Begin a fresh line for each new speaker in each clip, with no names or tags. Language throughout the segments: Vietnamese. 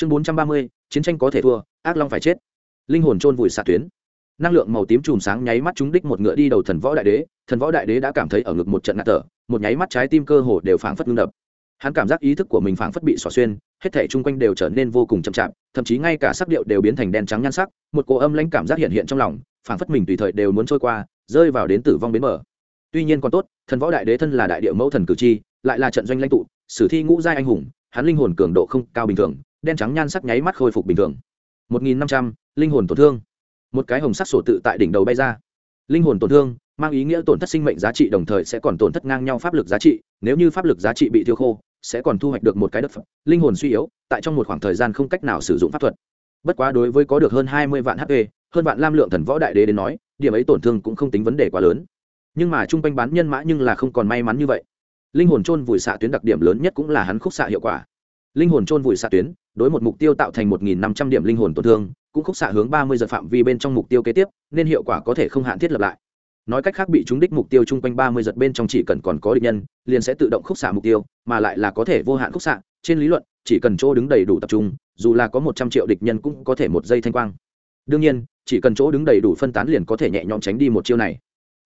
chương bốn trăm ba mươi, chiến tranh có thể thua, ác long phải chết. Linh hồn chôn vùi xạ tuyến. Năng lượng màu tím chùm sáng nháy mắt trúng đích một ngựa đi đầu thần võ đại đế. Thần võ đại đế đã cảm thấy ở ngực một trận ngạt thở, một nháy mắt trái tim cơ hồ đều phảng phất ngưng đập. Hắn cảm giác ý thức của mình phảng phất bị xỏ xuyên, hết thể chung quanh đều trở nên vô cùng chậm chạp, thậm chí ngay cả sắc điệu đều biến thành đen trắng nhan sắc, một cỗ âm lãnh cảm giác hiện hiện trong lòng, phảng phất mình tùy thời đều muốn trôi qua, rơi vào đến tử vong bến mở. tuy nhiên còn tốt, thần võ đại đế thân là đại địa mẫu thần cử tri, lại là trận doanh lãnh tụ, sử thi ngũ giai anh hùng, hắn linh hồn cường độ không cao bình thường đen trắng nhan sắc nháy mắt khôi phục bình thường. Một nghìn năm trăm, linh hồn tổn thương. Một cái hồng sắc sổ tự tại đỉnh đầu bay ra. Linh hồn tổn thương mang ý nghĩa tổn thất sinh mệnh giá trị đồng thời sẽ còn tổn thất ngang nhau pháp lực giá trị, nếu như pháp lực giá trị bị tiêu khô, sẽ còn thu hoạch được một cái đất phẩm linh hồn suy yếu, tại trong một khoảng thời gian không cách nào sử dụng pháp thuật. Bất quá đối với có được hơn hai mươi vạn hp hơn vạn lam lượng thần võ đại đế đến nói, điểm ấy tổn thương cũng không tính vấn đề quá lớn. Nhưng mà chung quanh bán nhân mã nhưng là không còn may mắn như vậy. Linh hồn chôn vùi xạ tuyến đặc điểm lớn nhất cũng là hắn khúc xạ hiệu quả. Linh hồn chôn vùi xạ tuyến đối một mục tiêu tạo thành một nghìn năm trăm điểm linh hồn tổn thương, cũng khúc xạ hướng ba mươi giật phạm vi bên trong mục tiêu kế tiếp, nên hiệu quả có thể không hạn thiết lập lại. Nói cách khác bị trúng đích mục tiêu chung quanh ba mươi giật bên trong chỉ cần còn có địch nhân, liền sẽ tự động khúc xạ mục tiêu, mà lại là có thể vô hạn khúc xạ, trên lý luận, chỉ cần chỗ đứng đầy đủ tập trung, dù là có một trăm triệu địch nhân cũng có thể một giây thanh quang. Đương nhiên, chỉ cần chỗ đứng đầy đủ phân tán liền có thể nhẹ nhõm tránh đi một chiêu này.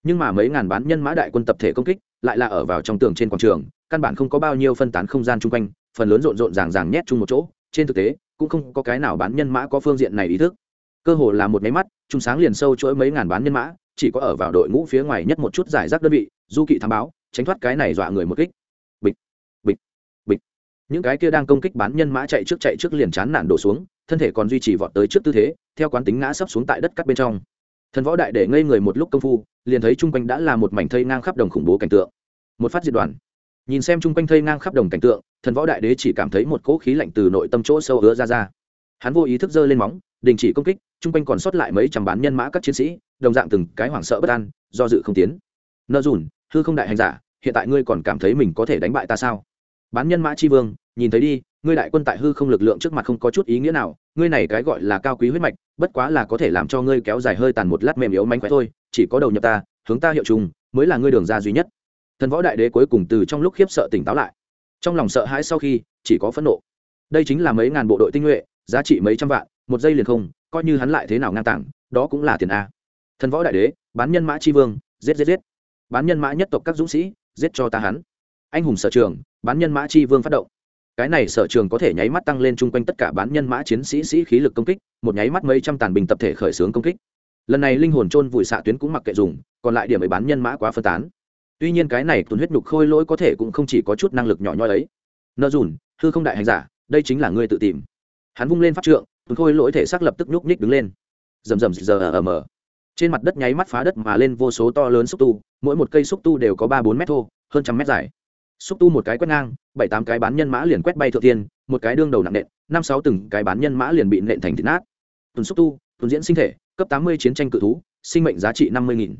Nhưng mà mấy ngàn bán nhân mã đại quân tập thể công kích, lại là ở vào trong tường trên quảng trường, căn bản không có bao nhiêu phân tán không gian chung quanh, phần lớn rộn rộn ràng ràng nhét chung một chỗ trên thực tế, cũng không có cái nào bán nhân mã có phương diện này ý thức. Cơ hồ là một máy mắt chung sáng liền sâu chuỗi mấy ngàn bán nhân mã, chỉ có ở vào đội ngũ phía ngoài nhất một chút giải rác đơn vị, du kỵ thám báo, tránh thoát cái này dọa người một kích. Bịch bịch bịch. Những cái kia đang công kích bán nhân mã chạy trước chạy trước liền chán nản đổ xuống, thân thể còn duy trì vọt tới trước tư thế, theo quán tính ngã sấp xuống tại đất cắt bên trong. Thần võ đại để ngây người một lúc công phu, liền thấy chung quanh đã là một mảnh thây ngang khắp đồng khủng bố cảnh tượng. Một phát diệt đoàn nhìn xem chung quanh thây ngang khắp đồng cảnh tượng, thần võ đại đế chỉ cảm thấy một cỗ khí lạnh từ nội tâm chỗ sâu hứa ra ra. Hắn vô ý thức giơ lên móng, đình chỉ công kích, chung quanh còn sót lại mấy trăm bán nhân mã các chiến sĩ, đồng dạng từng cái hoảng sợ bất an, do dự không tiến. Nợ dùn, hư không đại hành giả, hiện tại ngươi còn cảm thấy mình có thể đánh bại ta sao? Bán nhân mã tri vương, nhìn thấy đi, ngươi đại quân tại hư không lực lượng trước mặt không có chút ý nghĩa nào, ngươi này cái gọi là cao quý huyết mạch, bất quá là có thể làm cho ngươi kéo dài hơi tàn một lát mềm yếu mánh khóe thôi, chỉ có đầu nhập ta, hướng ta hiệu trùng, mới là ngươi đường ra duy nhất thần võ đại đế cuối cùng từ trong lúc khiếp sợ tỉnh táo lại. Trong lòng sợ hãi sau khi, chỉ có phẫn nộ. Đây chính là mấy ngàn bộ đội tinh nhuệ, giá trị mấy trăm vạn, một giây liền không, coi như hắn lại thế nào ngang tảng, đó cũng là tiền a. Thần võ đại đế, bán nhân mã tri vương, giết giết giết. Bán nhân mã nhất tộc các dũng sĩ, giết cho ta hắn. Anh hùng sở trường, bán nhân mã tri vương phát động. Cái này sở trường có thể nháy mắt tăng lên chung quanh tất cả bán nhân mã chiến sĩ sĩ khí lực công kích, một nháy mắt mấy trăm tàn bình tập thể khởi xướng công kích. Lần này linh hồn trôn vùi xạ tuyến cũng mặc kệ dùng, còn lại điểm ấy bán nhân mã quá phân tán tuy nhiên cái này tuần huyết nhục khôi lỗi có thể cũng không chỉ có chút năng lực nhỏ nhoi ấy. Nợ dùn, hư không đại hành giả, đây chính là ngươi tự tìm. Hắn vung lên pháp trượng, tuần khôi lỗi thể xác lập tức nhúc nhích đứng lên. Rầm rầm giờ ở mờ trên mặt đất nháy mắt phá đất mà lên vô số to lớn xúc tu, mỗi một cây xúc tu đều có ba bốn mét thô, hơn trăm mét dài. Xúc tu một cái quét ngang, bảy tám cái bán nhân mã liền quét bay thượng tiên một cái đương đầu nặng nện, năm sáu từng cái bán nhân mã liền bị nện thành thịt nát. Tuần xúc tu, tuần diễn sinh thể, cấp tám mươi chiến tranh cự thú, sinh mệnh giá trị năm mươi nghìn.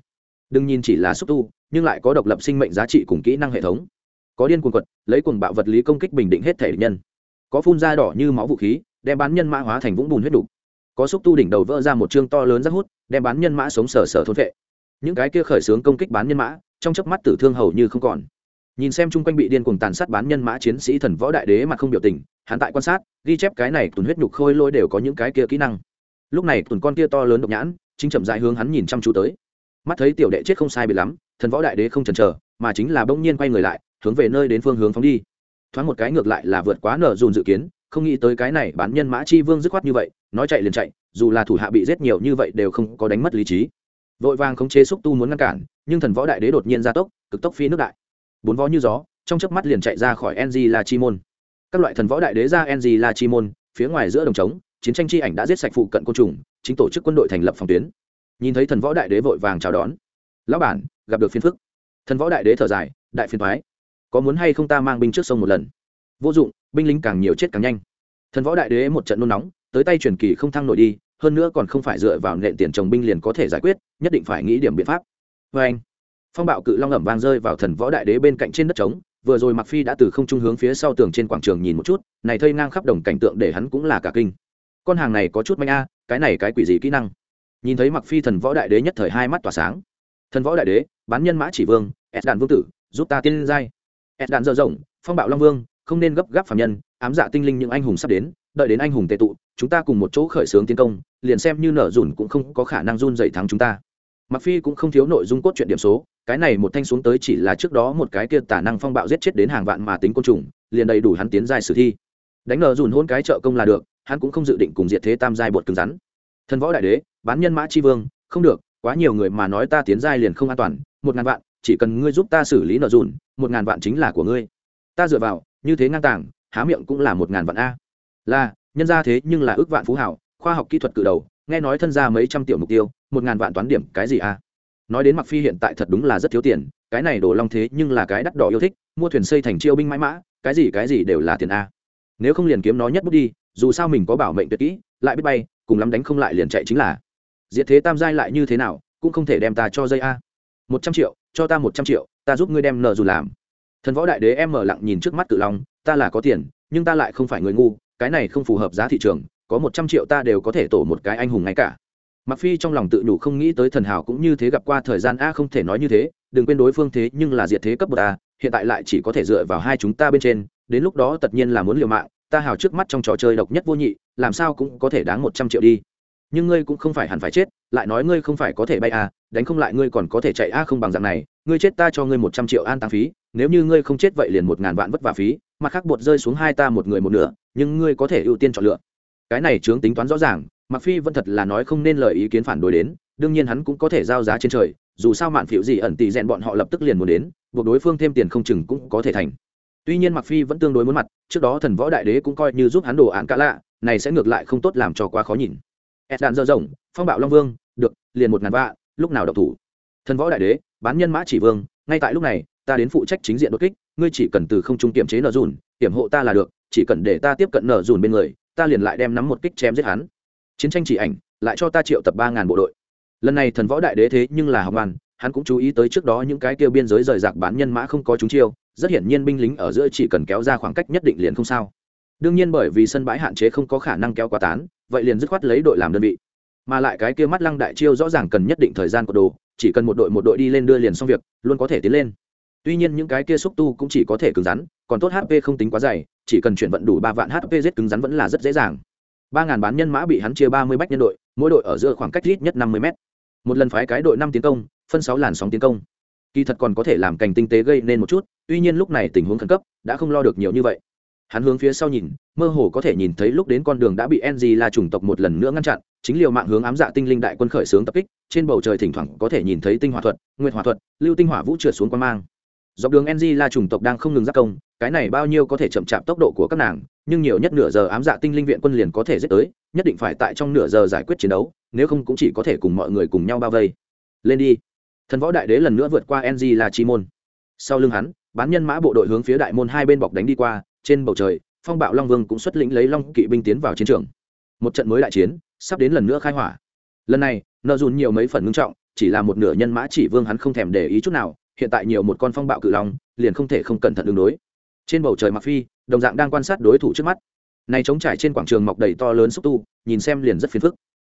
Đừng nhìn chỉ là xúc tu nhưng lại có độc lập sinh mệnh giá trị cùng kỹ năng hệ thống. Có điên cuồng quật, lấy cuồng bạo vật lý công kích bình định hết thể nhân. Có phun da đỏ như máu vũ khí, đem bán nhân mã hóa thành vũng bùn huyết đục. Có xúc tu đỉnh đầu vỡ ra một chương to lớn rất hút, đem bán nhân mã sống sờ sờ thôn vệ. Những cái kia khởi xướng công kích bán nhân mã, trong chớp mắt tử thương hầu như không còn. Nhìn xem chung quanh bị điên cuồng tàn sát bán nhân mã chiến sĩ thần võ đại đế mà không biểu tình, hắn tại quan sát, ghi chép cái này tuần huyết nhục khôi lôi đều có những cái kia kỹ năng. Lúc này tuần con kia to lớn độc nhãn, chính chậm dài hướng hắn nhìn chăm chú tới mắt thấy tiểu đệ chết không sai bị lắm, thần võ đại đế không chần chờ, mà chính là bỗng nhiên quay người lại, hướng về nơi đến phương hướng phóng đi. Thoáng một cái ngược lại là vượt quá nở dùn dự kiến, không nghĩ tới cái này bán nhân mã chi vương dứt khoát như vậy, nói chạy liền chạy, dù là thủ hạ bị giết nhiều như vậy đều không có đánh mất lý trí. Vội vàng khống chế xúc tu muốn ngăn cản, nhưng thần võ đại đế đột nhiên ra tốc, cực tốc phi nước đại. Bốn vó như gió, trong chớp mắt liền chạy ra khỏi ng la chi môn. Các loại thần võ đại đế ra ng la chi môn, phía ngoài giữa đồng trống, chiến tranh chi ảnh đã giết sạch phụ cận côn trùng, chính tổ chức quân đội thành lập phòng tuyến nhìn thấy thần võ đại đế vội vàng chào đón. Lão bản, gặp được phiên phức. Thần võ đại đế thở dài, đại phiên thoái, có muốn hay không ta mang binh trước sông một lần? Vô dụng, binh lính càng nhiều chết càng nhanh. Thần võ đại đế một trận nôn nóng, tới tay truyền kỳ không thăng nổi đi, hơn nữa còn không phải dựa vào nện tiền trồng binh liền có thể giải quyết, nhất định phải nghĩ điểm biện pháp. Vê anh, phong bạo cự long ẩm vang rơi vào thần võ đại đế bên cạnh trên đất trống, vừa rồi mặc phi đã từ không trung hướng phía sau tường trên quảng trường nhìn một chút, này thây ngang khắp đồng cảnh tượng để hắn cũng là cả kinh. Con hàng này có chút manh a, cái này cái quỷ gì kỹ năng? Nhìn thấy mặc phi thần võ đại đế nhất thời hai mắt tỏa sáng. Thần võ đại đế, bán nhân mã chỉ vương ed đàn vương tử, giúp ta tiên giai. Ed đàn dơ rộng, phong bạo long vương, không nên gấp gáp phạm nhân, ám dạ tinh linh những anh hùng sắp đến, đợi đến anh hùng tệ tụ, chúng ta cùng một chỗ khởi xướng tiến công, liền xem như nở rủn cũng không có khả năng run dậy thắng chúng ta. Mặc phi cũng không thiếu nội dung cốt truyện điểm số, cái này một thanh xuống tới chỉ là trước đó một cái kia tả năng phong bạo giết chết đến hàng vạn mà tính côn trùng, liền đầy đủ hắn tiến giai sử thi. Đánh nở rủn hôn cái trợ công là được, hắn cũng không dự định cùng diệt thế tam giai bột cứng rắn. Thần võ đại đế bán nhân mã chi vương, không được, quá nhiều người mà nói ta tiến giai liền không an toàn, một ngàn vạn, chỉ cần ngươi giúp ta xử lý nợ dùn, một ngàn vạn chính là của ngươi. Ta dựa vào, như thế ngang tàng, há miệng cũng là một ngàn vạn a. Là, nhân ra thế nhưng là ước vạn phú hảo, khoa học kỹ thuật cự đầu, nghe nói thân ra mấy trăm tiểu mục tiêu, một ngàn vạn toán điểm cái gì a? Nói đến mặc phi hiện tại thật đúng là rất thiếu tiền, cái này đồ long thế nhưng là cái đắt đỏ yêu thích, mua thuyền xây thành chiêu binh mãi mã, cái gì cái gì đều là tiền a. Nếu không liền kiếm nó nhất bút đi, dù sao mình có bảo mệnh tuyệt kỹ, lại biết bay, cùng lắm đánh không lại liền chạy chính là diệt thế tam giai lại như thế nào, cũng không thể đem ta cho dây a. Một trăm triệu, cho ta một trăm triệu, ta giúp ngươi đem nợ dù làm. Thần võ đại đế em mở lặng nhìn trước mắt cự long, ta là có tiền, nhưng ta lại không phải người ngu, cái này không phù hợp giá thị trường, có một trăm triệu ta đều có thể tổ một cái anh hùng ngay cả. Mặc phi trong lòng tự đủ không nghĩ tới thần hảo cũng như thế gặp qua thời gian a, không thể nói như thế, đừng quên đối phương thế nhưng là diệt thế cấp một a, hiện tại lại chỉ có thể dựa vào hai chúng ta bên trên, đến lúc đó tất nhiên là muốn liều mạng, ta hào trước mắt trong trò chơi độc nhất vô nhị, làm sao cũng có thể đáng một trăm triệu đi nhưng ngươi cũng không phải hẳn phải chết, lại nói ngươi không phải có thể bay à đánh không lại ngươi còn có thể chạy a không bằng dạng này, ngươi chết ta cho ngươi một trăm triệu an tăng phí, nếu như ngươi không chết vậy liền một ngàn vạn vất vả phí, mặt khác bột rơi xuống hai ta một người một nửa, nhưng ngươi có thể ưu tiên chọn lựa. Cái này chướng tính toán rõ ràng mặc phi vẫn thật là nói không nên lời ý kiến phản đối đến, đương nhiên hắn cũng có thể giao giá trên trời, dù sao mạn phiệu gì ẩn tỷ rèn bọn họ lập tức liền muốn đến, buộc đối phương thêm tiền không chừng cũng có thể thành. Tuy nhiên mặc phi vẫn tương đối muốn mặt, trước đó thần võ đại đế cũng coi như giúp hắn đồ án cả lạ, này sẽ ngược lại không tốt làm cho quá khó nhìn ed đạn dơ rộng phong bạo long vương, được, liền một ngàn vạ lúc nào độc thủ? Thần võ đại đế, bán nhân mã chỉ vương, ngay tại lúc này, ta đến phụ trách chính diện đột kích, ngươi chỉ cần từ không trung kiểm chế nở dùn hiểm hộ ta là được, chỉ cần để ta tiếp cận nở dùn bên người, ta liền lại đem nắm một kích chém giết hắn. Chiến tranh chỉ ảnh, lại cho ta triệu tập ba ngàn bộ đội. Lần này thần võ đại đế thế nhưng là học bàn hắn cũng chú ý tới trước đó những cái kêu biên giới rời rạc bán nhân mã không có chúng chiêu, rất hiển nhiên binh lính ở giữa chỉ cần kéo ra khoảng cách nhất định liền không sao. Đương nhiên bởi vì sân bãi hạn chế không có khả năng kéo quá tán vậy liền dứt khoát lấy đội làm đơn vị. Mà lại cái kia mắt lăng đại chiêu rõ ràng cần nhất định thời gian của đồ, chỉ cần một đội một đội đi lên đưa liền xong việc, luôn có thể tiến lên. Tuy nhiên những cái kia xúc tu cũng chỉ có thể cứng rắn, còn tốt hp không tính quá dày, chỉ cần chuyển vận đủ ba vạn hp giết cứng rắn vẫn là rất dễ dàng. Ba ngàn bán nhân mã bị hắn chia ba mươi bách nhân đội, mỗi đội ở giữa khoảng cách ít nhất năm mươi m một lần phái cái đội năm tiến công, phân sáu làn sóng tiến công. Kỳ thật còn có thể làm cành tinh tế gây nên một chút, tuy nhiên lúc này tình huống khẩn cấp, đã không lo được nhiều như vậy hắn hướng phía sau nhìn, mơ hồ có thể nhìn thấy lúc đến con đường đã bị ng là chủng tộc một lần nữa ngăn chặn, chính liều mạng hướng ám dạ tinh linh đại quân khởi xướng tập kích, trên bầu trời thỉnh thoảng có thể nhìn thấy tinh hỏa thuật, nguyệt hỏa thuật, lưu tinh hỏa vũ trượt xuống quan mang. Dọc đường ng là chủng tộc đang không ngừng giác công, cái này bao nhiêu có thể chậm chạp tốc độ của các nàng, nhưng nhiều nhất nửa giờ ám dạ tinh linh viện quân liền có thể giết tới, nhất định phải tại trong nửa giờ giải quyết chiến đấu, nếu không cũng chỉ có thể cùng mọi người cùng nhau bao vây. Lên đi. Thần võ đại đế lần nữa vượt qua ng là chi môn. Sau lưng hắn, bán nhân mã bộ đội hướng phía đại môn hai bên bọc đánh đi qua trên bầu trời, phong bạo long vương cũng xuất lĩnh lấy long kỵ binh tiến vào chiến trường. Một trận mới đại chiến, sắp đến lần nữa khai hỏa. Lần này, nợ dùn nhiều mấy phần ngưng trọng, chỉ là một nửa nhân mã chỉ vương hắn không thèm để ý chút nào, hiện tại nhiều một con phong bạo cự long, liền không thể không cẩn thận đường đối. Trên bầu trời mặc phi, đồng dạng đang quan sát đối thủ trước mắt. Này chống trải trên quảng trường mọc đầy to lớn xúc tu, nhìn xem liền rất phiền phức.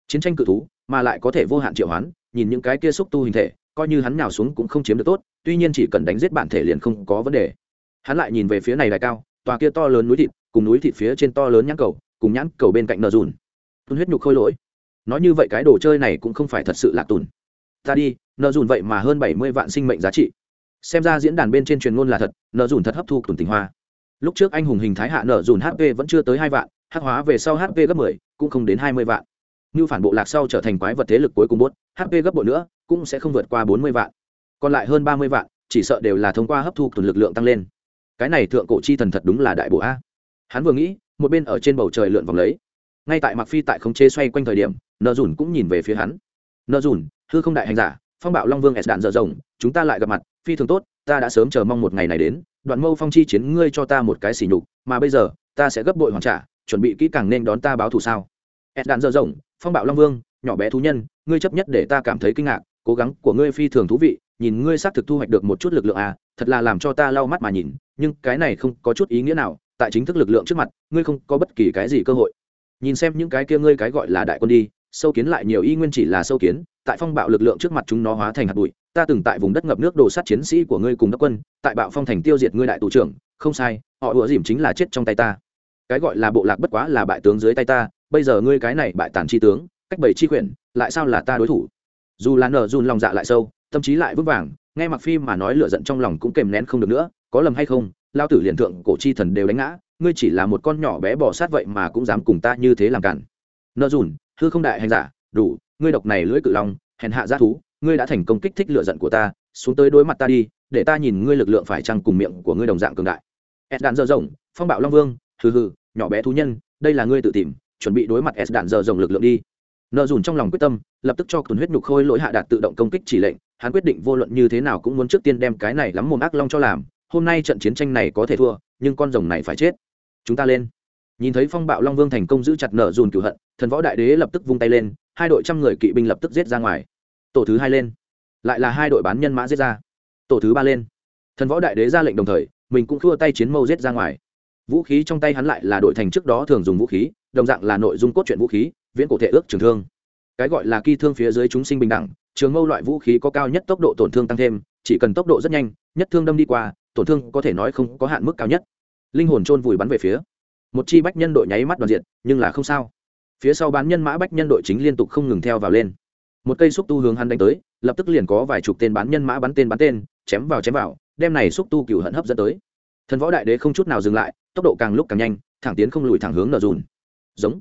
Chiến tranh cự thú, mà lại có thể vô hạn triệu hoán, nhìn những cái kia xúc tu hình thể, coi như hắn nào xuống cũng không chiếm được tốt, tuy nhiên chỉ cần đánh giết bản thể liền không có vấn đề. Hắn lại nhìn về phía này đài cao tòa kia to lớn núi thịt, cùng núi thịt phía trên to lớn nhãn cầu, cùng nhãn cầu bên cạnh nợ dùn tuôn huyết nhục khôi lỗi. Nói như vậy cái đồ chơi này cũng không phải thật sự là tùn. Ta đi nợ dùn vậy mà hơn bảy mươi vạn sinh mệnh giá trị. Xem ra diễn đàn bên trên truyền ngôn là thật nợ dùn thật hấp thu tùn tình hoa. Lúc trước anh hùng hình thái hạ nợ dùn hp vẫn chưa tới hai vạn, hát hóa về sau hp gấp mười, cũng không đến hai mươi vạn. Như phản bộ lạc sau trở thành quái vật thế lực cuối cùng bốt hp gấp bội nữa, cũng sẽ không vượt qua bốn mươi vạn. Còn lại hơn ba mươi vạn, chỉ sợ đều là thông qua hấp thu tùn lực lượng tăng lên cái này thượng cổ chi thần thật đúng là đại bộ a. Hắn vừa nghĩ, một bên ở trên bầu trời lượn vòng lấy. Ngay tại mặc phi tại khống chế xoay quanh thời điểm, nợ dùn cũng nhìn về phía hắn. Nợ dùn, hư không đại hành giả, phong bạo long vương s đạn dở rồng chúng ta lại gặp mặt, phi thường tốt, ta đã sớm chờ mong một ngày này đến, đoạn mâu phong chi chiến ngươi cho ta một cái xỉ nhục, mà bây giờ, ta sẽ gấp bội hoàn trả, chuẩn bị kỹ càng nên đón ta báo thù sao? S đạn dở rồng phong bạo long vương, nhỏ bé thú nhân, ngươi chấp nhất để ta cảm thấy kinh ngạc, cố gắng của ngươi phi thường thú vị, nhìn ngươi xác thực thu hoạch được một chút lực lượng à thật là làm cho ta lau mắt mà nhìn nhưng cái này không có chút ý nghĩa nào, tại chính thức lực lượng trước mặt, ngươi không có bất kỳ cái gì cơ hội. Nhìn xem những cái kia ngươi cái gọi là đại quân đi, sâu kiến lại nhiều y nguyên chỉ là sâu kiến, tại phong bạo lực lượng trước mặt chúng nó hóa thành hạt bụi, ta từng tại vùng đất ngập nước đổ sát chiến sĩ của ngươi cùng đốc quân, tại bạo phong thành tiêu diệt ngươi đại tù trưởng, không sai, họ ủa dìm chính là chết trong tay ta. Cái gọi là bộ lạc bất quá là bại tướng dưới tay ta, bây giờ ngươi cái này bại tàn chi tướng, cách bảy chi quyển lại sao là ta đối thủ? Dù là nở dùn lòng dạ lại sâu, tâm trí lại vững vàng, nghe mặc phi mà nói lựa giận trong lòng cũng kềm nén không được nữa có lầm hay không lao tử liền thượng cổ chi thần đều đánh ngã, ngươi chỉ là một con nhỏ bé bỏ sát vậy mà cũng dám cùng ta như thế làm cản. Nợ dùn, hư không đại hành giả, đủ, ngươi độc này lưỡi cự long, hèn hạ giá thú, ngươi đã thành công kích thích lựa giận của ta, xuống tới đối mặt ta đi, để ta nhìn ngươi lực lượng phải chăng cùng miệng của ngươi đồng dạng cường đại. Ed đạn dơ rồng, phong bạo long vương, hừ hừ, nhỏ bé thú nhân, đây là ngươi tự tìm, chuẩn bị đối mặt ed đạn dơ rồng lực lượng đi. Nợ dùn trong lòng quyết tâm, lập tức cho tuần huyết nhục khôi lỗi hạ đạt tự động công kích chỉ lệnh, hắn quyết định vô luận như thế nào cũng muốn trước tiên đem cái này lắm mồm ác long cho làm hôm nay trận chiến tranh này có thể thua, nhưng con rồng này phải chết. Chúng ta lên. Nhìn thấy phong bạo long vương thành công giữ chặt nợ dùn cửu hận, thần võ đại đế lập tức vung tay lên, hai đội trăm người kỵ binh lập tức giết ra ngoài. Tổ thứ hai lên. Lại là hai đội bán nhân mã giết ra. Tổ thứ ba lên. Thần võ đại đế ra lệnh đồng thời, mình cũng thua tay chiến mâu giết ra ngoài. Vũ khí trong tay hắn lại là đội thành trước đó thường dùng vũ khí, đồng dạng là nội dung cốt truyện vũ khí, viễn cổ thể ước trường thương. Cái gọi là kỳ thương phía dưới chúng sinh bình đẳng, trường mâu loại vũ khí có cao nhất tốc độ tổn thương tăng thêm, chỉ cần tốc độ rất nhanh, nhất thương đâm đi qua tổn thương có thể nói không có hạn mức cao nhất. Linh hồn chôn vùi bắn về phía. Một chi bách nhân đội nháy mắt đoàn diện, nhưng là không sao. Phía sau bán nhân mã bách nhân đội chính liên tục không ngừng theo vào lên. Một cây xúc tu hướng hắn đánh tới, lập tức liền có vài chục tên bán nhân mã bắn tên bắn tên, chém vào chém vào, đem này xúc tu cựu hận hấp dẫn tới. Thần võ đại đế không chút nào dừng lại, tốc độ càng lúc càng nhanh, thẳng tiến không lùi thẳng hướng nở dùn. Giống.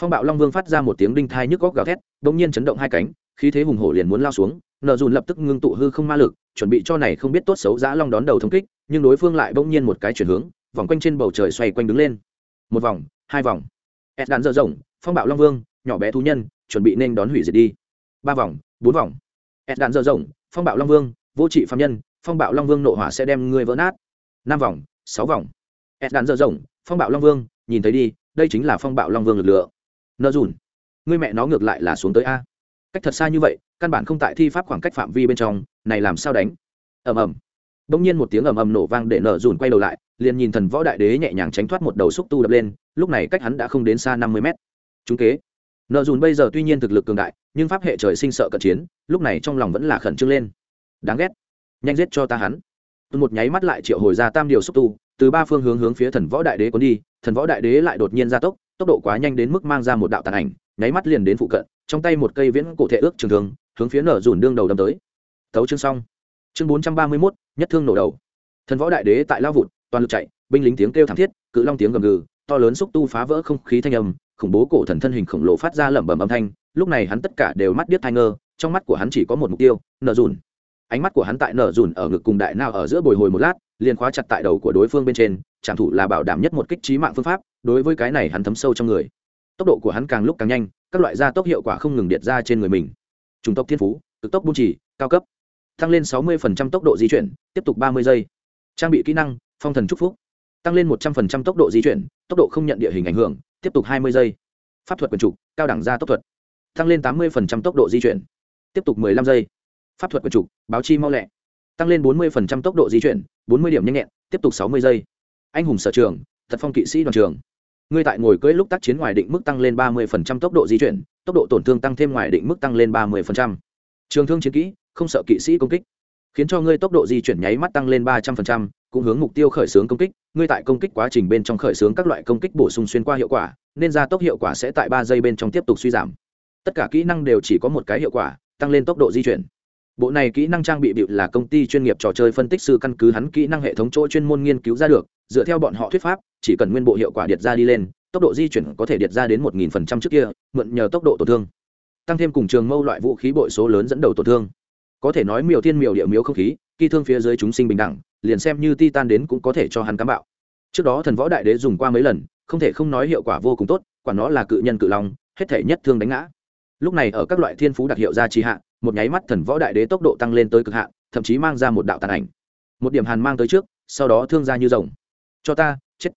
Phong bạo long vương phát ra một tiếng đinh thai nhức góc gào thét bỗng nhiên chấn động hai cánh, khí thế hùng hổ liền muốn lao xuống Nợ dùn lập tức ngưng tụ hư không ma lực, chuẩn bị cho này không biết tốt xấu giã long đón đầu thống kích, nhưng đối phương lại bỗng nhiên một cái chuyển hướng, vòng quanh trên bầu trời xoay quanh đứng lên. Một vòng, hai vòng. Ed đạn dở rộng, phong bạo long vương, nhỏ bé thú nhân, chuẩn bị nên đón hủy diệt đi. Ba vòng, bốn vòng. Ed đạn dở rộng, phong bạo long vương, vô trị phạm nhân, phong bạo long vương nộ hỏa sẽ đem ngươi vỡ nát. Năm vòng, sáu vòng. Ed đạn dở rộng, phong bạo long vương, nhìn thấy đi, đây chính là phong bạo long vương lực lượng. Nợ dùn. Ngươi mẹ nó ngược lại là xuống tới a cách thật xa như vậy, căn bản không tại thi pháp khoảng cách phạm vi bên trong, này làm sao đánh? Ầm ầm. Bỗng nhiên một tiếng ầm ầm nổ vang để nở dùn quay đầu lại, liền nhìn thần võ đại đế nhẹ nhàng tránh thoát một đầu xúc tu đập lên, lúc này cách hắn đã không đến xa năm mươi mét. Chúng kế. Nợ dùn bây giờ tuy nhiên thực lực cường đại, nhưng pháp hệ trời sinh sợ cận chiến, lúc này trong lòng vẫn là khẩn trương lên. Đáng ghét. Nhanh giết cho ta hắn. Một nháy mắt lại triệu hồi ra tam điều xúc tu, từ ba phương hướng hướng phía thần võ đại đế cuốn đi, thần võ đại đế lại đột nhiên gia tốc tốc độ quá nhanh đến mức mang ra một đạo tàn ảnh, nháy mắt liền đến phụ cận, trong tay một cây viễn cổ thể ước trường thương, hướng phía nở dùn đương đầu đâm tới. Thấu chương xong. Chương bốn trăm ba mươi mốt, nhất thương nổ đầu. Thần võ đại đế tại lao vụt, toàn lực chạy, binh lính tiếng kêu thảm thiết, cự long tiếng gầm gừ, to lớn xúc tu phá vỡ không khí thanh âm, khủng bố cổ thần thân hình khổng lồ phát ra lẩm bẩm âm thanh, lúc này hắn tất cả đều mắt điếc thai ngơ, trong mắt của hắn chỉ có một mục tiêu, nở dùn. Ánh mắt của hắn tại nở dùn ở ngực cùng đại nào ở giữa bồi hồi một lát liền khóa chặt tại đầu của đối phương bên trên, trảm thủ là bảo đảm nhất một kích trí mạng phương pháp, đối với cái này hắn thấm sâu trong người. Tốc độ của hắn càng lúc càng nhanh, các loại gia tốc hiệu quả không ngừng điện ra trên người mình. Chủng tốc thiên phú, cực tốc buôn trì cao cấp. Tăng lên 60% tốc độ di chuyển, tiếp tục 30 giây. Trang bị kỹ năng, phong thần chúc phúc. Tăng lên 100% tốc độ di chuyển, tốc độ không nhận địa hình ảnh hưởng, tiếp tục 20 giây. Pháp thuật quyền trục cao đẳng gia tốc thuật. Tăng lên 80% tốc độ di chuyển, tiếp tục 15 giây. Pháp thuật quyền trục báo chi mau lẹ tăng lên 40% tốc độ di chuyển 40 điểm nhanh nhẹn tiếp tục 60 giây. Anh hùng sở trường thật phong kỵ sĩ đoàn trường. Ngươi tại ngồi cưỡi lúc tác chiến ngoài định mức tăng lên 30% tốc độ di chuyển tốc độ tổn thương tăng thêm ngoài định mức tăng lên 30%. trường thương chiến kỹ không sợ kỵ sĩ công kích. Khiến cho ngươi tốc độ di chuyển nháy mắt tăng lên 300%, cũng hướng mục tiêu khởi xướng công kích. Ngươi tại công kích quá trình bên trong khởi xướng các loại công kích bổ sung xuyên qua hiệu quả nên gia tốc hiệu quả sẽ tại ba giây bên trong tiếp tục suy giảm. Tất cả kỹ năng đều chỉ có một cái hiệu quả tăng lên tốc độ di chuyển bộ này kỹ năng trang bị bịu là công ty chuyên nghiệp trò chơi phân tích sư căn cứ hắn kỹ năng hệ thống chỗ chuyên môn nghiên cứu ra được, dựa theo bọn họ thuyết pháp, chỉ cần nguyên bộ hiệu quả điệt ra đi lên, tốc độ di chuyển có thể điệt ra đến một nghìn phần trăm trước kia, mượn nhờ tốc độ tổn thương. Tăng thêm cùng trường mâu loại vũ khí bội số lớn dẫn đầu tổn thương. Có thể nói miều thiên miều địa miếu không khí, kỳ thương phía dưới chúng sinh bình đẳng, liền xem như ti tan đến cũng có thể cho hắn cám bạo. Trước đó thần võ đại đế dùng qua mấy lần, không thể không nói hiệu quả vô cùng tốt, quả nó là cự nhân cự long, hết thể nhất thương đánh ngã. Lúc này ở các loại thiên phú đặc hiệu ra trì hạ một nháy mắt thần võ đại đế tốc độ tăng lên tới cực hạn, thậm chí mang ra một đạo tàn ảnh. Một điểm hàn mang tới trước, sau đó thương ra như rồng. Cho ta, chết.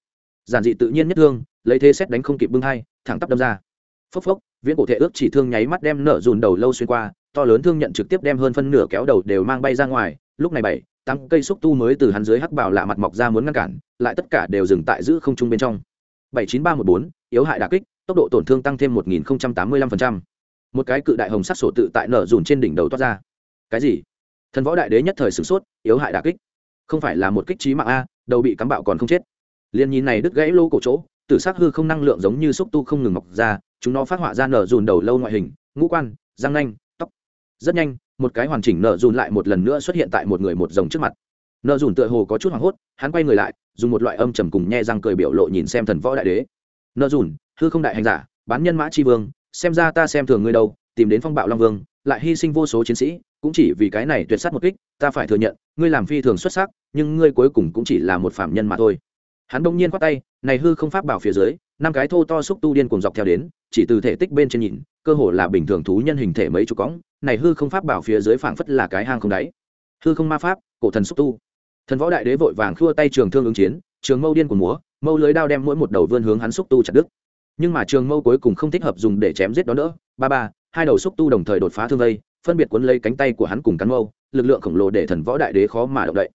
Giản dị tự nhiên nhất thương, lấy thế xét đánh không kịp bưng hai, thẳng tắp đâm ra. Phốc phốc, viễn cổ thể ước chỉ thương nháy mắt đem nở dùn đầu lâu xuyên qua, to lớn thương nhận trực tiếp đem hơn phân nửa kéo đầu đều mang bay ra ngoài. Lúc này bảy, tám cây xúc tu mới từ hắn dưới hắc bảo lạ mặt mọc ra muốn ngăn cản, lại tất cả đều dừng tại giữ không trung bên trong. Bảy chín ba một bốn, yếu hại đà kích, tốc độ tổn thương tăng thêm một nghìn tám mươi lăm phần trăm một cái cự đại hồng sắc sổ tự tại nở dùn trên đỉnh đầu toát ra. Cái gì? Thần võ đại đế nhất thời sửng sốt, yếu hại đà kích. Không phải là một kích trí mạng a, đầu bị cắm bạo còn không chết. Liền nhìn này đứt gãy lô cổ chỗ, tử sắc hư không năng lượng giống như xúc tu không ngừng mọc ra, chúng nó phát họa ra nở dùn đầu lâu ngoại hình, ngũ quan, răng nanh, tóc. Rất nhanh, một cái hoàn chỉnh nở dùn lại một lần nữa xuất hiện tại một người một rồng trước mặt. Nở dùn tựa hồ có chút hoảng hốt, hắn quay người lại, dùng một loại âm trầm cùng nhe răng cười biểu lộ nhìn xem thần võ đại đế. Nở dùn hư không đại hành giả, bán nhân mã tri vương xem ra ta xem thường ngươi đâu, tìm đến phong bạo long vương, lại hy sinh vô số chiến sĩ, cũng chỉ vì cái này tuyệt sát một kích, ta phải thừa nhận, ngươi làm phi thường xuất sắc, nhưng ngươi cuối cùng cũng chỉ là một phạm nhân mà thôi. Hắn đông nhiên khoác tay, này hư không pháp bảo phía dưới, năm cái thô to xúc tu điên cùng dọc theo đến, chỉ từ thể tích bên trên nhìn, cơ hồ là bình thường thú nhân hình thể mấy chục cõng, này hư không pháp bảo phía dưới phảng phất là cái hang không đáy. Hư không ma pháp, cổ thần xúc tu. Thần võ đại đế vội vàng khua tay trường thương ứng chiến, trường mâu điên của múa, mâu lưới đao đem mỗi một đầu vươn hướng hắn xúc tu chặt đứt nhưng mà trường mâu cuối cùng không thích hợp dùng để chém giết đó nữa. Ba ba, hai đầu xúc tu đồng thời đột phá thương vây, phân biệt cuốn lấy cánh tay của hắn cùng cắn mâu, lực lượng khổng lồ để thần võ đại đế khó mà động đậy.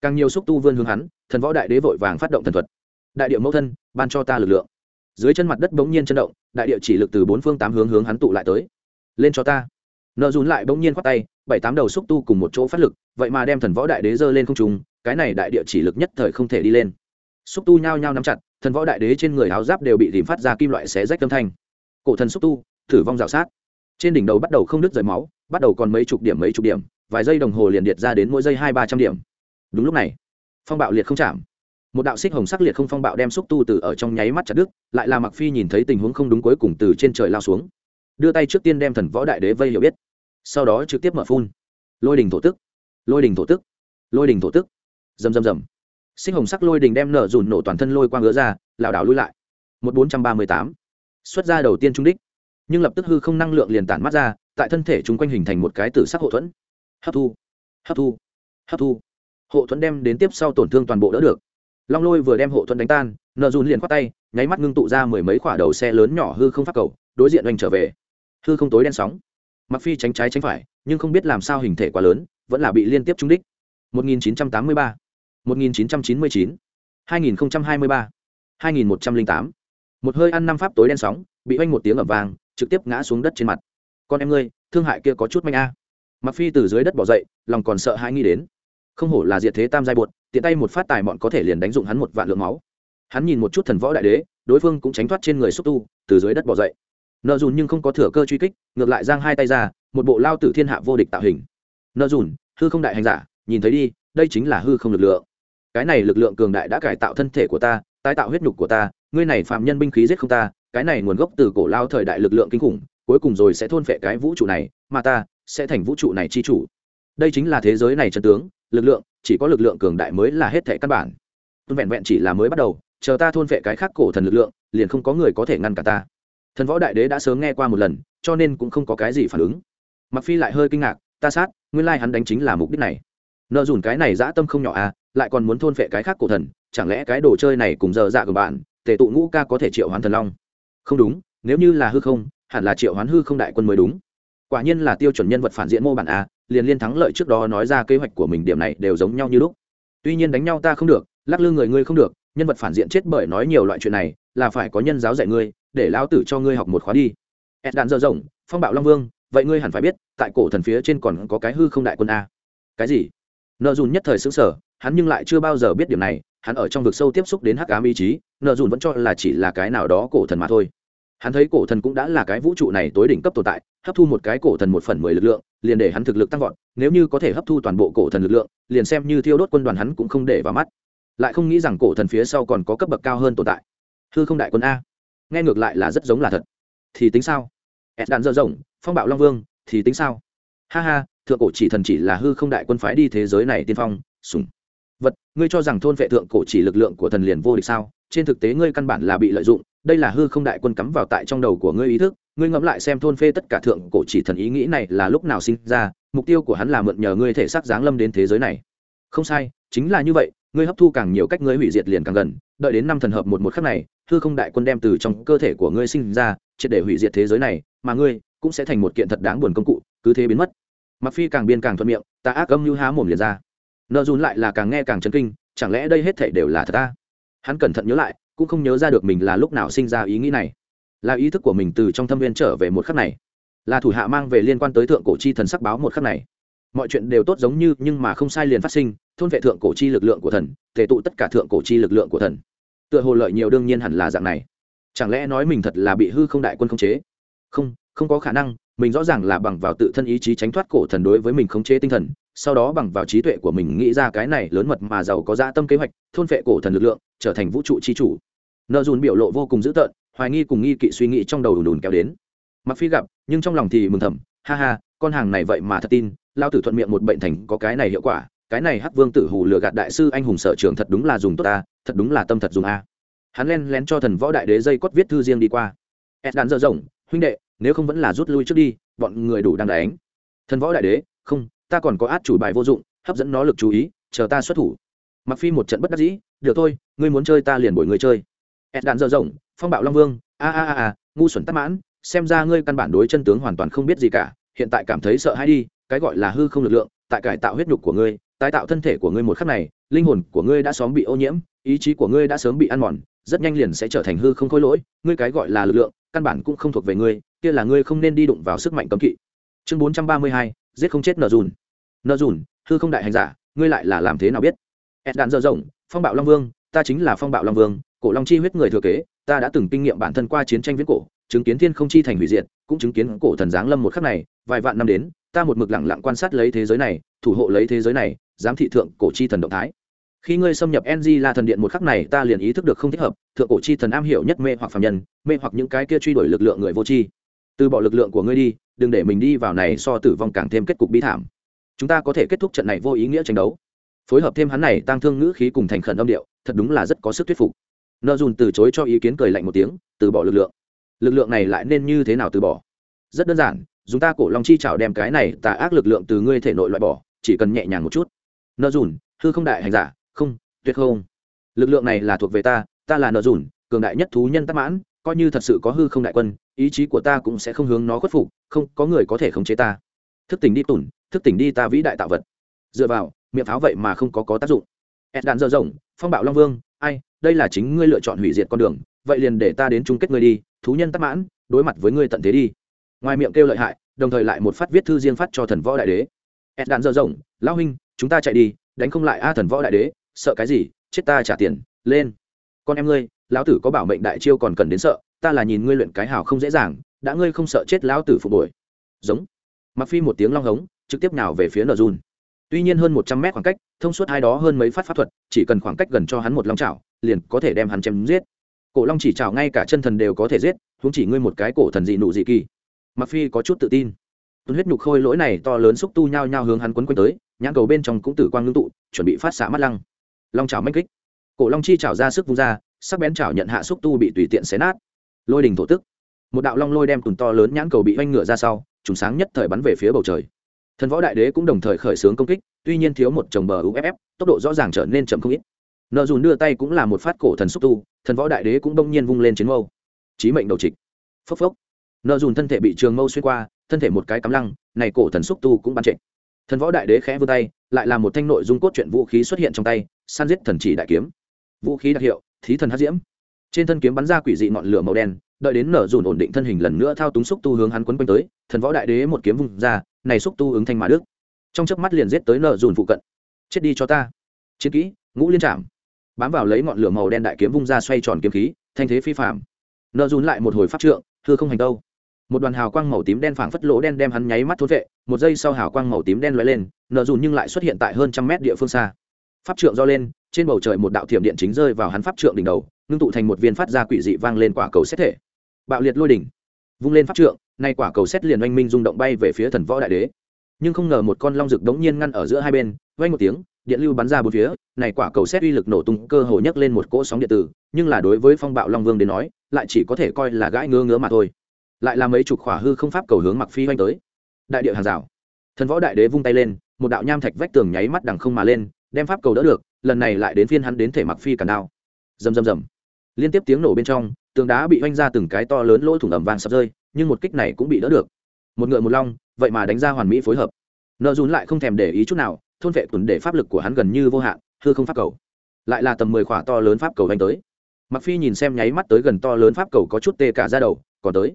Càng nhiều xúc tu vươn hướng hắn, thần võ đại đế vội vàng phát động thần thuật. Đại địa mẫu thân, ban cho ta lực lượng. Dưới chân mặt đất bỗng nhiên chấn động, đại địa chỉ lực từ bốn phương tám hướng hướng hắn tụ lại tới. Lên cho ta. Nợ dùn lại bỗng nhiên khoát tay, bảy tám đầu xúc tu cùng một chỗ phát lực, vậy mà đem thần võ đại đế giơ lên không trùng cái này đại địa chỉ lực nhất thời không thể đi lên xúc tu nhao nhao nắm chặt, thần võ đại đế trên người áo giáp đều bị tìm phát ra kim loại xé rách âm thanh. Cổ thần xúc tu, thử vong rào sát. Trên đỉnh đầu bắt đầu không đứt rời máu, bắt đầu còn mấy chục điểm mấy chục điểm, vài giây đồng hồ liền điện ra đến mỗi giây hai ba trăm điểm. Đúng lúc này, phong bạo liệt không chạm. Một đạo xích hồng sắc liệt không phong bạo đem xúc tu từ ở trong nháy mắt chặt đứt, lại là mặc phi nhìn thấy tình huống không đúng cuối cùng từ trên trời lao xuống. Đưa tay trước tiên đem thần võ đại đế vây hiểu biết, sau đó trực tiếp mở phun. Lôi đình thổ tức, lôi đình thổ tức, lôi đình thổ tức. Rầm rầm rầm. Sinh hồng sắc lôi đình đem nở dùn nổ toàn thân lôi quang ngứa ra lảo đảo lui lại. Một bốn trăm ba mươi tám. Xuất ra đầu tiên trung đích. Nhưng lập tức hư không năng lượng liền tản mắt ra tại thân thể chúng quanh hình thành một cái tử sắc hộ thuẫn. Hấp thu hấp thu hấp thu. Hộ thuẫn đem đến tiếp sau tổn thương toàn bộ đỡ được. Long lôi vừa đem hộ thuẫn đánh tan nợ dùn liền khoát tay nháy mắt ngưng tụ ra mười mấy quả đầu xe lớn nhỏ hư không phát cầu đối diện oanh trở về. Hư không tối đen sóng. Mặc phi tránh trái tránh phải nhưng không biết làm sao hình thể quá lớn vẫn là bị liên tiếp trúng đích. 1983, 1999, 2023, 2108. một hơi ăn năm pháp tối đen sóng bị oanh một tiếng ầm vàng trực tiếp ngã xuống đất trên mặt. Con em ngươi thương hại kia có chút manh a. Mặc phi từ dưới đất bỏ dậy lòng còn sợ hãi nghĩ đến. Không hổ là diệt thế tam giai bột tiện tay một phát tài bọn có thể liền đánh dụng hắn một vạn lượng máu. Hắn nhìn một chút thần võ đại đế đối phương cũng tránh thoát trên người xúc tu từ dưới đất bỏ dậy. Nợ dùn nhưng không có thừa cơ truy kích ngược lại giang hai tay ra một bộ lao tử thiên hạ vô địch tạo hình. Nợ dùn hư không đại hành giả nhìn thấy đi đây chính là hư không lực lượng cái này lực lượng cường đại đã cải tạo thân thể của ta, tái tạo huyết nhục của ta, ngươi này phạm nhân binh khí giết không ta, cái này nguồn gốc từ cổ lao thời đại lực lượng kinh khủng, cuối cùng rồi sẽ thôn phệ cái vũ trụ này, mà ta sẽ thành vũ trụ này chi chủ. Đây chính là thế giới này chân tướng, lực lượng, chỉ có lực lượng cường đại mới là hết thể căn bản. Tuân vẹn vẹn chỉ là mới bắt đầu, chờ ta thôn phệ cái khác cổ thần lực lượng, liền không có người có thể ngăn cả ta. Thần võ đại đế đã sớm nghe qua một lần, cho nên cũng không có cái gì phản ứng. Mặc phi lại hơi kinh ngạc, ta sát, nguyên lai hắn đánh chính là mục đích này. Nợ dùn cái này dã tâm không nhỏ à lại còn muốn thôn phệ cái khác cổ thần, chẳng lẽ cái đồ chơi này cùng giờ dạ của bạn, tề tụ ngũ ca có thể triệu hoán thần long? Không đúng, nếu như là hư không, hẳn là triệu hoán hư không đại quân mới đúng. Quả nhiên là tiêu chuẩn nhân vật phản diện mô bản a, liền liên thắng lợi trước đó nói ra kế hoạch của mình điểm này đều giống nhau như lúc. Tuy nhiên đánh nhau ta không được, lắc lư người ngươi không được, nhân vật phản diện chết bởi nói nhiều loại chuyện này, là phải có nhân giáo dạy ngươi, để lão tử cho ngươi học một khóa đi. Ed đạn dơ rộng, phong bạo long vương, vậy ngươi hẳn phải biết, tại cổ thần phía trên còn có cái hư không đại quân a. Cái gì? Nợ dùn nhất thời xứng sở hắn nhưng lại chưa bao giờ biết điểm này, hắn ở trong vực sâu tiếp xúc đến hắc ám ý chí, nợ dùn vẫn cho là chỉ là cái nào đó cổ thần mà thôi. Hắn thấy cổ thần cũng đã là cái vũ trụ này tối đỉnh cấp tồn tại, hấp thu một cái cổ thần một phần mười lực lượng, liền để hắn thực lực tăng vọt, nếu như có thể hấp thu toàn bộ cổ thần lực lượng, liền xem như thiêu đốt quân đoàn hắn cũng không để vào mắt. Lại không nghĩ rằng cổ thần phía sau còn có cấp bậc cao hơn tồn tại. Hư không đại quân a. Nghe ngược lại là rất giống là thật. Thì tính sao? Ed đạn dơ rộng, phong bạo long vương, thì tính sao? Ha ha, thượng cổ chỉ thần chỉ là hư không đại quân phái đi thế giới này tiên phong, sùng ngươi cho rằng thôn vệ thượng cổ chỉ lực lượng của thần liền vô địch sao? Trên thực tế ngươi căn bản là bị lợi dụng, đây là hư không đại quân cắm vào tại trong đầu của ngươi ý thức. Ngươi ngẫm lại xem thôn phê tất cả thượng cổ chỉ thần ý nghĩ này là lúc nào sinh ra, mục tiêu của hắn là mượn nhờ ngươi thể xác giáng lâm đến thế giới này. Không sai, chính là như vậy, ngươi hấp thu càng nhiều cách ngươi hủy diệt liền càng gần, đợi đến năm thần hợp một một khắc này, hư không đại quân đem từ trong cơ thể của ngươi sinh ra, triệt để hủy diệt thế giới này, mà ngươi cũng sẽ thành một kiện thật đáng buồn công cụ, cứ thế biến mất. Mặc phi càng biên càng thuận miệng, ta ác âm như há mồm liền ra nợ dùn lại là càng nghe càng chấn kinh, chẳng lẽ đây hết thảy đều là thật ta? Hắn cẩn thận nhớ lại, cũng không nhớ ra được mình là lúc nào sinh ra ý nghĩ này. Là ý thức của mình từ trong thâm viên trở về một khắc này. Là thủ hạ mang về liên quan tới thượng cổ chi thần sắc báo một khắc này. Mọi chuyện đều tốt giống như, nhưng mà không sai liền phát sinh, thôn vệ thượng cổ chi lực lượng của thần thể tụ tất cả thượng cổ chi lực lượng của thần. Tựa hồ lợi nhiều đương nhiên hẳn là dạng này. Chẳng lẽ nói mình thật là bị hư không đại quân khống chế? Không không có khả năng, mình rõ ràng là bằng vào tự thân ý chí tránh thoát cổ thần đối với mình khống chế tinh thần sau đó bằng vào trí tuệ của mình nghĩ ra cái này lớn mật mà giàu có dã tâm kế hoạch, thôn phệ cổ thần lực lượng, trở thành vũ trụ chi chủ. Nợ dùn biểu lộ vô cùng dữ tợn, hoài nghi cùng nghi kỵ suy nghĩ trong đầu đùn đùn kéo đến. Mặc phi gặp, nhưng trong lòng thì mừng thầm, ha ha, con hàng này vậy mà thật tin lao tử thuận miệng một bệnh thành có cái này hiệu quả, cái này hắc vương tử hù lừa gạt đại sư anh hùng sở trường thật đúng là dùng tốt ta, thật đúng là tâm thật dùng a. Hắn len lén cho thần võ đại đế dây cót viết thư riêng đi qua. Ed đạn dở rộng, huynh đệ, nếu không vẫn là rút lui trước đi, bọn người đủ đang đánh. Thần võ đại đế, không ta còn có át chủ bài vô dụng hấp dẫn nó lực chú ý chờ ta xuất thủ. Mặc phi một trận bất đắc dĩ được thôi ngươi muốn chơi ta liền bổi người chơi. Ed đạn dở rộng phong bạo long vương a a a a ngu xuẩn tắc mãn xem ra ngươi căn bản đối chân tướng hoàn toàn không biết gì cả hiện tại cảm thấy sợ hãi đi cái gọi là hư không lực lượng tại cải tạo huyết nhục của ngươi tái tạo thân thể của ngươi một khắc này linh hồn của ngươi đã sớm bị ô nhiễm ý chí của ngươi đã sớm bị ăn mòn rất nhanh liền sẽ trở thành hư không khối lỗi ngươi cái gọi là lực lượng căn bản cũng không thuộc về ngươi kia là ngươi không nên đi đụng vào sức mạnh cấm kỵ. Chương 432, giết không chết nợ dùn. Nợ dùn, hư không đại hành giả, ngươi lại là làm thế nào biết? Ed đạn dở rộng, phong bạo long vương, ta chính là phong bạo long vương, cổ long chi huyết người thừa kế, ta đã từng kinh nghiệm bản thân qua chiến tranh viễn cổ, chứng kiến thiên không chi thành hủy diệt, cũng chứng kiến cổ thần giáng lâm một khắc này, vài vạn năm đến, ta một mực lặng lặng quan sát lấy thế giới này, thủ hộ lấy thế giới này, giám thị thượng cổ chi thần động thái. Khi ngươi xâm nhập ng là thần điện một khắc này, ta liền ý thức được không thích hợp, thượng cổ chi thần am hiểu nhất mê hoặc phạm nhân, mê hoặc những cái kia truy đuổi lực lượng người vô tri từ bỏ lực lượng của ngươi đi, đừng để mình đi vào này so tử vong càng thêm kết cục bi thảm. Chúng ta có thể kết thúc trận này vô ý nghĩa tranh đấu. Phối hợp thêm hắn này, tăng thương ngữ khí cùng thành khẩn âm điệu, thật đúng là rất có sức thuyết phục. Nợ dùn từ chối cho ý kiến cười lạnh một tiếng, từ bỏ lực lượng. Lực lượng này lại nên như thế nào từ bỏ? Rất đơn giản, dùng ta cổ long chi chảo đem cái này tà ác lực lượng từ ngươi thể nội loại bỏ, chỉ cần nhẹ nhàng một chút. Nợ dùn, hư không đại hành giả, không, tuyệt không. Lực lượng này là thuộc về ta ta là nợ dùn, cường đại nhất thú nhân tắc mãn, coi như thật sự có hư không đại quân ý chí của ta cũng sẽ không hướng nó khuất phục, không, có người có thể khống chế ta. Thức tỉnh đi tủn thức tỉnh đi ta vĩ đại tạo vật. Dựa vào, miệng pháo vậy mà không có có tác dụng. Ed đạn dơ rộng, phong bạo long vương, ai, đây là chính ngươi lựa chọn hủy diệt con đường, vậy liền để ta đến chung kết ngươi đi, thú nhân tắc mãn, đối mặt với ngươi tận thế đi. Ngoài miệng kêu lợi hại, đồng thời lại một phát viết thư riêng phát cho thần võ đại đế. Ed đạn dơ rộng, lão huynh, chúng ta chạy đi, đánh không lại a thần võ đại đế, sợ cái gì, chết ta trả tiền, lên. Con em ngươi, lão tử có bảo mệnh đại chiêu còn cần đến sợ ta là nhìn ngươi luyện cái hào không dễ dàng, đã ngươi không sợ chết lão tử phục bồi. Giống. Mặc phi một tiếng long hống, trực tiếp nào về phía nợ dùn. Tuy nhiên hơn một trăm mét khoảng cách, thông suốt hai đó hơn mấy phát pháp thuật, chỉ cần khoảng cách gần cho hắn một long chảo, liền có thể đem hắn chém giết. Cổ long chỉ chảo ngay cả chân thần đều có thể giết, huống chỉ ngươi một cái cổ thần dị nụ dị kỳ. Mặc phi có chút tự tin. Tuấn huyết nhục khôi lỗi này to lớn xúc tu nhao nhao hướng hắn quấn quanh tới, nhãn cầu bên trong cũng tử quang ngưng tụ, chuẩn bị phát xạ mắt lăng. Long chảo mách kích. Cổ long chi chảo ra sức vung ra, sắc bén chảo nhận hạ xúc tu bị tùy tiện xé nát lôi đình thổ tức. Một đạo long lôi đem tùn to lớn nhãn cầu bị oanh ngựa ra sau, trùng sáng nhất thời bắn về phía bầu trời. Thần võ đại đế cũng đồng thời khởi xướng công kích, tuy nhiên thiếu một chồng bờ uff tốc độ rõ ràng trở nên chậm không ít. Nợ dùn đưa tay cũng là một phát cổ thần xúc tu, thần võ đại đế cũng đông nhiên vung lên chiến mâu. Chí mệnh đầu trịch. Phốc phốc. Nợ dùn thân thể bị trường mâu xuyên qua, thân thể một cái cắm lăng, này cổ thần xúc tu cũng bắn trệ. Thần võ đại đế khẽ vươn tay, lại là một thanh nội dung cốt truyện vũ khí xuất hiện trong tay san giết thần chỉ đại kiếm. Vũ khí đặc hiệu, thí thần hát diễm trên thân kiếm bắn ra quỷ dị ngọn lửa màu đen, đợi đến nở dùn ổn định thân hình lần nữa thao túng xúc tu hướng hắn quấn quanh tới, thần võ đại đế một kiếm vùng ra, này xúc tu ứng thanh mà đức. Trong chớp mắt liền giết tới nở dùn phụ cận. Chết đi cho ta. Chiến kỹ, ngũ liên trạm bám vào lấy ngọn lửa màu đen đại kiếm vung ra xoay tròn kiếm khí, thanh thế phi phạm nở dùn lại một hồi pháp trượng, thưa không hành đâu. Một đoàn hào quang màu tím đen phảng phất lỗ đen đem hắn nháy mắt thốt vệ, một giây sau hào quang màu tím đen lóe lên, nở dùn nhưng lại xuất hiện tại hơn trăm mét địa phương xa. Pháp trượng do lên, trên bầu trời một đạo thiểm điện chính rơi vào hắn pháp trượng đỉnh đầu ngưng tụ thành một viên phát ra quỷ dị vang lên quả cầu xét thể. Bạo liệt lôi đỉnh, vung lên pháp trượng, nay quả cầu xét liền oanh minh rung động bay về phía thần võ đại đế. Nhưng không ngờ một con long rực đống nhiên ngăn ở giữa hai bên, vang một tiếng, điện lưu bắn ra bốn phía, này quả cầu xét uy lực nổ tung, cơ hồ nhấc lên một cỗ sóng điện tử, nhưng là đối với phong bạo long vương đến nói, lại chỉ có thể coi là gãi ngứa ngứa mà thôi. Lại là mấy chục khỏa hư không pháp cầu hướng mặc phi oanh tới. Đại địa hàng rào. Thần võ đại đế vung tay lên, một đạo nham thạch vách tường nháy mắt đằng không mà lên, đem pháp cầu đỡ được, lần này lại đến phiên hắn đến thể mặc phi cản đao. Rầm rầm rầm liên tiếp tiếng nổ bên trong, tường đá bị oanh ra từng cái to lớn lỗ thủng ẩm vàng sập rơi, nhưng một kích này cũng bị đỡ được. Một ngựa một long, vậy mà đánh ra hoàn mỹ phối hợp. Nợ dùn lại không thèm để ý chút nào, thôn vệ tuần để pháp lực của hắn gần như vô hạn, hư không pháp cầu. Lại là tầm mười khỏa to lớn pháp cầu đánh tới. Mặc phi nhìn xem nháy mắt tới gần to lớn pháp cầu có chút tê cả ra đầu, còn tới.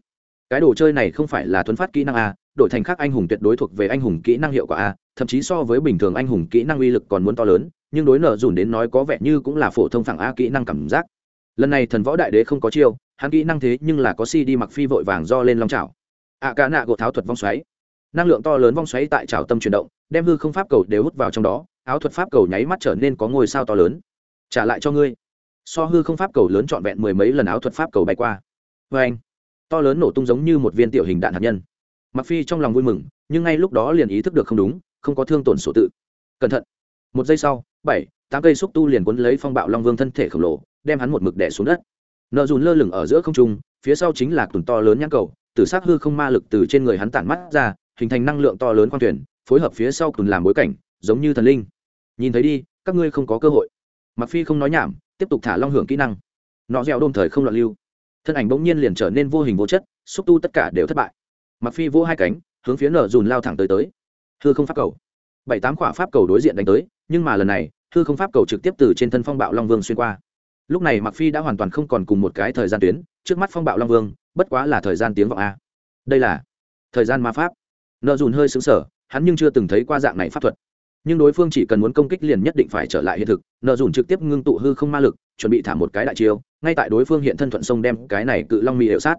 Cái đồ chơi này không phải là thuấn phát kỹ năng a, đổi thành khác anh hùng tuyệt đối thuộc về anh hùng kỹ năng hiệu quả a, thậm chí so với bình thường anh hùng kỹ năng uy lực còn muốn to lớn, nhưng đối nợ dùn đến nói có vẻ như cũng là phổ thông phẳng a kỹ năng cảm giác lần này thần võ đại đế không có chiêu, hắn kỹ năng thế nhưng là có si đi mặc phi vội vàng do lên long trào ạ cả nạ gột tháo thuật vong xoáy. Năng lượng to lớn vong xoáy tại trào tâm chuyển động, đem hư không pháp cầu đều hút vào trong đó, áo thuật pháp cầu nháy mắt trở nên có ngôi sao to lớn. Trả lại cho ngươi. So hư không pháp cầu lớn trọn vẹn mười mấy lần áo thuật pháp cầu bay qua. Vê anh, to lớn nổ tung giống như một viên tiểu hình đạn hạt nhân. Mặc phi trong lòng vui mừng, nhưng ngay lúc đó liền ý thức được không đúng, không có thương tổn sổ tự. Cẩn thận. Một giây sau, bảy, tám cây xúc tu liền cuốn lấy phong bạo long vương thân thể khổng lồ đem hắn một mực đẻ xuống đất. Nợ dùn lơ lửng ở giữa không trung, phía sau chính là tuần to lớn nhãn cầu, từ s hư không ma lực từ trên người hắn tản mắt ra, hình thành năng lượng to lớn khoang thuyền phối hợp phía sau tuần làm bối cảnh, giống như thần linh. Nhìn thấy đi, các ngươi không có cơ hội. Mặc phi không nói nhảm, tiếp tục thả long hưởng kỹ năng. Nó gieo đôm thời không loạn lưu. Thân ảnh bỗng nhiên liền trở nên vô hình vô chất, xúc tu tất cả đều thất bại. Mặc phi vỗ hai cánh, hướng phía nở dùn lao thẳng tới tới. Hư không pháp cầu. Bảy tám quả pháp cầu đối diện đánh tới, nhưng mà lần này, hư không pháp cầu trực tiếp từ trên thân phong bạo long vương xuyên qua lúc này mặc phi đã hoàn toàn không còn cùng một cái thời gian tuyến, trước mắt phong bạo long vương, bất quá là thời gian tiếng vọng a. Đây là thời gian ma pháp. Nợ dùn hơi xứng sở hắn nhưng chưa từng thấy qua dạng này pháp thuật. Nhưng đối phương chỉ cần muốn công kích liền nhất định phải trở lại hiện thực, nợ dùn trực tiếp ngưng tụ hư không ma lực, chuẩn bị thả một cái đại chiêu, ngay tại đối phương hiện thân thuận sông đem cái này cự long mì hiệu sát.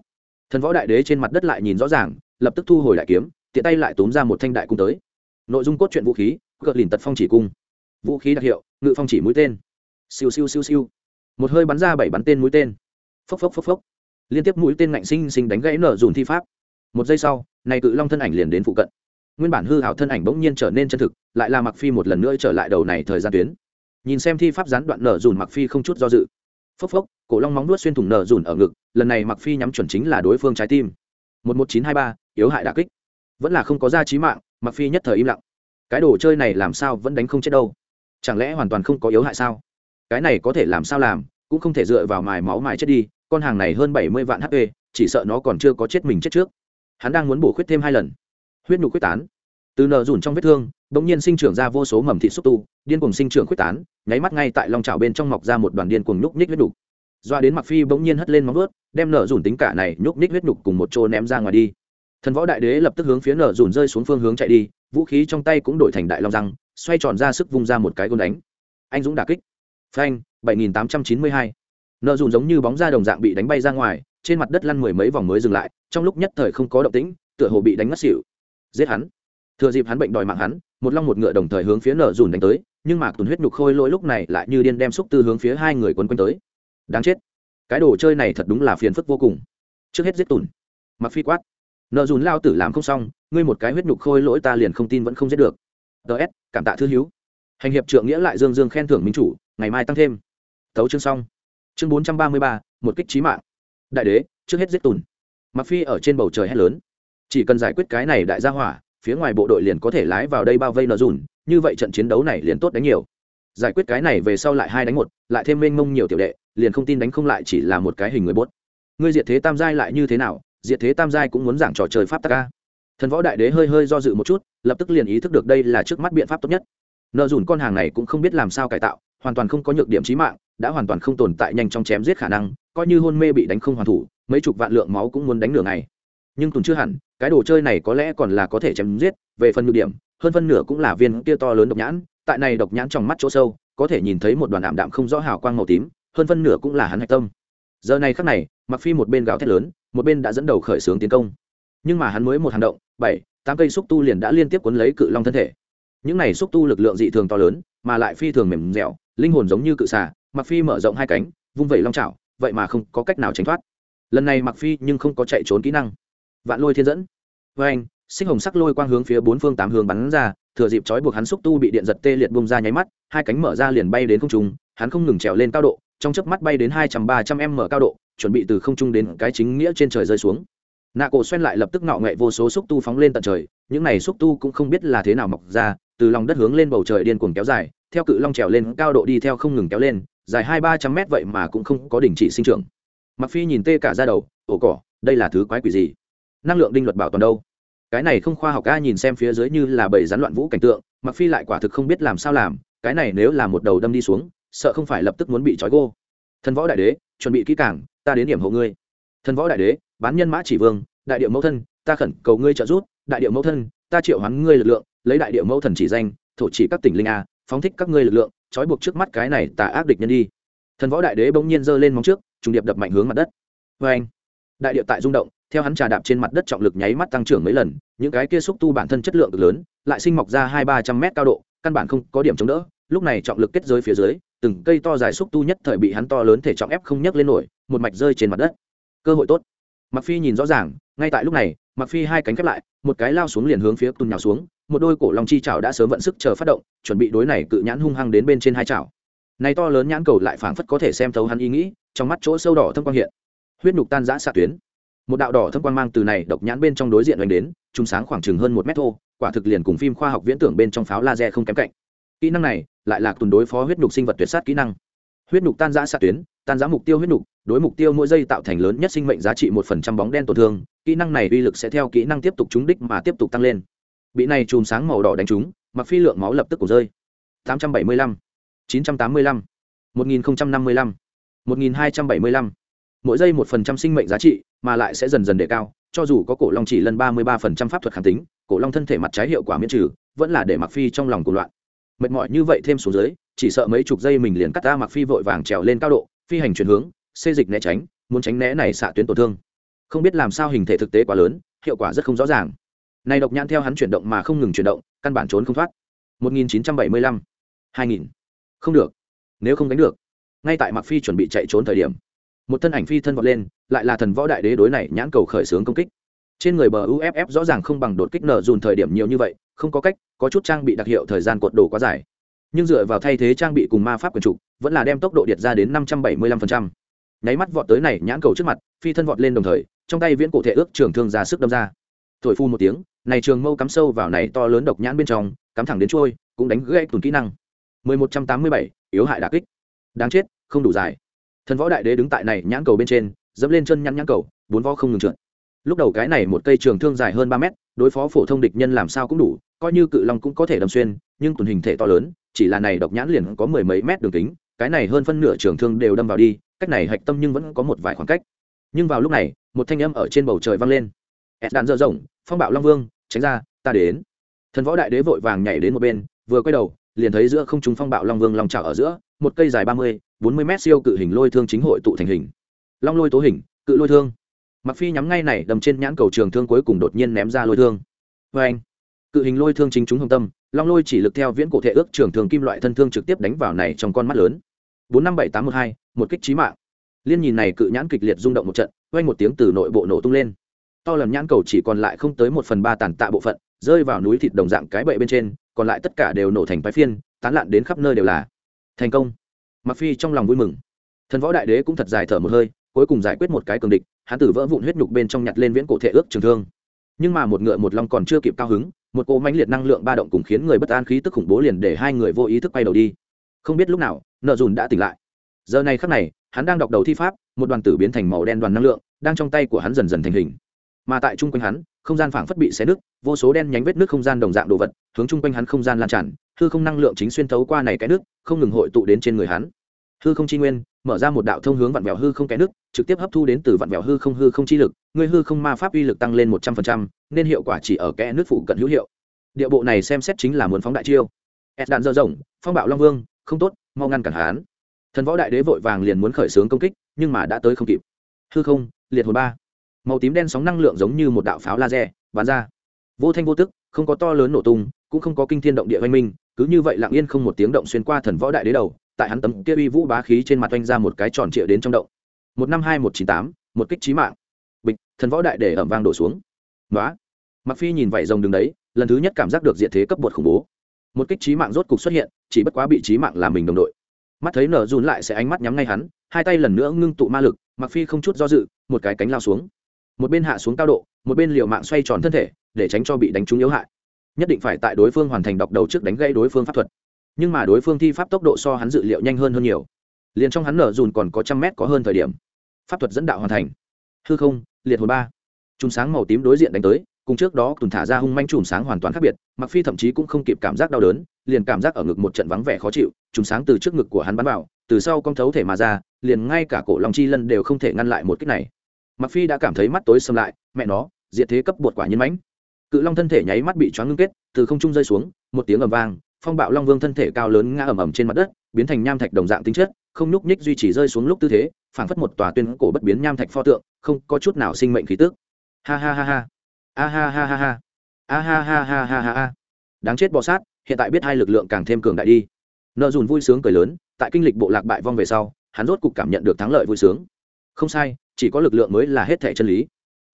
Thần võ đại đế trên mặt đất lại nhìn rõ ràng, lập tức thu hồi đại kiếm, tiện tay lại tốn ra một thanh đại cung tới. Nội dung cốt truyện vũ khí cợt lìn tật phong chỉ cung. Vũ khí đặc hiệu, ngự phong chỉ mũi tên. Siêu siêu siêu siêu một hơi bắn ra bảy bắn tên mũi tên. Phốc phốc phốc phốc. Liên tiếp mũi tên ngạnh sinh sinh đánh gãy nở dùn thi pháp. Một giây sau, này cự long thân ảnh liền đến phụ cận. Nguyên bản hư hảo thân ảnh bỗng nhiên trở nên chân thực, lại là mặc phi một lần nữa trở lại đầu này thời gian tuyến. Nhìn xem thi pháp gián đoạn nở dùn mặc phi không chút do dự. Phốc phốc, cổ long móng nuốt xuyên thủng nở dùn ở ngực, lần này mặc phi nhắm chuẩn chính là đối phương trái tim. Một một chín hai ba, yếu hại đả kích. Vẫn là không có ra trí mạng mặc phi nhất thời im lặng. Cái đồ chơi này làm sao vẫn đánh không chết đâu? Chẳng lẽ hoàn toàn không có yếu hại sao? Cái này có thể làm sao làm, cũng không thể dựa vào mài máu mài chết đi, con hàng này hơn bảy mươi vạn hp chỉ sợ nó còn chưa có chết mình chết trước. Hắn đang muốn bổ khuyết thêm hai lần. Huyết nhục quyết tán. Từ nợ rủn trong vết thương đ ỗ n g nhiên sinh trưởng ra vô số mầm thị xúc tu, điên cùng sinh trưởng quyết tán, nháy mắt ngay tại lòng trào bên trong mọc ra một đoàn điên cùng nhúc nhích huyết nhục. Doa đến mặc phi bỗng nhiên hất lên móng ướt đem nợ rủn tính cả này nhúc nhích huyết nhục cùng một chỗ ném ra ngoài đi. Thần võ đại đế lập tức hướng phía nợ rủn rơi xuống phương hướng chạy đi, vũ khí trong tay cũng đổi thành đại long răng, xoay tròn ra sức vung ra một cái gôn đánh. Anh dũng đà kích phanh, bảy nghìn tám trăm chín mươi hai. Nợ dùn giống như bóng da đồng dạng bị đánh bay ra ngoài, trên mặt đất lăn mười mấy vòng mới dừng lại, trong lúc nhất thời không có động tĩnh, tựa hồ bị đánh ngất xỉu. Giết hắn. Thừa dịp hắn bệnh đòi mạng hắn, một long một ngựa đồng thời hướng phía nợ dùn đánh tới, nhưng mà tuần huyết nhục khôi lỗi lúc này lại như điên đem xúc tư hướng phía hai người quấn quanh tới. Đáng chết. Cái đồ chơi này thật đúng là phiền phức vô cùng. Trước hết giết tùn. Mặc phi quát. Nợ dùn lao tử làm không xong, ngươi một cái huyết nhục khôi lỗi ta liền không tin vẫn không giết được. Ts cảm tạ thư hiếu hành hiệp trượng nghĩa lại dương dương khen thưởng minh chủ ngày mai tăng thêm. Tấu chương xong. Chương bốn trăm ba mươi ba, một kích trí mạng. Đại đế, trước hết giết tùn. Mặc phi ở trên bầu trời hét lớn. Chỉ cần giải quyết cái này đại gia hỏa, phía ngoài bộ đội liền có thể lái vào đây bao vây nợ dùn, như vậy trận chiến đấu này liền tốt đánh nhiều. Giải quyết cái này về sau lại hai đánh một, lại thêm mênh mông nhiều tiểu đệ, liền không tin đánh không lại chỉ là một cái hình người bốt. Ngươi diệt thế tam giai lại như thế nào? Diệt thế tam giai cũng muốn giảng trò chơi pháp tắc ca thần võ đại đế hơi hơi do dự một chút, lập tức liền ý thức được đây là trước mắt biện pháp tốt nhất. Nợ dùn con hàng này cũng không biết làm sao cải tạo hoàn toàn không có nhược điểm chí mạng, đã hoàn toàn không tồn tại nhanh trong chém giết khả năng, coi như hôn mê bị đánh không hoàn thủ, mấy chục vạn lượng máu cũng muốn đánh nửa ngày. Nhưng tuần chưa hẳn, cái đồ chơi này có lẽ còn là có thể chém giết, về phần nhược điểm, hơn phân nửa cũng là viên kia to lớn độc nhãn, tại này độc nhãn trong mắt chỗ sâu, có thể nhìn thấy một đoàn ảm đạm không rõ hào quang màu tím, hơn phân nửa cũng là hắn hạch tâm. Giờ này khắc này mặc phi một bên gào thét lớn, một bên đã dẫn đầu khởi xướng tiến công. Nhưng mà hắn mới một hành động, bảy, tám cây xúc tu liền đã liên tiếp cuốn lấy cự long thân thể. Những này xúc tu lực lượng dị thường to lớn, mà lại phi thường mềm dẻo linh hồn giống như cự xà mặc phi mở rộng hai cánh, vung vẩy long chảo, vậy mà không có cách nào tránh thoát. Lần này mặc phi nhưng không có chạy trốn kỹ năng. Vạn lôi thiên dẫn. Với anh sinh hồng sắc lôi quang hướng phía bốn phương tám hướng bắn ra, thừa dịp chói buộc hắn xúc tu bị điện giật tê liệt bung ra nháy mắt, hai cánh mở ra liền bay đến không trung, hắn không ngừng trèo lên cao độ, trong chớp mắt bay đến hai trăm ba trăm m cao độ, chuẩn bị từ không trung đến cái chính nghĩa trên trời rơi xuống. Nạ cổ xoen lại lập tức ngọ nghệ vô số xúc tu phóng lên tận trời, những này xúc tu cũng không biết là thế nào mọc ra, từ lòng đất hướng lên bầu trời điên cuồng kéo dài theo cự long trèo lên cao độ đi theo không ngừng kéo lên, dài hai ba trăm mét vậy mà cũng không có đình chỉ sinh trưởng. Mặc phi nhìn tê cả ra đầu, ổ cỏ, đây là thứ quái quỷ gì? Năng lượng đinh luật bảo toàn đâu? Cái này không khoa học ca nhìn xem phía dưới như là bầy rắn loạn vũ cảnh tượng mặc phi lại quả thực không biết làm sao làm, cái này nếu là một đầu đâm đi xuống, sợ không phải lập tức muốn bị trói gô. Thần võ đại đế, chuẩn bị kỹ càng, ta đến điểm hộ ngươi. Thần võ đại đế, bán nhân mã chỉ vương, đại điệu mẫu thân, ta khẩn cầu ngươi trợ giúp, đại điệu mẫu thân, ta triệu hoán ngươi lực lượng, lấy đại điệu mẫu thần chỉ danh, thổ chỉ các tỉnh linh a phóng thích các ngươi lực lượng, trói buộc trước mắt cái này tà ác địch nhân đi. Thần võ đại đế bỗng nhiên giơ lên móng trước, trùng điệp đập mạnh hướng mặt đất. Vê anh, đại địa tại rung động, theo hắn trà đạp trên mặt đất trọng lực nháy mắt tăng trưởng mấy lần, những cái kia xúc tu bản thân chất lượng cực lớn, lại sinh mọc ra hai ba trăm mét cao độ, căn bản không có điểm chống đỡ. Lúc này trọng lực kết giới phía dưới, từng cây to dài xúc tu nhất thời bị hắn to lớn thể trọng ép không nhấc lên nổi, một mạch rơi trên mặt đất. Cơ hội tốt. Mặc phi nhìn rõ ràng, ngay tại lúc này mặc phi hai cánh khép lại, một cái lao xuống liền hướng phía tùn nhào xuống một đôi cổ long chi chảo đã sớm vận sức chờ phát động, chuẩn bị đối này cự nhãn hung hăng đến bên trên hai chảo. Này to lớn nhãn cầu lại phảng phất có thể xem thấu hắn ý nghĩ, trong mắt chỗ sâu đỏ thâm quang hiện. Huyết nhục tan rã xạ tuyến. Một đạo đỏ thâm quang mang từ này độc nhãn bên trong đối diện đánh đến trung sáng khoảng chừng hơn một mét thô, quả thực liền cùng phim khoa học viễn tưởng bên trong pháo laser không kém cạnh. Kỹ năng này lại là tuần đối phó huyết nhục sinh vật tuyệt sát kỹ năng. Huyết nhục tan rã xạ tuyến, tan rã mục tiêu huyết nhục đối mục tiêu mỗi giây tạo thành lớn nhất sinh mệnh giá trị một phần trăm bóng đen tổn thương, kỹ năng này uy lực sẽ theo kỹ năng tiếp tục trúng đích mà tiếp tục tăng lên bị này chùm sáng màu đỏ đánh trúng mặc phi lượng máu lập tức của rơi. 875, 985, 1055, 1275. mỗi giây một phần trăm sinh mệnh giá trị mà lại sẽ dần dần đề cao cho dù có cổ long chỉ lần ba mươi ba phần trăm pháp thuật kháng tính cổ long thân thể mặt trái hiệu quả miễn trừ vẫn là để mặc phi trong lòng cuộc loạn. Mệt mỏi như vậy thêm xuống dưới chỉ sợ mấy chục giây mình liền cắt ra mặc phi vội vàng trèo lên cao độ phi hành chuyển hướng xê dịch né tránh muốn tránh né này xạ tuyến tổn thương. Không biết làm sao hình thể thực tế quá lớn hiệu quả rất không rõ ràng này độc nhãn theo hắn chuyển động mà không ngừng chuyển động, căn bản trốn không thoát. 1975 2000 không được. Nếu không đánh được, ngay tại mặc phi chuẩn bị chạy trốn thời điểm, một thân ảnh phi thân vọt lên, lại là thần võ đại đế đối này nhãn cầu khởi xướng công kích. Trên người bờ uff rõ ràng không bằng đột kích nở dùn thời điểm nhiều như vậy, không có cách, có chút trang bị đặc hiệu thời gian cuộn đồ quá dài. Nhưng dựa vào thay thế trang bị cùng ma pháp quyền trục vẫn là đem tốc độ điện ra đến 575%. nháy mắt vọt tới này nhãn cầu trước mặt, phi thân vọt lên đồng thời, trong tay viễn cổ thể ước trường thương ra sức đâm ra thổi phu một tiếng này trường mâu cắm sâu vào này to lớn độc nhãn bên trong cắm thẳng đến trôi cũng đánh gãy tuần kỹ năng. 1187, yếu hại đả kích. Đáng chết không đủ dài. Thần võ đại đế đứng tại này nhãn cầu bên trên dẫm lên chân nhăn nhãn cầu bốn võ không ngừng trượt. Lúc đầu cái này một cây trường thương dài hơn ba mét đối phó phổ thông địch nhân làm sao cũng đủ coi như cự long cũng có thể đâm xuyên nhưng tuần hình thể to lớn chỉ là này độc nhãn liền có mười mấy mét đường kính cái này hơn phân nửa trường thương đều đâm vào đi cách này hạch tâm nhưng vẫn có một vài khoảng cách. Nhưng vào lúc này một thanh âm ở trên bầu trời vang lên ed đạn dơ rộng phong bạo long vương, tránh ra, ta đến. Thần võ đại đế vội vàng nhảy đến một bên, vừa quay đầu, liền thấy giữa không trung phong bạo long vương long trào ở giữa, một cây dài ba mươi, bốn mươi mét siêu cự hình lôi thương chính hội tụ thành hình. Long lôi tố hình, cự lôi thương. Mặc phi nhắm ngay này đầm trên nhãn cầu trường thương cuối cùng đột nhiên ném ra lôi thương. Vê anh, cự hình lôi thương chính chúng hồng tâm, long lôi chỉ lực theo viễn cổ thể ước trường thương kim loại thân thương trực tiếp đánh vào này trong con mắt lớn. Bốn năm bảy tám một hai, một kích trí mạng. Liên nhìn này cự nhãn kịch liệt rung động một trận vang một tiếng từ nội bộ nổ tung lên to lầm nhãn cầu chỉ còn lại không tới một phần ba tàn tạ bộ phận, rơi vào núi thịt đồng dạng cái bệ bên trên, còn lại tất cả đều nổ thành phái phiên, tán lạn đến khắp nơi đều là. Thành công. Mặc phi trong lòng vui mừng. Thần võ đại đế cũng thật dài thở một hơi, cuối cùng giải quyết một cái cường địch, hắn tử vỡ vụn huyết nhục bên trong nhặt lên viễn cổ thể ước trường thương. Nhưng mà một ngựa một long còn chưa kịp cao hứng, một cỗ mãnh liệt năng lượng ba động cùng khiến người bất an khí tức khủng bố liền để hai người vô ý thức quay đầu đi. Không biết lúc nào, nợ dùn đã tỉnh lại. Giờ này khắc này, hắn đang đọc đầu thi pháp, một đoàn tử biến thành màu đen đoàn năng lượng, đang trong tay của hắn dần dần thành hình mà tại chung quanh hắn, không gian phảng phất bị xé nứt, vô số đen nhánh vết nước không gian đồng dạng đồ vật, hướng chung quanh hắn không gian lan tràn, hư không năng lượng chính xuyên thấu qua này cái nước không ngừng hội tụ đến trên người hắn. Hư không chi nguyên, mở ra một đạo thông hướng vặn vẹo hư không cái nước trực tiếp hấp thu đến từ vặn vẹo hư không hư không chi lực, người hư không ma pháp uy lực tăng lên một trăm phần trăm, nên hiệu quả chỉ ở kẽ nước phụ cận hữu hiệu. Địa bộ này xem xét chính là muốn phóng đại chiêu. Ép đạn dơ rộng, phong bạo long vương, không tốt, mau ngăn cản hán thần võ đại đế vội vàng liền muốn khởi xướng công kích, nhưng mà đã tới không kịp. Hư không, liệt hồn ba màu tím đen sóng năng lượng giống như một đạo pháo laser, bắn ra. Vô thanh vô tức, không có to lớn nổ tung, cũng không có kinh thiên động địa oanh minh, cứ như vậy lặng yên không một tiếng động xuyên qua thần võ đại đế đầu, tại hắn tấm kia uy vũ bá khí trên mặt oanh ra một cái tròn trịa đến trong động. Một năm hai một chín tám, một kích trí mạng. Bịch, thần võ đại để ẩm vang đổ xuống. Nói mặc phi nhìn vậy rồng đứng đấy, lần thứ nhất cảm giác được diện thế cấp bột khủng bố. Một kích trí mạng rốt cục xuất hiện, chỉ bất quá bị trí mạng là mình đồng đội. Mắt thấy nở run lại sẽ ánh mắt nhắm ngay hắn, hai tay lần nữa ngưng tụ ma lực mặc phi không chút do dự, một cái cánh lao xuống một bên hạ xuống cao độ, một bên liều mạng xoay tròn thân thể, để tránh cho bị đánh trúng yếu hại. Nhất định phải tại đối phương hoàn thành đọc đầu trước đánh gây đối phương pháp thuật. Nhưng mà đối phương thi pháp tốc độ so hắn dự liệu nhanh hơn hơn nhiều. Liền trong hắn nở dùn còn có trăm mét có hơn thời điểm. Pháp thuật dẫn đạo hoàn thành. Hư không, liệt hồi ba. Chùm sáng màu tím đối diện đánh tới, cùng trước đó tùn thả ra hung manh chùm sáng hoàn toàn khác biệt mặc phi thậm chí cũng không kịp cảm giác đau đớn, liền cảm giác ở ngực một trận vắng vẻ khó chịu, chùm sáng từ trước ngực của hắn bắn vào, từ sau con thấu thể mà ra, liền ngay cả cổ long chi lân đều không thể ngăn lại một cách này mặc phi đã cảm thấy mắt tối xâm lại, mẹ nó, diệt thế cấp bột quả nhiên mãnh. Cự long thân thể nháy mắt bị choáng ngưng kết, từ không trung rơi xuống, một tiếng ầm vang, phong bạo long vương thân thể cao lớn ngã ầm ầm trên mặt đất, biến thành nham thạch đồng dạng tính chất, không nhúc nhích duy trì rơi xuống lúc tư thế, phảng phất một tòa tuyên cổ bất biến nham thạch pho tượng, không có chút nào sinh mệnh khí tức. Ha ha ha ha. A ha ha ha ha. A ha ha ha ha ha ha. Đáng chết bò sát, hiện tại biết hai lực lượng càng thêm cường đại đi. Nợ dùn vui sướng cười lớn, tại kinh lịch bộ lạc bại vong về sau, hắn rốt cục cảm nhận được thắng lợi vui sướng. Không sai chỉ có lực lượng mới là hết thẻ chân lý.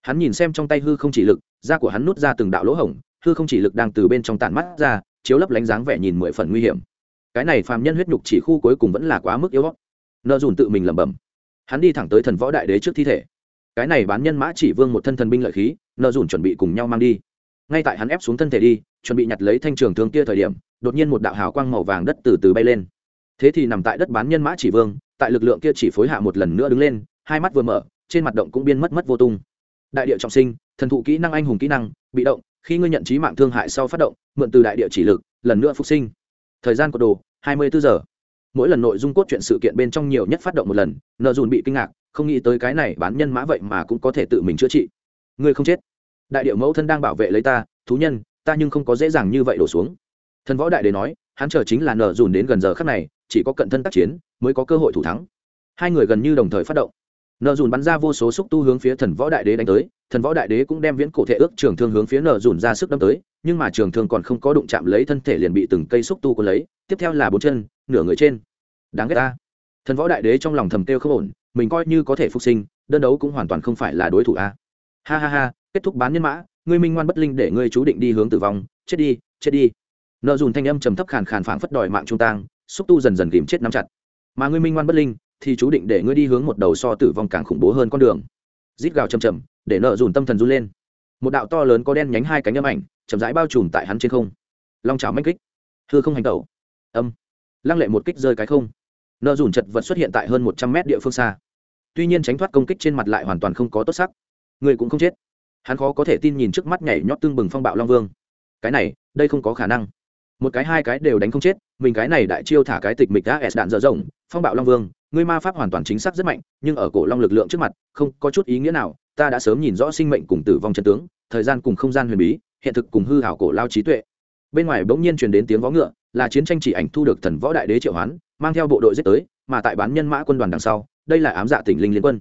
Hắn nhìn xem trong tay hư không chỉ lực, da của hắn nút ra từng đạo lỗ hổng, hư không chỉ lực đang từ bên trong tàn mắt ra, chiếu lấp lánh dáng vẻ nhìn mười phần nguy hiểm. Cái này phàm nhân huyết nhục chỉ khu cuối cùng vẫn là quá mức yếu hót nợ dùn tự mình lẩm bẩm. Hắn đi thẳng tới thần võ đại đế trước thi thể. Cái này bán nhân mã chỉ vương một thân thần binh lợi khí, nợ dùn chuẩn bị cùng nhau mang đi. Ngay tại hắn ép xuống thân thể đi, chuẩn bị nhặt lấy thanh trường thương kia thời điểm, đột nhiên một đạo hào quang màu vàng đất từ từ bay lên. Thế thì nằm tại đất bán nhân mã chỉ vương, tại lực lượng kia chỉ phối hạ một lần nữa đứng lên, hai mắt vừa mở trên mặt động cũng biên mất mất vô tung. Đại địa trọng sinh, thần thụ kỹ năng anh hùng kỹ năng, bị động, khi ngươi nhận trí mạng thương hại sau phát động, mượn từ đại địa chỉ lực, lần nữa phục sinh. Thời gian của đồ, hai mươi bốn giờ. Mỗi lần nội dung cốt truyện sự kiện bên trong nhiều nhất phát động một lần, nợ dùn bị kinh ngạc, không nghĩ tới cái này bán nhân mã vậy mà cũng có thể tự mình chữa trị. Ngươi không chết. Đại điệu mẫu thân đang bảo vệ lấy ta, thú nhân, ta nhưng không có dễ dàng như vậy đổ xuống. Thần võ đại đế nói, hắn chờ chính là nợ dùn đến gần giờ khắc này, chỉ có cận thân tác chiến, mới có cơ hội thủ thắng. Hai người gần như đồng thời phát động nợ dùn bắn ra vô số xúc tu hướng phía thần võ đại đế đánh tới, thần võ đại đế cũng đem viễn cổ thể ước trường thương hướng phía nợ dùn ra sức đâm tới, nhưng mà trường thương còn không có đụng chạm lấy thân thể liền bị từng cây xúc tu của lấy, tiếp theo là bốn chân, nửa người trên. Đáng ghét ta. Thần võ đại đế trong lòng thầm kêu không ổn, mình coi như có thể phục sinh, đơn đấu cũng hoàn toàn không phải là đối thủ a. Ha ha ha, kết thúc bán nhân mã, ngươi minh ngoan bất linh để ngươi chú định đi hướng tử vong, chết đi chết đi. Nợ dùn thanh âm trầm thấp khàn khàn phảng phất đòi mạng trung tang, xúc tu dần dần kìm chết nắm chặt. Mà ngươi minh ngoan bất linh thì chú định để ngươi đi hướng một đầu so tử vong càng khủng bố hơn con đường. Rít gào chầm chầm để nợ dùn tâm thần run lên. Một đạo to lớn có đen nhánh hai cánh âm ảnh, chậm rãi bao trùm tại hắn trên không. Long trào manh kích. Thưa không hành tẩu. Âm. Lăng lệ một kích rơi cái không. Nợ dùn chật vật xuất hiện tại hơn một trăm mét địa phương xa. Tuy nhiên tránh thoát công kích trên mặt lại hoàn toàn không có tốt sắc. Người cũng không chết. Hắn khó có thể tin nhìn trước mắt nhảy nhót tương bừng phong bạo long vương. Cái này, đây không có khả năng. Một cái hai cái đều đánh không chết, mình cái này đại chiêu thả cái tịch mịch đã s đạn dở rộng, phong bạo long vương ngươi ma pháp hoàn toàn chính xác rất mạnh, nhưng ở cổ long lực lượng trước mặt, không có chút ý nghĩa nào. Ta đã sớm nhìn rõ sinh mệnh cùng tử vong chân tướng, thời gian cùng không gian huyền bí, hiện thực cùng hư hảo cổ lao trí tuệ. Bên ngoài bỗng nhiên truyền đến tiếng vó ngựa, là chiến tranh chỉ ảnh thu được thần võ đại đế triệu hoán, mang theo bộ đội giết tới, mà tại bán nhân mã quân đoàn đằng sau, đây là ám dạ tỉnh linh liên quân.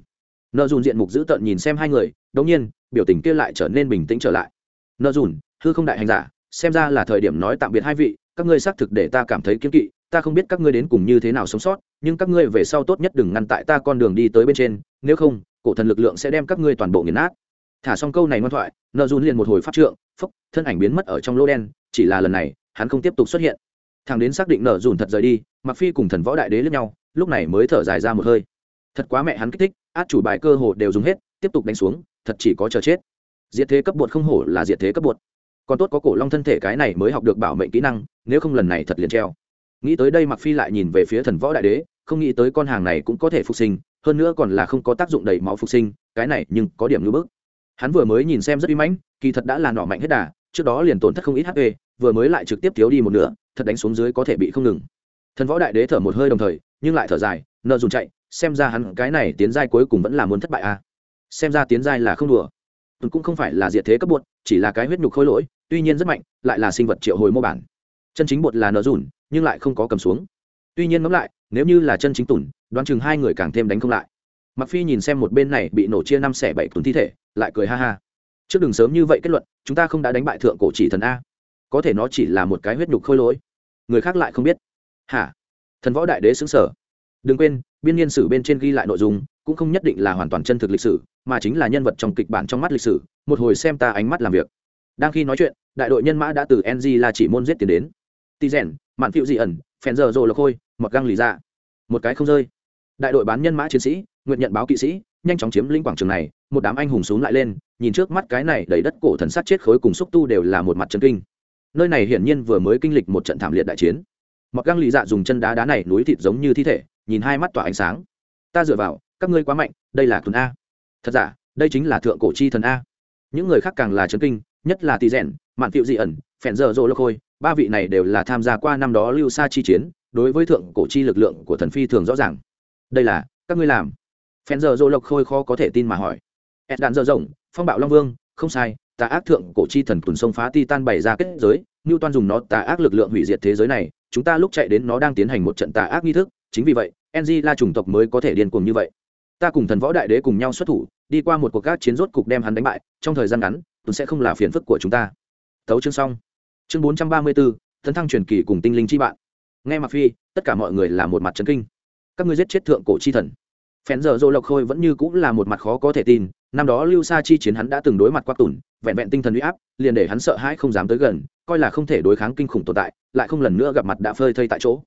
Nợ dùn diện mục dữ tợn nhìn xem hai người, đống nhiên, biểu tình kia lại trở nên bình tĩnh trở lại. Nợ dùn, hư không đại hành giả, xem ra là thời điểm nói tạm biệt hai vị, các ngươi xác thực để ta cảm thấy kiếm kỵ ta không biết các ngươi đến cùng như thế nào sống sót, nhưng các ngươi về sau tốt nhất đừng ngăn tại ta con đường đi tới bên trên, nếu không, cổ thần lực lượng sẽ đem các ngươi toàn bộ nghiền nát. Thả xong câu này ngoan thoại, nợ dùn liền một hồi phát trượng, phốc, thân ảnh biến mất ở trong lô đen, chỉ là lần này, hắn không tiếp tục xuất hiện. Thằng đến xác định nợ dùn thật rời đi mặc phi cùng thần võ đại đế lẫn nhau, lúc này mới thở dài ra một hơi. Thật quá mẹ hắn kích thích, át chủ bài cơ hồ đều dùng hết, tiếp tục đánh xuống, thật chỉ có chờ chết. Diệt thế cấp bột không hổ là diệt thế cấp bột. Còn tốt có cổ long thân thể cái này mới học được bảo mệnh kỹ năng, nếu không lần này thật liền treo nghĩ tới đây mặc phi lại nhìn về phía thần võ đại đế, không nghĩ tới con hàng này cũng có thể phục sinh, hơn nữa còn là không có tác dụng đầy máu phục sinh, cái này nhưng có điểm ngưỡng bức. Hắn vừa mới nhìn xem rất uy mãnh, kỳ thật đã là nọ mạnh hết đà, trước đó liền tổn thất không ít hp vừa mới lại trực tiếp thiếu đi một nửa, thật đánh xuống dưới có thể bị không ngừng. Thần võ đại đế thở một hơi đồng thời, nhưng lại thở dài, nợ dùng chạy, xem ra hắn cái này tiến giai cuối cùng vẫn là muốn thất bại à. xem ra tiến giai là không đùa. Cũng không phải là diệt thế cấp bột, chỉ là cái huyết nhục khối lỗi, tuy nhiên rất mạnh, lại là sinh vật triệu hồi mô bản chân chính bột là nợ dùn, nhưng lại không có cầm xuống. Tuy nhiên ngẫm lại, nếu như là chân chính tùn đoán chừng hai người càng thêm đánh không lại. Mặc phi nhìn xem một bên này bị nổ chia năm xẻ bảy tùn thi thể, lại cười ha ha. Trước đừng sớm như vậy kết luận, chúng ta không đã đánh bại thượng cổ chỉ thần a. Có thể nó chỉ là một cái huyết nhục khôi lỗi. Người khác lại không biết. Hả? Thần võ đại đế xứng sở. Đừng quên, biên niên sử bên trên ghi lại nội dung, cũng không nhất định là hoàn toàn chân thực lịch sử, mà chính là nhân vật trong kịch bản trong mắt lịch sử. Một hồi xem ta ánh mắt làm việc. Đang khi nói chuyện, đại đội nhân mã đã từ ng là chỉ môn giết tiền đến tì rèn, mạn phiệu dị ẩn, phèn giờ rồ lộc khôi, mọt găng lì ra. Một cái không rơi. Đại đội bán nhân mã chiến sĩ, nguyện nhận báo kỵ sĩ, nhanh chóng chiếm lĩnh quảng trường này, một đám anh hùng xuống lại lên, nhìn trước mắt cái này đầy đất cổ thần sát chết khối cùng xúc tu đều là một mặt chân kinh. Nơi này hiển nhiên vừa mới kinh lịch một trận thảm liệt đại chiến. Mặc găng lì dạ dùng chân đá đá này núi thịt giống như thi thể, nhìn hai mắt tỏa ánh sáng. Ta dựa vào, các ngươi quá mạnh, đây là tuần a. Thật giả, đây chính là thượng cổ chi thần a. Những người khác càng là chấn kinh, nhất là tỳ rèn, mạn phiệu dị ẩn, phèn dở dỗ lộc khôi ba vị này đều là tham gia qua năm đó lưu sa chi chiến, đối với thượng cổ chi lực lượng của thần phi thường rõ ràng. Đây là, các ngươi làm. Phen giờ dô lộc khôi khó có thể tin mà hỏi. Ed đạn dở rộng, phong bạo long vương, không sai, tà ác thượng cổ chi thần tuần sông phá ti tan bày ra kết giới như toan dùng nó tà ác lực lượng hủy diệt thế giới này, chúng ta lúc chạy đến nó đang tiến hành một trận tà ác nghi thức, chính vì vậy ng la chủng tộc mới có thể điên cuồng như vậy. Ta cùng thần võ đại đế cùng nhau xuất thủ, đi qua một cuộc các chiến rốt cục đem hắn đánh bại, trong thời gian ngắn tuấn sẽ không là phiền phức của chúng ta. Thấu chương xong chương bốn trăm ba mươi bốn tấn thăng truyền kỳ cùng tinh linh chi bạn. Nghe mặc phi, tất cả mọi người là một mặt trấn kinh. Các ngươi giết chết thượng cổ chi thần. Phèn giờ dô lộc khôi vẫn như cũng là một mặt khó có thể tin, năm đó lưu sa chi chiến hắn đã từng đối mặt quắc tủn, vẹn vẹn tinh thần uy áp, liền để hắn sợ hãi không dám tới gần, coi là không thể đối kháng kinh khủng tồn tại, lại không lần nữa gặp mặt đã phơi thây tại chỗ.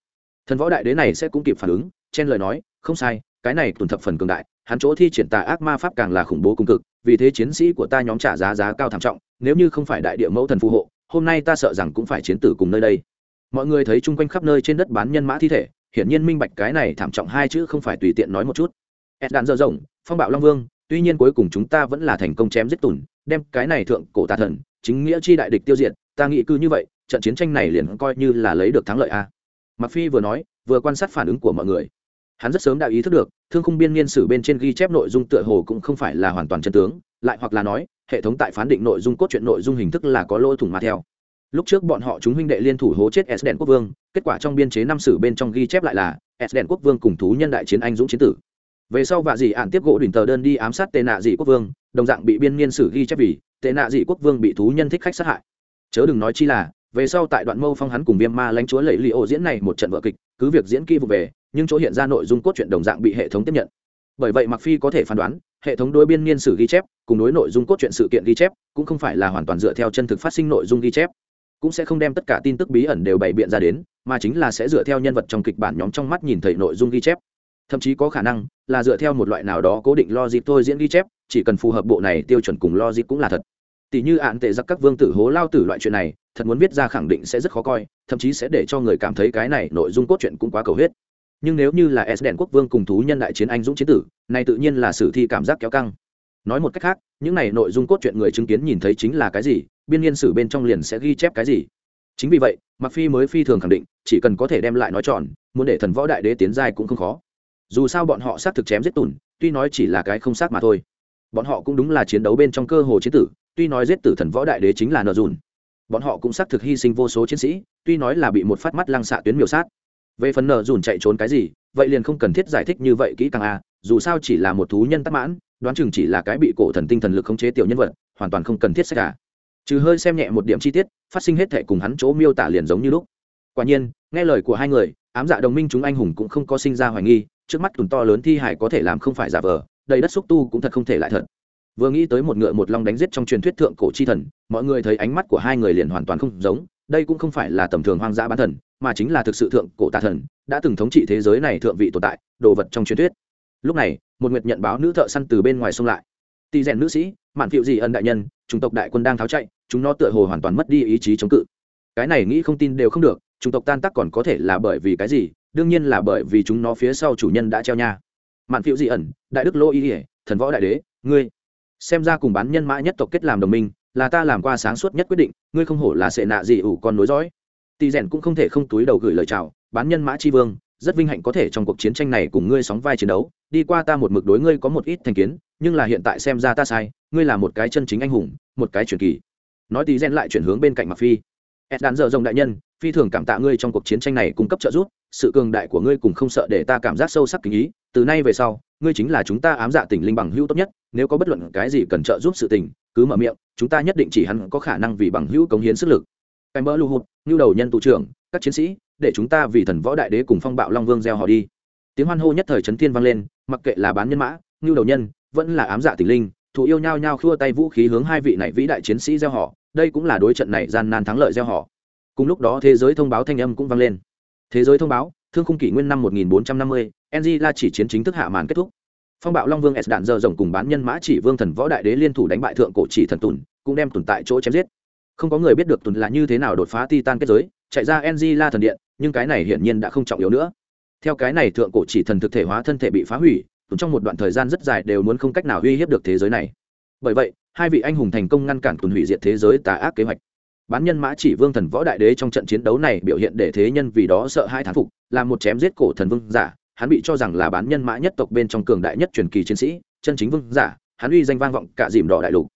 Thần võ đại đế này sẽ cũng kịp phản ứng, chen lời nói, không sai, cái này tùn thập phần cường đại, hắn chỗ thi triển tà ác ma pháp càng là khủng bố cung cực, vì thế chiến sĩ của ta nhóm trả giá giá cao thảm trọng, nếu như không phải đại địa mẫu thần phù hộ hôm nay ta sợ rằng cũng phải chiến tử cùng nơi đây. Mọi người thấy chung quanh khắp nơi trên đất bán nhân mã thi thể, hiển nhiên minh bạch cái này thảm trọng hai chữ không phải tùy tiện nói một chút. Ed đạn dở rộng, phong bạo long vương, tuy nhiên cuối cùng chúng ta vẫn là thành công chém giết tùn, đem cái này thượng cổ tà thần, chính nghĩa chi đại địch tiêu diệt, ta nghĩ cứ như vậy, trận chiến tranh này liền coi như là lấy được thắng lợi a. Mặc phi vừa nói, vừa quan sát phản ứng của mọi người hắn rất sớm đã ý thức được, thương khung biên niên sử bên trên ghi chép nội dung tựa hồ cũng không phải là hoàn toàn chân tướng, lại hoặc là nói, hệ thống tại phán định nội dung cốt truyện nội dung hình thức là có lỗ thủng mà theo. Lúc trước bọn họ chúng huynh đệ liên thủ hố chết s đèn quốc vương, kết quả trong biên chế năm sử bên trong ghi chép lại là s đèn quốc vương cùng thú nhân đại chiến anh dũng chiến tử. Về sau vạ dị ạn tiếp gỗ đỉnh tờ đơn đi ám sát tệ nạ dị quốc vương, đồng dạng bị biên niên sử ghi chép vì tệ nạ dị quốc vương bị thú nhân thích khách sát hại. Chớ đừng nói chi là, về sau tại đoạn mâu phong hắn cùng viêm ma lãnh chúa lẫy li ô diễn này một trận vợ kịch, cứ việc diễn kỹ vụ về nhưng chỗ hiện ra nội dung cốt truyện đồng dạng bị hệ thống tiếp nhận. Bởi vậy mặc phi có thể phán đoán, hệ thống đối biên niên sử ghi chép, cùng đối nội dung cốt truyện sự kiện ghi chép, cũng không phải là hoàn toàn dựa theo chân thực phát sinh nội dung ghi chép. Cũng sẽ không đem tất cả tin tức bí ẩn đều bày biện ra đến, mà chính là sẽ dựa theo nhân vật trong kịch bản nhóm trong mắt nhìn thấy nội dung ghi chép. Thậm chí có khả năng là dựa theo một loại nào đó cố định logic thôi diễn ghi chép, chỉ cần phù hợp bộ này tiêu chuẩn cùng logic cũng là thật. Tỷ như ạn tệ giặc các vương tử hố lao tử loại chuyện này, thật muốn viết ra khẳng định sẽ rất khó coi, thậm chí sẽ để cho người cảm thấy cái này nội dung cốt truyện cũng quá cầu huyết nhưng nếu như là s đèn quốc vương cùng thú nhân đại chiến anh dũng chiến tử, này tự nhiên là sử thi cảm giác kéo căng. Nói một cách khác, những này nội dung cốt truyện người chứng kiến nhìn thấy chính là cái gì, biên niên sử bên trong liền sẽ ghi chép cái gì. Chính vì vậy mặc phi mới phi thường khẳng định, chỉ cần có thể đem lại nói tròn, muốn để thần võ đại đế tiến giai cũng không khó. Dù sao bọn họ xác thực chém giết tùn, tuy nói chỉ là cái không xác mà thôi. Bọn họ cũng đúng là chiến đấu bên trong cơ hồ chiến tử, tuy nói giết tử thần võ đại đế chính là nợ dùn. Bọn họ cũng xác thực hy sinh vô số chiến sĩ, tuy nói là bị một phát mắt lăng xạ tuyến miểu sát về phần nợ dùn chạy trốn cái gì vậy liền không cần thiết giải thích như vậy kỹ càng a à, dù sao chỉ là một thú nhân tắc mãn đoán chừng chỉ là cái bị cổ thần tinh thần lực khống chế tiểu nhân vật hoàn toàn không cần thiết sách cả trừ hơi xem nhẹ một điểm chi tiết phát sinh hết thệ cùng hắn chỗ miêu tả liền giống như lúc. Quả nhiên nghe lời của hai người ám dạ đồng minh chúng anh hùng cũng không có sinh ra hoài nghi trước mắt tùn to lớn thi hải có thể làm không phải giả vờ đầy đất xúc tu cũng thật không thể lại thật. Vừa nghĩ tới một ngựa một long đánh giết trong truyền thuyết thượng cổ chi thần mọi người thấy ánh mắt của hai người liền hoàn toàn không giống đây cũng không phải là tầm thường hoang dã bán thần, mà chính là thực sự thượng cổ tà thần, đã từng thống trị thế giới này thượng vị tồn tại, đồ vật trong truyền thuyết. Lúc này, một nguyệt nhận báo nữ thợ săn từ bên ngoài xông lại. Tỳ rèn nữ sĩ, mạn phiệu dị ân đại nhân, chủng tộc đại quân đang tháo chạy, chúng nó tựa hồ hoàn toàn mất đi ý chí chống cự. Cái này nghĩ không tin đều không được, chủng tộc tan tác còn có thể là bởi vì cái gì? Đương nhiên là bởi vì chúng nó phía sau chủ nhân đã treo nha. Mạn phiệu dị ẩn đại đức lô ý ỉa thần võ đại đế, ngươi. Xem ra cùng bán nhân mã nhất tộc kết làm đồng minh là ta làm qua sáng suốt nhất quyết định, ngươi không hổ là sệ nạ gì ủ con nối dõi. Tỳ rèn cũng không thể không túi đầu gửi lời chào, bán nhân mã tri vương, rất vinh hạnh có thể trong cuộc chiến tranh này cùng ngươi sóng vai chiến đấu, đi qua ta một mực đối ngươi có một ít thành kiến, nhưng là hiện tại xem ra ta sai, ngươi là một cái chân chính anh hùng, một cái truyền kỳ. Nói tỳ rèn lại chuyển hướng bên cạnh mặc phi. Ed đàn dở rồng đại nhân, phi thường cảm tạ ngươi trong cuộc chiến tranh này cung cấp trợ giúp, sự cường đại của ngươi cùng không sợ để ta cảm giác sâu sắc kính ý, từ nay về sau ngươi chính là chúng ta ám dạ tỉnh linh bằng hữu tốt nhất nếu có bất luận cái gì cần trợ giúp sự tình cứ mở miệng chúng ta nhất định chỉ hắn có khả năng vì bằng hữu cống hiến sức lực. Cái mỡ lưu hụt như đầu nhân tụ trưởng các chiến sĩ để chúng ta vì thần võ đại đế cùng phong bạo long vương gieo họ đi. Tiếng hoan hô nhất thời trấn thiên vang lên mặc kệ là bán nhân mã như đầu nhân vẫn là ám dạ tỉnh linh thủ yêu nhau nhau khua tay vũ khí hướng hai vị này vĩ đại chiến sĩ gieo họ đây cũng là đối trận này gian nan thắng lợi gieo họ. Cùng lúc đó thế giới thông báo thanh âm cũng vang lên. Thế giới thông báo thương khung kỷ nguyên năm 1450, ng la chỉ chiến chính thức hạ màn kết thúc. Phong bạo long vương s đạn giờ rồng cùng bán nhân mã chỉ vương thần võ đại đế liên thủ đánh bại thượng cổ chỉ thần tùn, cũng đem tùn tại chỗ chém giết. Không có người biết được tùn là như thế nào đột phá titan kết giới, chạy ra ng la thần điện, nhưng cái này hiển nhiên đã không trọng yếu nữa. Theo cái này thượng cổ chỉ thần thực thể hóa thân thể bị phá hủy trong một đoạn thời gian rất dài đều muốn không cách nào uy hiếp được thế giới này. Bởi vậy, hai vị anh hùng thành công ngăn cản Tùn hủy diệt thế giới tà ác kế hoạch. Bán nhân mã chỉ vương thần võ đại đế trong trận chiến đấu này biểu hiện để thế nhân vì đó sợ hai thán phục, là một chém giết cổ thần vương giả hắn bị cho rằng là bán nhân mã nhất tộc bên trong cường đại nhất truyền kỳ chiến sĩ, chân chính vương giả, hắn uy danh vang vọng cả dìm đỏ đại lục.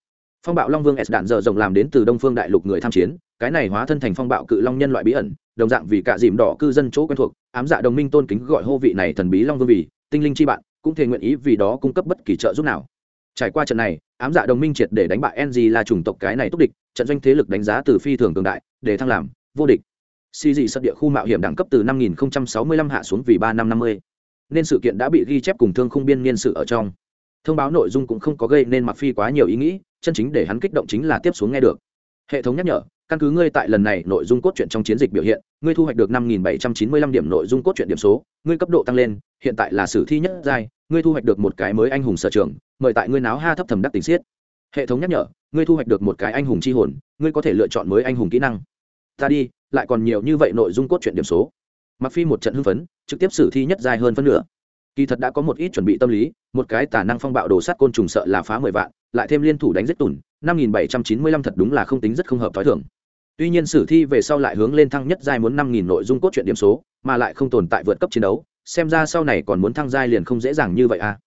Phong bạo long vương s đạn dở rộng làm đến từ đông phương đại lục người tham chiến, cái này hóa thân thành phong bạo cự long nhân loại bí ẩn, đồng dạng vì cả dìm đỏ cư dân chỗ quen thuộc, ám dạ đồng minh tôn kính gọi hô vị này thần bí long vương vì tinh linh chi bạn, cũng thể nguyện ý vì đó cung cấp bất kỳ trợ giúp nào. Trải qua trận này, ám dạ đồng minh triệt để đánh bại ng là chủng tộc cái này túc địch, trận doanh thế lực đánh giá từ phi thường cường đại, để thăng làm vô địch. Xì dị sập địa khu mạo hiểm đẳng cấp từ 5065 hạ xuống vì ba năm năm mươi nên sự kiện đã bị ghi chép cùng thương khung biên niên sự ở trong. Thông báo nội dung cũng không có gây nên mặc phi quá nhiều ý nghĩ, chân chính để hắn kích động chính là tiếp xuống nghe được. Hệ thống nhắc nhở, căn cứ ngươi tại lần này nội dung cốt truyện trong chiến dịch biểu hiện, ngươi thu hoạch được năm nghìn bảy trăm chín mươi lăm điểm nội dung cốt truyện điểm số, ngươi cấp độ tăng lên, hiện tại là sử thi nhất giai, ngươi thu hoạch được một cái mới anh hùng sở trường, mời tại ngươi náo ha thấp thầm đắc tình xiết. Hệ thống nhắc nhở, ngươi thu hoạch được một cái anh hùng c h i hồn, ngươi có thể lựa chọn mới anh hùng kỹ năng. Ta đi, lại còn nhiều như vậy nội dung cốt truyện điểm số. Mặc phi một trận hưng phấn trực tiếp sử thi nhất dài hơn phân nửa. Kỳ thật đã có một ít chuẩn bị tâm lý, một cái tả năng phong bạo đồ sắt côn trùng sợ là phá mười vạn, lại thêm liên thủ đánh giết tùn, năm nghìn bảy trăm chín mươi lăm thật đúng là không tính rất không hợp t h ó i thưởng tuy nhiên sử thi về sau lại hướng lên thăng nhất giai muốn năm nghìn nội dung cốt truyện điểm số, mà lại không tồn tại vượt cấp chiến đấu, xem ra sau này còn muốn thăng giai liền không dễ dàng như vậy à.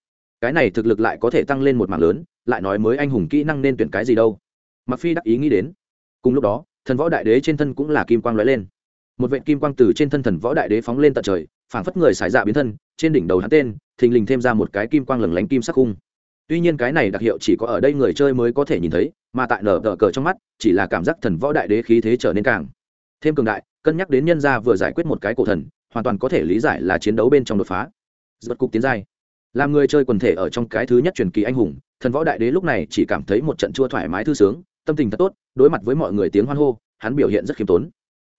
Cái này thực lực lại có thể tăng lên một mạng lớn, lại nói mới anh hùng kỹ năng nên tuyển cái gì đâu. Mặc phi đắc ý nghĩ đến. Cùng lúc đó, thần võ đại đế trên thân cũng là kim quang lóe lên. Một vệ kim quang từ trên thân thần võ đại đế phóng lên tận trời phảng phất người xài dạ biến thân, trên đỉnh đầu hắn tên, thình lình thêm ra một cái kim quang lửng lánh kim sắc khung. Tuy nhiên cái này đặc hiệu chỉ có ở đây người chơi mới có thể nhìn thấy, mà tại nở tờ cờ trong mắt, chỉ là cảm giác thần võ đại đế khí thế trở nên càng thêm cường đại, cân nhắc đến nhân gia vừa giải quyết một cái cổ thần, hoàn toàn có thể lý giải là chiến đấu bên trong đột phá. Giật cục tiến giai. Làm người chơi quần thể ở trong cái thứ nhất truyền kỳ anh hùng, thần võ đại đế lúc này chỉ cảm thấy một trận chua thoải mái thư sướng, tâm tình thật tốt, đối mặt với mọi người tiếng hoan hô, hắn biểu hiện rất khiêm tốn.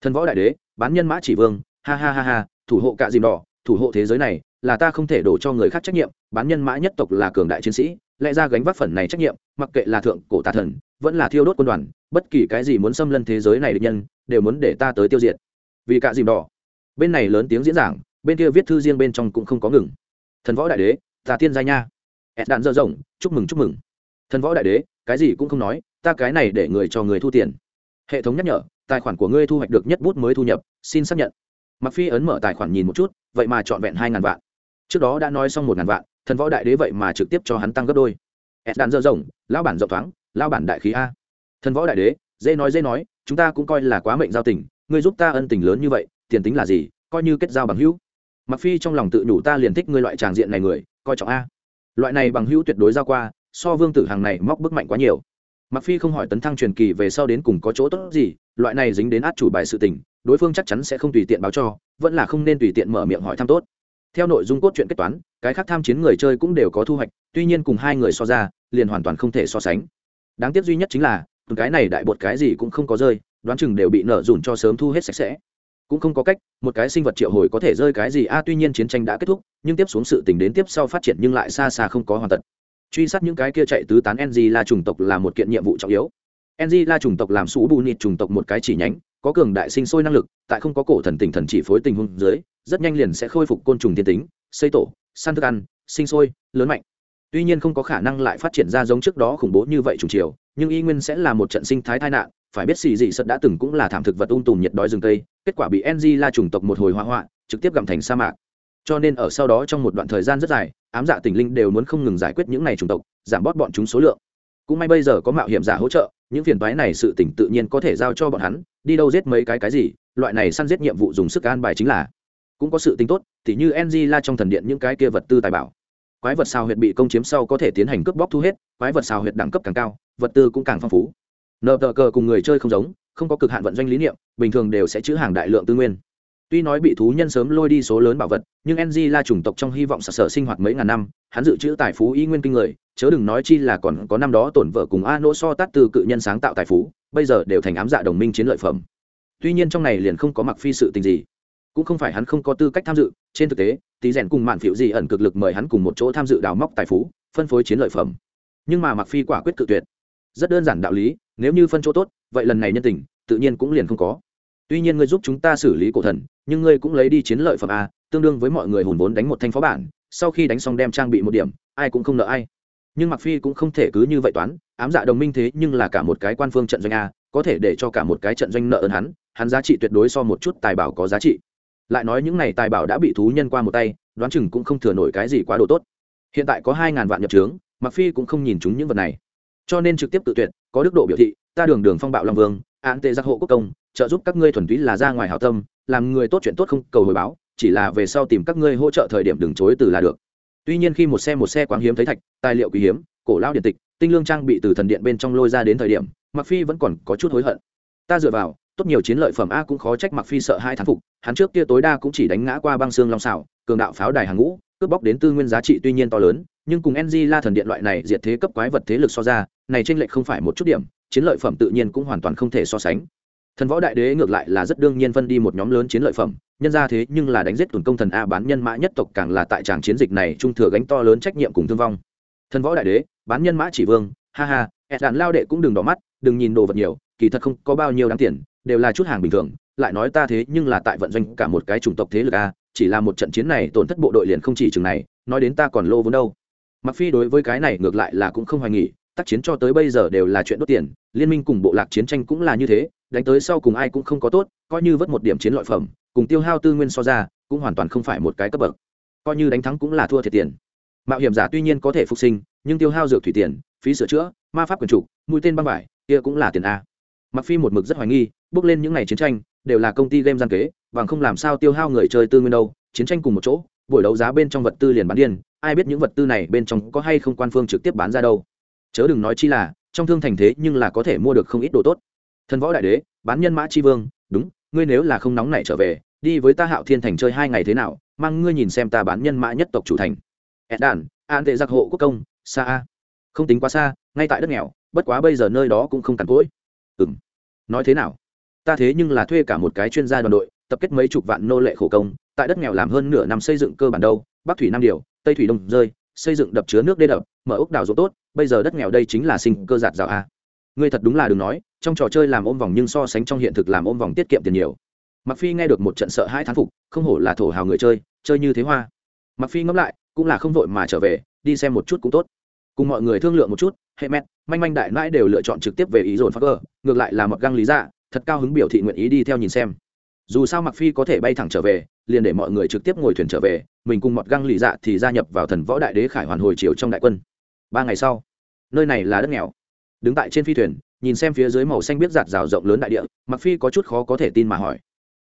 Thần võ đại đế, bán nhân mã chỉ vương, ha ha ha ha thủ hộ cạ dìm đỏ, thủ hộ thế giới này, là ta không thể đổ cho người khác trách nhiệm, bán nhân mã nhất tộc là cường đại chiến sĩ, lẽ ra gánh vác phần này trách nhiệm, mặc kệ là thượng cổ tà thần, vẫn là thiêu đốt quân đoàn, bất kỳ cái gì muốn xâm lân thế giới này được nhân, đều muốn để ta tới tiêu diệt. Vì cạ dìm đỏ. Bên này lớn tiếng diễn giảng, bên kia viết thư riêng bên trong cũng không có ngừng. Thần võ đại đế, ta tiên gia nha. Ẹt đạn dơ rộng, chúc mừng chúc mừng. Thần võ đại đế, cái gì cũng không nói, ta cái này để người cho người thu tiền. Hệ thống nhắc nhở, tài khoản của ngươi thu hoạch được nhất bút mới thu nhập, xin xác nhận mặc phi ấn mở tài khoản nhìn một chút, vậy mà trọn vẹn hai ngàn vạn. Trước đó đã nói xong một ngàn vạn, thần võ đại đế vậy mà trực tiếp cho hắn tăng gấp đôi. Ed đàn dơ rộng lao bản rộng thoáng lao bản đại khí a. Thần võ đại đế, dễ nói dễ nói, chúng ta cũng coi là quá mệnh giao tình, ngươi giúp ta ân tình lớn như vậy, tiền tính là gì, coi như kết giao bằng hữu. Mặc phi trong lòng tự nhủ ta liền thích ngươi loại tràng diện này người, coi trọng a. Loại này bằng hữu tuyệt đối giao qua, so vương tử hàng này móc bức mạnh quá nhiều. Mặc phi không hỏi tấn thăng truyền kỳ về sau đến cùng có chỗ tốt gì, loại này dính đến át chủ bài sự tình đối phương chắc chắn sẽ không tùy tiện báo cho, vẫn là không nên tùy tiện mở miệng hỏi thăm tốt. Theo nội dung cốt truyện kết toán, cái khác tham chiến người chơi cũng đều có thu hoạch, tuy nhiên cùng hai người so ra, liền hoàn toàn không thể so sánh. Đáng tiếc duy nhất chính là cái này đại bột cái gì cũng không có rơi, đoán chừng đều bị nở dùn cho sớm thu hết sạch sẽ. Cũng không có cách, một cái sinh vật triệu hồi có thể rơi cái gì, a, tuy nhiên chiến tranh đã kết thúc, nhưng tiếp xuống sự tình đến tiếp sau phát triển nhưng lại xa xa không có hoàn tật truy sát những cái kia chạy tứ tán ng là chủng tộc là một kiện nhiệm vụ trọng yếu. Ng là chủng tộc làm sủ bù nịt chủng tộc một cái chỉ nhánh có cường đại sinh sôi năng lực tại không có cổ thần tình thần chỉ phối tình huống dưới rất nhanh liền sẽ khôi phục côn trùng thiên tính xây tổ săn thức ăn sinh sôi lớn mạnh. Tuy nhiên không có khả năng lại phát triển ra giống trước đó khủng bố như vậy trùng chiều nhưng y nguyên sẽ là một trận sinh thái tai nạn phải biết xì dị sật đã từng cũng là thảm thực vật ung tùm nhiệt đói rừng tây kết quả bị ng la chủng tộc một hồi hoa hoạn, trực tiếp gặm thành sa mạc. Cho nên ở sau đó trong một đoạn thời gian rất dài ám dạ tình linh đều muốn không ngừng giải quyết những này chủng tộc giảm bớt bọn chúng số lượng. Cũng may bây giờ có mạo hiểm giả hỗ trợ những phiền toái này sự tỉnh tự nhiên có thể giao cho bọn hắn, đi đâu giết mấy cái cái gì, loại này săn giết nhiệm vụ dùng sức an bài chính là. Cũng có sự tính tốt thì như ng la trong thần điện những cái kia vật tư tài bảo. Quái vật xào huyệt bị công chiếm sau có thể tiến hành cướp bóc thu hết, quái vật xào huyệt đẳng cấp càng cao, vật tư cũng càng phong phú. Nợ tờ cờ cùng người chơi không giống, không có cực hạn vận doanh lý niệm, bình thường đều sẽ chữ hàng đại lượng tư nguyên. Tuy nói bị thú nhân sớm lôi đi số lớn bảo vật, nhưng ng la chủng tộc trong hy vọng sặc sở sinh hoạt mấy ngàn năm, hắn dự trữ tài phú y nguyên kinh người chớ đừng nói chi là còn có năm đó tổn vợ cùng a nỗ so tát từ cự nhân sáng tạo tài phú, bây giờ đều thành ám dạ đồng minh chiến lợi phẩm. Tuy nhiên trong này liền không có mặc phi sự tình gì, cũng không phải hắn không có tư cách tham dự, trên thực tế, tí rèn cùng mạn phiệu gì ẩn cực lực mời hắn cùng một chỗ tham dự đào móc tài phú, phân phối chiến lợi phẩm. Nhưng mà mặc phi quả quyết cự tuyệt. Rất đơn giản đạo lý, nếu như phân chỗ tốt, vậy lần này nhân tình, tự nhiên cũng liền không có. Tuy nhiên ngươi giúp chúng ta xử lý cổ thần, nhưng ngươi cũng lấy đi chiến lợi phẩm a, tương đương với mọi người hùn vốn đánh một thanh phó bản, sau khi đánh xong đem trang bị một điểm, ai cũng không nợ ai nhưng mặc phi cũng không thể cứ như vậy toán, ám dạ đồng minh thế nhưng là cả một cái quan phương trận doanh a, có thể để cho cả một cái trận doanh nợ ơn hắn hắn giá trị tuyệt đối so một chút tài bảo có giá trị. Lại nói những này tài bảo đã bị thú nhân qua một tay, đoán chừng cũng không thừa nổi cái gì quá độ tốt. Hiện tại có hai ngàn vạn nhập trướng mặc phi cũng không nhìn chúng những vật này. Cho nên trực tiếp tự tuyệt, có đức độ biểu thị, ta đường đường phong bạo long vương, án tệ giác hộ quốc công, trợ giúp các ngươi thuần túy là ra ngoài hảo tâm, làm người tốt chuyện tốt không cầu hồi báo, chỉ là về sau tìm các ngươi hỗ trợ thời điểm đừng chối từ là được tuy nhiên khi một xe một xe quáng hiếm thấy thạch, tài liệu quý hiếm, cổ lao điện tịch, tinh lương trang bị từ thần điện bên trong lôi ra đến thời điểm mặc phi vẫn còn có chút hối hận. Ta dựa vào, tốt nhiều chiến lợi phẩm a cũng khó trách mặc phi sợ hai thán phục, hắn trước kia tối đa cũng chỉ đánh ngã qua băng xương long xảo, cường đạo pháo đài hàng ngũ, cướp bóc đến tư nguyên giá trị tuy nhiên to lớn, nhưng cùng ng la thần điện loại này diệt thế cấp quái vật thế lực so ra, này trên lệch không phải một chút điểm, chiến lợi phẩm tự nhiên cũng hoàn toàn không thể so sánh thần võ đại đế ngược lại là rất đương nhiên phân đi một nhóm lớn chiến lợi phẩm, nhân ra thế nhưng là đánh giết tuần công thần a bán nhân mã nhất tộc càng là tại tràng chiến dịch này trung thừa gánh to lớn trách nhiệm cùng thương vong. Thần võ đại đế, bán nhân mã chỉ vương, ha ha ẹt đạn lao đệ cũng đừng đỏ mắt, đừng nhìn đồ vật nhiều, kỳ thật không có bao nhiêu đáng tiền, đều là chút hàng bình thường, lại nói ta thế nhưng là tại vận doanh cả một cái chủng tộc thế lực a, chỉ là một trận chiến này tổn thất bộ đội liền không chỉ chừng này, nói đến ta còn lô vốn đâu. Mặc phi đối với cái này ngược lại là cũng không hoài nghỉ tác chiến cho tới bây giờ đều là chuyện đốt tiền, liên minh cùng bộ lạc chiến tranh cũng là như thế đánh tới sau cùng ai cũng không có tốt, coi như vớt một điểm chiến lợi phẩm, cùng tiêu hao tư nguyên so ra, cũng hoàn toàn không phải một cái cấp bậc. Coi như đánh thắng cũng là thua thiệt tiền. Mạo hiểm giả tuy nhiên có thể phục sinh, nhưng tiêu hao dược thủy tiền, phí sửa chữa, ma pháp quyền trục mũi tên băng vải, kia cũng là tiền a. Mặc phi một mực rất hoài nghi, bước lên những ngày chiến tranh, đều là công ty game gian kế, bằng không làm sao tiêu hao người chơi tư nguyên đâu, chiến tranh cùng một chỗ, buổi đấu giá bên trong vật tư liền bán điên, ai biết những vật tư này bên trong có hay không quan phương trực tiếp bán ra đâu. Chớ đừng nói chi là, trong thương thành thế nhưng là có thể mua được không ít đồ tốt thần võ đại đế, bán nhân mã chi vương, đúng, ngươi nếu là không nóng này trở về, đi với ta hạo thiên thành chơi hai ngày thế nào, mang ngươi nhìn xem ta bán nhân mã nhất tộc chủ thành. Ed đàn an tệ giặc hộ quốc công xa a. Không tính quá xa, ngay tại đất nghèo, bất quá bây giờ nơi đó cũng không cằn cỗi. Ừng nói thế nào? Ta thế nhưng là thuê cả một cái chuyên gia đoàn đội, tập kết mấy chục vạn nô lệ khổ công, tại đất nghèo làm hơn nửa năm xây dựng cơ bản đâu, bắc thủy nam điều, tây thủy đông rơi, xây dựng đập chứa nước đê đập, mở ốc đảo ruộng tốt, bây giờ đất nghèo đây chính là sinh cơ giạt rào a ngươi thật đúng là đừng nói, trong trò chơi làm ôm vòng nhưng so sánh trong hiện thực làm ôm vòng tiết kiệm tiền nhiều. Mặc phi nghe được một trận sợ hai thán phục, không hổ là thổ hào người chơi chơi như thế hoa. Mặc phi ngẫm lại, cũng là không vội mà trở về, đi xem một chút cũng tốt. Cùng mọi người thương lượng một chút, hệ mẹ manh manh đại mãi đều lựa chọn trực tiếp về ý dồn phát cơ, ngược lại là một găng lý dạ thật cao hứng biểu thị nguyện ý đi theo nhìn xem. Dù sao mặc phi có thể bay thẳng trở về, liền để mọi người trực tiếp ngồi thuyền trở về, mình cùng một găng lì dạ thì gia nhập vào thần võ đại đế khải hoàn hồi chiều trong đại quân. Ba ngày sau, nơi này là đất nghèo đứng tại trên phi thuyền nhìn xem phía dưới màu xanh biết giạt rào rộng lớn đại địa mặc phi có chút khó có thể tin mà hỏi.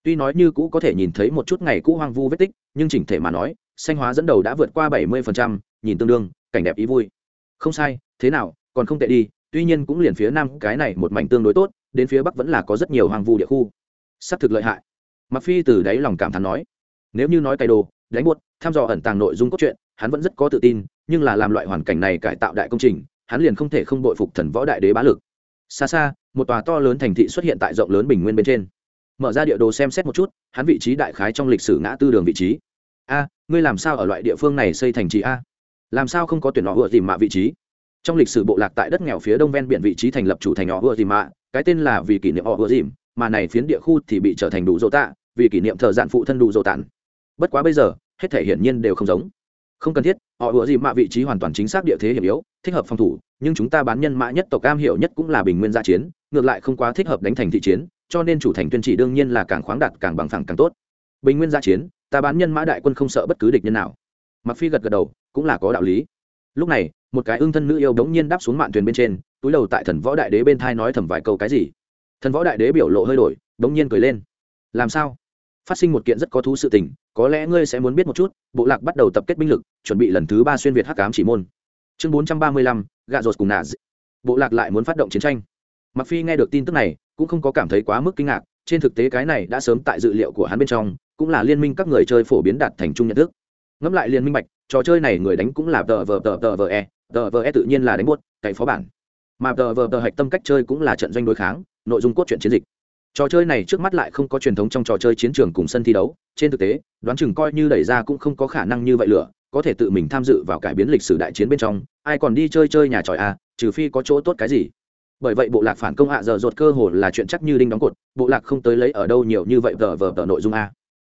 Tuy nói như cũ có thể nhìn thấy một chút ngày cũ hoang vu vết tích nhưng chỉnh thể mà nói xanh hóa dẫn đầu đã vượt qua 70%, nhìn tương đương cảnh đẹp ý vui. Không sai thế nào còn không tệ đi tuy nhiên cũng liền phía nam cái này một mảnh tương đối tốt đến phía bắc vẫn là có rất nhiều hoang vu địa khu. Sắp thực lợi hại. Mặc phi từ đáy lòng cảm thán nói. Nếu như nói cày đồ đánh buột thăm dò ẩn tàng nội dung cốt truyện hắn vẫn rất có tự tin nhưng là làm loại hoàn cảnh này cải tạo đại công trình hắn liền không thể không bội phục thần võ đại đế bá lực. Xa xa, một tòa to lớn thành thị xuất hiện tại rộng lớn bình nguyên bên trên. Mở ra địa đồ xem xét một chút, hắn vị trí đại khái trong lịch sử ngã tư đường vị trí. A, ngươi làm sao ở loại địa phương này xây thành trì a? Làm sao không có tuyển họ vừa tìm mạ vị trí? Trong lịch sử bộ lạc tại đất nghèo phía đông ven biển vị trí thành lập chủ thành họ vừa tìm mạ, cái tên là vì kỷ niệm họ vừa dìm mà này phiến địa khu thì bị trở thành đủ dỗ tạ, vì kỷ niệm thợ dạn phụ thân đủ dỗ tản. Bất quá bây giờ, hết thể hiển nhiên đều không giống không cần thiết, họ ủa gì mạ vị trí hoàn toàn chính xác địa thế hiểm yếu, thích hợp phòng thủ, nhưng chúng ta bán nhân mã nhất tộc cam hiểu nhất cũng là bình nguyên gia chiến, ngược lại không quá thích hợp đánh thành thị chiến, cho nên chủ thành tuyên chỉ đương nhiên là càng khoáng đạt càng bằng phẳng càng tốt. Bình nguyên gia chiến, ta bán nhân mã đại quân không sợ bất cứ địch nhân nào. Mặc phi gật gật đầu, cũng là có đạo lý. Lúc này, một cái ương thân nữ yêu đống nhiên đáp xuống mạn thuyền bên trên, túi đầu tại thần võ đại đế bên thai nói thầm vài câu cái gì. Thần võ đại đế biểu lộ hơi đổi, đống nhiên cười lên. Làm sao? Phát sinh một kiện rất có thú sự tình có lẽ ngươi sẽ muốn biết một chút, bộ lạc bắt đầu tập kết binh lực, chuẩn bị lần thứ ba xuyên việt hắc cám chỉ môn. Chương bốn trăm ba mươi lăm, gạ rột cùng nà bộ lạc lại muốn phát động chiến tranh. Mặc phi nghe được tin tức này, cũng không có cảm thấy quá mức kinh ngạc, trên thực tế cái này đã sớm tại dự liệu của hắn bên trong, cũng là liên minh các người chơi phổ biến đạt thành chung nhận thức. Ngẫm lại liên minh bạch trò chơi này người đánh cũng là tờ vờ tờ tờ vờ e tờ vờ e tự nhiên là đánh buốt, cậy phó bản. Mà tờ vờ tờ hạch tâm cách chơi cũng là trận doanh đối kháng, nội dung cốt truyện chiến dịch trò chơi này trước mắt lại không có truyền thống trong trò chơi chiến trường cùng sân thi đấu. Trên thực tế, đoán chừng coi như đẩy ra cũng không có khả năng như vậy lửa, có thể tự mình tham dự vào cải biến lịch sử đại chiến bên trong. Ai còn đi chơi chơi nhà tròi à? trừ phi có chỗ tốt cái gì. Bởi vậy bộ lạc phản công hạ giờ rột cơ hồ là chuyện chắc như đinh đóng cột, bộ lạc không tới lấy ở đâu nhiều như vậy vờ vờ vờ nội dung a.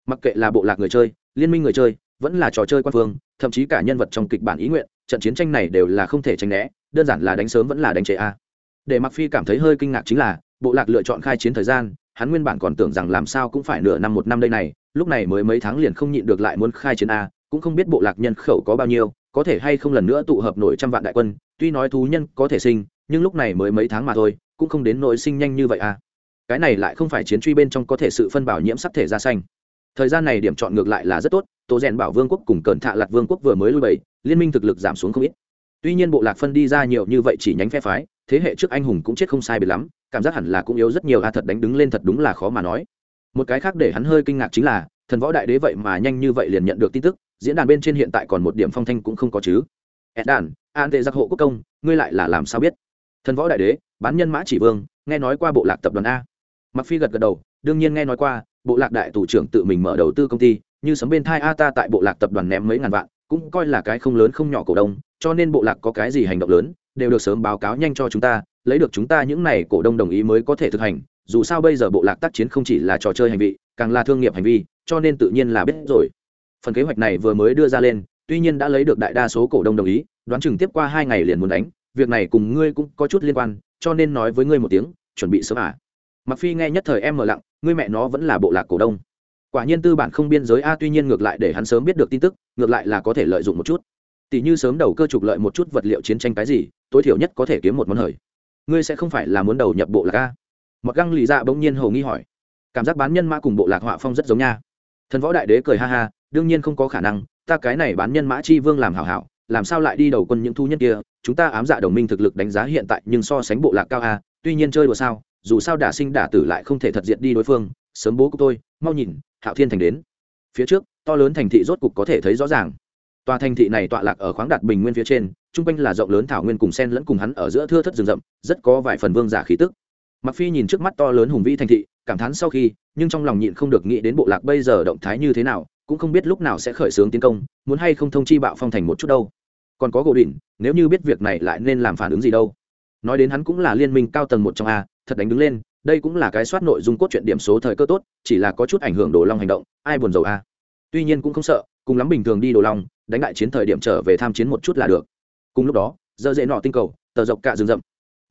Mặc kệ là bộ lạc người chơi, liên minh người chơi, vẫn là trò chơi quan phương, thậm chí cả nhân vật trong kịch bản ý nguyện, trận chiến tranh này đều là không thể tránh né, đơn giản là đánh sớm vẫn là đánh trễ a. Để mặc phi cảm thấy hơi kinh ngạc chính là bộ lạc lựa chọn khai chiến thời gian, hắn nguyên bản còn tưởng rằng làm sao cũng phải nửa năm một năm đây này, lúc này mới mấy tháng liền không nhịn được lại muốn khai chiến a, cũng không biết bộ lạc nhân khẩu có bao nhiêu, có thể hay không lần nữa tụ hợp nổi trăm vạn đại quân, tuy nói thú nhân có thể sinh, nhưng lúc này mới mấy tháng mà thôi, cũng không đến nỗi sinh nhanh như vậy a. Cái này lại không phải chiến truy bên trong có thể sự phân bảo nhiễm sắc thể ra xanh. Thời gian này điểm chọn ngược lại là rất tốt tổ rèn bảo vương quốc cùng cẩn thạ lạt vương quốc vừa mới lui bày liên minh thực lực giảm xuống không ít. Tuy nhiên bộ lạc phân đi ra nhiều như vậy chỉ nhánh phe phái thế hệ trước anh hùng cũng chết không sai biệt lắm, cảm giác hẳn là cũng yếu rất nhiều, a, thật đánh đứng lên thật đúng là khó mà nói. Một cái khác để hắn hơi kinh ngạc chính là, thần võ đại đế vậy mà nhanh như vậy liền nhận được tin tức, diễn đàn bên trên hiện tại còn một điểm phong thanh cũng không có chứ. Ed đàn an tệ giặc hộ quốc công, ngươi lại là làm sao biết? Thần võ đại đế, bán nhân mã chỉ vương, nghe nói qua bộ lạc tập đoàn a. Mặc phi gật gật đầu, đương nhiên nghe nói qua, bộ lạc đại thủ trưởng tự mình mở đầu tư công ty, như sấm bên thai a ta tại bộ lạc tập đoàn ném mấy ngàn vạn, cũng coi là cái không lớn không nhỏ cổ đông, cho nên bộ lạc có cái gì hành động lớn đều được sớm báo cáo nhanh cho chúng ta, lấy được chúng ta những này cổ đông đồng ý mới có thể thực hành. Dù sao bây giờ bộ lạc tác chiến không chỉ là trò chơi hành vi, càng là thương nghiệp hành vi, cho nên tự nhiên là biết rồi. Phần kế hoạch này vừa mới đưa ra lên, tuy nhiên đã lấy được đại đa số cổ đông đồng ý, đoán chừng tiếp qua hai ngày liền muốn đánh. Việc này cùng ngươi cũng có chút liên quan, cho nên nói với ngươi một tiếng, chuẩn bị sớm à. Mặc phi nghe nhất thời em mờ lặng, ngươi mẹ nó vẫn là bộ lạc cổ đông. Quả nhiên tư bản không biên giới a tuy nhiên ngược lại để hắn sớm biết được tin tức, ngược lại là có thể lợi dụng một chút tỉ như sớm đầu cơ trục lợi một chút vật liệu chiến tranh cái gì, tối thiểu nhất có thể kiếm một món hời. Ngươi sẽ không phải là muốn đầu nhập bộ lạc a? Mặc găng lì dạ bỗng nhiên hầu nghi hỏi. Cảm giác bán nhân mã cùng bộ lạc họa phong rất giống nha. Thần võ đại đế cười ha ha, đương nhiên không có khả năng, ta cái này bán nhân mã chi vương làm hảo hảo, làm sao lại đi đầu quân những thu nhân kia? Chúng ta ám dạ đồng minh thực lực đánh giá hiện tại nhưng so sánh bộ lạc cao a, tuy nhiên chơi đùa sao, dù sao đả sinh đả tử lại không thể thật diệt đi đối phương, sớm bố của tôi, mau nhìn, hạo thiên thành đến. Phía trước, to lớn thành thị rốt cục có thể thấy rõ ràng tòa thành thị này tọa lạc ở khoáng đạt bình nguyên phía trên, trung quanh là rộng lớn thảo nguyên cùng sen lẫn cùng hắn ở giữa thưa thất rừng rậm, rất có vài phần vương giả khí tức. Mặc phi nhìn trước mắt to lớn hùng vĩ thành thị, cảm thán sau khi, nhưng trong lòng nhịn không được nghĩ đến bộ lạc bây giờ động thái như thế nào, cũng không biết lúc nào sẽ khởi xướng tiến công, muốn hay không thông chi bạo phong thành một chút đâu. Còn có gỗ đỉnh, nếu như biết việc này lại nên làm phản ứng gì đâu. Nói đến hắn cũng là liên minh cao tầng một trong a, thật đánh đứng lên, đây cũng là cái soát nội dung cốt truyện điểm số thời cơ tốt, chỉ là có chút ảnh hưởng đồ long hành động, ai buồn rầu a. Tuy nhiên cũng không sợ cùng lắm bình thường đi đồ long, đánh đại chiến thời điểm trở về tham chiến một chút là được. Cùng lúc đó, giờ dễ nọ tinh cầu, tờ dọc cả rừng rậm.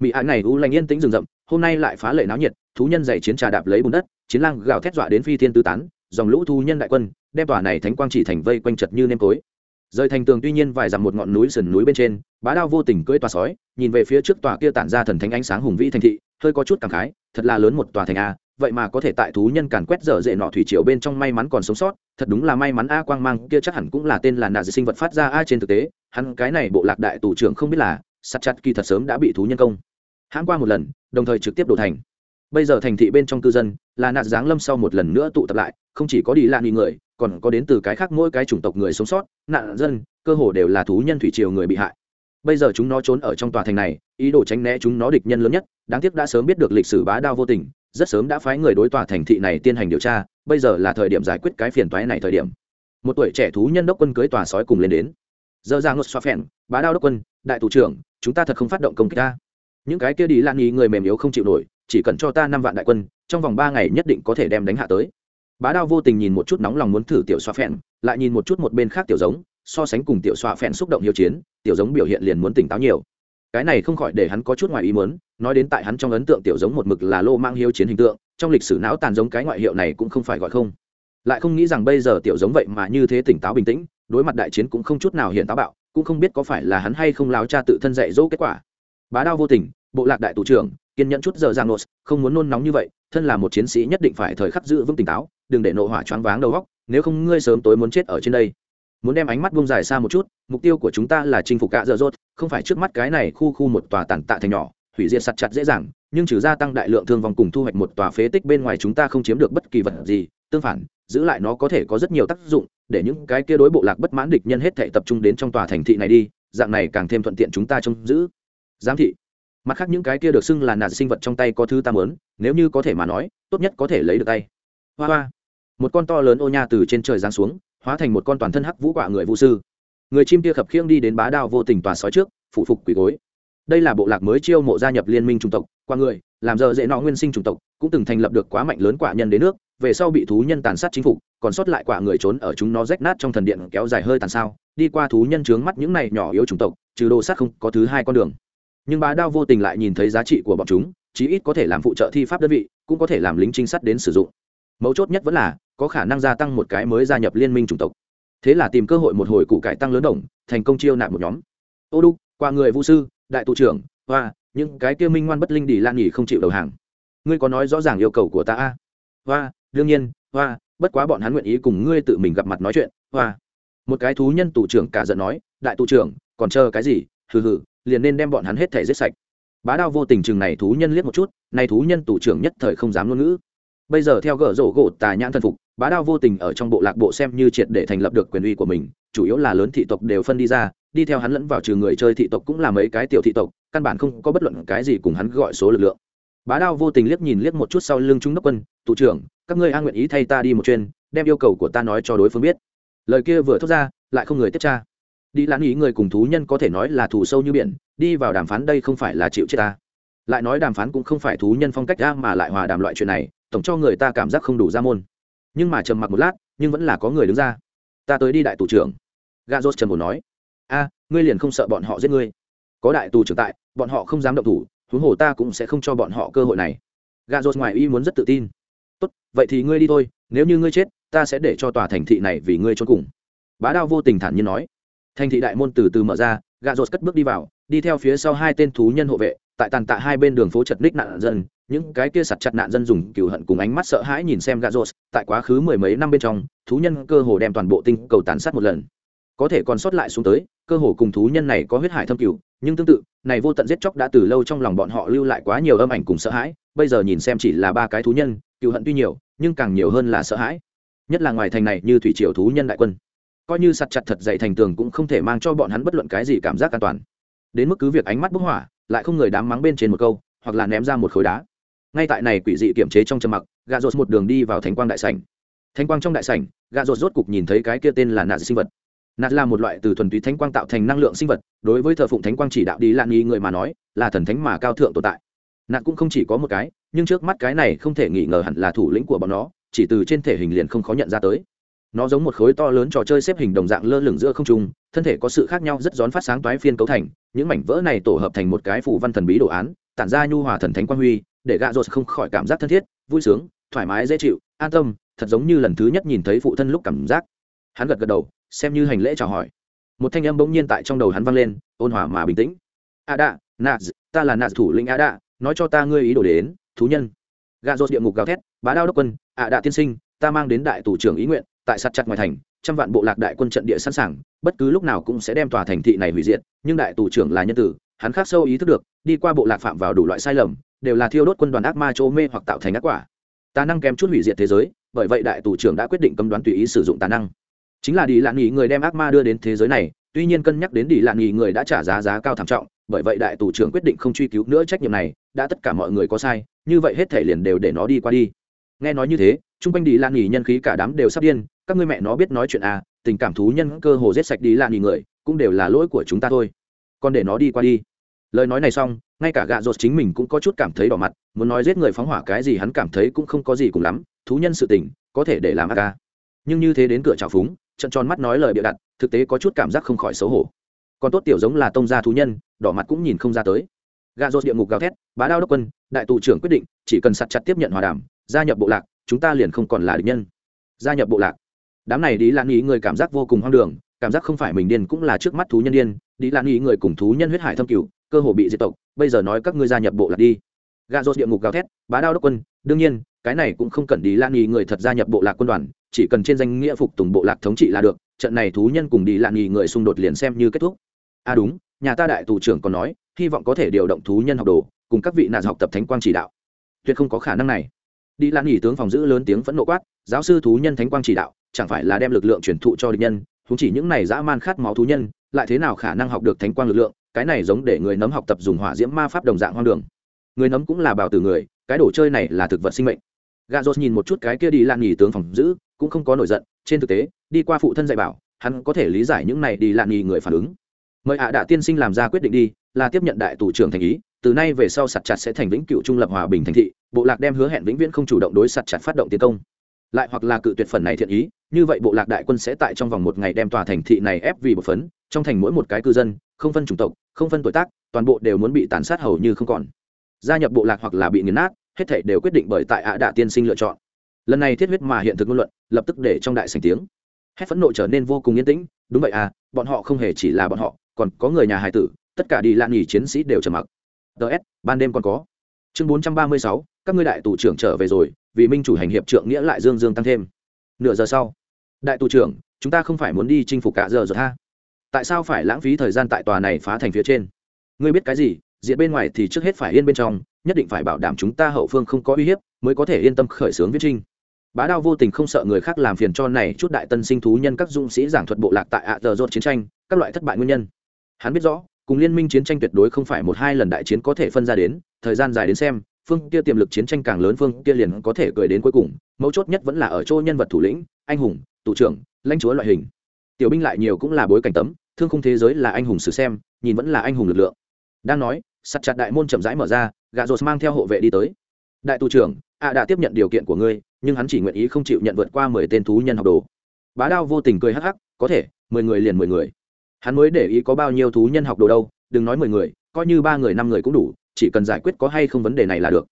Mỹ ái này u lành yên tĩnh rừng rậm, hôm nay lại phá lệ náo nhiệt, thú nhân dày chiến trà đạp lấy bùn đất, chiến lang gào thét dọa đến phi thiên tứ tán, dòng lũ thu nhân đại quân, đem tòa này thánh quang chỉ thành vây quanh chật như nêm tối. Rời thành tường tuy nhiên vài dặm một ngọn núi sườn núi bên trên, bá đao vô tình cưỡi tòa sói, nhìn về phía trước tòa kia tản ra thần thánh ánh sáng hùng vĩ thành thị, hơi có chút cảm khái, thật là lớn một tòa thành a vậy mà có thể tại thú nhân càn quét dở dệ nọ thủy triều bên trong may mắn còn sống sót, thật đúng là may mắn a quang mang, kia chắc hẳn cũng là tên là nạ dị sinh vật phát ra a trên thực tế, hắn cái này bộ lạc đại tù trưởng không biết là, sắt chặt kỳ thật sớm đã bị thú nhân công. Hãng qua một lần, đồng thời trực tiếp đổ thành. Bây giờ thành thị bên trong cư dân, là nạt giáng lâm sau một lần nữa tụ tập lại, không chỉ có đi lạ nghi người, còn có đến từ cái khác mỗi cái chủng tộc người sống sót nạn dân, cơ hồ đều là thú nhân thủy triều người bị hại. Bây giờ chúng nó trốn ở trong tòa thành này, ý đồ tránh né chúng nó địch nhân lớn nhất, đáng tiếc đã sớm biết được lịch sử bá đao vô tình rất sớm đã phái người đối tòa thành thị này tiến hành điều tra, bây giờ là thời điểm giải quyết cái phiền toái này thời điểm. Một tuổi trẻ thú nhân đốc quân cưới tòa sói cùng lên đến. Giờ ra ngột xoa phèn, bá đao đốc quân, đại thủ trưởng, chúng ta thật không phát động công kích ta. Những cái kia đi lan nghi người mềm yếu không chịu nổi, chỉ cần cho ta năm vạn đại quân, trong vòng ba ngày nhất định có thể đem đánh hạ tới. Bá đao vô tình nhìn một chút nóng lòng muốn thử tiểu xoa phèn, lại nhìn một chút một bên khác tiểu giống, so sánh cùng tiểu xoa phèn xúc động hiếu chiến, tiểu giống biểu hiện liền muốn tỉnh táo nhiều cái này không khỏi để hắn có chút ngoài ý muốn, nói đến tại hắn trong ấn tượng tiểu giống một mực là lô mang hiếu chiến hình tượng, trong lịch sử não tàn giống cái ngoại hiệu này cũng không phải gọi không. Lại không nghĩ rằng bây giờ tiểu giống vậy mà như thế tỉnh táo bình tĩnh, đối mặt đại chiến cũng không chút nào hiện táo bạo, cũng không biết có phải là hắn hay không láo cha tự thân dạy dỗ kết quả. Bá đao vô tình, bộ lạc đại tù trưởng, kiên nhẫn chút giờ giang nốt không muốn nôn nóng như vậy, thân là một chiến sĩ nhất định phải thời khắc giữ vững tỉnh táo, đừng để nộ hỏa choáng váng đầu góc nếu không ngươi sớm tối muốn chết ở trên đây muốn đem ánh mắt buông dài xa một chút, mục tiêu của chúng ta là chinh phục cả dở dốt không phải trước mắt cái này khu khu một tòa tàn tạ thành nhỏ, hủy diệt sạt chặt dễ dàng, nhưng trừ gia tăng đại lượng thương vong cùng thu hoạch một tòa phế tích bên ngoài chúng ta không chiếm được bất kỳ vật gì, tương phản, giữ lại nó có thể có rất nhiều tác dụng, để những cái kia đối bộ lạc bất mãn địch nhân hết thể tập trung đến trong tòa thành thị này đi, dạng này càng thêm thuận tiện chúng ta trông giữ. Giám thị. Mặt khác những cái kia được xưng là nạn sinh vật trong tay có thứ ta mớn nếu như có thể mà nói, tốt nhất có thể lấy được tay. Hoa hoa. Một con to lớn ô nha từ trên trời giáng xuống hóa thành một con toàn thân hắc vũ quả người vũ sư. Người chim kia khập khiêng đi đến bá đao vô tình tòa sói trước phụ phục quỳ gối. Đây là bộ lạc mới chiêu mộ gia nhập liên minh chủng tộc qua người, làm giờ dễ nọ nguyên sinh chủng tộc, cũng từng thành lập được quá mạnh lớn quả nhân đến nước, về sau bị thú nhân tàn sát chính phủ còn sót lại quả người trốn ở chúng nó rách nát trong thần điện kéo dài hơi tàn sao. Đi qua thú nhân trướng mắt những này nhỏ yếu chủng tộc, trừ đồ sát không, có thứ hai con đường. Nhưng bá đao vô tình lại nhìn thấy giá trị của bọn chúng, chí ít có thể làm phụ trợ thi pháp đơn vị, cũng có thể làm lính trinh sát đến sử dụng. Mấu chốt nhất vẫn là có khả năng gia tăng một cái mới gia nhập liên minh chủng tộc. Thế là tìm cơ hội một hồi cụ cải tăng lớn đồng, thành công chiêu nạp một nhóm. Ô đúc, qua người vũ sư, đại tụ trưởng và những cái kia minh ngoan bất linh đi lan nghỉ không chịu đầu hàng. Ngươi có nói rõ ràng yêu cầu của ta a? Hoa, đương nhiên, hoa, bất quá bọn hắn nguyện ý cùng ngươi tự mình gặp mặt nói chuyện, hoa. Một cái thú nhân tù trưởng cả giận nói, đại tù trưởng, còn chờ cái gì? Hừ hừ, liền nên đem bọn hắn hết thể giết sạch. Bá đao vô tình chừng này thú nhân liếc một chút, này thú nhân tù trưởng nhất thời không dám ngôn ngữ. Bây giờ theo gỡ rổ gỗ tà nhãn thần phục bá đao vô tình ở trong bộ lạc bộ xem như triệt để thành lập được quyền uy của mình, chủ yếu là lớn thị tộc đều phân đi ra, đi theo hắn lẫn vào trừ người chơi thị tộc cũng là mấy cái tiểu thị tộc, căn bản không có bất luận cái gì cùng hắn gọi số lực lượng. Bá đao vô tình liếc nhìn liếc một chút sau lưng trung đốc quân, tụ trưởng, các ngươi an nguyện ý thay ta đi một chuyên đem yêu cầu của ta nói cho đối phương biết. Lời kia vừa thốt ra, lại không người tiếp tra. Đi lãn ý người cùng thú nhân có thể nói là thù sâu như biển, đi vào đàm phán đây không phải là chịu chết ta. Lại nói đàm phán cũng không phải thú nhân phong cách ra mà lại hòa đàm loại chuyện này, tổng cho người ta cảm giác không đủ ra môn nhưng mà trầm mặc một lát, nhưng vẫn là có người đứng ra. Ta tới đi đại tù trưởng. Gà rốt trầm một nói. A, ngươi liền không sợ bọn họ giết ngươi. Có đại tù trưởng tại, bọn họ không dám động thủ, huống hồ ta cũng sẽ không cho bọn họ cơ hội này. Gà rốt ngoài y muốn rất tự tin. Tốt, vậy thì ngươi đi thôi, nếu như ngươi chết, ta sẽ để cho tòa thành thị này vì ngươi trốn cùng. Bá đao vô tình thản nhiên nói. Thành thị đại môn từ từ mở ra gà rốt cất bước đi vào, đi theo phía sau hai tên thú nhân hộ vệ, tại tàn tạ hai bên đường phố chật ních nạn dân những cái kia sặt chặt nạn dân dùng cừu hận cùng ánh mắt sợ hãi nhìn xem Gazos, tại quá khứ mười mấy năm bên trong thú nhân cơ hồ đem toàn bộ tinh cầu tàn sát một lần. Có thể còn sót lại xuống tới cơ hồ cùng thú nhân này có huyết hải thâm cừu nhưng tương tự này vô tận giết chóc đã từ lâu trong lòng bọn họ lưu lại quá nhiều âm ảnh cùng sợ hãi bây giờ nhìn xem chỉ là ba cái thú nhân cừu hận tuy nhiều nhưng càng nhiều hơn là sợ hãi. Nhất là ngoài thành này như thủy triều thú nhân đại quân. Coi như sặt chặt thật dày thành tường cũng không thể mang cho bọn hắn bất luận cái gì cảm giác an toàn. Đến mức cứ việc ánh mắt bốc hỏa lại không người đám mắng bên trên một câu hoặc là ném ra một khối đá ngay tại này quỷ dị kiểm chế trong trầm mặc gà rột một đường đi vào thánh quang đại sảnh. Thánh quang trong đại sảnh gà rột rốt cục nhìn thấy cái kia tên là nạt sinh vật. Nạt là một loại từ thuần túy thánh quang tạo thành năng lượng sinh vật, đối với thờ phụng thánh quang chỉ đạo đi lạn nghi người mà nói, là thần thánh mà cao thượng tồn tại. Nạt cũng không chỉ có một cái, nhưng trước mắt cái này không thể nghi ngờ hẳn là thủ lĩnh của bọn nó, chỉ từ trên thể hình liền không khó nhận ra tới. Nó giống một khối to lớn trò chơi xếp hình đồng dạng lơ lửng giữa không trung, thân thể có sự khác nhau rất rón phát sáng toái phiên cấu thành, những mảnh vỡ này tổ hợp thành một cái phủ văn thần bí đồ án, tản ra nhu hòa thần thánh quang huy để gạ rột không khỏi cảm giác thân thiết vui sướng thoải mái dễ chịu an tâm thật giống như lần thứ nhất nhìn thấy phụ thân lúc cảm giác. Hắn gật gật đầu xem như hành lễ chào hỏi. Một thanh âm bỗng nhiên tại trong đầu hắn vang lên ôn hòa mà bình tĩnh. A đạ nà, ta là nà thủ lĩnh a đạ nói cho ta ngươi ý đồ đến thú nhân. Gà rột địa ngục gào thét bá đao đốc quân a đạ tiên sinh ta mang đến đại tù trưởng ý nguyện tại sát chặt ngoài thành trăm vạn bộ lạc đại quân trận địa sẵn sàng bất cứ lúc nào cũng sẽ đem tòa thành thị này hủy diệt nhưng đại tù trưởng là nhân tử hắn khác sâu ý thức được đi qua bộ lạc phạm vào đủ loại sai lầm đều là thiêu đốt quân đoàn ác ma chỗ mê hoặc tạo thành ác quả. Tà năng kém chút hủy diệt thế giới, bởi vậy đại tù trưởng đã quyết định cấm đoán tùy ý sử dụng tà năng. Chính là đi lạn nghỉ người đem ác ma đưa đến thế giới này, tuy nhiên cân nhắc đến đi lạn nghỉ người đã trả giá giá cao thảm trọng, bởi vậy đại tù trưởng quyết định không truy cứu nữa trách nhiệm này, đã tất cả mọi người có sai, như vậy hết thể liền đều để nó đi qua đi. Nghe nói như thế, chung quanh đi lạn nghỉ nhân khí cả đám đều sắp điên, các ngươi mẹ nó biết nói chuyện à tình cảm thú nhân cơ hồ giết sạch đi lạn nghỉ người, cũng đều là lỗi của chúng ta thôi. Còn để nó đi qua đi lời nói này xong, ngay cả gạ rột chính mình cũng có chút cảm thấy đỏ mặt, muốn nói giết người phóng hỏa cái gì hắn cảm thấy cũng không có gì cùng lắm, thú nhân sự tình, có thể để làm ác ca. Nhưng như thế đến cửa trào phúng, trận tròn mắt nói lời bịa đặt, thực tế có chút cảm giác không khỏi xấu hổ. Còn tốt tiểu giống là tông gia thú nhân, đỏ mặt cũng nhìn không ra tới. Gà rột địa ngục gào thét, bá đao đốc quân, đại tù trưởng quyết định, chỉ cần sặt chặt tiếp nhận hòa đàm, gia nhập bộ lạc, chúng ta liền không còn là địch nhân. Gia nhập bộ lạc. Đám này đi lãng ý người cảm giác vô cùng hoang đường, cảm giác không phải mình điên cũng là trước mắt thú nhân điên đi lãng ý người cùng thú nhân huyết hải thâm cửu cơ hồ bị diệt tộc, bây giờ nói các ngươi gia nhập bộ lạc đi. Gà rốt địa ngục gào thét, bá đao đốc quân, đương nhiên, cái này cũng không cần đi lan nghi người thật gia nhập bộ lạc quân đoàn, chỉ cần trên danh nghĩa phục tùng bộ lạc thống trị là được, trận này thú nhân cùng đi lạn nghi người xung đột liền xem như kết thúc. À đúng, nhà ta đại tù trưởng còn nói, hy vọng có thể điều động thú nhân học đồ, cùng các vị nạn học tập thánh quang chỉ đạo. Tuyệt không có khả năng này. Đi lạn nghỉ tướng phòng giữ lớn tiếng phẫn nộ quát, giáo sư thú nhân thánh quang chỉ đạo, chẳng phải là đem lực lượng truyền thụ cho địch nhân chúng chỉ những này dã man khát máu thú nhân, lại thế nào khả năng học được thánh quang lực lượng cái này giống để người nấm học tập dùng hỏa diễm ma pháp đồng dạng hoang đường. Người nấm cũng là bảo tử người, cái đồ chơi này là thực vật sinh mệnh. Gà dốt nhìn một chút cái kia đi lan nghỉ tướng phòng giữ, cũng không có nổi giận, trên thực tế, đi qua phụ thân dạy bảo, hắn có thể lý giải những này đi lan nghỉ người phản ứng. Mời ạ à đạ tiên sinh làm ra quyết định đi, là tiếp nhận đại tù trưởng thành ý, từ nay về sau sạt chặt sẽ thành vĩnh cựu trung lập hòa bình thành thị, bộ lạc đem hứa hẹn vĩnh viễn không chủ động đối sạt chặt phát động tiến công. Lại hoặc là cự tuyệt phần này thiện ý, như vậy bộ lạc đại quân sẽ tại trong vòng một ngày đem tòa thành thị này ép vì một phấn, trong thành mỗi một cái cư dân không phân chủng tộc, không phân tuổi tác, toàn bộ đều muốn bị tàn sát hầu như không còn. Gia nhập bộ lạc hoặc là bị nghiền nát, hết thảy đều quyết định bởi tại ạ đạ tiên sinh lựa chọn. Lần này thiết huyết mà hiện thực ngôn luận, lập tức để trong đại sành tiếng. Hét phẫn nộ trở nên vô cùng yên tĩnh. Đúng vậy à bọn họ không hề chỉ là bọn họ, còn có người nhà hải tử, tất cả đi lạn nghỉ chiến sĩ đều trầm mặc. Ts ban đêm còn có. Chương bốn trăm ba mươi sáu, các ngươi đại tù trưởng trở về rồi, vì minh chủ hành hiệp trượng nghĩa lại dương dương tăng thêm. Nửa giờ sau. Đại tù trưởng, chúng ta không phải muốn đi chinh phục cả giờ rồi ha tại sao phải lãng phí thời gian tại tòa này phá thành phía trên? Ngươi biết cái gì, diện bên ngoài thì trước hết phải yên bên trong, nhất định phải bảo đảm chúng ta hậu phương không có uy hiếp, mới có thể yên tâm khởi xướng viết trinh. Bá đao vô tình không sợ người khác làm phiền cho này chút đại tân sinh thú nhân các dũng sĩ giảng thuật bộ lạc tại ạ tờ dột chiến tranh, các loại thất bại nguyên nhân. Hắn biết rõ, cùng liên minh chiến tranh tuyệt đối không phải một hai lần đại chiến có thể phân ra đến, thời gian dài đến xem, phương kia tiềm lực chiến tranh càng lớn phương kia liền có thể cười đến cuối cùng, mấu chốt nhất vẫn là ở chỗ nhân vật thủ lĩnh, anh hùng, tù trưởng, lãnh chúa loại hình. Tiểu binh lại nhiều cũng là bối cảnh tấm thương khung thế giới là anh hùng sử xem, nhìn vẫn là anh hùng lực lượng. Đang nói, sắt chặt đại môn chậm rãi mở ra gà rột mang theo hộ vệ đi tới. Đại tù trưởng a đã tiếp nhận điều kiện của ngươi, nhưng hắn chỉ nguyện ý không chịu nhận vượt qua mười tên thú nhân học đồ. Bá đao vô tình cười hắc hắc, có thể, mười người liền mười người. Hắn mới để ý có bao nhiêu thú nhân học đồ đâu, đừng nói mười người, coi như ba người năm người cũng đủ, chỉ cần giải quyết có hay không vấn đề này là được.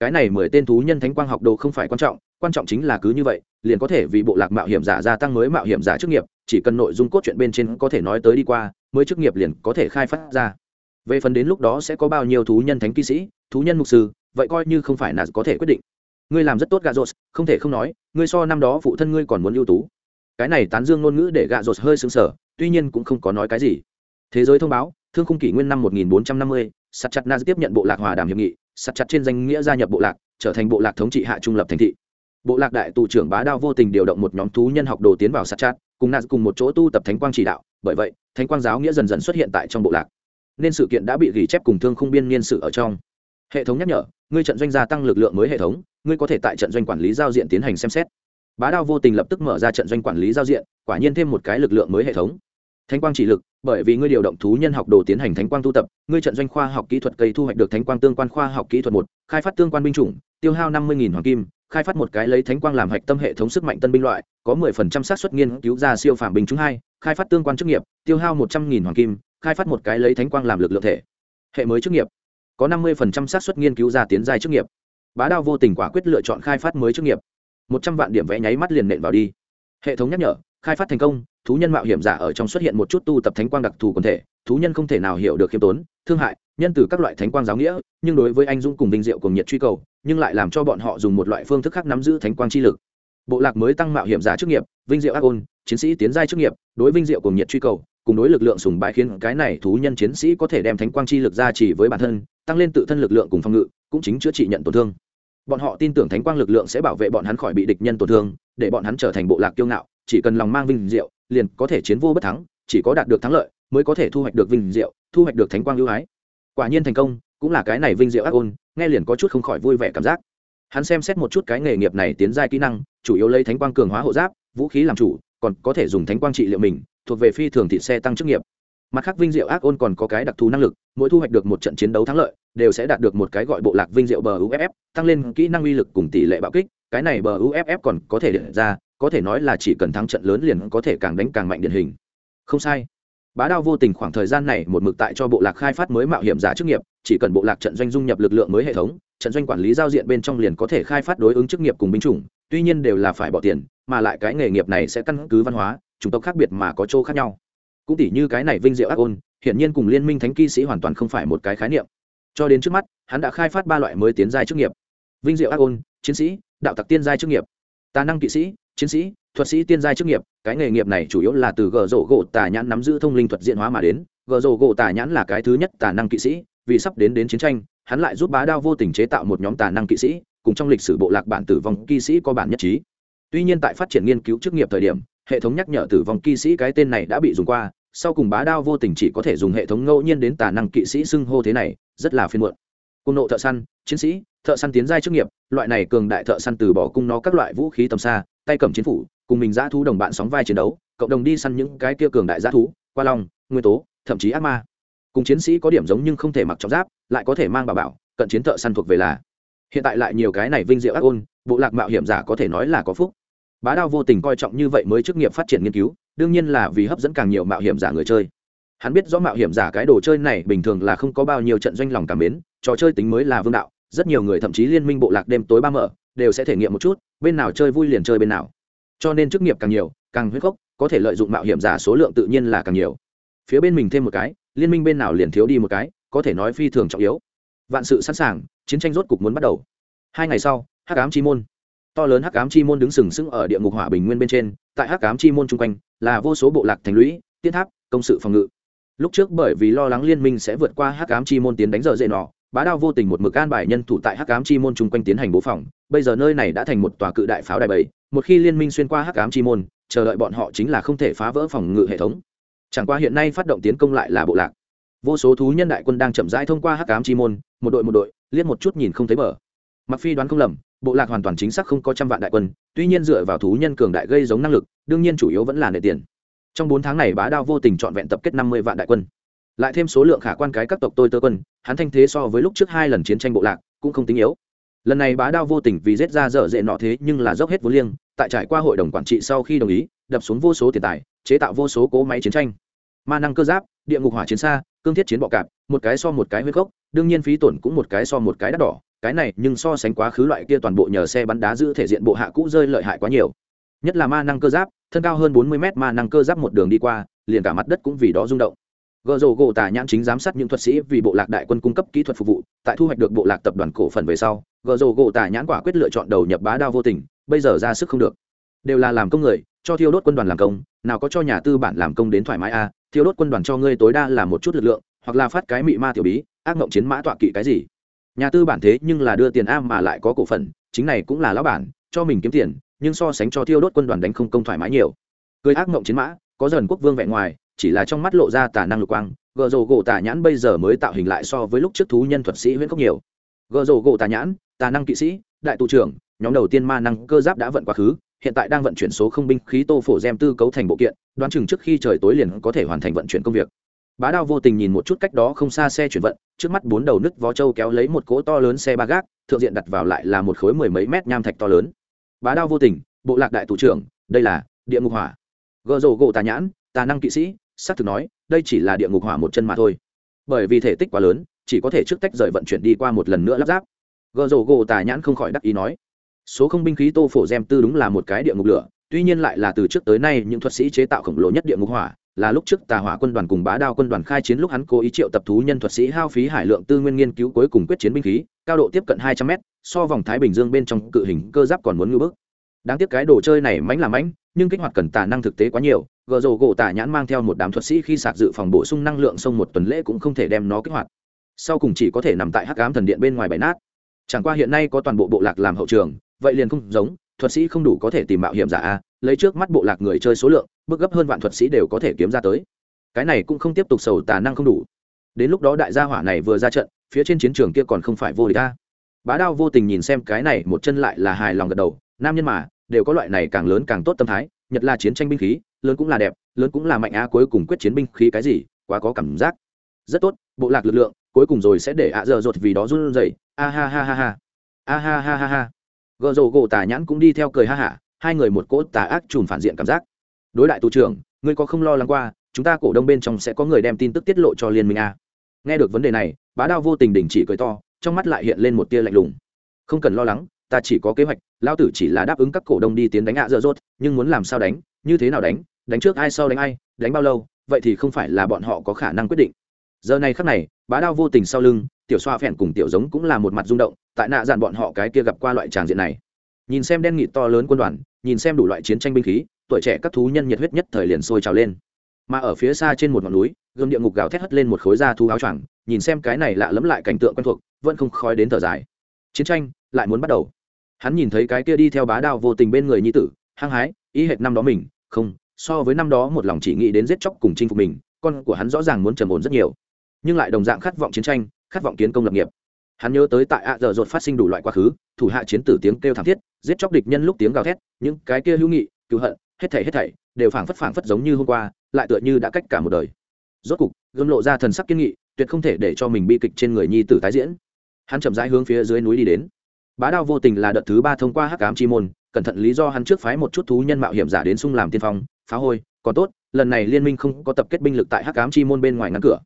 Cái này mười tên thú nhân thánh quang học đồ không phải quan trọng quan trọng chính là cứ như vậy, liền có thể vì bộ lạc mạo hiểm giả gia tăng mới mạo hiểm giả chức nghiệp chỉ cần nội dung cốt truyện bên trên có thể nói tới đi qua mới chức nghiệp liền có thể khai phát ra. Về phần đến lúc đó sẽ có bao nhiêu thú nhân thánh kỵ sĩ thú nhân mục sư vậy coi như không phải là có thể quyết định. Ngươi làm rất tốt gà rột không thể không nói ngươi so năm đó phụ thân ngươi còn muốn ưu tú. Cái này tán dương ngôn ngữ để gà rột hơi sững sờ tuy nhiên cũng không có nói cái gì. Thế giới thông báo thương khung kỷ nguyên năm 1450, sắt chặt naz tiếp nhận bộ lạc hòa đàm hiệp nghị sắt chặt trên danh nghĩa gia nhập bộ lạc trở thành bộ lạc thống trị hạ trung lập thành thị. Bộ lạc đại tù trưởng bá đao vô tình điều động một nhóm thú nhân học đồ tiến vào sắt chặt cùng naz cùng một chỗ tu tập thánh quang chỉ đạo, bởi vậy, thánh quang giáo nghĩa dần dần xuất hiện tại trong bộ lạc. Nên sự kiện đã bị ghi chép cùng thương khung biên niên sự ở trong. Hệ thống nhắc nhở, ngươi trận doanh gia tăng lực lượng mới hệ thống, ngươi có thể tại trận doanh quản lý giao diện tiến hành xem xét. Bá đao vô tình lập tức mở ra trận doanh quản lý giao diện, quả nhiên thêm một cái lực lượng mới hệ thống. Thánh quang chỉ lực, bởi vì ngươi điều động thú nhân học đồ tiến hành thánh quang tu tập, ngươi trận doanh khoa học kỹ thuật cây thu hoạch được thánh quang tương quan khoa học kỹ thuật một, khai phát tương quan binh chủng, tiêu hao năm mươi hoàng kim khai phát một cái lấy thánh quang làm hạch tâm hệ thống sức mạnh tân binh loại, có mười phần trăm xác suất nghiên cứu ra siêu phàm binh chúng hai, khai phát tương quan chức nghiệp, tiêu hao một trăm nghìn hoàng kim, khai phát một cái lấy thánh quang làm lực lượng thể. Hệ mới chức nghiệp, có năm mươi phần trăm xác suất nghiên cứu ra tiến giai chức nghiệp. Bá đao vô tình quả quyết lựa chọn khai phát mới chức nghiệp. Một trăm vạn điểm vẽ nháy mắt liền nện vào đi. Hệ thống nhắc nhở, khai phát thành công, thú nhân mạo hiểm giả ở trong xuất hiện một chút tu tập thánh quang đặc thù quần thể, thú nhân không thể nào hiểu được khiêm tốn, thương hại nhân từ các loại thánh quang giáo nghĩa, nhưng đối với anh dũng cùng vinh diệu cùng nhiệt truy cầu, nhưng lại làm cho bọn họ dùng một loại phương thức khác nắm giữ thánh quang chi lực. Bộ lạc mới tăng mạo hiểm giả chức nghiệp, vinh diệu ác ôn, chiến sĩ tiến giai chức nghiệp, đối vinh diệu cùng nhiệt truy cầu, cùng đối lực lượng sùng bái khiến cái này thú nhân chiến sĩ có thể đem thánh quang chi lực ra chỉ với bản thân, tăng lên tự thân lực lượng cùng phòng ngự, cũng chính chữa trị nhận tổn thương. Bọn họ tin tưởng thánh quang lực lượng sẽ bảo vệ bọn hắn khỏi bị địch nhân tổn thương, để bọn hắn trở thành bộ lạc kiêu ngạo, chỉ cần lòng mang vinh diệu, liền có thể chiến vô bất thắng, chỉ có đạt được thắng lợi, mới có thể thu hoạch được vinh diệu, thu hoạch được thánh quang ưu ái quả nhiên thành công, cũng là cái này vinh diệu ác ôn, nghe liền có chút không khỏi vui vẻ cảm giác. Hắn xem xét một chút cái nghề nghiệp này tiến giai kỹ năng, chủ yếu lấy thánh quang cường hóa hộ giáp, vũ khí làm chủ, còn có thể dùng thánh quang trị liệu mình, thuộc về phi thường thị xe tăng chức nghiệp. Mặt khác vinh diệu ác ôn còn có cái đặc thù năng lực, mỗi thu hoạch được một trận chiến đấu thắng lợi, đều sẽ đạt được một cái gọi bộ lạc vinh diệu bờ uff tăng lên kỹ năng uy lực cùng tỷ lệ bạo kích, cái này bờ uff còn có thể điện ra, có thể nói là chỉ cần thắng trận lớn liền có thể càng đánh càng mạnh điển hình. Không sai bá đao vô tình khoảng thời gian này một mực tại cho bộ lạc khai phát mới mạo hiểm giả chức nghiệp, chỉ cần bộ lạc trận doanh dung nhập lực lượng mới hệ thống, trận doanh quản lý giao diện bên trong liền có thể khai phát đối ứng chức nghiệp cùng binh chủng, tuy nhiên đều là phải bỏ tiền, mà lại cái nghề nghiệp này sẽ căn cứ văn hóa, chủng tộc khác biệt mà có chỗ khác nhau. Cũng tỉ như cái này vinh diệu ác ôn, hiển nhiên cùng liên minh thánh kỵ sĩ hoàn toàn không phải một cái khái niệm. Cho đến trước mắt, hắn đã khai phát ba loại mới tiến giai chức nghiệp. Vinh diệu ác ôn, chiến sĩ, đạo tặc tiên giai chức nghiệp. Tà năng kỵ sĩ, chiến sĩ thuật sĩ tiên giai chức nghiệp, cái nghề nghiệp này chủ yếu là từ gờ rổ gỗ tà nhãn nắm giữ thông linh thuật diện hóa mà đến. Gờ rổ gỗ tà nhãn là cái thứ nhất tà năng kỵ sĩ, vì sắp đến đến chiến tranh, hắn lại giúp bá đao vô tình chế tạo một nhóm tà năng kỵ sĩ, cùng trong lịch sử bộ lạc bản tử vong kỵ sĩ có bản nhất trí. Tuy nhiên tại phát triển nghiên cứu chức nghiệp thời điểm, hệ thống nhắc nhở tử vong kỵ sĩ cái tên này đã bị dùng qua, sau cùng bá đao vô tình chỉ có thể dùng hệ thống ngẫu nhiên đến tà năng kỵ sĩ xưng hô thế này, rất là phiên muộn. Cung nộ thợ săn, chiến sĩ, thợ săn tiến giai chức nghiệp, loại này cường đại thợ săn từ bỏ cung nó các loại vũ khí tầm xa tay cầm chiến phủ, cùng mình giã thú đồng bạn sóng vai chiến đấu, cộng đồng đi săn những cái kia cường đại giã thú, qua long, nguyên tố, thậm chí ác ma. Cùng chiến sĩ có điểm giống nhưng không thể mặc trọng giáp, lại có thể mang bà bảo, cận chiến thợ săn thuộc về là. Hiện tại lại nhiều cái này vinh diệu ác ôn, bộ lạc mạo hiểm giả có thể nói là có phúc. Bá đao vô tình coi trọng như vậy mới chức nghiệp phát triển nghiên cứu, đương nhiên là vì hấp dẫn càng nhiều mạo hiểm giả người chơi. Hắn biết rõ mạo hiểm giả cái đồ chơi này bình thường là không có bao nhiêu trận doanh lòng cảm mến, trò chơi tính mới là vương đạo, rất nhiều người thậm chí liên minh bộ lạc đêm tối ba mở, đều sẽ thể nghiệm một chút bên nào chơi vui liền chơi bên nào. Cho nên chức nghiệp càng nhiều, càng huyết khốc, có thể lợi dụng mạo hiểm giả số lượng tự nhiên là càng nhiều. Phía bên mình thêm một cái, liên minh bên nào liền thiếu đi một cái, có thể nói phi thường trọng yếu. Vạn sự sẵn sàng, chiến tranh rốt cục muốn bắt đầu. Hai ngày sau, hắc ám chi môn. To lớn hắc ám chi môn đứng sừng sững ở địa ngục hỏa bình nguyên bên trên, tại hắc ám chi môn chung quanh, là vô số bộ lạc thành lũy, tiên tháp, công sự phòng ngự. Lúc trước bởi vì lo lắng liên minh sẽ vượt qua hắc ám chi môn tiến đánh giờ dễ nọ bá đao vô tình một mực an bài nhân thủ tại hắc ám chi môn chung quanh tiến hành bố phòng, bây giờ nơi này đã thành một tòa cự đại pháo đài bảy, một khi liên minh xuyên qua hắc ám chi môn, chờ đợi bọn họ chính là không thể phá vỡ phòng ngự hệ thống. Chẳng qua hiện nay phát động tiến công lại là bộ lạc. Vô số thú nhân đại quân đang chậm rãi thông qua hắc ám chi môn, một đội một đội, liếc một chút nhìn không thấy bờ. Mặc phi đoán không lầm, bộ lạc hoàn toàn chính xác không có trăm vạn đại quân, tuy nhiên dựa vào thú nhân cường đại gây giống năng lực, đương nhiên chủ yếu vẫn là nệ tiền. Trong bốn tháng này bá đao vô tình trọn vẹn tập kết năm mươi vạn đại quân lại thêm số lượng khả quan cái các tộc tôi tơ quân, hắn thanh thế so với lúc trước hai lần chiến tranh bộ lạc cũng không tính yếu. Lần này bá đao vô tình vì giết ra dở dễ nọ thế nhưng là dốc hết vốn liêng, tại trải qua hội đồng quản trị sau khi đồng ý, đập xuống vô số tiền tài, chế tạo vô số cố máy chiến tranh. Ma năng cơ giáp, địa ngục hỏa chiến xa, cương thiết chiến bọ cạp, một cái so một cái huyết gốc, đương nhiên phí tổn cũng một cái so một cái đắt đỏ, cái này nhưng so sánh quá khứ loại kia toàn bộ nhờ xe bắn đá giữ thể diện bộ hạ cũ rơi lợi hại quá nhiều. Nhất là ma năng cơ giáp, thân cao hơn bốn mươi mét ma năng cơ giáp một đường đi qua, liền cả mặt đất cũng vì đó rung động gợ rổ gỗ tà nhãn chính giám sát những thuật sĩ vì bộ lạc đại quân cung cấp kỹ thuật phục vụ tại thu hoạch được bộ lạc tập đoàn cổ phần về sau gợ rổ gỗ tà nhãn quả quyết lựa chọn đầu nhập bá đao vô tình bây giờ ra sức không được. Đều là làm công người cho thiêu đốt quân đoàn làm công nào có cho nhà tư bản làm công đến thoải mái a à, thiêu đốt quân đoàn cho ngươi tối đa là một chút lực lượng hoặc là phát cái mị ma tiểu bí ác mộng chiến mã tọa kỵ cái gì. Nhà tư bản thế nhưng là đưa tiền a mà lại có cổ phần chính này cũng là lão bản cho mình kiếm tiền nhưng so sánh cho thiêu đốt quân đoàn đánh không công thoải mái nhiều. Cười ác mộng chiến mã có dần quốc vương vẹn ngoài chỉ là trong mắt lộ ra tà năng lục quang, gờ rồ gỗ tà nhãn bây giờ mới tạo hình lại so với lúc trước thú nhân thuật sĩ huyễn cốc nhiều. Gờ rồ gỗ tà nhãn, tà năng kỵ sĩ, đại tù trưởng, nhóm đầu tiên ma năng cơ giáp đã vận quá khứ, hiện tại đang vận chuyển số không binh khí tô phổ gem tư cấu thành bộ kiện, đoán chừng trước khi trời tối liền có thể hoàn thành vận chuyển công việc. Bá đao vô tình nhìn một chút cách đó không xa xe chuyển vận, trước mắt bốn đầu nứt vó châu kéo lấy một cỗ to lớn xe ba gác, thượng diện đặt vào lại là một khối mười mấy mét nham thạch to lớn. Bá đao vô tình, bộ lạc đại thủ trưởng, đây là địa ngục hỏa. Gợ rổ gỗ tà nhãn, tà năng kỵ sĩ xác thực nói, đây chỉ là địa ngục hỏa một chân mà thôi. Bởi vì thể tích quá lớn, chỉ có thể trước tách rời vận chuyển đi qua một lần nữa lắp ráp. Gợ rổ gỗ tà nhãn không khỏi đắc ý nói, số không binh khí tô phổ gem tư đúng là một cái địa ngục lửa, tuy nhiên lại là từ trước tới nay những thuật sĩ chế tạo khổng lồ nhất địa ngục hỏa, là lúc trước tà hỏa quân đoàn cùng bá đao quân đoàn khai chiến lúc hắn cố ý triệu tập thú nhân thuật sĩ hao phí hải lượng tư nguyên nghiên cứu cuối cùng quyết chiến binh khí, cao độ tiếp cận hai trăm mét, so vòng thái bình dương bên trong cự hình cơ giáp còn muốn ngưỡng bức. Đáng tiếc cái đồ chơi này mánh là mánh nhưng kích hoạt cần tà năng thực tế quá nhiều gờ rổ gỗ tả nhãn mang theo một đám thuật sĩ khi sạc dự phòng bổ sung năng lượng sông một tuần lễ cũng không thể đem nó kích hoạt. Sau cùng chỉ có thể nằm tại hắc ám thần điện bên ngoài bãi nát. Chẳng qua hiện nay có toàn bộ bộ lạc làm hậu trường, vậy liền không giống, thuật sĩ không đủ có thể tìm mạo hiểm giả a, lấy trước mắt bộ lạc người chơi số lượng, bước gấp hơn vạn thuật sĩ đều có thể kiếm ra tới. Cái này cũng không tiếp tục sầu tà năng không đủ. Đến lúc đó đại gia hỏa này vừa ra trận, phía trên chiến trường kia còn không phải vô địch ta bá đao vô tình nhìn xem cái này, một chân lại là hài lòng gật đầu, nam nhân mà, đều có loại này càng lớn càng tốt tâm thái nhật là chiến tranh binh khí, lớn cũng là đẹp, lớn cũng là mạnh á, cuối cùng quyết chiến binh khí cái gì, quá có cảm giác. Rất tốt, bộ lạc lực lượng, cuối cùng rồi sẽ để ạ dở dột vì đó run rẩy. A ha ha ha ha. A ha ha ha ha. Gợ rồ gỗ tà nhãn cũng đi theo cười ha hả, hai người một cỗ tà ác trùn phản diện cảm giác. Đối đại tù trưởng, ngươi có không lo lắng qua, chúng ta cổ đông bên trong sẽ có người đem tin tức tiết lộ cho liên minh a. Nghe được vấn đề này, bá đao vô tình đình chỉ cười to, trong mắt lại hiện lên một tia lạnh lùng. Không cần lo lắng ta chỉ có kế hoạch lao tử chỉ là đáp ứng các cổ đông đi tiến đánh ạ dở dốt nhưng muốn làm sao đánh, như thế nào đánh đánh trước ai sau đánh ai, đánh bao lâu, vậy thì không phải là bọn họ có khả năng quyết định. Giờ này khắc này, bá đao vô tình sau lưng, tiểu xoa phèn cùng tiểu giống cũng là một mặt rung động, tại nạ dàn bọn họ cái kia gặp qua loại tràng diện này. Nhìn xem đen nghịt to lớn quân đoàn, nhìn xem đủ loại chiến tranh binh khí, tuổi trẻ các thú nhân nhiệt huyết nhất thời liền sôi trào lên. Mà ở phía xa trên một ngọn núi gương địa ngục gào thét hất lên một khối da thu áo choàng, nhìn xem cái này lạ lẫm lại cảnh tượng quen thuộc, vẫn không khói đến thở dài. Chiến tranh lại muốn bắt đầu hắn nhìn thấy cái kia đi theo bá đao vô tình bên người nhi tử, hăng hái ý hệt năm đó mình, không, so với năm đó một lòng chỉ nghĩ đến giết chóc cùng chinh phục mình, con của hắn rõ ràng muốn trầm ổn rất nhiều. Nhưng lại đồng dạng khát vọng chiến tranh, khát vọng kiến công lập nghiệp. Hắn nhớ tới tại ạ dở dột phát sinh đủ loại quá khứ, thủ hạ chiến tử tiếng kêu thảm thiết, giết chóc địch nhân lúc tiếng gào thét, những cái kia hữu nghị cứu hận, hết thảy hết thảy, đều phảng phất phảng phất giống như hôm qua, lại tựa như đã cách cả một đời. Rốt cục, gươm lộ ra thần sắc kiên nghị, tuyệt không thể để cho mình bi kịch trên người nhi tử tái diễn. Hắn chậm rãi hướng phía dưới núi đi đến bá đao vô tình là đợt thứ ba thông qua hắc ám chi môn, cẩn thận lý do hắn trước phái một chút thú nhân mạo hiểm giả đến sung làm tiên phong, phá hôi, còn tốt, lần này liên minh không có tập kết binh lực tại hắc ám chi môn bên ngoài ngăn cửa.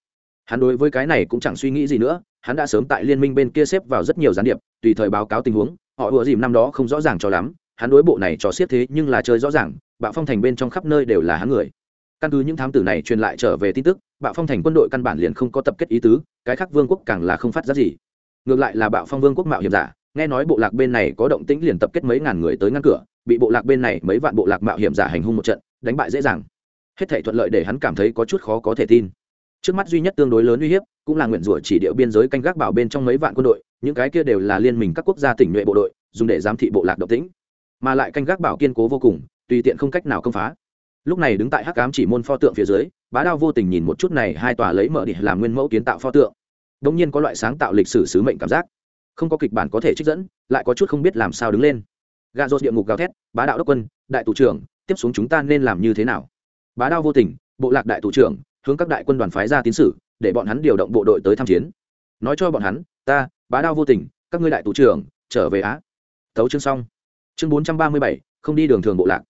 Hắn đối với cái này cũng chẳng suy nghĩ gì nữa, hắn đã sớm tại liên minh bên kia xếp vào rất nhiều gián điệp, tùy thời báo cáo tình huống, họ ùa dìm năm đó không rõ ràng cho lắm, hắn đối bộ này trò xiết thế nhưng là chơi rõ ràng, bạo phong thành bên trong khắp nơi đều là hắn người. Căn cứ những thám tử này truyền lại trở về tin tức, bạo phong thành quân đội căn bản liền không có tập kết ý tứ, cái khác vương quốc càng là không phát ra gì. Ngược lại là bạo phong vương quốc mạo hiểm giả nghe nói bộ lạc bên này có động tĩnh liền tập kết mấy ngàn người tới ngăn cửa, bị bộ lạc bên này mấy vạn bộ lạc mạo hiểm giả hành hung một trận, đánh bại dễ dàng. Hết thể thuận lợi để hắn cảm thấy có chút khó có thể tin. Trước mắt duy nhất tương đối lớn uy hiếp, cũng là nguyện rủa chỉ điệu biên giới canh gác bảo bên trong mấy vạn quân đội, những cái kia đều là liên minh các quốc gia tỉnh nhuệ bộ đội, dùng để giám thị bộ lạc động tĩnh. Mà lại canh gác bảo kiên cố vô cùng, tùy tiện không cách nào công phá. Lúc này đứng tại hắc cám chỉ môn pho tượng phía dưới, bá đao vô tình nhìn một chút này, hai tòa lấy mở địa làm nguyên mẫu kiến tạo pho tượng. Đ ỗ n g nhiên có loại sáng tạo lịch sử sứ mệnh cảm giác không có kịch bản có thể trích dẫn, lại có chút không biết làm sao đứng lên. Gà rột địa ngục gào thét, bá đạo đốc quân, đại tù trưởng, tiếp xuống chúng ta nên làm như thế nào? Bá đao vô tình, bộ lạc đại tù trưởng, hướng các đại quân đoàn phái ra tiến sử để bọn hắn điều động bộ đội tới tham chiến. Nói cho bọn hắn, ta, bá đao vô tình, các ngươi đại tù trưởng, trở về á. Thấu chương xong. Chương bốn trăm ba mươi bảy, không đi đường thường bộ lạc.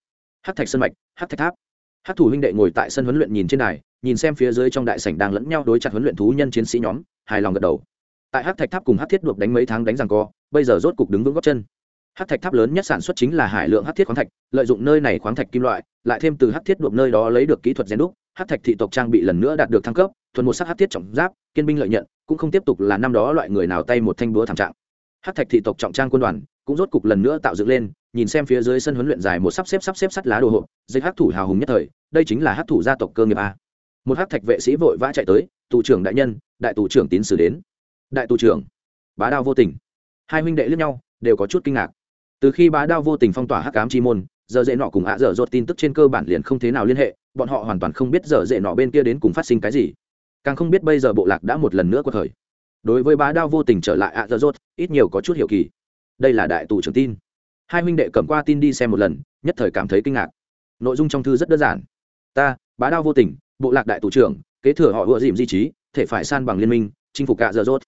Hát thạch sân mạch hát thạch tháp. Hát thủ huynh đệ ngồi tại sân huấn luyện nhìn trên đài, nhìn xem phía dưới trong đại sảnh đang lẫn nhau đối chặt huấn luyện thú nhân chiến sĩ nhóm, hài lòng gật đầu tại hát thạch tháp cùng hát thiết đuộc đánh mấy tháng đánh rằng co, bây giờ rốt cục đứng vững góc chân. Hát thạch tháp lớn nhất sản xuất chính là hải lượng hát thiết khoáng thạch, lợi dụng nơi này khoáng thạch kim loại, lại thêm từ hát thiết đuộc nơi đó lấy được kỹ thuật rèn đúc, hát thạch thị tộc trang bị lần nữa đạt được thăng cấp, thuần một sắc hát thiết trọng giáp, kiên binh lợi nhận, cũng không tiếp tục là năm đó loại người nào tay một thanh búa thảm trạng. Hát thạch thị tộc trọng trang quân đoàn cũng rốt cục lần nữa tạo dựng lên, nhìn xem phía dưới sân huấn luyện dài một sắp xếp sắp xếp sắt lá đồ hộp dây hát thủ hào hùng nhất thời, đây chính là hát thủ gia tộc cơ nghiệp a. Một hát thạch vệ sĩ vội vã chạy tới, tù trưởng đại nhân, đại tù trưởng tín sử đến đại tù trưởng, bá đao vô tình. Hai huynh đệ lướt nhau, đều có chút kinh ngạc. Từ khi bá đao vô tình phong tỏa hắc cám chi môn, giờ dễ nọ cùng ạ dở dột tin tức trên cơ bản liền không thế nào liên hệ, bọn họ hoàn toàn không biết giờ dễ nọ bên kia đến cùng phát sinh cái gì. Càng không biết bây giờ bộ lạc đã một lần nữa có thời đối với bá đao vô tình trở lại ạ dở dột, ít nhiều có chút hiểu kỳ. Đây là đại tù trưởng tin. Hai huynh đệ cầm qua tin đi xem một lần, nhất thời cảm thấy kinh ngạc. Nội dung trong thư rất đơn giản. Ta, bá đao vô tình, bộ lạc đại tù trưởng, kế thừa họ ựa dìm di trí, thể phải san bằng liên minh, chinh phục cả giờ rốt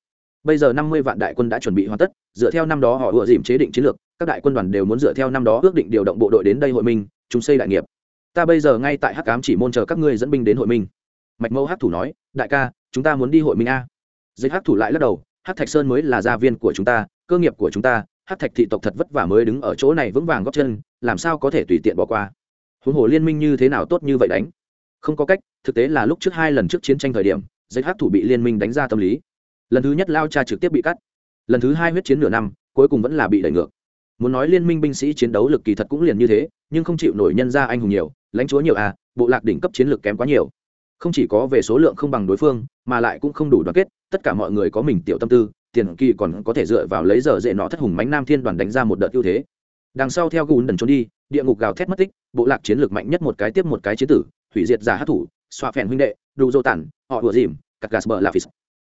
bây giờ năm mươi vạn đại quân đã chuẩn bị hoàn tất, dựa theo năm đó họ ủa dìm chế định chiến lược, các đại quân đoàn đều muốn dựa theo năm đó ước định điều động bộ đội đến đây hội minh, chúng xây đại nghiệp. Ta bây giờ ngay tại hắc cám chỉ môn chờ các ngươi dẫn binh đến hội minh. Mạch mẫu hắc thủ nói, đại ca, chúng ta muốn đi hội minh a. Dịch hắc thủ lại lắc đầu, hắc thạch sơn mới là gia viên của chúng ta, cơ nghiệp của chúng ta, Hắc thạch thị tộc thật vất vả mới đứng ở chỗ này vững vàng góp chân, làm sao có thể tùy tiện bỏ qua? Huống hồ liên minh như thế nào tốt như vậy đánh? Không có cách, thực tế là lúc trước hai lần trước chiến tranh thời điểm, dịch hắc thủ bị liên minh đánh ra tâm lý lần thứ nhất lao cha trực tiếp bị cắt. Lần thứ hai huyết chiến nửa năm, cuối cùng vẫn là bị đẩy ngược. Muốn nói liên minh binh sĩ chiến đấu lực kỳ thật cũng liền như thế, nhưng không chịu nổi nhân ra anh hùng nhiều, lãnh chúa nhiều à bộ lạc đỉnh cấp chiến lược kém quá nhiều. Không chỉ có về số lượng không bằng đối phương, mà lại cũng không đủ đoàn kết, tất cả mọi người có mình tiểu tâm tư, tiền kỳ còn có thể dựa vào lấy giờ dễ nọ thất hùng mánh nam thiên đoàn đánh ra một đợt ưu thế. Đằng sau theo gùn đần trốn đi, địa ngục gào thét mất tích, bộ lạc chiến lược mạnh nhất một cái tiếp một cái chiến tử, hủy diệt giả hát thủ xoa phèn huynh đệ đủ dô tản, họ đùa dìm, cắt gà bờ là phì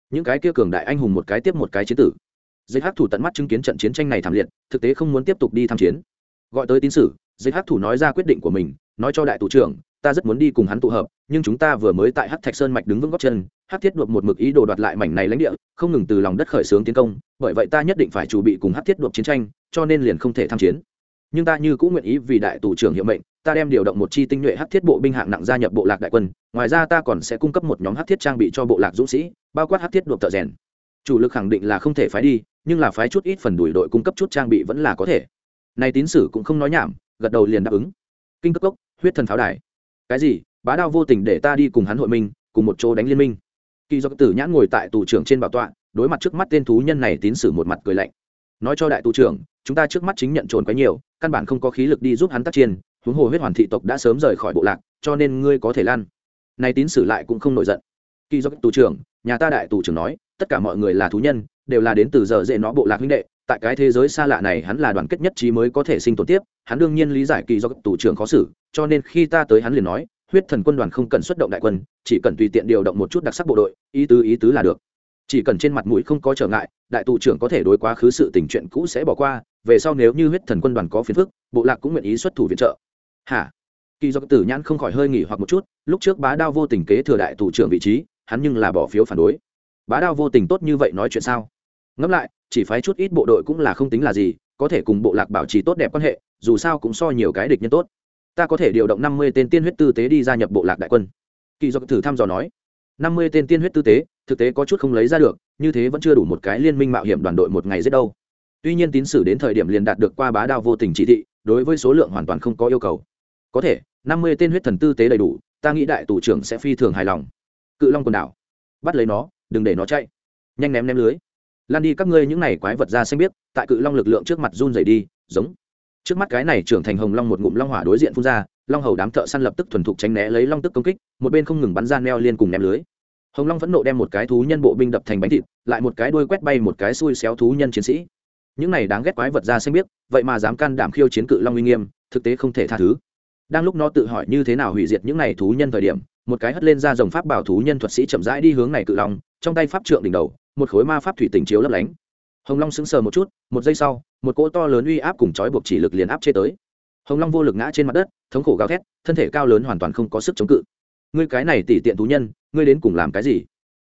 những cái kia cường đại anh hùng một cái tiếp một cái chiến tử. Dây hát thủ tận mắt chứng kiến trận chiến tranh này thảm liệt, thực tế không muốn tiếp tục đi tham chiến. Gọi tới tín sử dây hát thủ nói ra quyết định của mình, nói cho đại thủ trưởng, ta rất muốn đi cùng hắn tụ hợp, nhưng chúng ta vừa mới tại hát thạch sơn mạch đứng vững góc chân hát thiết đột một mực ý đồ đoạt lại mảnh này lãnh địa, không ngừng từ lòng đất khởi xướng tiến công, bởi vậy ta nhất định phải chuẩn bị cùng hát thiết đột chiến tranh, cho nên liền không thể tham chiến nhưng ta như cũng nguyện ý vì đại tù trưởng hiệu mệnh, ta đem điều động một chi tinh nhuệ hát thiết bộ binh hạng nặng gia nhập bộ lạc đại quân, ngoài ra ta còn sẽ cung cấp một nhóm hát thiết trang bị cho bộ lạc dũng sĩ, bao quát hát thiết đột thợ rèn. Chủ lực khẳng định là không thể phái đi, nhưng là phái chút ít phần đuổi đội cung cấp chút trang bị vẫn là có thể. Này tín sử cũng không nói nhảm, gật đầu liền đáp ứng. Kinh cấp cốc, huyết thần pháo đài. Cái gì? Bá đao vô tình để ta đi cùng hắn hội minh, cùng một chỗ đánh liên minh. Kỳ do tử nhãn ngồi tại tù trưởng trên bảo tọa, đối mặt trước mắt tên thú nhân này, tín sử một mặt cười lạnh nói cho đại tù trưởng, chúng ta trước mắt chính nhận trồn quá nhiều, căn bản không có khí lực đi giúp hắn tác chiên huống hồ huyết hoàn thị tộc đã sớm rời khỏi bộ lạc, cho nên ngươi có thể lan. Này tín sử lại cũng không nổi giận. Kỳ do tù trưởng, nhà ta đại tù trưởng nói, tất cả mọi người là thú nhân, đều là đến từ giờ dễ nó bộ lạc huynh đệ, tại cái thế giới xa lạ này hắn là đoàn kết nhất trí mới có thể sinh tồn tiếp, hắn đương nhiên lý giải kỳ do tù trưởng khó xử, cho nên khi ta tới hắn liền nói, huyết thần quân đoàn không cần xuất động đại quân, chỉ cần tùy tiện điều động một chút đặc sắc bộ đội, ý tứ ý tứ là được chỉ cần trên mặt mũi không có trở ngại, đại tụ trưởng có thể đối quá khứ sự tình chuyện cũ sẽ bỏ qua, về sau nếu như huyết thần quân đoàn có phiền phức, bộ lạc cũng nguyện ý xuất thủ viện trợ. Hả? Kỳ do tử nhãn không khỏi hơi nghỉ hoặc một chút, lúc trước bá đao vô tình kế thừa đại tụ trưởng vị trí, hắn nhưng là bỏ phiếu phản đối. Bá đao vô tình tốt như vậy nói chuyện sao? Ngẫm lại, chỉ phái chút ít bộ đội cũng là không tính là gì, có thể cùng bộ lạc bảo trì tốt đẹp quan hệ, dù sao cũng so nhiều cái địch nhân tốt. Ta có thể điều động năm mươi tên tiên huyết tư tế đi gia nhập bộ lạc đại quân. Kỳ do thử thăm dò nói năm mươi tên tiên huyết tư tế, thực tế có chút không lấy ra được, như thế vẫn chưa đủ một cái liên minh mạo hiểm đoàn đội một ngày giết đâu. Tuy nhiên tín sử đến thời điểm liền đạt được qua bá đao vô tình chỉ thị, đối với số lượng hoàn toàn không có yêu cầu. Có thể, năm mươi tên huyết thần tư tế đầy đủ, ta nghĩ đại tù trưởng sẽ phi thường hài lòng. Cự long quần đảo. Bắt lấy nó, đừng để nó chạy. Nhanh ném ném lưới. Lan đi các ngươi những này quái vật ra xanh biết tại cự long lực lượng trước mặt run dày đi, giống. Trước mắt cái này trưởng thành hồng long một ngụm long hỏa đối diện phun ra long hầu đám thợ săn lập tức thuần thục tránh né lấy long tức công kích, một bên không ngừng bắn ra neo liên cùng ném lưới. Hồng long vẫn nộ đem một cái thú nhân bộ binh đập thành bánh thịt, lại một cái đuôi quét bay một cái xui xéo thú nhân chiến sĩ. Những này đáng ghét quái vật ra xanh biết vậy mà dám can đảm khiêu chiến cự long uy nghiêm, thực tế không thể tha thứ. Đang lúc nó tự hỏi như thế nào hủy diệt những này thú nhân thời điểm, một cái hất lên ra dòng pháp bảo thú nhân thuật sĩ chậm rãi đi hướng này cự long, trong tay pháp trượng đỉnh đầu, một khối ma pháp thủy tình chiếu lấp lánh. Hồng long sững sờ một chút, một giây sau, một cỗ to lớn uy áp cùng chói buộc chỉ lực liền áp chế tới hồng long vô lực ngã trên mặt đất, thống khổ gào thét, thân thể cao lớn hoàn toàn không có sức chống cự. Ngươi cái này tỉ tiện thú nhân, ngươi đến cùng làm cái gì?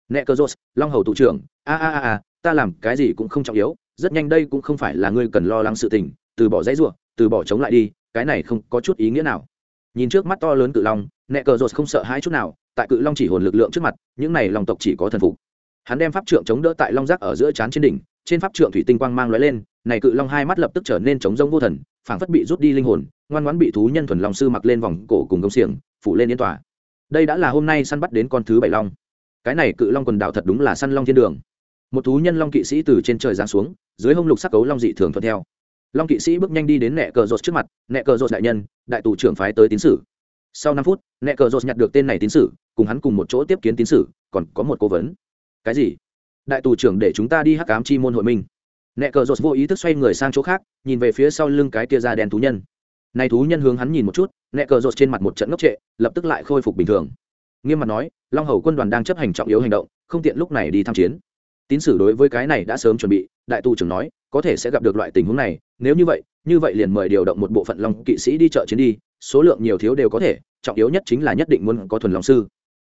Nẹ cơ rốt long hầu thủ trưởng, a a a a, ta làm cái gì cũng không trọng yếu, rất nhanh đây cũng không phải là ngươi cần lo lắng sự tình, từ bỏ dãy ruộng từ bỏ chống lại đi, cái này không có chút ý nghĩa nào. Nhìn trước mắt to lớn cự long nẹ cờ rột không sợ hãi chút nào, tại cự long chỉ hồn lực lượng trước mặt, những này lòng tộc chỉ có thần phục. Hắn đem pháp trượng chống đỡ tại long giác ở giữa trán trên đỉnh trên pháp trượng thủy tinh quang mang lóe lên, này cự long hai mắt lập tức trở nên trống rông vô thần, phảng phất bị rút đi linh hồn, ngoan ngoãn bị thú nhân thuần long sư mặc lên vòng cổ cùng công xiềng, phủ lên yên tòa. Đây đã là hôm nay săn bắt đến con thứ bảy long. Cái này cự long quần đảo thật đúng là săn long thiên đường. Một thú nhân long kỵ sĩ từ trên trời giáng xuống, dưới hông lục sắc cấu long dị thường thuận theo. Long kỵ sĩ bước nhanh đi đến nẹ cờ rột trước mặt, nẹ cờ rột đại nhân, đại tù trưởng phái tới tín sử. Sau năm phút, nẹ cờ rột nhặt được tên này tín sử, cùng hắn cùng một chỗ tiếp kiến tín sử, còn có một cố vấn. Cái gì? Đại tù trưởng để chúng ta đi hắc cám chi môn hội minh nẹ cờ rột vô ý thức xoay người sang chỗ khác, nhìn về phía sau lưng cái tia da đen thú nhân. Này thú nhân hướng hắn nhìn một chút, nẹ cờ rột trên mặt một trận ngốc trệ, lập tức lại khôi phục bình thường. Nghiêm mặt nói, long hầu quân đoàn đang chấp hành trọng yếu hành động, không tiện lúc này đi tham chiến. Tín sử đối với cái này đã sớm chuẩn bị, đại tù trưởng nói, có thể sẽ gặp được loại tình huống này, nếu như vậy như vậy liền mời điều động một bộ phận long kỵ sĩ đi chợ chiến đi, số lượng nhiều thiếu đều có thể, trọng yếu nhất chính là nhất định muốn có thuần long sư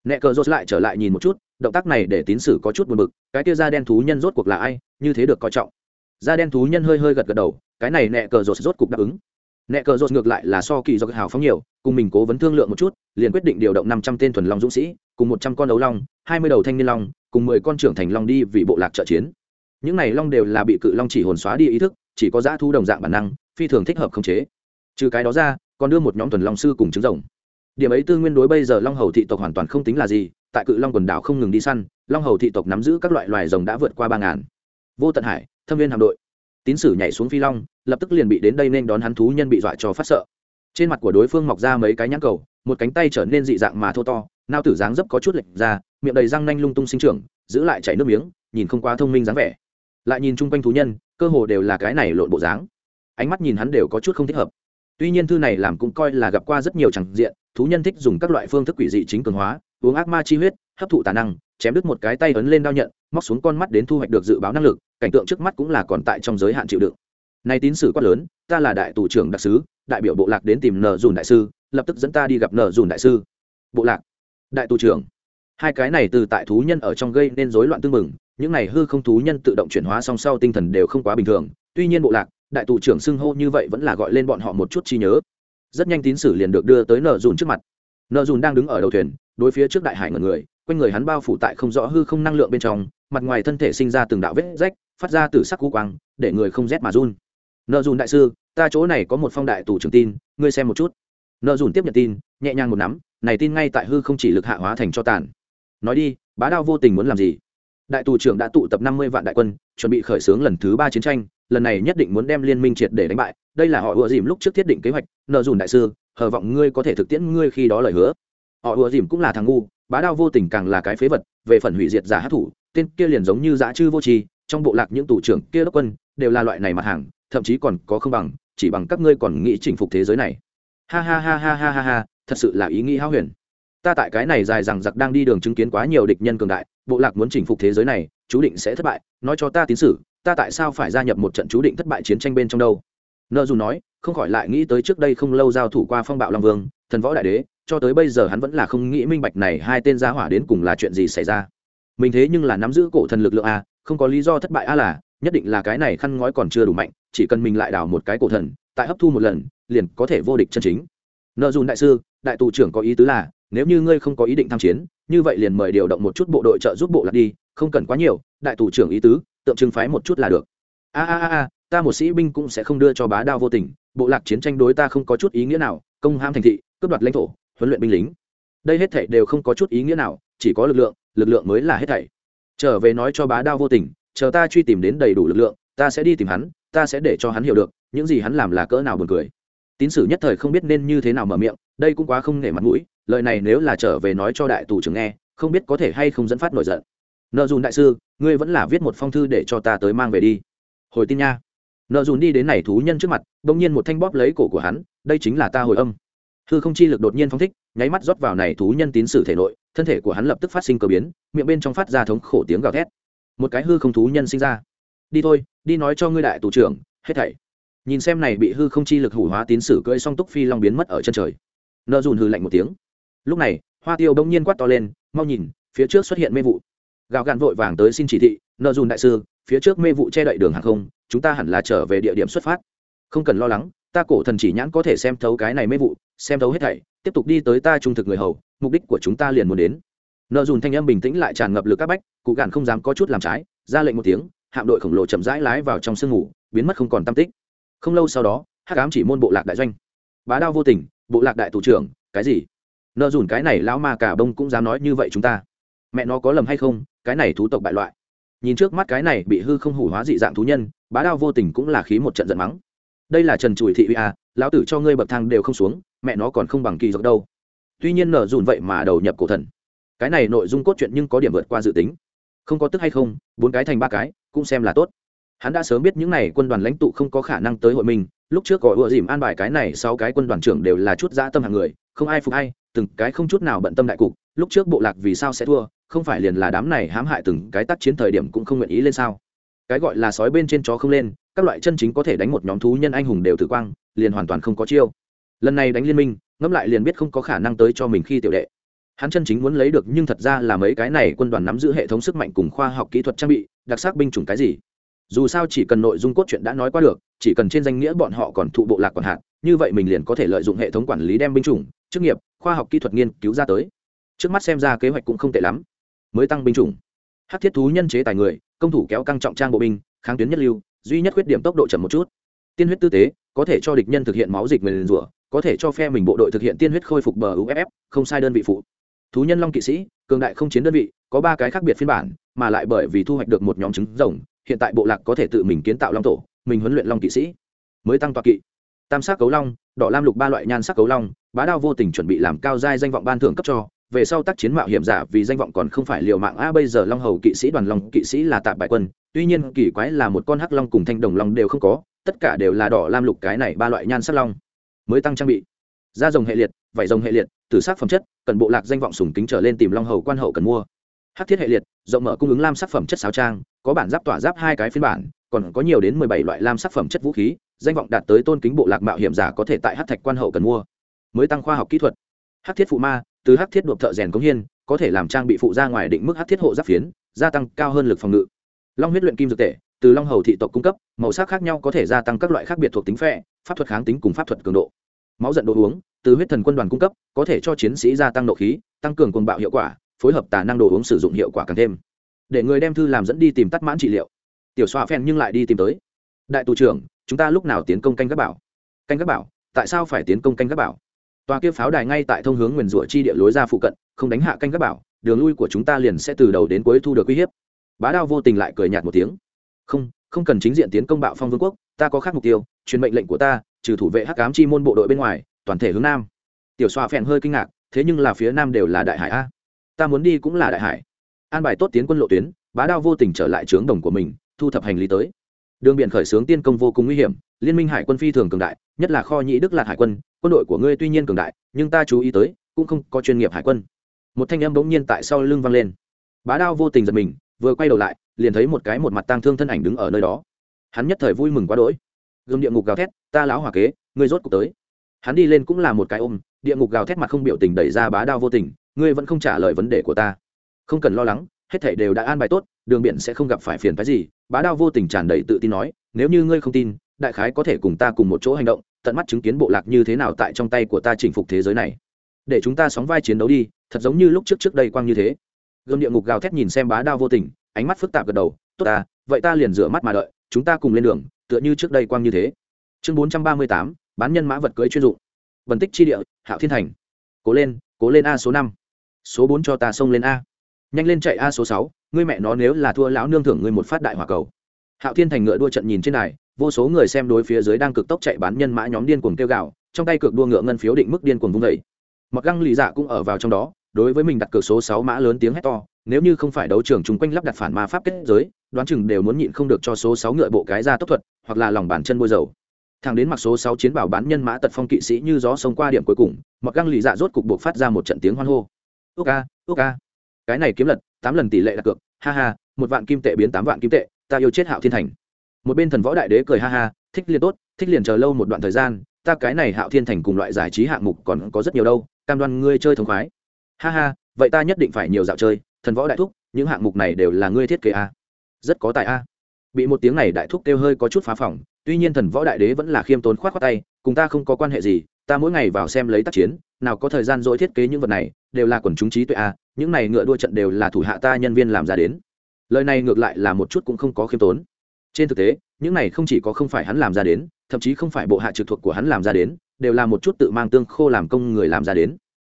nẹ cờ rốt lại trở lại nhìn một chút, động tác này để tín sử có chút buồn bực, cái kia da đen thú nhân rốt cuộc là ai, như thế được coi trọng. Da đen thú nhân hơi hơi gật gật đầu, cái này nẹ cờ rốt rốt cục đáp ứng. Nẹ cờ rốt ngược lại là so kỳ do hào phóng nhiều, cùng mình cố vấn thương lượng một chút, liền quyết định điều động năm trăm tên thuần long dũng sĩ, cùng một trăm con đấu long, hai mươi đầu thanh niên long, cùng mười con trưởng thành long đi vì bộ lạc trợ chiến. Những này long đều là bị cự long chỉ hồn xóa đi ý thức, chỉ có dã thu đồng dạng bản năng, phi thường thích hợp khống chế. Trừ cái đó ra, còn đưa một nhóm thuần long sư cùng trứng rồng điểm ấy tư nguyên đối bây giờ long hầu thị tộc hoàn toàn không tính là gì, tại cự long quần đảo không ngừng đi săn, long hầu thị tộc nắm giữ các loại loài rồng đã vượt qua ba ngàn. Vô tận hải, thâm viên hạm đội. Tín sử nhảy xuống phi long, lập tức liền bị đến đây nên đón hắn thú nhân bị dọa cho phát sợ. Trên mặt của đối phương mọc ra mấy cái nhãn cầu, một cánh tay trở nên dị dạng mà thô to, nao tử dáng dấp có chút lệch ra, miệng đầy răng nanh lung tung sinh trưởng, giữ lại chảy nước miếng, nhìn không quá thông minh dáng vẻ. Lại nhìn chung quanh thú nhân, cơ hồ đều là cái này lộn bộ dáng. Ánh mắt nhìn hắn đều có chút không thích hợp. Tuy nhiên thư này làm cũng coi là gặp qua rất nhiều chẳng diện thú nhân thích dùng các loại phương thức quỷ dị chính cường hóa, uống ác ma chi huyết, hấp thụ tà năng, chém đứt một cái tay ấn lên đao nhận, móc xuống con mắt đến thu hoạch được dự báo năng lực, cảnh tượng trước mắt cũng là còn tại trong giới hạn chịu đựng. Nay tín sử quát lớn, ta là đại tù trưởng đặc sứ, đại biểu bộ lạc đến tìm nờ dùn đại sư, lập tức dẫn ta đi gặp nờ dùn đại sư. Bộ lạc, đại tù trưởng. Hai cái này từ tại thú nhân ở trong gây nên rối loạn tương mừng những này hư không thú nhân tự động chuyển hóa song sau tinh thần đều không quá bình thường. Tuy nhiên bộ lạc, đại tù trưởng xưng hô như vậy vẫn là gọi lên bọn họ một chút chi nhớ rất nhanh tín sử liền được đưa tới nợ dùn trước mặt. Nợ dùn đang đứng ở đầu thuyền, đối phía trước đại hải ngần người, quanh người hắn bao phủ tại không rõ hư không năng lượng bên trong, mặt ngoài thân thể sinh ra từng đạo vết rách, phát ra từ sắc cú quang, để người không rét mà run. Nợ dùn đại sư, ta chỗ này có một phong đại tù trưởng tin, ngươi xem một chút. Nợ dùn tiếp nhận tin, nhẹ nhàng một nắm, này tin ngay tại hư không chỉ lực hạ hóa thành cho tàn. Nói đi, bá đao vô tình muốn làm gì? Đại tù trưởng đã tụ tập năm mươi vạn đại quân, chuẩn bị khởi xướng lần thứ ba chiến tranh lần này nhất định muốn đem liên minh triệt để đánh bại, đây là họ ùa dìm lúc trước thiết định kế hoạch, nợ dùn đại sư, hờ vọng ngươi có thể thực tiễn ngươi khi đó lời hứa. Họ ùa dìm cũng là thằng ngu, bá đao vô tình càng là cái phế vật, về phần hủy diệt giả hát thủ, tên kia liền giống như dã chư vô tri, trong bộ lạc những tủ trưởng kia đốc quân, đều là loại này mặt hàng, thậm chí còn có không bằng, chỉ bằng các ngươi còn nghĩ chinh phục thế giới này. Ha ha ha ha ha ha ha, thật sự là ý nghĩ hao huyền. Ta tại cái này dài rằng giặc đang đi đường chứng kiến quá nhiều địch nhân cường đại, bộ lạc muốn chinh phục thế giới này, chú định sẽ thất bại, nói cho ta tín sử ta tại sao phải gia nhập một trận chú định thất bại chiến tranh bên trong đâu? Nợ dù nói, không khỏi lại nghĩ tới trước đây không lâu giao thủ qua phong bạo long vương, thần võ đại đế, cho tới bây giờ hắn vẫn là không nghĩ minh bạch này hai tên gia hỏa đến cùng là chuyện gì xảy ra. Mình thế nhưng là nắm giữ cổ thần lực lượng a, không có lý do thất bại a là, nhất định là cái này khăn ngói còn chưa đủ mạnh, chỉ cần mình lại đào một cái cổ thần, tại hấp thu một lần, liền có thể vô địch chân chính. Nợ dùn đại sư, đại tù trưởng có ý tứ là, nếu như ngươi không có ý định tham chiến, như vậy liền mời điều động một chút bộ đội trợ giúp bộ lạc đi, không cần quá nhiều, đại tù trưởng ý tứ tượng trưng phái một chút là được. A a a a, ta một sĩ binh cũng sẽ không đưa cho bá đao vô tình, bộ lạc chiến tranh đối ta không có chút ý nghĩa nào, công ham thành thị, cướp đoạt lãnh thổ, huấn luyện binh lính. Đây hết thảy đều không có chút ý nghĩa nào, chỉ có lực lượng lực lượng mới là hết thảy. Trở về nói cho bá đao vô tình, chờ ta truy tìm đến đầy đủ lực lượng, ta sẽ đi tìm hắn, ta sẽ để cho hắn hiểu được, những gì hắn làm là cỡ nào buồn cười. Tín sử nhất thời không biết nên như thế nào mở miệng, đây cũng quá không nể mặt mũi, lời này nếu là trở về nói cho đại tù trưởng nghe, không biết có thể hay không dẫn phát nổi giận. Nợ dùn đại sư ngươi vẫn là viết một phong thư để cho ta tới mang về đi. Hồi tin nha. Nợ dùn đi đến này thú nhân trước mặt đ ỗ n g nhiên một thanh bóp lấy cổ của hắn, đây chính là ta hồi âm. Hư không chi lực đột nhiên phong thích, nháy mắt rót vào này thú nhân tín sử thể nội, thân thể của hắn lập tức phát sinh cờ biến, miệng bên trong phát ra thống khổ tiếng gào thét. Một cái hư không thú nhân sinh ra. Đi thôi, đi nói cho ngươi đại tù trưởng, hết thảy. Nhìn xem này bị hư không chi lực hủ hóa tín sử cưỡi song túc phi long biến mất ở chân trời. Nợ dùn hư lạnh một tiếng. Lúc này, hoa tiêu bỗng nhiên quát to lên, mau nhìn, phía trước xuất hiện mê vụ gạo gạn vội vàng tới xin chỉ thị, nợ dùn đại sư, phía trước mê vụ che đậy đường hàng không, chúng ta hẳn là trở về địa điểm xuất phát. Không cần lo lắng, ta cổ thần chỉ nhãn có thể xem thấu cái này mê vụ, xem thấu hết thảy, tiếp tục đi tới ta trung thực người hầu, mục đích của chúng ta liền muốn đến. Nợ dùn thanh âm bình tĩnh lại tràn ngập lực các bách, cụ gạn không dám có chút làm trái, ra lệnh một tiếng, hạm đội khổng lồ chậm rãi lái vào trong sương ngủ, biến mất không còn tam tích. Không lâu sau đó, hắc ám chỉ môn bộ lạc đại doanh. Bá đao vô tình, bộ lạc đại thủ trưởng, cái gì? Nợ dùn cái này lão ma cả bông cũng dám nói như vậy chúng ta mẹ nó có lầm hay không, cái này thú tộc bại loại. Nhìn trước mắt cái này bị hư không hủ hóa dị dạng thú nhân, bá đao vô tình cũng là khí một trận giận mắng. Đây là trần chùi thị uy à lão tử cho ngươi bậc thang đều không xuống, mẹ nó còn không bằng kỳ dọc đâu. Tuy nhiên nở dùn vậy mà đầu nhập cổ thần. Cái này nội dung cốt truyện nhưng có điểm vượt qua dự tính. Không có tức hay không, bốn cái thành ba cái, cũng xem là tốt. Hắn đã sớm biết những này quân đoàn lãnh tụ không có khả năng tới hội mình, lúc trước gọi ựa dìm an bài cái này sau cái quân đoàn trưởng đều là chút dã tâm hàng người, không ai phục ai, từng cái không chút nào bận tâm đại cục, lúc trước bộ lạc vì sao sẽ thua không phải liền là đám này hãm hại từng cái tác chiến thời điểm cũng không nguyện ý lên sao? Cái gọi là sói bên trên chó không lên, các loại chân chính có thể đánh một nhóm thú nhân anh hùng đều tử quang, liền hoàn toàn không có chiêu. Lần này đánh liên minh, ngẫm lại liền biết không có khả năng tới cho mình khi tiểu đệ. Hắn chân chính muốn lấy được nhưng thật ra là mấy cái này quân đoàn nắm giữ hệ thống sức mạnh cùng khoa học kỹ thuật trang bị, đặc sắc binh chủng cái gì? Dù sao chỉ cần nội dung cốt truyện đã nói qua được, chỉ cần trên danh nghĩa bọn họ còn thụ bộ lạc còn hạn như vậy mình liền có thể lợi dụng hệ thống quản lý đem binh chủng, chức nghiệp, khoa học kỹ thuật nghiên cứu ra tới. Trước mắt xem ra kế hoạch cũng không tệ lắm mới tăng binh chủng. Hát thiết thú nhân chế tài người, công thủ kéo căng trọng trang bộ binh, kháng tuyến nhất lưu, duy nhất khuyết điểm tốc độ chậm một chút. Tiên huyết tư tế, có thể cho địch nhân thực hiện máu dịch về liền rủa, có thể cho phe mình bộ đội thực hiện tiên huyết khôi phục bờ uff không sai đơn vị phụ. Thú nhân long kỵ sĩ, cường đại không chiến đơn vị, có ba cái khác biệt phiên bản, mà lại bởi vì thu hoạch được một nhóm trứng rồng, hiện tại bộ lạc có thể tự mình kiến tạo long tổ, mình huấn luyện long kỵ sĩ. Mới tăng toa kỵ. Tam sắc cấu long, đỏ lam lục ba loại nhan sắc cấu long, bá đao vô tình chuẩn bị làm cao giai danh vọng ban thưởng cấp cho về sau tác chiến mạo hiểm giả vì danh vọng còn không phải liều mạng. A bây giờ long hầu kỵ sĩ đoàn long kỵ sĩ là tạp bại quân. Tuy nhiên, kỳ quái là một con hắc long cùng thanh đồng long đều không có, tất cả đều là đỏ lam lục cái này ba loại nhan sắc long. Mới tăng trang bị. Da rồng hệ liệt vải rồng hệ liệt, tử sắc phẩm chất, cần bộ lạc danh vọng sùng kính trở lên tìm long hầu quan hậu cần mua. Hắc thiết hệ liệt, rộng mở cung ứng lam sắc phẩm chất sáo trang, có bản giáp tỏa giáp hai cái phiên bản, còn có nhiều đến mười bảy loại lam sắc phẩm chất vũ khí, danh vọng đạt tới tôn kính bộ lạc mạo hiểm giả có thể tại hắc thạch quan hậu cần mua. Mới tăng khoa học kỹ thuật. Hắc thiết phụ ma từ hắc thiết đột thợ rèn công hiên, có thể làm trang bị phụ ra ngoài định mức hắc thiết hộ giáp phiến, gia tăng cao hơn lực phòng ngự. Long huyết luyện kim dược tệ từ long hầu thị tộc cung cấp, màu sắc khác nhau có thể gia tăng các loại khác biệt thuộc tính phẹ pháp thuật kháng tính cùng pháp thuật cường độ. Máu giận đồ uống, từ huyết thần quân đoàn cung cấp, có thể cho chiến sĩ gia tăng độ khí, tăng cường quần bạo hiệu quả, phối hợp tà năng đồ uống sử dụng hiệu quả càng thêm. Để người đem thư làm dẫn đi tìm tắt mãn trị liệu. Tiểu xoa phen nhưng lại đi tìm tới. Đại tù trưởng, chúng ta lúc nào tiến công canh các bảo? Canh các bảo, tại sao phải tiến công canh các bảo? Tòa kia pháo đài ngay tại thông hướng nguyền rủa chi địa lối ra phụ cận, không đánh hạ canh các bảo, đường lui của chúng ta liền sẽ từ đầu đến cuối thu được uy hiếp. Bá đao vô tình lại cười nhạt một tiếng. Không không cần chính diện tiến công bạo phong vương quốc, ta có khác mục tiêu, truyền mệnh lệnh của ta, trừ thủ vệ hắc cám chi môn bộ đội bên ngoài, toàn thể hướng nam. Tiểu xoa phèn hơi kinh ngạc, thế nhưng là phía nam đều là đại hải a. Ta muốn đi cũng là đại hải. An bài tốt tiến quân lộ tuyến, bá đao vô tình trở lại trướng đồng của mình, thu thập hành lý tới. Đường biển khởi xướng tiên công vô cùng nguy hiểm, liên minh hải quân phi thường cường đại nhất là kho nhĩ đức lạt hải quân quân đội của ngươi tuy nhiên cường đại, nhưng ta chú ý tới, cũng không có chuyên nghiệp hải quân. Một thanh âm bỗng nhiên tại sau lưng vang lên. Bá đao vô tình giật mình, vừa quay đầu lại, liền thấy một cái một mặt tang thương thân ảnh đứng ở nơi đó. Hắn nhất thời vui mừng quá đỗi. Gương địa ngục gào thét, ta láo hỏa kế, ngươi rốt cuộc tới. Hắn đi lên cũng là một cái ôm, địa ngục gào thét mặt không biểu tình đẩy ra bá đao vô tình, ngươi vẫn không trả lời vấn đề của ta. Không cần lo lắng, hết thảy đều đã an bài tốt, đường biển sẽ không gặp phải phiền phái gì. Bá đao vô tình tràn đầy tự tin nói, nếu như ngươi không tin đại khái có thể cùng ta cùng một chỗ hành động, tận mắt chứng kiến bộ lạc như thế nào tại trong tay của ta chinh phục thế giới này. Để chúng ta sóng vai chiến đấu đi, thật giống như lúc trước trước đây quang như thế. Gươm địa ngục gào thét nhìn xem bá đao vô tình, ánh mắt phức tạp gật đầu, tốt ta, vậy ta liền rửa mắt mà đợi, chúng ta cùng lên đường, tựa như trước đây quang như thế. Chương bốn trăm ba mươi tám, bán nhân mã vật cưới chuyên dụng. Vần tích chi địa, hạo thiên thành. Cố lên cố lên a số năm. Số bốn cho ta xông lên a. Nhanh lên chạy a số sáu, ngươi mẹ nó nếu là thua lão nương thưởng ngươi một phát đại hỏa cầu hạo thiên thành ngựa đua trận nhìn trên này vô số người xem đối phía dưới đang cực tốc chạy bán nhân mã nhóm điên cuồng kêu gạo trong tay cược đua ngựa ngân phiếu định mức điên cuồng vung vẩy mặc găng lì dạ cũng ở vào trong đó, đối với mình đặt cược số sáu mã lớn tiếng hét to, nếu như không phải đấu trường chung quanh lắp đặt phản ma pháp kết giới, đoán chừng đều muốn nhịn không được cho số sáu ngựa bộ cái ra tốc thuật, hoặc là lòng bàn chân bôi dầu. Thằng đến mặc số sáu chiến bảo bán nhân mã tật phong kỵ sĩ như gió sông qua điểm cuối cùng, mặc găng lì dạ rốt cục buộc phát ra một trận tiếng hoan hô. Ước ca ước ca. Cái này kiếm lật, tám lần tỷ lệ đặt cược, ha ha, một vạn kim tệ biến tám vạn kim tệ ta yêu chết hạo thiên thành. Một bên thần võ đại đế cười ha ha, thích liền tốt, thích liền chờ lâu một đoạn thời gian, ta cái này hạo thiên thành cùng loại giải trí hạng mục còn có rất nhiều đâu, cam đoan ngươi chơi thống khoái. Ha ha, vậy ta nhất định phải nhiều dạo chơi, thần võ đại thúc, những hạng mục này đều là ngươi thiết kế a rất có tài a bị một tiếng này đại thúc kêu hơi có chút phá phỏng, tuy nhiên thần võ đại đế vẫn là khiêm tốn khoát khoác tay, cùng ta không có quan hệ gì, ta mỗi ngày vào xem lấy tác chiến, nào có thời gian dỗi thiết kế những vật này, đều là quần chúng trí tuệ a những này ngựa đua trận đều là thủ hạ ta nhân viên làm ra đến lời này ngược lại là một chút cũng không có khiêm tốn. Trên thực tế, những này không chỉ có không phải hắn làm ra đến, thậm chí không phải bộ hạ trực thuộc của hắn làm ra đến, đều là một chút tự mang tương khô làm công người làm ra đến.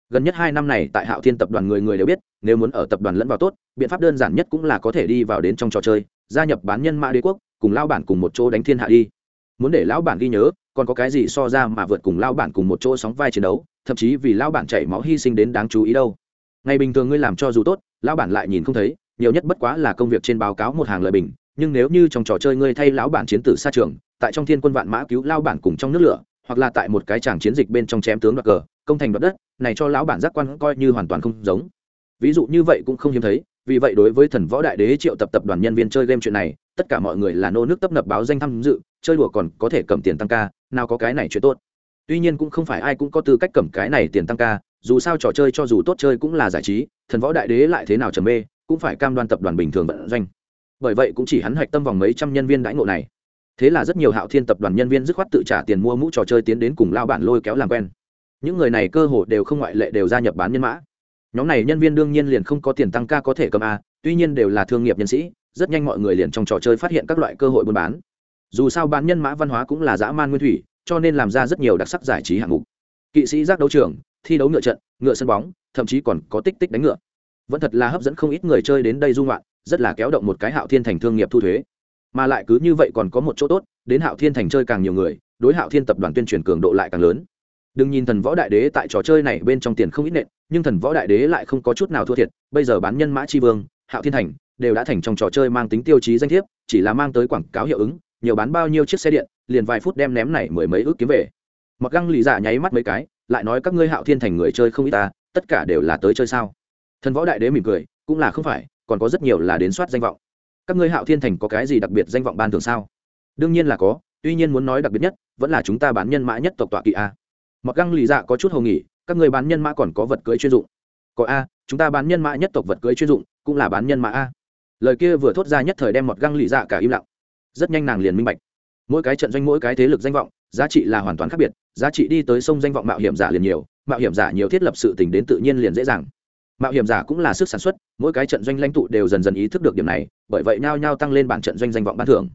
Gần nhất hai năm này tại hạo thiên tập đoàn người người đều biết, nếu muốn ở tập đoàn lẫn vào tốt, biện pháp đơn giản nhất cũng là có thể đi vào đến trong trò chơi, gia nhập bán nhân mã đế quốc, cùng lao bản cùng một chỗ đánh thiên hạ đi. Muốn để lão bản ghi nhớ, còn có cái gì so ra mà vượt cùng lao bản cùng một chỗ sóng vai chiến đấu, thậm chí vì lao bản chảy máu hy sinh đến đáng chú ý đâu. Ngày bình thường ngươi làm cho dù tốt lao bản lại nhìn không thấy nhiều nhất bất quá là công việc trên báo cáo một hàng lời bình, nhưng nếu như trong trò chơi ngươi thay lão bản chiến tử xa trường, tại trong thiên quân vạn mã cứu lao bản cùng trong nước lửa, hoặc là tại một cái tràng chiến dịch bên trong chém tướng đoạt cờ, công thành đoạt đất, này cho lão bản giác quan coi như hoàn toàn không giống. Ví dụ như vậy cũng không hiếm thấy, vì vậy đối với thần võ đại đế triệu tập tập đoàn nhân viên chơi game chuyện này, tất cả mọi người là nô nước tấp nập báo danh tham dự, chơi đùa còn có thể cầm tiền tăng ca, nào có cái này chuyện tốt. Tuy nhiên cũng không phải ai cũng có tư cách cầm cái này tiền tăng ca, dù sao trò chơi cho dù tốt chơi cũng là giải trí, thần võ đại đế lại thế nào trầm mê cũng phải cam đoan tập đoàn bình thường vận doanh. Bởi vậy cũng chỉ hắn hạch tâm vòng mấy trăm nhân viên đãi ngộ này. Thế là rất nhiều hạo thiên tập đoàn nhân viên dứt khoát tự trả tiền mua mũ trò chơi tiến đến cùng lao bản lôi kéo làm quen. Những người này cơ hội đều không ngoại lệ đều gia nhập bán nhân mã. Nhóm này nhân viên đương nhiên liền không có tiền tăng ca có thể cầm a tuy nhiên đều là thương nghiệp nhân sĩ, rất nhanh mọi người liền trong trò chơi phát hiện các loại cơ hội buôn bán. Dù sao bán nhân mã văn hóa cũng là dã man nguyên thủy, cho nên làm ra rất nhiều đặc sắc giải trí hạng mục. Kỵ sĩ giác đấu trường, thi đấu ngựa trận, ngựa sân bóng, thậm chí còn có tích tích đánh ngựa vẫn thật là hấp dẫn không ít người chơi đến đây dung loạn rất là kéo động một cái hạo thiên thành thương nghiệp thu thuế. Mà lại cứ như vậy còn có một chỗ tốt, đến hạo thiên thành chơi càng nhiều người, đối hạo thiên tập đoàn tuyên truyền cường độ lại càng lớn. Đừng nhìn thần võ đại đế tại trò chơi này bên trong tiền không ít nện, nhưng thần võ đại đế lại không có chút nào thua thiệt, bây giờ bán nhân mã tri vương, hạo thiên thành, đều đã thành trong trò chơi mang tính tiêu chí danh thiếp, chỉ là mang tới quảng cáo hiệu ứng, nhiều bán bao nhiêu chiếc xe điện, liền vài phút đem ném này mười mấy ước kiếm về. Mặc găng lì giả nháy mắt mấy cái, lại nói các ngươi hạo thiên thành người chơi không ít ta, tất cả đều là tới chơi sao? Thần võ đại đế mỉm cười, cũng là không phải, còn có rất nhiều là đến soát danh vọng. Các ngươi hạo thiên thành có cái gì đặc biệt danh vọng ban thường sao? Đương nhiên là có, tuy nhiên muốn nói đặc biệt nhất, vẫn là chúng ta bán nhân mã nhất tộc tọa kỵ a. Mặc găng lì dạ có chút hầu nghỉ, các người bán nhân mã còn có vật cưới chuyên dụng. Có a, chúng ta bán nhân mã nhất tộc vật cưới chuyên dụng, cũng là bán nhân mã a. Lời kia vừa thốt ra nhất thời đem một găng lì dạ cả im lặng. Rất nhanh nàng liền minh bạch. Mỗi cái trận doanh, mỗi cái thế lực danh vọng, giá trị là hoàn toàn khác biệt, giá trị đi tới sông danh vọng mạo hiểm giả liền nhiều, mạo hiểm giả nhiều thiết lập sự tình đến tự nhiên liền dễ dàng mạo hiểm giả cũng là sức sản xuất, mỗi cái trận doanh lãnh tụ đều dần dần ý thức được điểm này, bởi vậy nhao nhao tăng lên bản trận doanh danh vọng ban thưởng.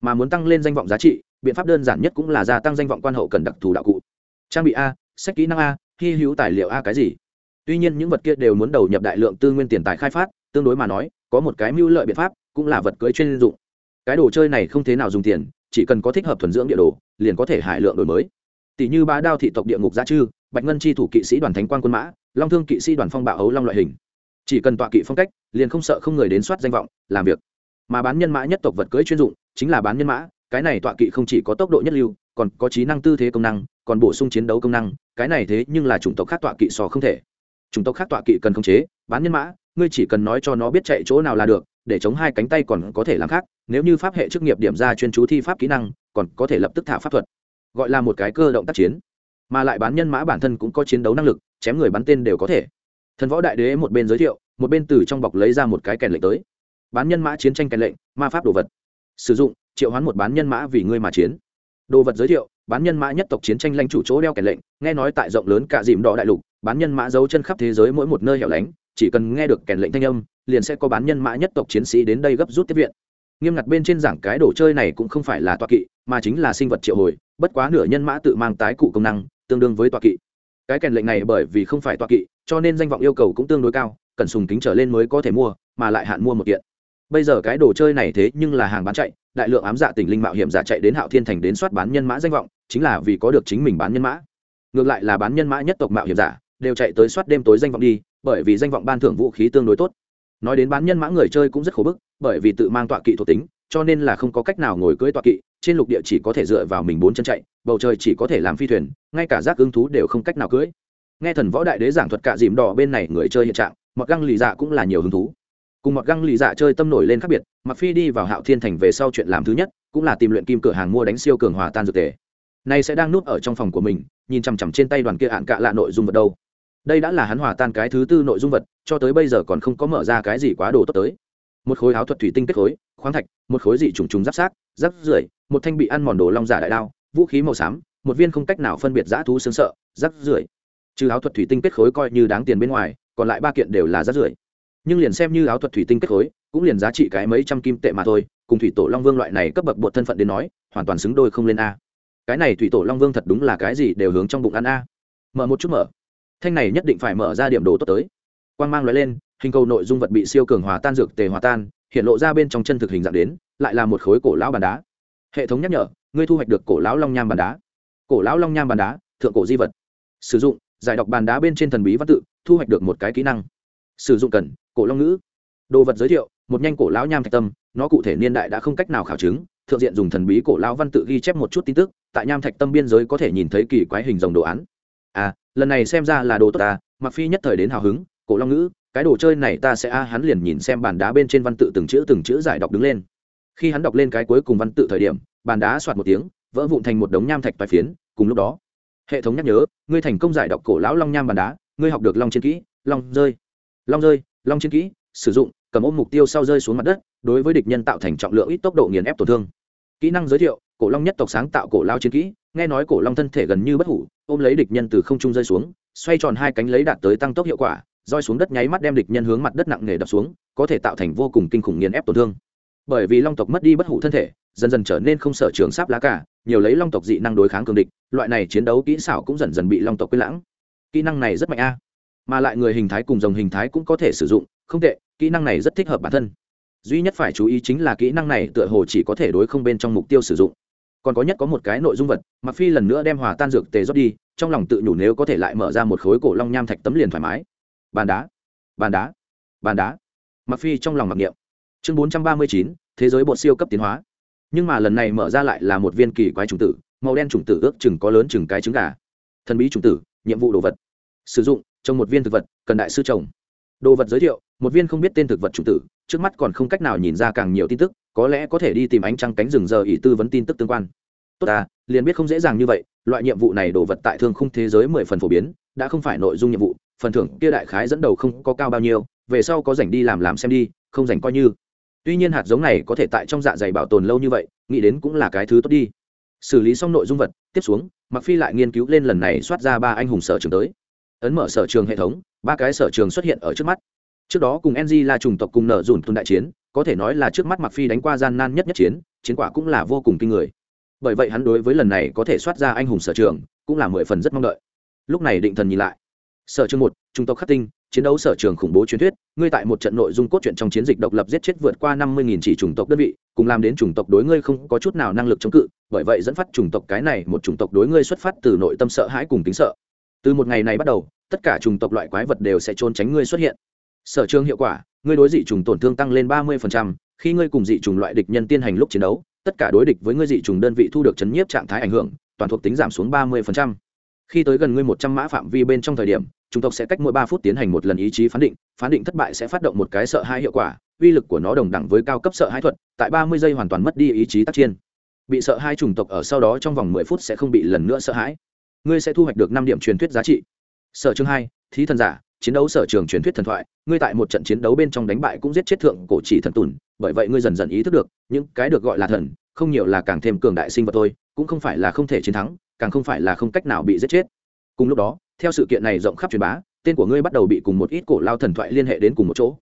Mà muốn tăng lên danh vọng giá trị, biện pháp đơn giản nhất cũng là gia tăng danh vọng quan hậu cần đặc thù đạo cụ. Trang bị a, sách kỹ năng a, hy hữu tài liệu a cái gì? Tuy nhiên những vật kia đều muốn đầu nhập đại lượng tư nguyên tiền tài khai phát, tương đối mà nói, có một cái mưu lợi biện pháp cũng là vật cưới chuyên dụng. Cái đồ chơi này không thế nào dùng tiền, chỉ cần có thích hợp thuần dưỡng địa đồ, liền có thể hải lượng đổi mới. Tỷ như bá đao thị tộc địa ngục gia chư bạch ngân chi thủ kỵ sĩ đoàn thánh quan quân mã, long thương kỵ sĩ đoàn phong bạo ấu long loại hình. Chỉ cần tọa kỵ phong cách, liền không sợ không người đến soát danh vọng, làm việc. Mà bán nhân mã nhất tộc vật cưới chuyên dụng, chính là bán nhân mã, cái này tọa kỵ không chỉ có tốc độ nhất lưu, còn có trí năng tư thế công năng, còn bổ sung chiến đấu công năng, cái này thế nhưng là chủng tộc khác tọa kỵ sò không thể. Chủng tộc khác tọa kỵ cần khống chế, bán nhân mã, ngươi chỉ cần nói cho nó biết chạy chỗ nào là được, để chống hai cánh tay còn có thể làm khác, nếu như pháp hệ chức nghiệp điểm ra chuyên chú thi pháp kỹ năng, còn có thể lập tức thả pháp thuật. Gọi là một cái cơ động tác chiến mà lại bán nhân mã bản thân cũng có chiến đấu năng lực, chém người bắn tên đều có thể. Thần võ đại đế một bên giới thiệu, một bên từ trong bọc lấy ra một cái kèn lệnh tới. Bán nhân mã chiến tranh kèn lệnh, ma pháp đồ vật. Sử dụng, triệu hoán một bán nhân mã vì ngươi mà chiến. Đồ vật giới thiệu, bán nhân mã nhất tộc chiến tranh lãnh chủ chỗ đeo kèn lệnh, nghe nói tại rộng lớn cả dìm đỏ đại lục, bán nhân mã giấu chân khắp thế giới mỗi một nơi hẻo lánh, chỉ cần nghe được kèn lệnh thanh âm, liền sẽ có bán nhân mã nhất tộc chiến sĩ đến đây gấp rút tiếp viện. Nghiêm ngặt bên trên giảng cái đồ chơi này cũng không phải là toa kỵ, mà chính là sinh vật triệu hồi, bất quá nửa nhân mã tự mang tái cụ công năng tương đương với toa kỵ. Cái kèn lệnh này bởi vì không phải toa kỵ, cho nên danh vọng yêu cầu cũng tương đối cao, cần sùng kính trở lên mới có thể mua, mà lại hạn mua một kiện. Bây giờ cái đồ chơi này thế nhưng là hàng bán chạy, đại lượng ám dạ tỉnh linh mạo hiểm giả chạy đến hạo thiên thành đến soát bán nhân mã danh vọng, chính là vì có được chính mình bán nhân mã. Ngược lại là bán nhân mã nhất tộc mạo hiểm giả, đều chạy tới soát đêm tối danh vọng đi, bởi vì danh vọng ban thưởng vũ khí tương đối tốt. Nói đến bán nhân mã người chơi cũng rất khổ bức, bởi vì tự mang tọa kỵ thuộc tính cho nên là không có cách nào ngồi cưỡi tọa kỵ, trên lục địa chỉ có thể dựa vào mình bốn chân chạy, bầu trời chỉ có thể làm phi thuyền, ngay cả giác ứng thú đều không cách nào cưỡi. Nghe thần võ đại đế giảng thuật cả dìm đỏ bên này người chơi hiện trạng, mọt găng lì dạ cũng là nhiều hứng thú. Cùng mọt găng lì dạ chơi tâm nổi lên khác biệt mặc phi đi vào hạo thiên thành về sau chuyện làm thứ nhất, cũng là tìm luyện kim cửa hàng mua đánh siêu cường hòa tan dược tề. Nay sẽ đang núp ở trong phòng của mình, nhìn chằm chằm trên tay đoàn kia hạn cạ lạ nội dung vật đâu. Đây đã là hắn hòa tan cái thứ tư nội dung vật, cho tới bây giờ còn không có mở ra cái gì quá đồ tốt tới một khối áo thuật thủy tinh kết khối, khoáng thạch, một khối dị trùng trùng giáp sát giáp rưởi một thanh bị ăn mòn đồ long giả đại đao, vũ khí màu xám, một viên không cách nào phân biệt giã thú xương sợ, giáp rưởi trừ áo thuật thủy tinh kết khối coi như đáng tiền bên ngoài, còn lại ba kiện đều là giáp rưởi nhưng liền xem như áo thuật thủy tinh kết khối, cũng liền giá trị cái mấy trăm kim tệ mà thôi, cùng thủy tổ long vương loại này cấp bậc bột thân phận đến nói, hoàn toàn xứng đôi không lên a. Cái này thủy tổ long vương thật đúng là cái gì đều hướng trong bụng ăn a. Mở một chút mở. Thanh này nhất định phải mở ra điểm đồ tốt tới. Quang mang loại lên hình cầu nội dung vật bị siêu cường hòa tan dược tề hòa tan, hiện lộ ra bên trong chân thực hình dạng đến, lại là một khối cổ lão bàn đá. Hệ thống nhắc nhở, ngươi thu hoạch được cổ lão long nham bàn đá. Cổ lão long nham bàn đá, thượng cổ di vật. Sử dụng, giải đọc bàn đá bên trên thần bí văn tự, thu hoạch được một cái kỹ năng. Sử dụng cần, cổ long ngữ. Đồ vật giới thiệu, một nhanh cổ lão nham thạch tâm, nó cụ thể niên đại đã không cách nào khảo chứng, thượng diện dùng thần bí cổ lão văn tự ghi chép một chút tin tức, tại nham thạch tâm biên giới có thể nhìn thấy kỳ quái hình dòng đồ án. À lần này xem ra là đồ tốt ta mặc phi nhất thời đến hào hứng, cổ long ngữ cái đồ chơi này ta sẽ a, hắn liền nhìn xem bàn đá bên trên văn tự từng chữ từng chữ giải đọc đứng lên. Khi hắn đọc lên cái cuối cùng văn tự thời điểm, bàn đá soạt một tiếng, vỡ vụn thành một đống nham thạch toái phiến, cùng lúc đó, hệ thống nhắc nhớ, ngươi thành công giải đọc cổ lão long nham bàn đá, ngươi học được long chiến kỹ, long rơi. Long rơi, long chiến kỹ, sử dụng, cầm ôm mục tiêu sau rơi xuống mặt đất, đối với địch nhân tạo thành trọng lượng ít tốc độ nghiền ép tổn thương. Kỹ năng giới thiệu, cổ long nhất tộc sáng tạo cổ lao chiến kỹ, nghe nói cổ long thân thể gần như bất hủ, ôm lấy địch nhân từ không trung rơi xuống, xoay tròn hai cánh lấy đạt tới tăng tốc hiệu quả roi xuống đất nháy mắt đem địch nhân hướng mặt đất nặng nề đập xuống, có thể tạo thành vô cùng kinh khủng nghiền ép tổn thương. Bởi vì long tộc mất đi bất hủ thân thể, dần dần trở nên không sợ trường sáp lá cả, nhiều lấy long tộc dị năng đối kháng cường địch, loại này chiến đấu kỹ xảo cũng dần dần bị long tộc quên lãng. Kỹ năng này rất mạnh a, mà lại người hình thái cùng dòng hình thái cũng có thể sử dụng, không tệ, kỹ năng này rất thích hợp bản thân. Duy nhất phải chú ý chính là kỹ năng này tựa hồ chỉ có thể đối không bên trong mục tiêu sử dụng. Còn có nhất có một cái nội dung vật mặc phi lần nữa đem hòa tan dược tề rót đi, trong lòng tự nhủ nếu có thể lại mở ra một khối cổ long nham thạch tấm liền thoải mái bàn đá bàn đá bàn đá. Mặc phi trong lòng mặc niệm. Chương 439, thế giới bột siêu cấp tiến hóa. Nhưng mà lần này mở ra lại là một viên kỳ quái trùng tử màu đen trùng tử ước chừng có lớn chừng cái trứng gà. Thần bí trùng tử nhiệm vụ đồ vật. Sử dụng trong một viên thực vật cần đại sư trồng đồ vật giới thiệu một viên không biết tên thực vật trùng tử trước mắt còn không cách nào nhìn ra càng nhiều tin tức có lẽ có thể đi tìm ánh trăng cánh rừng giờ ý tư vấn tin tức tương quan. Tốt ta liền biết không dễ dàng như vậy loại nhiệm vụ này đồ vật tại thương khung thế giới mười phần phổ biến đã không phải nội dung nhiệm vụ phần thưởng kia đại khái dẫn đầu không có cao bao nhiêu, về sau có rảnh đi làm làm xem đi, không rảnh coi như. Tuy nhiên hạt giống này có thể tại trong dạ dày bảo tồn lâu như vậy, nghĩ đến cũng là cái thứ tốt đi. Xử lý xong nội dung vật, tiếp xuống mặc phi lại nghiên cứu lên lần này soát ra ba anh hùng sở trường tới. Ấn mở sở trường hệ thống, ba cái sở trường xuất hiện ở trước mắt. Trước đó cùng ng là chủng tộc cùng nở dùn tuần đại chiến, có thể nói là trước mắt mặc phi đánh qua gian nan nhất nhất chiến chiến quả cũng là vô cùng kinh người. Bởi vậy hắn đối với lần này có thể soát ra anh hùng sở trường, cũng là mười phần rất mong đợi. Lúc này định thần nhìn lại sở trường một trung tộc khắc tinh, chiến đấu sở trường khủng bố truyền thuyết, ngươi tại một trận nội dung cốt truyện trong chiến dịch độc lập giết chết vượt qua năm mươi nghìn chỉ chủng tộc đơn vị, cùng làm đến chủng tộc đối ngươi không có chút nào năng lực chống cự, bởi vậy dẫn phát chủng tộc cái này một chủng tộc đối ngươi xuất phát từ nội tâm sợ hãi cùng tính sợ. Từ một ngày này bắt đầu, tất cả chủng tộc loại quái vật đều sẽ trốn tránh ngươi xuất hiện. Sở trường hiệu quả, ngươi đối dị trùng tổn thương tăng lên ba mươi khi ngươi cùng dị trùng loại địch nhân tiên hành lúc chiến đấu, tất cả đối địch với ngươi dị trùng đơn vị thu được chấn nhiếp trạng thái ảnh hưởng, toàn thuộc tính giảm xuống ba mươi khi tới gần ngươi một trăm mã phạm vi bên trong thời điểm chủng tộc sẽ cách mỗi ba phút tiến hành một lần ý chí phán định phán định thất bại sẽ phát động một cái sợ hãi hiệu quả, uy lực của nó đồng đẳng với cao cấp sợ hãi thuật, tại ba mươi giây hoàn toàn mất đi ý chí tác chiến. bị sợ hai chủng tộc ở sau đó trong vòng mười phút sẽ không bị lần nữa sợ hãi. Ngươi sẽ thu hoạch được năm điểm truyền thuyết giá trị. Sở chương hai, thí thần giả, chiến đấu sở trường truyền thuyết thần thoại, ngươi tại một trận chiến đấu bên trong đánh bại cũng giết chết thượng cổ chỉ thần tùn, bởi vậy ngươi dần dần ý thức được, những cái được gọi là thần, không nhiều là càng thêm cường đại sinh vật thôi, cũng không phải là không thể chiến thắng, càng không phải là không cách nào bị giết chết. Cùng lúc đó theo sự kiện này rộng khắp truyền bá, tên của ngươi bắt đầu bị cùng một ít cổ lao thần thoại liên hệ đến cùng một chỗ.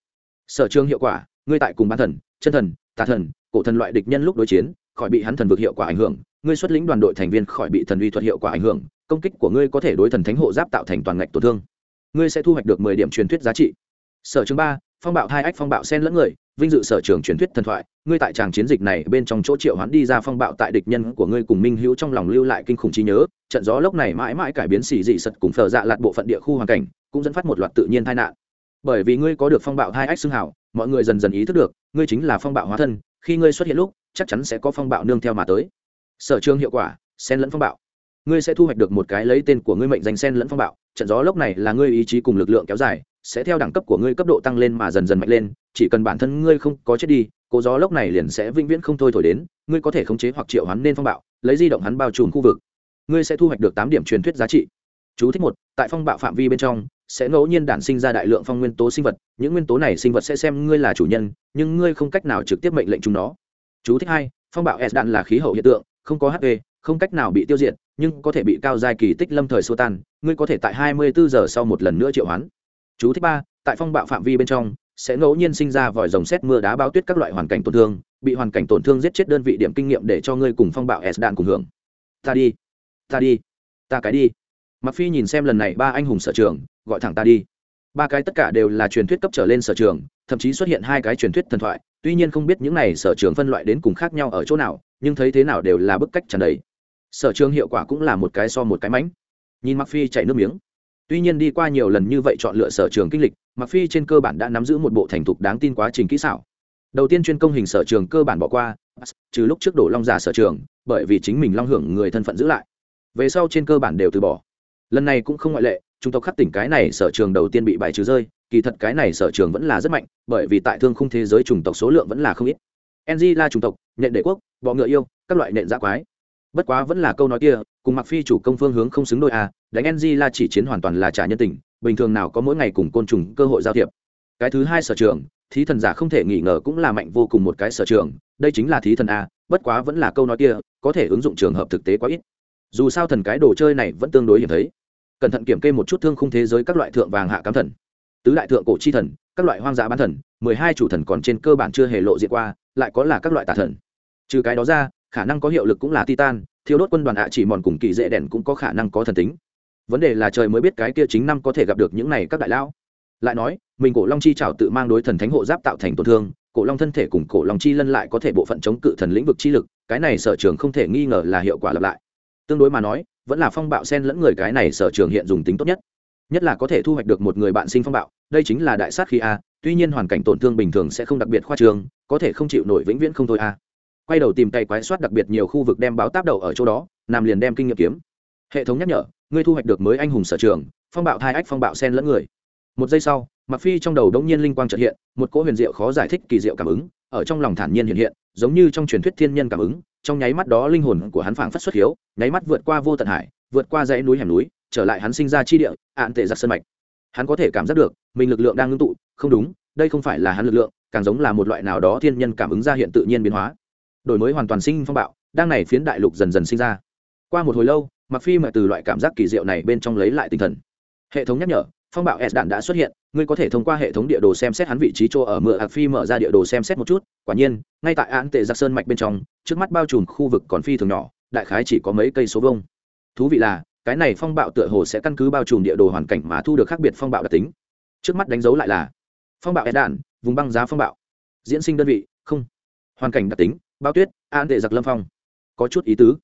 Sở trường hiệu quả, ngươi tại cùng bán thần, chân thần, tà thần, cổ thần loại địch nhân lúc đối chiến, khỏi bị hắn thần vực hiệu quả ảnh hưởng, ngươi xuất lĩnh đoàn đội thành viên khỏi bị thần uy thuật hiệu quả ảnh hưởng, công kích của ngươi có thể đối thần thánh hộ giáp tạo thành toàn ngạch tổn thương. Ngươi sẽ thu hoạch được mười điểm truyền thuyết giá trị. Sở trường ba phong bạo hai ách phong bạo sen lẫn người, vinh dự sở trường truyền thuyết thần thoại, ngươi tại tràng chiến dịch này bên trong chỗ triệu hoán đi ra phong bạo tại địch nhân của ngươi cùng minh hữu trong lòng lưu lại kinh khủng trí nhớ, trận gió lốc này mãi mãi cải biến xì dị sật cùng phở dạ lạt bộ phận địa khu hoàn cảnh, cũng dẫn phát một loạt tự nhiên tai nạn. Bởi vì ngươi có được phong bạo hai ách xưng hảo mọi người dần dần ý thức được, ngươi chính là phong bạo hóa thân, khi ngươi xuất hiện lúc, chắc chắn sẽ có phong bạo nương theo mà tới. Sở trường hiệu quả, sen lẫn phong bạo. Ngươi sẽ thu hoạch được một cái lấy tên của ngươi mệnh danh sen lẫn phong bạo, trận gió lốc này là ngươi ý chí cùng lực lượng kéo dài sẽ theo đẳng cấp của ngươi cấp độ tăng lên mà dần dần mạnh lên, chỉ cần bản thân ngươi không có chết đi, cố gió lốc này liền sẽ vĩnh viễn không thôi thổi đến, ngươi có thể khống chế hoặc triệu hắn nên phong bạo, lấy di động hắn bao trùm khu vực. Ngươi sẽ thu hoạch được tám điểm truyền thuyết giá trị. Chú thích một, tại phong bạo phạm vi bên trong, sẽ ngẫu nhiên đản sinh ra đại lượng phong nguyên tố sinh vật, những nguyên tố này sinh vật sẽ xem ngươi là chủ nhân, nhưng ngươi không cách nào trực tiếp mệnh lệnh chúng nó. Chú thích hai, phong bạo s đạn là khí hậu hiện tượng, không có hp không cách nào bị tiêu diệt, nhưng có thể bị cao giai kỳ tích lâm thời xua tan, ngươi có thể tại 24 giờ sau một lần nữa triệu hoán chú thích ba, tại phong bạo phạm vi bên trong, sẽ ngẫu nhiên sinh ra vòi rồng xét mưa đá báo tuyết các loại hoàn cảnh tổn thương, bị hoàn cảnh tổn thương giết chết đơn vị điểm kinh nghiệm để cho ngươi cùng phong bạo s đạn cùng hưởng. Ta đi ta đi, ta cái đi. Mặc phi nhìn xem lần này ba anh hùng sở trường, gọi thẳng ta đi. Ba cái tất cả đều là truyền thuyết cấp trở lên sở trường, thậm chí xuất hiện hai cái truyền thuyết thần thoại, tuy nhiên không biết những này sở trường phân loại đến cùng khác nhau ở chỗ nào, nhưng thấy thế nào đều là bức cách tràn đầy. Sở trường hiệu quả cũng là một cái so một cái mánh. Nhìn mặc phi chạy nước miếng tuy nhiên đi qua nhiều lần như vậy chọn lựa sở trường kinh lịch mặc phi trên cơ bản đã nắm giữ một bộ thành thục đáng tin quá trình kỹ xảo. Đầu tiên chuyên công hình sở trường cơ bản bỏ qua, trừ lúc trước đổ long giả sở trường, bởi vì chính mình long hưởng người thân phận giữ lại. Về sau trên cơ bản đều từ bỏ. Lần này cũng không ngoại lệ, chúng tộc khắc tỉnh cái này sở trường đầu tiên bị bài trừ rơi, kỳ thật cái này sở trường vẫn là rất mạnh, bởi vì tại thương khung thế giới chủng tộc số lượng vẫn là không ít. Ng là chủng tộc, nhện đệ quốc, bọ ngựa yêu, các loại nện dã quái. Bất quá vẫn là câu nói kia cùng mặc phi chủ công phương hướng không xứng đôi à đánh ng là chỉ chiến hoàn toàn là trả nhân tình, bình thường nào có mỗi ngày cùng côn trùng cơ hội giao thiệp. Cái thứ hai sở trường, thí thần giả không thể nghi ngờ cũng là mạnh vô cùng một cái sở trường, đây chính là thí thần a, bất quá vẫn là câu nói kia, có thể ứng dụng trường hợp thực tế quá ít. Dù sao thần cái đồ chơi này vẫn tương đối hiểm thấy. Cẩn thận kiểm kê một chút thương khung thế giới các loại thượng vàng hạ cám thần. Tứ đại thượng cổ chi thần, các loại hoang dã bán thần, mười hai chủ thần còn trên cơ bản chưa hề lộ diện qua, lại có là các loại tà thần. Trừ cái đó ra, khả năng có hiệu lực cũng là titan thiếu đốt quân đoàn hạ chỉ mòn cùng kỳ dễ đèn cũng có khả năng có thần tính. Vấn đề là trời mới biết cái kia chính năm có thể gặp được những này các đại lão. Lại nói, mình cổ long chi trào tự mang đối thần thánh hộ giáp tạo thành tổn thương, cổ long thân thể cùng cổ long chi lân lại có thể bộ phận chống cự thần lĩnh vực chi lực, cái này sở trường không thể nghi ngờ là hiệu quả lặp lại. Tương đối mà nói, vẫn là phong bạo sen lẫn người cái này sở trường hiện dùng tính tốt nhất. Nhất là có thể thu hoạch được một người bạn sinh phong bạo, đây chính là đại sát khí a, tuy nhiên hoàn cảnh tổn thương bình thường sẽ không đặc biệt khoa trường có thể không chịu nổi vĩnh viễn không thôi a quay đầu tìm tay quái soát đặc biệt nhiều khu vực đem báo táp đầu ở chỗ đó, nằm liền đem kinh nghiệm kiếm. Hệ thống nhắc nhở, ngươi thu hoạch được mới anh hùng sở trường, phong bạo thai ách phong bạo sen lẫn người. Một giây sau mặc phi trong đầu đống nhiên linh quang trợ hiện, một cỗ huyền diệu khó giải thích kỳ diệu cảm ứng, ở trong lòng thản nhiên hiện hiện, giống như trong truyền thuyết thiên nhân cảm ứng, trong nháy mắt đó linh hồn của hắn phảng phất xuất hiếu, nháy mắt vượt qua vô tận hải, vượt qua dãy núi hẻm núi, trở lại hắn sinh ra chi địa ạn tệ giặc sơn mạch. Hắn có thể cảm giác được, mình lực lượng đang ngưng tụ, không đúng, đây không phải là hắn lực lượng, càng giống là một loại nào đó thiên nhân cảm ứng ra hiện tự nhiên biến hóa đổi mới hoàn toàn sinh phong bạo, đang này phiến đại lục dần dần sinh ra. Qua một hồi lâu mặc phi mà từ loại cảm giác kỳ diệu này bên trong lấy lại tinh thần. Hệ thống nhắc nhở, phong bạo s đạn đã xuất hiện, ngươi có thể thông qua hệ thống địa đồ xem xét hắn vị trí chỗ ở mượn hạc phi mở ra địa đồ xem xét một chút, quả nhiên, ngay tại án tệ giặc sơn mạch bên trong, trước mắt bao trùm khu vực còn phi thường nhỏ, đại khái chỉ có mấy cây số vông thú vị là, cái này phong bạo tựa hồ sẽ căn cứ bao trùm địa đồ hoàn cảnh mà thu được khác biệt phong bạo đặc tính. Trước mắt đánh dấu lại là, phong bạo s đạn, vùng băng giá phong bạo. Diễn sinh đơn vị, không. Hoàn cảnh đặc tính bao tuyết, an tệ giặc lâm phong. Có chút ý tứ.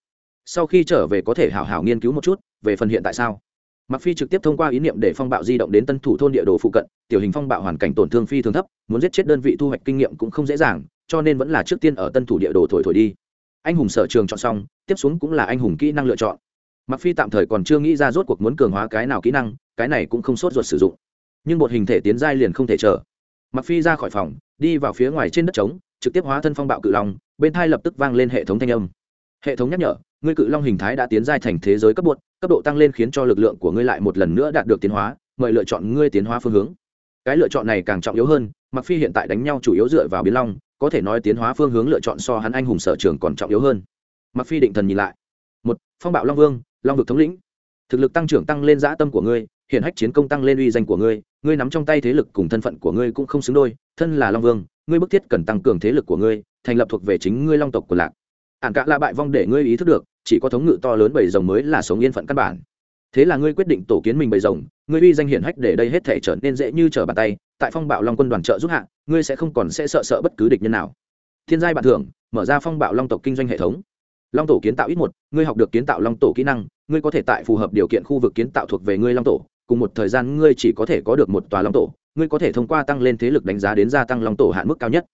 Sau khi trở về có thể hảo hảo nghiên cứu một chút, về phần hiện tại sao? Mặc phi trực tiếp thông qua ý niệm để phong bạo di động đến tân thủ thôn địa đồ phụ cận, tiểu hình phong bạo hoàn cảnh tổn thương phi thường thấp, muốn giết chết đơn vị thu hoạch kinh nghiệm cũng không dễ dàng, cho nên vẫn là trước tiên ở tân thủ địa đồ thổi thổi đi. Anh hùng sở trường chọn xong, tiếp xuống cũng là anh hùng kỹ năng lựa chọn. Mặc phi tạm thời còn chưa nghĩ ra rốt cuộc muốn cường hóa cái nào kỹ năng, cái này cũng không sốt ruột sử dụng. Nhưng một hình thể tiến giai liền không thể chờ. Mặc phi ra khỏi phòng, đi vào phía ngoài trên đất trống trực tiếp hóa thân phong bạo cự long, bên thai lập tức vang lên hệ thống thanh âm. Hệ thống nhắc nhở, ngươi cự long hình thái đã tiến giai thành thế giới cấp bột, cấp độ tăng lên khiến cho lực lượng của ngươi lại một lần nữa đạt được tiến hóa, mời lựa chọn ngươi tiến hóa phương hướng. Cái lựa chọn này càng trọng yếu hơn mặc phi hiện tại đánh nhau chủ yếu dựa vào biến long, có thể nói tiến hóa phương hướng lựa chọn so hắn anh hùng sở trường còn trọng yếu hơn. Mặc phi định thần nhìn lại. Một, phong bạo long vương, long vực thống lĩnh. Thực lực tăng trưởng tăng lên dã tâm của ngươi hiện hách chiến công tăng lên uy danh của ngươi ngươi nắm trong tay thế lực cùng thân phận của ngươi cũng không xứng đôi, thân là long vương ngươi bức thiết cần tăng cường thế lực của ngươi, thành lập thuộc về chính ngươi long tộc của lạc. Ản cả là bại vong để ngươi ý thức được, chỉ có thống ngự to lớn bầy rồng mới là sống yên phận căn bản. Thế là ngươi quyết định tổ kiến mình bầy rồng, ngươi uy danh hiển hách để đây hết thể trở nên dễ như trở bàn tay, tại phong bạo long quân đoàn trợ giúp hạ, ngươi sẽ không còn sẽ sợ sợ bất cứ địch nhân nào. Thiên giai bạn thưởng, mở ra phong bạo long tộc kinh doanh hệ thống. Long tổ kiến tạo ít một, ngươi học được kiến tạo long tổ kỹ năng, ngươi có thể tại phù hợp điều kiện khu vực kiến tạo thuộc về ngươi long tổ, cùng một thời gian ngươi chỉ có thể có được một tòa long tổ ngươi có thể thông qua tăng lên thế lực đánh giá đến gia tăng long tổ hạn mức cao nhất.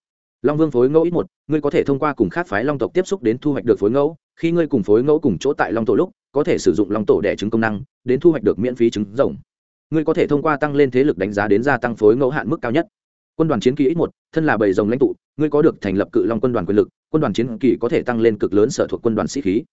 Long vương phối ngẫu ít một, ngươi có thể thông qua cùng khác phái long tộc tiếp xúc đến thu hoạch được phối ngẫu. Khi ngươi cùng phối ngẫu cùng chỗ tại long tổ lúc, có thể sử dụng long tổ đẻ trứng công năng, đến thu hoạch được miễn phí trứng rồng. Ngươi có thể thông qua tăng lên thế lực đánh giá đến gia tăng phối ngẫu hạn mức cao nhất. Quân đoàn chiến kỳ ít một, thân là bầy rồng lãnh tụ, ngươi có được thành lập cự long quân đoàn quyền lực, quân đoàn chiến kỳ có thể tăng lên cực lớn sở thuộc quân đoàn sĩ khí.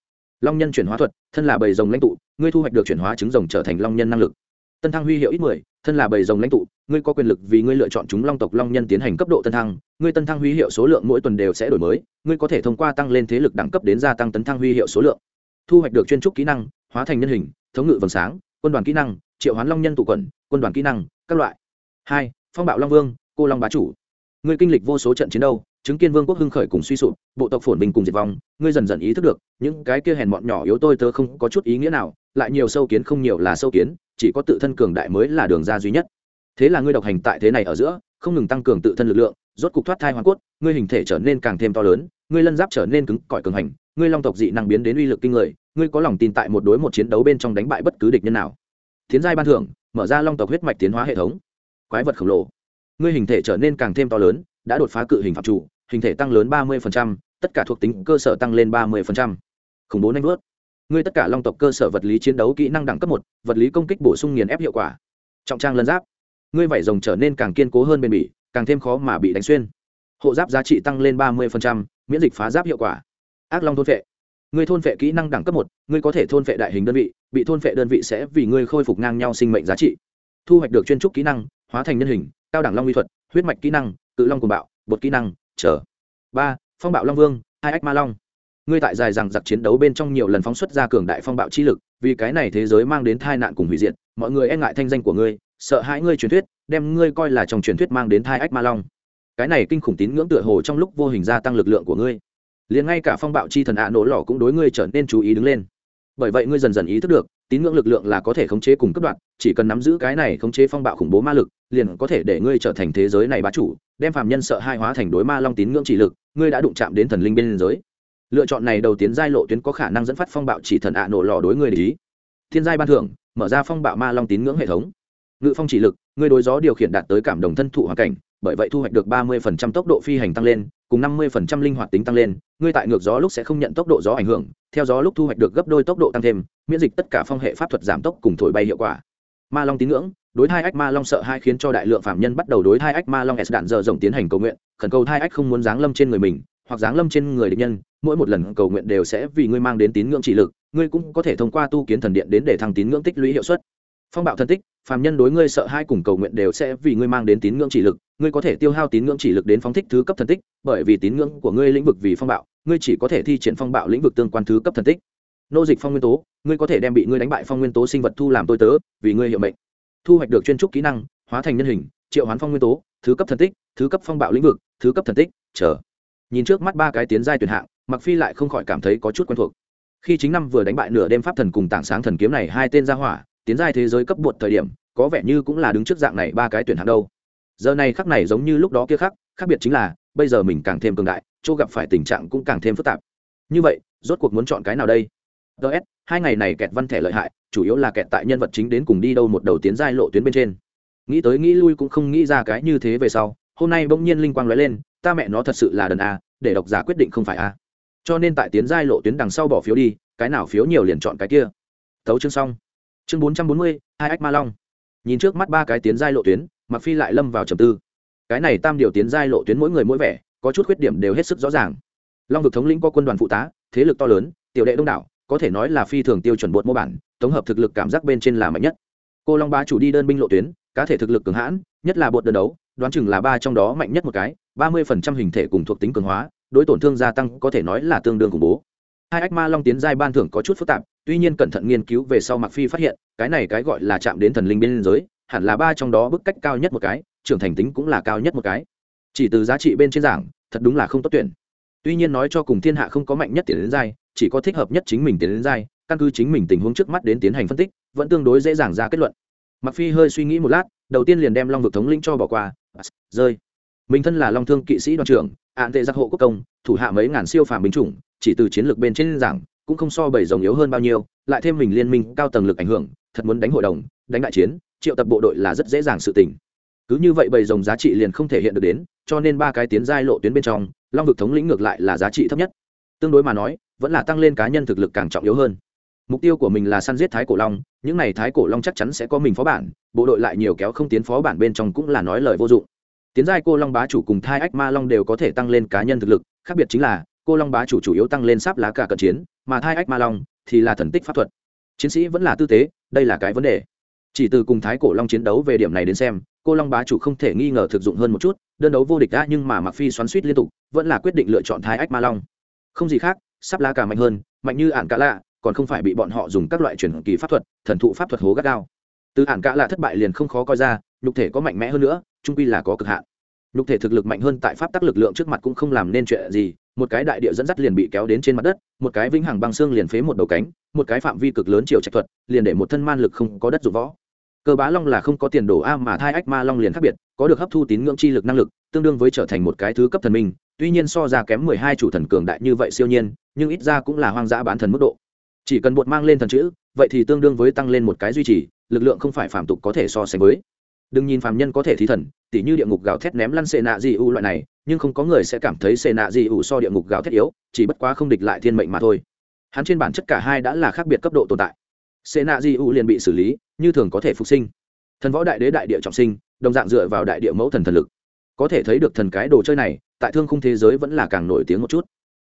Long nhân chuyển hóa thuật, thân là bầy rồng lãnh tụ, ngươi thu hoạch được chuyển hóa trứng rồng trở thành long nhân năng lực. Tân thăng huy hiệu ít mười thân là bầy rồng lãnh tụ, ngươi có quyền lực vì ngươi lựa chọn chúng long tộc long nhân tiến hành cấp độ tân thăng, ngươi tân thăng huy hiệu số lượng mỗi tuần đều sẽ đổi mới, ngươi có thể thông qua tăng lên thế lực đẳng cấp đến gia tăng tấn thăng huy hiệu số lượng. Thu hoạch được chuyên trúc kỹ năng, hóa thành nhân hình, thống ngự vầng sáng, quân đoàn kỹ năng, triệu hoán long nhân tụ quẩn quân đoàn kỹ năng, các loại. Hai, phong bạo long vương, cô long bá chủ. Ngươi kinh lịch vô số trận chiến đấu chứng kiến vương quốc hưng khởi cùng suy sụp, bộ tộc phồn bình cùng diệt vong, ngươi dần dần ý thức được, những cái kia hèn mọn nhỏ yếu tôi tớ không có chút ý nghĩa nào, lại nhiều sâu kiến không nhiều là sâu kiến, chỉ có tự thân cường đại mới là đường ra duy nhất. Thế là ngươi độc hành tại thế này ở giữa, không ngừng tăng cường tự thân lực lượng, rốt cục thoát thai hoàn cốt, ngươi hình thể trở nên càng thêm to lớn, ngươi lân giáp trở nên cứng cỏi cường hành, ngươi long tộc dị năng biến đến uy lực kinh người, ngươi có lòng tin tại một đối một chiến đấu bên trong đánh bại bất cứ địch nhân nào. Tiến giai ban thưởng, mở ra long tộc huyết mạch tiến hóa hệ thống. Quái vật khổng lồ. Ngươi hình thể trở nên càng thêm to lớn, đã đột phá cự hình phạm chủ hình thể tăng lớn ba mươi tất cả thuộc tính cơ sở tăng lên ba mươi khủng bố nhanh vớt ngươi tất cả long tộc cơ sở vật lý chiến đấu kỹ năng đẳng cấp một, vật lý công kích bổ sung nghiền ép hiệu quả. Trọng trang lân giáp. Ngươi vảy rồng trở nên càng kiên cố hơn bền bỉ, càng thêm khó mà bị đánh xuyên. Hộ giáp giá trị tăng lên ba mươi miễn dịch phá giáp hiệu quả. Ác long thôn vệ ngươi thôn vệ kỹ năng đẳng cấp một, ngươi có thể thôn vệ đại hình đơn vị, bị thôn vệ đơn vị sẽ vì ngươi khôi phục ngang nhau sinh mệnh giá trị. Thu hoạch được chuyên trúc kỹ năng, hóa thành nhân hình, cao đẳng long uy thuật, huyết mạch kỹ năng, cự long cùng bạo, bột kỹ năng chờ. Ba, phong bạo long vương, hai ách ma long. Ngươi tại dài rằng giặc chiến đấu bên trong nhiều lần phóng xuất ra cường đại phong bạo chi lực, vì cái này thế giới mang đến tai nạn cùng hủy diệt, mọi người e ngại thanh danh của ngươi, sợ hãi ngươi truyền thuyết, đem ngươi coi là trong truyền thuyết mang đến thai ách ma long. Cái này kinh khủng tín ngưỡng tựa hồ trong lúc vô hình gia tăng lực lượng của ngươi. Liền ngay cả phong bạo chi thần ạ nổ lỏ cũng đối ngươi trở nên chú ý đứng lên. Bởi vậy ngươi dần dần ý thức được tín ngưỡng lực lượng là có thể khống chế cùng cấp đoạn chỉ cần nắm giữ cái này khống chế phong bạo khủng bố ma lực, liền có thể để ngươi trở thành thế giới này bá chủ, đem phàm nhân sợ hai hóa thành đối ma long tín ngưỡng chỉ lực, ngươi đã đụng chạm đến thần linh bên giới. Lựa chọn này đầu tiến giai lộ tuyến có khả năng dẫn phát phong bạo chỉ thần ạ nổ lò đối người để ý. Thiên giai ban thưởng, mở ra phong bạo ma long tín ngưỡng hệ thống. Ngự phong chỉ lực, ngươi đối gió điều khiển đạt tới cảm đồng thân thụ hoàn cảnh, bởi vậy thu hoạch được ba mươi tốc độ phi hành tăng lên cùng năm mươi linh hoạt tính tăng lên, ngươi tại ngược gió lúc sẽ không nhận tốc độ gió ảnh hưởng, theo gió lúc thu hoạch được gấp đôi tốc độ tăng thêm, miễn dịch tất cả phong hệ pháp thuật giảm tốc cùng thổi bay hiệu quả. Ma long tín ngưỡng, đối hai ách ma long sợ hai khiến cho đại lượng phạm nhân bắt đầu đối hai ách ma long s đạn giờ rộng tiến hành cầu nguyện, khẩn cầu thai ách không muốn giáng lâm trên người mình, hoặc giáng lâm trên người địch nhân, mỗi một lần cầu nguyện đều sẽ vì ngươi mang đến tín ngưỡng trị lực, ngươi cũng có thể thông qua tu kiến thần điện đến để thăng tín ngưỡng tích lũy hiệu suất phong bạo thân tích, phàm nhân đối ngươi sợ hai cùng cầu nguyện đều sẽ vì ngươi mang đến tín ngưỡng chỉ lực. Ngươi có thể tiêu hao tín ngưỡng chỉ lực đến phóng thích thứ cấp thần tích, bởi vì tín ngưỡng của ngươi lĩnh vực vì phong bạo, ngươi chỉ có thể thi triển phong bạo lĩnh vực tương quan thứ cấp thần tích. Nô dịch phong nguyên tố, ngươi có thể đem bị ngươi đánh bại phong nguyên tố sinh vật thu làm tôi tớ, vì ngươi hiệu mệnh. Thu hoạch được chuyên trúc kỹ năng, hóa thành nhân hình, triệu hoán phong nguyên tố, thứ cấp thần tích, thứ cấp phong bạo lĩnh vực, thứ cấp thần tích, chờ. Nhìn trước mắt ba cái tiến giai tuyển hạng mặc phi lại không khỏi cảm thấy có chút quen thuộc. Khi chính năm vừa đánh bại nửa đêm pháp thần cùng tảng sáng thần kiếm này, hai tên ra hỏa tiến giai thế giới cấp bột thời điểm, có vẻ như cũng là đứng trước dạng này ba cái tuyển hạng đâu. Giờ này khắc này giống như lúc đó kia khắc, khác biệt chính là, bây giờ mình càng thêm cường đại, chỗ gặp phải tình trạng cũng càng thêm phức tạp. Như vậy, rốt cuộc muốn chọn cái nào đây? Ts hai ngày này kẹt văn thẻ lợi hại, chủ yếu là kẹt tại nhân vật chính đến cùng đi đâu một đầu tiến giai lộ tuyến bên trên. Nghĩ tới nghĩ lui cũng không nghĩ ra cái như thế về sau, hôm nay bỗng nhiên linh quang nói lên, ta mẹ nó thật sự là đần a, để độc giả quyết định không phải a. Cho nên tại tiến giai lộ tuyến đằng sau bỏ phiếu đi, cái nào phiếu nhiều liền chọn cái kia. Thấu chương xong chương bốn trăm bốn mươi, hai ách ma long. Nhìn trước mắt ba cái tiến giai lộ tuyến mặc phi lại lâm vào trầm tư. Cái này tam điều tiến giai lộ tuyến mỗi người mỗi vẻ, có chút khuyết điểm đều hết sức rõ ràng. Long vực thống lĩnh có quân đoàn phụ tá, thế lực to lớn, tiểu đệ đông đảo, có thể nói là phi thường tiêu chuẩn bột mô bản, tổng hợp thực lực cảm giác bên trên là mạnh nhất. Cô long bá chủ đi đơn binh lộ tuyến, cá thể thực lực cường hãn, nhất là bột đơn đấu, đoán chừng là ba trong đó mạnh nhất một cái, ba mươi phần trăm hình thể cùng thuộc tính cường hóa, đối tổn thương gia tăng có thể nói là tương đương khủng bố. Hai ách ma long tiến giai ban thưởng có chút phức tạp tuy nhiên cẩn thận nghiên cứu về sau mặc phi phát hiện, cái này cái gọi là chạm đến thần linh bên giới hẳn là ba trong đó bức cách cao nhất một cái, trưởng thành tính cũng là cao nhất một cái. Chỉ từ giá trị bên trên giảng, thật đúng là không tốt tuyển. Tuy nhiên nói cho cùng thiên hạ không có mạnh nhất tiền đến giai chỉ có thích hợp nhất chính mình tiến đến giai căn cứ chính mình tình huống trước mắt đến tiến hành phân tích, vẫn tương đối dễ dàng ra kết luận. Mặc phi hơi suy nghĩ một lát, đầu tiên liền đem long vực thống lĩnh cho bỏ qua. Rơi. Mình thân là long thương kỵ sĩ đoàn trưởng ạn tệ giặc hộ quốc công, thủ hạ mấy ngàn siêu phàm binh chủng, chỉ từ chiến lược bên trên giảng cũng không so bảy rồng yếu hơn bao nhiêu, lại thêm mình liên minh cao tầng lực ảnh hưởng, thật muốn đánh hội đồng, đánh đại chiến, triệu tập bộ đội là rất dễ dàng sự tình. Cứ như vậy bầy rồng giá trị liền không thể hiện được đến, cho nên ba cái tiến giai lộ tuyến bên trong, long vực thống lĩnh ngược lại là giá trị thấp nhất. Tương đối mà nói, vẫn là tăng lên cá nhân thực lực càng trọng yếu hơn. Mục tiêu của mình là săn giết thái cổ long, những n à y thái cổ long chắc chắn sẽ có mình phó bản, bộ đội lại nhiều kéo không tiến phó bản bên trong cũng là nói lời vô dụng. Tiến giai cô long bá chủ cùng thai ách ma long đều có thể tăng lên cá nhân thực lực, khác biệt chính là cô long bá chủ chủ yếu tăng lên sáp lá cả cận chiến, mà thai ách ma long thì là thần tích pháp thuật. Chiến sĩ vẫn là tư tế, đây là cái vấn đề. Chỉ từ cùng thái cổ long chiến đấu về điểm này đến xem, cô long bá chủ không thể nghi ngờ thực dụng hơn một chút, đơn đấu vô địch đã nhưng mà mặc phi xoắn suýt liên tục, vẫn là quyết định lựa chọn thái ách ma long. Không gì khác sắp lá cả mạnh hơn, mạnh như ản cả lạ, còn không phải bị bọn họ dùng các loại truyền kỳ pháp thuật, thần thụ pháp thuật hố gắt gao. Từ ản cả lạ thất bại liền không khó coi ra, nhục thể có mạnh mẽ hơn nữa, trung quy là có cực hạn. Nhục thể thực lực mạnh hơn tại pháp tắc lực lượng trước mặt cũng không làm nên chuyện gì một cái đại địa dẫn dắt liền bị kéo đến trên mặt đất, một cái vĩnh hằng băng xương liền phế một đầu cánh, một cái phạm vi cực lớn chiều trạch thuật, liền để một thân man lực không có đất dụng võ. Cơ bá long là không có tiền đổ a mà thai ách ma long liền khác biệt, có được hấp thu tín ngưỡng chi lực năng lực, tương đương với trở thành một cái thứ cấp thần minh, tuy nhiên so ra kém mười hai chủ thần cường đại như vậy siêu nhiên, nhưng ít ra cũng là hoang dã bán thần mức độ. Chỉ cần bột mang lên thần chữ, vậy thì tương đương với tăng lên một cái duy trì, lực lượng không phải phạm tục có thể so sánh với đừng nhìn phàm nhân có thể thí thần, tỉ như địa ngục gào thét ném lăn xệ nạ di u loại này, nhưng không có người sẽ cảm thấy xệ nạ di u so địa ngục gào thét yếu, chỉ bất quá không địch lại thiên mệnh mà thôi. Hắn trên bản chất cả hai đã là khác biệt cấp độ tồn tại. Xệ nạ di u liền bị xử lý, như thường có thể phục sinh. Thần võ đại đế đại địa trọng sinh, đồng dạng dựa vào đại địa mẫu thần thần lực. Có thể thấy được thần cái đồ chơi này, tại thương khung thế giới vẫn là càng nổi tiếng một chút.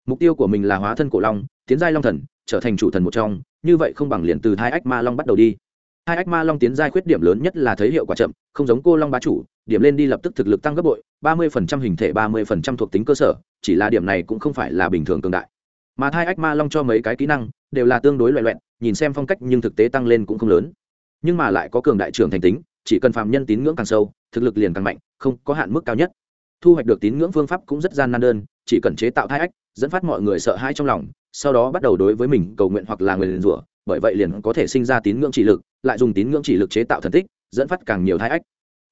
Mục tiêu của mình là hóa thân cổ long, tiến giai long thần, trở thành chủ thần một trong, như vậy không bằng liền từ hai ách ma long bắt đầu đi hai ách ma long tiến giai khuyết điểm lớn nhất là thấy hiệu quả chậm, không giống cô long bá chủ, điểm lên đi lập tức thực lực tăng gấp bội, ba mươi phần trăm hình thể, ba mươi phần trăm thuộc tính cơ sở, chỉ là điểm này cũng không phải là bình thường cường đại. Mà thai ách ma long cho mấy cái kỹ năng, đều là tương đối loại loẹn, nhìn xem phong cách nhưng thực tế tăng lên cũng không lớn. Nhưng mà lại có cường đại trưởng thành tính, chỉ cần phạm nhân tín ngưỡng càng sâu, thực lực liền càng mạnh, không có hạn mức cao nhất. Thu hoạch được tín ngưỡng phương pháp cũng rất gian nan đơn, chỉ cần chế tạo thai ách, dẫn phát mọi người sợ hãi trong lòng, sau đó bắt đầu đối với mình cầu nguyện hoặc là người liền rủa bởi vậy liền có thể sinh ra tín ngưỡng chỉ lực, lại dùng tín ngưỡng chỉ lực chế tạo thần tích, dẫn phát càng nhiều thai ách.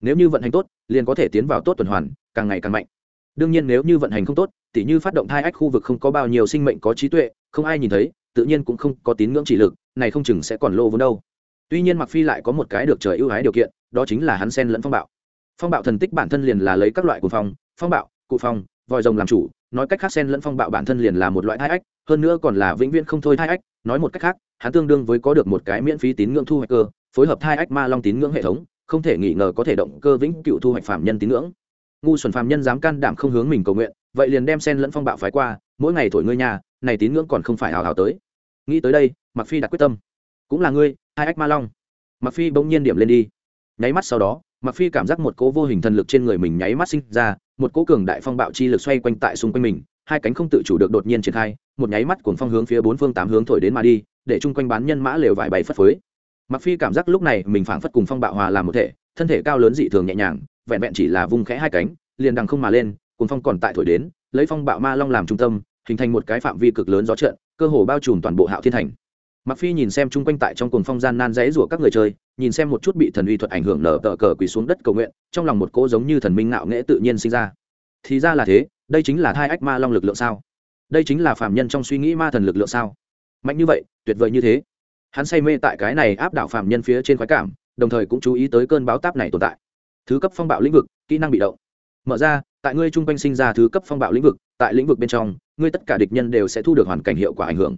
Nếu như vận hành tốt, liền có thể tiến vào tốt tuần hoàn, càng ngày càng mạnh. Đương nhiên nếu như vận hành không tốt, tỉ như phát động thai ách khu vực không có bao nhiêu sinh mệnh có trí tuệ, không ai nhìn thấy, tự nhiên cũng không có tín ngưỡng chỉ lực, này không chừng sẽ còn lô vốn đâu. Tuy nhiên mặc phi lại có một cái được trời ưu ái điều kiện, đó chính là hắn sen lẫn phong bạo. Phong bạo thần tích bản thân liền là lấy các loại của phong phong bạo, cụ phong, vòi rồng làm chủ, nói cách khác sen lẫn phong bạo bản thân liền là một loại thai ách, hơn nữa còn là vĩnh viễn không thôi thai ách nói một cách khác, hắn tương đương với có được một cái miễn phí tín ngưỡng thu hoạch cơ, phối hợp hai ách ma long tín ngưỡng hệ thống, không thể nghi ngờ có thể động cơ vĩnh cựu thu hoạch phạm nhân tín ngưỡng. Ngu xuẩn phạm nhân dám can đảm không hướng mình cầu nguyện, vậy liền đem sen lẫn phong bạo phái qua, mỗi ngày thổi ngươi nhà, này tín ngưỡng còn không phải hào hào tới. Nghĩ tới đây mặc phi đặt quyết tâm. Cũng là ngươi, hai ách ma long. Mặc phi bỗng nhiên điểm lên đi. Nháy mắt sau đó mặc phi cảm giác một cỗ vô hình thần lực trên người mình nháy mắt sinh ra, một cỗ cường đại phong bạo chi lực xoay quanh tại xung quanh mình hai cánh không tự chủ được đột nhiên triển khai, một nháy mắt cuồng phong hướng phía bốn phương tám hướng thổi đến mà đi, để chung quanh bán nhân mã lều vải bày phất phới. Mặc phi cảm giác lúc này mình phảng phất cùng phong bạo hòa làm một thể, thân thể cao lớn dị thường nhẹ nhàng, vẹn vẹn chỉ là vung khẽ hai cánh, liền đằng không mà lên, cuồng phong còn tại thổi đến, lấy phong bạo ma long làm trung tâm, hình thành một cái phạm vi cực lớn gió trận cơ hồ bao trùm toàn bộ hạo thiên thành. Mặc phi nhìn xem chung quanh tại trong cuồng phong gian nan rẽ rủa các người chơi, nhìn xem một chút bị thần uy thuật ảnh hưởng nở tờ cờ quỳ xuống đất cầu nguyện, trong lòng một cỗ giống như thần minh ngạo nghễ tự nhiên sinh ra. Thì ra là thế đây chính là thai ách ma long lực lượng sao? Đây chính là phạm nhân trong suy nghĩ ma thần lực lượng sao? Mạnh như vậy, tuyệt vời như thế. Hắn say mê tại cái này áp đảo phạm nhân phía trên khoái cảm, đồng thời cũng chú ý tới cơn báo táp này tồn tại. Thứ cấp phong bạo lĩnh vực, kỹ năng bị động. Mở ra, tại ngươi chung quanh sinh ra thứ cấp phong bạo lĩnh vực, tại lĩnh vực bên trong, ngươi tất cả địch nhân đều sẽ thu được hoàn cảnh hiệu quả ảnh hưởng.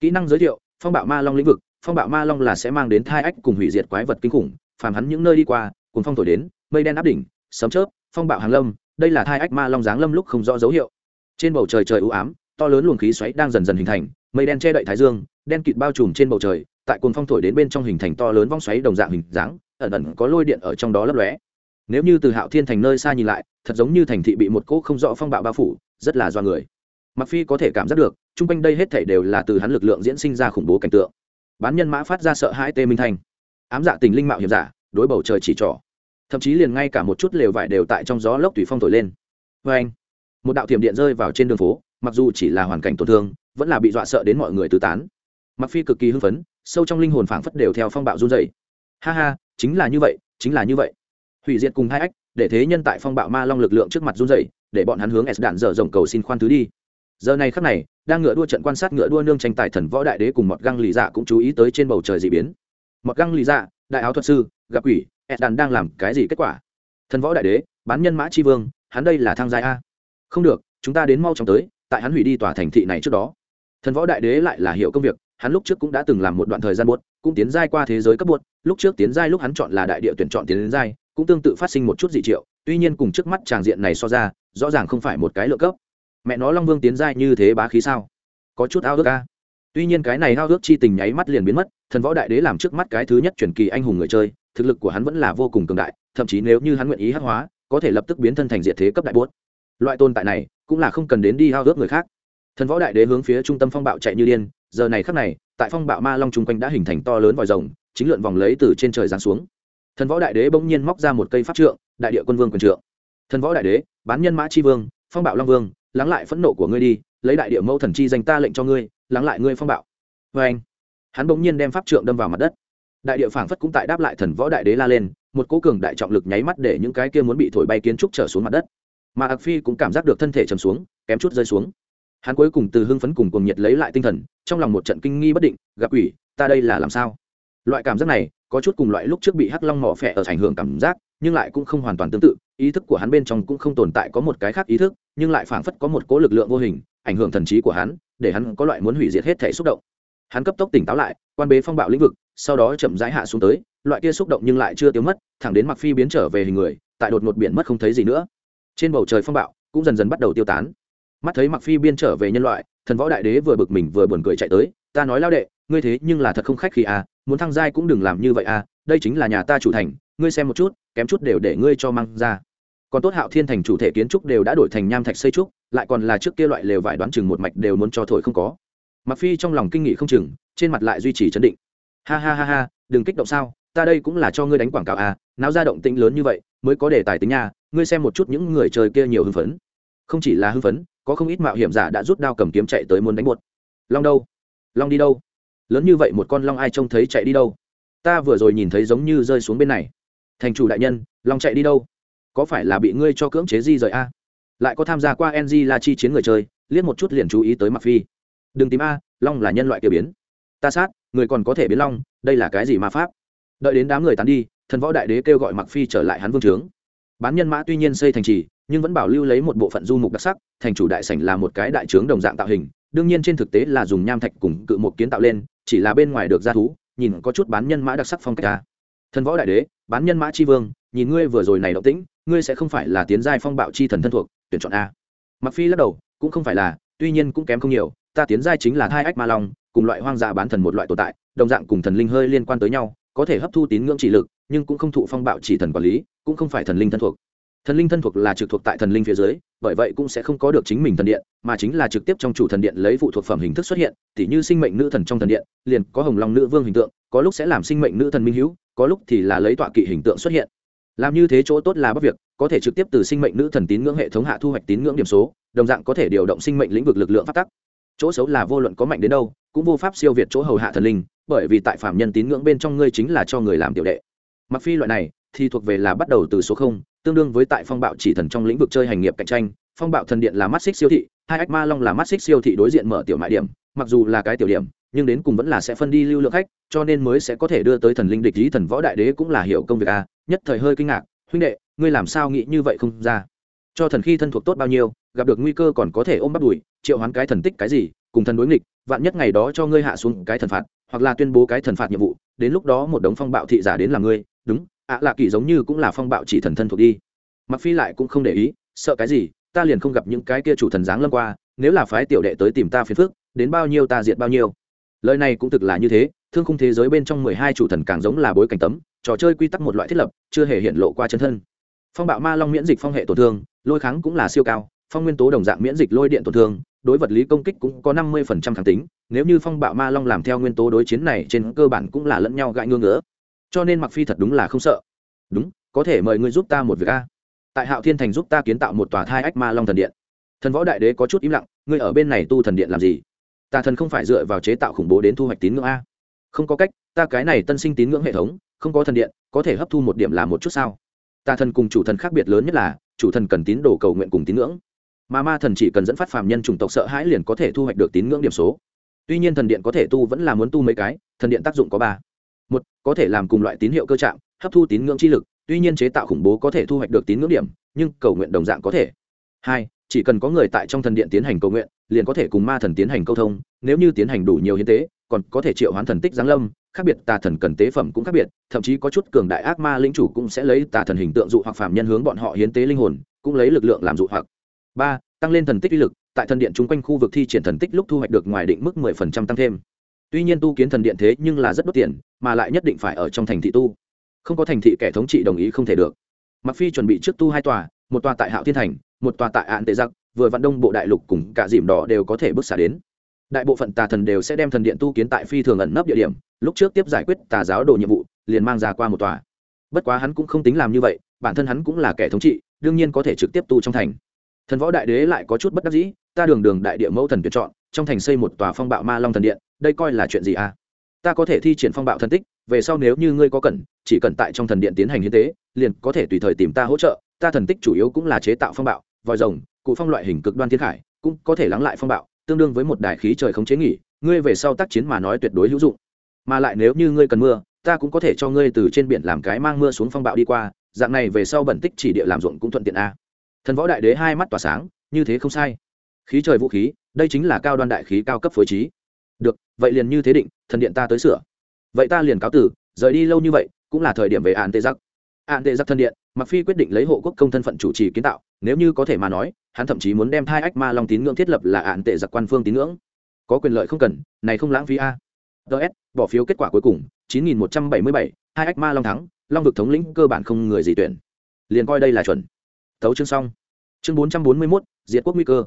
Kỹ năng giới thiệu, phong bạo ma long lĩnh vực, phong bạo ma long là sẽ mang đến thai ách cùng hủy diệt quái vật kinh khủng, phàm hắn những nơi đi qua cùng phong thổi đến, mây đen áp đỉnh, sấm chớp, phong bạo hàng lâm đây là thai ách ma long giáng lâm lúc không rõ dấu hiệu. Trên bầu trời trời ưu ám, to lớn luồng khí xoáy đang dần dần hình thành, mây đen che đậy thái dương, đen kịt bao trùm trên bầu trời, tại cồn phong thổi đến bên trong hình thành to lớn vong xoáy đồng dạng hình dáng, ẩn ẩn có lôi điện ở trong đó lấp lóe. Nếu như từ hạo thiên thành nơi xa nhìn lại, thật giống như thành thị bị một cỗ không rõ phong bạo bao phủ, rất là do người. Mặc phi có thể cảm giác được, chung quanh đây hết thảy đều là từ hắn lực lượng diễn sinh ra khủng bố cảnh tượng. Bán nhân mã phát ra sợ hãi tê minh thành ám dạ tình linh mạo hiểm giả, đối bầu trời chỉ trỏ thậm chí liền ngay cả một chút lều vải đều tại trong gió lốc tùy phong thổi lên. Vê anh, một đạo thiểm điện rơi vào trên đường phố, mặc dù chỉ là hoàn cảnh tổn thương, vẫn là bị dọa sợ đến mọi người tứ tán. Mặc phi cực kỳ hưng phấn, sâu trong linh hồn phảng phất đều theo phong bạo run dày ha ha, chính là như vậy, chính là như vậy. Hủy diệt cùng hai ách, để thế nhân tại phong bạo ma long lực lượng trước mặt run dày để bọn hắn hướng s đạn dở rộng cầu xin khoan thứ đi. Giờ này khắc này, đang ngựa đua trận quan sát ngựa đua nương tranh tài thần võ đại đế cùng mọt găng lì dạ cũng chú ý tới trên bầu trời dị biến. Mọt găng lì dạ đại áo thuật sư, gặp quỷ s đạn đang làm cái gì kết quả? Thần võ đại đế, bán nhân mã tri vương, hắn đây là thang giai a. Không được, chúng ta đến mau chóng tới, tại hắn hủy đi tòa thành thị này trước đó. Thần võ đại đế lại là hiệu công việc, hắn lúc trước cũng đã từng làm một đoạn thời gian buốt, cũng tiến giai qua thế giới cấp buốt, lúc trước tiến giai lúc hắn chọn là đại địa tuyển chọn tiến đến giai, cũng tương tự phát sinh một chút dị triệu, tuy nhiên cùng trước mắt tràng diện này so ra, rõ ràng không phải một cái lựa cấp. Mẹ nó long vương tiến giai như thế bá khí sao? Có chút ao ước ca tuy nhiên cái này ao ước chi tình nháy mắt liền biến mất thần võ đại đế làm trước mắt cái thứ nhất truyền kỳ anh hùng người chơi, thực lực của hắn vẫn là vô cùng cường đại, thậm chí nếu như hắn nguyện ý hắc hóa, có thể lập tức biến thân thành diệt thế cấp đại bốt loại tồn tại này, cũng là không cần đến đi hao ước người khác. Thần võ đại đế hướng phía trung tâm phong bạo chạy như điên, giờ này khắc này, tại phong bạo ma long chung quanh đã hình thành to lớn vòi rồng, chính lượn vòng lấy từ trên trời giáng xuống. Thần võ đại đế bỗng nhiên móc ra một cây pháp trượng, đại địa quân vương quyền trượng. Thần võ đại đế, bán nhân mã chi vương, phong bạo long vương, lắng lại phẫn nộ của ngươi đi, lấy đại địa mẫu thần chi dành ta lệnh cho ngươi, lắng lại ngươi phong bạo. Vê anh hắn bỗng nhiên đem pháp trượng đâm vào mặt đất. Đại địa phảng phất cũng tại đáp lại thần võ đại đế la lên, một cố cường đại trọng lực nháy mắt để những cái kia muốn bị thổi bay kiến trúc trở xuống mặt đất. Mà ạc phi cũng cảm giác được thân thể chầm xuống, kém chút rơi xuống. Hắn cuối cùng từ hưng phấn cùng cuồng nhiệt lấy lại tinh thần, trong lòng một trận kinh nghi bất định, gặp ủy ta đây là làm sao? Loại cảm giác này, có chút cùng loại lúc trước bị hắc long mỏ phẹ ở ảnh hưởng cảm giác, nhưng lại cũng không hoàn toàn tương tự, ý thức của hắn bên trong cũng không tồn tại có một cái khác ý thức, nhưng lại phảng phất có một cố lực lượng vô hình, ảnh hưởng thần trí của hắn, để hắn có loại muốn hủy diệt hết thể xúc động hắn cấp tốc tỉnh táo lại, quan bế phong bạo lĩnh vực, sau đó chậm rãi hạ xuống tới, loại kia xúc động nhưng lại chưa tiêu mất, thẳng đến mặc phi biến trở về hình người, tại đột ngột biển mất không thấy gì nữa. Trên bầu trời phong bạo cũng dần dần bắt đầu tiêu tán. Mắt thấy mặc phi biên trở về nhân loại, thần võ đại đế vừa bực mình vừa buồn cười chạy tới, ta nói lao đệ, ngươi thế nhưng là thật không khách khi à muốn thăng giai cũng đừng làm như vậy à đây chính là nhà ta chủ thành, ngươi xem một chút, kém chút đều để ngươi cho mang ra. Còn tốt hạo thiên thành chủ thể kiến trúc đều đã đổi thành nham thạch xây trúc, lại còn là trước kia loại lều vải đoán chừng một mạch đều muốn cho thổi không có mặc phi trong lòng kinh nghị không chừng, trên mặt lại duy trì chấn định. Ha ha ha ha, đừng kích động sao, ta đây cũng là cho ngươi đánh quảng cáo à náo ra động tĩnh lớn như vậy, mới có đề tài tính nha, ngươi xem một chút những người chơi kia nhiều hưng phấn. Không chỉ là hưng phấn, có không ít mạo hiểm giả đã rút đao cầm kiếm chạy tới muốn đánh buột long đâu? Long đi đâu? Lớn như vậy một con long ai trông thấy chạy đi đâu? Ta vừa rồi nhìn thấy giống như rơi xuống bên này. Thành chủ đại nhân, long chạy đi đâu? Có phải là bị ngươi cho cưỡng chế di rời a lại có tham gia qua ng là chi chiến người chơi, liếc một chút liền chú ý tới mặc phi đừng tìm a, long là nhân loại kiểu biến. Ta sát, người còn có thể biến long, đây là cái gì ma pháp? Đợi đến đám người tán đi, thần võ đại đế kêu gọi mặc phi trở lại hắn vương trướng. Bán nhân mã tuy nhiên xây thành trì, nhưng vẫn bảo lưu lấy một bộ phận du mục đặc sắc, thành chủ đại sảnh là một cái đại trướng đồng dạng tạo hình, đương nhiên trên thực tế là dùng nham thạch cùng cự một kiến tạo lên, chỉ là bên ngoài được ra thú, nhìn có chút bán nhân mã đặc sắc phong cách ta thần võ đại đế, bán nhân mã chi vương, nhìn ngươi vừa rồi này động tĩnh, ngươi sẽ không phải là tiến giai phong bạo chi thần thân thuộc, tuyển chọn a. Mặc phi lắc đầu, cũng không phải là, tuy nhiên cũng kém không nhiều ta tiến giai chính là thai ách ma long, cùng loại hoang dã bán thần một loại tồn tại, đồng dạng cùng thần linh hơi liên quan tới nhau, có thể hấp thu tín ngưỡng chỉ lực, nhưng cũng không thụ phong bạo chỉ thần quản lý, cũng không phải thần linh thân thuộc. Thần linh thân thuộc là trực thuộc tại thần linh phía dưới, bởi vậy cũng sẽ không có được chính mình thần điện, mà chính là trực tiếp trong chủ thần điện lấy phụ thuộc phẩm hình thức xuất hiện, tỉ như sinh mệnh nữ thần trong thần điện, liền có hồng long nữ vương hình tượng, có lúc sẽ làm sinh mệnh nữ thần minh hữu, có lúc thì là lấy tọa kỵ hình tượng xuất hiện. Làm như thế chỗ tốt là bất việc, có thể trực tiếp từ sinh mệnh nữ thần tín ngưỡng hệ thống hạ thu hoạch tín ngưỡng điểm số, đồng dạng có thể điều động sinh mệnh lĩnh vực lực lượng phát tắc chỗ xấu là vô luận có mạnh đến đâu, cũng vô pháp siêu việt chỗ hầu hạ thần linh, bởi vì tại phạm nhân tín ngưỡng bên trong ngươi chính là cho người làm tiểu đệ. Mặc phi loại này, thì thuộc về là bắt đầu từ số không, tương đương với tại phong bạo chỉ thần trong lĩnh vực chơi hành nghiệp cạnh tranh. Phong bạo thần điện là mắt xích siêu thị, hai ách ma long là mắt xích siêu thị đối diện mở tiểu mại điểm, mặc dù là cái tiểu điểm, nhưng đến cùng vẫn là sẽ phân đi lưu lượng khách, cho nên mới sẽ có thể đưa tới thần linh địch lý thần võ đại đế cũng là hiểu công việc a nhất thời hơi kinh ngạc, huynh đệ, ngươi làm sao nghĩ như vậy không ra? Cho thần khi thân thuộc tốt bao nhiêu? Gặp được nguy cơ còn có thể ôm bắt đùi, triệu hoán cái thần tích cái gì, cùng thần đối nghịch, vạn nhất ngày đó cho ngươi hạ xuống cái thần phạt, hoặc là tuyên bố cái thần phạt nhiệm vụ, đến lúc đó một đống phong bạo thị giả đến là ngươi, đúng, ạ à lạ kỳ giống như cũng là phong bạo chỉ thần thân thuộc đi. Mặc phi lại cũng không để ý, sợ cái gì, ta liền không gặp những cái kia chủ thần dáng lâm qua, nếu là phái tiểu đệ tới tìm ta phiền phức, đến bao nhiêu ta diệt bao nhiêu. Lời này cũng thực là như thế, thương khung thế giới bên trong mười hai chủ thần càng giống là bối cảnh tấm, trò chơi quy tắc một loại thiết lập, chưa hề hiện lộ qua chân thân. Phong bạo ma long miễn dịch phong hệ tổn thương, lôi kháng cũng là siêu cao phong nguyên tố đồng dạng miễn dịch lôi điện tổn thương, đối vật lý công kích cũng có năm mươi phần trăm kháng tính, nếu như phong bạo ma long làm theo nguyên tố đối chiến này trên cơ bản cũng là lẫn nhau gãi ngưỡng nữa cho nên mặc phi thật đúng là không sợ. Đúng, có thể mời ngươi giúp ta một việc a. Tại hạo thiên thành giúp ta kiến tạo một tòa thai ách ma long thần điện. Thần võ đại đế có chút im lặng, ngươi ở bên này tu thần điện làm gì? Tà thần không phải dựa vào chế tạo khủng bố đến thu hoạch tín ngưỡng a. Không có cách, ta cái này tân sinh tín ngưỡng hệ thống, không có thần điện, có thể hấp thu một điểm là một chút sao? Tà thần cùng chủ thần khác biệt lớn nhất là, chủ thần cần tín đồ cầu nguyện cùng tín ngưỡng mà ma thần chỉ cần dẫn phát phàm nhân chủng tộc sợ hãi liền có thể thu hoạch được tín ngưỡng điểm số. Tuy nhiên thần điện có thể tu vẫn là muốn tu mấy cái, thần điện tác dụng có ba. Một, có thể làm cùng loại tín hiệu cơ trạng, hấp thu tín ngưỡng chi lực, tuy nhiên chế tạo khủng bố có thể thu hoạch được tín ngưỡng điểm, nhưng cầu nguyện đồng dạng có thể. Hai, chỉ cần có người tại trong thần điện tiến hành cầu nguyện, liền có thể cùng ma thần tiến hành câu thông, nếu như tiến hành đủ nhiều hiến tế, còn có thể triệu hoán thần tích giáng lâm, khác biệt tà thần cần tế phẩm cũng khác biệt, thậm chí có chút cường đại ác ma linh chủ cũng sẽ lấy tà thần hình tượng dụ hoặc phạm nhân hướng bọn họ hiến tế linh hồn, cũng lấy lực lượng làm dụ hoặc ba, tăng lên thần tích uy lực, tại thần điện chung quanh khu vực thi triển thần tích lúc thu hoạch được ngoài định mức mười phần trăm tăng thêm. Tuy nhiên tu kiến thần điện thế nhưng là rất đốt tiền, mà lại nhất định phải ở trong thành thị tu. Không có thành thị kẻ thống trị đồng ý không thể được. Mặc phi chuẩn bị trước tu hai tòa, một tòa tại hạo thiên thành, một tòa tại ạn tệ giặc vừa vạn đông bộ đại lục cùng cả dìm đỏ đều có thể bước xả đến. Đại bộ phận tà thần đều sẽ đem thần điện tu kiến tại phi thường ẩn nấp địa điểm, lúc trước tiếp giải quyết tà giáo đồ nhiệm vụ, liền mang ra qua một tòa. Bất quá hắn cũng không tính làm như vậy, bản thân hắn cũng là kẻ thống trị, đương nhiên có thể trực tiếp tu trong thành thần võ đại đế lại có chút bất đắc dĩ, ta đường đường đại địa mẫu thần tuyển chọn, trong thành xây một tòa phong bạo ma long thần điện, đây coi là chuyện gì à? Ta có thể thi triển phong bạo thần tích, về sau nếu như ngươi có cần, chỉ cần tại trong thần điện tiến hành hiến tế, liền có thể tùy thời tìm ta hỗ trợ, ta thần tích chủ yếu cũng là chế tạo phong bạo, vòi rồng, cụ phong loại hình cực đoan thiên khải, cũng có thể lắng lại phong bạo, tương đương với một đài khí trời không chế nghỉ, ngươi về sau tác chiến mà nói tuyệt đối hữu dụng. Mà lại nếu như ngươi cần mưa, ta cũng có thể cho ngươi từ trên biển làm cái mang mưa xuống phong bạo đi qua, dạng này về sau bẩn tích chỉ địa làm ruộng cũng thuận tiện a thần võ đại đế hai mắt tỏa sáng như thế không sai. Khí trời vũ khí đây chính là cao đoan đại khí cao cấp phối trí. Được vậy liền như thế định thần điện ta tới sửa. Vậy ta liền cáo tử rời đi lâu như vậy cũng là thời điểm về án tê giặc an tê giặc thân điện mặc phi quyết định lấy hộ quốc công thân phận chủ trì kiến tạo nếu như có thể mà nói hắn thậm chí muốn đem hai ách ma long tín ngưỡng thiết lập là an tệ giặc quan phương tín ngưỡng. Có quyền lợi không cần này không lãng phí a. Ts bỏ phiếu kết quả cuối cùng 9177, hai ách ma long thắng long vực thống lĩnh cơ bản không người gì tuyển. Liền coi đây là chuẩn tấu chương xong. Chương 441, diệt quốc nguy cơ.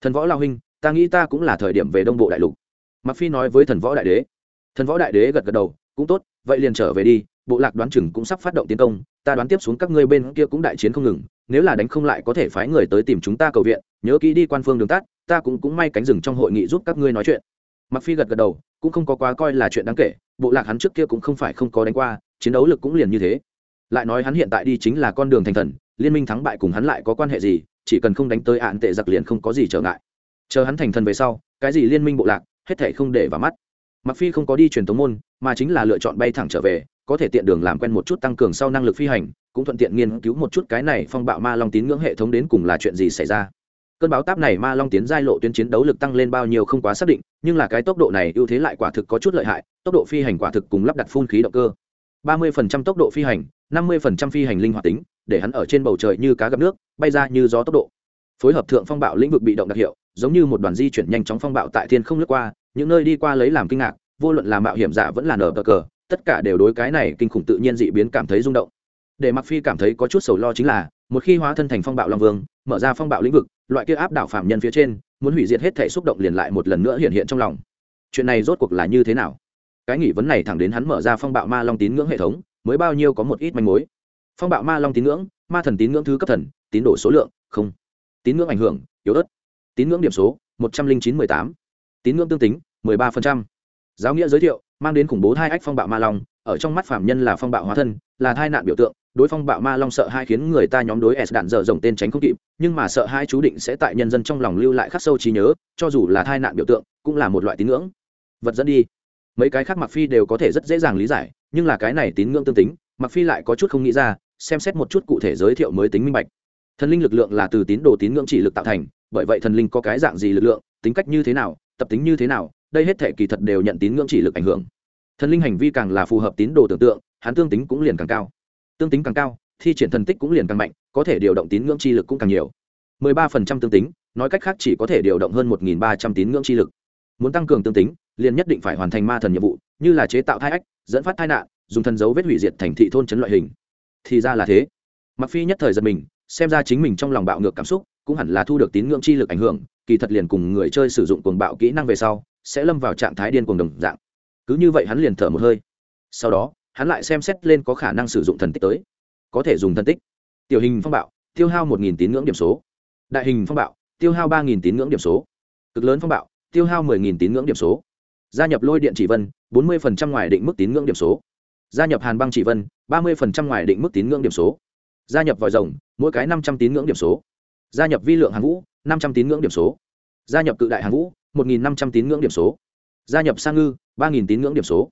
Thần võ lao huynh ta nghĩ ta cũng là thời điểm về đông bộ đại lục. Mặc phi nói với thần võ đại đế. Thần võ đại đế gật gật đầu cũng tốt vậy liền trở về đi bộ lạc đoán chừng cũng sắp phát động tiến công ta đoán tiếp xuống các ngươi bên kia cũng đại chiến không ngừng nếu là đánh không lại có thể phái người tới tìm chúng ta cầu viện nhớ kỹ đi quan phương đường tắt ta cũng cũng may cánh rừng trong hội nghị giúp các ngươi nói chuyện. Mặc phi gật gật đầu cũng không có quá coi là chuyện đáng kể bộ lạc hắn trước kia cũng không phải không có đánh qua chiến đấu lực cũng liền như thế lại nói hắn hiện tại đi chính là con đường thành thần, liên minh thắng bại cùng hắn lại có quan hệ gì, chỉ cần không đánh tới ạn tệ giặc liền không có gì trở ngại. Chờ hắn thành thần về sau, cái gì liên minh bộ lạc, hết thể không để vào mắt. Mặc phi không có đi truyền thống môn, mà chính là lựa chọn bay thẳng trở về, có thể tiện đường làm quen một chút tăng cường sau năng lực phi hành, cũng thuận tiện nghiên cứu một chút cái này phong bạo ma long tín ngưỡng hệ thống đến cùng là chuyện gì xảy ra. Cơn báo táp này ma long tiến giai lộ tuyến chiến đấu lực tăng lên bao nhiêu không quá xác định, nhưng là cái tốc độ này ưu thế lại quả thực có chút lợi hại, tốc độ phi hành quả thực cùng lắp đặt phun khí động cơ. 30% tốc độ phi hành 50% phi hành linh hoạt tính, để hắn ở trên bầu trời như cá gặp nước, bay ra như gió tốc độ. Phối hợp thượng phong bạo lĩnh vực bị động đặc hiệu, giống như một đoàn di chuyển nhanh chóng phong bạo tại thiên không lướt qua, những nơi đi qua lấy làm kinh ngạc, vô luận là mạo hiểm giả vẫn là nở cờ, tất cả đều đối cái này kinh khủng tự nhiên dị biến cảm thấy rung động. Để mặc phi cảm thấy có chút sầu lo chính là, một khi hóa thân thành phong bạo long vương, mở ra phong bạo lĩnh vực, loại kia áp đảo phạm nhân phía trên, muốn hủy diệt hết thể xúc động liền lại một lần nữa hiện hiện trong lòng. Chuyện này rốt cuộc là như thế nào? Cái nghỉ vấn này thẳng đến hắn mở ra phong bạo ma long tín ngưỡng hệ thống mới bao nhiêu có một ít manh mối. Phong bạo ma long tín ngưỡng, ma thần tín ngưỡng thứ cấp thần, tín đồ số lượng, không. Tín ngưỡng ảnh hưởng, yếu ớt. Tín ngưỡng điểm số, một trăm linh chín mười tám. Tín ngưỡng tương tính, mười ba phần trăm. Giáo nghĩa giới thiệu, mang đến khủng bố hai ách phong bạo ma long, ở trong mắt phạm nhân là phong bạo hóa thân, là tai nạn biểu tượng, đối phong bạo ma long sợ hai khiến người ta nhóm đối s đạn dở rộng tên tránh không kịp, nhưng mà sợ hai chú định sẽ tại nhân dân trong lòng lưu lại khắc sâu trí nhớ, cho dù là tai nạn biểu tượng, cũng là một loại tín ngưỡng. Vật dẫn đi mấy cái khác mặc phi đều có thể rất dễ dàng lý giải, nhưng là cái này tín ngưỡng tương tính mặc phi lại có chút không nghĩ ra, xem xét một chút cụ thể giới thiệu mới tính minh bạch. Thần linh lực lượng là từ tín đồ tín ngưỡng chỉ lực tạo thành, bởi vậy thần linh có cái dạng gì lực lượng, tính cách như thế nào, tập tính như thế nào, đây hết thể kỳ thật đều nhận tín ngưỡng chỉ lực ảnh hưởng. Thần linh hành vi càng là phù hợp tín đồ tưởng tượng, hắn tương tính cũng liền càng cao. Tương tính càng cao, thi triển thần tích cũng liền càng mạnh, có thể điều động tín ngưỡng chi lực cũng càng nhiều. 13% tương tính, nói cách khác chỉ có thể điều động hơn 1.300 tín ngưỡng chi lực. Muốn tăng cường tương tính liền nhất định phải hoàn thành ma thần nhiệm vụ, như là chế tạo thai ách, dẫn phát tai nạn, dùng thần dấu vết hủy diệt thành thị thôn chấn loại hình. Thì ra là thế. Mặc phi nhất thời giật mình, xem ra chính mình trong lòng bạo ngược cảm xúc, cũng hẳn là thu được tín ngưỡng chi lực ảnh hưởng, kỳ thật liền cùng người chơi sử dụng cuồng bạo kỹ năng về sau, sẽ lâm vào trạng thái điên cuồng đồng dạng. Cứ như vậy hắn liền thở một hơi. Sau đó, hắn lại xem xét lên có khả năng sử dụng thần tích tới. Có thể dùng thần tích. Tiểu hình phong bạo, tiêu hao một tín ngưỡng điểm số. Đại hình phong bạo, tiêu hao ba tín ngưỡng điểm số. Cực lớn phong bạo, tiêu hao 10.000 tín ngưỡng điểm số gia nhập lôi điện chỉ vân 40% ngoài định mức tín ngưỡng điểm số. Gia nhập hàn băng chỉ vân 30% ngoài định mức tín ngưỡng điểm số. Gia nhập vòi rồng, mỗi cái năm trăm tín ngưỡng điểm số. Gia nhập vi lượng hàng vũ, năm trăm tín ngưỡng điểm số. Gia nhập cự đại hàng vũ, một nghìn năm trăm tín ngưỡng điểm số. Gia nhập sang ngư, ba nghìn tín ngưỡng điểm số.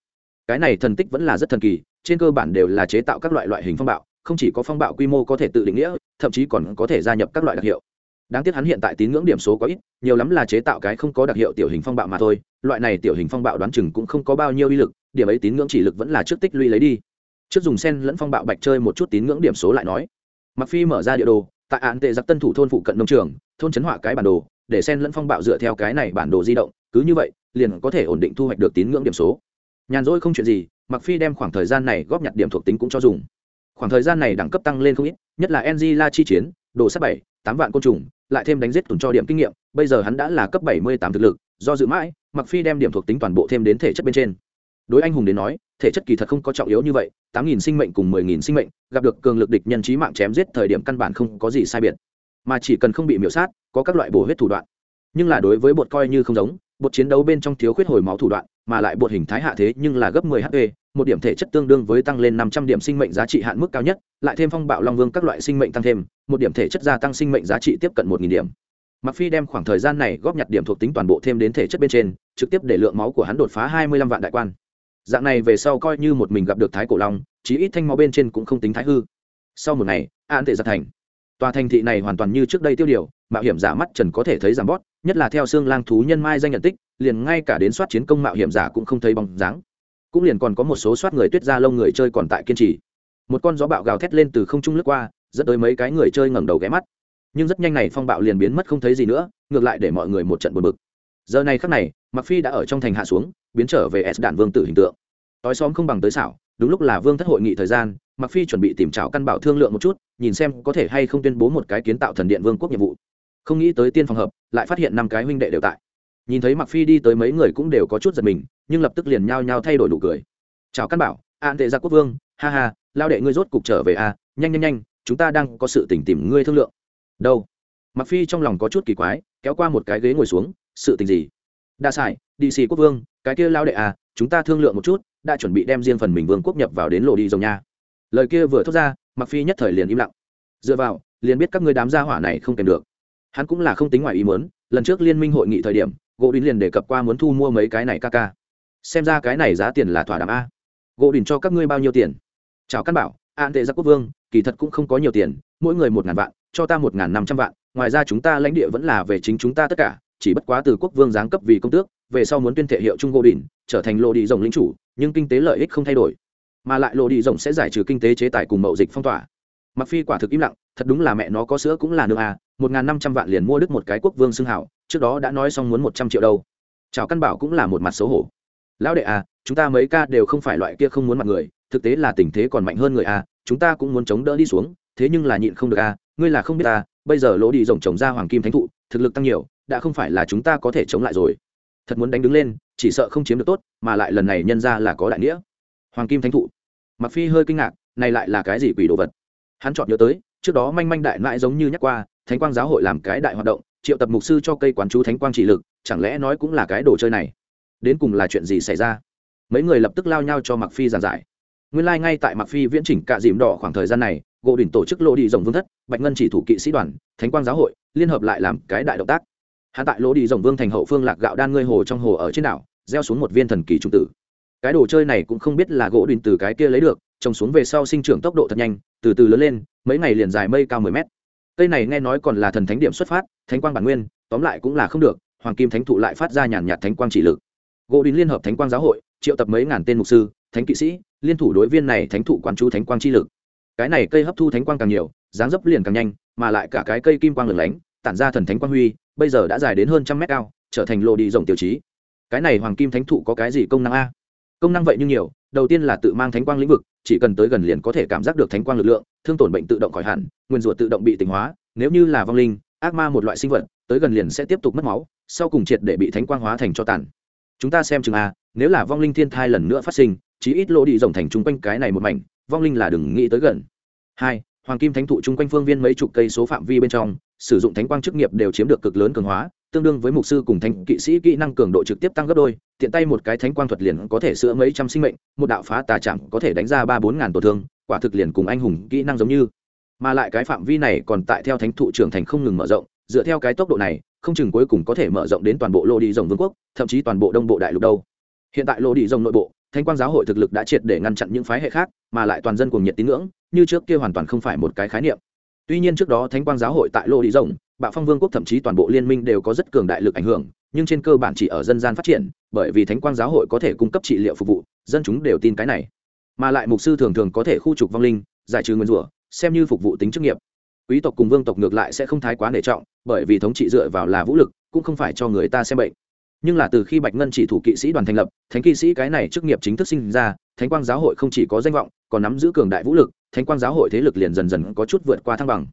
Cái này thần tích vẫn là rất thần kỳ, trên cơ bản đều là chế tạo các loại loại hình phong bạo, không chỉ có phong bạo quy mô có thể tự định nghĩa, thậm chí còn có thể gia nhập các loại đặc hiệu đáng tiếc hắn hiện tại tín ngưỡng điểm số có ít, nhiều lắm là chế tạo cái không có đặc hiệu tiểu hình phong bạo mà thôi, loại này tiểu hình phong bạo đoán chừng cũng không có bao nhiêu uy lực, điểm ấy tín ngưỡng chỉ lực vẫn là trước tích lũy lấy đi. Trước dùng sen lẫn phong bạo bạch chơi một chút tín ngưỡng điểm số lại nói. Mặc phi mở ra địa đồ, tại án tệ giặc tân thủ thôn phụ cận nông trường, thôn chấn họa cái bản đồ, để sen lẫn phong bạo dựa theo cái này bản đồ di động, cứ như vậy, liền có thể ổn định thu hoạch được tín ngưỡng điểm số. Nhàn rỗi không chuyện gì mặc phi đem khoảng thời gian này góp nhặt điểm thuộc tính cũng cho dùng. Khoảng thời gian này đẳng cấp tăng lên không ít, nhất là ng la chi chiến, đồ sát bảy, tám vạn côn trùng lại thêm đánh giết tùn cho điểm kinh nghiệm bây giờ hắn đã là cấp bảy mươi tám thực lực do dự mãi mặc phi đem điểm thuộc tính toàn bộ thêm đến thể chất bên trên. Đối anh hùng đến nói thể chất kỳ thật không có trọng yếu như vậy tám nghìn sinh mệnh cùng mười nghìn sinh mệnh gặp được cường lực địch nhân trí mạng chém giết thời điểm căn bản không có gì sai biệt. Mà chỉ cần không bị miễu sát có các loại bổ huyết thủ đoạn. Nhưng là đối với bột coi như không giống bột chiến đấu bên trong thiếu khuyết hồi máu thủ đoạn mà lại bột hình thái hạ thế nhưng là gấp 10 HP, một điểm thể chất tương đương với tăng lên 500 điểm sinh mệnh giá trị hạn mức cao nhất, lại thêm phong bạo long vương các loại sinh mệnh tăng thêm, một điểm thể chất gia tăng sinh mệnh giá trị tiếp cận 1000 điểm. Mặc Phi đem khoảng thời gian này góp nhặt điểm thuộc tính toàn bộ thêm đến thể chất bên trên, trực tiếp để lượng máu của hắn đột phá 25 vạn đại quan. Dạng này về sau coi như một mình gặp được thái cổ long, chí ít thanh máu bên trên cũng không tính thái hư. Sau một ngày, an tệ ra thành. Tòa thành thị này hoàn toàn như trước đây tiêu điều, mạo hiểm giả mắt trần có thể thấy giảm bót, nhất là theo xương lang thú nhân mai danh nhận tích, liền ngay cả đến soát chiến công mạo hiểm giả cũng không thấy bóng dáng cũng liền còn có một số soát người tuyết ra lông người chơi còn tại kiên trì. Một con gió bạo gào thét lên từ không trung lướt qua, dẫn tới mấy cái người chơi ngẩng đầu ghé mắt. Nhưng rất nhanh này phong bạo liền biến mất không thấy gì nữa, ngược lại để mọi người một trận buồn bực. Giờ này khắc này mặc phi đã ở trong thành hạ xuống, biến trở về s đạn vương tử hình tượng. Tối xóm không bằng tới xảo, đúng lúc là vương thất hội nghị thời gian mặc phi chuẩn bị tìm chào căn bảo thương lượng một chút, nhìn xem có thể hay không tuyên bố một cái kiến tạo thần điện vương quốc nhiệm vụ. Không nghĩ tới tiên phòng hợp, lại phát hiện năm cái huynh đệ đều tại nhìn thấy mặc phi đi tới mấy người cũng đều có chút giật mình nhưng lập tức liền nhao nhao thay đổi đủ cười. Chào căn bảo an tệ gia quốc vương ha ha lao đệ ngươi rốt cục trở về a à, nhanh nhanh nhanh chúng ta đang có sự tình tìm ngươi thương lượng. Đâu? Mặc phi trong lòng có chút kỳ quái kéo qua một cái ghế ngồi xuống sự tình gì? Đa sải đi xì quốc vương cái kia lao đệ à chúng ta thương lượng một chút đã chuẩn bị đem riêng phần mình vương quốc nhập vào đến lộ đi dòng nha. Lời kia vừa thốt ra mặc phi nhất thời liền im lặng. Dựa vào liền biết các ngươi đám gia hỏa này không kèm được. Hắn cũng là không tính ngoài ý muốn lần trước liên minh hội nghị thời điểm gỗ đình liền đề cập qua muốn thu mua mấy cái này ca ca. Xem ra cái này giá tiền là thỏa đàm a. Gỗ đình cho các ngươi bao nhiêu tiền? Chào căn bảo, an tệ giác quốc vương, kỳ thật cũng không có nhiều tiền, mỗi người một ngàn vạn, cho ta một ngàn năm trăm vạn, ngoài ra chúng ta lãnh địa vẫn là về chính chúng ta tất cả, chỉ bất quá từ quốc vương giáng cấp vì công tước, về sau muốn tuyên thệ hiệu trung gỗ đình, trở thành lộ đi rồng lính chủ, nhưng kinh tế lợi ích không thay đổi. Mà lại lộ đi rồng sẽ giải trừ kinh tế chế tài cùng mậu dịch phong tỏa. Mặc phi quả thực im lặng, thật đúng là mẹ nó có sữa cũng là nước à một ngàn năm trăm vạn liền mua đứt một cái quốc vương xưng hảo trước đó đã nói xong muốn một trăm triệu đâu. Chào căn bảo cũng là một mặt xấu hổ. Lão đệ à chúng ta mấy ca đều không phải loại kia không muốn mặt người, thực tế là tình thế còn mạnh hơn người à chúng ta cũng muốn chống đỡ đi xuống, thế nhưng là nhịn không được à ngươi là không biết à bây giờ lỗ đi rộng trồng ra hoàng kim thánh thụ, thực lực tăng nhiều, đã không phải là chúng ta có thể chống lại rồi. Thật muốn đánh đứng lên, chỉ sợ không chiếm được tốt, mà lại lần này nhân ra là có đại nghĩa. Hoàng kim thánh thụ. Mặc phi hơi kinh ngạc, này lại là cái gì quỷ đồ vật? Hắn chọn nhớ tới, trước đó manh manh đại mãi giống như nhắc qua, thánh quang giáo hội làm cái đại hoạt động triệu tập mục sư cho cây quán chú thánh quang trị lực, chẳng lẽ nói cũng là cái đồ chơi này? Đến cùng là chuyện gì xảy ra? Mấy người lập tức lao nhau cho mặc phi giàn giải. Nguyên lai、like、ngay tại mặc phi viễn chỉnh cạ dìm đỏ khoảng thời gian này, gỗ đỉnh tổ chức lỗ đi rồng vương thất, bạch ngân chỉ thủ kỵ sĩ đoàn, thánh quang giáo hội, liên hợp lại làm cái đại động tác. Hạ tại lỗ đi rồng vương thành hậu phương lạc gạo đan ngươi hồ trong hồ ở trên đảo, gieo xuống một viên thần kỳ trung tử. Cái đồ chơi này cũng không biết là gỗ đỉnh từ cái kia lấy được trồng xuống về sau sinh trưởng tốc độ thật nhanh, từ từ lớn lên, mấy ngày liền dài mây cao mười mét cây này nghe nói còn là thần thánh điểm xuất phát, thánh quang bản nguyên, tóm lại cũng là không được, hoàng kim thánh thụ lại phát ra nhàn nhạt thánh quang chỉ lực. Gỗ đình liên hợp thánh quang giáo hội, triệu tập mấy ngàn tên mục sư, thánh kỵ sĩ, liên thủ đối viên này thánh thụ quán chú thánh quang chi lực. Cái này cây hấp thu thánh quang càng nhiều, dáng dấp liền càng nhanh, mà lại cả cái cây kim quang lửng lánh, tản ra thần thánh quang huy, bây giờ đã dài đến hơn trăm mét cao, trở thành lộ đi rộng tiêu chí. Cái này hoàng kim thánh thụ có cái gì công năng a? Công năng vậy nhưng nhiều, đầu tiên là tự mang thánh quang lĩnh vực, chỉ cần tới gần liền có thể cảm giác được thánh quang lực lượng, thương tổn bệnh tự động khỏi hẳn, nguyên rủa tự động bị tỉnh hóa, nếu như là vong linh, ác ma một loại sinh vật, tới gần liền sẽ tiếp tục mất máu, sau cùng triệt để bị thánh quang hóa thành cho tàn. Chúng ta xem chừng a nếu là vong linh thiên thai lần nữa phát sinh, chí ít lỗ đi rộng thành chung quanh cái này một mảnh, vong linh là đừng nghĩ tới gần. Hai, hoàng kim thánh thụ chung quanh phương viên mấy chục cây số phạm vi bên trong sử dụng thánh quang chức nghiệp đều chiếm được cực lớn cường hóa, tương đương với mục sư cùng thánh kỵ sĩ kỹ năng cường độ trực tiếp tăng gấp đôi, tiện tay một cái thánh quang thuật liền có thể sửa mấy trăm sinh mệnh, một đạo phá tà chạm có thể đánh ra ba bốn ngàn tổn thương, quả thực liền cùng anh hùng kỹ năng giống như. Mà lại cái phạm vi này còn tại theo thánh thụ trưởng thành không ngừng mở rộng, dựa theo cái tốc độ này, không chừng cuối cùng có thể mở rộng đến toàn bộ lô đi rồng vương quốc, thậm chí toàn bộ đông bộ đại lục đâu. Hiện tại lô đi rồng nội bộ thanh quang giáo hội thực lực đã triệt để ngăn chặn những phái hệ khác, mà lại toàn dân cùng nhiệt tín ngưỡng, như trước kia hoàn toàn không phải một cái khái niệm tuy nhiên trước đó thánh quang giáo hội tại lô đi rồng, bạo phong vương quốc thậm chí toàn bộ liên minh đều có rất cường đại lực ảnh hưởng, nhưng trên cơ bản chỉ ở dân gian phát triển, bởi vì thánh quang giáo hội có thể cung cấp trị liệu phục vụ, dân chúng đều tin cái này. Mà lại mục sư thường thường có thể khu trục vong linh, giải trừ nguyên rủa, xem như phục vụ tính chức nghiệp. Quý tộc cùng vương tộc ngược lại sẽ không thái quá nể trọng, bởi vì thống trị dựa vào là vũ lực, cũng không phải cho người ta xem bệnh. Nhưng là từ khi bạch ngân chỉ thủ kỵ sĩ đoàn thành lập, thánh kỵ sĩ cái này chức nghiệp chính thức sinh ra, thánh quang giáo hội không chỉ có danh vọng, còn nắm giữ cường đại vũ lực thánh quang giáo hội thế lực liền dần dần có chút vượt qua thăng bằng.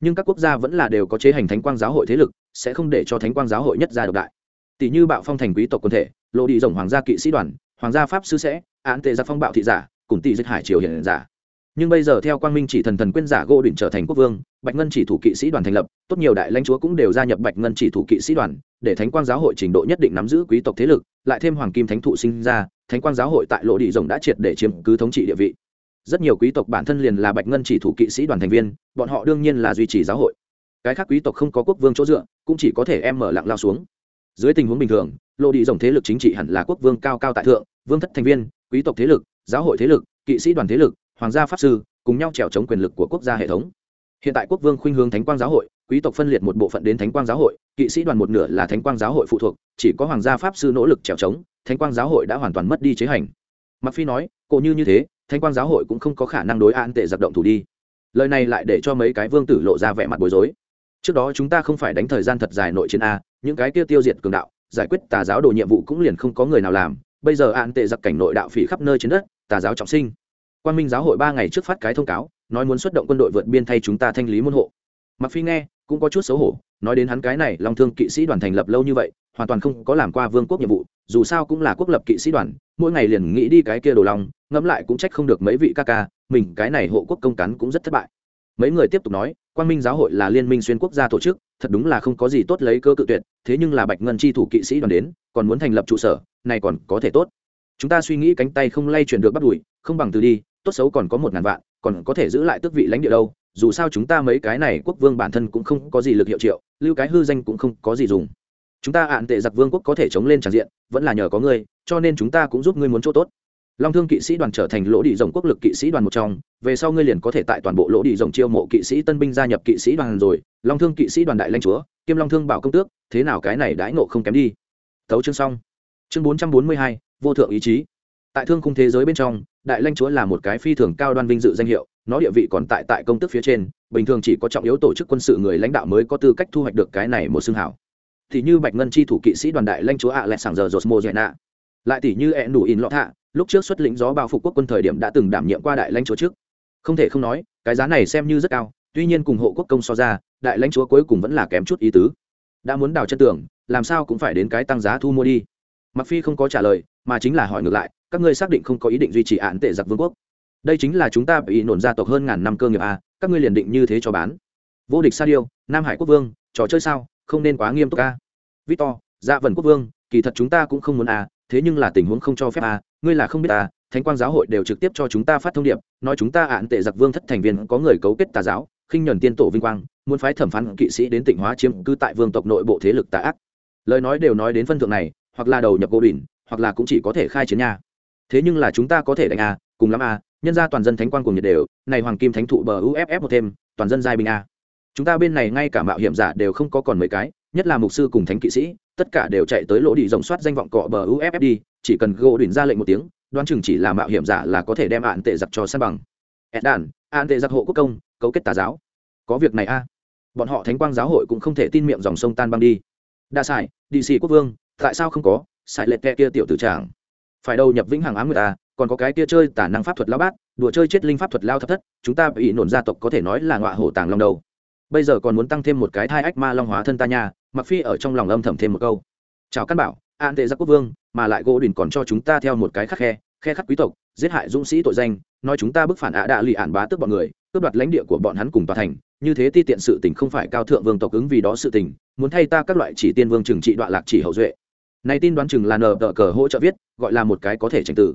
Nhưng các quốc gia vẫn là đều có chế hành thánh quang giáo hội thế lực, sẽ không để cho thánh quang giáo hội nhất gia độc đại. Tỷ như bạo phong thành quý tộc quân thể lộ đi rồng hoàng gia kỵ sĩ đoàn, hoàng gia pháp sư sẽ, án tệ gia phong bạo thị giả, cùng tỷ dịch hải triều hiển giả. Nhưng bây giờ theo quang minh chỉ thần thần quyên giả gô đỉnh trở thành quốc vương, bạch ngân chỉ thủ kỵ sĩ đoàn thành lập, tốt nhiều đại lãnh chúa cũng đều gia nhập bạch ngân chỉ thủ kỵ sĩ đoàn, để thánh quang giáo hội trình độ nhất định nắm giữ quý tộc thế lực, lại thêm hoàng kim thánh thụ sinh ra, thánh quang giáo hội tại lộ đi rồng đã triệt để chiếm cứ thống trị địa vị rất nhiều quý tộc bản thân liền là bạch ngân chỉ thủ kỵ sĩ đoàn thành viên, bọn họ đương nhiên là duy trì giáo hội. Cái khác quý tộc không có quốc vương chỗ dựa, cũng chỉ có thể em mở lặng lao xuống. Dưới tình huống bình thường lộ đi dòng thế lực chính trị hẳn là quốc vương cao cao tại thượng, vương thất thành viên, quý tộc thế lực, giáo hội thế lực, kỵ sĩ đoàn thế lực, hoàng gia pháp sư, cùng nhau trèo chống quyền lực của quốc gia hệ thống. Hiện tại quốc vương khuynh hướng thánh quang giáo hội, quý tộc phân liệt một bộ phận đến thánh quang giáo hội, kỵ sĩ đoàn một nửa là thánh quang giáo hội phụ thuộc, chỉ có hoàng gia pháp sư nỗ lực trèo chống, thánh quang giáo hội đã hoàn toàn mất đi chế hành. Mặc phi nói, cổ như như thế Thanh quang giáo hội cũng không có khả năng đối an tệ giặc động thủ đi. Lời này lại để cho mấy cái vương tử lộ ra vẻ mặt bối rối. Trước đó chúng ta không phải đánh thời gian thật dài nội chiến a, những cái kia tiêu diệt cường đạo, giải quyết tà giáo đồ nhiệm vụ cũng liền không có người nào làm. Bây giờ an tệ giặc cảnh nội đạo phỉ khắp nơi trên đất, tà giáo trọng sinh. Quan minh giáo hội ba ngày trước phát cái thông cáo, nói muốn xuất động quân đội vượt biên thay chúng ta thanh lý môn hộ. Mặc phi nghe, cũng có chút xấu hổ, nói đến hắn cái này long thương kỵ sĩ đoàn thành lập lâu như vậy hoàn toàn không có làm qua vương quốc nhiệm vụ, dù sao cũng là quốc lập kỵ sĩ đoàn, mỗi ngày liền nghĩ đi cái kia đồ long, ngẫm lại cũng trách không được mấy vị ca ca, mình cái này hộ quốc công cắn cũng rất thất bại. Mấy người tiếp tục nói quan minh giáo hội là liên minh xuyên quốc gia tổ chức, thật đúng là không có gì tốt lấy cơ cự tuyệt, thế nhưng là bạch ngân chi thủ kỵ sĩ đoàn đến, còn muốn thành lập trụ sở, này còn có thể tốt. Chúng ta suy nghĩ cánh tay không lay chuyển được bắt đùi không bằng từ đi, tốt xấu còn có một ngàn vạn, còn có thể giữ lại tước vị lãnh địa đâu, dù sao chúng ta mấy cái này quốc vương bản thân cũng không có gì lực hiệu triệu, lưu cái hư danh cũng không có gì dùng chúng ta hạn tệ giặc vương quốc có thể chống lên tràn diện, vẫn là nhờ có ngươi, cho nên chúng ta cũng giúp ngươi muốn chỗ tốt. Long thương kỵ sĩ đoàn trở thành lỗ đi rồng quốc lực kỵ sĩ đoàn một trong, về sau ngươi liền có thể tại toàn bộ lỗ đi rồng chiêu mộ kỵ sĩ tân binh gia nhập kỵ sĩ đoàn rồi. Long thương kỵ sĩ đoàn đại lãnh chúa, kiêm long thương bảo công tước, thế nào cái này đãi nộ không kém đi. Thấu chương xong. Chương bốn trăm bốn mươi hai, vô thượng ý chí. Tại thương khung thế giới bên trong, đại lãnh chúa là một cái phi thường cao đoan vinh dự danh hiệu, nó địa vị còn tại tại công tức phía trên, bình thường chỉ có trọng yếu tổ chức quân sự người lãnh đạo mới có tư cách thu hoạch được cái này một xương hảo thì như bạch ngân chi thủ kỵ sĩ đoàn đại lãnh chúa ạ lại sàng giờ josmo nạ. Lại tỷ như e nủ in lọ thạ, lúc trước xuất lĩnh gió bao phục quốc quân thời điểm đã từng đảm nhiệm qua đại lãnh chúa trước. Không thể không nói, cái giá này xem như rất cao, tuy nhiên cùng hộ quốc công so ra, đại lãnh chúa cuối cùng vẫn là kém chút ý tứ. Đã muốn đào chân tưởng làm sao cũng phải đến cái tăng giá thu mua đi. Mặc phi không có trả lời, mà chính là hỏi ngược lại, các ngươi xác định không có ý định duy trì án tệ giặc vương quốc. Đây chính là chúng ta bị nổn gia tộc hơn ngàn năm cơ nghiệp a các ngươi liền định như thế cho bán. Vô địch sa điêu, nam hải quốc vương, trò chơi sao? Không nên quá nghiêm túc a. Victor dạ vần quốc vương, kỳ thật chúng ta cũng không muốn a, thế nhưng là tình huống không cho phép a, ngươi là không biết a, thánh quang giáo hội đều trực tiếp cho chúng ta phát thông điệp, nói chúng ta ạn tệ giặc vương thất thành viên có người cấu kết tà giáo, khinh nhuần tiên tổ vinh quang, muốn phái thẩm phán kỵ sĩ đến tỉnh hóa chiếm cư tại vương tộc nội bộ thế lực tà ác. Lời nói đều nói đến phân thượng này, hoặc là đầu nhập gỗ đỉnh, hoặc là cũng chỉ có thể khai chiến nha. Thế nhưng là chúng ta có thể đánh a, cùng lắm a, nhân ra toàn dân thánh quang cùng nhiệt đều, này hoàng kim thánh thụ bờ uff một thêm, toàn dân giai binh a chúng ta bên này ngay cả mạo hiểm giả đều không có còn mấy cái, nhất là mục sư cùng thánh kỵ sĩ, tất cả đều chạy tới lỗ đi rồng soát danh vọng cọ bờ uff đi chỉ cần gỗ đỉnh ra lệnh một tiếng, đoán chừng chỉ là mạo hiểm giả là có thể đem ạn tệ giặc cho săn bằng. Ed đàn ạn tệ giặc hộ quốc công, cấu kết tà giáo. Có việc này a. À? Bọn họ thánh quang giáo hội cũng không thể tin miệng dòng sông tan băng đi. Đa sải, đi xì quốc vương, tại sao không có? Sải lệ kẹ kia tiểu tử tràng phải đầu nhập vĩnh hằng ám người ta à, còn có cái kia chơi tả năng pháp thuật lao bát, đùa chơi chết linh pháp thuật lao thấp thất, chúng ta bị nổn gia tộc có thể nói là ngọa hổ tàng long đầu bây giờ còn muốn tăng thêm một cái thai ách ma long hóa thân ta nha mặc phi ở trong lòng âm thầm thêm một câu. Chào căn bảo, an tệ giác quốc vương, mà lại gỗ đình còn cho chúng ta theo một cái khắc khe khe khắc quý tộc, giết hại dũng sĩ tội danh, nói chúng ta bức phản ạ đạ lì ản bá tức bọn người, cướp đoạt lãnh địa của bọn hắn cùng tòa thành, như thế ti tiện sự tình không phải cao thượng vương tộc ứng vì đó sự tình, muốn thay ta các loại chỉ tiên vương trừng trị đoạn lạc chỉ hậu duệ. Này tin đoán chừng là nờ tờ cờ hỗ trợ viết, gọi là một cái có thể tranh tử.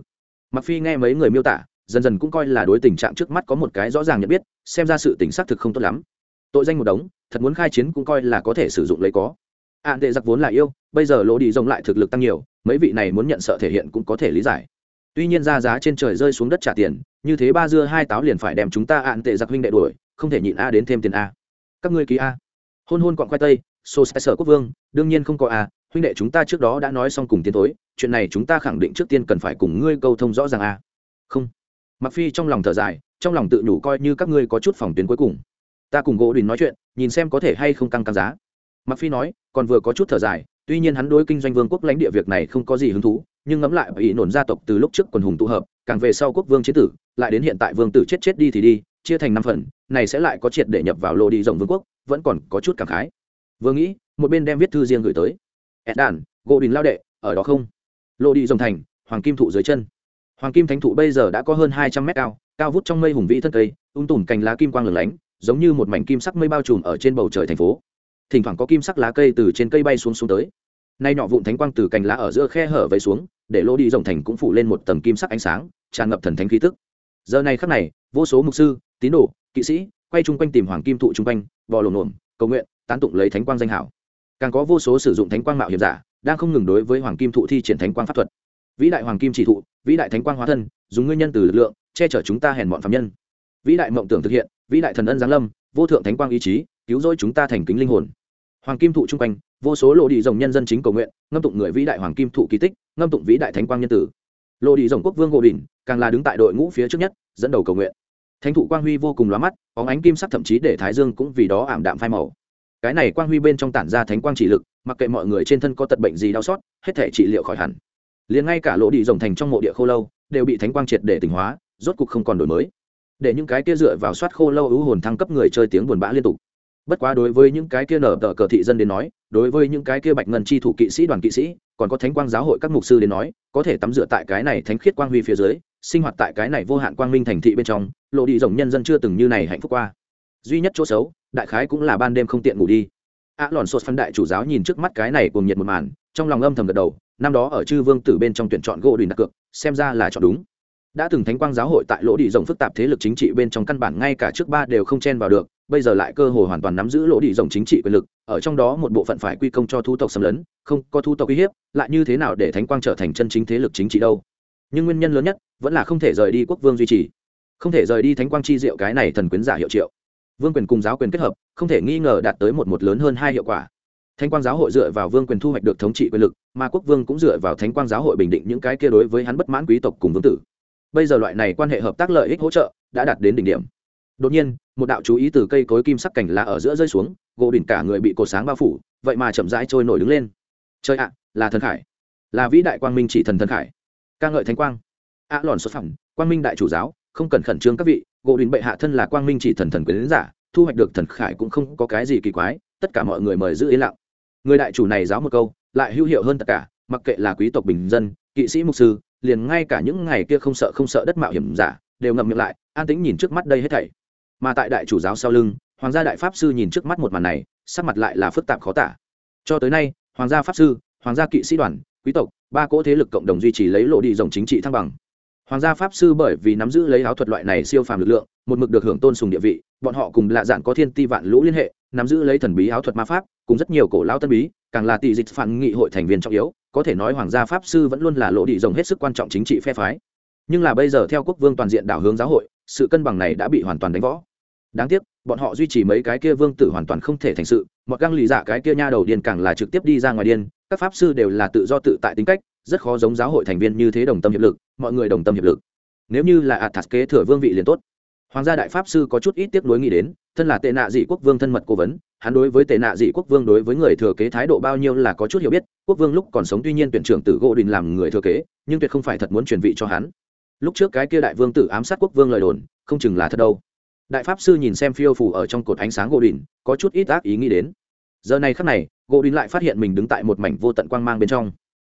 Mặc phi nghe mấy người miêu tả, dần dần cũng coi là đối tình trạng trước mắt có một cái rõ ràng nhận biết, xem ra sự tình xác thực không tốt lắm tội danh một đống, thật muốn khai chiến cũng coi là có thể sử dụng lấy có. Ạn tệ giặc vốn là yêu, bây giờ lỗ đi rồng lại thực lực tăng nhiều, mấy vị này muốn nhận sợ thể hiện cũng có thể lý giải. Tuy nhiên ra giá trên trời rơi xuống đất trả tiền, như thế ba dưa hai táo liền phải đem chúng ta ạn tệ giặc huynh đệ đuổi, không thể nhịn a đến thêm tiền a. Các ngươi ký a. Hôn hôn quọn khoai tây so sánh sở quốc vương, đương nhiên không có a, huynh đệ chúng ta trước đó đã nói xong cùng tiến tối chuyện này chúng ta khẳng định trước tiên cần phải cùng ngươi câu thông rõ ràng a. Không. Mặc phi trong lòng thở dài, trong lòng tự nhủ coi như các ngươi có chút phòng tuyến cuối cùng ta cùng gỗ đình nói chuyện, nhìn xem có thể hay không căng căng giá. Mặc phi nói, còn vừa có chút thở dài, tuy nhiên hắn đối kinh doanh vương quốc lãnh địa việc này không có gì hứng thú, nhưng ngẫm lại bị nổn gia tộc từ lúc trước quần hùng tụ hợp, càng về sau quốc vương chế tử, lại đến hiện tại vương tử chết chết đi thì đi, chia thành năm phần, này sẽ lại có triệt để nhập vào lô đi rộng vương quốc, vẫn còn có chút cảm khái. Vừa nghĩ, một bên đem viết thư riêng gửi tới. Ed đàn, gỗ đình lao đệ, ở đó không? Lô đi rộng thành, hoàng kim thụ dưới chân. Hoàng kim thánh thụ bây giờ đã có hơn hai trăm mét cao cao vút trong mây hùng vĩ thân cây, ung tùm cành lá kim quang lửng lánh giống như một mảnh kim sắc mây bao trùm ở trên bầu trời thành phố. Thỉnh thoảng có kim sắc lá cây từ trên cây bay xuống xuống tới. Nay nhỏ vụn thánh quang từ cành lá ở giữa khe hở vẫy xuống, để lô đi rộng thành cũng phủ lên một tầng kim sắc ánh sáng, tràn ngập thần thánh khí tức. Giờ này khắc này, vô số mục sư, tín đồ, kỵ sĩ, quay chung quanh tìm hoàng kim thụ chung quanh, bò lồm lồm cầu nguyện, tán tụng lấy thánh quang danh hảo. Càng có vô số sử dụng thánh quang mạo hiểm giả, đang không ngừng đối với hoàng kim thụ thi triển thánh quang pháp thuật. Vĩ đại hoàng kim chỉ thụ, vĩ đại thánh quang hóa thân, dùng nguyên nhân từ lực lượng, che chở chúng ta hèn bọn phạm nhân. Vĩ đại mộng tưởng thực hiện vĩ đại thần ân giáng lâm, vô thượng thánh quang ý chí, cứu rỗi chúng ta thành kính linh hồn. Hoàng kim thụ chung quanh, vô số lộ đi rồng nhân dân chính cầu nguyện, ngâm tụng người vĩ đại hoàng kim thụ kỳ tích, ngâm tụng vĩ đại thánh quang nhân tử. Lộ đi rồng quốc vương gỗ đình, càng là đứng tại đội ngũ phía trước nhất, dẫn đầu cầu nguyện. Thánh thụ quang huy vô cùng lóa mắt có ánh kim sắc thậm chí để thái dương cũng vì đó ảm đạm phai màu. Cái này quang huy bên trong tản ra thánh quang chỉ lực, mặc kệ mọi người trên thân có tật bệnh gì đau xót, hết thể trị liệu khỏi hẳn. Liền ngay cả lỗ đi rồng thành trong mộ địa khô lâu, đều bị thánh quang triệt để tỉnh hóa, rốt cục không còn đổi mới để những cái kia dựa vào soát khô lâu ưu hồn thăng cấp người chơi tiếng buồn bã liên tục. Bất quá đối với những cái kia nở tờ cờ thị dân đến nói, đối với những cái kia bạch ngân chi thủ kỵ sĩ đoàn kỵ sĩ, còn có thánh quang giáo hội các mục sư đến nói, có thể tắm rửa tại cái này thánh khiết quang huy phía dưới, sinh hoạt tại cái này vô hạn quang minh thành thị bên trong, lộ đi rồng nhân dân chưa từng như này hạnh phúc qua. Duy nhất chỗ xấu, đại khái cũng là ban đêm không tiện ngủ đi. A lòn sột phân đại chủ giáo nhìn trước mắt cái này cùng nhiệt một màn, trong lòng âm thầm gật đầu, năm đó ở chư vương tử bên trong tuyển chọn gỗ đùi đặt cược, xem ra là chọn đúng đã từng thánh quang giáo hội tại lỗ đi rộng phức tạp thế lực chính trị bên trong căn bản ngay cả trước ba đều không chen vào được, bây giờ lại cơ hội hoàn toàn nắm giữ lỗ đi rộng chính trị quyền lực, ở trong đó một bộ phận phải quy công cho thu tộc xâm lấn, không có thu tộc uy hiếp, lại như thế nào để thánh quang trở thành chân chính thế lực chính trị đâu? Nhưng nguyên nhân lớn nhất vẫn là không thể rời đi quốc vương duy trì, không thể rời đi thánh quang chi diệu cái này thần quyến giả hiệu triệu. Vương quyền cùng giáo quyền kết hợp, không thể nghi ngờ đạt tới một một lớn hơn hai hiệu quả. Thánh quang giáo hội dựa vào vương quyền thu hoạch được thống trị quyền lực, mà quốc vương cũng dựa vào thánh quang giáo hội bình định những cái kia đối với hắn bất mãn quý tộc cùng vương tử bây giờ loại này quan hệ hợp tác lợi ích hỗ trợ đã đạt đến đỉnh điểm. Đột nhiên, một đạo chú ý từ cây cối kim sắc cảnh lá ở giữa rơi xuống, gỗ đỉnh cả người bị cột sáng bao phủ, vậy mà chậm rãi trôi nổi đứng lên. Chơi ạ, là thần khải. Là vĩ đại quang minh chỉ thần thần khải. Ca ngợi thánh quang. Ạ lòn xuất phẩm quang minh đại chủ giáo, không cần khẩn trương các vị, gỗ đỉnh bệ hạ thân là quang minh chỉ thần thần quyền giả, thu hoạch được thần khải cũng không có cái gì kỳ quái, tất cả mọi người mời giữ yên lặng. Người đại chủ này giáo một câu, lại hữu hiệu hơn tất cả, mặc kệ là quý tộc bình dân, kỵ sĩ mục sư liền ngay cả những ngày kia không sợ không sợ đất mạo hiểm giả, đều ngậm miệng lại, an tĩnh nhìn trước mắt đây hết thảy. Mà tại đại chủ giáo sau lưng, hoàng gia đại pháp sư nhìn trước mắt một màn này, sắc mặt lại là phức tạp khó tả. Cho tới nay, hoàng gia pháp sư, hoàng gia kỵ sĩ đoàn, quý tộc, ba cỗ thế lực cộng đồng duy trì lấy lộ đi dòng chính trị thăng bằng. Hoàng gia pháp sư bởi vì nắm giữ lấy áo thuật loại này siêu phàm lực lượng, một mực được hưởng tôn sùng địa vị, bọn họ cùng lạ dạn có thiên ti vạn lũ liên hệ, nắm giữ lấy thần bí áo thuật ma pháp, cùng rất nhiều cổ lao tân bí, càng là tỷ dịch phản nghị hội thành viên trọng yếu có thể nói hoàng gia pháp sư vẫn luôn là lộ đi rồng hết sức quan trọng chính trị phe phái. Nhưng là bây giờ theo quốc vương toàn diện đảo hướng giáo hội, sự cân bằng này đã bị hoàn toàn đánh võ đáng tiếc, bọn họ duy trì mấy cái kia vương tử hoàn toàn không thể thành sự mọi găng lì dạ cái kia nha đầu điên càng là trực tiếp đi ra ngoài điên, các pháp sư đều là tự do tự tại tính cách, rất khó giống giáo hội thành viên như thế đồng tâm hiệp lực, mọi người đồng tâm hiệp lực. Nếu như là athas kế thừa vương vị liền tốt hoàng gia đại pháp sư có chút ít tiếp nối nghĩ đến, thân là tệ nạ dị quốc vương thân mật cố vấn, hắn đối với tệ nạ dị quốc vương đối với người thừa kế thái độ bao nhiêu là có chút hiểu biết, quốc vương lúc còn sống tuy nhiên tuyển trưởng tử gỗ đình làm người thừa kế, nhưng tuyệt không phải thật muốn truyền vị cho hắn. Lúc trước cái kia đại vương tử ám sát quốc vương lời đồn, không chừng là thật đâu. Đại pháp sư nhìn xem phiêu phủ ở trong cột ánh sáng gỗ đình, có chút ít ác ý nghĩ đến. Giờ này khắc này, gỗ đình lại phát hiện mình đứng tại một mảnh vô tận quang mang bên trong.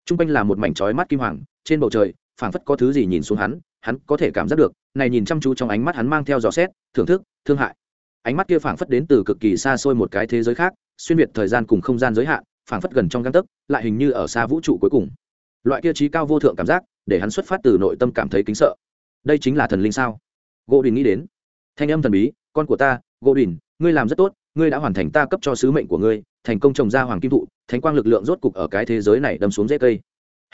T r u n g quanh là một mảnh trói mắt kim hoàng, trên bầu trời, phảng phất có thứ gì nhìn xuống hắn hắn có thể cảm giác được này nhìn chăm chú trong ánh mắt hắn mang theo dò xét, thưởng thức, thương hại. Ánh mắt kia phảng phất đến từ cực kỳ xa xôi một cái thế giới khác, xuyên việt thời gian cùng không gian giới hạn, phảng phất gần trong găng tấc, lại hình như ở xa vũ trụ cuối cùng. Loại kia trí cao vô thượng cảm giác, để hắn xuất phát từ nội tâm cảm thấy kính sợ. Đây chính là thần linh sao? Gỗ đình nghĩ đến. Thanh âm thần bí, con của ta, gỗ đình, ngươi làm rất tốt, ngươi đã hoàn thành ta cấp cho sứ mệnh của ngươi, thành công trồng ra hoàng kim thụ, thánh quang lực lượng rốt cục ở cái thế giới này đâm xuống dễ cây.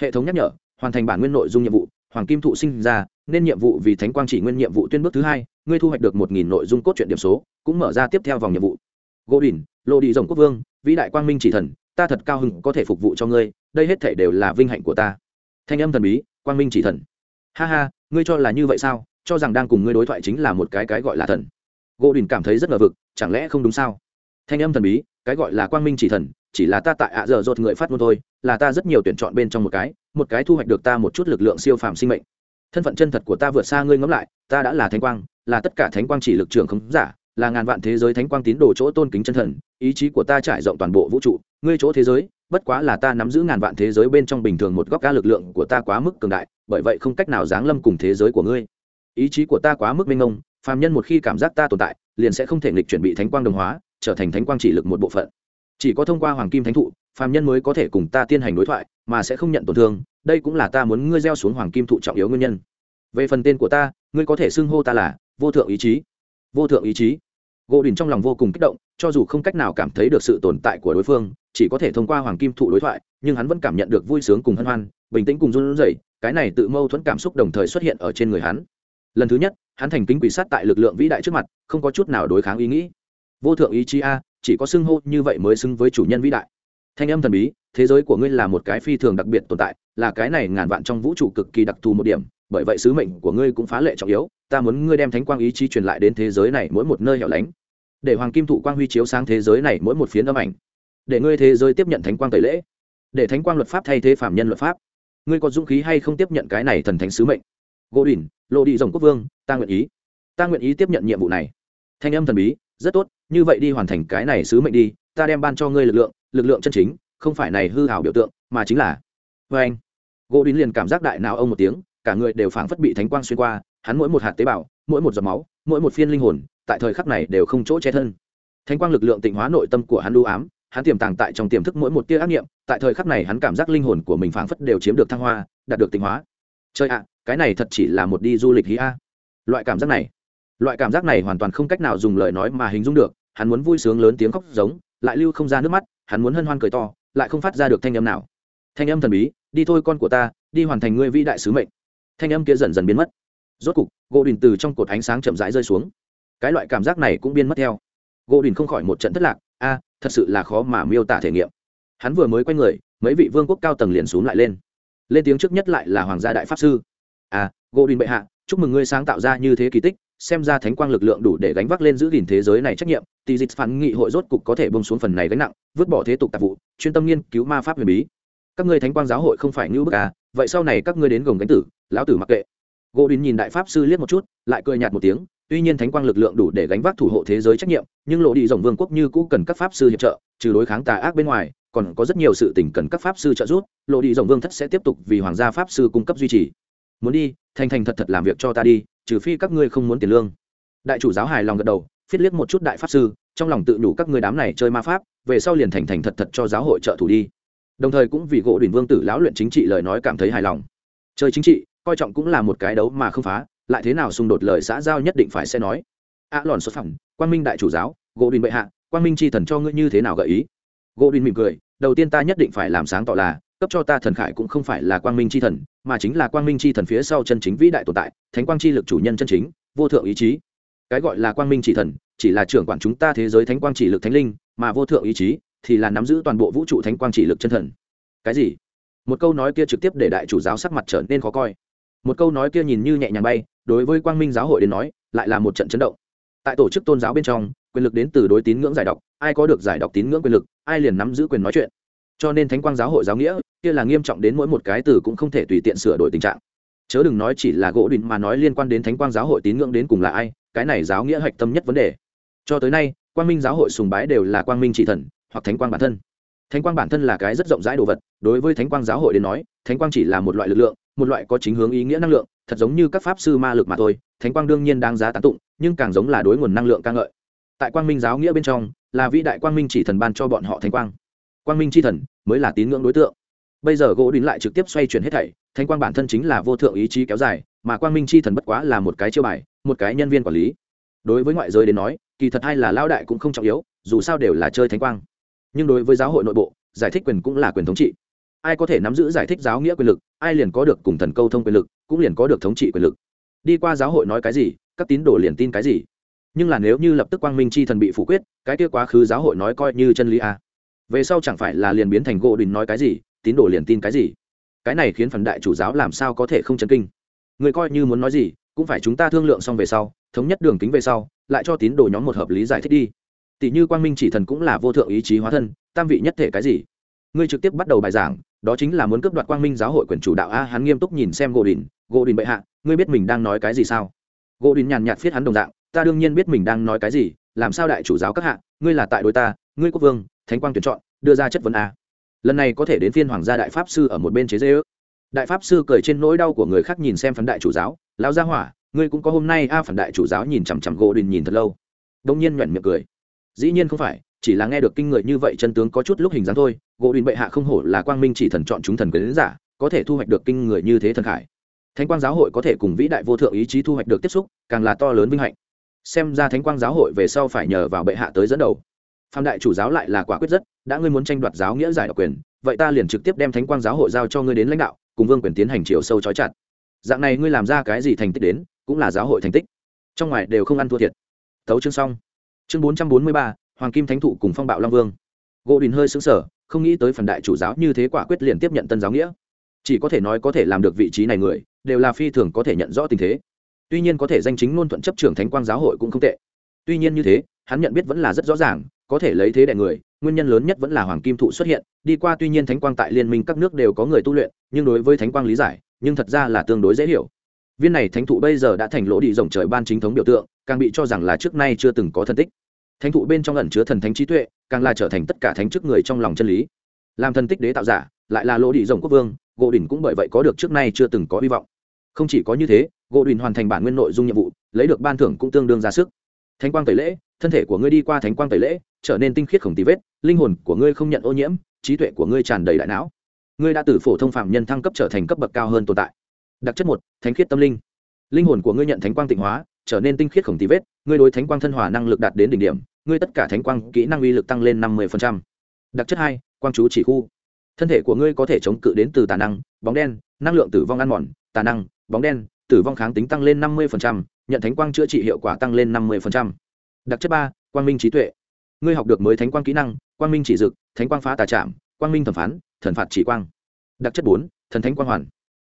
Hệ thống nhắc nhở, hoàn thành bản nguyên nội dung nhiệm vụ hoàng kim thụ sinh ra, nên nhiệm vụ vì thánh quang chỉ nguyên nhiệm vụ tuyên bước thứ hai, ngươi thu hoạch được một nghìn nội dung cốt truyện điểm số, cũng mở ra tiếp theo vòng nhiệm vụ. Gỗ đỉnh lộ đi rồng quốc vương, vĩ đại quang minh chỉ thần, ta thật cao hứng có thể phục vụ cho ngươi, đây hết thể đều là vinh hạnh của ta. Thanh âm thần bí, quang minh chỉ thần. Ha ha, ngươi cho là như vậy sao? Cho rằng đang cùng ngươi đối thoại chính là một cái cái gọi là thần. Gỗ đình cảm thấy rất ngờ vực, chẳng lẽ không đúng sao? Thanh âm thần bí, cái gọi là quang minh chỉ thần, chỉ là ta tại ạ giờ dột người phát ngôn thôi, là ta rất nhiều tuyển chọn bên trong một cái một cái thu hoạch được ta một chút lực lượng siêu phàm sinh mệnh. Thân phận chân thật của ta vượt xa ngươi ngẫm lại, ta đã là thánh quang, là tất cả thánh quang chỉ lực trường không giả, là ngàn vạn thế giới thánh quang tín đồ chỗ tôn kính chân thần, ý chí của ta trải rộng toàn bộ vũ trụ, ngươi chỗ thế giới, bất quá là ta nắm giữ ngàn vạn thế giới bên trong bình thường một góc ca lực lượng của ta quá mức cường đại, bởi vậy không cách nào giáng lâm cùng thế giới của ngươi. Ý chí của ta quá mức minh ông phàm nhân một khi cảm giác ta tồn tại, liền sẽ không thể nghịch chuẩn bị thánh quang đồng hóa, trở thành thánh quang chỉ lực một bộ phận. Chỉ có thông qua hoàng kim thánh thụ phàm nhân mới có thể cùng ta tiến hành đối thoại, mà sẽ không nhận tổn thương, đây cũng là ta muốn ngươi gieo xuống hoàng kim thụ trọng yếu nguyên nhân. Về phần tên của ta, ngươi có thể xưng hô ta là vô thượng ý chí. Vô thượng ý chí. Gỗ đình trong lòng vô cùng kích động, cho dù không cách nào cảm thấy được sự tồn tại của đối phương, chỉ có thể thông qua hoàng kim thụ đối thoại, nhưng hắn vẫn cảm nhận được vui sướng cùng hân hoan, bình tĩnh cùng run rẩy, cái này tự mâu thuẫn cảm xúc đồng thời xuất hiện ở trên người hắn. Lần thứ nhất, hắn thành kính quỷ sát tại lực lượng vĩ đại trước mặt, không có chút nào đối kháng ý nghĩ. Vô thượng ý chí a, chỉ có xưng hô như vậy mới xứng với chủ nhân vĩ đại thanh âm thần bí, thế giới của ngươi là một cái phi thường đặc biệt tồn tại, là cái này ngàn vạn trong vũ trụ cực kỳ đặc thù một điểm, bởi vậy sứ mệnh của ngươi cũng phá lệ trọng yếu, ta muốn ngươi đem thánh quang ý chí truyền lại đến thế giới này mỗi một nơi hẻo lánh. Để hoàng kim thụ quang huy chiếu sáng thế giới này mỗi một phiến âm ảnh. Để ngươi thế giới tiếp nhận thánh quang tẩy lễ. Để thánh quang luật pháp thay thế phạm nhân luật pháp. Ngươi có dũng khí hay không tiếp nhận cái này thần thánh sứ mệnh? Gỗ đỉnh lộ đi rồng quốc vương, ta nguyện ý. Ta nguyện ý tiếp nhận nhiệm vụ này. Thanh âm thần bí, rất tốt, như vậy đi hoàn thành cái này sứ mệnh đi, ta đem ban cho ngươi lực lượng lực lượng chân chính, không phải này hư hảo biểu tượng, mà chính là vê anh. Gỗ đín liền cảm giác đại nào ông một tiếng, cả người đều phảng phất bị thánh quang xuyên qua, hắn mỗi một hạt tế bào, mỗi một giọt máu, mỗi một phiên linh hồn, tại thời khắc này đều không chỗ che thân. Thánh quang lực lượng tịnh hóa nội tâm của hắn lưu ám, hắn tiềm tàng tại trong tiềm thức mỗi một tia ác nghiệm tại thời khắc này hắn cảm giác linh hồn của mình phảng phất đều chiếm được thăng hoa, đạt được tịnh hóa. Chơi ạ, cái này thật chỉ là một đi du lịch hí a. Loại cảm giác này, loại cảm giác này hoàn toàn không cách nào dùng lời nói mà hình dung được, hắn muốn vui sướng lớn tiếng khóc giống, lại lưu không ra nước mắt hắn muốn hân hoan cười to, lại không phát ra được thanh âm nào. Thanh âm thần bí, đi thôi con của ta, đi hoàn thành ngươi vĩ đại sứ mệnh. Thanh âm kia dần dần biến mất. Rốt cục, gỗ đình từ trong cột ánh sáng chậm rãi rơi xuống. Cái loại cảm giác này cũng biến mất theo. Gỗ đình không khỏi một trận thất lạc, a, thật sự là khó mà miêu tả thể nghiệm. Hắn vừa mới quay người, mấy vị vương quốc cao tầng liền xuống lại lên. Lên tiếng trước nhất lại là hoàng gia đại pháp sư. À gỗ đình bệ hạ, chúc mừng ngươi sáng tạo ra như thế kỳ tích xem ra thánh quang lực lượng đủ để gánh vác lên giữ gìn thế giới này trách nhiệm, tỷ dịch phản nghị hội rốt cục có thể bông xuống phần này gánh nặng, vứt bỏ thế tục tạp vụ, chuyên tâm nghiên cứu ma pháp huyền bí. Các ngươi thánh quang giáo hội không phải ngữ bức à vậy sau này các ngươi đến gồng gánh tử, lão tử mặc kệ. Gỗ đình nhìn đại pháp sư liếc một chút, lại cười nhạt một tiếng, tuy nhiên thánh quang lực lượng đủ để gánh vác thủ hộ thế giới trách nhiệm, nhưng lộ đi rồng vương quốc như cũ cần các pháp sư hiệp trợ, trừ đối kháng tà ác bên ngoài, còn có rất nhiều sự tình cần các pháp sư trợ giúp, lộ đi rồng vương thất sẽ tiếp tục vì hoàng gia pháp sư cung cấp duy trì. Muốn đi, thành thành thật thật làm việc cho ta đi trừ phi các ngươi không muốn tiền lương. Đại chủ giáo hài lòng gật đầu, phiết liếc một chút đại pháp sư, trong lòng tự nhủ các ngươi đám này chơi ma pháp, về sau liền thành thành thật thật cho giáo hội trợ thủ đi. Đồng thời cũng vì gỗ đình vương tử lão luyện chính trị lời nói cảm thấy hài lòng. Chơi chính trị, coi trọng cũng là một cái đấu mà không phá, lại thế nào xung đột lời xã giao nhất định phải sẽ nói. A lòn xuất phẩm quang minh đại chủ giáo, gỗ đình bệ hạ, quang minh c h i thần cho ngươi như thế nào gợi ý? Gỗ đình mỉm cười, đầu tiên ta nhất định phải làm sáng tỏ là cấp cho ta thần khải cũng không phải là quang minh c h i thần, mà chính là quang minh c h i thần phía sau chân chính vĩ đại tồn tại, thánh quang c h i lực chủ nhân chân chính, vô thượng ý chí. Cái gọi là quang minh chỉ thần, chỉ là trưởng quản chúng ta thế giới thánh quang chỉ lực thánh linh, mà vô thượng ý chí thì là nắm giữ toàn bộ vũ trụ thánh quang chỉ lực chân thần. Cái gì? Một câu nói kia trực tiếp để đại chủ giáo sắc mặt trở nên khó coi. Một câu nói kia nhìn như nhẹ nhàng bay, đối với quang minh giáo hội đến nói, lại là một trận chấn động. Tại tổ chức tôn giáo bên trong, quyền lực đến từ đối tín ngưỡng giải độc, ai có được giải độc tín ngưỡng quyền lực, ai liền nắm giữ quyền nói chuyện. Cho nên thánh quang giáo hội giáo nghĩa kia là nghiêm trọng đến mỗi một cái từ cũng không thể tùy tiện sửa đổi tình trạng. Chớ đừng nói chỉ là gỗ định mà nói liên quan đến thánh quang giáo hội tín ngưỡng đến cùng là ai, cái này giáo nghĩa hạch tâm nhất vấn đề. Cho tới nay, quang minh giáo hội sùng bái đều là quang minh chỉ thần, hoặc thánh quang bản thân. Thánh quang bản thân là cái rất rộng rãi đồ vật, đối với thánh quang giáo hội đến nói, thánh quang chỉ là một loại lực lượng, một loại có chính hướng ý nghĩa năng lượng, thật giống như các pháp sư ma lực mà thôi, thánh quang đương nhiên đáng giá tán tụng, nhưng càng giống là đối nguồn năng lượng ca ngợi. Tại quang minh giáo nghĩa bên trong, là vĩ đại quang minh chỉ thần ban cho bọn họ thánh quang. Quang minh c h i thần mới là tín ngưỡng đối tượng bây giờ gỗ đình lại trực tiếp xoay chuyển hết thảy, thánh quang bản thân chính là vô thượng ý chí kéo dài, mà quang minh chi thần bất quá là một cái chiêu bài, một cái nhân viên quản lý. Đối với ngoại giới đến nói, kỳ thật hay là lao đại cũng không trọng yếu, dù sao đều là chơi thánh quang. Nhưng đối với giáo hội nội bộ, giải thích quyền cũng là quyền thống trị. Ai có thể nắm giữ giải thích giáo nghĩa quyền lực, ai liền có được cùng thần câu thông quyền lực, cũng liền có được thống trị quyền lực. Đi qua giáo hội nói cái gì, các tín đồ liền tin cái gì. Nhưng là nếu như lập tức quang minh chi thần bị phủ quyết, cái kia quá khứ giáo hội nói coi như chân lý a à. về sau chẳng phải là liền biến thành gỗ đình nói cái gì tín đồ liền tin cái gì? Cái này khiến phần đại chủ giáo làm sao có thể không chấn kinh? Người coi như muốn nói gì, cũng phải chúng ta thương lượng xong về sau, thống nhất đường kính về sau, lại cho tín đồ nhóm một hợp lý giải thích đi. Tỷ như quang minh chỉ thần cũng là vô thượng ý chí hóa thân, tam vị nhất thể cái gì? Ngươi trực tiếp bắt đầu bài giảng, đó chính là muốn cướp đoạt quang minh giáo hội quyền chủ đạo a, hắn nghiêm túc nhìn xem gỗ đình. Gỗ đình bệ hạ, ngươi biết mình đang nói cái gì sao? Gỗ đình nhàn nhạt viết hắn đồng dạng, ta đương nhiên biết mình đang nói cái gì, làm sao đại chủ giáo các hạ, ngươi là tại đối ta, ngươi quốc vương, thánh quang tuyển chọn, đưa ra chất vấn a lần này có thể đến phiên hoàng gia đại pháp sư ở một bên chế dễ ước. Đại pháp sư cười trên nỗi đau của người khác nhìn xem phản đại chủ giáo lão gia hỏa ngươi cũng có hôm nay a? À, phản đại chủ giáo nhìn chằm chằm gỗ đình nhìn thật lâu. Đông nhiên nhoẻn miệng cười. Dĩ nhiên không phải chỉ là nghe được kinh người như vậy chân tướng có chút lúc hình dáng thôi. Gỗ đình bệ hạ không hổ là quang minh chỉ thần chọn chúng thần quyến giả có thể thu hoạch được kinh người như thế thần khải. Thánh quang giáo hội có thể cùng vĩ đại vô thượng ý chí thu hoạch được tiếp xúc càng là to lớn vinh hạnh. Xem ra thánh quang giáo hội về sau phải nhờ vào bệ hạ tới dẫn đầu phạm đại chủ giáo lại là quả quyết rất, đã ngươi muốn tranh đoạt giáo nghĩa giải độc quyền, vậy ta liền trực tiếp đem thánh quang giáo hội giao cho ngươi đến lãnh đạo, cùng vương quyền tiến hành chiều sâu trói chặt. Dạng này ngươi làm ra cái gì thành tích đến, cũng là giáo hội thành tích. Trong ngoài đều không ăn thua thiệt. Thấu chương xong. Chương bốn trăm bốn mươi ba, hoàng kim thánh thụ cùng phong bạo long vương. Gỗ đình hơi xứng sở không nghĩ tới phần đại chủ giáo như thế quả quyết liền tiếp nhận tân giáo nghĩa. Chỉ có thể nói có thể làm được vị trí này người, đều là phi thường có thể nhận rõ tình thế. Tuy nhiên có thể danh chính ngôn thuận chấp trưởng thánh quang giáo hội cũng không tệ. Tuy nhiên như thế, hắn nhận biết vẫn là rất rõ ràng có thể lấy thế đại người, nguyên nhân lớn nhất vẫn là hoàng kim thụ xuất hiện. Đi qua tuy nhiên thánh quang tại liên minh các nước đều có người tu luyện, nhưng đối với thánh quang lý giải, nhưng thật ra là tương đối dễ hiểu. Viên này thánh thụ bây giờ đã thành lỗ đi rộng trời ban chính thống biểu tượng, càng bị cho rằng là trước nay chưa từng có thân tích. Thánh thụ bên trong ẩn chứa thần thánh trí tuệ, càng là trở thành tất cả thánh chức người trong lòng chân lý. Làm thần tích đế tạo giả, lại là lỗ đi rộng quốc vương, gỗ đỉnh cũng bởi vậy có được trước nay chưa từng có hy vọng. Không chỉ có như thế, gỗ đỉnh hoàn thành bản nguyên nội dung nhiệm vụ, lấy được ban thưởng cũng tương đương ra sức. Thánh quang tẩy lễ thân thể của ngươi đi qua thánh quang tẩy lễ, trở nên tinh khiết khổng tí vết, linh hồn của ngươi không nhận ô nhiễm, trí tuệ của ngươi tràn đầy đại não. Ngươi đã từ phổ thông phạm nhân thăng cấp trở thành cấp bậc cao hơn tồn tại. Đặc chất một, thánh khiết tâm linh. Linh hồn của ngươi nhận thánh quang tịnh hóa, trở nên tinh khiết khổng tí vết, ngươi đối thánh quang thân hòa năng lực đạt đến đỉnh điểm, ngươi tất cả thánh quang kỹ năng uy lực tăng lên năm mươi đặc chất hai, quang chú chỉ khu. Thân thể của ngươi có thể chống cự đến từ tà năng, bóng đen, năng lượng tử vong ăn mòn, tà năng, bóng đen, tử vong kháng tính tăng lên năm mươi nhận thánh quang chữa trị hiệu quả tăng lên năm mươi đặc chất ba, quang minh trí tuệ. Ngươi học được mới thánh quang kỹ năng, quang minh chỉ dực, thánh quang phá tà trạm quang minh thẩm phán, thần phạt chỉ quang. Đặc chất bốn, thần thánh quang hoàn.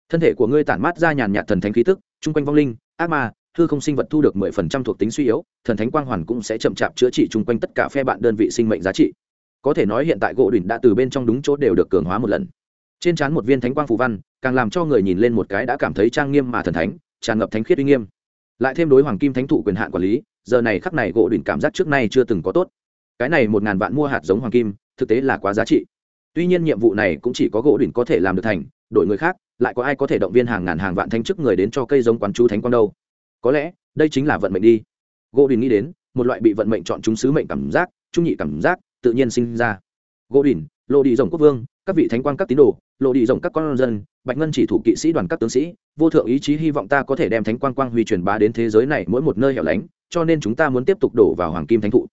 Thân thể của ngươi tản mát ra nhàn nhạt thần thánh khí tức, chung quanh vong linh, ác ma, hư không sinh vật thu được mười phần trăm thuộc tính suy yếu, thần thánh quang hoàn cũng sẽ chậm chạp chữa trị chung quanh tất cả phe bạn đơn vị sinh mệnh giá trị. Có thể nói hiện tại gỗ đỉnh đã từ bên trong đúng chỗ đều được cường hóa một lần. Trên trán một viên thánh quang phù văn, càng làm cho người nhìn lên một cái đã cảm thấy trang nghiêm mà thần thánh, tràn ngập thánh khiết uy nghiêm. Lại thêm đối hoàng kim thánh thụ quyền hạn quản lý giờ này khắc này gỗ đỉnh cảm giác trước nay chưa từng có tốt. Cái này một ngàn vạn mua hạt giống hoàng kim, thực tế là quá giá trị. Tuy nhiên nhiệm vụ này cũng chỉ có gỗ đỉnh có thể làm được thành, đổi người khác, lại có ai có thể động viên hàng ngàn hàng vạn thanh chức người đến cho cây giống quán chú thánh quang đâu. Có lẽ, đây chính là vận mệnh đi. Gỗ đỉnh nghĩ đến, một loại bị vận mệnh chọn chúng sứ mệnh cảm giác, trung nhị cảm giác, tự nhiên sinh ra. Gỗ đỉnh lộ đi rồng quốc vương các vị thánh quang các tín đồ, lộ đi rộng các con dân, bạch ngân chỉ thủ kỵ sĩ đoàn các tướng sĩ, vô thượng ý chí hy vọng ta có thể đem thánh quang quang huy truyền bá đến thế giới này mỗi một nơi hẻo lánh, cho nên chúng ta muốn tiếp tục đổ vào hoàng kim thánh thụ.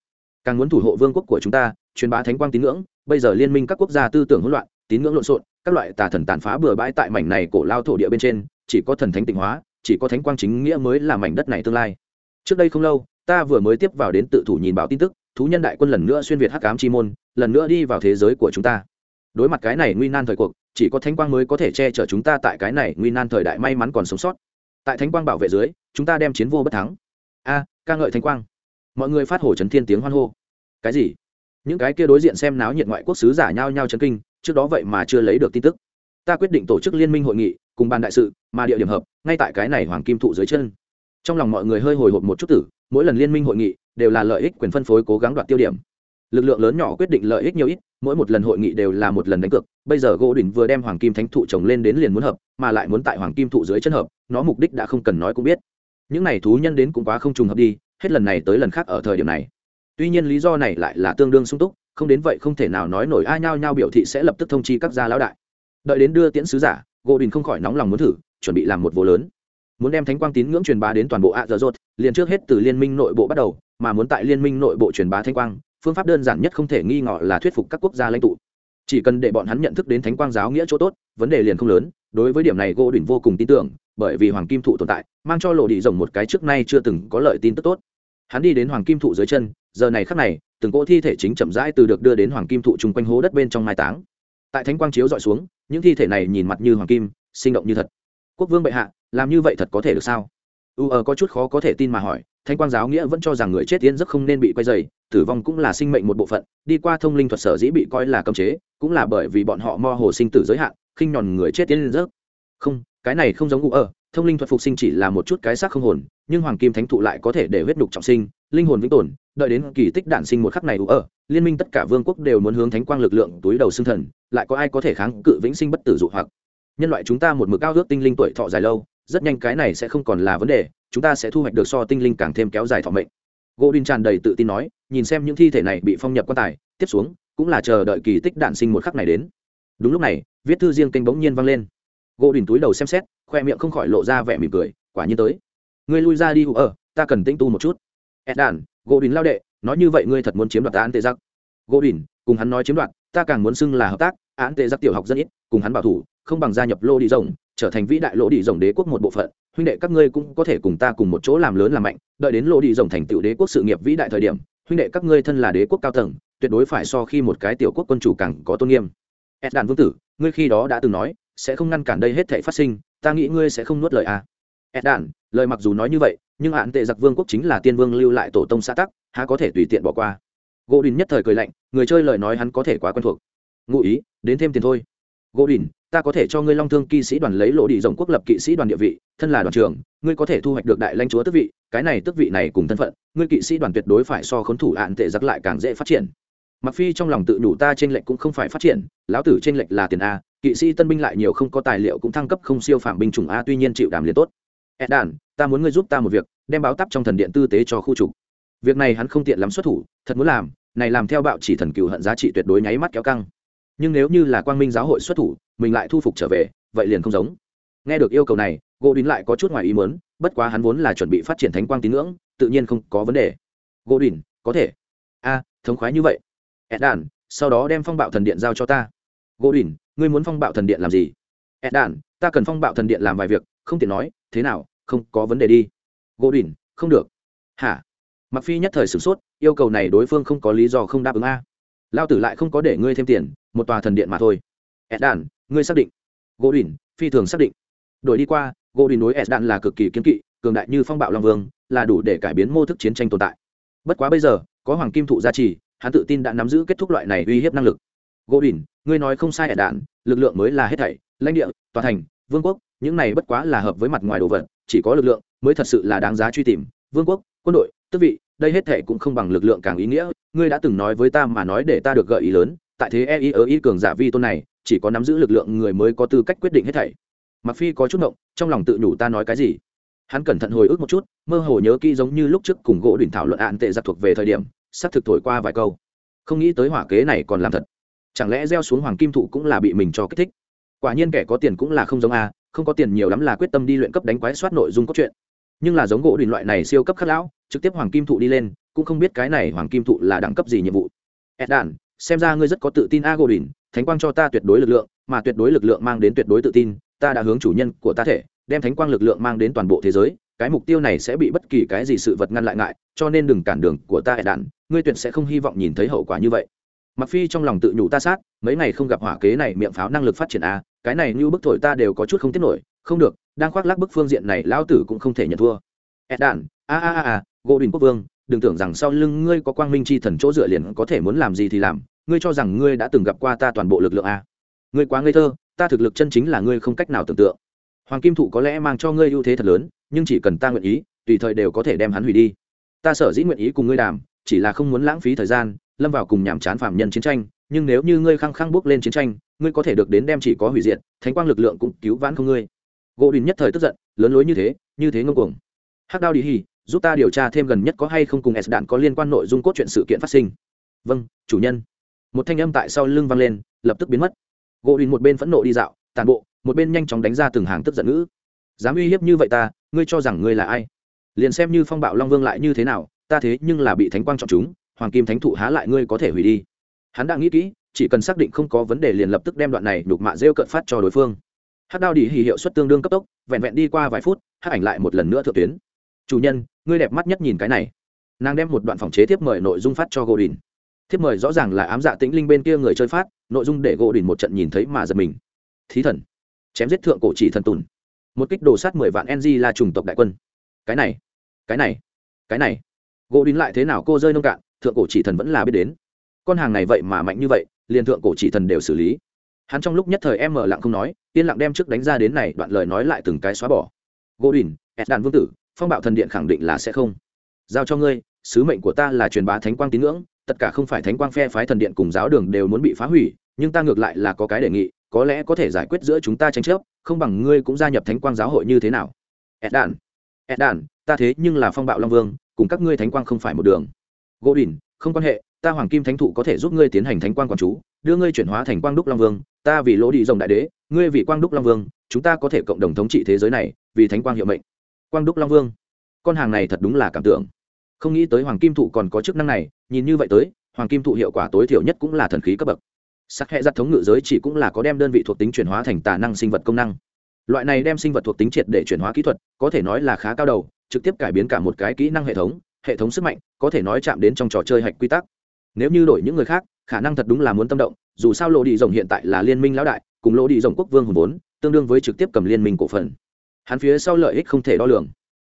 Càng muốn thủ hộ vương quốc của chúng ta, truyền bá thánh quang tín ngưỡng, bây giờ liên minh các quốc gia tư tưởng hỗn loạn, tín ngưỡng lộn xộn, các loại tà thần tàn phá bừa bãi tại mảnh này cổ lao thổ địa bên trên, chỉ có thần thánh tịnh hóa, chỉ có thánh quang chính nghĩa mới là mảnh đất này tương lai. Trước đây không lâu, ta vừa mới tiếp vào đến tự thủ nhìn báo tin tức, thú nhân đại quân lần nữa xuyên việt hắc ám chi môn, lần nữa đi vào thế giới của chúng ta đối mặt cái này nguy nan thời cuộc, chỉ có thánh quang mới có thể che chở chúng ta tại cái này nguy nan thời đại may mắn còn sống sót. Tại thánh quang bảo vệ dưới, chúng ta đem chiến vô bất thắng. A, ca ngợi thánh quang. Mọi người phát hổ chấn thiên tiếng hoan hô. Cái gì? Những cái kia đối diện xem náo nhiệt ngoại quốc sứ giả nhao nhao chấn kinh, trước đó vậy mà chưa lấy được tin tức. Ta quyết định tổ chức liên minh hội nghị, cùng ban đại sự, mà địa điểm hợp, ngay tại cái này hoàng kim thụ dưới chân. Trong lòng mọi người hơi hồi hộp một chút tử, mỗi lần liên minh hội nghị đều là lợi ích quyền phân phối cố gắng đoạt tiêu điểm. Lực lượng lớn nhỏ quyết định lợi ích nhiều ít mỗi một lần hội nghị đều là một lần đánh cược. Bây giờ gỗ đỉnh vừa đem hoàng kim thánh thụ trồng lên đến liền muốn hợp, mà lại muốn tại hoàng kim thụ dưới chân hợp, nó mục đích đã không cần nói cũng biết. Những này thú nhân đến cũng quá không trùng hợp đi, hết lần này tới lần khác ở thời điểm này. Tuy nhiên lý do này lại là tương đương sung túc, không đến vậy không thể nào nói nổi ai nhao nhao biểu thị sẽ lập tức thông chi các gia lão đại. Đợi đến đưa tiễn sứ giả, gỗ đình không khỏi nóng lòng muốn thử, chuẩn bị làm một vô lớn. Muốn đem thánh quang tín ngưỡng truyền bá đến toàn bộ ạ dở dột liền trước hết từ liên minh nội bộ bắt đầu, mà muốn tại liên minh nội bộ truyền bá thánh quang phương pháp đơn giản nhất không thể nghi ngờ là thuyết phục các quốc gia lãnh tụ. Chỉ cần để bọn hắn nhận thức đến thánh quang giáo nghĩa chỗ tốt, vấn đề liền không lớn, đối với điểm này gỗ đỉnh vô cùng tin tưởng, bởi vì hoàng kim thụ tồn tại, mang cho lộ đi rồng một cái trước nay chưa từng có lợi tin tức tốt. Hắn đi đến hoàng kim thụ dưới chân, giờ này khắc này, từng cỗ thi thể chính chậm rãi từ được đưa đến hoàng kim thụ chung quanh hố đất bên trong mai táng. Tại thánh quang chiếu dọi xuống, những thi thể này nhìn mặt như hoàng kim, sinh động như thật. Quốc vương bệ hạ, làm như vậy thật có thể được sao? U ờ có chút khó có thể tin mà hỏi thanh quang giáo nghĩa vẫn cho rằng người chết tiến giấc không nên bị quay dày tử vong cũng là sinh mệnh một bộ phận đi qua thông linh thuật sở dĩ bị coi là cấm chế cũng là bởi vì bọn họ mo hồ sinh tử giới hạn khinh nhòn người chết tiến giấc. Không cái này không giống u ở, thông linh thuật phục sinh chỉ là một chút cái xác không hồn nhưng hoàng kim thánh thụ lại có thể để huyết đục trọng sinh linh hồn vĩnh tồn đợi đến kỳ tích đản sinh một khắc này u ở liên minh tất cả vương quốc đều muốn hướng thánh quang lực lượng túi đầu xương thần lại có ai có thể kháng cự vĩnh sinh bất tử dụ hoặc. Nhân loại chúng ta một mực cao ước tinh linh tuổi thọ dài lâu rất nhanh cái này sẽ không còn là vấn đề, chúng ta sẽ thu hoạch được so tinh linh càng thêm kéo dài thọ mệnh. Gỗ đinh tràn đầy tự tin nói, nhìn xem những thi thể này bị phong nhập quan tài, tiếp xuống, cũng là chờ đợi kỳ tích đạn sinh một khắc này đến. Đúng lúc này, viết thư riêng kênh bỗng nhiên vang lên. Gỗ đinh túi đầu xem xét, khoe miệng không khỏi lộ ra vẻ mỉm cười, quả nhiên tới. Ngươi lui ra đi hụ ở ta cần tinh tu một chút. Ed đàn gỗ đinh lao đệ, nói như vậy ngươi thật muốn chiếm đoạt án tệ giặc gỗ đinh cùng hắn nói chiếm đoạt, ta càng muốn xưng là hợp tác, án tệ giặc tiểu học rất ít, cùng hắn bảo thủ, không bằng gia nhập lô đi rồng trở thành vĩ đại lỗ đi rồng đế quốc một bộ phận, huynh đệ các ngươi cũng có thể cùng ta cùng một chỗ làm lớn làm mạnh, đợi đến lỗ đi rồng thành tựu đế quốc sự nghiệp vĩ đại thời điểm, huynh đệ các ngươi thân là đế quốc cao tầng, tuyệt đối phải so khi một cái tiểu quốc quân chủ càng có tôn nghiêm. Ed đàn vương tử, ngươi khi đó đã từng nói, sẽ không ngăn cản đây hết thể phát sinh, ta nghĩ ngươi sẽ không nuốt lời à. ed đàn lời mặc dù nói như vậy, nhưng hạn tệ giặc vương quốc chính là tiên vương lưu lại tổ tông xã tắc, há có thể tùy tiện bỏ qua. Gỗ đình nhất thời cười lạnh, người chơi lời nói hắn có thể quá quen thuộc. Ngụ ý, đến thêm tiền thôi. Gỗ đình ta có thể cho ngươi long thương kỵ sĩ đoàn lấy lộ đi rộng quốc lập kỵ sĩ đoàn địa vị, thân là đoàn trưởng, ngươi có thể thu hoạch được đại lãnh chúa tước vị, cái này tước vị này cùng thân phận, ngươi kỵ sĩ đoàn tuyệt đối phải so khốn thủ hạn tệ giặc lại càng dễ phát triển. Mặc phi trong lòng tự nhủ ta trên lệnh cũng không phải phát triển, lão tử trên lệnh là tiền a, kỵ sĩ tân binh lại nhiều không có tài liệu cũng thăng cấp không siêu phạm binh chủng a, tuy nhiên chịu đàm liền tốt. Ed đàn ta muốn ngươi giúp ta một việc, đem báo tắp trong thần điện tư tế cho khu trục việc này hắn không tiện lắm xuất thủ, thật muốn làm, này làm theo bạo chỉ thần cựu hận giá trị tuyệt đối nháy mắt kéo căng. Nhưng nếu như là quang minh giáo hội xuất thủ mình lại thu phục trở về, vậy liền không giống. Nghe được yêu cầu này gỗ đín lại có chút ngoài ý mớn bất quá hắn vốn là chuẩn bị phát triển thánh quang tín ngưỡng, tự nhiên không có vấn đề. Gỗ đín có thể. A, thống khoái như vậy. Ed đàn sau đó đem phong bạo thần điện giao cho ta. Gỗ đín ngươi muốn phong bạo thần điện làm gì? Ed đàn ta cần phong bạo thần điện làm vài việc, không tiện nói, thế nào, không có vấn đề đi. Gỗ đín không được. Hả? Mặc phi nhất thời sửng sốt, yêu cầu này đối phương không có lý do không đáp ứng a. Lao tử lại không có để ngươi thêm tiền, một tòa thần điện mà thôi. Ed đàn ngươi xác định. Gỗ đỉnh phi thường xác định. Đổi đi qua, gỗ đỉnh đối s đạn là cực kỳ kiếm kỵ, cường đại như phong bạo long vương, là đủ để cải biến mô thức chiến tranh tồn tại. Bất quá bây giờ, có hoàng kim thụ gia trì, hắn tự tin đã nắm giữ kết thúc loại này uy hiếp năng lực. Gỗ đỉnh ngươi nói không sai ẻ đạn, lực lượng mới là hết thảy, lãnh địa, tòa thành, vương quốc, những này bất quá là hợp với mặt ngoài đồ vật, chỉ có lực lượng mới thật sự là đáng giá truy tìm. Vương quốc, quân đội tước vị, đây hết thảy cũng không bằng lực lượng càng ý nghĩa. Ngươi đã từng nói với ta mà nói để ta được gợi ý lớn, tại thế e ý ở y cường giả vi tôn này chỉ có nắm giữ lực lượng người mới có tư cách quyết định hết thảy. Mặc phi có chút ngộng, trong lòng tự nhủ ta nói cái gì? Hắn cẩn thận hồi ức một chút, mơ hồ nhớ kỹ giống như lúc trước cùng gỗ đỉnh thảo luận ạn tệ giặc thuộc về thời điểm sắp thực thổi qua vài câu. Không nghĩ tới hỏa kế này còn làm thật. Chẳng lẽ gieo xuống hoàng kim thụ cũng là bị mình cho kích thích? Quả nhiên kẻ có tiền cũng là không giống a, không có tiền nhiều lắm là quyết tâm đi luyện cấp đánh quái soát nội dung cốt truyện. Nhưng là giống gỗ đỉnh loại này siêu cấp khắc lão, trực tiếp hoàng kim thụ đi lên, cũng không biết cái này hoàng kim thụ là đẳng cấp gì nhiệm vụ. Ed đàn xem ra ngươi rất có tự tin a, gỗ đỉnh thánh quang cho ta tuyệt đối lực lượng, mà tuyệt đối lực lượng mang đến tuyệt đối tự tin, ta đã hướng chủ nhân của ta thể, đem thánh quang lực lượng mang đến toàn bộ thế giới, cái mục tiêu này sẽ bị bất kỳ cái gì sự vật ngăn lại ngại, cho nên đừng cản đường của ta hệ đàn ngươi tuyệt sẽ không hy vọng nhìn thấy hậu quả như vậy. Mặc phi trong lòng tự nhủ ta sát, mấy ngày không gặp hỏa kế này miệng pháo năng lực phát triển a cái này như bức thổi ta đều có chút không tiết nổi, không được, đang khoác lác bức phương diện này lão tử cũng không thể nhận thua. Ed đạn, a a a a, gỗ đình quốc vương, đừng tưởng rằng sau lưng ngươi có quang minh chi thần chỗ dựa liền có thể muốn làm gì thì làm ngươi cho rằng ngươi đã từng gặp qua ta toàn bộ lực lượng a ngươi quá ngây thơ, ta thực lực chân chính là ngươi không cách nào tưởng tượng. Hoàng kim thụ có lẽ mang cho ngươi ưu thế thật lớn, nhưng chỉ cần ta nguyện ý, tùy thời đều có thể đem hắn hủy đi. Ta sở dĩ nguyện ý cùng ngươi đàm, chỉ là không muốn lãng phí thời gian, lâm vào cùng nhàm chán phạm nhân chiến tranh, nhưng nếu như ngươi khăng khăng bước lên chiến tranh, ngươi có thể được đến đem chỉ có hủy diệt, thánh quang lực lượng cũng cứu vãn không ngươi. Gỗ đình nhất thời tức giận, lớn lối như thế như thế ngông cuồng. Hắc đao đi hi giúp ta điều tra thêm gần nhất có hay không cùng s đạn có liên quan nội dung cốt truyện sự kiện phát sinh. Vâng chủ nhân một thanh âm tại sau lưng vang lên, lập tức biến mất. Gỗ đình một bên phẫn nộ đi dạo tàn bộ, một bên nhanh chóng đánh ra từng hàng tức giận ngữ. Dám uy hiếp như vậy ta, ngươi cho rằng ngươi là ai? Liền xem như phong bạo long vương lại như thế nào, ta thế nhưng là bị thánh quang chọn chúng, hoàng kim thánh thụ há lại ngươi có thể hủy đi? Hắn đã nghĩ kỹ, chỉ cần xác định không có vấn đề liền lập tức đem đoạn này đục mạ rêu cận phát cho đối phương. Hát đao đi hì hiệu suất tương đương cấp tốc, vẹn vẹn đi qua vài phút hát ảnh lại một lần nữa thượng tuyến. Chủ nhân, ngươi đẹp mắt nhất nhìn cái này. Nàng đem một đoạn phòng chế tiếp mời nội dung phát cho gỗ đình thiếp mời rõ ràng là ám dạ tĩnh linh bên kia người chơi phát, nội dung để gỗ đỉnh một trận nhìn thấy mà giật mình. Thí thần. Chém giết thượng cổ chỉ thần tùn. Một kích đồ sát mười vạn ng là chủng tộc đại quân. Cái này cái này cái này. Gỗ đỉnh lại thế nào cô rơi nông cạn, thượng cổ chỉ thần vẫn là biết đến. Con hàng này vậy mà mạnh như vậy, liền thượng cổ chỉ thần đều xử lý. Hắn trong lúc nhất thời em mở lặng không nói, yên lặng đem trước đánh ra đến này đoạn lời nói lại từng cái xóa bỏ. Gỗ đỉnh ed đàn vương tử, phong bạo thần điện khẳng định là sẽ không. Giao cho ngươi, sứ mệnh của ta là truyền bá thánh quang tín ngưỡng tất cả không phải thánh quang phe phái thần điện cùng giáo đường đều muốn bị phá hủy, nhưng ta ngược lại là có cái đề nghị, có lẽ có thể giải quyết giữa chúng ta tranh chấp, không bằng ngươi cũng gia nhập thánh quang giáo hội như thế nào. Ed đàn ed đàn ta thế nhưng là phong bạo long vương, cùng các ngươi thánh quang không phải một đường. Gỗ đình không quan hệ, ta hoàng kim thánh thụ có thể giúp ngươi tiến hành thánh quang quản chú, đưa ngươi chuyển hóa thành quang đúc long vương, ta vì lỗ đi rồng đại đế, ngươi vì quang đúc long vương, chúng ta có thể cộng đồng thống trị thế giới này, vì thánh quang hiệu mệnh. Quang đúc long vương. Con hàng này thật đúng là cảm tưởng. Không nghĩ tới hoàng kim thụ còn có chức năng này nhìn như vậy tới, hoàng kim thụ hiệu quả tối thiểu nhất cũng là thần khí cấp bậc. Sắc hệ giặt thống ngự giới chỉ cũng là có đem đơn vị thuộc tính chuyển hóa thành tà năng sinh vật công năng. Loại này đem sinh vật thuộc tính triệt để chuyển hóa kỹ thuật, có thể nói là khá cao đầu, trực tiếp cải biến cả một cái kỹ năng hệ thống hệ thống sức mạnh, có thể nói chạm đến trong trò chơi hạch quy tắc. Nếu như đổi những người khác, khả năng thật đúng là muốn tâm động, dù sao lộ đi rồng hiện tại là liên minh lão đại, cùng lộ đi rồng quốc vương hùng vốn, tương đương với trực tiếp cầm liên minh cổ phần. Hắn phía sau lợi ích không thể đo lường.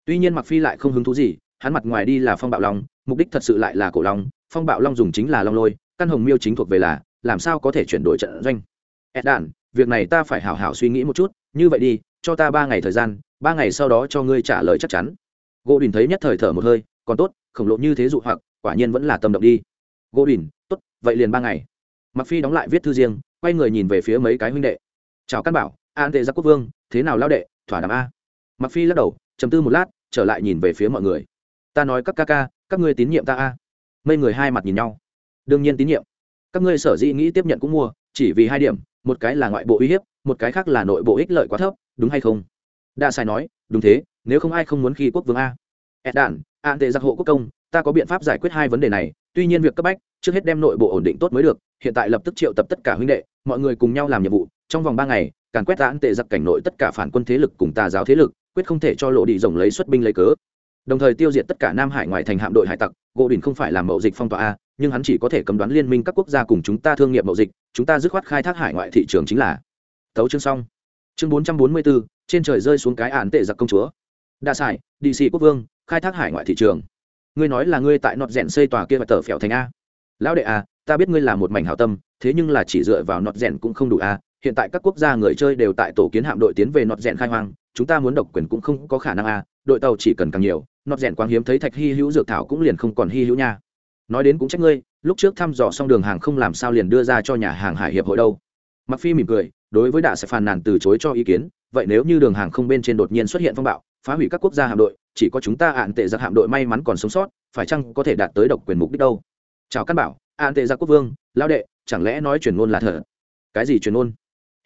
Tuy nhiên mặc phi lại không hứng thú gì hắn mặt ngoài đi là phong bạo long, mục đích thật sự lại là cổ long, phong bạo long dùng chính là long lôi, căn hồng miêu chính thuộc về là, làm sao có thể chuyển đổi trận doanh? Ed đản việc này ta phải hảo hảo suy nghĩ một chút, như vậy đi, cho ta ba ngày thời gian, ba ngày sau đó cho ngươi trả lời chắc chắn. Gỗ đình thấy nhất thời thở một hơi, còn tốt, khổng lộ như thế dụ hoặc, quả nhiên vẫn là tâm động đi. Gỗ đình, tốt, vậy liền ba ngày. Mặc phi đóng lại viết thư riêng, quay người nhìn về phía mấy cái huynh đệ. Chào căn bảo an tệ gia quốc vương, thế nào lao đệ, thỏa đàm a. Mặc phi lắc đầu chầm tư một lát, trở lại nhìn về phía mọi người ta nói các ca ca, các ngươi tín nhiệm ta a. Mấy người hai mặt nhìn nhau. Đương nhiên tín nhiệm. Các ngươi sở dĩ nghĩ tiếp nhận cũng mua, chỉ vì hai điểm, một cái là ngoại bộ uy hiếp, một cái khác là nội bộ ích lợi quá thấp, đúng hay không? Đa sai nói, đúng thế, nếu không ai không muốn khi quốc vương a. Ed đản an tệ giặc hộ quốc công, ta có biện pháp giải quyết hai vấn đề này, tuy nhiên việc cấp bách, trước hết đem nội bộ ổn định tốt mới được, hiện tại lập tức triệu tập tất cả huynh đệ, mọi người cùng nhau làm nhiệm vụ, trong vòng ba ngày, càn quét tán tệ giặc cảnh nội tất cả phản quân thế lực cùng tà giáo thế lực, quyết không thể cho lộ đi rồng lấy xuất binh lấy cớ đồng thời tiêu diệt tất cả nam hải ngoài thành hạm đội hải tặc, gỗ đình không phải làm mậu dịch phong tỏa a, nhưng hắn chỉ có thể cấm đoán liên minh các quốc gia cùng chúng ta thương nghiệp mậu dịch, chúng ta dứt khoát khai thác hải ngoại thị trường chính là. Tấu chương xong. Chương bốn trăm bốn mươi bốn trên trời rơi xuống cái án tệ giặc công chúa. Đa sải đi sĩ quốc vương, khai thác hải ngoại thị trường. Ngươi nói là ngươi tại nọt rèn xây tòa kia và tờ phèo thành a. Lão đệ a, ta biết ngươi là một mảnh hảo tâm, thế nhưng là chỉ dựa vào nọt rèn cũng không đủ a. Hiện tại các quốc gia người chơi đều tại tổ kiến hạm đội tiến về nọt rèn khai hoang, chúng ta muốn độc quyền cũng không có khả năng a. Đội tàu chỉ cần càng nhiều nọt rèn quang hiếm thấy thạch hy hữu dược thảo cũng liền không còn hy hữu nha. Nói đến cũng trách ngươi, lúc trước thăm dò xong đường hàng không làm sao liền đưa ra cho nhà hàng hải hiệp hội đâu. Mặc phi mỉm cười, đối với đạ sẽ phàn nàn từ chối cho ý kiến, vậy nếu như đường hàng không bên trên đột nhiên xuất hiện phong bạo, phá hủy các quốc gia hạm đội, chỉ có chúng ta ạn tệ giặc hạm đội may mắn còn sống sót, phải chăng có thể đạt tới độc quyền mục đích đâu? Chào căn bảo, ạn tệ giặc quốc vương lao đệ, chẳng lẽ nói truyền ngôn là thật? Cái gì truyền ngôn?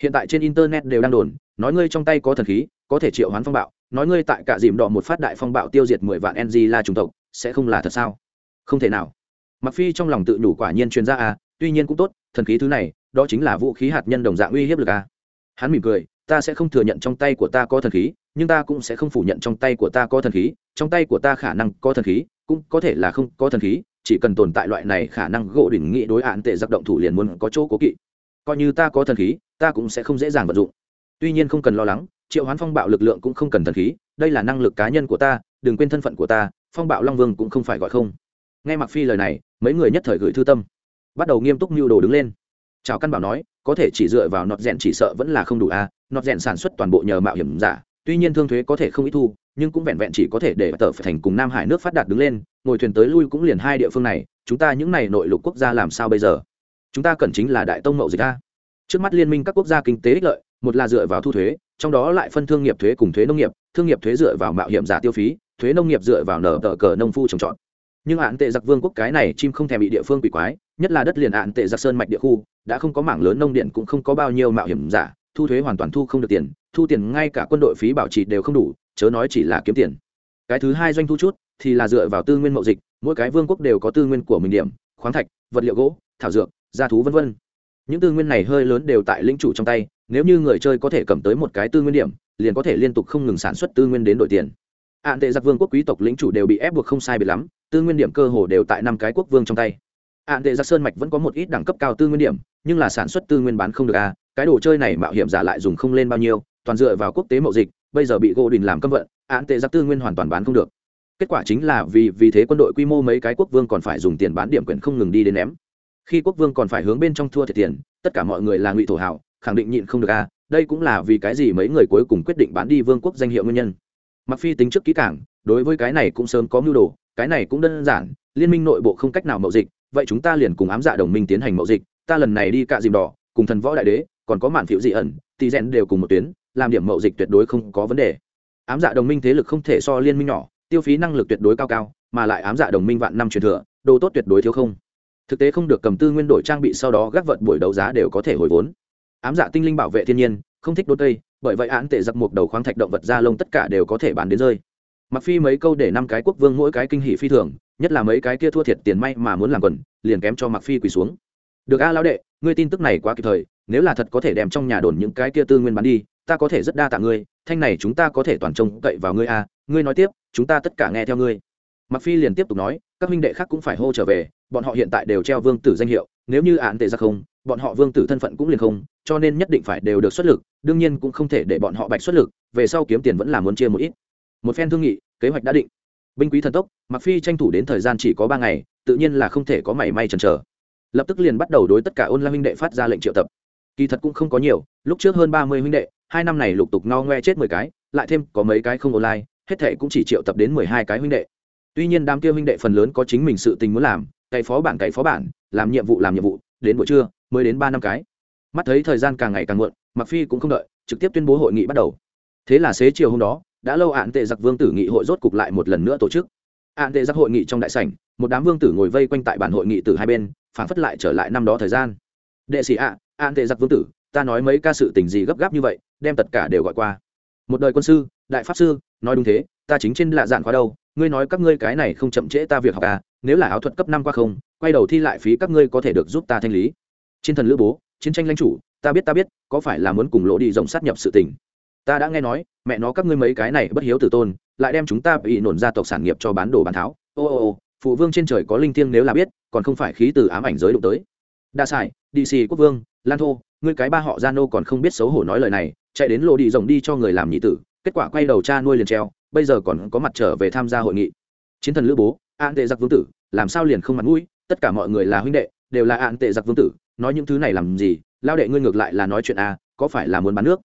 Hiện tại trên internet đều đang đồn, nói ngươi trong tay có thần khí, có thể triệu hoán phong bạo nói ngươi tại cả dìm đỏ một phát đại phong bạo tiêu diệt mười vạn ng la chủng tộc, sẽ không là thật sao? Không thể nào. Mặc phi trong lòng tự nhủ quả nhiên chuyên gia à tuy nhiên cũng tốt, thần khí thứ này, đó chính là vũ khí hạt nhân đồng dạng uy hiếp lực à. Hắn mỉm cười, ta sẽ không thừa nhận trong tay của ta có thần khí, nhưng ta cũng sẽ không phủ nhận trong tay của ta có thần khí, trong tay của ta khả năng có thần khí, cũng có thể là không có thần khí, chỉ cần tồn tại loại này khả năng gỗ đỉnh nghị đối án tệ giặc động thủ liền muốn có chỗ cố kỵ. Coi như ta có thần khí, ta cũng sẽ không dễ dàng vận dụng. Tuy nhiên không cần lo lắng triệu hoán phong bạo lực lượng cũng không cần thần khí, đây là năng lực cá nhân của ta, đừng quên thân phận của ta, phong bạo long vương cũng không phải gọi không. Nghe mặc phi lời này, mấy người nhất thời gửi thư tâm. Bắt đầu nghiêm túc mưu đồ đứng lên. Chào căn bảo nói, có thể chỉ dựa vào nọt rèn chỉ sợ vẫn là không đủ a à. nọt rèn sản xuất toàn bộ nhờ mạo hiểm giả, tuy nhiên thương thuế có thể không ít thu, nhưng cũng vẹn vẹn chỉ có thể để tờ phải thành cùng nam hải nước phát đạt đứng lên, ngồi thuyền tới lui cũng liền hai địa phương này, chúng ta những này nội lục quốc gia làm sao bây giờ? Chúng ta cần chính là đại tông mậu dịch a. Trước mắt liên minh các quốc gia kinh tế ích lợi, một là dựa vào thu thuế trong đó lại phân thương nghiệp thuế cùng thuế nông nghiệp, thương nghiệp thuế dựa vào mạo hiểm giả tiêu phí, thuế nông nghiệp dựa vào nở tờ cờ nông phu trồng trọt. Nhưng hạn tệ giặc vương quốc cái này chim không thèm bị địa phương quỷ quái, nhất là đất liền ạn tệ giặc sơn mạch địa khu, đã không có mảng lớn nông điện cũng không có bao nhiêu mạo hiểm giả, thu thuế hoàn toàn thu không được tiền, thu tiền ngay cả quân đội phí bảo trì đều không đủ, chớ nói chỉ là kiếm tiền. Cái thứ hai doanh thu chút, thì là dựa vào tư nguyên mậu dịch, mỗi cái vương quốc đều có tư nguyên của mình điểm, khoáng thạch, vật liệu gỗ, thảo dược, gia thú v v những tư nguyên này hơi lớn đều tại lĩnh chủ trong tay nếu như người chơi có thể cầm tới một cái tư nguyên điểm, liền có thể liên tục không ngừng sản xuất tư nguyên đến đổi tiền. Ạn tệ giặc vương quốc quý tộc lính chủ đều bị ép buộc không sai biệt lắm, tư nguyên điểm cơ hồ đều tại năm cái quốc vương trong tay. Ạn tệ giặc sơn mạch vẫn có một ít đẳng cấp cao tư nguyên điểm, nhưng là sản xuất tư nguyên bán không được à cái đồ chơi này mạo hiểm giả lại dùng không lên bao nhiêu, toàn dựa vào quốc tế mậu dịch, bây giờ bị gỗ đình làm cấm vận ạn tệ giặc tư nguyên hoàn toàn bán không được. Kết quả chính là vì vì thế quân đội quy mô mấy cái quốc vương còn phải dùng tiền bán điểm quyền không ngừng đi đến ném. Khi quốc vương còn phải hướng bên trong thua thiệt tiền, tất cả mọi người là ngụy thổ hảo khẳng định nhịn không được a đây cũng là vì cái gì mấy người cuối cùng quyết định bán đi vương quốc danh hiệu nguyên nhân. Mặc phi tính trước kỹ cảng đối với cái này cũng sớm có mưu đồ, cái này cũng đơn giản, liên minh nội bộ không cách nào mậu dịch, vậy chúng ta liền cùng ám dạ đồng minh tiến hành mậu dịch, ta lần này đi cạ dìm đỏ, cùng thần võ đại đế, còn có mạn phiệu dị ẩn thì rèn đều cùng một tuyến, làm điểm mậu dịch tuyệt đối không có vấn đề. Ám dạ đồng minh thế lực không thể so liên minh nhỏ, tiêu phí năng lực tuyệt đối cao cao, mà lại ám dạ đồng minh vạn năm truyền thừa, đồ tốt tuyệt đối thiếu không. Thực tế không được cầm tư nguyên đổi trang bị sau đó gác vận buổi đấu giá đều có thể hồi vốn ám dạ tinh linh bảo vệ thiên nhiên, không thích đốt cây, bởi vậy án tệ giặc một đầu khoáng thạch động vật da lông tất cả đều có thể bán đến rơi. Mặc phi mấy câu để năm cái quốc vương mỗi cái kinh hỉ phi thường, nhất là mấy cái kia thua thiệt tiền may mà muốn làm quần, liền kém cho mặc phi quỳ xuống. Được a lão đệ, ngươi tin tức này quá kịp thời, nếu là thật có thể đem trong nhà đồn những cái kia tư nguyên bán đi, ta có thể rất đa tạ ngươi, thanh này chúng ta có thể toàn trông cậy vào ngươi a, ngươi nói tiếp, chúng ta tất cả nghe theo ngươi. Mặc phi liền tiếp tục nói, các huynh đệ khác cũng phải hô trở về, bọn họ hiện tại đều treo vương tử danh hiệu, nếu như án tệ ra không bọn họ vương tử thân phận cũng liền không, cho nên nhất định phải đều được xuất lực, đương nhiên cũng không thể để bọn họ bạch xuất lực, về sau kiếm tiền vẫn là muốn chia một ít. Một phen thương nghị, kế hoạch đã định. Binh quý thần tốc mặc phi tranh thủ đến thời gian chỉ có ba ngày, tự nhiên là không thể có mảy may chần chờ. Lập tức liền bắt đầu đối tất cả ôn la huynh đệ phát ra lệnh triệu tập. Kỳ thật cũng không có nhiều, lúc trước hơn ba mươi huynh đệ, hai năm này lục tục no ngoe chết mười cái, lại thêm có mấy cái không online, hết thệ cũng chỉ triệu tập đến mười hai cái huynh đệ. Tuy nhiên đám kia huynh đệ phần lớn có chính mình sự tình muốn làm, cày phó bản cày phó bản, làm nhiệm vụ làm nhiệm vụ, đến buổi trưa mới đến ba năm cái. Mắt thấy thời gian càng ngày càng muộn mặc phi cũng không đợi, trực tiếp tuyên bố hội nghị bắt đầu. Thế là xế chiều hôm đó, đã lâu ạn tệ giặc vương tử nghị hội rốt cục lại một lần nữa tổ chức. Ạn tệ giặc hội nghị trong đại sảnh, một đám vương tử ngồi vây quanh tại bản hội nghị từ hai bên, phản phất lại trở lại năm đó thời gian. Đệ sĩ ạ, ạn tệ giặc vương tử, ta nói mấy ca sự tình gì gấp gáp như vậy, đem tất cả đều gọi qua. Một đời quân sư, đại pháp sư, nói đúng thế, ta chính trên lạ dạn khóa đâu, ngươi nói các ngươi cái này không chậm trễ ta việc học à nếu là áo thuật cấp năm qua không, quay đầu thi lại phí các ngươi có thể được giúp ta thanh lý chiến thần lữ bố, chiến tranh lãnh chủ, ta biết ta biết, có phải là muốn cùng lỗ đi rộng sát nhập sự tình? Ta đã nghe nói, mẹ nó các ngươi mấy cái này bất hiếu tử tôn, lại đem chúng ta bị nổn gia tộc sản nghiệp cho bán đồ bán tháo. Ô ô ô, phụ vương trên trời có linh thiêng nếu là biết, còn không phải khí từ ám ảnh giới đụng tới. Đa sải đi xì quốc vương, lan thô, ngươi cái ba họ gia nô còn không biết xấu hổ nói lời này, chạy đến lộ đi rộng đi cho người làm nhị tử, kết quả quay đầu cha nuôi liền treo, bây giờ còn có mặt trở về tham gia hội nghị. Chiến thần lữ bố, an tệ giặc vương tử, làm sao liền không mặt mũi, tất cả mọi người là huynh đệ, đều là an tệ giặc vương tử nói những thứ này làm gì, lao đệ ngươi ngược lại là nói chuyện a có phải là muốn bán nước?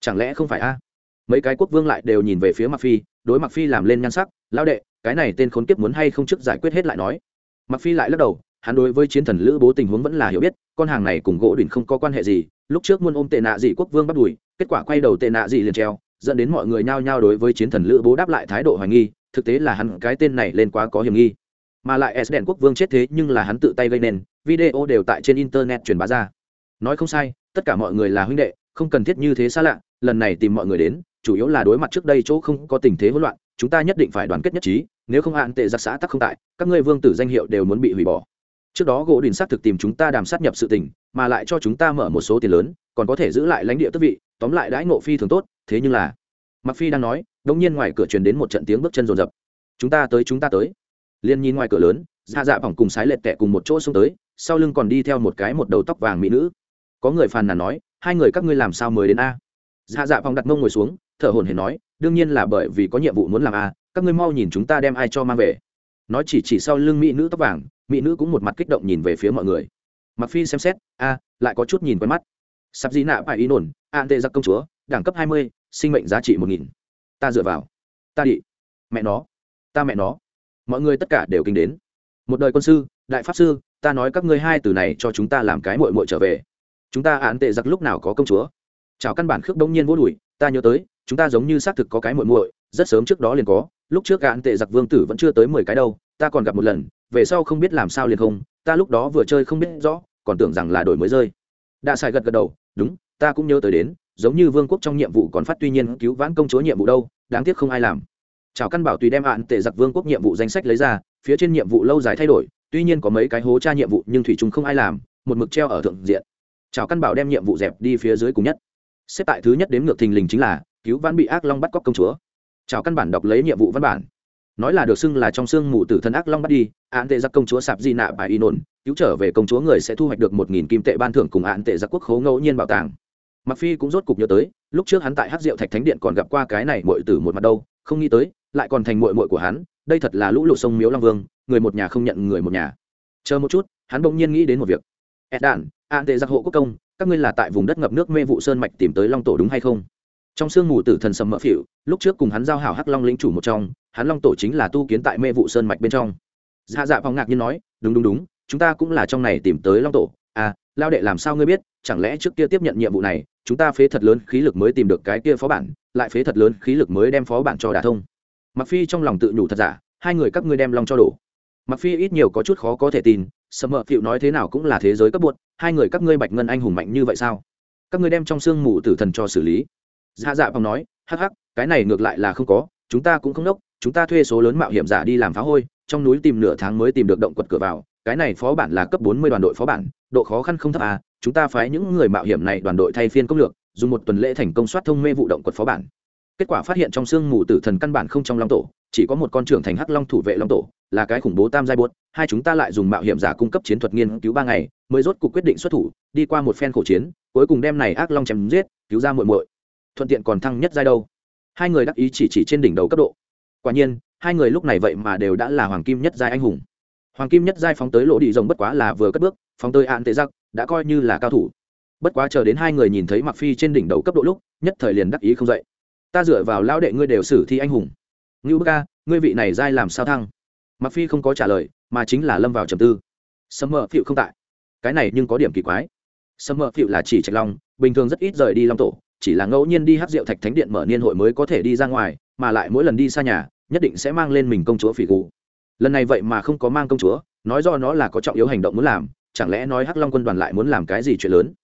Chẳng lẽ không phải a mấy cái quốc vương lại đều nhìn về phía mặc phi, đối mặc phi làm lên nhan sắc, lao đệ, cái này tên khốn kiếp muốn hay không trước giải quyết hết lại nói. Mặc phi lại lắc đầu, hắn đối với chiến thần lữ bố tình huống vẫn là hiểu biết, con hàng này cùng gỗ đỉnh không có quan hệ gì, lúc trước muôn ôm tệ nạ dị quốc vương bắt đuổi kết quả quay đầu tệ nạ dị liền treo, dẫn đến mọi người nhao nhao đối với chiến thần lữ bố đáp lại thái độ hoài nghi, thực tế là hắn cái tên này lên quá có hiểm nghi mà lại s đèn quốc vương chết thế nhưng là hắn tự tay gây nên, video đều tại trên internet truyền bá ra. Nói không sai, tất cả mọi người là huynh đệ, không cần thiết như thế xa lạ, lần này tìm mọi người đến, chủ yếu là đối mặt trước đây chỗ không có tình thế hỗn loạn, chúng ta nhất định phải đoàn kết nhất trí, nếu không hạn tệ giặc xã tắc không tại, các ngươi vương tử danh hiệu đều muốn bị hủy bỏ. Trước đó gỗ đình xác thực tìm chúng ta đàm sát nhập sự tình, mà lại cho chúng ta mở một số tiền lớn, còn có thể giữ lại lãnh địa tức vị, tóm lại đãi ngộ phi thường tốt, thế nhưng là mặc phi đang nói đống nhiên ngoài cửa truyền đến một trận tiếng bước chân rồn rập. Chúng ta tới, chúng ta tới liên nhìn ngoài cửa lớn dạ dạ bỏng cùng sái lệch tẹ cùng một chỗ xuống tới, sau lưng còn đi theo một cái một đầu tóc vàng mỹ nữ. Có người phàn nàn nói, hai người các ngươi làm sao mới đến a? Dạ dạ bỏng đặt mông ngồi xuống, thở hồn hển nói, đương nhiên là bởi vì có nhiệm vụ muốn làm a, các ngươi mau nhìn chúng ta đem ai cho mang về. Nói chỉ chỉ sau lưng mỹ nữ tóc vàng, mỹ nữ cũng một mặt kích động nhìn về phía mọi người. Mặc phi xem xét, a, lại có chút nhìn quen mắt. Sắp gì nạ phải ý nổn an tệ giặc công chúa, đẳng cấp hai mươi, sinh mệnh giá trị một nghìn. Ta dựa vào. Ta đi. Mẹ nó. Ta mẹ nó mọi người tất cả đều kinh đến. Một đời quân sư, đại pháp sư, ta nói các ngươi hai từ này cho chúng ta làm cái mội mội trở về. Chúng ta án tệ giặc lúc nào có công chúa? Chào căn bản khước đông nhiên vô đùi ta nhớ tới, chúng ta giống như xác thực có cái muội muội, rất sớm trước đó liền có, lúc trước án tệ giặc vương tử vẫn chưa tới mười cái đâu, ta còn gặp một lần, về sau không biết làm sao liền không, ta lúc đó vừa chơi không biết rõ, còn tưởng rằng là đổi mới rơi. Đạ xài gật gật đầu, đúng, ta cũng nhớ tới đến, giống như vương quốc trong nhiệm vụ còn phát tuy nhiên cứu vãn công chúa nhiệm vụ đâu, đáng tiếc không ai làm chào căn bảo tùy đem hạn tệ giặc vương quốc nhiệm vụ danh sách lấy ra, phía trên nhiệm vụ lâu dài thay đổi, tuy nhiên có mấy cái hố tra nhiệm vụ, nhưng thủy chúng không ai làm, một mực treo ở thượng diện. Chào căn bảo đem nhiệm vụ dẹp đi phía dưới cùng nhất. Xếp tại thứ nhất đến ngược thình lình chính là, cứu vãn bị ác long bắt cóc công chúa. Chào căn bản đọc lấy nhiệm vụ văn bản. Nói là được xưng là trong xương mù tử thân ác long bắt đi án tệ giặc công chúa sạp di nạ bài y nôn cứu trở về công chúa người sẽ thu hoạch được một nghìn kim tệ ban thưởng cùng án tệ giặc quốc khố ngẫu nhiên bảo tàng mặc phi cũng rốt cục nhớ tới, lúc trước hắn tại hát rượu thạch thánh điện còn gặp qua cái này muội tử một mặt đâu, không nghĩ tới, lại còn thành muội muội của hắn, đây thật là lũ lụt sông miếu long vương, người một nhà không nhận người một nhà. Chờ một chút, hắn bỗng nhiên nghĩ đến một việc. Ed đản an tệ giặc hộ quốc công, các ngươi là tại vùng đất ngập nước mê vụ sơn mạch tìm tới long tổ đúng hay không? Trong sương mù tử thần sầm mỡ phịu lúc trước cùng hắn giao hảo hắc long lĩnh chủ một trong, hắn long tổ chính là tu kiến tại mê vụ sơn mạch bên trong. Dạ dạ phong ngạc nhiên nói, đúng đúng đúng, chúng ta cũng là trong này tìm tới long tổ lao đệ làm sao ngươi biết, chẳng lẽ trước kia tiếp nhận nhiệm vụ này, chúng ta phế thật lớn khí lực mới tìm được cái kia phó bản, lại phế thật lớn khí lực mới đem phó bản cho đả thông. Mặc phi trong lòng tự nhủ thật giả, hai người các ngươi đem long cho đổ. Mặc phi ít nhiều có chút khó có thể tin sầm mợ phịu nói thế nào cũng là thế giới cấp buộc hai người các ngươi bạch ngân anh hùng mạnh như vậy sao? Các ngươi đem trong xương mù tử thần cho xử lý. Dạ dạ phong nói, hắc hắc, cái này ngược lại là không có, chúng ta cũng không đốc, chúng ta thuê số lớn mạo hiểm giả đi làm phá hôi, trong núi tìm nửa tháng mới tìm được động quật cửa vào cái này phó bản là cấp bốn mươi đoàn đội phó bản, độ khó khăn không thấp à chúng ta phái những người mạo hiểm này đoàn đội thay phiên công lược, dùng một tuần lễ thành công soát thông mê vụ động quật phó bản. Kết quả phát hiện trong xương mù tử thần căn bản không trong long tổ, chỉ có một con trưởng thành hắc long thủ vệ long tổ, là cái khủng bố tam giai buốt, hai chúng ta lại dùng mạo hiểm giả cung cấp chiến thuật nghiên cứu ba ngày, mới rốt cuộc quyết định xuất thủ, đi qua một phen khổ chiến, cuối cùng đem này ác long chém giết, cứu ra muội muội. Thuận tiện còn thăng nhất giai đâu. Hai người đắc ý chỉ chỉ trên đỉnh đầu cấp độ. Quả nhiên, hai người lúc này vậy mà đều đã là hoàng kim nhất giai anh hùng hoàng kim nhất giai phóng tới lỗ đi rồng bất quá là vừa cất bước, phóng tới ạn tệ giặc đã coi như là cao thủ. Bất quá chờ đến hai người nhìn thấy mặc phi trên đỉnh đầu cấp độ lúc, nhất thời liền đắc ý không dậy. Ta dựa vào lão đệ ngươi đều xử thi anh hùng. Ngưu bức ca, ngươi vị này giai làm sao thăng? Mặc phi không có trả lời, mà chính là lâm vào trầm tư. Sấm mờ phịu không tại. Cái này nhưng có điểm kỳ quái. Sấm mờ phịu là chỉ trạch long, bình thường rất ít rời đi long tổ, chỉ là ngẫu nhiên đi hát rượu thạch thánh điện mở niên hội mới có thể đi ra ngoài, mà lại mỗi lần đi xa nhà, nhất định sẽ mang lên mình công chúa phỉ cụ lần này vậy mà không có mang công chúa, nói do nó là có trọng yếu hành động muốn làm, chẳng lẽ nói hắc long quân đoàn lại muốn làm cái gì chuyện lớn?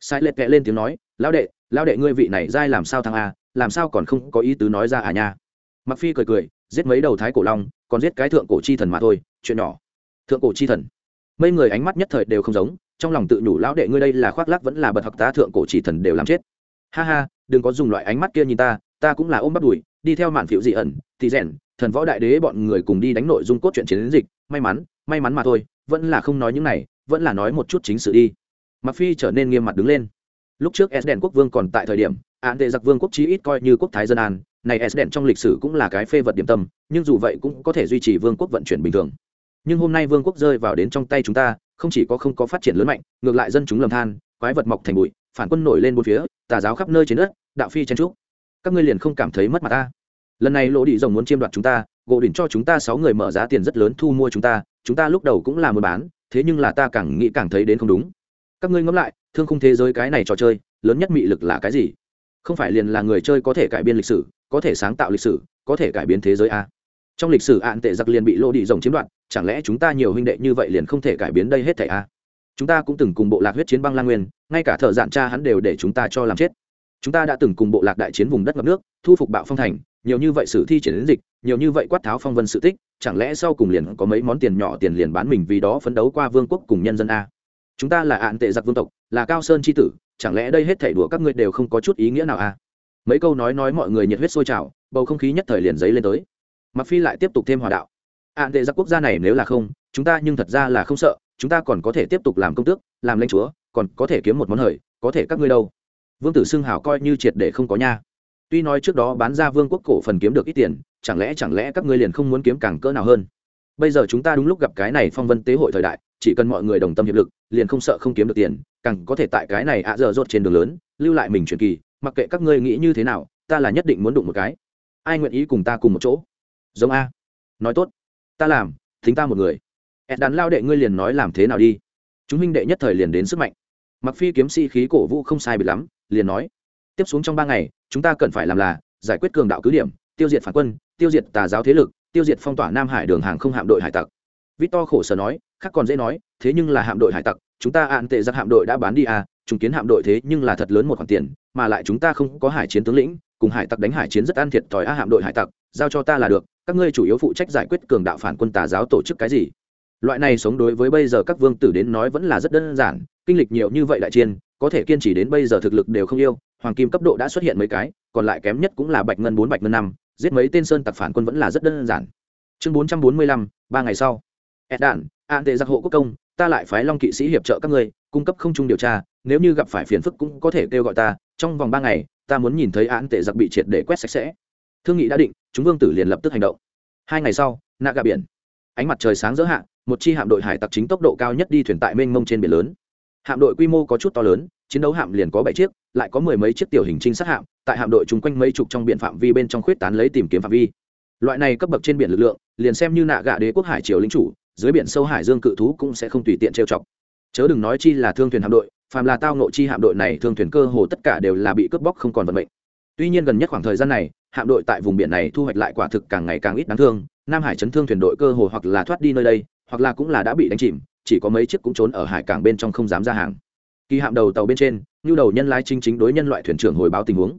Sai lệch kệ lên tiếng nói, lão đệ lão đệ ngươi vị này dai làm sao thăng a, làm sao còn không có ý tứ nói ra à nha? Mặc phi cười cười, giết mấy đầu thái cổ long, còn giết cái thượng cổ chi thần mà thôi, chuyện nhỏ. Thượng cổ chi thần. Mấy người ánh mắt nhất thời đều không giống, trong lòng tự nhủ lão đệ ngươi đây là khoác lác vẫn là bật học tá thượng cổ chi thần đều làm chết. Ha ha, đừng có dùng loại ánh mắt kia nhìn ta ta cũng là ôm bắt đùi đi theo mạn phiệu dị ẩn, thì rèn, thần võ đại đế bọn người cùng đi đánh nội dung cốt truyện chiến dịch. May mắn may mắn mà thôi, vẫn là không nói những này, vẫn là nói một chút chính sự đi. Mặc phi trở nên nghiêm mặt đứng lên. Lúc trước s đèn quốc vương còn tại thời điểm, án tệ giặc vương quốc chí ít coi như quốc thái dân an, này s đèn trong lịch sử cũng là cái phê vật điểm tâm, nhưng dù vậy cũng có thể duy trì vương quốc vận chuyển bình thường. Nhưng hôm nay vương quốc rơi vào đến trong tay chúng ta, không chỉ có không có phát triển lớn mạnh, ngược lại dân chúng lầm than, quái vật mọc thành bụi, phản quân nổi lên bốn phía, tà giáo khắp nơi trên đất, đạo phi chen trúc các ngươi liền không cảm thấy mất mặt ta. Lần này lỗ đi rồng muốn chiêm đoạt chúng ta, gỗ đỉnh cho chúng ta sáu người mở giá tiền rất lớn thu mua chúng ta chúng ta lúc đầu cũng là mua bán, thế nhưng là ta càng nghĩ càng thấy đến không đúng. Các ngươi ngẫm lại, thương khung thế giới cái này trò chơi, lớn nhất mị lực là cái gì? Không phải liền là người chơi có thể cải biên lịch sử, có thể sáng tạo lịch sử, có thể cải biến thế giới a. Trong lịch sử ạn tệ giặc liền bị lô đi rồng chiếm đoạt, chẳng lẽ chúng ta nhiều huynh đệ như vậy liền không thể cải biến đây hết thảy a? Chúng ta cũng từng cùng bộ lạc huyết chiến băng lang nguyên, ngay cả thợ dạn cha hắn đều để chúng ta cho làm chết chúng ta đã từng cùng bộ lạc đại chiến vùng đất ngập nước, thu phục bạo phong thành, nhiều như vậy sử thi triển đến dịch, nhiều như vậy quát tháo phong vân sự tích, chẳng lẽ sau cùng liền có mấy món tiền nhỏ tiền liền bán mình vì đó phấn đấu qua vương quốc cùng nhân dân a? Chúng ta là ạn tệ giặc vương tộc, là cao sơn tri tử, chẳng lẽ đây hết thảy đùa các ngươi đều không có chút ý nghĩa nào a? Mấy câu nói nói mọi người nhiệt huyết sôi trào, bầu không khí nhất thời liền giấy lên tới. Mặc phi lại tiếp tục thêm hòa đạo. Ạn tệ giặc quốc gia này nếu là không, chúng ta nhưng thật ra là không sợ, chúng ta còn có thể tiếp tục làm công tước, làm lãnh chúa, còn có thể kiếm một món hời, có thể các ngươi đâu? Vương tử xưng hào coi như triệt để không có nha. Tuy nói trước đó bán ra vương quốc cổ phần kiếm được ít tiền, chẳng lẽ chẳng lẽ các ngươi liền không muốn kiếm càng cỡ nào hơn? Bây giờ chúng ta đúng lúc gặp cái này phong vân tế hội thời đại, chỉ cần mọi người đồng tâm hiệp lực, liền không sợ không kiếm được tiền, càng có thể tại cái này ạ dở dột trên đường lớn, lưu lại mình truyền kỳ, mặc kệ các ngươi nghĩ như thế nào, ta là nhất định muốn đụng một cái. Ai nguyện ý cùng ta cùng một chỗ? Giống a. Nói tốt. Ta làm, thính ta một người. Ed đàn lao đệ ngươi liền nói làm thế nào đi. Chúng minh đệ nhất thời liền đến sức mạnh. Mặc phi kiếm sĩ khí cổ vũ không sai biệt lắm liền nói, tiếp xuống trong ba ngày, chúng ta cần phải làm là giải quyết cường đạo cứ điểm, tiêu diệt phản quân, tiêu diệt tà giáo thế lực, tiêu diệt phong tỏa nam hải đường hàng không hạm đội hải tặc. Victor khổ sở nói, khác còn dễ nói, thế nhưng là hạm đội hải tặc, chúng ta ạn tệ giặc hạm đội đã bán đi à chúng kiến hạm đội thế nhưng là thật lớn một khoản tiền, mà lại chúng ta không có hải chiến tướng lĩnh, cùng hải tặc đánh hải chiến rất ăn thiệt thòi a hạm đội hải tặc, giao cho ta là được, các ngươi chủ yếu phụ trách giải quyết cường đạo phản quân tà giáo tổ chức cái gì? Loại này sống đối với bây giờ các vương tử đến nói vẫn là rất đơn giản kinh lịch nhiều như vậy đại chiên có thể kiên trì đến bây giờ thực lực đều không yêu, hoàng kim cấp độ đã xuất hiện mấy cái, còn lại kém nhất cũng là bạch ngân bốn, bạch ngân năm, giết mấy tên sơn tặc phản quân vẫn là rất đơn giản. Chương bốn trăm bốn mươi lăm, ba ngày sau. Ed đạn, an tệ giặc hộ quốc công, ta lại phái long kỵ sĩ hiệp trợ các ngươi, cung cấp không chung điều tra, nếu như gặp phải phiền phức cũng có thể kêu gọi ta, trong vòng ba ngày, ta muốn nhìn thấy án tệ giặc bị triệt để quét sạch sẽ. Thương nghị đã định, chúng vương tử liền lập tức hành động. Hai ngày sau, nạ gà biển. Ánh mặt trời sáng dỡ hạ, một chi hạm đội hải tặc chính tốc độ cao nhất đi thuyền tại mênh mông trên biển lớn hạm đội quy mô có chút to lớn, chiến đấu hạm liền có bảy chiếc, lại có mười mấy chiếc tiểu hình trinh sát hạm, tại hạm đội chung quanh mấy chục trong biển phạm vi bên trong khuyết tán lấy tìm kiếm phạm vi. Loại này cấp bậc trên biển lực lượng, liền xem như nạ gạ đế quốc hải triều lính chủ, dưới biển sâu hải dương cự thú cũng sẽ không tùy tiện trêu chọc. Chớ đừng nói chi là thương thuyền hạm đội, phàm là tao nộ chi hạm đội này thương thuyền cơ hồ tất cả đều là bị cướp bóc không còn vận mệnh. Tuy nhiên gần nhất khoảng thời gian này, hạm đội tại vùng biển này thu hoạch lại quả thực càng ngày càng ít đáng thương, nam hải chấn thương thuyền đội cơ hồ hoặc là thoát đi nơi đây, hoặc là cũng là đã bị đánh chìm chỉ có mấy chiếc cũng trốn ở hải cảng bên trong không dám ra hàng. Kỳ hạm đầu tàu bên trên, nhu đầu nhân lái chính chính đối nhân loại thuyền trưởng hồi báo tình huống.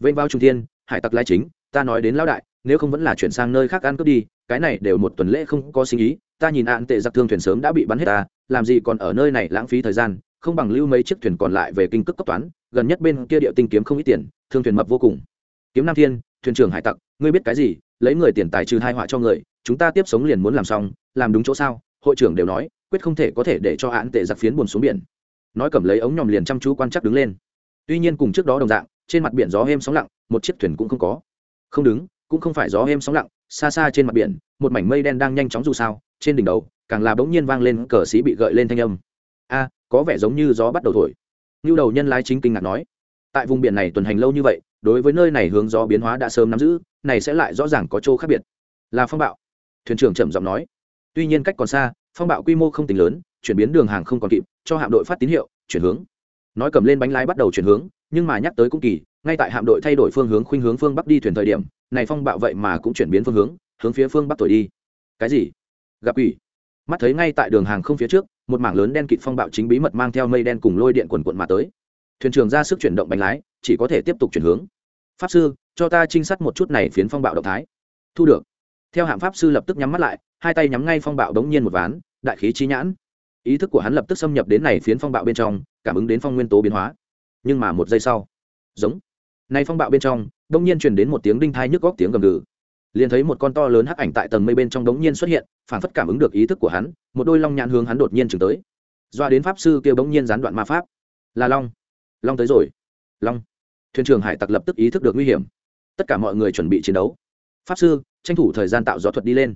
Vênh vào trung thiên, hải tặc lái chính, ta nói đến lão đại, nếu không vẫn là chuyển sang nơi khác ăn cướp đi, cái này đều một tuần lễ không có sinh ý, ta nhìn ạn tệ giặc thương thuyền sớm đã bị bắn hết ta, làm gì còn ở nơi này lãng phí thời gian, không bằng lưu mấy chiếc thuyền còn lại về kinh cước cấp toán, gần nhất bên kia địa tinh kiếm không ít tiền, thương thuyền mập vô cùng. Kiếm nam thiên, thuyền trưởng hải tặc, ngươi biết cái gì, lấy người tiền tài trừ hai họa cho người, chúng ta tiếp sống liền muốn làm xong, làm đúng chỗ sao, hội trưởng đều nói quyết không thể có thể để cho hãn tệ giặc phiến buồn xuống biển. Nói cầm lấy ống nhòm liền chăm chú quan chắc đứng lên. Tuy nhiên cùng trước đó đồng dạng, trên mặt biển gió êm sóng lặng, một chiếc thuyền cũng không có. Không đứng, cũng không phải gió êm sóng lặng, xa xa trên mặt biển, một mảnh mây đen đang nhanh chóng dù sao, trên đỉnh đầu, càng là bỗng nhiên vang lên cờ xí bị gợi lên thanh âm. A, có vẻ giống như gió bắt đầu thổi. Như đầu nhân lái chính kinh ngạc nói, tại vùng biển này tuần hành lâu như vậy, đối với nơi này hướng gió biến hóa đã sớm nắm giữ, này sẽ lại rõ ràng có chỗ khác biệt. Là phong bạo. Thuyền trưởng trầm giọng nói, tuy nhiên cách còn xa phong bạo quy mô không tính lớn, chuyển biến đường hàng không còn kịp, cho hạm đội phát tín hiệu, chuyển hướng. Nói cầm lên bánh lái bắt đầu chuyển hướng, nhưng mà nhắc tới cũng kỳ, ngay tại hạm đội thay đổi phương hướng khuynh hướng phương bắc đi thuyền thời điểm, này phong bạo vậy mà cũng chuyển biến phương hướng hướng phía phương bắc thổi đi. Cái gì? Gặp ủy mắt thấy ngay tại đường hàng không phía trước, một mảng lớn đen kịt phong bạo chính bí mật mang theo mây đen cùng lôi điện quần quận mà tới. Thuyền trưởng ra sức chuyển động bánh lái, chỉ có thể tiếp tục chuyển hướng. Pháp sư, cho ta trinh sát một chút này phiến phong bạo động thái. Thu được theo hạm pháp sư lập tức nhắm mắt lại, hai tay nhắm ngay phong bạo đống nhiên một ván, đại khí trí nhãn. Ý thức của hắn lập tức xâm nhập đến này phiến phong bạo bên trong, cảm ứng đến phong nguyên tố biến hóa. Nhưng mà một giây sau, giống. Nay phong bạo bên trong, đống nhiên truyền đến một tiếng đinh thai nhức góc tiếng gầm gừ. Liền thấy một con to lớn hắc ảnh tại tầng mây bên trong đống nhiên xuất hiện, phản phất cảm ứng được ý thức của hắn, một đôi long nhãn hướng hắn đột nhiên chừng tới. Doa đến pháp sư kêu bỗng nhiên gián đoạn ma pháp. Là long. Long tới rồi. Long. Thuyền trưởng hải tặc lập tức ý thức được nguy hiểm. Tất cả mọi người chuẩn bị chiến đấu. Pháp sư tranh thủ thời gian tạo gió thuật đi lên.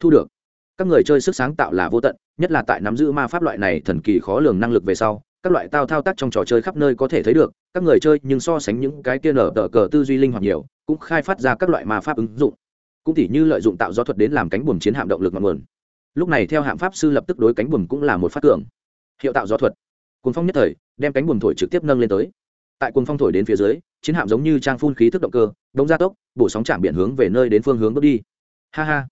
Thu được. Các người chơi sức sáng tạo là vô tận, nhất là tại nắm giữ ma pháp loại này thần kỳ khó lường năng lực về sau, các loại tao thao tác trong trò chơi khắp nơi có thể thấy được, các người chơi nhưng so sánh những cái kia nở tờ cờ tư duy linh hoạt nhiều, cũng khai phát ra các loại ma pháp ứng dụng. Cũng tỉ như lợi dụng tạo gió thuật đến làm cánh buồm chiến hạm động lực ngọn nguồn. Lúc này theo hạm pháp sư lập tức đối cánh buồm cũng là một phát cường. Hiệu tạo gió thuật. Cuốn phong nhất thời, đem cánh buồm thổi trực tiếp nâng lên tới. Tại cuốn phong thổi đến phía dưới, chiến hạm giống như trang phun khí thức động cơ đông gia tốc, bổ sóng chạm biển hướng về nơi đến phương hướng bước đi. Ha ha.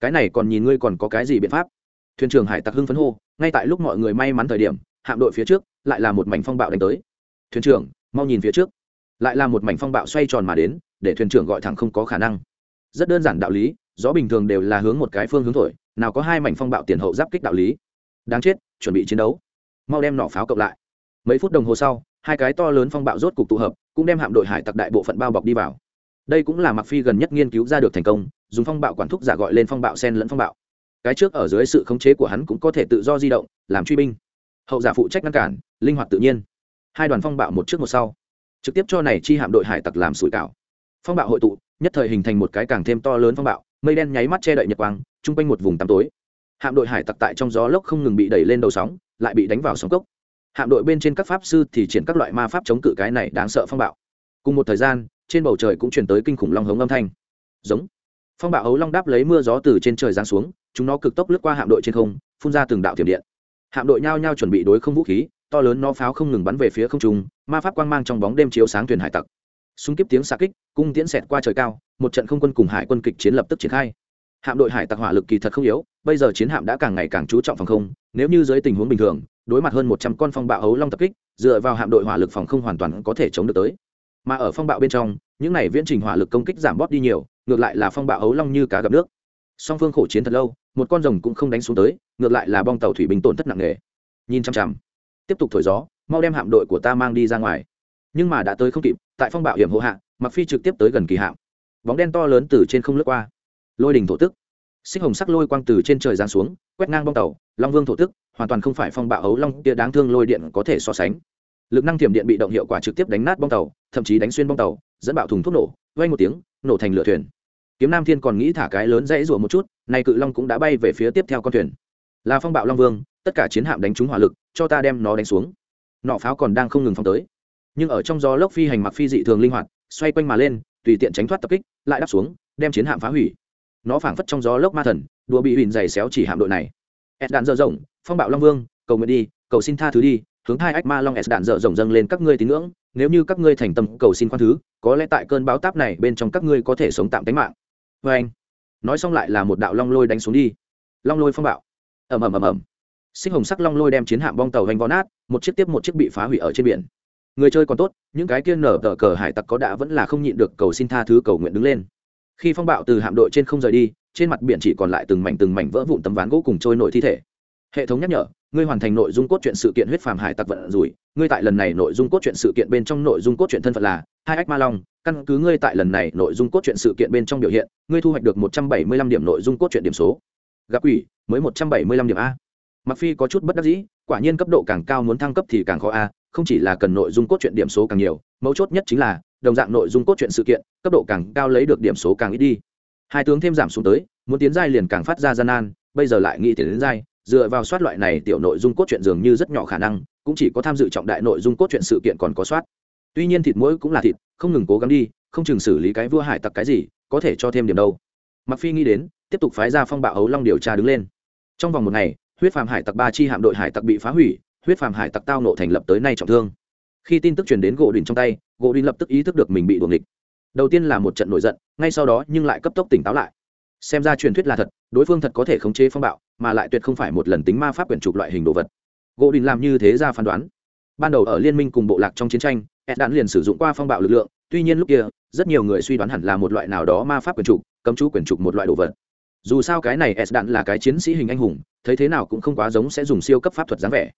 Cái này còn nhìn ngươi còn có cái gì biện pháp? Thuyền trưởng hải tặc hưng phấn hô, ngay tại lúc mọi người may mắn thời điểm, hạm đội phía trước lại là một mảnh phong bạo đánh tới. Thuyền trưởng, mau nhìn phía trước. Lại là một mảnh phong bạo xoay tròn mà đến, để thuyền trưởng gọi thẳng không có khả năng. Rất đơn giản đạo lý, gió bình thường đều là hướng một cái phương hướng thổi, nào có hai mảnh phong bạo tiền hậu giáp kích đạo lý. Đáng chết, chuẩn bị chiến đấu. Mau đem nỏ pháo cộng lại. Mấy phút đồng hồ sau, hai cái to lớn phong bạo rốt cục tụ hợp, cũng đem hạm đội hải tặc đại bộ phận bao bọc đi vào đây cũng là mặc phi gần nhất nghiên cứu ra được thành công, dùng phong bạo quản thúc giả gọi lên phong bạo sen lẫn phong bạo. Cái trước ở dưới sự khống chế của hắn cũng có thể tự do di động, làm truy binh. Hậu giả phụ trách ngăn cản, linh hoạt tự nhiên. Hai đoàn phong bạo một trước một sau. Trực tiếp cho này chi hạm đội hải tặc làm sủi cảo. Phong bạo hội tụ, nhất thời hình thành một cái càng thêm to lớn phong bạo, mây đen nháy mắt che đậy nhật quang, chung quanh một vùng tăm tối. Hạm đội hải tặc tại trong gió lốc không ngừng bị đẩy lên đầu sóng, lại bị đánh vào sóng cốc. Hạm đội bên trên các pháp sư thì triển các loại ma pháp chống cự cái này đáng sợ phong bạo. Cùng một thời gian trên bầu trời cũng chuyển tới kinh khủng long hống âm thanh. Giống. Phong bạo hấu long đáp lấy mưa gió từ trên trời giáng xuống, chúng nó cực tốc lướt qua hạm đội trên không, phun ra từng đạo thiểm điện. Hạm đội nhao nhao chuẩn bị đối không vũ khí, to lớn nó pháo không ngừng bắn về phía không trung, ma pháp quang mang trong bóng đêm chiếu sáng thuyền hải tặc. Súng kiếp tiếng xa kích, cung tiễn xẹt qua trời cao, một trận không quân cùng hải quân kịch chiến lập tức triển khai. Hạm đội hải tặc hỏa lực kỳ thật không yếu, bây giờ chiến hạm đã càng ngày càng chú trọng phòng không, nếu như dưới tình huống bình thường, đối mặt hơn một trăm con phong bạo ấu long tập kích, dựa vào hạm đội hỏa lực phòng không hoàn toàn có thể chống được tới mà ở phong bạo bên trong, những này viễn trình hỏa lực công kích giảm bóp đi nhiều, ngược lại là phong bạo ấu long như cá gặp nước. Song phương khổ chiến thật lâu, một con rồng cũng không đánh xuống tới, ngược lại là bong tàu thủy bình tổn thất nặng nề. Nhìn chăm chăm tiếp tục thổi gió, mau đem hạm đội của ta mang đi ra ngoài. Nhưng mà đã tới không kịp, tại phong bạo hiểm hộ hạ mặc phi trực tiếp tới gần kỳ hạm. Bóng đen to lớn từ trên không lướt qua. Lôi đình thổ tức. Xích hồng sắc lôi quang từ trên trời giáng xuống, quét ngang bong tàu, long vương thổ tức, hoàn toàn không phải phong bạo ấu long kia đáng thương lôi điện có thể so sánh lực năng thiểm điện bị động hiệu quả trực tiếp đánh nát bong tàu, thậm chí đánh xuyên bong tàu, dẫn bạo thùng thuốc nổ vay một tiếng, nổ thành lửa thuyền. Kiếm nam thiên còn nghĩ thả cái lớn dãy rủa một chút, nay cự long cũng đã bay về phía tiếp theo con thuyền. Là phong bạo long vương, tất cả chiến hạm đánh trúng hỏa lực, cho ta đem nó đánh xuống. Nọ pháo còn đang không ngừng phóng tới. Nhưng ở trong gió lốc phi hành mặc phi dị thường linh hoạt, xoay quanh mà lên, tùy tiện tránh thoát tập kích, lại đáp xuống, đem chiến hạm phá hủy. Nó phảng phất trong gió lốc ma thần, đùa bị huỳnh dày xéo chỉ hạm đội này. Ed đạn dở rộng, phong bạo long vương, cầu nguyện đi, cầu xin tha thứ đi hướng hai ách ma long s đạn dở rộng dâng lên các ngươi tín ngưỡng, nếu như các ngươi thành tâm cầu xin khoan thứ, có lẽ tại cơn báo táp này bên trong các ngươi có thể sống tạm tính mạng. Vê anh, nói xong lại là một đạo long lôi đánh xuống đi. Long lôi phong bạo. Ầm ầm ầm ầm. Sinh hồng sắc long lôi đem chiến hạm bong tàu hành vó nát, một chiếc tiếp một chiếc bị phá hủy ở trên biển. Người chơi còn tốt, những cái kia nở tờ cờ hải tặc có đã vẫn là không nhịn được cầu xin tha thứ cầu nguyện đứng lên. Khi phong bạo từ hạm đội trên không rời đi, trên mặt biển chỉ còn lại từng mảnh từng mảnh vỡ vụn tấm ván gỗ cùng trôi nổi thi thể. Hệ thống nhắc nhở ngươi hoàn thành nội dung cốt truyện sự kiện huyết phàm hải tặc vận rủi, ngươi tại lần này nội dung cốt truyện sự kiện bên trong nội dung cốt truyện thân phận là hai ách ma long, căn cứ ngươi tại lần này nội dung cốt truyện sự kiện bên trong biểu hiện, ngươi thu hoạch được một trăm bảy mươi lăm điểm nội dung cốt truyện điểm số. Gặp ủy mới một trăm bảy mươi lăm điểm a. Mặc phi có chút bất đắc dĩ, quả nhiên cấp độ càng cao muốn thăng cấp thì càng khó a, không chỉ là cần nội dung cốt truyện điểm số càng nhiều, mấu chốt nhất chính là, đồng dạng nội dung cốt truyện sự kiện, cấp độ càng cao lấy được điểm số càng ít đi. Hai tướng thêm giảm xuống tới, muốn tiến giai liền càng phát ra gian nan, bây giờ lại nghĩ tiến đến giai dựa vào soát loại này tiểu nội dung cốt truyện dường như rất nhỏ khả năng, cũng chỉ có tham dự trọng đại nội dung cốt truyện sự kiện còn có soát. Tuy nhiên thịt mỗi cũng là thịt, không ngừng cố gắng đi, không chừng xử lý cái vua hải tặc cái gì, có thể cho thêm điểm đâu. Mặc phi nghĩ đến, tiếp tục phái ra phong bạo ấu long điều tra đứng lên. Trong vòng một ngày, huyết phàm hải tặc ba chi hạm đội hải tặc bị phá hủy, huyết phàm hải tặc tao nộ thành lập tới nay trọng thương. Khi tin tức truyền đến gỗ đình trong tay, gỗ đình lập tức ý thức được mình bị đuồng địch đầu tiên là một trận nổi giận, ngay sau đó nhưng lại cấp tốc tỉnh táo lại. Xem ra truyền thuyết là thật, đối phương thật có thể khống chế phong bạo mà lại tuyệt không phải một lần tính ma pháp quyển trục loại hình đồ vật. Gỗ đình làm như thế ra phán đoán. Ban đầu ở liên minh cùng bộ lạc trong chiến tranh, ed đạn liền sử dụng qua phong bạo lực lượng, tuy nhiên lúc kia, rất nhiều người suy đoán hẳn là một loại nào đó ma pháp quyển trục, cấm chú quyển trục một loại đồ vật. Dù sao cái này ed đạn là cái chiến sĩ hình anh hùng, thấy thế nào cũng không quá giống sẽ dùng siêu cấp pháp thuật dáng vẻ.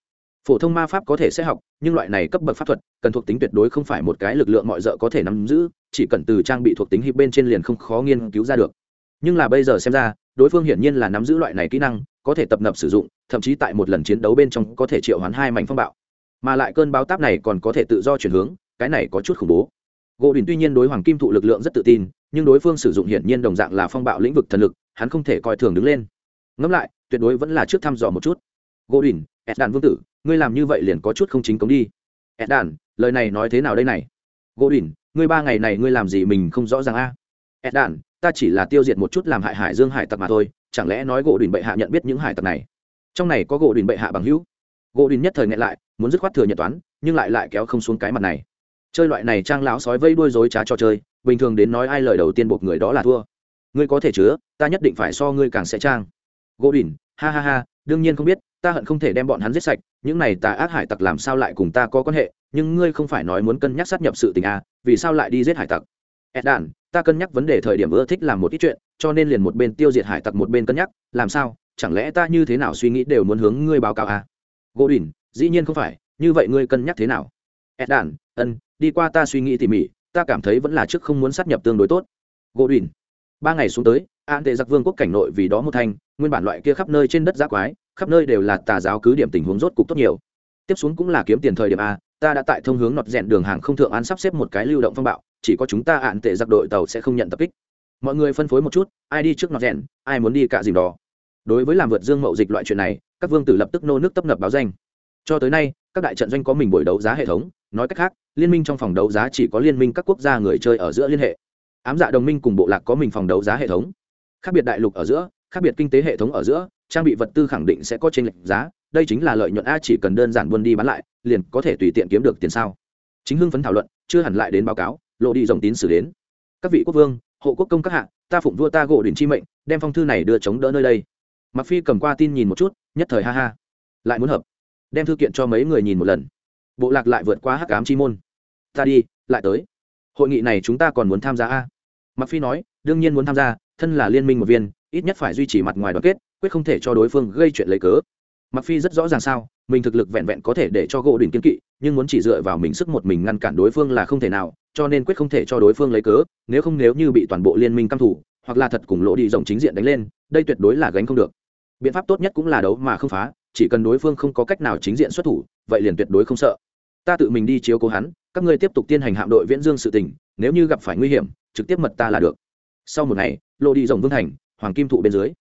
Phổ thông ma pháp có thể sẽ học, nhưng loại này cấp bậc pháp thuật, cần thuộc tính tuyệt đối không phải một cái lực lượng mọi d ợ có thể nắm giữ, chỉ cần từ trang bị thuộc tính hiệp bên trên liền không khó nghiên cứu ra được. Nhưng là bây giờ xem ra đối phương hiển nhiên là nắm giữ loại này kỹ năng, có thể tập nập sử dụng, thậm chí tại một lần chiến đấu bên trong có thể triệu hoán hai mảnh phong bạo. Mà lại cơn báo táp này còn có thể tự do chuyển hướng, cái này có chút khủng bố. Gỗ đình tuy nhiên đối hoàng kim thụ lực lượng rất tự tin, nhưng đối phương sử dụng hiển nhiên đồng dạng là phong bạo lĩnh vực thần lực, hắn không thể coi thường đứng lên. Ngẫm lại, tuyệt đối vẫn là trước thăm dò một chút. Gỗ đình ed đàn vương tử, ngươi làm như vậy liền có chút không chính cống đi. Ed đàn lời này nói thế nào đây này? Gỗ đình, ngươi ba ngày này ngươi làm gì mình không rõ ràng a? à? Ed đàn ta chỉ là tiêu diệt một chút làm hại hải dương hải tặc mà thôi chẳng lẽ nói gỗ đình bệ hạ nhận biết những hải tặc này? Trong này có gỗ đình bệ hạ bằng hữu. Gỗ đình nhất thời nghẹn lại muốn dứt khoát thừa nhận toán nhưng lại lại kéo không xuống cái mặt này. Chơi loại này trang láo sói vây đuôi dối trá cho chơi bình thường đến nói ai lời đầu tiên buộc người đó là thua. Ngươi có thể chứa ta nhất định phải so ngươi càng sẽ trang. Gỗ đình ha ha ha đương nhiên không biết ta hận không thể đem bọn hắn giết sạch những này ta ác hải tặc làm sao lại cùng ta có quan hệ nhưng ngươi không phải nói muốn cân nhắc sát nhập sự tình à, vì sao lại đi giết hải tặc? Ed đàn, ta cân nhắc vấn đề thời điểm ưa thích làm một ít chuyện, cho nên liền một bên tiêu diệt hải tặc một bên cân nhắc, làm sao, chẳng lẽ ta như thế nào suy nghĩ đều muốn hướng ngươi báo cáo à? gỗ đình dĩ nhiên không phải, như vậy ngươi cân nhắc thế nào? Ed đàn, ân, đi qua ta suy nghĩ tỉ mỉ, ta cảm thấy vẫn là trước không muốn sát nhập tương đối tốt. Gỗ đình ba ngày xuống tới, an tệ giặc vương quốc cảnh nội vì đó một thanh nguyên bản loại kia khắp nơi trên đất giác quái, khắp nơi đều là tà giáo cứ điểm tình huống rốt cục tốt nhiều. Tiếp xuống cũng là kiếm tiền thời điểm a ta đã tại thông hướng nọt rẽn đường hàng không thượng an sắp xếp một cái lưu động phong bạo chỉ có chúng ta hạn tệ giặc đội tàu sẽ không nhận tập kích. Mọi người phân phối một chút, ai đi trước nọt rèn, ai muốn đi cả dìm đó đối với làm vượt dương mậu dịch loại chuyện này, các vương tử lập tức nô nước tấp nập báo danh. Cho tới nay, các đại trận doanh có mình buổi đấu giá hệ thống, nói cách khác, liên minh trong phòng đấu giá chỉ có liên minh các quốc gia người chơi ở giữa liên hệ. Ám dạ đồng minh cùng bộ lạc có mình phòng đấu giá hệ thống. Khác biệt đại lục ở giữa, khác biệt kinh tế hệ thống ở giữa, trang bị vật tư khẳng định sẽ có tranh lệch giá, đây chính là lợi nhuận a chỉ cần đơn giản buôn đi bán lại, liền có thể tùy tiện kiếm được tiền sao. Chính hưng phấn thảo luận, chưa hẳn lại đến báo cáo lộ đi dòng tín xử đến. Các vị quốc vương, hộ quốc công các hạ, ta phụng vua ta gỗ đình chi mệnh, đem phong thư này đưa chống đỡ nơi đây. Mặc phi cầm qua tin nhìn một chút, nhất thời ha ha. Lại muốn hợp. Đem thư kiện cho mấy người nhìn một lần. Bộ lạc lại vượt qua hắc ám chi môn. Ta đi, lại tới. Hội nghị này chúng ta còn muốn tham gia a? Mặc phi nói, đương nhiên muốn tham gia, thân là liên minh một viên, ít nhất phải duy trì mặt ngoài đoàn kết, quyết không thể cho đối phương gây chuyện lấy cớ. Mặc phi rất rõ ràng sao, mình thực lực vẹn vẹn có thể để cho gỗ đỉnh kiên kỵ, nhưng muốn chỉ dựa vào mình sức một mình ngăn cản đối phương là không thể nào cho nên quyết không thể cho đối phương lấy cớ, nếu không nếu như bị toàn bộ liên minh căm thủ hoặc là thật cùng lỗ đi rộng chính diện đánh lên, đây tuyệt đối là gánh không được. Biện pháp tốt nhất cũng là đấu mà không phá, chỉ cần đối phương không có cách nào chính diện xuất thủ, vậy liền tuyệt đối không sợ. Ta tự mình đi chiếu cố hắn, các ngươi tiếp tục tiến hành hạm đội viễn dương sự tình, nếu như gặp phải nguy hiểm, trực tiếp mật ta là được. Sau một ngày, lộ đi rồng vương thành, hoàng kim thụ bên dưới.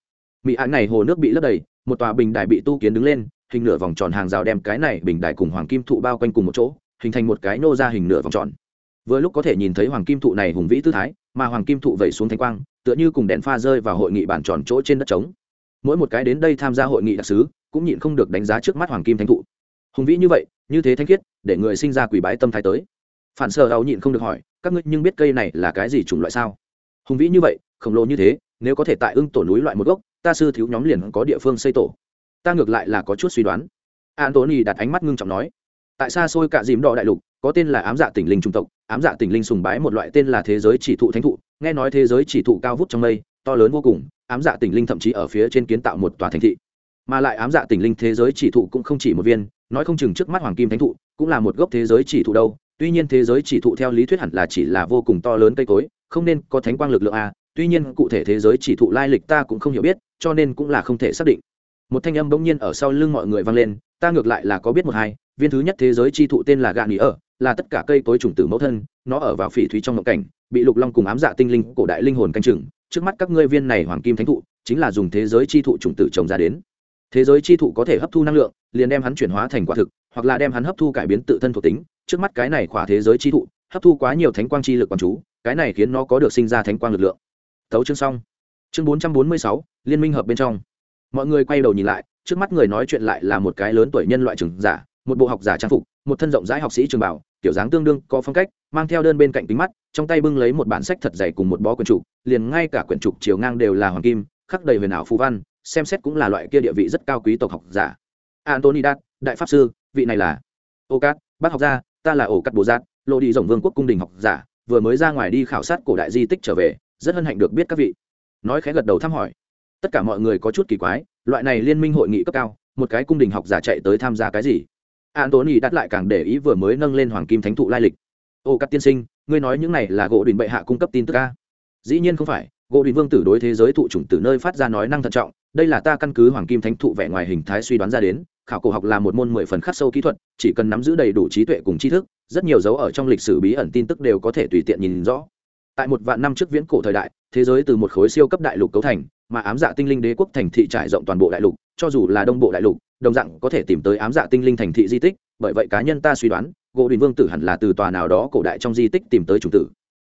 Mỹ ảnh này hồ nước bị lấp đầy, một tòa bình đài bị tu kiến đứng lên, hình nửa vòng tròn hàng rào đem cái này bình đài cùng hoàng kim thụ bao quanh cùng một chỗ, hình thành một cái nô ra hình nửa vòng tròn vừa lúc có thể nhìn thấy hoàng kim thụ này hùng vĩ tư thái, mà hoàng kim thụ vẩy xuống thanh quang, tựa như cùng đèn pha rơi vào hội nghị bàn tròn chỗ trên đất trống. Mỗi một cái đến đây tham gia hội nghị đặc sứ, cũng nhịn không được đánh giá trước mắt hoàng kim thánh thụ. Hùng vĩ như vậy, như thế thanh khiết, để người sinh ra quỷ bái tâm thái tới. Phản sợ đau nhịn không được hỏi, các ngươi nhưng biết cây này là cái gì chủng loại sao? Hùng vĩ như vậy, khổng lồ như thế, nếu có thể tại ưng tổ núi loại một gốc, ta sư thiếu nhóm liền có địa phương xây tổ. Ta ngược lại là có chút suy đoán. Antony đặt ánh mắt ngưng trọng nói, tại xa xôi cả dìm đỏ đại lục có tên là ám dạ tỉnh linh trung tộc, ám dạ tỉnh linh sùng bái một loại tên là thế giới chỉ thụ thánh thụ, nghe nói thế giới chỉ thụ cao vút trong mây, to lớn vô cùng, ám dạ tỉnh linh thậm chí ở phía trên kiến tạo một tòa thành thị. Mà lại ám dạ tỉnh linh thế giới chỉ thụ cũng không chỉ một viên, nói không chừng trước mắt hoàng kim thánh thụ, cũng là một gốc thế giới chỉ thụ đâu. Tuy nhiên thế giới chỉ thụ theo lý thuyết hẳn là chỉ là vô cùng to lớn cây cối, không nên có thánh quang lực lượng a tuy nhiên cụ thể thế giới chỉ thụ lai lịch ta cũng không hiểu biết, cho nên cũng là không thể xác định. Một thanh âm bỗng nhiên ở sau lưng mọi người vang lên, ta ngược lại là có biết một hai, viên thứ nhất thế giới chi thụ tên là gạn nghỉ ở là tất cả cây cối trùng tử mẫu thân, nó ở vào phỉ thúy trong ngộng cảnh, bị lục long cùng ám dạ tinh linh cổ đại linh hồn canh chừng. Trước mắt các ngươi viên này hoàng kim thánh thụ, chính là dùng thế giới chi thụ trùng tử trồng ra đến. Thế giới chi thụ có thể hấp thu năng lượng, liền đem hắn chuyển hóa thành quả thực, hoặc là đem hắn hấp thu cải biến tự thân thuộc tính. Trước mắt cái này khỏa thế giới chi thụ, hấp thu quá nhiều thánh quang chi lực quán chú, cái này khiến nó có được sinh ra thánh quang lực lượng. Thấu chương xong. Chương bốn trăm bốn mươi sáu, liên minh hợp bên trong. Mọi người quay đầu nhìn lại, trước mắt người nói chuyện lại là một cái lớn tuổi nhân loại trưởng giả, một bộ học giả trang phục, một thân rộng rãi học sĩ trường bảo kiểu dáng tương đương, có phong cách, mang theo đơn bên cạnh kính mắt, trong tay bưng lấy một bản sách thật dày cùng một bó quyển trục, liền ngay cả quyển trục chiều ngang đều là hoàng kim, khắc đầy huyền ảo phù văn, xem xét cũng là loại kia địa vị rất cao quý tộc học giả. Antony đạt đại pháp sư, vị này là ô cát bác học gia, ta là ổ cắt bồ giác lộ đi rồng vương quốc cung đình học giả, vừa mới ra ngoài đi khảo sát cổ đại di tích trở về, rất hân hạnh được biết các vị. Nói khẽ gật đầu thăm hỏi. Tất cả mọi người có chút kỳ quái, loại này liên minh hội nghị cấp cao, một cái cung đình học giả chạy tới tham gia cái gì? Antony đặt lại càng để ý vừa mới nâng lên hoàng kim thánh thụ lai lịch. Ô cắt tiên sinh, ngươi nói những này là gỗ đình bệ hạ cung cấp tin tức ca dĩ nhiên không phải, gỗ đình vương tử đối thế giới thụ chủng từ nơi phát ra nói năng thận trọng, đây là ta căn cứ hoàng kim thánh thụ vẻ ngoài hình thái suy đoán ra đến, khảo cổ học là một môn mười phần khắc sâu kỹ thuật, chỉ cần nắm giữ đầy đủ trí tuệ cùng tri thức, rất nhiều dấu ở trong lịch sử bí ẩn tin tức đều có thể tùy tiện nhìn rõ. Tại một vạn năm trước viễn cổ thời đại, thế giới từ một khối siêu cấp đại lục cấu thành, mà ám dạ tinh linh đế quốc thành thị trải rộng toàn bộ đại lục, cho dù là đông bộ đại lục đồng dạng có thể tìm tới ám dạ tinh linh thành thị di tích, bởi vậy cá nhân ta suy đoán, gỗ đình vương tử hẳn là từ tòa nào đó cổ đại trong di tích tìm tới chủng tử.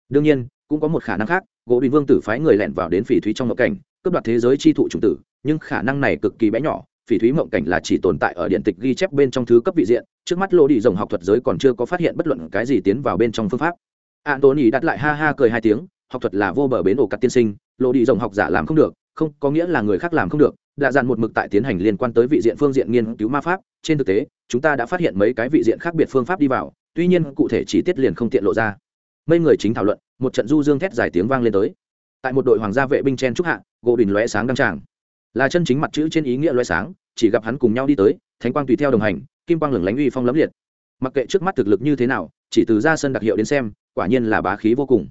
Đương nhiên, cũng có một khả năng khác, gỗ đình vương tử phái người lẻn vào đến phỉ thúy trong ngộ cảnh, cướp đoạt thế giới chi thụ chủng tử, nhưng khả năng này cực kỳ bé nhỏ, phỉ thúy mộng cảnh là chỉ tồn tại ở điện tịch ghi chép bên trong thứ cấp vị diện, trước mắt lô đi rồng học thuật giới còn chưa có phát hiện bất luận cái gì tiến vào bên trong phương pháp. Antony đặt lại ha ha cười hai tiếng, học thuật là vô bờ bến ổ cắt tiên sinh, lô đi rồng học giả làm không được, không có nghĩa là người khác làm không được đã dàn một mực tại tiến hành liên quan tới vị diện phương diện nghiên cứu ma pháp, trên thực tế, chúng ta đã phát hiện mấy cái vị diện khác biệt phương pháp đi vào, tuy nhiên cụ thể chi tiết liền không tiện lộ ra. Mấy người chính thảo luận, một trận du dương thét dài tiếng vang lên tới. Tại một đội hoàng gia vệ binh chen trúc hạ, gỗ đình lóe sáng đăng tràng. Là chân chính mặt chữ trên ý nghĩa lóe sáng, chỉ gặp hắn cùng nhau đi tới, thánh quang tùy theo đồng hành, kim quang lửng lánh uy phong lấm liệt. Mặc kệ trước mắt thực lực như thế nào, chỉ từ ra sân đặc hiệu đến xem, quả nhiên là bá khí vô cùng.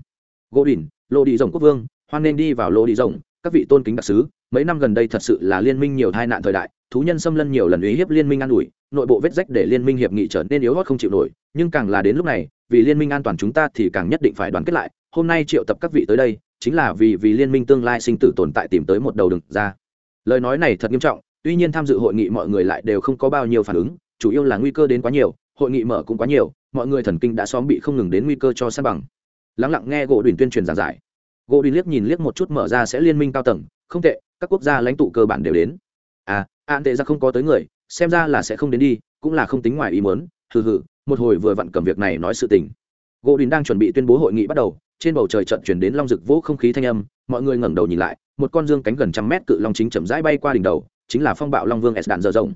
Gỗ đình, lô đi rồng quốc vương, hoan nên đi vào lô đi rồng, các vị tôn kính đặc sứ mấy năm gần đây thật sự là liên minh nhiều tai nạn thời đại, thú nhân xâm lân nhiều lần uy hiếp liên minh an ủi, nội bộ vết rách để liên minh hiệp nghị trở nên yếu hót không chịu nổi, nhưng càng là đến lúc này, vì liên minh an toàn chúng ta thì càng nhất định phải đoàn kết lại, hôm nay triệu tập các vị tới đây, chính là vì vì liên minh tương lai sinh tử tồn tại tìm tới một đầu đừng ra. Lời nói này thật nghiêm trọng, tuy nhiên tham dự hội nghị mọi người lại đều không có bao nhiêu phản ứng, chủ yếu là nguy cơ đến quá nhiều, hội nghị mở cũng quá nhiều, mọi người thần kinh đã xóm bị không ngừng đến nguy cơ cho san bằng. Lắng lặng nghe gỗ đùn tuyên truyền giảng giải. Gỗ đùn liếc nhìn liếc một chút mở ra sẽ liên minh cao tầng, không tệ các quốc gia lãnh tụ cơ bản đều đến. À an tệ ra không có tới người, xem ra là sẽ không đến đi, cũng là không tính ngoài ý muốn. Hừ hừ, một hồi vừa vặn cầm việc này nói sự tình. Gỗ đình đang chuẩn bị tuyên bố hội nghị bắt đầu, trên bầu trời trận chuyển đến long rực vỗ không khí thanh âm, mọi người ngẩng đầu nhìn lại, một con dương cánh gần trăm mét cự long chính chậm rãi bay qua đỉnh đầu, chính là phong bạo long vương s đạn dở rộng.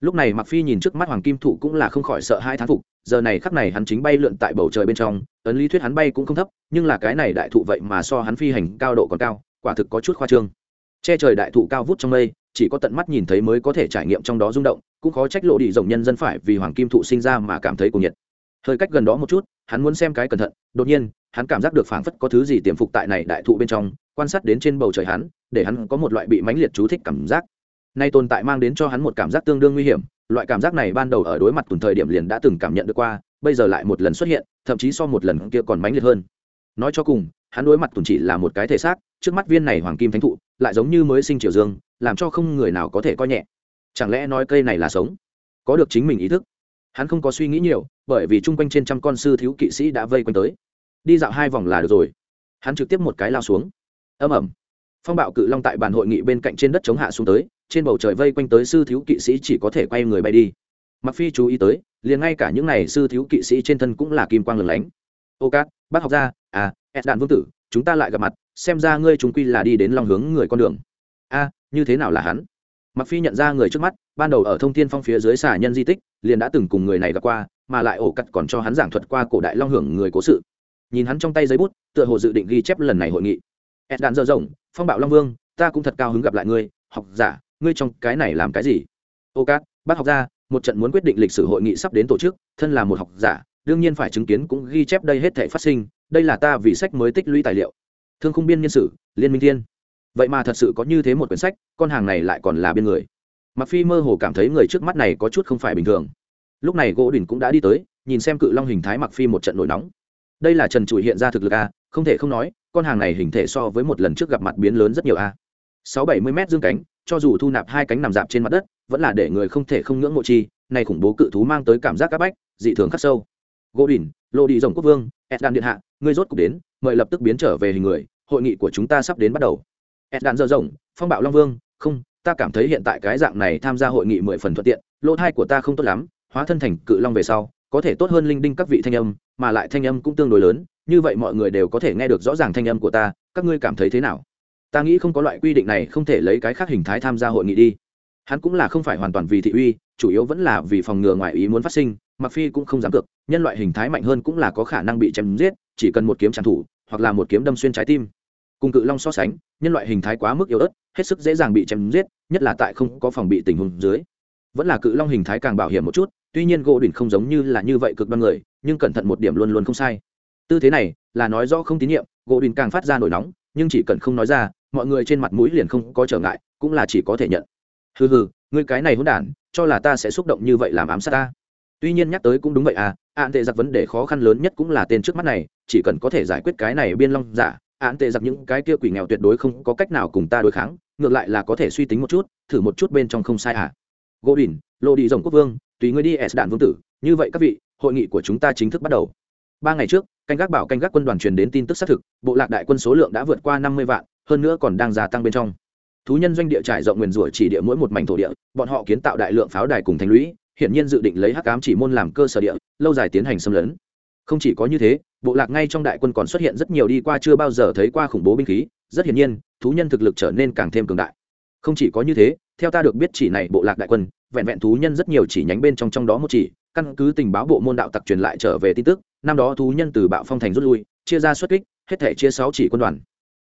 Lúc này mặc phi nhìn trước mắt hoàng kim thụ cũng là không khỏi sợ hai thán phục, giờ này khắc này hắn chính bay lượn tại bầu trời bên trong, ấn lý thuyết hắn bay cũng không thấp, nhưng là cái này đại thụ vậy mà so hắn phi hành cao độ còn cao, quả thực có chút khoa trương che trời đại thụ cao vút trong mây, chỉ có tận mắt nhìn thấy mới có thể trải nghiệm trong đó rung động, cũng khó trách lộ đi rộng nhân dân phải vì hoàng kim thụ sinh ra mà cảm thấy cuồng nhiệt. Hơi cách gần đó một chút, hắn muốn xem cái cẩn thận, đột nhiên, hắn cảm giác được phảng phất có thứ gì tiềm phục tại này đại thụ bên trong, quan sát đến trên bầu trời hắn, để hắn có một loại bị mãnh liệt chú thích cảm giác. Nay tồn tại mang đến cho hắn một cảm giác tương đương nguy hiểm, loại cảm giác này ban đầu ở đối mặt tuần thời điểm liền đã từng cảm nhận được qua, bây giờ lại một lần xuất hiện, thậm chí so một lần kia còn mãnh liệt hơn. Nói cho cùng, hắn đối mặt tuần chỉ là một cái thể xác trước mắt viên này hoàng kim thánh thụ lại giống như mới sinh triều dương, làm cho không người nào có thể coi nhẹ. Chẳng lẽ nói cây này là sống? Có được chính mình ý thức? Hắn không có suy nghĩ nhiều, bởi vì chung quanh trên trăm con sư thiếu kỵ sĩ đã vây quanh tới. Đi dạo hai vòng là được rồi. Hắn trực tiếp một cái lao xuống. Âm ẩm phong bạo cự long tại bàn hội nghị bên cạnh trên đất chống hạ xuống tới, trên bầu trời vây quanh tới sư thiếu kỵ sĩ chỉ có thể quay người bay đi. Mặc phi chú ý tới, liền ngay cả những n à y sư thiếu kỵ sĩ trên thân cũng là kim quang lửng lánh. Ô cát bác học gia à ed đạn vương tử, chúng ta lại gặp mặt xem ra ngươi chúng quy là đi đến long hướng người con đường. A, như thế nào là hắn? Mặc phi nhận ra người trước mắt, ban đầu ở thông thiên phong phía dưới xà nhân di tích, liền đã từng cùng người này gặp qua, mà lại ổ cắt còn cho hắn giảng thuật qua cổ đại long hưởng người cố sự. Nhìn hắn trong tay giấy bút, tựa hồ dự định ghi chép lần này hội nghị. Ed đạn dơ rộng, phong bạo long vương, ta cũng thật cao hứng gặp lại ngươi, học giả, ngươi trong cái này làm cái gì? Ô cát, bác học gia, một trận muốn quyết định lịch sử hội nghị sắp đến tổ chức, thân là một học giả, đương nhiên phải chứng kiến cũng ghi chép đây hết thể phát sinh, đây là ta vì sách mới tích lũy tài liệu thương khung biên nhân sự, liên minh thiên. Vậy mà thật sự có như thế một quyển sách con hàng này lại còn là biên người. Mặc phi mơ hồ cảm thấy người trước mắt này có chút không phải bình thường. Lúc này gỗ đỉnh cũng đã đi tới nhìn xem cự long hình thái mặc phi một trận nổi nóng. Đây là trần trụi hiện ra thực lực a không thể không nói con hàng này hình thể so với một lần trước gặp mặt biến lớn rất nhiều a. Sáu bảy mươi m dương cánh cho dù thu nạp hai cánh nằm dạp trên mặt đất vẫn là để người không thể không ngưỡng mộ chi này khủng bố cự thú mang tới cảm giác áp bách dị thường khắc sâu. Gỗ đỉnh lô đi rồng quốc vương eddan điện hạ ngươi rốt cục đến mời lập tức biến trở về hình người hội nghị của chúng ta sắp đến bắt đầu. Eddan dơ rộng, phong bạo long vương không ta cảm thấy hiện tại cái dạng này tham gia hội nghị mười phần thuận tiện lỗ thai của ta không tốt lắm hóa thân thành cự long về sau có thể tốt hơn linh đinh các vị thanh âm mà lại thanh âm cũng tương đối lớn như vậy mọi người đều có thể nghe được rõ ràng thanh âm của ta các ngươi cảm thấy thế nào? Ta nghĩ không có loại quy định này không thể lấy cái khác hình thái tham gia hội nghị đi. Hắn cũng là không phải hoàn toàn vì thị uy chủ yếu vẫn là vì phòng ngừa ngoại ý muốn phát sinh mặc phi cũng không dám cực nhân loại hình thái mạnh hơn cũng là có khả năng bị chém giết chỉ cần một kiếm tràn thủ, hoặc là một kiếm đâm xuyên trái tim. Cùng cự long so sánh, nhân loại hình thái quá mức yếu ớt, hết sức dễ dàng bị chém giết, nhất là tại không có phòng bị tình huống dưới. Vẫn là cự long hình thái càng bảo hiểm một chút, tuy nhiên gỗ đỉnh không giống như là như vậy cực đoan người, nhưng cẩn thận một điểm luôn luôn không sai. Tư thế này, là nói rõ không tín nhiệm, gỗ đỉnh càng phát ra nổi nóng, nhưng chỉ cần không nói ra, mọi người trên mặt mũi liền không có trở ngại, cũng là chỉ có thể nhận. Hừ hừ, ngươi cái này hỗn đản, cho là ta sẽ xúc động như vậy làm ám sát ta. Tuy nhiên nhắc tới cũng đúng vậy à án tệ giặc vấn đề khó khăn lớn nhất cũng là tên trước mắt này, chỉ cần có thể giải quyết cái này biên long giả án tệ giặc những cái kia quỷ nghèo tuyệt đối không có cách nào cùng ta đối kháng, ngược lại là có thể suy tính một chút, thử một chút bên trong không sai à. Gỗ đỉnh lộ đi rồng quốc vương, tùy ngươi đi, s đạn vương tử, như vậy các vị, hội nghị của chúng ta chính thức bắt đầu. Ba ngày trước, canh gác bảo canh gác quân đoàn truyền đến tin tức xác thực, bộ lạc đại quân số lượng đã vượt qua năm mươi vạn, hơn nữa còn đang gia tăng bên trong. Thú nhân doanh địa trải rộng nguyền rủa chỉ địa mỗi một mảnh thổ địa, bọn họ kiến tạo đại lượng pháo đài cùng thành lũy hiện nhiên dự định lấy hắc ám chỉ môn làm cơ sở địa, lâu dài tiến hành xâm lấn. Không chỉ có như thế, bộ lạc ngay trong đại quân còn xuất hiện rất nhiều đi qua chưa bao giờ thấy qua khủng bố binh khí, rất hiển nhiên, thú nhân thực lực trở nên càng thêm cường đại. Không chỉ có như thế, theo ta được biết chỉ này bộ lạc đại quân, vẹn vẹn thú nhân rất nhiều chỉ nhánh bên trong trong đó một chỉ, căn cứ tình báo bộ môn đạo tặc truyền lại trở về tin tức, năm đó thú nhân từ bạo phong thành rút lui, chia ra xuất kích, hết thể chia sáu chỉ quân đoàn.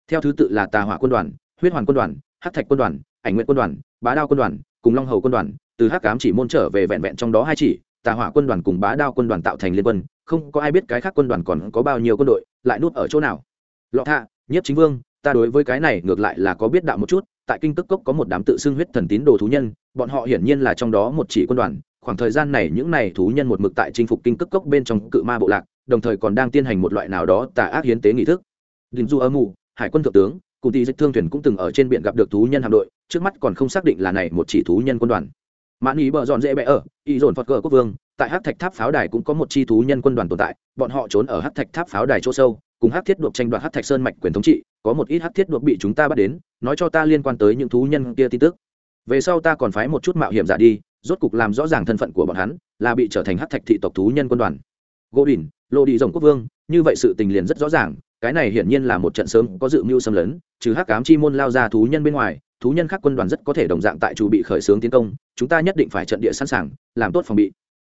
Theo thứ tự là tà hỏa quân đoàn, huyết hoàn quân đoàn hát thạch quân đoàn, ảnh nguyện quân đoàn, bá đao quân đoàn, cùng long hầu quân đoàn từ hắc cám chỉ môn trở về vẹn vẹn trong đó hai chỉ, tà hỏa quân đoàn cùng bá đao quân đoàn tạo thành liên quân, không có ai biết cái khác quân đoàn còn có bao nhiêu quân đội, lại nút ở chỗ nào. Lọ thạ, nhất chính vương, ta đối với cái này ngược lại là có biết đạo một chút, tại kinh tức cốc có một đám tự xưng huyết thần tín đồ thú nhân, bọn họ hiển nhiên là trong đó một chỉ quân đoàn, khoảng thời gian này những này thú nhân một mực tại chinh phục kinh tức cốc bên trong cự ma bộ lạc, đồng thời còn đang tiến hành một loại nào đó tà ác hiến tế nghị thức. Đình du âm mù, hải quân thượng tướng cụ tỷ dịch thương thuyền cũng từng ở trên biển gặp được thú nhân hạm đội, trước mắt còn không xác định là này một chỉ thú nhân quân đoàn mãn ý bờ dọn dễ bẽ ở, ý dồn phật cờ quốc vương, tại hát thạch tháp pháo đài cũng có một chi thú nhân quân đoàn tồn tại, bọn họ trốn ở hát thạch tháp pháo đài chỗ sâu, cùng hát thiết đuộc tranh đoạt hát thạch sơn mạch quyền thống trị, có một ít hát thiết đuộc bị chúng ta bắt đến, nói cho ta liên quan tới những thú nhân kia tin tức. Về sau ta còn phái một chút mạo hiểm giả đi, rốt cục làm rõ ràng thân phận của bọn hắn, là bị trở thành hát thạch thị tộc thú nhân quân đoàn. Gỗ đỉnh lộ đi rồng quốc vương, như vậy sự tình liền rất rõ ràng, cái này hiển nhiên là một trận sớm có dự mưu xâm lấn, trừ hắc cám chi môn lao ra thú nhân bên ngoài thú nhân khác quân đoàn rất có thể đồng dạng tại chủ bị khởi xướng tiến công, chúng ta nhất định phải trận địa sẵn sàng, làm tốt phòng bị.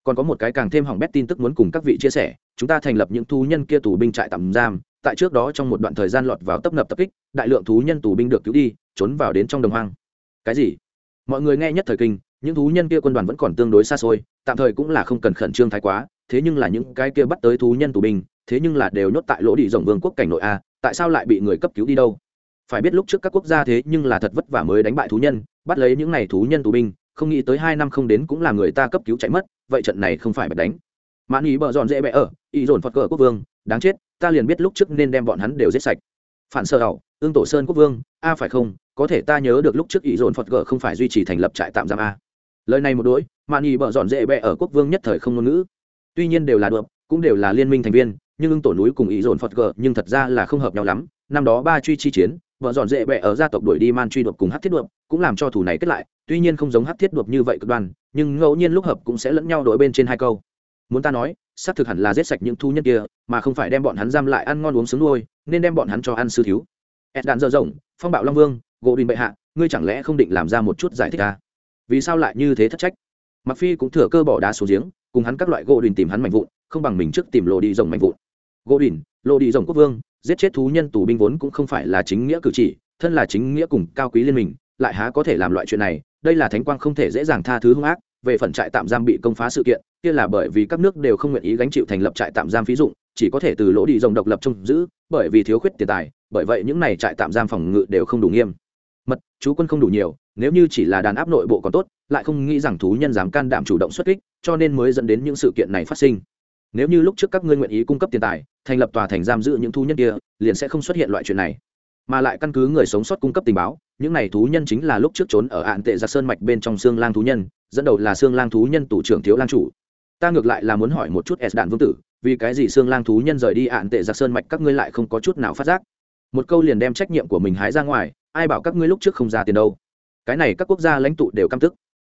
Còn có một cái càng thêm hỏng bét tin tức muốn cùng các vị chia sẻ, chúng ta thành lập những thú nhân kia tù binh trại tạm giam, tại trước đó trong một đoạn thời gian lọt vào tấp nập tập kích, đại lượng thú nhân tù binh được cứu đi, trốn vào đến trong đồng hoang. Cái gì? Mọi người nghe nhất thời kinh, những thú nhân kia quân đoàn vẫn còn tương đối xa xôi, tạm thời cũng là không cần khẩn trương thái quá, thế nhưng là những cái kia bắt tới thú nhân tù binh, thế nhưng là đều nhốt tại lỗ đi rồng vương quốc cảnh nội a, tại sao lại bị người cấp cứu đi đâu? Phải biết lúc trước các quốc gia thế nhưng là thật vất vả mới đánh bại thú nhân, bắt lấy những n à y thú nhân tù binh, không nghĩ tới hai năm không đến cũng là người ta cấp cứu chạy mất, vậy trận này không phải bật đánh. Mãn ý bợ dọn dễ bẽ ở, ý dồn phật cờ quốc vương, đáng chết, ta liền biết lúc trước nên đem bọn hắn đều giết sạch. Phản sơ ẩu ương tổ sơn quốc vương, a phải không, có thể ta nhớ được lúc trước ý dồn phật cờ không phải duy trì thành lập trại tạm giam a. Lời này một đỗi mãn ý bợ dọn dễ bẽ ở quốc vương nhất thời không ngôn ngữ. Tuy nhiên đều là được cũng đều là liên minh thành viên, nhưng ưng tổ núi cùng ý dồn phật Cờ nhưng thật ra là không hợp nhau lắm. Năm đó ba truy chi chiến vợ dọn dễ bẹ ở gia tộc đuổi đi man truy đột cùng hát thiết đột cũng làm cho thủ này kết lại, tuy nhiên không giống hát thiết đột như vậy cực đoan, nhưng ngẫu nhiên lúc hợp cũng sẽ lẫn nhau đổi bên trên hai câu. Muốn ta nói, xác thực hẳn là giết sạch những thu nhân kia, mà không phải đem bọn hắn giam lại ăn ngon uống sướng nuôi, nên đem bọn hắn cho ăn sư thiếu. Ed đạn dơ rộng, phong bạo long vương, gỗ đình bệ hạ, ngươi chẳng lẽ không định làm ra một chút giải thích à? vì sao lại như thế thất trách? Mặc phi cũng thừa cơ bỏ đá xuống giếng, cùng hắn các loại gỗ đình tìm hắn mạnh vụn, không bằng mình trước tìm lộ đi rồng mạnh vụn. Gỗ đình lộ đi rồng quốc vương giết chết thú nhân tù binh vốn cũng không phải là chính nghĩa cử chỉ, thân là chính nghĩa cùng cao quý liên minh, lại há có thể làm loại chuyện này, đây là thánh quang không thể dễ dàng tha thứ hung ác, về phần trại tạm giam bị công phá sự kiện, kia là bởi vì các nước đều không nguyện ý gánh chịu thành lập trại tạm giam phí dụng, chỉ có thể từ lỗ đi rồng độc lập trông giữ, bởi vì thiếu khuyết tiền tài, bởi vậy những này trại tạm giam phòng ngự đều không đủ nghiêm. Mật, chú quân không đủ nhiều, nếu như chỉ là đàn áp nội bộ còn tốt, lại không nghĩ rằng thú nhân dám can đảm chủ động xuất kích, cho nên mới dẫn đến những sự kiện này phát sinh nếu như lúc trước các ngươi nguyện ý cung cấp tiền tài, thành lập tòa thành giam giữ những thú nhân kia, liền sẽ không xuất hiện loại chuyện này. Mà lại căn cứ người sống sót cung cấp tình báo, những này thú nhân chính là lúc trước trốn ở ạn tệ ra sơn mạch bên trong xương lang thú nhân, dẫn đầu là xương lang thú nhân tủ trưởng thiếu lang chủ. Ta ngược lại là muốn hỏi một chút s đạn vương tử, vì cái gì xương lang thú nhân rời đi ạn tệ ra sơn mạch các ngươi lại không có chút nào phát giác? Một câu liền đem trách nhiệm của mình hái ra ngoài, ai bảo các ngươi lúc trước không ra tiền đâu? Cái này các quốc gia lãnh tụ đều căm tức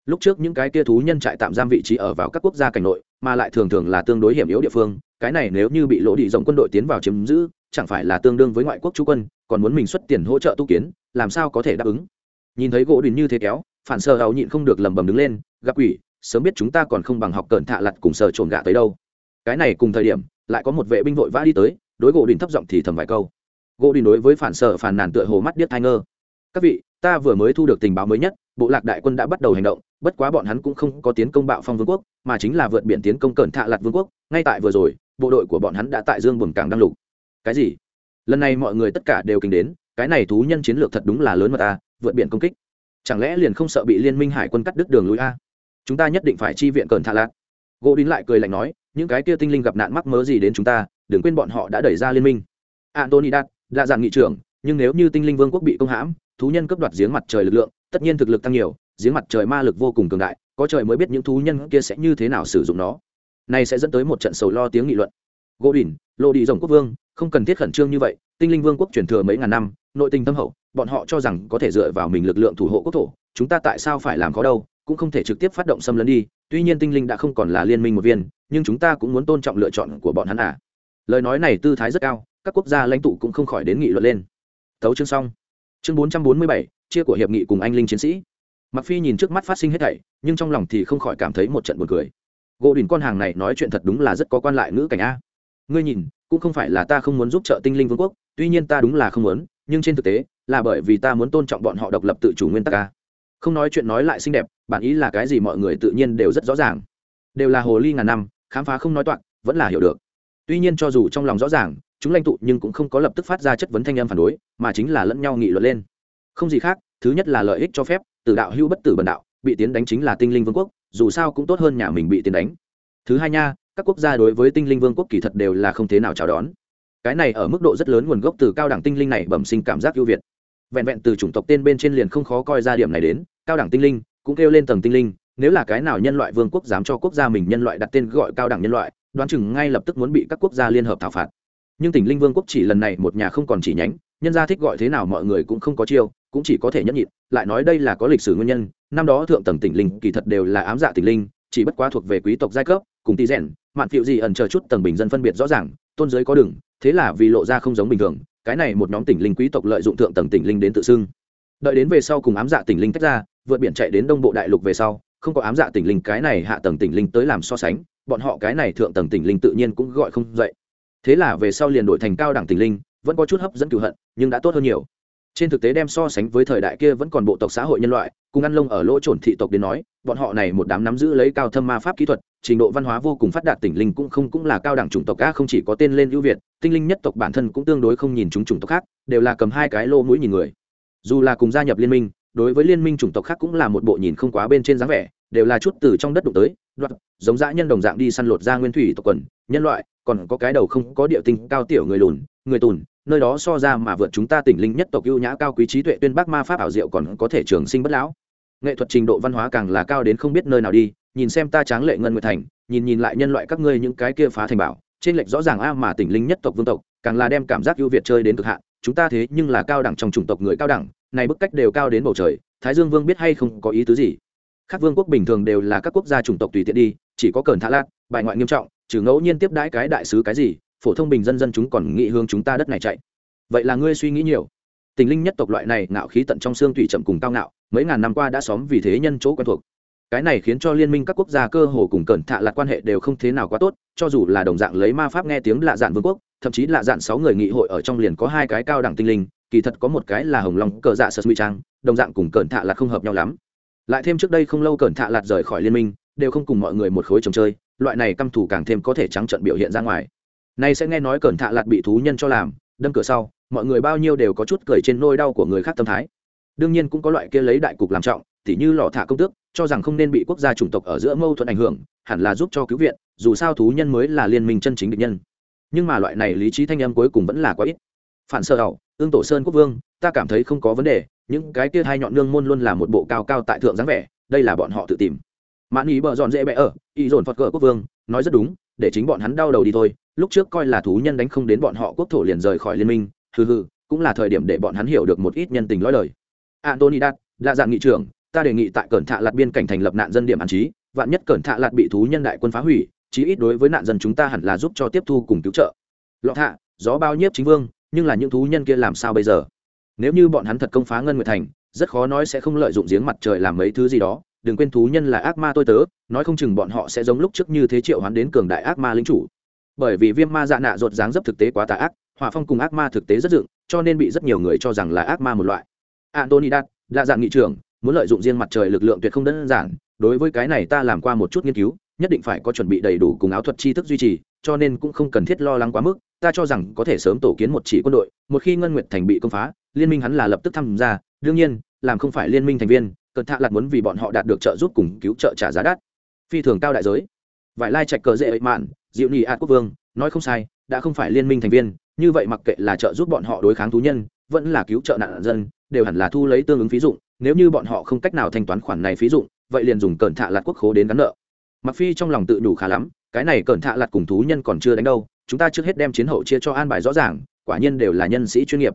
lúc trước những cái kia thú nhân trại tạm giam vị trí ở vào các quốc gia cảnh nội, mà lại thường thường là tương đối hiểm yếu địa phương, cái này nếu như bị lỗ đi rộng quân đội tiến vào chiếm giữ, chẳng phải là tương đương với ngoại quốc chú quân, còn muốn mình xuất tiền hỗ trợ tu kiến, làm sao có thể đáp ứng? Nhìn thấy gỗ đình như thế kéo, phản sợ hầu nhịn không được lầm bầm đứng lên, gặp quỷ, sớm biết chúng ta còn không bằng học cẩn thạ lặt cùng sợ trồn gạ tới đâu. Cái này cùng thời điểm, lại có một vệ binh vội vã đi tới, đối gỗ đình thấp giọng thì thầm vài câu. Gỗ đình đối với phản sở phản nàn tựa hồ mắt điếc thai ngơ. Các vị, ta vừa mới thu được tình báo mới nhất, bộ lạc đại quân đã bắt đầu hành động bất quá bọn hắn cũng không có tiến công bạo phong vương quốc, mà chính là vượt biển tiến công cẩn thạ lặt vương quốc, ngay tại vừa rồi, bộ đội của bọn hắn đã tại dương buồng cảng đăng lục. Cái gì? Lần này mọi người tất cả đều kính đến, cái này thú nhân chiến lược thật đúng là lớn mà ta vượt biển công kích. Chẳng lẽ liền không sợ bị liên minh hải quân cắt đứt đường lối a? Chúng ta nhất định phải chi viện cẩn thạ lạt. Gỗ đín lại cười lạnh nói, những cái kia tinh linh gặp nạn mắc mớ gì đến chúng ta, đừng quên bọn họ đã đẩy ra liên minh. Antony đạt dạ là giảng nghị trưởng, nhưng nếu như tinh linh vương quốc bị công hãm, thú nhân cướp đoạt giếng mặt trời lực lượng, tất nhiên thực lực tăng nhiều giếng mặt trời ma lực vô cùng cường đại, có trời mới biết những thú nhân kia sẽ như thế nào sử dụng nó. Này sẽ dẫn tới một trận sầu lo tiếng nghị luận. Gỗ đỉnh lộ đi rồng quốc vương, không cần thiết khẩn trương như vậy, tinh linh vương quốc truyền thừa mấy ngàn năm, nội tình tâm hậu, bọn họ cho rằng có thể dựa vào mình lực lượng thủ hộ quốc thổ, chúng ta tại sao phải làm khó đâu, cũng không thể trực tiếp phát động xâm lấn đi, tuy nhiên tinh linh đã không còn là liên minh một viên, nhưng chúng ta cũng muốn tôn trọng lựa chọn của bọn hắn à. Lời nói này tư thái rất cao, các quốc gia lãnh tụ cũng không khỏi đến nghị luận lên. Thấu chương xong. Chương bốn trăm bốn mươi bảy, chia của hiệp nghị cùng anh linh chiến sĩ mặc phi nhìn trước mắt phát sinh hết thảy, nhưng trong lòng thì không khỏi cảm thấy một trận buồn cười. Gỗ đỉnh con hàng này nói chuyện thật đúng là rất có quan lại ngữ cảnh a. Ngươi nhìn, cũng không phải là ta không muốn giúp trợ tinh linh vương quốc, tuy nhiên ta đúng là không muốn, nhưng trên thực tế, là bởi vì ta muốn tôn trọng bọn họ độc lập tự chủ nguyên tắc a. Không nói chuyện nói lại xinh đẹp, bản ý là cái gì mọi người tự nhiên đều rất rõ ràng. Đều là hồ ly ngàn năm, khám phá không nói toạc, vẫn là hiểu được. Tuy nhiên cho dù trong lòng rõ ràng, chúng lãnh tụ nhưng cũng không có lập tức phát ra chất vấn thanh âm phản đối, mà chính là lẫn nhau nghị luận lên. Không gì khác, thứ nhất là lợi ích cho phép từ đạo hữu bất tử bần đạo, bị tiến đánh chính là tinh linh vương quốc, dù sao cũng tốt hơn nhà mình bị tiến đánh. Thứ hai nha, các quốc gia đối với tinh linh vương quốc kỳ thật đều là không thế nào chào đón. Cái này ở mức độ rất lớn nguồn gốc từ cao đẳng tinh linh này bẩm sinh cảm giác ưu việt. Vẹn vẹn từ chủng tộc tên bên trên liền không khó coi ra điểm này đến, cao đẳng tinh linh cũng kêu lên tầng tinh linh, nếu là cái nào nhân loại vương quốc dám cho quốc gia mình nhân loại đặt tên gọi cao đẳng nhân loại, đoán chừng ngay lập tức muốn bị các quốc gia liên hợp thảo phạt. Nhưng tỉnh linh vương quốc chỉ lần này một nhà không còn chỉ nhánh, nhân gia thích gọi thế nào mọi người cũng không có chiêu cũng chỉ có thể nhẫn nhịn, lại nói đây là có lịch sử nguyên nhân, năm đó thượng tầng tỉnh linh kỳ thật đều là ám dạ tỉnh linh, chỉ bất quá thuộc về quý tộc giai cấp, cùng tí rèn, mạn phiệu gì ẩn chờ chút tầng bình dân phân biệt rõ ràng, tôn giới có đường, thế là vì lộ ra không giống bình thường, cái này một nhóm tỉnh linh quý tộc lợi dụng thượng tầng tỉnh linh đến tự xưng. Đợi đến về sau cùng ám dạ tỉnh linh tách ra, vượt biển chạy đến đông bộ đại lục về sau, không có ám dạ tỉnh linh cái này hạ tầng tỉnh linh tới làm so sánh, bọn họ cái này thượng tầng tỉnh linh tự nhiên cũng gọi không dậy. Thế là về sau liền đổi thành cao đẳng tỉnh linh, vẫn có chút hấp dẫn cựu hận, nhưng đã tốt hơn nhiều trên thực tế đem so sánh với thời đại kia vẫn còn bộ tộc xã hội nhân loại, cùng ăn lông ở lỗ trổn thị tộc đến nói, bọn họ này một đám nắm giữ lấy cao thâm ma pháp kỹ thuật, trình độ văn hóa vô cùng phát đạt tỉnh linh cũng không cũng là cao đẳng chủng tộc a, không chỉ có tên lên ưu việt, tinh linh nhất tộc bản thân cũng tương đối không nhìn chúng chủng tộc khác, đều là cầm hai cái lô mũi nhìn người. Dù là cùng gia nhập liên minh, đối với liên minh chủng tộc khác cũng là một bộ nhìn không quá bên trên dáng vẻ, đều là chút từ trong đất đụng tới đoạn giống dã nhân đồng dạng đi săn lột ra nguyên thủy tộc quần, nhân loại, còn có cái đầu không có địa tinh, cao tiểu người lùn, người tùn nơi đó so ra mà vượt chúng ta tỉnh linh nhất tộc ưu nhã cao quý trí tuệ tuyên bác ma pháp ảo diệu còn có thể trường sinh bất lão. Nghệ thuật trình độ văn hóa càng là cao đến không biết nơi nào đi, nhìn xem ta tráng lệ ngân nguyệt thành, nhìn nhìn lại nhân loại các ngươi những cái kia phá thành bảo, trên lệch rõ ràng a mà tỉnh linh nhất tộc vương tộc, càng là đem cảm giác ưu việt chơi đến cực hạn, chúng ta thế nhưng là cao đẳng trong chủng tộc người cao đẳng, này bức cách đều cao đến bầu trời, thái dương vương biết hay không có ý tứ gì? Các vương quốc bình thường đều là các quốc gia chủng tộc tùy tiện đi, chỉ có cờn thả lát bại ngoại nghiêm trọng, trừ ngẫu nhiên tiếp đãi cái đại sứ cái gì phổ thông bình dân dân chúng còn nghĩ hướng chúng ta đất này chạy. Vậy là ngươi suy nghĩ nhiều. Tình linh nhất tộc loại này ngạo khí tận trong xương thủy chậm cùng cao ngạo, mấy ngàn năm qua đã xóm vì thế nhân chỗ quen thuộc. Cái này khiến cho liên minh các quốc gia cơ hồ cùng cẩn thạ lạt quan hệ đều không thế nào quá tốt, cho dù là đồng dạng lấy ma pháp nghe tiếng lạ dạn vương quốc, thậm chí lạ dạn sáu người nghị hội ở trong liền có hai cái cao đẳng tinh linh, kỳ thật có một cái là hồng long, cờ dạ sơ nguy trang, đồng dạng cùng cẩn thạ là không hợp nhau lắm. Lại thêm trước đây không lâu cẩn thạ lạt rời khỏi liên minh, đều không cùng mọi người một khối trồng chơi, loại này căm thủ càng thêm có thể trắng trận biểu hiện ra ngoài nay sẽ nghe nói cẩn thạ lạt bị thú nhân cho làm, đâm cửa sau, mọi người bao nhiêu đều có chút cười trên nôi đau của người khác tâm thái. Đương nhiên cũng có loại kia lấy đại cục làm trọng, tỉ như lò thả công tước, cho rằng không nên bị quốc gia chủng tộc ở giữa mâu thuẫn ảnh hưởng, hẳn là giúp cho cứu viện, dù sao thú nhân mới là liên minh chân chính địch nhân. Nhưng mà loại này lý trí thanh âm cuối cùng vẫn là quá ít. Phản sơ đầu ương tổ sơn quốc vương, ta cảm thấy không có vấn đề, những cái kia hai nhọn nương môn luôn là một bộ cao cao tại thượng dáng vẻ, đây là bọn họ tự tìm. Mãn ý bờ dọn dễ bẽ ở, ý dồn phật cờ quốc vương, nói rất đúng, để chính bọn hắn đau đầu đi thôi lúc trước coi là thú nhân đánh không đến bọn họ quốc thổ liền rời khỏi liên minh, hừ hừ, cũng là thời điểm để bọn hắn hiểu được một ít nhân tình lõi lời. Antony đạt là dạng nghị trưởng, ta đề nghị tại cẩn thạ lạt biên cảnh thành lập nạn dân điểm an trí, vạn nhất cẩn thạ lạt bị thú nhân đại quân phá hủy, chí ít đối với nạn dân chúng ta hẳn là giúp cho tiếp thu cùng cứu trợ. Lọ thạ, gió bao nhiếp chính vương, nhưng là những thú nhân kia làm sao bây giờ? Nếu như bọn hắn thật công phá ngân nguyệt thành, rất khó nói sẽ không lợi dụng giếng mặt trời làm mấy thứ gì đó, đừng quên thú nhân là ác ma tôi tớ, nói không chừng bọn họ sẽ giống lúc trước như thế triệu hắn đến cường đại ác ma lính chủ bởi vì viêm ma dạ nạ rột dáng dấp thực tế quá tà ác, hỏa phong cùng ác ma thực tế rất dựng, cho nên bị rất nhiều người cho rằng là ác ma một loại. Antony đạt là dạng nghị trưởng, muốn lợi dụng riêng mặt trời lực lượng tuyệt không đơn giản, đối với cái này ta làm qua một chút nghiên cứu, nhất định phải có chuẩn bị đầy đủ cùng áo thuật tri thức duy trì, cho nên cũng không cần thiết lo lắng quá mức, ta cho rằng có thể sớm tổ kiến một chỉ quân đội, một khi ngân nguyệt thành bị công phá, liên minh hắn là lập tức tham gia, đương nhiên, làm không phải liên minh thành viên cẩn thạ lạt muốn vì bọn họ đạt được trợ giúp cùng cứu trợ trả giá đắt. Phi thường cao đại giới vải lai trạch cờ dễ ấy mạn, diệu nhị a quốc vương, nói không sai, đã không phải liên minh thành viên, như vậy mặc kệ là trợ giúp bọn họ đối kháng thú nhân, vẫn là cứu trợ nạn dân, đều hẳn là thu lấy tương ứng phí dụng, nếu như bọn họ không cách nào thanh toán khoản này phí dụng, vậy liền dùng cẩn thạ lạt quốc khố đến gắn nợ. Mặc phi trong lòng tự đủ khá lắm, cái này cẩn thạ lạt cùng thú nhân còn chưa đánh đâu, chúng ta trước hết đem chiến hậu chia cho an bài rõ ràng, quả nhiên đều là nhân sĩ chuyên nghiệp.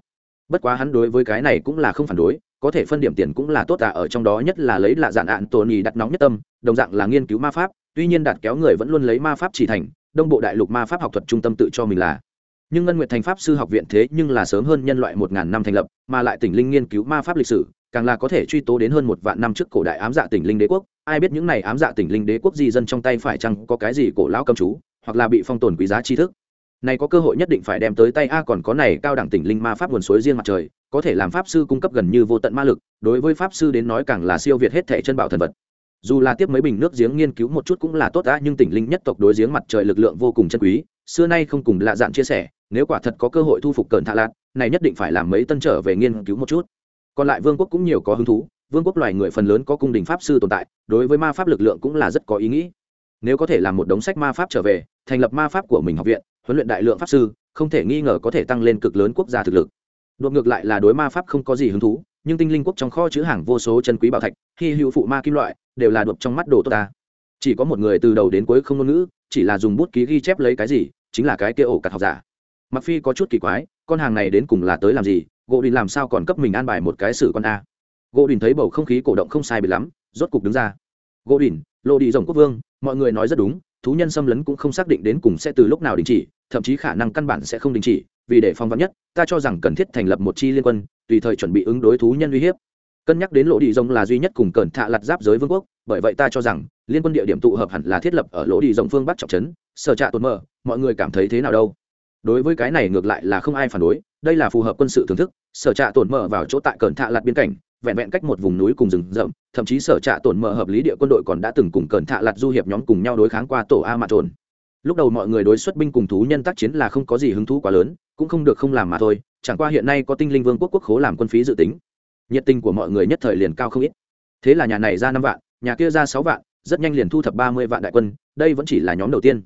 Bất quá hắn đối với cái này cũng là không phản đối, có thể phân điểm tiền cũng là tốt à ở trong đó nhất là lấy lạ dạn ạn tony đặt nóng nhất tâm, đồng dạng là nghiên cứu ma pháp tuy nhiên đạt kéo người vẫn luôn lấy ma pháp chỉ thành, đông bộ đại lục ma pháp học thuật trung tâm tự cho mình là. Nhưng ngân nguyệt thành pháp sư học viện thế nhưng là sớm hơn nhân loại một ngàn năm thành lập, mà lại tỉnh linh nghiên cứu ma pháp lịch sử, càng là có thể truy tố đến hơn một vạn năm trước cổ đại ám dạ tỉnh linh đế quốc. Ai biết những này ám dạ tỉnh linh đế quốc di dân trong tay phải chăng có cái gì cổ lão cầm chú, hoặc là bị phong tồn quý giá tri thức. Này có cơ hội nhất định phải đem tới tay a còn có này cao đẳng tỉnh linh ma pháp nguồn suối riêng mặt trời, có thể làm pháp sư cung cấp gần như vô tận ma lực, đối với pháp sư đến nói càng là siêu việt hết thẻ chân bảo thần vật dù là tiếp mấy bình nước giếng nghiên cứu một chút cũng là tốt đã nhưng tỉnh linh nhất tộc đối giếng mặt trời lực lượng vô cùng chân quý, xưa nay không cùng lạ dạn chia sẻ, nếu quả thật có cơ hội thu phục cờn thạ lạt này nhất định phải làm mấy tân trở về nghiên cứu một chút. Còn lại vương quốc cũng nhiều có hứng thú, vương quốc loài người phần lớn có cung đình pháp sư tồn tại, đối với ma pháp lực lượng cũng là rất có ý nghĩ. Nếu có thể làm một đống sách ma pháp trở về, thành lập ma pháp của mình học viện, huấn luyện đại lượng pháp sư, không thể nghi ngờ có thể tăng lên cực lớn quốc gia thực lực. Đột ngược lại là đối ma pháp không có gì hứng thú, nhưng tinh linh quốc trong kho chứa hàng vô số chân quý bảo thạch khi hữu phụ ma kim loại đều là đột trong mắt đồ tốt ta. Chỉ có một người từ đầu đến cuối không ngôn ngữ, chỉ là dùng bút ký ghi chép lấy cái gì, chính là cái kia ổ cặt học giả. Mặc phi có chút kỳ quái, con hàng này đến cùng là tới làm gì? Gỗ đình làm sao còn cấp mình an bài một cái xử con a? Gỗ đình thấy bầu không khí cổ động không sai bị lắm, rốt cục đứng ra. Gỗ đình lộ đi rồng quốc vương, mọi người nói rất đúng, thú nhân xâm lấn cũng không xác định đến cùng sẽ từ lúc nào đình chỉ, thậm chí khả năng căn bản sẽ không đình chỉ, vì để phong vắn nhất, ta cho rằng cần thiết thành lập một chi liên quân, tùy thời chuẩn bị ứng đối thú nhân uy hiếp cân nhắc đến lỗ đi rồng là duy nhất cùng cẩn thạ lặt giáp giới vương quốc, bởi vậy ta cho rằng, liên quân địa điểm tụ hợp hẳn là thiết lập ở lỗ đi rồng phương bắc trọng trấn, sở trạ tồn mờ, mọi người cảm thấy thế nào đâu? Đối với cái này ngược lại là không ai phản đối, đây là phù hợp quân sự thưởng thức, sở trạ tồn mở vào chỗ tại cẩn thạ lặt biên cảnh, vẹn vẹn cách một vùng núi cùng rừng rậm, thậm chí sở trạ tồn mở hợp lý địa quân đội còn đã từng cùng cẩn thạ lặt du hiệp nhóm cùng nhau đối kháng qua tổ a mạ trồn. Lúc đầu mọi người đối xuất binh cùng thú nhân tác chiến là không có gì hứng thú quá lớn, cũng không được không làm mà thôi, chẳng qua hiện nay có tinh linh vương quốc quốc khố làm quân phí dự tính nhiệt tình của mọi người nhất thời liền cao không ít. Thế là nhà này ra năm vạn, nhà kia ra sáu vạn, rất nhanh liền thu thập ba mươi vạn đại quân, đây vẫn chỉ là nhóm đầu tiên.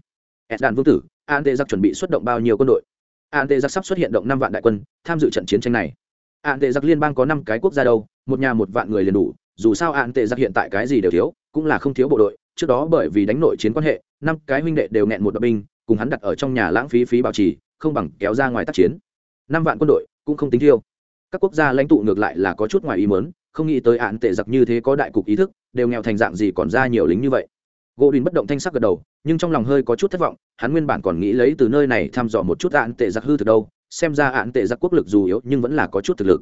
Ed đàn vương tử an tê giặc chuẩn bị xuất động bao nhiêu quân đội? An tê giặc sắp xuất hiện động năm vạn đại quân, tham dự trận chiến tranh này. An tê giặc liên bang có năm cái quốc gia đâu, một nhà một vạn người liền đủ, dù sao an tê giặc hiện tại cái gì đều thiếu, cũng là không thiếu bộ đội. Trước đó bởi vì đánh nội chiến quan hệ, năm cái huynh đệ đều nghẹn một đội binh, cùng hắn đặt ở trong nhà lãng phí phí bảo trì, không bằng kéo ra ngoài tác chiến. Năm vạn quân đội cũng không tính thiêu các quốc gia lãnh tụ ngược lại là có chút ngoài ý mớn không nghĩ tới án tệ giặc như thế có đại cục ý thức, đều nghèo thành dạng gì còn ra nhiều lính như vậy. Gỗ đình bất động thanh sắc gật đầu, nhưng trong lòng hơi có chút thất vọng, hắn nguyên bản còn nghĩ lấy từ nơi này thăm dò một chút án tệ giặc hư từ đâu, xem ra án tệ giặc quốc lực dù yếu nhưng vẫn là có chút thực lực.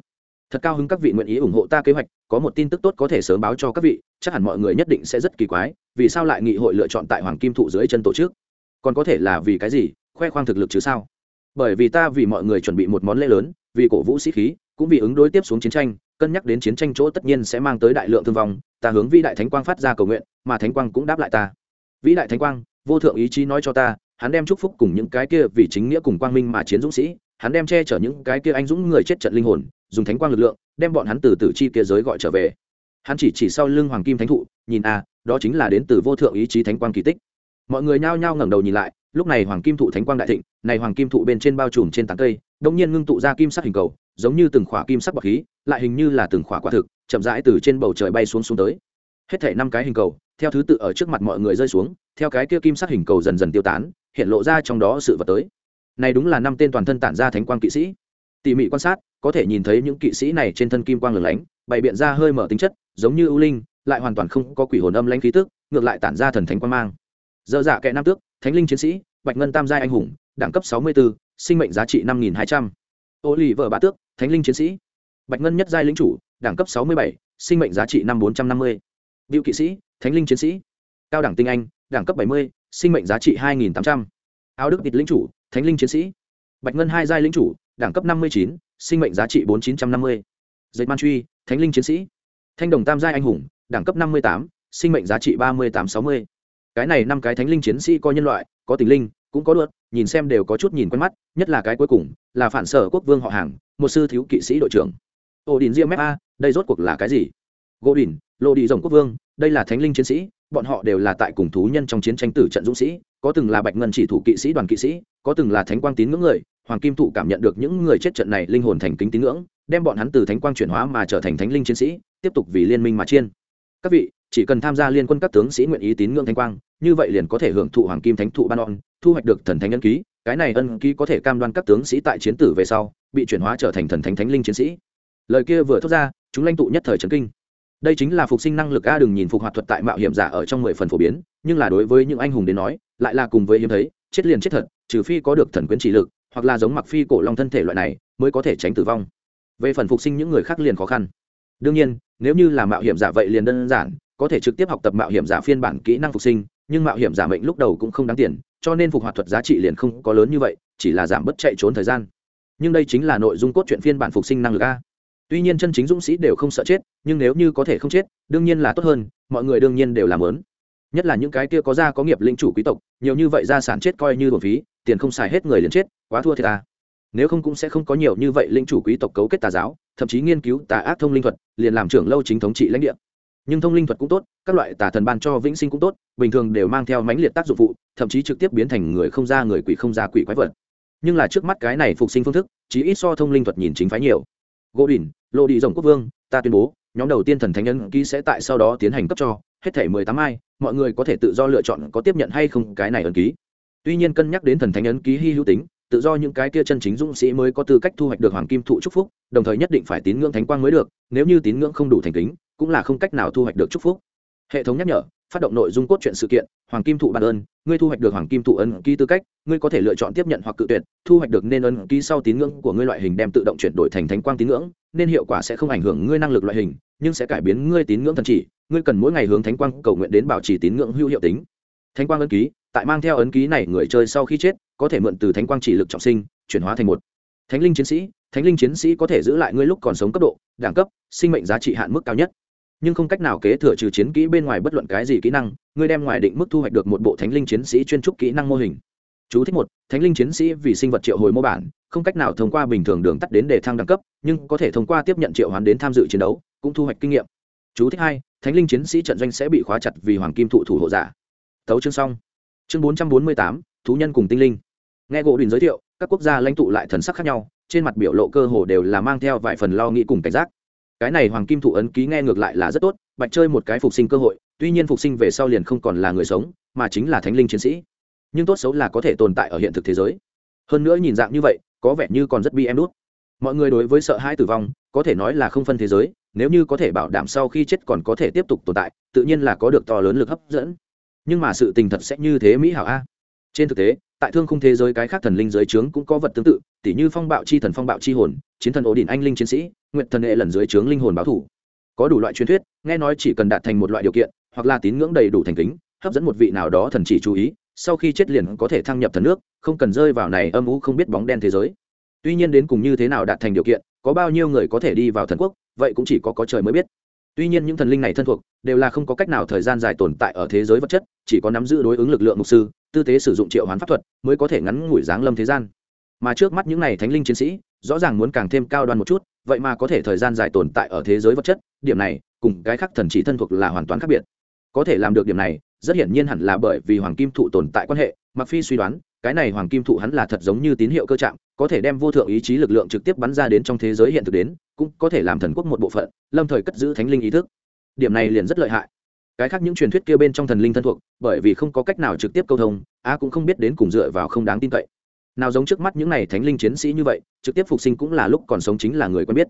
Thật cao hứng các vị nguyện ý ủng hộ ta kế hoạch, có một tin tức tốt có thể sớm báo cho các vị, chắc hẳn mọi người nhất định sẽ rất kỳ quái, vì sao lại nghị hội lựa chọn tại hoàng kim thụ dưới chân tổ chức? Còn có thể là vì cái gì, khoe khoang thực lực chứ sao? Bởi vì ta vì mọi người chuẩn bị một món lễ lớn, vì cổ vũ sĩ khí cũng vì ứng đối tiếp xuống chiến tranh, cân nhắc đến chiến tranh chỗ tất nhiên sẽ mang tới đại lượng thương vong, ta hướng vĩ đại thánh quang phát ra cầu nguyện, mà thánh quang cũng đáp lại ta. Vĩ đại thánh quang, vô thượng ý chí nói cho ta, hắn đem chúc phúc cùng những cái kia vì chính nghĩa cùng quang minh mà chiến dũng sĩ, hắn đem che chở những cái kia anh dũng người chết trận linh hồn, dùng thánh quang lực lượng, đem bọn hắn từ tử chi kia giới gọi trở về. Hắn chỉ chỉ sau lưng hoàng kim thánh thụ, nhìn a đó chính là đến từ vô thượng ý chí thánh quang kỳ tích. Mọi người nhao nhao ngẩng đầu nhìn lại, lúc này hoàng kim thụ thánh quang đại thịnh, này hoàng kim thụ bên trên bao trùm trên tán cây, đông nhiên ngưng tụ ra kim sắc hình cầu giống như từng khỏa kim sắc bọc khí lại hình như là từng khỏa quả thực chậm rãi từ trên bầu trời bay xuống xuống tới. Hết thể năm cái hình cầu theo thứ tự ở trước mặt mọi người rơi xuống theo cái kia kim sắc hình cầu dần dần tiêu tán hiện lộ ra trong đó sự vật tới. Này đúng là năm tên toàn thân tản ra thánh quang kỵ sĩ. Tỉ mỉ quan sát có thể nhìn thấy những kỵ sĩ này trên thân kim quang lửng lánh bày biện ra hơi mở tính chất giống như ưu linh lại hoàn toàn không có quỷ hồn âm lãnh khí tức ngược lại tản ra thần thánh quang mang. Dơ dạ kệ nam tước thánh linh chiến sĩ bạch ngân tam giai anh hùng đẳng cấp sáu mươi 64, sinh mệnh giá trị năm nghìn hai trăm ô lì vợ bá tước, thánh linh chiến sĩ. Bạch ngân nhất giai lính chủ, đẳng cấp sáu mươi bảy, sinh mệnh giá trị năm bốn trăm năm mươi. Bill kỵ sĩ, thánh linh chiến sĩ. Cao đẳng tinh anh, đẳng cấp bảy mươi, sinh mệnh giá trị hai nghìn tám trăm. Áo đức vịt lính chủ, thánh linh chiến sĩ. Bạch ngân hai giai lính chủ, đẳng cấp năm mươi chín, sinh mệnh giá trị bốn chín trăm năm mươi. Dệt man truy, thánh linh chiến sĩ. Thanh đồng tam giai anh hùng, đẳng cấp năm mươi tám, sinh mệnh giá trị ba mươi tám sáu mươi. Cái này năm cái thánh linh chiến sĩ có nhân loại, có tình linh cũng có được nhìn xem đều có chút nhìn quen mắt, nhất là cái cuối cùng, là phản sở quốc vương họ hàng, một sư thiếu kỵ sĩ đội trưởng. Ổ đình diêm a, đây rốt cuộc là cái gì? Gỗ đình lô đi rồng quốc vương, đây là thánh linh chiến sĩ, bọn họ đều là tại cùng thú nhân trong chiến tranh tử trận dũng sĩ, có từng là bạch ngân chỉ thủ kỵ sĩ đoàn kỵ sĩ, có từng là thánh quang tín ngưỡng người, hoàng kim thụ cảm nhận được những người chết trận này linh hồn thành kính tín ngưỡng, đem bọn hắn từ thánh quang chuyển hóa mà trở thành thánh linh chiến sĩ, tiếp tục vì liên minh mà chiên. Các vị, chỉ cần tham gia liên quân các tướng sĩ nguyện ý tín ngưỡng thánh quang, như vậy liền có thể hưởng thụ hoàng kim thánh thụ ban on thu hoạch được thần thánh ân ký, cái này ân ký có thể cam đoan các tướng sĩ tại chiến tử về sau bị chuyển hóa trở thành thần thánh thánh linh chiến sĩ. Lời kia vừa thốt ra, chúng lãnh tụ nhất thời trấn kinh. Đây chính là phục sinh năng lực a, đừng nhìn phục hoạt thuật tại mạo hiểm giả ở trong mười phần phổ biến, nhưng là đối với những anh hùng đến nói, lại là cùng với hiếm thấy, chết liền chết thật, trừ phi có được thần quyến chỉ lực, hoặc là giống mặc phi cổ long thân thể loại này, mới có thể tránh tử vong. Về phần phục sinh những người khác liền khó khăn. Đương nhiên, nếu như là mạo hiểm giả vậy liền đơn giản, có thể trực tiếp học tập mạo hiểm giả phiên bản kỹ năng phục sinh, nhưng mạo hiểm giả mệnh lúc đầu cũng không đáng tiền cho nên phục hoạt thuật giá trị liền không có lớn như vậy, chỉ là giảm bớt chạy trốn thời gian. Nhưng đây chính là nội dung cốt truyện phiên bản phục sinh năng lực a. Tuy nhiên chân chính dũng sĩ đều không sợ chết, nhưng nếu như có thể không chết, đương nhiên là tốt hơn, mọi người đương nhiên đều làm lớn. Nhất là những cái kia có gia có nghiệp linh chủ quý tộc, nhiều như vậy gia sản chết coi như thuần phí, tiền không xài hết người liền chết, quá thua thì ta nếu không cũng sẽ không có nhiều như vậy linh chủ quý tộc cấu kết tà giáo, thậm chí nghiên cứu tà ác thông linh thuật, liền làm trưởng lâu chính thống trị lãnh địa nhưng thông linh thuật cũng tốt, các loại tà thần ban cho vĩnh sinh cũng tốt, bình thường đều mang theo mãnh liệt tác dụng phụ, thậm chí trực tiếp biến thành người không ra người quỷ không ra quỷ quái vật. Nhưng là trước mắt cái này phục sinh phương thức chỉ ít so thông linh thuật nhìn chính phái nhiều. Gỗ đỉnh lộ đi rồng quốc vương, ta tuyên bố, nhóm đầu tiên thần thánh nhân ký sẽ tại sau đó tiến hành cấp cho, hết thể mười tám ai, mọi người có thể tự do lựa chọn có tiếp nhận hay không cái này ấn ký. Tuy nhiên cân nhắc đến thần thánh ấn ký hy hữu tính, tự do những cái kia chân chính dũng sĩ mới có tư cách thu hoạch được hoàng kim thụ trúc phúc, đồng thời nhất định phải tín ngưỡng thánh quang mới được, nếu như tín ngưỡng không đủ thành kính cũng là không cách nào thu hoạch được chúc phúc. Hệ thống nhắc nhở, phát động nội dung cốt truyện sự kiện, hoàng kim thụ ban ơn, ngươi thu hoạch được hoàng kim thụ ấn ký tư cách, ngươi có thể lựa chọn tiếp nhận hoặc cự tuyệt, thu hoạch được nên ấn ký sau tín ngưỡng của ngươi loại hình đem tự động chuyển đổi thành thánh quang tín ngưỡng, nên hiệu quả sẽ không ảnh hưởng ngươi năng lực loại hình, nhưng sẽ cải biến ngươi tín ngưỡng thần chỉ, ngươi cần mỗi ngày hướng thánh quang cầu nguyện đến bảo trì tín ngưỡng hữu hiệu tính. Thánh quang ấn ký, tại mang theo ấn ký này người chơi sau khi chết, có thể mượn từ thánh quang chỉ lực trọng sinh, chuyển hóa thành một thánh linh chiến sĩ, thánh linh chiến sĩ có thể giữ lại ngươi lúc còn sống cấp độ, đẳng cấp, sinh mệnh giá trị hạn mức cao nhất nhưng không cách nào kế thừa trừ chiến kỹ bên ngoài bất luận cái gì kỹ năng, ngươi đem ngoài định mức thu hoạch được một bộ thánh linh chiến sĩ chuyên trúc kỹ năng mô hình. Chú thích một, thánh linh chiến sĩ vì sinh vật triệu hồi mô bản, không cách nào thông qua bình thường đường tắt đến để thăng đẳng cấp, nhưng có thể thông qua tiếp nhận triệu hoán đến tham dự chiến đấu, cũng thu hoạch kinh nghiệm. Chú thích hai, thánh linh chiến sĩ trận doanh sẽ bị khóa chặt vì hoàng kim thụ thủ hộ giả. Thấu chương xong. Chương bốn trăm bốn mươi tám, thú nhân cùng tinh linh. Nghe gỗ đình giới thiệu, các quốc gia lãnh tụ lại thần sắc khác nhau, trên mặt biểu lộ cơ hồ đều là mang theo vài phần lo nghĩ cùng cảnh giác cái này hoàng kim thụ ấn ký nghe ngược lại là rất tốt, bạch chơi một cái phục sinh cơ hội, tuy nhiên phục sinh về sau liền không còn là người sống, mà chính là thánh linh chiến sĩ. Nhưng tốt xấu là có thể tồn tại ở hiện thực thế giới. Hơn nữa nhìn dạng như vậy, có vẻ như còn rất bi em đút. Mọi người đối với sợ hãi tử vong, có thể nói là không phân thế giới, nếu như có thể bảo đảm sau khi chết còn có thể tiếp tục tồn tại, tự nhiên là có được to lớn lực hấp dẫn. Nhưng mà sự tình thật sẽ như thế mỹ hảo a. Trên thực tế, tại thương khung thế giới cái khác thần linh giới trướng cũng có vật tương tự, tỉ như phong bạo chi thần, phong bạo chi hồn, chiến thần ổ đỉnh anh linh chiến sĩ nguyện thần hệ lần dưới trướng linh hồn báo thủ. Có đủ loại truyền thuyết, nghe nói chỉ cần đạt thành một loại điều kiện, hoặc là tín ngưỡng đầy đủ thành kính, hấp dẫn một vị nào đó thần chỉ chú ý, sau khi chết liền có thể thăng nhập thần nước, không cần rơi vào này âm u không biết bóng đen thế giới. Tuy nhiên đến cùng như thế nào đạt thành điều kiện, có bao nhiêu người có thể đi vào thần quốc, vậy cũng chỉ có có trời mới biết. Tuy nhiên những thần linh này thân thuộc, đều là không có cách nào thời gian dài tồn tại ở thế giới vật chất, chỉ có nắm giữ đối ứng lực lượng mục sư, tư tế sử dụng triệu hoán pháp thuật, mới có thể ngắn ngủi giáng lâm thế gian mà trước mắt những này thánh linh chiến sĩ, rõ ràng muốn càng thêm cao đoan một chút, vậy mà có thể thời gian dài tồn tại ở thế giới vật chất, điểm này, cùng cái khác thần chỉ thân thuộc là hoàn toàn khác biệt. Có thể làm được điểm này, rất hiển nhiên hẳn là bởi vì hoàng kim thụ tồn tại quan hệ mặc phi suy đoán, cái này hoàng kim thụ hắn là thật giống như tín hiệu cơ trạng, có thể đem vô thượng ý chí lực lượng trực tiếp bắn ra đến trong thế giới hiện thực đến, cũng có thể làm thần quốc một bộ phận, lâm thời cất giữ thánh linh ý thức. Điểm này liền rất lợi hại. Cái khác những truyền thuyết kia bên trong thần linh thân thuộc, bởi vì không có cách nào trực tiếp câu thông, á cũng không biết đến cùng dựa vào không đáng tin cậy nào giống trước mắt những này thánh linh chiến sĩ như vậy, trực tiếp phục sinh cũng là lúc còn sống chính là người quen biết.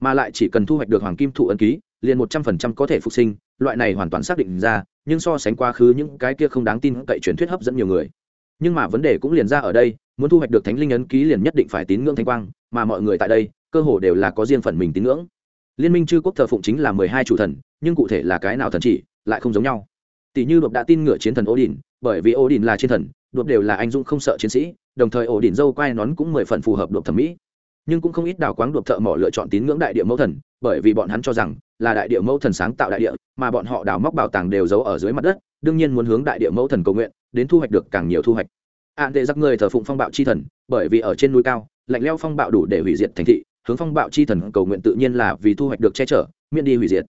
Mà lại chỉ cần thu hoạch được hoàng kim thụ ấn ký, liền một trăm phần trăm có thể phục sinh, loại này hoàn toàn xác định ra, nhưng so sánh quá khứ những cái kia không đáng tin cậy truyền thuyết hấp dẫn nhiều người. Nhưng mà vấn đề cũng liền ra ở đây, muốn thu hoạch được thánh linh ấn ký liền nhất định phải tín ngưỡng thanh quang, mà mọi người tại đây, cơ hồ đều là có riêng phần mình tín ngưỡng. Liên minh chư quốc thờ phụng chính là mười hai chủ thần, nhưng cụ thể là cái nào thần chỉ, lại không giống nhau. Tỷ như đột đã tin ngựa chiến thần ô đình bởi vì ô đình là chiến thần đột đều là anh dũng không sợ chiến sĩ, đồng thời ổ đỉnh dâu quai nón cũng mười phần phù hợp đột thẩm mỹ. Nhưng cũng không ít đào quáng đột thợ mỏ lựa chọn tín ngưỡng đại địa mẫu thần, bởi vì bọn hắn cho rằng là đại địa mẫu thần sáng tạo đại địa, mà bọn họ đào móc bảo tàng đều giấu ở dưới mặt đất, đương nhiên muốn hướng đại địa mẫu thần cầu nguyện, đến thu hoạch được càng nhiều thu hoạch. Ạn tệ giặc người thờ phụng phong bạo chi thần, bởi vì ở trên núi cao, lạnh leo phong bạo đủ để hủy diệt thành thị, hướng phong bạo chi thần cầu nguyện tự nhiên là vì thu hoạch được che chở, miễn đi hủy diệt.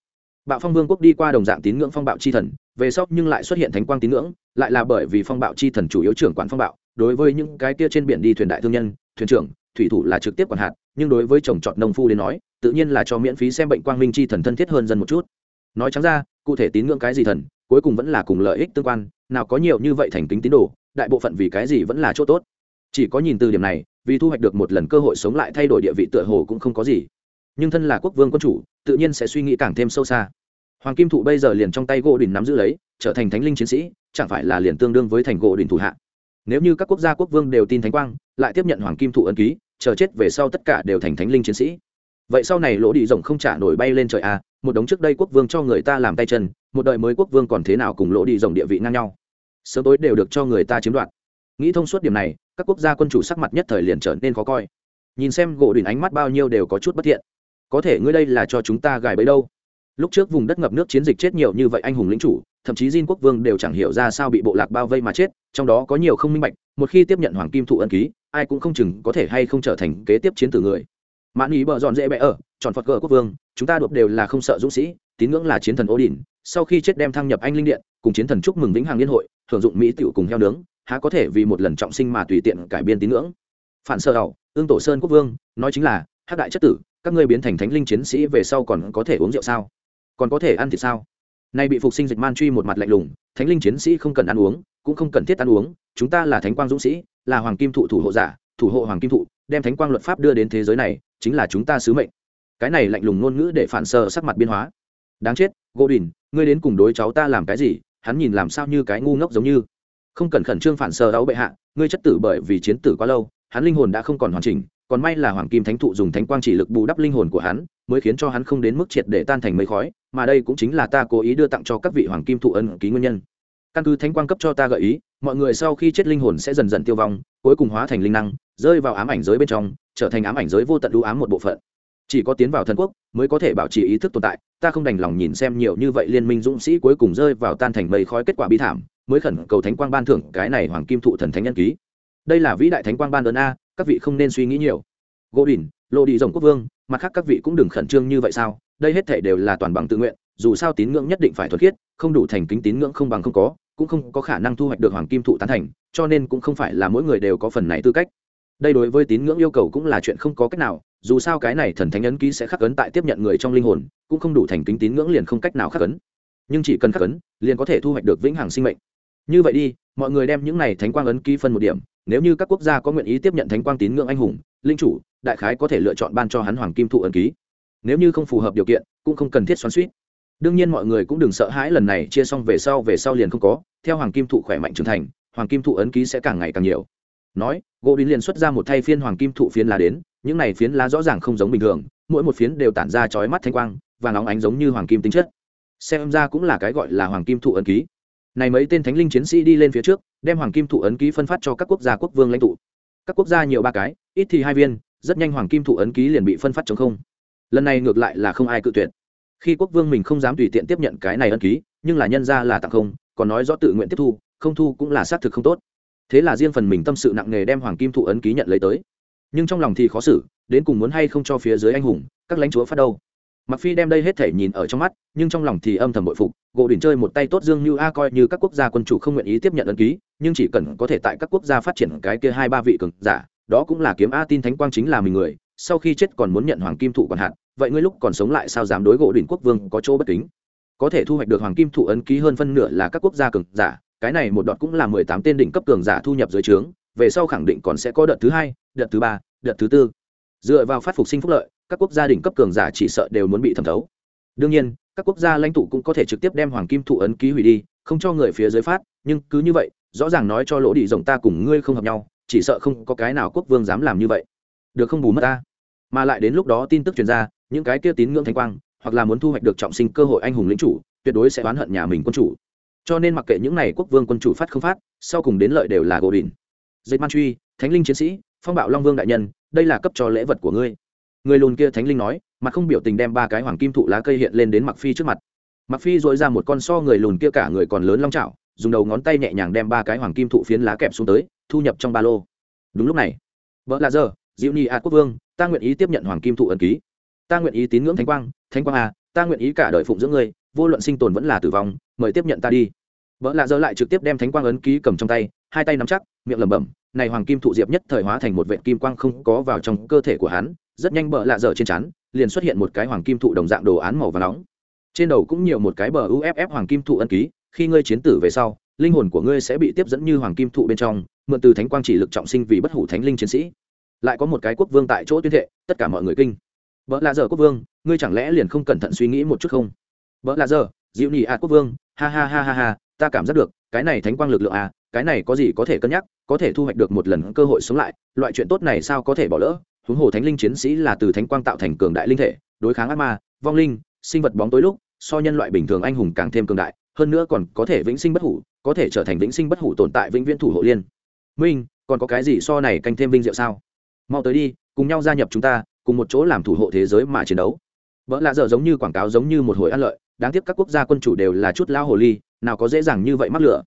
Bạo phong vương quốc đi qua đồng dạng tín ngưỡng phong bạo chi thần về sau nhưng lại xuất hiện thánh quang tín ngưỡng, lại là bởi vì phong bạo chi thần chủ yếu trưởng quản phong bạo, đối với những cái kia trên biển đi thuyền đại thương nhân, thuyền trưởng, thủy thủ là trực tiếp quản hạt, nhưng đối với trồng trọt nông phu đến nói, tự nhiên là cho miễn phí xem bệnh quang minh chi thần thân thiết hơn dân một chút. Nói trắng ra, cụ thể tín ngưỡng cái gì thần, cuối cùng vẫn là cùng lợi ích tương quan, nào có nhiều như vậy thành kính tín đồ, đại bộ phận vì cái gì vẫn là chỗ tốt. Chỉ có nhìn từ điểm này, vì thu hoạch được một lần cơ hội sống lại thay đổi địa vị tựa hồ cũng không có gì. Nhưng thân là quốc vương quân chủ, tự nhiên sẽ suy nghĩ càng thêm sâu xa hoàng kim thụ bây giờ liền trong tay gỗ đình nắm giữ lấy, trở thành thánh linh chiến sĩ, chẳng phải là liền tương đương với thành gỗ đình thủ hạ. Nếu như các quốc gia quốc vương đều tin thánh quang, lại tiếp nhận hoàng kim thụ ân ký, chờ chết về sau tất cả đều thành thánh linh chiến sĩ. Vậy sau này lỗ đi rồng không trả nổi bay lên trời à một đống trước đây quốc vương cho người ta làm tay chân, một đời mới quốc vương còn thế nào cùng lỗ đi rồng địa vị ngang nhau. Sớm tối đều được cho người ta chiếm đoạt. Nghĩ thông suốt điểm này, các quốc gia quân chủ sắc mặt nhất thời liền trở nên khó coi. Nhìn xem gỗ đỉnh ánh mắt bao nhiêu đều có chút bất thiện. Có thể ngươi đây là cho chúng ta gài bấy đâu? Lúc trước vùng đất ngập nước chiến dịch chết nhiều như vậy anh hùng lính chủ, thậm chí diên quốc vương đều chẳng hiểu ra sao bị bộ lạc bao vây mà chết, trong đó có nhiều không minh bạch, một khi tiếp nhận hoàng kim thụ ân ký, ai cũng không chừng có thể hay không trở thành kế tiếp chiến tử người. Mãn ý bợ dọn dễ bẽ ở tròn phật cờ quốc vương, chúng ta đột đều là không sợ dũng sĩ, tín ngưỡng là chiến thần ô đình sau khi chết đem thăng nhập anh linh điện, cùng chiến thần chúc mừng vĩnh hằng liên hội hưởng dụng mỹ tiểu cùng heo nướng, há có thể vì một lần trọng sinh mà tùy tiện cải biên tín ngưỡng. Phản sơ đầu ương tổ sơn quốc vương, nói chính là hát đại chất tử, các ngươi biến thành thánh linh chiến sĩ về sau còn có thể uống rượu sao? Còn có thể ăn thịt sao? Nay bị phục sinh dịch man truy một mặt lạnh lùng, thánh linh chiến sĩ không cần ăn uống, cũng không cần thiết ăn uống, chúng ta là thánh quang dũng sĩ, là hoàng kim thụ thủ hộ giả, thủ hộ hoàng kim thụ, đem thánh quang luật pháp đưa đến thế giới này, chính là chúng ta sứ mệnh. Cái này lạnh lùng ngôn ngữ để phản sờ sắc mặt biên hóa. Đáng chết gỗ đình, ngươi đến cùng đối cháu ta làm cái gì? Hắn nhìn làm sao như cái ngu ngốc giống như. Không cần khẩn trương phản sờ đau bệ hạ, ngươi chất tử bởi vì chiến tử quá lâu, hắn linh hồn đã không còn hoàn chỉnh còn may là hoàng kim thánh thụ dùng thánh quang chỉ lực bù đắp linh hồn của hắn, mới khiến cho hắn không đến mức triệt để tan thành mây khói, mà đây cũng chính là ta cố ý đưa tặng cho các vị hoàng kim thụ ân ký nguyên nhân. Căn cứ thánh quang cấp cho ta gợi ý, mọi người sau khi chết linh hồn sẽ dần dần tiêu vong, cuối cùng hóa thành linh năng, rơi vào ám ảnh giới bên trong, trở thành ám ảnh giới vô tận đũ ám một bộ phận. Chỉ có tiến vào thần quốc, mới có thể bảo trì ý thức tồn tại, ta không đành lòng nhìn xem nhiều như vậy liên minh dũng sĩ cuối cùng rơi vào tan thành mây khói kết quả bi thảm, mới khẩn cầu thánh quang ban thưởng cái này hoàng kim thụ thần thánh nhân ký. Đây là vĩ đại thánh quang ban ơn a các vị không nên suy nghĩ nhiều. Gỗ đỉnh lộ đi rồng quốc vương, mặt khác các vị cũng đừng khẩn trương như vậy sao? Đây hết thể đều là toàn bằng tự nguyện, dù sao tín ngưỡng nhất định phải thuật khiết, không đủ thành kính tín ngưỡng không bằng không có, cũng không có khả năng thu hoạch được hoàng kim thụ tán thành, cho nên cũng không phải là mỗi người đều có phần này tư cách. Đây đối với tín ngưỡng yêu cầu cũng là chuyện không có cách nào, dù sao cái này thần thánh ấn ký sẽ khắc ấn tại tiếp nhận người trong linh hồn, cũng không đủ thành kính tín ngưỡng liền không cách nào khắc ấn. Nhưng chỉ cần khắc ấn, liền có thể thu hoạch được vĩnh hằng sinh mệnh. Như vậy đi, mọi người đem những này thánh quang ấn ký phân một điểm nếu như các quốc gia có nguyện ý tiếp nhận thánh quang tín ngưỡng anh hùng, linh chủ, đại khái có thể lựa chọn ban cho hắn hoàng kim thụ ẩn ký. Nếu như không phù hợp điều kiện, cũng không cần thiết xoắn suýt đương nhiên mọi người cũng đừng sợ hãi lần này chia xong về sau về sau liền không có. Theo hoàng kim thụ khỏe mạnh trưởng thành, hoàng kim thụ ấn ký sẽ càng ngày càng nhiều. Nói, gỗ Đinh liền xuất ra một thay phiên hoàng kim thụ phiến lá đến. Những này phiến lá rõ ràng không giống bình thường, mỗi một phiến đều tản ra chói mắt thanh quang và nóng ánh giống như hoàng kim tính chất. Xem ra cũng là cái gọi là hoàng kim thụ ấn ký này mấy tên thánh linh chiến sĩ đi lên phía trước, đem hoàng kim thụ ấn ký phân phát cho các quốc gia quốc vương lãnh tụ. Các quốc gia nhiều ba cái, ít thì hai viên, rất nhanh hoàng kim thụ ấn ký liền bị phân phát chống không. Lần này ngược lại là không ai cự tuyệt. Khi quốc vương mình không dám tùy tiện tiếp nhận cái này ấn ký, nhưng là nhân ra là tặng không, còn nói rõ tự nguyện tiếp thu, không thu cũng là xác thực không tốt. Thế là riêng phần mình tâm sự nặng nề đem hoàng kim thụ ấn ký nhận lấy tới. Nhưng trong lòng thì khó xử, đến cùng muốn hay không cho phía dưới anh hùng, các lãnh chúa phát đâu mặc phi đem đây hết thể nhìn ở trong mắt, nhưng trong lòng thì âm thầm bội phục, gỗ đỉnh chơi một tay tốt dương như a coi như các quốc gia quân chủ không nguyện ý tiếp nhận ấn ký, nhưng chỉ cần có thể tại các quốc gia phát triển cái kia hai ba vị cường giả, đó cũng là kiếm a tin thánh quang chính là mình người, sau khi chết còn muốn nhận hoàng kim thụ còn hạn vậy ngươi lúc còn sống lại sao dám đối gỗ đỉnh quốc vương có chỗ bất kính? Có thể thu hoạch được hoàng kim thụ ấn ký hơn phân nửa là các quốc gia cường giả, cái này một đoạn cũng là mười tám tên đỉnh cấp cường giả thu nhập dưới trướng, về sau khẳng định còn sẽ có đợt thứ hai, đợt thứ ba, đợt thứ tư. Dựa vào phát phục sinh phúc lợi các quốc gia đỉnh cấp cường giả chỉ sợ đều muốn bị thẩm thấu. Đương nhiên, các quốc gia lãnh tụ cũng có thể trực tiếp đem hoàng kim thụ ấn ký hủy đi, không cho người phía dưới phát, nhưng cứ như vậy, rõ ràng nói cho lỗ đi rồng ta cùng ngươi không hợp nhau, chỉ sợ không có cái nào quốc vương dám làm như vậy. Được không bù mất ta? Mà lại đến lúc đó tin tức truyền ra, những cái kia tín ngưỡng thanh quang, hoặc là muốn thu hoạch được trọng sinh cơ hội anh hùng lĩnh chủ, tuyệt đối sẽ oán hận nhà mình quân chủ. Cho nên mặc kệ những này quốc vương quân chủ phát không phát, sau cùng đến lợi đều là gỗ đỉnh. Dây man truy, thánh linh chiến sĩ, phong bạo long vương đại nhân, đây là cấp cho lễ vật của ngươi người lùn kia thánh linh nói, mặt không biểu tình đem ba cái hoàng kim thụ lá cây hiện lên đến mặc phi trước mặt. Mặc phi dội ra một con so người lùn kia cả người còn lớn long trào dùng đầu ngón tay nhẹ nhàng đem ba cái hoàng kim thụ phiến lá kẹp xuống tới, thu nhập trong ba lô. Đúng lúc này, vợ là giờ, diệu nhi a quốc vương, ta nguyện ý tiếp nhận hoàng kim thụ ấn ký. Ta nguyện ý tín ngưỡng thánh quang thánh quang a ta nguyện ý cả đời phụng dưỡng ngươi, vô luận sinh tồn vẫn là tử vong, mời tiếp nhận ta đi vợ lạ giờ lại trực tiếp đem thánh quang ấn ký cầm trong tay, hai tay nắm chắc, miệng lẩm bẩm, này hoàng kim thụ diệp nhất thời hóa thành một vệ kim quang không có vào trong cơ thể của hắn, rất nhanh bờ lạ dở trên chắn liền xuất hiện một cái hoàng kim thụ đồng dạng đồ án màu và nóng. Trên đầu cũng nhiều một cái bờ uff hoàng kim thụ ân ký, khi ngươi chiến tử về sau, linh hồn của ngươi sẽ bị tiếp dẫn như hoàng kim thụ bên trong, mượn từ thánh quang chỉ lực trọng sinh vì bất hủ thánh linh chiến sĩ. Lại có một cái quốc vương tại chỗ tuyên thệ, tất cả mọi người kinh. Vợ lạ dở quốc vương, ngươi chẳng lẽ liền không cẩn thận suy nghĩ một chút không? Vợ lạ dở, dịu nhị a quốc vương, ha ha ha ha ha ta cảm giác được, cái này thánh quang lực lượng à cái này có gì có thể cân nhắc, có thể thu hoạch được một lần cơ hội sống lại, loại chuyện tốt này sao có thể bỏ lỡ? Huống hồ thánh linh chiến sĩ là từ thánh quang tạo thành cường đại linh thể, đối kháng ác ma, vong linh, sinh vật bóng tối lúc, so nhân loại bình thường anh hùng càng thêm cường đại, hơn nữa còn có thể vĩnh sinh bất hủ, có thể trở thành vĩnh sinh bất hủ tồn tại vĩnh viễn thủ hộ liên. Minh, còn có cái gì so này canh thêm vinh diệu sao? Mau tới đi, cùng nhau gia nhập chúng ta, cùng một chỗ làm thủ hộ thế giới mà chiến đấu. Vợ lạ dở giống như quảng cáo giống như một hồi ăn lợi đáng tiếc các quốc gia quân chủ đều là chút lao hồ ly, nào có dễ dàng như vậy mắc lửa.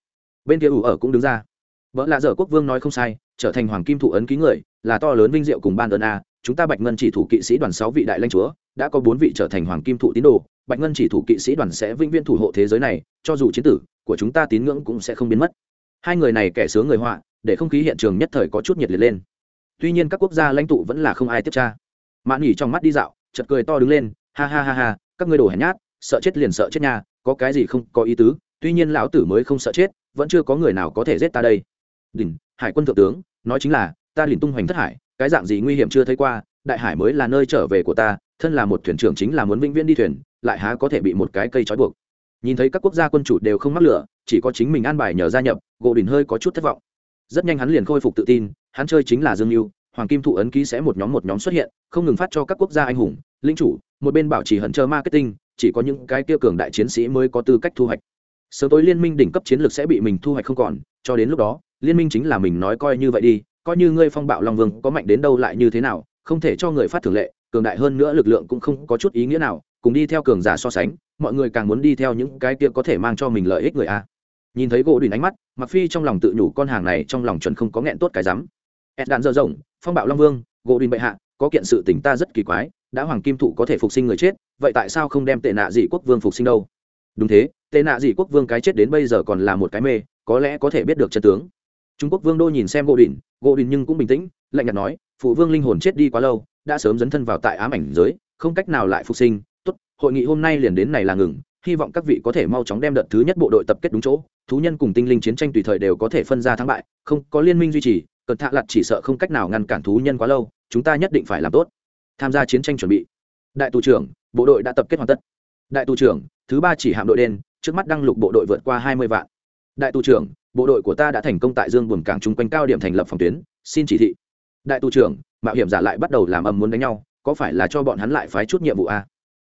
Bên kia ủ ở cũng đứng ra. Vợ lạ dở quốc vương nói không sai, trở thành hoàng kim thụ ấn ký người, là to lớn vinh diệu cùng ban ơn a, chúng ta bạch ngân chỉ thủ kỵ sĩ đoàn sáu vị đại lãnh chúa, đã có bốn vị trở thành hoàng kim thụ tín đồ, bạch ngân chỉ thủ kỵ sĩ đoàn sẽ vĩnh viễn thủ hộ thế giới này, cho dù chiến tử của chúng ta tín ngưỡng cũng sẽ không biến mất. Hai người này kẻ sướng người họa, để không khí hiện trường nhất thời có chút nhiệt liệt lên. Tuy nhiên các quốc gia lãnh tụ vẫn là không ai tiếp tra. Mạn nghỉ trong mắt đi dạo chật cười to đứng lên, ha ha ha ha, các ngươi đồ hèn nhát sợ chết liền sợ chết nha, có cái gì không có ý tứ, tuy nhiên lão tử mới không sợ chết, vẫn chưa có người nào có thể giết ta đây. Đỉnh, hải quân thượng tướng, nói chính là, ta liền tung hoành thất hải, cái dạng gì nguy hiểm chưa thấy qua, đại hải mới là nơi trở về của ta, thân là một thuyền trưởng chính là muốn vĩnh viễn đi thuyền, lại há có thể bị một cái cây trói buộc. Nhìn thấy các quốc gia quân chủ đều không mắc lửa, chỉ có chính mình an bài nhờ gia nhập, gỗ đình hơi có chút thất vọng. Rất nhanh hắn liền khôi phục tự tin, hắn chơi chính là dương mưu hoàng kim thụ ấn ký sẽ một nhóm một nhóm xuất hiện, không ngừng phát cho các quốc gia anh hùng, linh chủ, một bên bảo trì hận chờ marketing chỉ có những cái kia cường đại chiến sĩ mới có tư cách thu hoạch. Sớm tối liên minh đỉnh cấp chiến lược sẽ bị mình thu hoạch không còn, cho đến lúc đó, liên minh chính là mình nói coi như vậy đi, coi như ngươi phong bạo long vương có mạnh đến đâu lại như thế nào, không thể cho người phát thường lệ, cường đại hơn nữa lực lượng cũng không có chút ý nghĩa nào, cùng đi theo cường giả so sánh, mọi người càng muốn đi theo những cái kia có thể mang cho mình lợi ích người a. Nhìn thấy gỗ đùn ánh mắt mặc phi trong lòng tự nhủ con hàng này trong lòng chuẩn không có nghẹn tốt cái rắm. Ed đạn dơ rộng, phong bạo long vương, gỗ đùn bệ hạ, có kiện sự tình ta rất kỳ quái, đã hoàng kim thụ có thể phục sinh người chết vậy tại sao không đem tệ nạ dị quốc vương phục sinh đâu? Đúng thế, tệ nạ dị quốc vương cái chết đến bây giờ còn là một cái mê, có lẽ có thể biết được chân tướng. Trung quốc vương đô nhìn xem gỗ đình gỗ đình nhưng cũng bình tĩnh, lạnh nhạt nói, phụ vương linh hồn chết đi quá lâu, đã sớm dấn thân vào tại ám ảnh giới, không cách nào lại phục sinh. Tốt, hội nghị hôm nay liền đến này là ngừng, hy vọng các vị có thể mau chóng đem đợt thứ nhất bộ đội tập kết đúng chỗ. Thú nhân cùng tinh linh chiến tranh tùy thời đều có thể phân ra thắng bại, không có liên minh duy trì cẩn thạ lặt chỉ sợ không cách nào ngăn cản thú nhân quá lâu, chúng ta nhất định phải làm tốt. Tham gia chiến tranh chuẩn bị đại tù trưởng, bộ đội đã tập kết hoàn tất. Đại tù trưởng, thứ ba chỉ hạm đội đen, trước mắt đăng lục bộ đội vượt qua hai mươi vạn. Đại tù trưởng, bộ đội của ta đã thành công tại dương buồn cảng chung quanh cao điểm thành lập phòng tuyến, xin chỉ thị. Đại tù trưởng, mạo hiểm giả lại bắt đầu làm âm muốn đánh nhau, có phải là cho bọn hắn lại phái chút nhiệm vụ a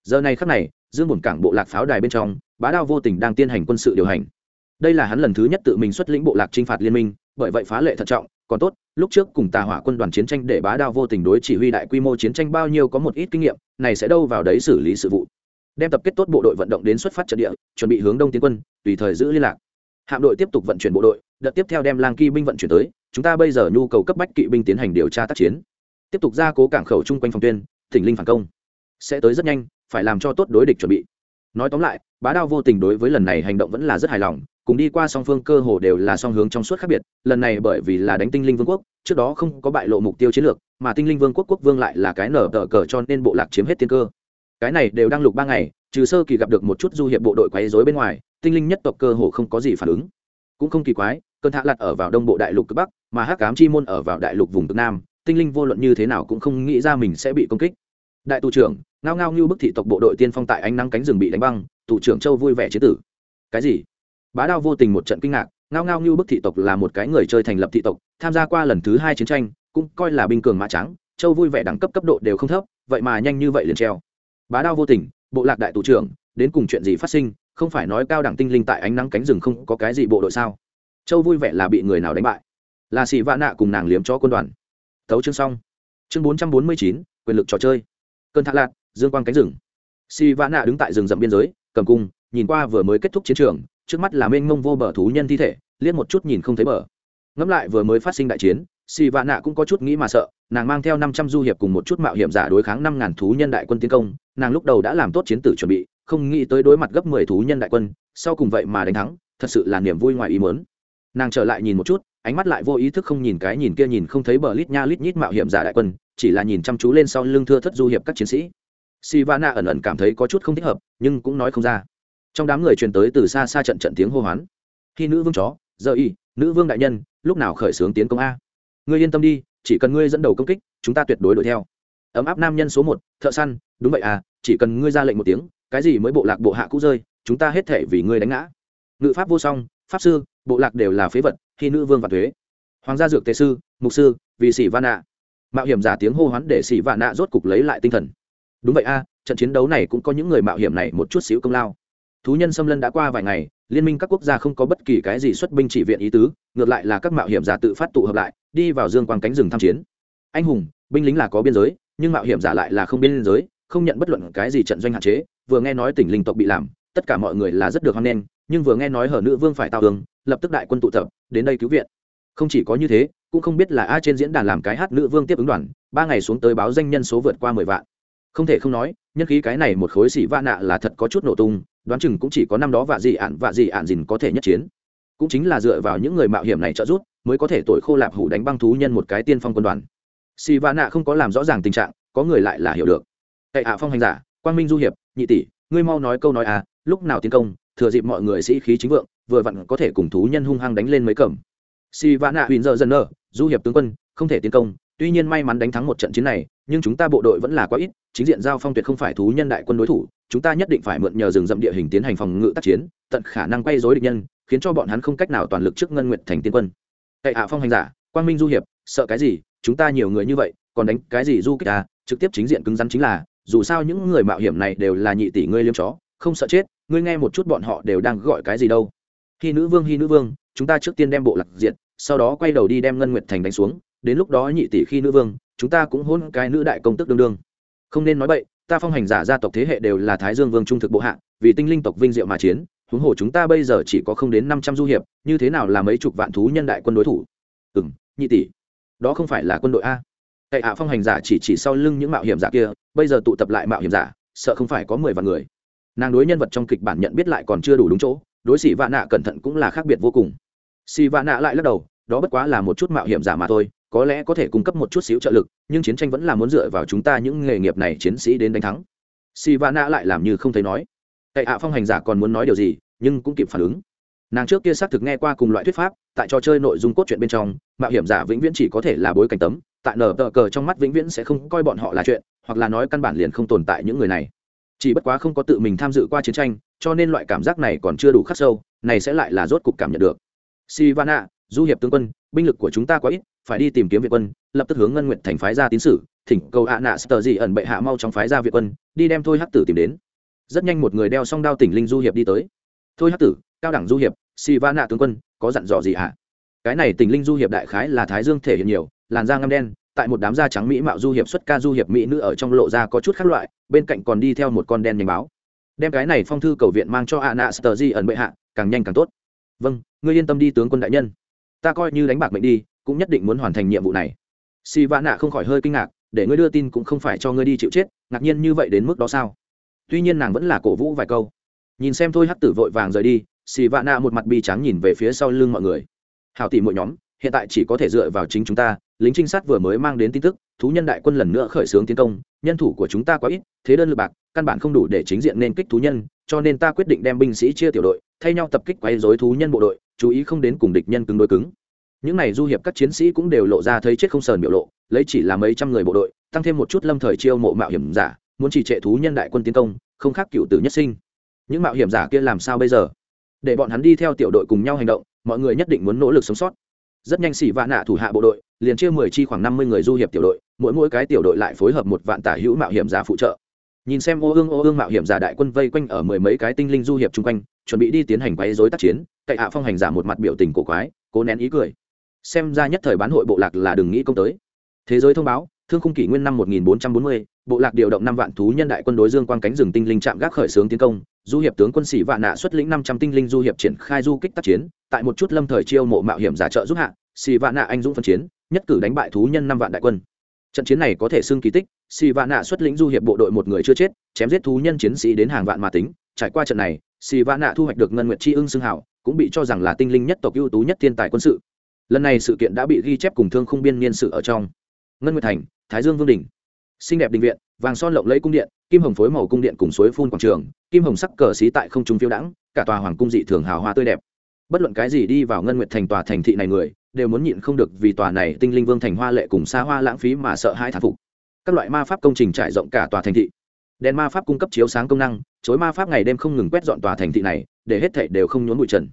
giờ này khắc này, dương buồn cảng bộ lạc pháo đài bên trong, bá đao vô tình đang tiến hành quân sự điều hành. Đây là hắn lần thứ nhất tự mình xuất lĩnh bộ lạc chinh phạt liên minh, bởi vậy phá lệ thận trọng còn tốt, lúc trước cùng tà hỏa quân đoàn chiến tranh để bá đao vô tình đối chỉ huy đại quy mô chiến tranh bao nhiêu có một ít kinh nghiệm, này sẽ đâu vào đấy xử lý sự vụ. Đem tập kết tốt bộ đội vận động đến xuất phát trận địa, chuẩn bị hướng đông tiến quân, tùy thời giữ liên lạc. Hạm đội tiếp tục vận chuyển bộ đội, đợt tiếp theo đem lang kỵ binh vận chuyển tới, chúng ta bây giờ nhu cầu cấp bách kỵ binh tiến hành điều tra tác chiến. Tiếp tục gia cố cảng khẩu chung quanh phòng tuyên, thỉnh linh phản công. Sẽ tới rất nhanh, phải làm cho tốt đối địch chuẩn bị. Nói tóm lại bá đao vô tình đối với lần này hành động vẫn là rất hài lòng, cùng đi qua song phương cơ hồ đều là song hướng trong suốt khác biệt, lần này bởi vì là đánh tinh linh vương quốc, trước đó không có bại lộ mục tiêu chiến lược, mà tinh linh vương quốc quốc vương lại là cái nở tờ cờ cho nên bộ lạc chiếm hết tiên cơ. Cái này đều đang lục ba ngày, trừ sơ kỳ gặp được một chút du hiệp bộ đội quấy rối bên ngoài, tinh linh nhất tộc cơ hồ không có gì phản ứng. Cũng không kỳ quái, cơn thạ lặt ở vào đông bộ đại lục cực bắc, mà hắc cám chi môn ở vào đại lục vùng cực nam, tinh linh vô luận như thế nào cũng không nghĩ ra mình sẽ bị công kích. Đại tù trưởng, ngao ngao như bức thị tộc bộ đội tiên phong tại ánh nắng cánh rừng bị đánh băng thủ trưởng châu vui vẻ chế tử. Cái gì? Bá đao vô tình một trận kinh ngạc, ngao ngao như bức thị tộc là một cái người chơi thành lập thị tộc, tham gia qua lần thứ hai chiến tranh, cũng coi là binh cường mã trắng châu vui vẻ đẳng cấp cấp độ đều không thấp, vậy mà nhanh như vậy liền treo. Bá đao vô tình, bộ lạc đại thủ trưởng, đến cùng chuyện gì phát sinh, không phải nói cao đẳng tinh linh tại ánh nắng cánh rừng không có cái gì bộ đội sao? Châu vui vẻ là bị người nào đánh bại? Là xì vạ nạ cùng nàng liếm cho quân đoàn. Thấu chương xong. Chương bốn trăm bốn mươi chín, quyền lực trò chơi. Cơn thạ lạc dương quang cánh rừng. Xì vạ nạ đứng tại rừng rậm biên giới cầm cung, nhìn qua vừa mới kết thúc chiến trường, trước mắt là mênh mông vô bờ thú nhân thi thể, liếc một chút nhìn không thấy bờ. Ngẫm lại vừa mới phát sinh đại chiến xì vạn nạ cũng có chút nghĩ mà sợ, nàng mang theo năm trăm du hiệp cùng một chút mạo hiểm giả đối kháng năm ngàn thú nhân đại quân tiến công, nàng lúc đầu đã làm tốt chiến tử chuẩn bị, không nghĩ tới đối mặt gấp mười thú nhân đại quân, sau cùng vậy mà đánh thắng, thật sự là niềm vui ngoài ý mớn nàng trở lại nhìn một chút, ánh mắt lại vô ý thức không nhìn cái nhìn kia nhìn không thấy bờ lít nha lít nhít mạo hiểm giả đại quân, chỉ là nhìn chăm chú lên sau lưng thưa thất du hiệp các chiến sĩ sivana ẩn ẩn cảm thấy có chút không thích hợp, nhưng cũng nói không ra. Trong đám người truyền tới từ xa xa trận trận tiếng hô hoán. Khi nữ vương chó, giờ y, nữ vương đại nhân, lúc nào khởi xướng tiến công a? Ngươi yên tâm đi, chỉ cần ngươi dẫn đầu công kích, chúng ta tuyệt đối đuổi theo. Ấm áp nam nhân số một, thợ săn, đúng vậy à chỉ cần ngươi ra lệnh một tiếng, cái gì mới bộ lạc bộ hạ cũ rơi, chúng ta hết thể vì ngươi đánh ngã. Ngự pháp vô song, pháp sư, bộ lạc đều là phế vật, khi nữ vương và thuế. Hoàng gia dược tế sư, mục sư, vì sĩ van nạ mạo hiểm giả tiếng hô hoán để sĩ vạn nạ rốt cục lấy lại tinh thần đúng vậy a, trận chiến đấu này cũng có những người mạo hiểm này một chút xíu công lao. Thú nhân xâm lân đã qua vài ngày, liên minh các quốc gia không có bất kỳ cái gì xuất binh chỉ viện ý tứ, ngược lại là các mạo hiểm giả tự phát tụ hợp lại, đi vào dương quang cánh rừng tham chiến. Anh hùng, binh lính là có biên giới, nhưng mạo hiểm giả lại là không biên giới, không nhận bất luận cái gì trận doanh hạn chế, vừa nghe nói tỉnh linh tộc bị làm, tất cả mọi người là rất được hoan nghênh, nhưng vừa nghe nói hở nữ vương phải tao tường lập tức đại quân tụ tập, đến đây cứu viện. Không chỉ có như thế, cũng không biết là a trên diễn đàn làm cái hát nữ vương tiếp ứng đoàn, ba ngày xuống tới báo danh nhân số vượt qua mười vạn không thể không nói, nhân khí cái này một khối xỉ va nạ là thật có chút nổ tung, đoán chừng cũng chỉ có năm đó vạ dị ạn, vạ dị ạn dìn có thể nhất chiến. Cũng chính là dựa vào những người mạo hiểm này trợ giúp, mới có thể tội khô lạp hủ đánh băng thú nhân một cái tiên phong quân đoàn. Xỉ va nạ không có làm rõ ràng tình trạng, có người lại là hiểu được. Cậy ạ phong hành giả, quang minh du hiệp, nhị tỷ, ngươi mau nói câu nói à lúc nào tiến công, thừa dịp mọi người sĩ khí chính vượng, vừa vặn có thể cùng thú nhân hung hăng đánh lên mấy cẩm. Si va nạ huỳnh dợ dần nơ du hiệp tướng quân, không thể tiến công tuy nhiên may mắn đánh thắng một trận chiến này, nhưng chúng ta bộ đội vẫn là quá ít, chính diện giao phong tuyệt không phải thú nhân đại quân đối thủ, chúng ta nhất định phải mượn nhờ rừng rậm địa hình tiến hành phòng ngự tác chiến, tận khả năng quay dối địch nhân, khiến cho bọn hắn không cách nào toàn lực trước ngân nguyện thành tiên quân. Cậy ạ, phong hành giả, quang minh du hiệp, sợ cái gì? Chúng ta nhiều người như vậy, còn đánh cái gì du kích à? Trực tiếp chính diện cứng rắn chính là, dù sao những người mạo hiểm này đều là nhị tỷ ngươi liêm chó, không sợ chết, ngươi nghe một chút bọn họ đều đang gọi cái gì đâu. Khi nữ vương hy nữ vương, chúng ta trước tiên đem bộ lạc diện sau đó quay đầu đi đem ngân nguyệt thành đánh xuống đến lúc đó nhị tỷ khi nữ vương, chúng ta cũng hôn cái nữ đại công tức đương đương. Không nên nói vậy ta phong hành giả gia tộc thế hệ đều là thái dương vương trung thực bộ hạ, vì tinh linh tộc vinh diệu mà chiến, huống hồ chúng ta bây giờ chỉ có không đến năm trăm du hiệp, như thế nào là mấy chục vạn thú nhân đại quân đối thủ? Ừ m nhị tỷ, đó không phải là quân đội a. Cậy hạ phong hành giả chỉ chỉ sau lưng những mạo hiểm giả kia, bây giờ tụ tập lại mạo hiểm giả, sợ không phải có mười vạn người. Nàng đối nhân vật trong kịch bản nhận biết lại còn chưa đủ đúng chỗ, đối xỉ vạn nạ cẩn thận cũng là khác biệt vô cùng. Xỉ vạn nạ lại lắc đầu đó bất quá là một chút mạo hiểm giả mà thôi, có lẽ có thể cung cấp một chút xíu trợ lực, nhưng chiến tranh vẫn là muốn dựa vào chúng ta những nghề nghiệp này chiến sĩ đến đánh thắng. Si va nạ lại làm như không thấy nói. Cậy hạ phong hành giả còn muốn nói điều gì, nhưng cũng kịp phản ứng. Nàng trước kia xác thực nghe qua cùng loại thuyết pháp, tại trò chơi nội dung cốt truyện bên trong, mạo hiểm giả vĩnh viễn chỉ có thể là bối cảnh tấm, tại nở tờ cờ trong mắt vĩnh viễn sẽ không coi bọn họ là chuyện, hoặc là nói căn bản liền không tồn tại những người này. Chỉ bất quá không có tự mình tham dự qua chiến tranh, cho nên loại cảm giác này còn chưa đủ khắc sâu, này sẽ lại là rốt cục cảm nhận được. Sivana du hiệp tướng quân, binh lực của chúng ta quá ít, phải đi tìm kiếm việt quân, lập tức hướng ngân nguyện thành phái ra tín sử, thỉnh cầu ạ nạ sờ gì ẩn bệ hạ mau trong phái ra việt quân, đi đem thôi hắc tử tìm đến. Rất nhanh một người đeo song đao tỉnh linh du hiệp đi tới. Thôi hắc tử, cao đẳng du hiệp sivana tướng quân, có dặn dò gì ạ? Cái này tỉnh linh du hiệp đại khái là thái dương thể hiện nhiều, làn da ngăm đen, tại một đám da trắng mỹ mạo du hiệp xuất ca du hiệp mỹ nữ ở trong lộ ra có chút khác loại, bên cạnh còn đi theo một con đen nhành báo. Đem cái này phong thư cầu viện mang cho ạ nạ sờ di ẩn bệ hạ, càng nhanh càng tốt. Vâng ngươi yên tâm đi tướng quân đại nhân ta coi như đánh bạc mệnh đi, cũng nhất định muốn hoàn thành nhiệm vụ này. Si va nạ không khỏi hơi kinh ngạc, để ngươi đưa tin cũng không phải cho ngươi đi chịu chết, ngạc nhiên như vậy đến mức đó sao? Tuy nhiên nàng vẫn là cổ vũ vài câu. Nhìn xem thôi hắc tử vội vàng rời đi xì vạ nạ một mặt bi trắng nhìn về phía sau lưng mọi người. Hào tỷ mỗi nhóm, hiện tại chỉ có thể dựa vào chính chúng ta, lính trinh sát vừa mới mang đến tin tức, thú nhân đại quân lần nữa khởi xướng tiến công, nhân thủ của chúng ta quá ít, thế đơn lực bạc, căn bản không đủ để chính diện nên kích thú nhân, cho nên ta quyết định đem binh sĩ chia tiểu đội, thay nhau tập kích quấy dối thú nhân bộ đội chú ý không đến cùng địch nhân cứng đối cứng. Những này du hiệp các chiến sĩ cũng đều lộ ra thấy chết không sờn biểu lộ, lấy chỉ là mấy trăm người bộ đội, tăng thêm một chút lâm thời chiêu mộ mạo hiểm giả, muốn chỉ trệ thú nhân đại quân tiến công, không khác cựu tử nhất sinh. Những mạo hiểm giả kia làm sao bây giờ? Để bọn hắn đi theo tiểu đội cùng nhau hành động, mọi người nhất định muốn nỗ lực sống sót. Rất nhanh xỉ vạ nạ thủ hạ bộ đội, liền chia mười chi khoảng năm mươi người du hiệp tiểu đội, mỗi mỗi cái tiểu đội lại phối hợp một vạn tả hữu mạo hiểm giả phụ trợ nhìn xem ô ương ô ương mạo hiểm giả đại quân vây quanh ở mười mấy cái tinh linh du hiệp chung quanh chuẩn bị đi tiến hành quấy dối tác chiến cậy hạ phong hành giả một mặt biểu tình cổ quái cố nén ý cười. Xem ra nhất thời bán hội bộ lạc là đừng nghĩ công tới. Thế giới thông báo thương khung kỷ nguyên năm 1440, bộ lạc điều động năm vạn thú nhân đại quân đối dương quang cánh rừng tinh linh chạm gác khởi xướng tiến công du hiệp tướng quân sĩ vạn nạ xuất lĩnh năm trăm tinh linh du hiệp triển khai du kích tác chiến tại một chút lâm thời chiêu mộ mạo hiểm giả trợ giúp hạ sĩ vạn nạ anh dũng phân chiến nhất cử đánh bại thú nhân năm vạn đại quân trận chiến này có thể xưng kỳ tích Si vạn nạ xuất lĩnh du hiệp bộ đội một người chưa chết, chém giết thú nhân chiến sĩ đến hàng vạn mà tính. Trải qua trận này Si vạn nạ thu hoạch được ngân nguyện tri ưng xưng hảo cũng bị cho rằng là tinh linh nhất tộc ưu tú nhất thiên tài quân sự. Lần này sự kiện đã bị ghi chép cùng thương khung biên niên sự ở trong. Ngân nguyệt thành, thái dương vương đình. Xinh đẹp đình viện, vàng son lộng lẫy cung điện, kim hồng phối màu cung điện cùng suối phun quảng trường, kim hồng sắc cờ xí tại không trung phiêu đãng, cả tòa hoàng cung dị thường hào hoa tươi đẹp. Bất luận cái gì đi vào ngân nguyệt thành tòa thành thị này người đều muốn nhịn không được vì tòa này tinh linh vương thành hoa lệ cùng xa hoa lãng phí mà sợ hãi thán phục. Các loại ma pháp công trình trải rộng cả tòa thành thị. Đèn ma pháp cung cấp chiếu sáng công năng, chối ma pháp ngày đêm không ngừng quét dọn tòa thành thị này, để hết thảy đều không nhốn bụi trần.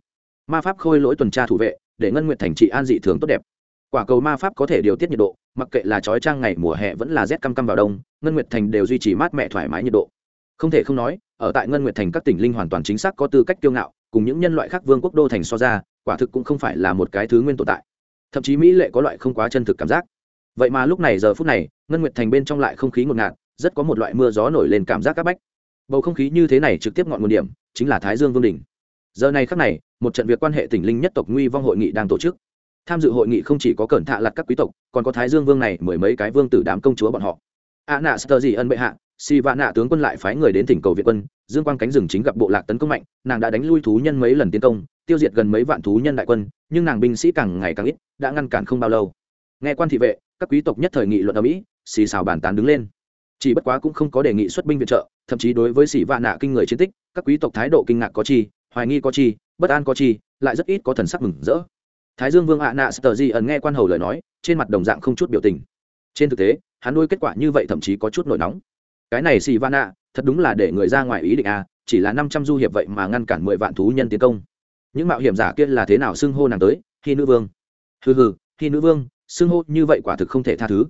Ma pháp khôi lỗi tuần tra thủ vệ, để ngân nguyệt thành trị an dị thường tốt đẹp. Quả cầu ma pháp có thể điều tiết nhiệt độ, mặc kệ là trói trang ngày mùa hè vẫn là rét căm căm vào đông, ngân nguyệt thành đều duy trì mát mẻ thoải mái nhiệt độ. Không thể không nói, ở tại ngân nguyệt thành các tỉnh linh hoàn toàn chính xác có tư cách kiêu ngạo, cùng những nhân loại khác vương quốc đô thành so ra, quả thực cũng không phải là một cái thứ nguyên tồn tại thậm chí mỹ lệ có loại không quá chân thực cảm giác. Vậy mà lúc này giờ phút này, ngân nguyệt thành bên trong lại không khí ngột ngạt, rất có một loại mưa gió nổi lên cảm giác c áp bách. Bầu không khí như thế này trực tiếp ngọn nguồn điểm, chính là thái dương vương đình. Giờ này khắc này, một trận việc quan hệ tỉnh linh nhất tộc nguy vong hội nghị đang tổ chức. Tham dự hội nghị không chỉ có cẩn thạ lặt các quý tộc, còn có thái dương vương này mười mấy cái vương tử đám công chúa bọn họ. A nạ sơ gì ân bệ hạ si vạn nạ tướng quân lại phái người đến thỉnh cầu viện quân, dương quang cánh rừng chính gặp bộ lạc tấn công mạnh, nàng đã đánh lui thú nhân mấy lần tiến công, tiêu diệt gần mấy vạn thú nhân đại quân, nhưng nàng binh sĩ càng ngày càng ít, đã ngăn cản không bao lâu. Nghe quan thị vệ, các quý tộc nhất thời nghị luận ở mỹ xì xào bàn tán đứng lên. Chỉ bất quá cũng không có đề nghị xuất binh viện trợ, thậm chí đối với sĩ vạn nạ kinh người chiến tích, các quý tộc thái độ kinh ngạc có chi, hoài nghi có chi, bất an có chi, lại rất ít có thần sắc mừng rỡ. Thái dương vương ạ nạ sờ di ẩn nghe quan hầu lời nói, trên mặt đồng dạng không chút biểu tình. Trên thực tế, hắn nuôi kết quả như vậy thậm chí có chút nổi nóng cái này xì van ạ, thật đúng là để người ra ngoài ý định à? chỉ là năm trăm du hiệp vậy mà ngăn cản mười vạn thú nhân tiến công. Những mạo hiểm giả kia là thế nào xưng hô nàng tới? Khi nữ vương. Hừ hừ khi nữ vương, xưng hô như vậy quả thực không thể tha thứ.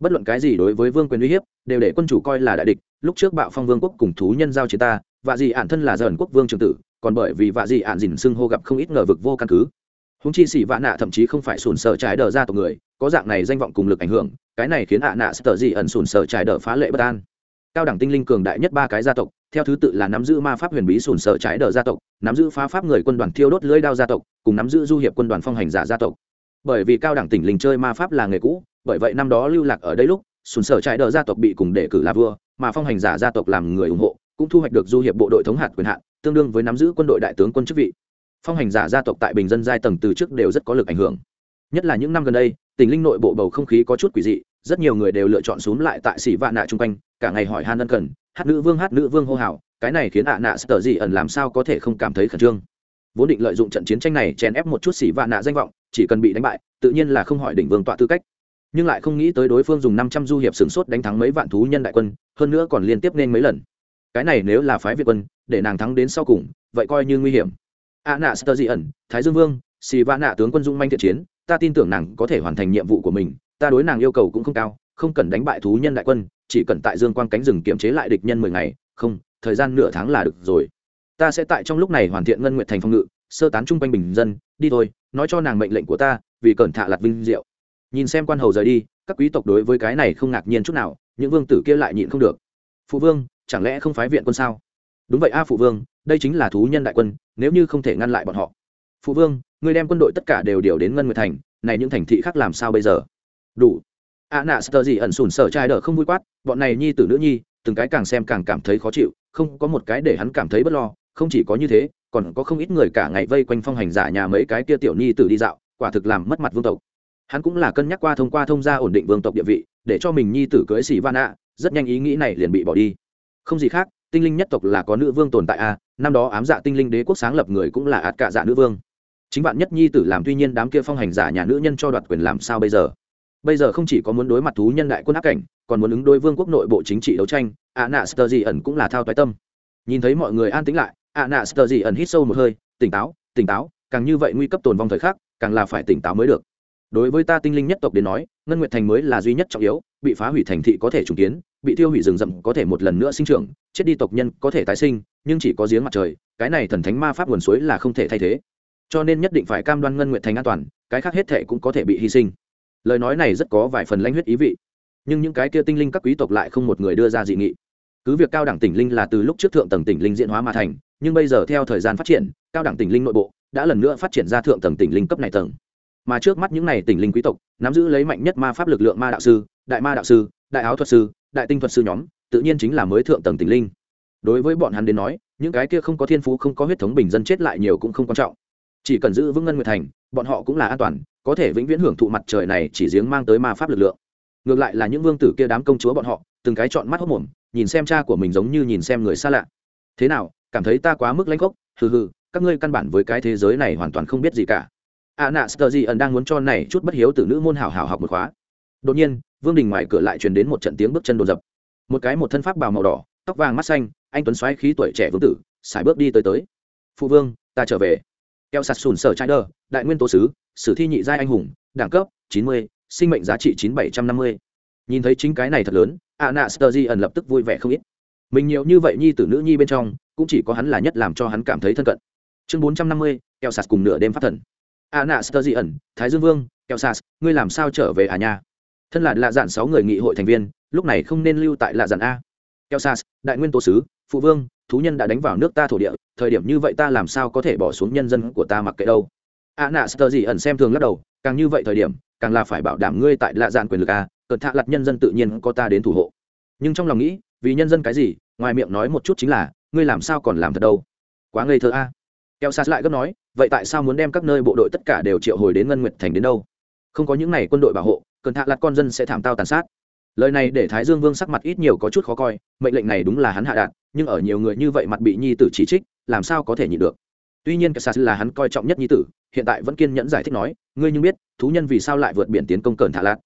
Bất luận cái gì đối với vương quyền uy hiếp, đều để quân chủ coi là đại địch. Lúc trước bạo phong vương quốc cùng thú nhân giao chiến ta và dị ạn thân là dần quốc vương trường tử, còn bởi vì vạ dị ạn dình xưng hô gặp không ít ngờ vực vô căn cứ. Húng chi xỉ vạ nạ thậm chí không phải sùn sợ trái đờ ra tộc người, có dạng này danh vọng cùng lực ảnh hưởng, cái này khiến ạ nạ sợ gì ẩn sùn sợ trái đờ phá lệ bất an cao đẳng tinh linh cường đại nhất ba cái gia tộc, theo thứ tự là nắm giữ ma pháp huyền bí sùn sợ trái đờ gia tộc, nắm giữ phá pháp người quân đoàn thiêu đốt lưỡi đao gia tộc, cùng nắm giữ du hiệp quân đoàn phong hành giả gia tộc. Bởi vì cao đẳng tỉnh linh chơi ma pháp là nghề cũ, bởi vậy năm đó lưu lạc ở đây lúc, sùn sở trái đờ gia tộc bị cùng đề cử là vua, mà phong hành giả gia tộc làm người ủng hộ, cũng thu hoạch được du hiệp bộ đội thống hạt quyền hạn, tương đương với nắm giữ quân đội đại tướng quân chức vị. Phong hành giả gia tộc tại bình dân giai tầng từ trước đều rất có lực ảnh hưởng. Nhất là những năm gần đây tỉnh linh nội bộ bầu không khí có chút quỷ dị rất nhiều người đều lựa chọn xuống lại tại xỉ vạn nạ chung quanh, cả ngày hỏi han ân cần, hát nữ vương, hát nữ vương hô hào, cái này khiến ạ à nạ sợ gì ẩn làm sao có thể không cảm thấy khẩn trương. Vốn định lợi dụng trận chiến tranh này chèn ép một chút xỉ vạn nạ danh vọng, chỉ cần bị đánh bại, tự nhiên là không hỏi đỉnh vương tọa tư cách. Nhưng lại không nghĩ tới đối phương dùng năm trăm du hiệp sửng sốt đánh thắng mấy vạn thú nhân đại quân, hơn nữa còn liên tiếp nên mấy lần. Cái này nếu là phái việt quân, để nàng thắng đến sau cùng, vậy coi như nguy hiểm. A nạ sơ dị ẩn, thái dương vương xì vã nạ tướng quân dung manh thiện chiến, ta tin tưởng nàng có thể hoàn thành nhiệm vụ của mình ta đối nàng yêu cầu cũng không cao, không cần đánh bại thú nhân đại quân, chỉ cần tại dương quang cánh rừng kiểm chế lại địch nhân mười ngày, không, thời gian nửa tháng là được rồi. Ta sẽ tại trong lúc này hoàn thiện ngân nguyện thành phòng ngự, sơ tán chung quanh bình dân, đi thôi, nói cho nàng mệnh lệnh của ta, vì cẩn thạ lạt vinh diệu. Nhìn xem quan hầu rời đi, các quý tộc đối với cái này không ngạc nhiên chút nào, những vương tử kia lại nhịn không được. Phụ vương, chẳng lẽ không phái viện quân sao? Đúng vậy a, phụ vương, đây chính là thú nhân đại quân, nếu như không thể ngăn lại bọn họ. Phụ vương người đem quân đội tất cả đều điều đến ngân nguyệt thành, này những thành thị khác làm sao bây giờ? Đủ. Ạ nạ sờ gì ẩn sùn sở trai đỡ không vui quát bọn này nhi tử nữ nhi từng cái càng xem càng cảm thấy khó chịu không có một cái để hắn cảm thấy bất lo không chỉ có như thế còn có không ít người cả ngày vây quanh phong hành giả nhà mấy cái kia tiểu nhi tử đi dạo quả thực làm mất mặt vương tộc. Hắn cũng là cân nhắc qua thông qua thông gia ổn định vương tộc địa vị để cho mình nhi tử cưới xỉ van ạ rất nhanh ý nghĩ này liền bị bỏ đi. Không gì khác tinh linh nhất tộc là có nữ vương tồn tại a à, năm đó ám dạ tinh linh đế quốc sáng lập người cũng là ạt cả dạ nữ vương. Chính bạn nhất nhi tử làm tuy nhiên đám kia phong hành giả nhà nữ nhân cho đoạt quyền làm sao bây giờ? Bây giờ không chỉ có muốn đối mặt thú nhân đại quân áp cảnh, còn muốn ứng đối vương quốc nội bộ chính trị đấu tranh ạ nạ sơ dị ẩn cũng là thao toái tâm. Nhìn thấy mọi người an tĩnh lại ạ nạ sơ dị ẩn hít sâu một hơi, tỉnh táo tỉnh táo, càng như vậy nguy cấp tồn vong thời khắc, càng là phải tỉnh táo mới được. Đối với ta tinh linh nhất tộc đến nói, ngân nguyệt thành mới là duy nhất trọng yếu, bị phá hủy thành thị có thể trùng kiến, bị tiêu hủy rừng rậm có thể một lần nữa sinh trưởng, chết đi tộc nhân có thể tái sinh, nhưng chỉ có giếng mặt trời, cái này thần thánh ma pháp nguồn suối là không thể thay thế. Cho nên nhất định phải cam đoan ngân nguyệt thành an toàn, cái khác hết thể cũng có thể bị hy sinh lời nói này rất có vài phần lãnh huyết ý vị. Nhưng những cái kia tinh linh các quý tộc lại không một người đưa ra dị nghị. Cứ việc cao đẳng tỉnh linh là từ lúc trước thượng tầng tỉnh linh diễn hóa mà thành, nhưng bây giờ theo thời gian phát triển, cao đẳng tỉnh linh nội bộ đã lần nữa phát triển ra thượng tầng tỉnh linh cấp này tầng. Mà trước mắt những này tỉnh linh quý tộc, nắm giữ lấy mạnh nhất ma pháp lực lượng ma đạo sư, đại ma đạo sư, đại áo thuật sư, đại tinh thuật sư nhóm, tự nhiên chính là mới thượng tầng tỉnh linh. Đối với bọn hắn đến nói, những cái kia không có thiên phú, không có huyết thống bình dân chết lại nhiều cũng không quan trọng. Chỉ cần giữ vững ngân nguyệt thành, bọn họ cũng là an toàn có thể vĩnh viễn hưởng thụ mặt trời này chỉ giếng mang tới ma pháp lực lượng. Ngược lại là những vương tử kia đám công chúa bọn họ, từng cái chọn mắt hốc mồm, nhìn xem cha của mình giống như nhìn xem người xa lạ. Thế nào, cảm thấy ta quá mức lãnh gốc? Hừ hừ, các ngươi căn bản với cái thế giới này hoàn toàn không biết gì cả. A nạ sơ di ẩn đang muốn cho này chút bất hiếu từ nữ môn hảo hảo học một khóa. Đột nhiên, vương đình ngoài cửa lại truyền đến một trận tiếng bước chân đồn dập. Một cái một thân pháp bào màu đỏ, tóc vàng mắt xanh, anh tuấn xoáy khí tuổi trẻ vương tử, sải bước đi tới tới. Phụ vương, ta trở về keo sạt sùn sở trai đờ, đại nguyên tố sứ sử thi nhị giai anh hùng đẳng cấp chín mươi sinh mệnh giá trị chín bảy trăm năm mươi. Nhìn thấy chính cái này thật lớn a nạ sơ di ẩn lập tức vui vẻ không ít. Mình nhiều như vậy nhi tử nữ nhi bên trong cũng chỉ có hắn là nhất làm cho hắn cảm thấy thân cận. Chương bốn trăm năm mươi keo sạt cùng nửa đêm phát thần. A nạ sơ di ẩn thái dương vương keo sạt ngươi làm sao trở về à nha? Thân là lạ dạn sáu người nghị hội thành viên lúc này không nên lưu tại lạ dạn a. Keo sạt đại nguyên tố sứ phụ vương thú nhân đã đánh vào nước ta thổ địa, thời điểm như vậy ta làm sao có thể bỏ xuống nhân dân của ta mặc kệ đâu. A nạ sơ gì ẩn xem thường lắc đầu, càng như vậy thời điểm, càng là phải bảo đảm ngươi tại lạ dạn quyền lực a cợt thạ lặt nhân dân tự nhiên có ta đến thủ hộ. Nhưng trong lòng nghĩ, vì nhân dân cái gì, ngoài miệng nói một chút chính là, ngươi làm sao còn làm thật đâu? Quá ngây thơ a. Keo sát lại gấp nói, vậy tại sao muốn đem các nơi bộ đội tất cả đều triệu hồi đến ngân nguyệt thành đến đâu? Không có những n à y quân đội bảo hộ cần thạ lặt con dân sẽ thảm tao tàn sát lời này để thái dương vương sắc mặt ít nhiều có chút khó coi, mệnh lệnh này đúng là hắn hạ đạn nhưng ở nhiều người như vậy mặt bị nhi tử chỉ trích, làm sao có thể nhịn được? Tuy nhiên cái là hắn coi trọng nhất nhi tử, hiện tại vẫn kiên nhẫn giải thích nói, ngươi nhưng biết, thú nhân vì sao lại vượt biển tiến công cờn thả lạt?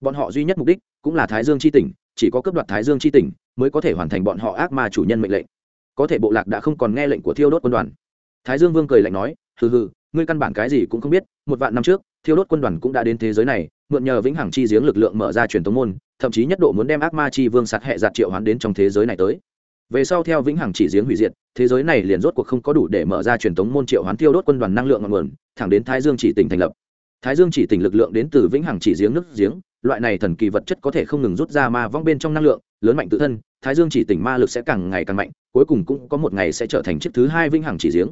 Bọn họ duy nhất mục đích cũng là thái dương c h i tỉnh, chỉ có cấp đoạt thái dương c h i tỉnh mới có thể hoàn thành bọn họ ác ma chủ nhân mệnh lệnh. Có thể bộ lạc đã không còn nghe lệnh của thiêu đốt quân đoàn. Thái dương vương cười lạnh nói, hừ hừ, ngươi căn bản cái gì cũng không biết, một vạn năm trước, thiêu đốt quân đoàn cũng đã đến thế giới này, mượn nhờ vĩnh hằng chi giếng lực lượng mở ra truyền tống môn thậm chí nhất độ muốn đem ác ma chi vương sạt hệ giạt triệu hoán đến trong thế giới này tới. Về sau theo vĩnh hằng chỉ giếng hủy diệt, thế giới này liền rốt cuộc không có đủ để mở ra truyền thống môn triệu hoán tiêu đốt quân đoàn năng lượng ngọn nguồn, thẳng đến thái dương chỉ tỉnh thành lập. Thái dương chỉ tỉnh lực lượng đến từ vĩnh hằng chỉ giếng nước giếng, loại này thần kỳ vật chất có thể không ngừng rút ra ma vong bên trong năng lượng, lớn mạnh tự thân, thái dương chỉ tỉnh ma lực sẽ càng ngày càng mạnh, cuối cùng cũng có một ngày sẽ trở thành chiếc thứ hai vĩnh hằng chỉ giếng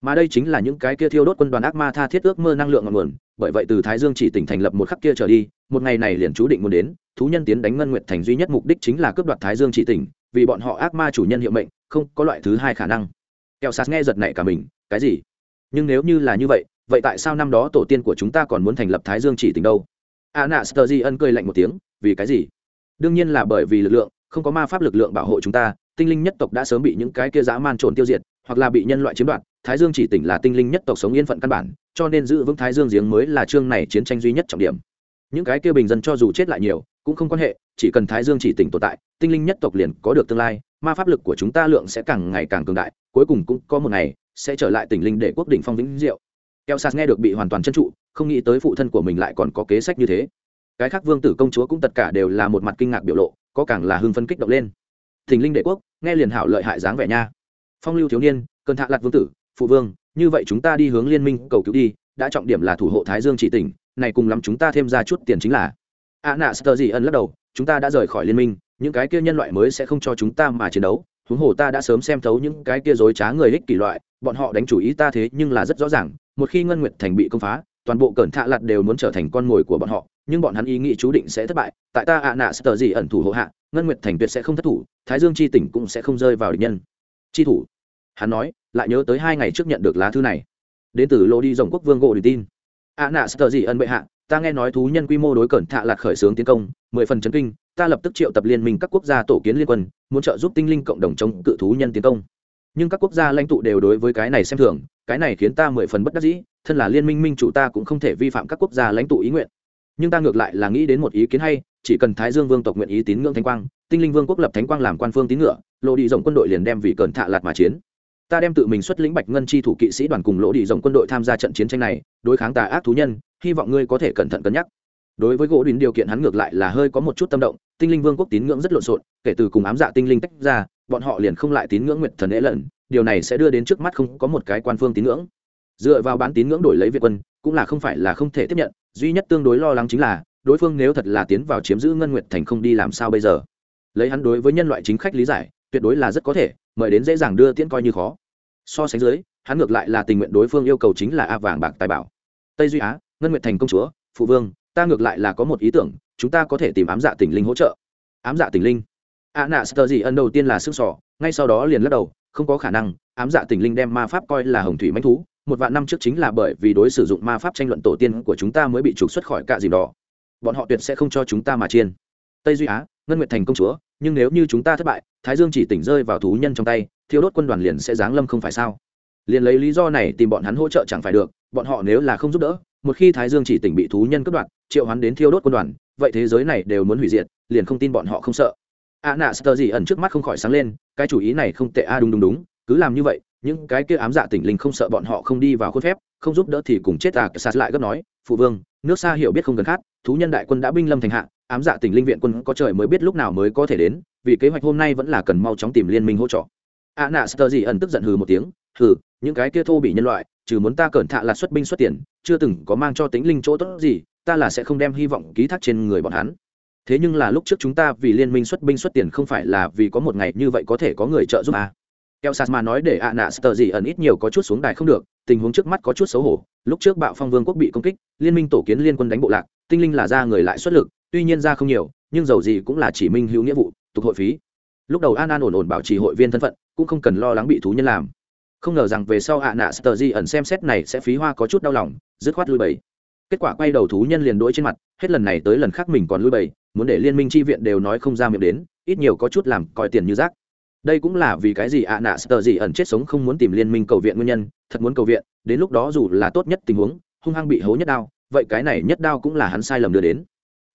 mà đây chính là những cái kia thiêu đốt quân đoàn ác ma tha thiết ước mơ năng lượng ngọn nguồn, bởi vậy từ thái dương chỉ tỉnh thành lập một khắc kia trở đi, một ngày này liền chú định muốn đến, thú nhân tiến đánh ngân nguyệt thành duy nhất mục đích chính là cướp đoạt thái dương chỉ tỉnh, vì bọn họ ác ma chủ nhân hiệu mệnh, không có loại thứ hai khả năng. Kẹo sạt nghe giật nảy cả mình, cái gì? Nhưng nếu như là như vậy vậy tại sao năm đó tổ tiên của chúng ta còn muốn thành lập thái dương chỉ tỉnh đâu? A nạ sơ di ân cười lạnh một tiếng, vì cái gì? Đương nhiên là bởi vì lực lượng, không có ma pháp lực lượng bảo hộ chúng ta, tinh linh nhất tộc đã sớm bị những cái kia dã man trồn tiêu diệt, hoặc là bị nhân loại chiếm đoạt thái dương chỉ tỉnh là tinh linh nhất tộc sống yên phận căn bản, cho nên giữ vững thái dương giếng mới là chương này chiến tranh duy nhất trọng điểm. Những cái kia bình dân cho dù chết lại nhiều, cũng không quan hệ, chỉ cần thái dương chỉ tỉnh tồn tại, tinh linh nhất tộc liền có được tương lai, ma pháp lực của chúng ta lượng sẽ càng ngày càng cường đại, cuối cùng cũng có một ngày, sẽ trở lại tỉnh linh để quốc đỉnh phong vĩnh diệu. Keo sas nghe được bị hoàn toàn chân trụ, không nghĩ tới phụ thân của mình lại còn có kế sách như thế. Cái khác vương tử công chúa cũng tất cả đều là một mặt kinh ngạc biểu lộ, có càng là hưng phấn kích động lên. Thình linh đệ quốc, nghe liền hảo lợi hại dáng vẻ nha. Phong lưu thiếu niên, cơn thạ lạc vương tử phụ vương, như vậy chúng ta đi hướng liên minh cầu cứu đi, đã trọng điểm là thủ hộ thái dương chỉ tỉnh, này cùng lắm chúng ta thêm ra chút tiền chính là. A nạ sơ gì ân lắc đầu, chúng ta đã rời khỏi liên minh, những cái kia nhân loại mới sẽ không cho chúng ta mà chiến đấu, huống hồ ta đã sớm xem thấu những cái kia dối trá người ích kỷ loại, bọn họ đánh chủ ý ta thế nhưng là rất rõ ràng, một khi ngân nguyệt thành bị công phá, toàn bộ cẩn thạ lặt đều muốn trở thành con mồi của bọn họ, nhưng bọn hắn ý nghĩ chú định sẽ thất bại, tại ta ạ nạ sờ gì ẩn thủ hộ hạ, ngân nguyệt thành tuyệt sẽ không thất thủ, thái dương c h i tỉnh cũng sẽ không rơi vào địch nhân. C h i thủ? Hắn nói, lại nhớ tới hai ngày trước nhận được lá thư này. Đến từ lô đi dòng quốc vương gỗ đi tin. A nạ sờ gì ân bệ hạ, ta nghe nói thú nhân quy mô đối cẩn thạ lạt khởi xướng tiến công, mười phần chấn kinh, ta lập tức triệu tập liên minh các quốc gia tổ kiến liên quân, muốn trợ giúp tinh linh cộng đồng chống cự thú nhân tiến công. Nhưng các quốc gia lãnh tụ đều đối với cái này xem thường, cái này khiến ta mười phần bất đắc dĩ, thân là liên minh minh chủ ta cũng không thể vi phạm các quốc gia lãnh tụ ý nguyện. Nhưng ta ngược lại là nghĩ đến một ý kiến hay, chỉ cần thái dương vương tộc nguyện ý tín ngưỡng thánh quang, tinh linh vương quốc lập thánh quang làm quan phương tín ngựa lộ đi rộng quân đội liền đem vì cẩn thạ lạt mà chiến ta đem tự mình xuất lĩnh bạch ngân chi thủ kỵ sĩ đoàn cùng lỗ đi rộng quân đội tham gia trận chiến tranh này, đối kháng tà ác thú nhân, hy vọng ngươi có thể cẩn thận cân nhắc. Đối với gỗ đến điều kiện hắn ngược lại là hơi có một chút tâm động, tinh linh vương quốc tín ngưỡng rất lộn xộn, kể từ cùng ám dạ tinh linh tách ra, bọn họ liền không lại tín ngưỡng nguyệt thần ế lận, điều này sẽ đưa đến trước mắt không có một cái quan phương tín ngưỡng. Dựa vào bán tín ngưỡng đổi lấy việt quân, cũng là không phải là không thể tiếp nhận, duy nhất tương đối lo lắng chính là, đối phương nếu thật là tiến vào chiếm giữ ngân nguyệt thành không đi làm sao bây giờ? Lấy hắn đối với nhân loại chính khách lý giải, tuyệt đối là rất có thể mời đến dễ dàng đưa tiễn coi như khó. So sánh dưới, hắn ngược lại là tình nguyện đối phương yêu cầu chính là a vàng bạc tài bảo. Tây duy á, ngân nguyệt thành công chúa, phụ vương, ta ngược lại là có một ý tưởng, chúng ta có thể tìm ám dạ tỉnh linh hỗ trợ. Ám dạ tỉnh linh. A nạ sơ gì ân đầu tiên là sức sỏ, ngay sau đó liền lắc đầu, không có khả năng, ám dạ tỉnh linh đem ma pháp coi là hồng thủy manh thú, một vạn năm trước chính là bởi vì đối sử dụng ma pháp tranh luận tổ tiên của chúng ta mới bị trục xuất khỏi cạ dìm đỏ. Bọn họ tuyệt sẽ không cho chúng ta mà chiên. Tây duy á, ngân nguyệt thành công chúa nhưng nếu như chúng ta thất bại, thái dương chỉ tỉnh rơi vào thú nhân trong tay thiếu đốt quân đoàn liền sẽ giáng lâm không phải sao? Liền lấy lý do này tìm bọn hắn hỗ trợ chẳng phải được, bọn họ nếu là không giúp đỡ, một khi thái dương chỉ tỉnh bị thú nhân cướp đoạt, triệu hắn đến thiêu đốt quân đoàn, vậy thế giới này đều muốn hủy diệt, liền không tin bọn họ không sợ. A nạ sơ gì ẩn trước mắt không khỏi sáng lên, cái chủ ý này không tệ a, đúng đúng đúng, cứ làm như vậy, những cái kia ám dạ tỉnh linh không sợ bọn họ không đi vào khuôn phép, không giúp đỡ thì cùng chết à sạt lại gấp nói, phụ vương, nước xa hiểu biết không gần khát thú nhân đại quân đã binh lâm thành hạ ám dạ tỉnh linh viện quân có trời mới biết lúc nào mới có thể đến, vì kế hoạch hôm nay vẫn là cần mau chóng tìm liên minh hỗ trợ a nạ sơ gì ẩn tức giận hừ một tiếng, hừ, những cái kia thô bị nhân loại, trừ muốn ta cẩn thạ là xuất binh xuất tiền, chưa từng có mang cho tính linh chỗ tốt gì, ta là sẽ không đem hy vọng ký thác trên người bọn hắn thế nhưng là lúc trước chúng ta vì liên minh xuất binh xuất tiền không phải là vì có một ngày như vậy có thể có người trợ giúp à. keo sas mà nói để ạ nạ sờ gì ẩn ít nhiều có chút xuống đài không được, tình huống trước mắt có chút xấu hổ, lúc trước bạo phong vương quốc bị công kích, liên minh tổ kiến liên quân đánh bộ lạc, tinh linh là ra người lại xuất lực tuy nhiên ra không nhiều, nhưng dầu gì cũng là chỉ minh hữu nghĩa vụ, tục hội phí. Lúc đầu an an ổn ổn bảo trì hội viên thân phận, cũng không cần lo lắng bị thú nhân làm. Không ngờ rằng về sau ạ nạ sờ gì ẩn xem xét này sẽ phí hoa có chút đau lòng, dứt khoát lui bầy. Kết quả quay đầu thú nhân liền đỗi trên mặt, hết lần này tới lần khác mình còn lui bầy, muốn để liên minh tri viện đều nói không ra miệng đến, ít nhiều có chút làm coi tiền như rác. Đây cũng là vì cái gì ạ nạ sờ gì ẩn chết sống không muốn tìm liên minh cầu viện nguyên nhân, thật muốn cầu viện, đến lúc đó dù là tốt nhất tình huống, hung hăng bị hố nhất đao, vậy cái này nhất đao cũng là hắn sai lầm đưa đến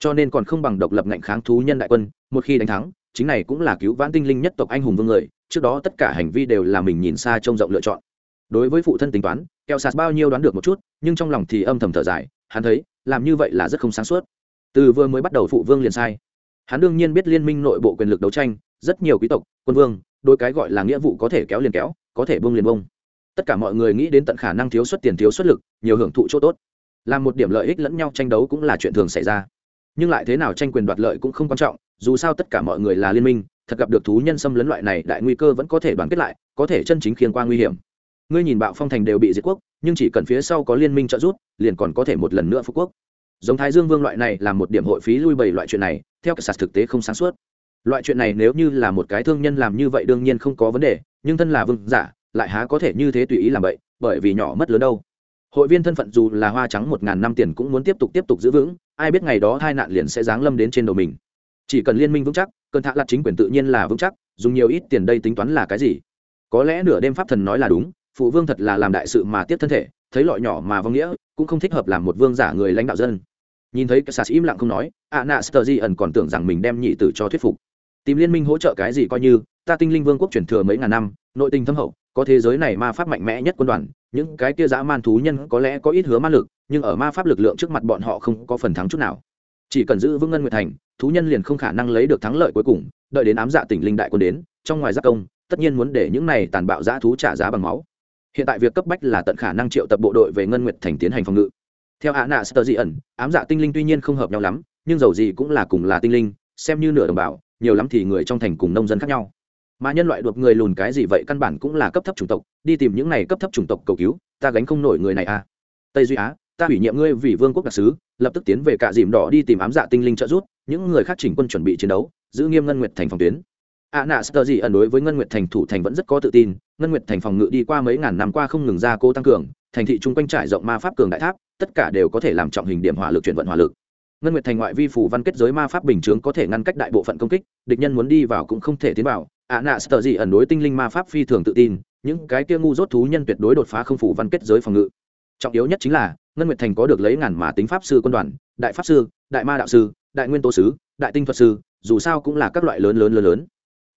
cho nên còn không bằng độc lập ngạnh kháng thú nhân đại quân, một khi đánh thắng, chính này cũng là cứu vãn tinh linh nhất tộc anh hùng vương người, trước đó tất cả hành vi đều là mình nhìn xa trông rộng lựa chọn. Đối với phụ thân tính toán, keo sạt bao nhiêu đoán được một chút, nhưng trong lòng thì âm thầm thở dài, hắn thấy, làm như vậy là rất không sáng suốt. Từ vừa mới bắt đầu phụ vương liền sai. Hắn đương nhiên biết liên minh nội bộ quyền lực đấu tranh, rất nhiều quý tộc, quân vương đôi cái gọi là nghĩa vụ có thể kéo liền kéo, có thể bông liền bông tất cả mọi người nghĩ đến tận khả năng thiếu suất tiền, thiếu suất lực, nhiều hưởng thụ chỗ tốt. Làm một điểm lợi ích lẫn nhau tranh đấu cũng là chuyện thường xảy ra nhưng lại thế nào tranh quyền đoạt lợi cũng không quan trọng, dù sao tất cả mọi người là liên minh, thật gặp được thú nhân xâm lấn loại này đại nguy cơ vẫn có thể đoàn kết lại, có thể chân chính khiên qua nguy hiểm. Ngươi nhìn bạo phong thành đều bị diệt quốc, nhưng chỉ cần phía sau có liên minh trợ giúp, liền còn có thể một lần nữa phú quốc. Giống thái dương vương loại này là một điểm hội phí lui bày loại chuyện này, theo cái sạt thực tế không sáng suốt. Loại chuyện này nếu như là một cái thương nhân làm như vậy đương nhiên không có vấn đề, nhưng thân là vương giả, lại há có thể như thế tùy ý làm vậy, bởi vì nhỏ mất lớn đâu hội viên thân phận dù là hoa trắng một ngàn năm tiền cũng muốn tiếp tục tiếp tục giữ vững, ai biết ngày đó hai nạn liền sẽ giáng lâm đến trên đầu mình. Chỉ cần liên minh vững chắc, cơn thạ lặt chính quyền tự nhiên là vững chắc, dùng nhiều ít tiền đây tính toán là cái gì? Có lẽ nửa đêm pháp thần nói là đúng, phụ vương thật là làm đại sự mà tiếp thân thể, thấy lọi nhỏ mà vong nghĩa, cũng không thích hợp làm một vương giả người lãnh đạo dân. Nhìn thấy cái sas im lặng không nói, ạ nạ sờ di ẩn còn tưởng rằng mình đem nhị tử cho thuyết phục. Tìm liên minh hỗ trợ cái gì coi như, ta tinh linh vương quốc chuyển thừa mấy ngàn năm, nội tình thâm hậu, có thế giới này ma pháp mạnh mẽ nhất quân đoàn những cái kia dã man thú nhân có lẽ có ít hứa ma lực, nhưng ở ma pháp lực lượng trước mặt bọn họ không có phần thắng chút nào. Chỉ cần giữ vững ngân nguyệt thành, thú nhân liền không khả năng lấy được thắng lợi cuối cùng, đợi đến ám dạ tỉnh linh đại quân đến, trong ngoài giác công, tất nhiên muốn để những này tàn bạo dã thú trả giá bằng máu. Hiện tại việc cấp bách là tận khả năng triệu tập bộ đội về ngân nguyệt thành tiến hành phòng ngự. Theo hạ nạ sơ dị ẩn ám dạ tinh linh tuy nhiên không hợp nhau lắm, nhưng dầu gì cũng là cùng là tinh linh, xem như nửa đồng bào, nhiều lắm thì người trong thành cùng nông dân khác nhau mà nhân loại đột người lùn cái gì vậy căn bản cũng là cấp thấp chủng tộc, đi tìm những này cấp thấp chủng tộc cầu cứu, ta gánh không nổi người này à. Tây duy á, ta ủy nhiệm ngươi vì vương quốc đặc sứ, lập tức tiến về cạ dìm đỏ đi tìm ám dạ tinh linh trợ giúp, những người khác chỉnh quân chuẩn bị chiến đấu, giữ nghiêm ngân nguyệt thành phòng tuyến. A nạ sơ gì ẩn đối với ngân nguyệt thành thủ thành vẫn rất có tự tin, ngân nguyệt thành phòng ngự đi qua mấy ngàn năm qua không ngừng ra cố tăng cường, thành thị chung quanh trải rộng ma pháp cường đại tháp, tất cả đều có thể làm trọng hình điểm hỏa lực chuyển vận hỏa lực. Ngân nguyệt thành ngoại vi phủ văn kết giới ma pháp bình chướng có thể ngăn cách đại bộ phận công kích, địch nhân muốn đi vào cũng không thể tiến vào ạ nạ sờ gì ẩn đối tinh linh ma pháp phi thường tự tin, những cái kia ngu dốt thú nhân tuyệt đối đột phá không phủ văn kết giới phòng ngự. Trọng yếu nhất chính là, ngân nguyệt thành có được lấy ngàn mà tính pháp sư quân đoàn, đại pháp sư, đại ma đạo sư, đại nguyên tố sứ, đại tinh thuật sư, dù sao cũng là các loại lớn lớn lớn lớn.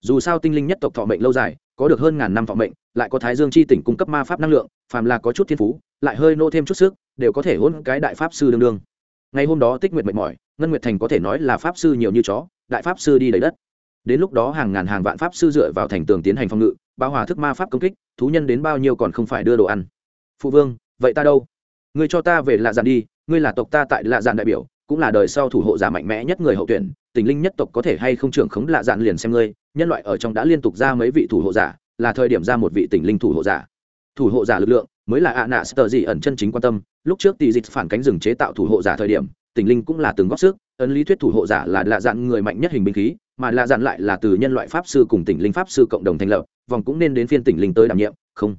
Dù sao tinh linh nhất tộc thọ mệnh lâu dài, có được hơn ngàn năm thọ mệnh, lại có thái dương chi tỉnh cung cấp ma pháp năng lượng, phàm là có chút thiên phú, lại hơi nô thêm chút sức, đều có thể hôn cái đại pháp sư đương đương. Ngày hôm đó tích nguyệt mệt mỏi, ngân nguyệt thành có thể nói là pháp sư nhiều như chó, đại pháp sư đi đầy đất đến lúc đó hàng ngàn hàng vạn pháp sư dựa vào thành tường tiến hành phòng ngự, bao hòa thức ma pháp công kích, thú nhân đến bao nhiêu còn không phải đưa đồ ăn. Phụ vương, vậy ta đâu? Ngươi cho ta về lạ dạn đi, ngươi là tộc ta tại lạ dạn đại biểu, cũng là đời sau thủ hộ giả mạnh mẽ nhất người hậu tuyển, tình linh nhất tộc có thể hay không trưởng khống lạ dạn liền xem ngươi, nhân loại ở trong đã liên tục ra mấy vị thủ hộ giả, là thời điểm ra một vị tình linh thủ hộ giả. Thủ hộ giả lực lượng mới là ạ nạ sờ gì ẩn chân chính quan tâm, lúc trước tỷ dịch phản cánh rừng chế tạo thủ hộ giả thời điểm, tình linh cũng là từng góp sức, ấn lý thuyết thủ hộ giả là lạ dạn người mạnh nhất hình binh khí mà lạ dạn lại là từ nhân loại pháp sư cùng tỉnh linh pháp sư cộng đồng thành lập, vòng cũng nên đến phiên tỉnh linh tới đảm nhiệm, không.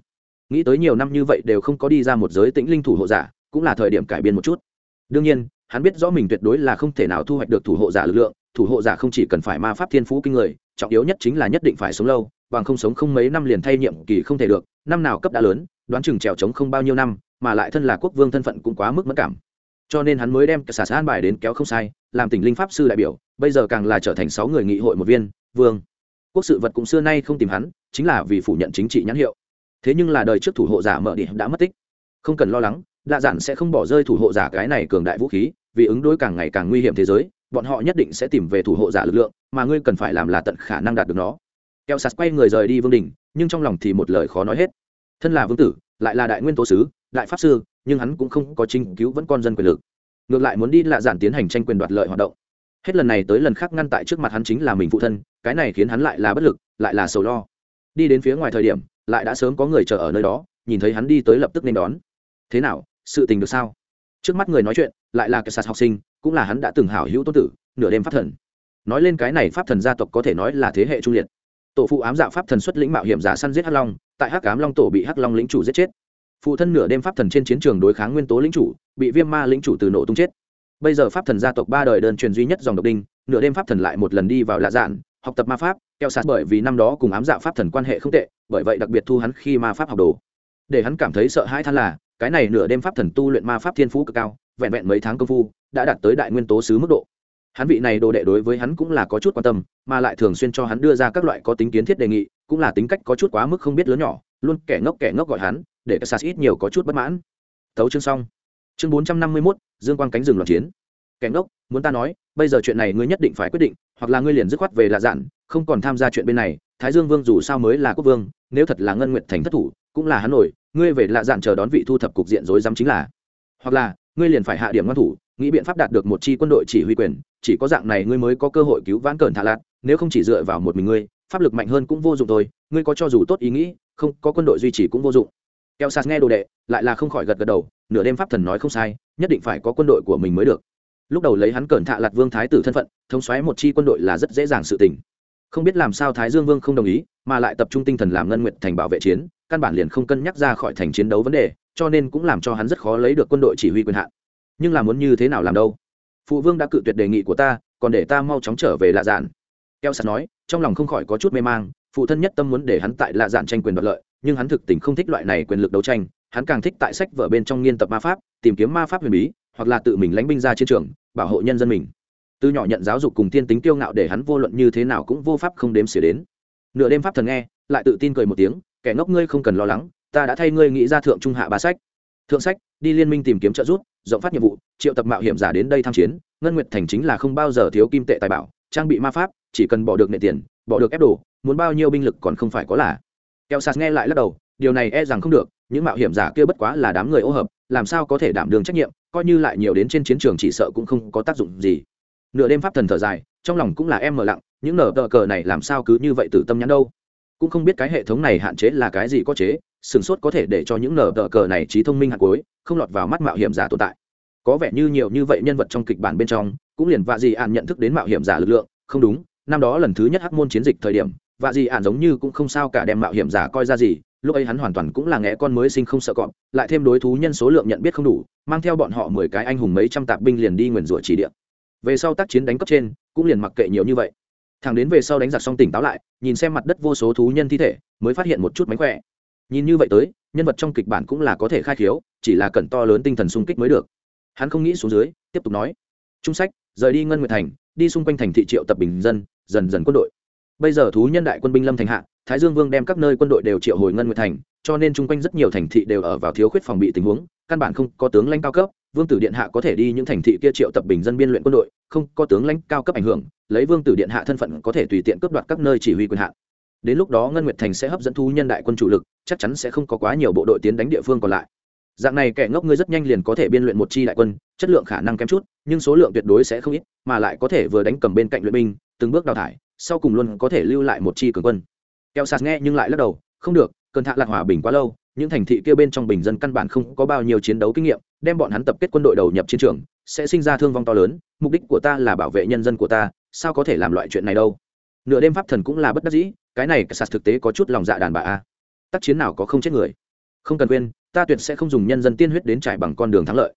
Nghĩ tới nhiều năm như vậy đều không có đi ra một giới tĩnh linh thủ hộ giả, cũng là thời điểm cải biên một chút. Đương nhiên, hắn biết rõ mình tuyệt đối là không thể nào thu hoạch được thủ hộ giả lực lượng, thủ hộ giả không chỉ cần phải ma pháp thiên phú kinh người, trọng yếu nhất chính là nhất định phải sống lâu, bằng không sống không mấy năm liền thay nhiệm kỳ không thể được, năm nào cấp đã lớn, đoán chừng trèo trống không bao nhiêu năm, mà lại thân là quốc vương thân phận cũng quá mức mất cảm cho nên hắn mới đem cả xà an bài đến kéo không sai, làm tỉnh linh pháp sư đại biểu, bây giờ càng là trở thành sáu người nghị hội một viên, vương. Quốc sự vật cũng xưa nay không tìm hắn, chính là vì phủ nhận chính trị nhãn hiệu. Thế nhưng là đời trước thủ hộ giả mở đi đã mất tích. Không cần lo lắng, lạ giản sẽ không bỏ rơi thủ hộ giả cái này cường đại vũ khí, vì ứng đối càng ngày càng nguy hiểm thế giới, bọn họ nhất định sẽ tìm về thủ hộ giả lực lượng, mà ngươi cần phải làm là tận khả năng đạt được nó. Keo sạt quay người rời đi vương đình nhưng trong lòng thì một lời khó nói hết. Thân là vương tử, lại là đại nguyên tố sứ, đại pháp sư nhưng hắn cũng không có chính cứu vẫn con dân quyền lực. Ngược lại muốn đi lạ giản tiến hành tranh quyền đoạt lợi hoạt động. Hết lần này tới lần khác ngăn tại trước mặt hắn chính là mình phụ thân, cái này khiến hắn lại là bất lực, lại là sầu lo. Đi đến phía ngoài thời điểm, lại đã sớm có người chờ ở nơi đó, nhìn thấy hắn đi tới lập tức nên đón. Thế nào, sự tình được sao? Trước mắt người nói chuyện, lại là cái sạt học sinh, cũng là hắn đã từng hảo hữu tôn tử, nửa đêm pháp thần. Nói lên cái này pháp thần gia tộc có thể nói là thế hệ trung liệt. Tổ phụ ám dạ pháp thần xuất lĩnh mạo hiểm giả săn giết hắc long, tại hắc ám long tổ bị hắc long lĩnh chủ giết chết phụ thân nửa đêm pháp thần trên chiến trường đối kháng nguyên tố lĩnh chủ, bị viêm ma lĩnh chủ từ nổ tung chết. Bây giờ pháp thần gia tộc ba đời đơn truyền duy nhất dòng độc đinh, nửa đêm pháp thần lại một lần đi vào lạ dạn học tập ma pháp, keo sát bởi vì năm đó cùng ám dạ pháp thần quan hệ không tệ, bởi vậy đặc biệt thu hắn khi ma pháp học đồ. Để hắn cảm thấy sợ hãi than là, cái này nửa đêm pháp thần tu luyện ma pháp thiên phú cực cao, vẹn vẹn mấy tháng công phu, đã đạt tới đại nguyên tố sứ mức độ. Hắn vị này đồ đệ đối với hắn cũng là có chút quan tâm, mà lại thường xuyên cho hắn đưa ra các loại có tính kiến thiết đề nghị, cũng là tính cách có chút quá mức không biết lớn nhỏ, luôn kẻ ngốc kẻ ngốc gọi hắn để cái sas ít nhiều có chút bất mãn. Thấu chương xong. Chương bốn trăm năm mươi mốt, dương quang cánh rừng loạn chiến. Kẻ ngốc muốn ta nói, bây giờ chuyện này ngươi nhất định phải quyết định, hoặc là ngươi liền dứt khoát về lạ dạn, không còn tham gia chuyện bên này, thái dương vương dù sao mới là quốc vương, nếu thật là ngân nguyện thành thất thủ, cũng là hắn nổi, ngươi về lạ dạn chờ đón vị thu thập cục diện rối rắm chính là. Hoặc là, ngươi liền phải hạ điểm ngoan thủ, nghĩ biện pháp đạt được một chi quân đội chỉ huy quyền, chỉ có dạng này ngươi mới có cơ hội cứu vãn cẩn thạ lạt, nếu không chỉ dựa vào một mình ngươi, pháp lực mạnh hơn cũng vô dụng thôi, ngươi có cho dù tốt ý nghĩ, không, có quân đội duy trì cũng vô dụng keo sas nghe đồ đệ, lại là không khỏi gật gật đầu, nửa đêm pháp thần nói không sai, nhất định phải có quân đội của mình mới được. Lúc đầu lấy hắn cẩn thạ lật vương thái tử thân phận, thống xoáy một chi quân đội là rất dễ dàng sự tình. Không biết làm sao thái dương vương không đồng ý, mà lại tập trung tinh thần làm ngân nguyện thành bảo vệ chiến, căn bản liền không cân nhắc ra khỏi thành chiến đấu vấn đề, cho nên cũng làm cho hắn rất khó lấy được quân đội chỉ huy quyền hạn. Nhưng là muốn như thế nào làm đâu? Phụ vương đã cự tuyệt đề nghị của ta, còn để ta mau chóng trở về lạ dạn keo sạt nói, trong lòng không khỏi có chút mê mang, phụ thân nhất tâm muốn để hắn tại lạ dạn tranh quyền đoạt lợi nhưng hắn thực tình không thích loại này quyền lực đấu tranh, hắn càng thích tại sách vở bên trong nghiên tập ma pháp, tìm kiếm ma pháp huyền bí, hoặc là tự mình lánh binh ra chiến trường, bảo hộ nhân dân mình. Từ nhỏ nhận giáo dục cùng thiên tính tiêu ngạo để hắn vô luận như thế nào cũng vô pháp không đếm xỉa đến. Nửa đêm pháp thần nghe, lại tự tin cười một tiếng, kẻ ngốc ngươi không cần lo lắng, ta đã thay ngươi nghĩ ra thượng trung hạ ba sách. Thượng sách, đi liên minh tìm kiếm trợ giúp, rộng phát nhiệm vụ, triệu tập mạo hiểm giả đến đây tham chiến, ngân nguyệt thành chính là không bao giờ thiếu kim tệ tài bảo, trang bị ma pháp, chỉ cần bỏ được nệ tiền, bỏ được ép đồ, muốn bao nhiêu binh lực còn không phải có là keo sạt nghe lại lắc đầu, điều này e rằng không được, những mạo hiểm giả kia bất quá là đám người ô hợp, làm sao có thể đảm đường trách nhiệm, coi như lại nhiều đến trên chiến trường chỉ sợ cũng không có tác dụng gì. Nửa đêm pháp thần thở dài, trong lòng cũng là em mờ lặng, những nở tờ cờ này làm sao cứ như vậy từ tâm nhắn đâu? Cũng không biết cái hệ thống này hạn chế là cái gì có chế sửng sốt có thể để cho những nở tờ cờ này trí thông minh hạt cuối, không lọt vào mắt mạo hiểm giả tồn tại. Có vẻ như nhiều như vậy nhân vật trong kịch bản bên trong, cũng liền vạ gì ạn nhận thức đến mạo hiểm giả lực lượng, không đúng, năm đó lần thứ nhất hắc môn chiến dịch thời điểm vạ gì ạn giống như cũng không sao cả đem mạo hiểm giả coi ra gì, lúc ấy hắn hoàn toàn cũng là ngẽ con mới sinh không sợ cọp, lại thêm đối thú nhân số lượng nhận biết không đủ, mang theo bọn họ mười cái anh hùng mấy trăm tạp binh liền đi nguyền rủa chỉ địa. Về sau tác chiến đánh cấp trên, cũng liền mặc kệ nhiều như vậy. Thằng đến về sau đánh giặc xong tỉnh táo lại, nhìn xem mặt đất vô số thú nhân thi thể, mới phát hiện một chút mánh khỏe. Nhìn như vậy tới, nhân vật trong kịch bản cũng là có thể khai khiếu, chỉ là cần to lớn tinh thần sung kích mới được. Hắn không nghĩ xuống dưới, tiếp tục nói. Trung sách, rời đi ngân nguyệt thành, đi xung quanh thành thị triệu tập bình dân, dần dần quân đội bây giờ thú nhân đại quân binh lâm thành hạ, thái dương vương đem các nơi quân đội đều triệu hồi ngân nguyệt thành, cho nên chung quanh rất nhiều thành thị đều ở vào thiếu khuyết phòng bị tình huống, căn bản không có tướng lãnh cao cấp, vương tử điện hạ có thể đi những thành thị kia triệu tập bình dân biên luyện quân đội, không có tướng lãnh cao cấp ảnh hưởng, lấy vương tử điện hạ thân phận có thể tùy tiện cướp đoạt các nơi chỉ huy quyền hạn. Đến lúc đó ngân nguyệt thành sẽ hấp dẫn thú nhân đại quân chủ lực, chắc chắn sẽ không có quá nhiều bộ đội tiến đánh địa phương còn lại. Dạng này kẻ ngốc ngươi rất nhanh liền có thể biên luyện một chi đại quân, chất lượng khả năng kém chút, nhưng số lượng tuyệt đối sẽ không ít, mà lại có thể vừa đánh cầm bên cạnh luyện binh, từng bước đào thải sau cùng luôn có thể lưu lại một chi cường quân. Keo sạt nghe nhưng lại lắc đầu, không được cơn thạ lạc hòa bình quá lâu, những thành thị kia bên trong bình dân căn bản không có bao nhiêu chiến đấu kinh nghiệm, đem bọn hắn tập kết quân đội đầu nhập chiến trường, sẽ sinh ra thương vong to lớn, mục đích của ta là bảo vệ nhân dân của ta, sao có thể làm loại chuyện này đâu? Nửa đêm pháp thần cũng là bất đắc dĩ, cái này sạt thực tế có chút lòng dạ đàn bà a. Tác chiến nào có không chết người? Không cần quên, ta tuyệt sẽ không dùng nhân dân tiên huyết đến trải bằng con đường thắng lợi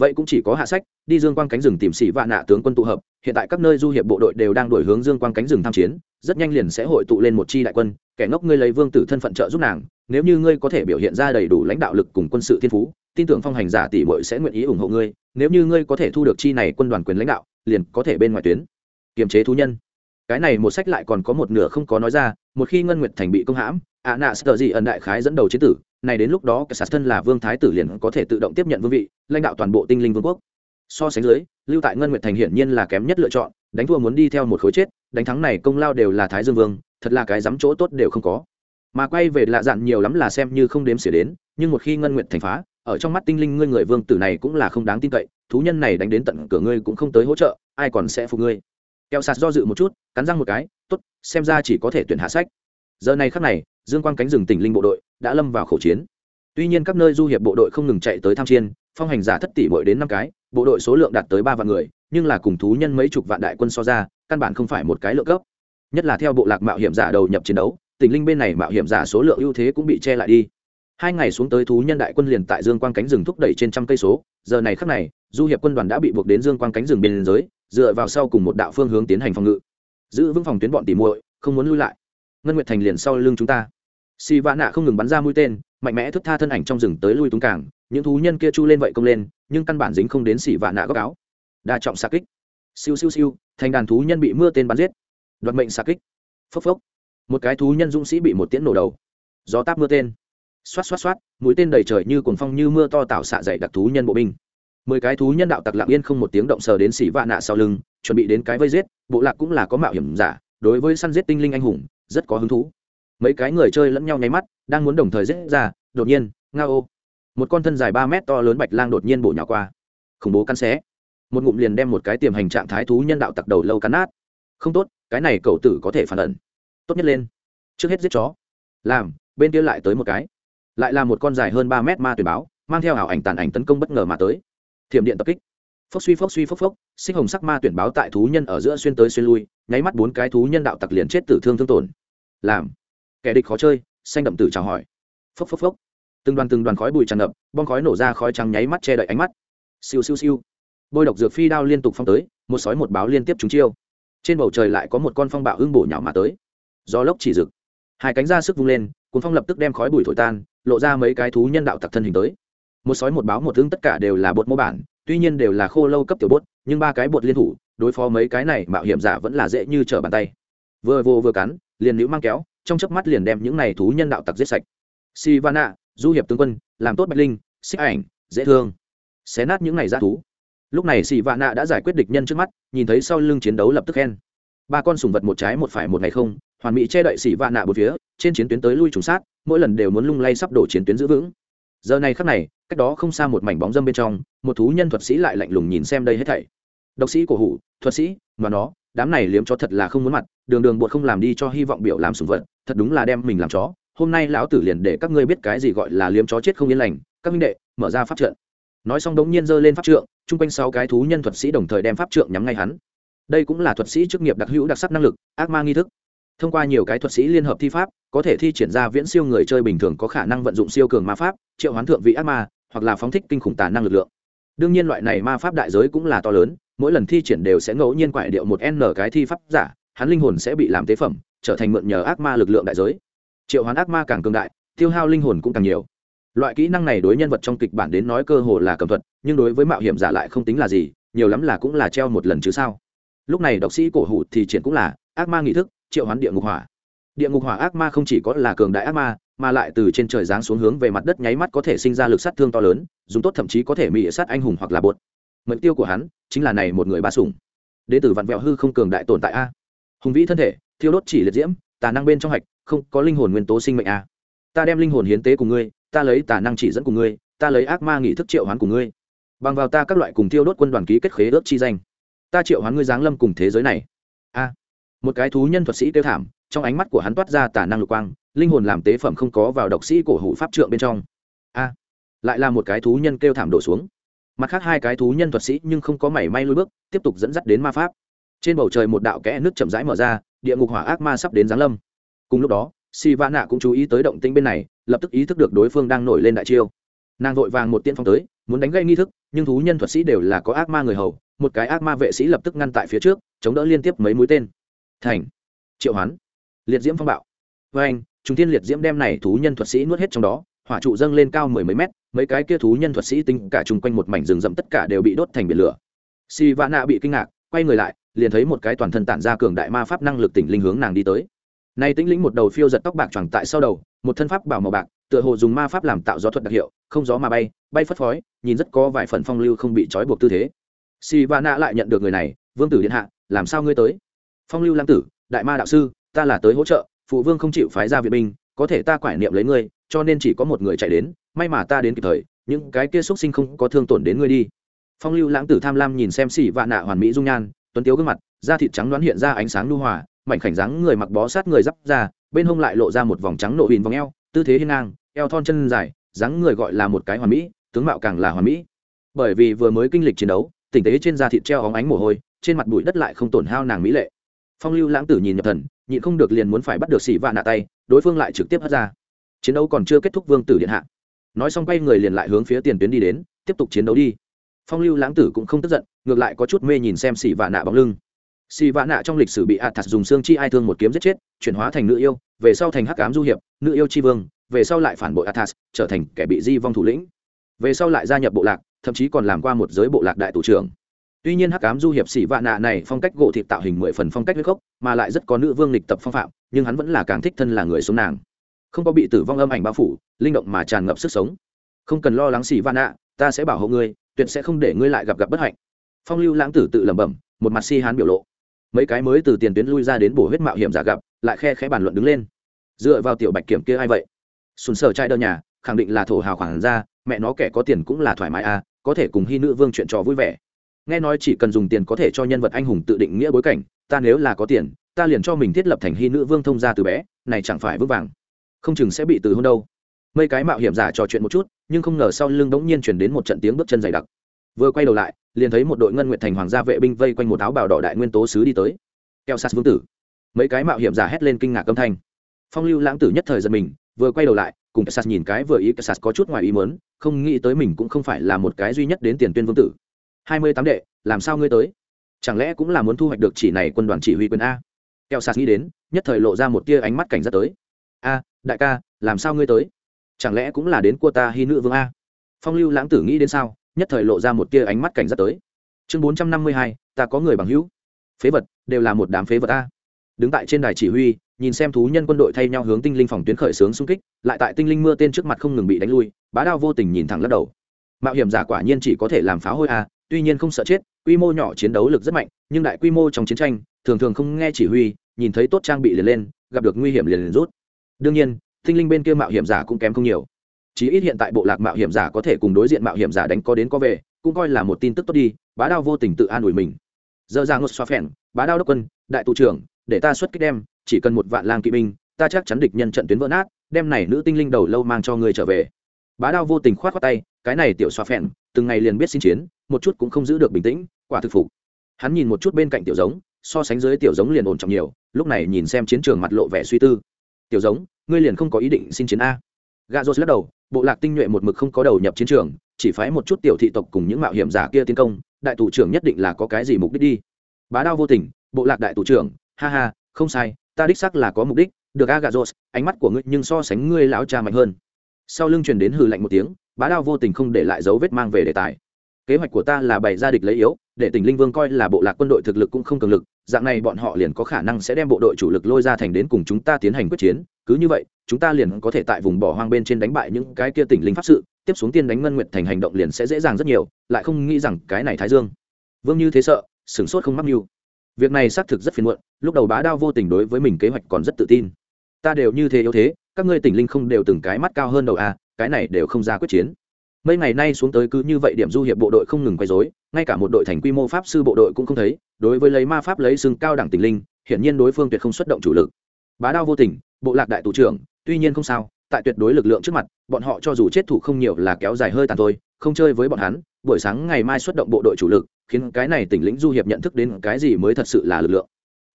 vậy cũng chỉ có hạ sách, đi dương quang cánh rừng tìm sĩ vạn nạ tướng quân tụ hợp, hiện tại các nơi du hiệp bộ đội đều đang đổi hướng dương quang cánh rừng tham chiến, rất nhanh liền sẽ hội tụ lên một chi đại quân, kẻ ngốc ngươi lấy vương tử thân phận trợ giúp nàng, nếu như ngươi có thể biểu hiện ra đầy đủ lãnh đạo lực cùng quân sự thiên phú, tin tưởng phong hành giả tỷ bội sẽ nguyện ý ủng hộ ngươi, nếu như ngươi có thể thu được chi này quân đoàn quyền lãnh đạo, liền có thể bên ngoài tuyến. Kiềm chế thú nhân. Cái này một sách lại còn có một nửa không có nói ra, một khi ngân nguyệt thành bị công hãm ạ nạ sờ gì ẩn đại khái dẫn đầu chế tử này đến lúc đó cái sạt thân là vương thái tử liền có thể tự động tiếp nhận vương vị, lãnh đạo toàn bộ tinh linh vương quốc. So sánh dưới, lưu tại ngân nguyệt thành hiển nhiên là kém nhất lựa chọn, đánh thua muốn đi theo một khối chết, đánh thắng này công lao đều là thái dương vương, thật là cái dám chỗ tốt đều không có. Mà quay về lạ dạn nhiều lắm là xem như không đếm xỉa đến, nhưng một khi ngân nguyệt thành phá, ở trong mắt tinh linh ngươi người vương tử này cũng là không đáng tin cậy, thú nhân này đánh đến tận cửa ngươi cũng không tới hỗ trợ, ai còn sẽ phục ngươi. Kẹo sạt do dự một chút, cắn răng một cái t ố t xem ra chỉ có thể tuyển hạ sách. Giờ này khắc này, dương quang cánh rừng tỉnh linh bộ đội đã lâm vào khẩu chiến. Tuy nhiên các nơi du hiệp bộ đội không ngừng chạy tới tham chiên phong hành giả thất tỷ bội đến năm cái, bộ đội số lượng đạt tới ba vạn người, nhưng là cùng thú nhân mấy chục vạn đại quân so ra, căn bản không phải một cái lượng cấp nhất là theo bộ lạc mạo hiểm giả đầu nhập chiến đấu tỉnh linh bên này mạo hiểm giả số lượng ưu thế cũng bị che lại đi. Hai ngày xuống tới thú nhân đại quân liền tại dương quang cánh rừng thúc đẩy trên trăm cây số, giờ này khắc này, du hiệp quân đoàn đã bị buộc đến dương quang cánh rừng biên giới, dựa vào sau cùng một đạo phương hướng tiến hành phòng ngự. Giữ vững phòng tuyến bọn tỉ muội, không muốn lui lại. Ngân nguyệt thành liền sau lưng chúng ta xì vạn nạ không ngừng bắn ra mũi tên, mạnh mẽ thức tha thân ảnh trong rừng tới lui túng cảng những thú nhân kia chu lên vậy công lên, nhưng căn bản dính không đến xì vạn nạ góc áo. Đa trọng xa kích. Siêu siêu siêu, thành đàn thú nhân bị mưa tên bắn giết. Đoạt mệnh xa kích. Phốc phốc. Một cái thú nhân dũng sĩ bị một tiễn nổ đầu. Gió táp mưa tên. Xoát xoát xoát, mũi tên đầy trời như cuồng phong như mưa to tạo xạ dậy đặc thú nhân bộ binh. Mười cái thú nhân đạo tặc lặng yên không một tiếng động sờ đến xỉ vạ nạ sau lưng, chuẩn bị đến cái vây giết, bộ lạc cũng là có mạo hiểm giả, đối với săn giết tinh linh anh hùng, rất có hứng thú mấy cái người chơi lẫn nhau nháy mắt, đang muốn đồng thời giết ra, đột nhiên nga ô một con thân dài ba mét to lớn bạch lang đột nhiên bổ nhỏ qua. Khủng bố cắn xé. Một ngụm liền đem một cái tiềm hành trạng thái thú nhân đạo tặc đầu lâu cắn nát. Không tốt, cái này cậu tử có thể phản ẩn. Tốt nhất lên. Trước hết giết chó. Làm, bên kia lại tới một cái. Lại là một con dài hơn ba mét ma tuyển báo, mang theo ảo ảnh tàn ảnh tấn công bất ngờ mà tới. Thiểm điện tập kích. Phốc suy phốc suy phốc phốc sinh hồng sắc ma tuyển báo tại thú nhân ở giữa xuyên tới xuyên lui, nháy mắt bốn cái thú nhân đạo tặc liền chết tử thương thương tổn. Làm kẻ địch khó chơi, xanh đậm tử chào hỏi. Phốc phốc phốc. Từng đoàn từng đoàn khói bụi tràn ngập bom khói nổ ra khói trắng nháy mắt che đậy ánh mắt. Siêu siêu siêu. Bôi độc dược phi đao liên tục phong tới, một sói một báo liên tiếp trúng chiêu. Trên bầu trời lại có một con phong bạo hưng bổ nhào mà tới. Do lốc chỉ rực. Hai cánh ra sức vung lên, cuốn phong lập tức đem khói bụi thổi tan, lộ ra mấy cái thú nhân đạo tặc thân hình tới. Một sói một báo một thương tất cả đều là bột mô bản, tuy nhiên đều là khô lâu cấp tiểu bốt nhưng ba cái bột liên thủ, đối phó mấy cái này mạo hiểm giả vẫn là dễ như trở bàn tay. Vừa vô vừa cắn, liền nữ mang kéo trong chớp mắt liền đem những này thú nhân đạo tặc giết sạch. Sivana, du hiệp tướng quân, làm tốt bạch linh, xích ảnh, dễ thương. Xé nát những này ra thú. Lúc này sivana nạ đã giải quyết địch nhân trước mắt, nhìn thấy sau lưng chiến đấu lập tức khen. Ba con sùng vật một trái một phải một ngày không, hoàn mỹ che đậy xì vạ nạ một phía, trên chiến tuyến tới lui trùng sát, mỗi lần đều muốn lung lay sắp đổ chiến tuyến giữ vững. Giờ này khắc này, cách đó không xa một mảnh bóng dâm bên trong, một thú nhân thuật sĩ lại lạnh lùng nhìn xem đây hết thảy. Độc sĩ cổ hủ, thuật sĩ, mà nó đám này liếm chó thật là không muốn mặt, đường đường bột không làm đi cho hy vọng biểu làm sùng vật, thật đúng là đem mình làm chó. Hôm nay lão tử liền để các ngươi biết cái gì gọi là liếm chó chết không yên lành. Các minh đệ, mở ra pháp trượng. nói xong đống nhiên giơ lên pháp trượng, chung quanh sáu cái thú nhân thuật sĩ đồng thời đem pháp trượng nhắm ngay hắn. Đây cũng là thuật sĩ chức nghiệp đặc hữu đặc sắc năng lực, ác ma nghi thức. Thông qua nhiều cái thuật sĩ liên hợp thi pháp, có thể thi triển ra viễn siêu người chơi bình thường có khả năng vận dụng siêu cường ma pháp, triệu hoán thượng vị ác ma, hoặc là phóng thích kinh khủng tà năng lực lượng. Đương nhiên loại này ma pháp đại giới cũng là to lớn mỗi lần thi triển đều sẽ ngẫu nhiên quại điệu một n cái thi pháp giả, hắn linh hồn sẽ bị làm tế phẩm, trở thành mượn nhờ ác ma lực lượng đại giới. Triệu hoán ác ma càng cường đại, tiêu hao linh hồn cũng càng nhiều. Loại kỹ năng này đối nhân vật trong kịch bản đến nói cơ hồ là cầm thuật, nhưng đối với mạo hiểm giả lại không tính là gì, nhiều lắm là cũng là treo một lần chứ sao. Lúc này độc sĩ cổ hủ thì triển cũng là ác ma nghị thức, triệu hoán địa ngục hỏa. Địa ngục hỏa ác ma không chỉ có là cường đại ác ma, mà lại từ trên trời giáng xuống hướng về mặt đất nháy mắt có thể sinh ra lực sát thương to lớn, dùng tốt thậm chí có thể mỹ sát anh hùng hoặc là bột mục tiêu của hắn chính là này một người ba sủng. Đệ tử vặn vẹo hư không cường đại tồn tại a. Hùng vĩ thân thể, thiêu đốt chỉ liệt diễm, tà năng bên trong hạch, không có linh hồn nguyên tố sinh mệnh a. Ta đem linh hồn hiến tế cùng ngươi, ta lấy tà năng chỉ dẫn cùng ngươi, ta lấy ác ma nghị thức triệu hoán cùng ngươi. Bằng vào ta các loại cùng thiêu đốt quân đoàn ký kết khế ước chi danh, ta triệu hoán ngươi giáng lâm cùng thế giới này. A. Một cái thú nhân thuật sĩ tiêu thảm, trong ánh mắt của hắn toát ra tà năng lục quang, linh hồn làm tế phẩm không có vào độc sĩ cổ hủ pháp trượng bên trong. A. Lại là một cái thú nhân kêu thảm đổ xuống mặt khác hai cái thú nhân thuật sĩ nhưng không có mảy may lui bước, tiếp tục dẫn dắt đến ma pháp. Trên bầu trời một đạo kẽ nước chậm rãi mở ra, địa ngục hỏa ác ma sắp đến giáng lâm. Cùng lúc đó si va nạ cũng chú ý tới động tĩnh bên này, lập tức ý thức được đối phương đang nổi lên đại chiêu. Nàng vội vàng một tiên phong tới, muốn đánh gây nghi thức, nhưng thú nhân thuật sĩ đều là có ác ma người hầu, một cái ác ma vệ sĩ lập tức ngăn tại phía trước, chống đỡ liên tiếp mấy mũi tên. Thành, triệu hoán, liệt diễm phong bạo. Vê anh chúng thiên liệt diễm đem này thú nhân thuật sĩ nuốt hết trong đó, hỏa trụ dâng lên cao mười mấy mét mấy cái kia thú nhân thuật sĩ tính cả chung quanh một mảnh rừng rậm tất cả đều bị đốt thành biển lửa. Si va nạ bị kinh ngạc, quay người lại, liền thấy một cái toàn thân tản ra cường đại ma pháp năng lực tỉnh linh hướng nàng đi tới. Nay tĩnh lĩnh một đầu phiêu giật tóc bạc choàng tại sau đầu, một thân pháp bảo màu bạc, tựa hồ dùng ma pháp làm tạo gió thuật đặc hiệu, không gió mà bay bay phất phói nhìn rất có vài phần phong lưu không bị trói buộc tư thế. Si va nạ lại nhận được người này, vương tử điện hạ, làm sao ngươi tới? Phong lưu lam tử, đại ma đạo sư, ta là tới hỗ trợ, phụ vương không chịu phái ra viện binh, có thể ta quải niệm lấy ngươi, cho nên chỉ có một người chạy đến may mà ta đến kịp thời, những cái kia xúc sinh không có thương tổn đến ngươi đi. Phong lưu lãng tử tham lam nhìn xem xỉ vạ nạ hoàn mỹ dung nhan, tuấn tiếu gương mặt, da thịt trắng đoán hiện ra ánh sáng lưu hòa, mảnh khảnh dáng người mặc bó sát người d ra, bên hông lại lộ ra một vòng trắng nộ bìn vòng eo, tư thế hiên ngang, eo thon chân dài, dáng người gọi là một cái hoàn mỹ, tướng mạo càng là hoàn mỹ. Bởi vì vừa mới kinh lịch chiến đấu, tình tế trên da thịt treo óng ánh mồ hôi, trên mặt bụi đất lại không tổn hao nàng mỹ lệ. Phong lưu lãng tử nhìn nhập thần, nhịn không được liền muốn phải bắt được xỉ vạ nạ tay, đối phương lại trực tiếp hất ra. Chiến đấu còn chưa kết thúc vương tử điện hạ nói xong quay người liền lại hướng phía tiền tuyến đi đến, tiếp tục chiến đấu đi. Phong lưu lãng tử cũng không tức giận, ngược lại có chút mê nhìn xem xì vạ nạ bóng lưng. Xì vạ nạ trong lịch sử bị athas dùng xương chi ai thương một kiếm giết chết, chuyển hóa thành nữ yêu, về sau thành hắc ám du hiệp, nữ yêu chi vương, về sau lại phản bội athas trở thành kẻ bị di vong thủ lĩnh. Về sau lại gia nhập bộ lạc, thậm chí còn làm qua một giới bộ lạc đại thủ trưởng. Tuy nhiên hắc ám du hiệp xì vạn nạ này phong cách gỗ thịt tạo hình mười phần phong cách huyết khốc mà lại rất có nữ vương lịch tập phong phạm, nhưng hắn vẫn là càng thích thân là người sống nàng không có bị tử vong âm ảnh bao phủ, linh động mà tràn ngập sức sống. Không cần lo lắng xì van ạ, ta sẽ bảo hộ ngươi, tuyệt sẽ không để ngươi lại gặp gặp bất hạnh. Phong lưu lãng tử tự lẩm bẩm, một mặt si hán biểu lộ. Mấy cái mới từ tiền tuyến lui ra đến bổ huyết mạo hiểm giả gặp, lại khe khẽ bàn luận đứng lên. Dựa vào tiểu bạch kiểm kia ai vậy? Sùn sở trai đơn nhà, khẳng định là thổ hào khoản ra, mẹ nó kẻ có tiền cũng là thoải mái à có thể cùng hy nữ vương chuyện trò vui vẻ. Nghe nói chỉ cần dùng tiền có thể cho nhân vật anh hùng tự định nghĩa bối cảnh, ta nếu là có tiền, ta liền cho mình thiết lập thành hy nữ vương thông gia từ bé, này chẳng phải vững vàng không chừng sẽ bị từ hôn đâu. Mấy cái mạo hiểm giả trò chuyện một chút, nhưng không ngờ sau lưng bỗng nhiên chuyển đến một trận tiếng bước chân dày đặc. Vừa quay đầu lại, liền thấy một đội ngân nguyện thành hoàng gia vệ binh vây quanh một áo bào đỏ đại nguyên tố sứ đi tới. Keo sas vương tử. Mấy cái mạo hiểm giả hét lên kinh ngạc âm thanh. Phong lưu lãng tử nhất thời giật mình, vừa quay đầu lại, cùng sas nhìn cái vừa ý sas có chút ngoài ý mớn không nghĩ tới mình cũng không phải là một cái duy nhất đến tiền tuyên vương tử. Hai mươi tám đệ, làm sao ngươi tới? Chẳng lẽ cũng là muốn thu hoạch được chỉ này quân đoàn chỉ huy quyền a? Keo sas nghĩ đến, nhất thời lộ ra một tia ánh mắt cảnh giác tới. A đại ca làm sao ngươi tới? Chẳng lẽ cũng là đến cua ta hy nữ vương a? Phong lưu lãng tử nghĩ đến sao nhất thời lộ ra một tia ánh mắt cảnh giác tới. Chương bốn trăm năm mươi hai ta có người bằng hữu. Phế vật đều là một đám phế vật a. Đứng tại trên đài chỉ huy nhìn xem thú nhân quân đội thay nhau hướng tinh linh phòng tuyến khởi xướng xung kích lại tại tinh linh mưa tên trước mặt không ngừng bị đánh lui bá đao vô tình nhìn thẳng lắc đầu. Mạo hiểm giả quả nhiên chỉ có thể làm phá hôi a tuy nhiên không sợ chết quy mô nhỏ chiến đấu lực rất mạnh nhưng đại quy mô trong chiến tranh thường thường không nghe chỉ huy nhìn thấy tốt trang bị liền lên gặp được nguy hiểm liền, liền rút đương nhiên tinh linh bên kia mạo hiểm giả cũng kém không nhiều. Chí ít hiện tại bộ lạc mạo hiểm giả có thể cùng đối diện mạo hiểm giả đánh có đến có về, cũng coi là một tin tức tốt đi, bá đao vô tình tự an ủi mình. Dơ ra ngột xoa phèn, bá đao đốc quân, đại tù trưởng, để ta xuất kích đem, chỉ cần một vạn lang kỵ binh, ta chắc chắn địch nhân trận tuyến vỡ nát, đem này nữ tinh linh đầu lâu mang cho người trở về. Bá đao vô tình khoát khoát tay, cái này tiểu xoa phèn, từng ngày liền biết xin chiến, một chút cũng không giữ được bình tĩnh, quả thực phục. Hắn nhìn một chút bên cạnh tiểu giống, so sánh dưới tiểu giống liền ổn trọng nhiều, lúc này nhìn xem chiến trường mặt lộ vẻ suy tư tiểu giống, ngươi liền không có ý định xin chiến a. Gà rô lắc đầu, bộ lạc tinh nhuệ một mực không có đầu nhập chiến trường, chỉ phái một chút tiểu thị tộc cùng những mạo hiểm giả kia tiến công, đại tù trưởng nhất định là có cái gì mục đích đi. Bá đao vô tình, bộ lạc đại tù trưởng, ha ha, không sai, ta đích sắc là có mục đích, được a gà rô ánh mắt của ngươi nhưng so sánh ngươi lão cha mạnh hơn. Sau lưng truyền đến hừ lạnh một tiếng, bá đao vô tình không để lại dấu vết mang về đề tài. Kế hoạch của ta là bày ra địch lấy yếu, để tỉnh linh vương coi là bộ lạc quân đội thực lực cũng không cường lực dạng này bọn họ liền có khả năng sẽ đem bộ đội chủ lực lôi ra thành đến cùng chúng ta tiến hành quyết chiến. Cứ như vậy, chúng ta liền có thể tại vùng bỏ hoang bên trên đánh bại những cái kia tỉnh linh pháp sự, tiếp xuống tiên đánh ngân nguyện thành hành động liền sẽ dễ dàng rất nhiều, lại không nghĩ rằng cái này thái dương. Vương như thế sợ, sửng sốt không mắc mưu. Việc này xác thực rất phiền muộn, lúc đầu bá đao vô tình đối với mình kế hoạch còn rất tự tin. Ta đều như thế yếu thế, các ngươi tỉnh linh không đều từng cái mắt cao hơn đầu à cái này đều không ra quyết chiến mấy ngày nay xuống tới cứ như vậy điểm du hiệp bộ đội không ngừng quay dối ngay cả một đội thành quy mô pháp sư bộ đội cũng không thấy, đối với lấy ma pháp lấy xưng cao đẳng tình linh, hiển nhiên đối phương tuyệt không xuất động chủ lực. Bá đao vô tình, bộ lạc đại tù trưởng, tuy nhiên không sao, tại tuyệt đối lực lượng trước mặt, bọn họ cho dù chết thủ không nhiều là kéo dài hơi tàn thôi, không chơi với bọn hắn, buổi sáng ngày mai xuất động bộ đội chủ lực, khiến cái này tỉnh lĩnh du hiệp nhận thức đến cái gì mới thật sự là lực lượng.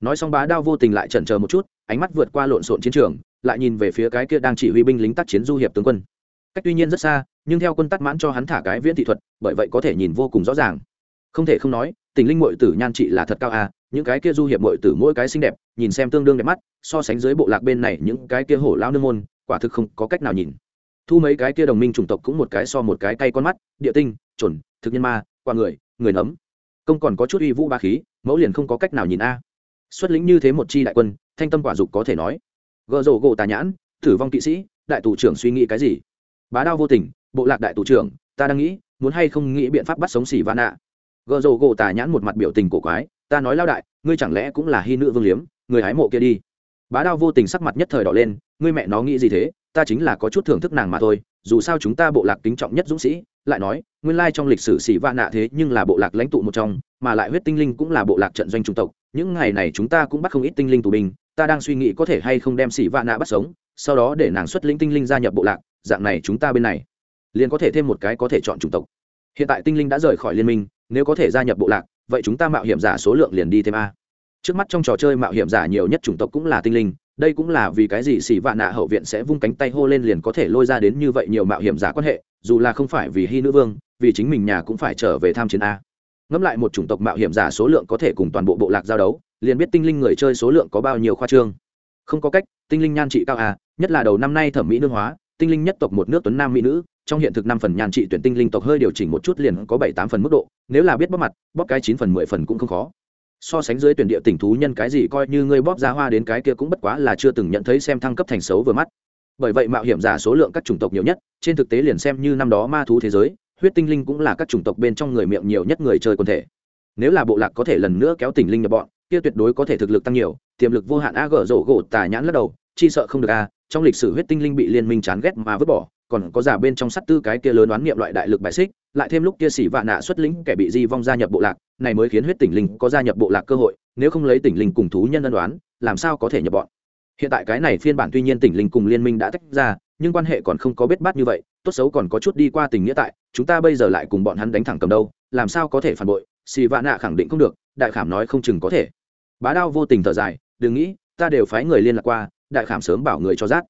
Nói xong bá đao vô tình lại chần chờ một chút, ánh mắt vượt qua lộn xộn chiến trường, lại nhìn về phía cái kia đang chỉ huy binh lính tác chiến du hiệp tướng quân cách tuy nhiên rất xa, nhưng theo quân tắt mãn cho hắn thả cái viễn thị thuật, bởi vậy có thể nhìn vô cùng rõ ràng. Không thể không nói, tình linh mội tử nhan trị là thật cao à những cái kia du hiệp mội tử mỗi cái xinh đẹp, nhìn xem tương đương đẹp mắt, so sánh dưới bộ lạc bên này những cái kia hổ lao nương môn, quả thực không có cách nào nhìn. Thu mấy cái kia đồng minh chủng tộc cũng một cái so một cái cay con mắt, địa tinh, chuẩn, thực nhân ma, qua người người nấm. Công còn có chút uy vũ ba khí, mẫu liền không có cách nào nhìn a. Xuất lĩnh như thế một chi đại quân, thanh tâm quả dục có thể nói. Gợ rổ gỗ tà nhãn thử vong kỵ sĩ, đại tù trưởng suy nghĩ cái gì? Bá đao vô tình, bộ lạc đại tù trưởng, ta đang nghĩ, muốn hay không nghĩ biện pháp bắt sống xỉ vạn nạ. gợ rồ gỗ tà nhãn một mặt biểu tình cổ quái, ta nói lao đại, ngươi chẳng lẽ cũng là hy nữ vương liếm, người hái mộ kia đi bá đao vô tình sắc mặt nhất thời đỏ lên, ngươi mẹ nó nghĩ gì thế, ta chính là có chút thưởng thức nàng mà thôi, dù sao chúng ta bộ lạc kính trọng nhất dũng sĩ, lại nói, nguyên lai trong lịch sử xỉ vạn nạ thế nhưng là bộ lạc lãnh tụ một trong, mà lại huyết tinh linh cũng là bộ lạc trận doanh trung tộc, những ngày này chúng ta cũng bắt không ít tinh linh tù binh, ta đang suy nghĩ có thể hay không đem xỉ vạn nạ bắt sống, sau đó để nàng xuất lĩnh tinh linh gia nhập bộ lạc dạng này chúng ta bên này, liền có thể thêm một cái có thể chọn chủng tộc. Hiện tại tinh linh đã rời khỏi liên minh, nếu có thể gia nhập bộ lạc, vậy chúng ta mạo hiểm giả số lượng liền đi thêm a. Trước mắt trong trò chơi mạo hiểm giả nhiều nhất chủng tộc cũng là tinh linh, đây cũng là vì cái gì xỉ vạn nạ hậu viện sẽ vung cánh tay hô lên liền có thể lôi ra đến như vậy nhiều mạo hiểm giả quan hệ, dù là không phải vì hy nữ vương, vì chính mình nhà cũng phải trở về tham chiến a. Ngẫm lại một chủng tộc mạo hiểm giả số lượng có thể cùng toàn bộ bộ lạc giao đấu, liền biết tinh linh người chơi số lượng có bao nhiêu khoa trương. Không có cách, tinh linh nhan trị cao à nhất là đầu năm nay thẩm mỹ nương hóa tinh linh nhất tộc một nước tuấn nam mỹ nữ, trong hiện thực năm phần nhan trị tuyển tinh linh tộc hơi điều chỉnh một chút liền có bảy tám phần mức độ, nếu là biết bóp mặt, bóp cái chín phần, mười phần cũng không khó. So sánh dưới tuyển địa tỉnh thú nhân cái gì coi như ngươi bóp ra hoa đến cái kia cũng bất quá là chưa từng nhận thấy xem thăng cấp thành xấu vừa mắt. Bởi vậy mạo hiểm giả số lượng các chủng tộc nhiều nhất, trên thực tế liền xem như năm đó ma thú thế giới, huyết tinh linh cũng là các chủng tộc bên trong người miệng nhiều nhất người chơi quần thể. Nếu là bộ lạc có thể lần nữa kéo tỉnh linh nhập bọn, kia tuyệt đối có thể thực lực tăng nhiều, tiềm lực vô hạn a gở rổ gỗ tà nhãn lắc đầu chi sợ không được a trong lịch sử huyết tinh linh bị liên minh chán ghét mà vứt bỏ, còn có giả bên trong sắt tư cái kia lớn đoán niệm loại đại lực bài xích, lại thêm lúc kia xỉ vạ nạ xuất lĩnh kẻ bị di vong gia nhập bộ lạc, này mới khiến huyết tỉnh linh có gia nhập bộ lạc cơ hội, nếu không lấy tỉnh linh cùng thú nhân ân đoán làm sao có thể nhập bọn? Hiện tại cái này phiên bản tuy nhiên tỉnh linh cùng liên minh đã tách ra, nhưng quan hệ còn không có bết bát như vậy, tốt xấu còn có chút đi qua tình nghĩa tại, chúng ta bây giờ lại cùng bọn hắn đánh thẳng cầm đâu làm sao có thể phản bội? Xì vạ nạ khẳng định không được, đại khảm nói không chừng có thể. Bá đao vô tình thở dài, đừng nghĩ, ta đều phái người liên lạc qua đại khảm sớm bảo người cho rát.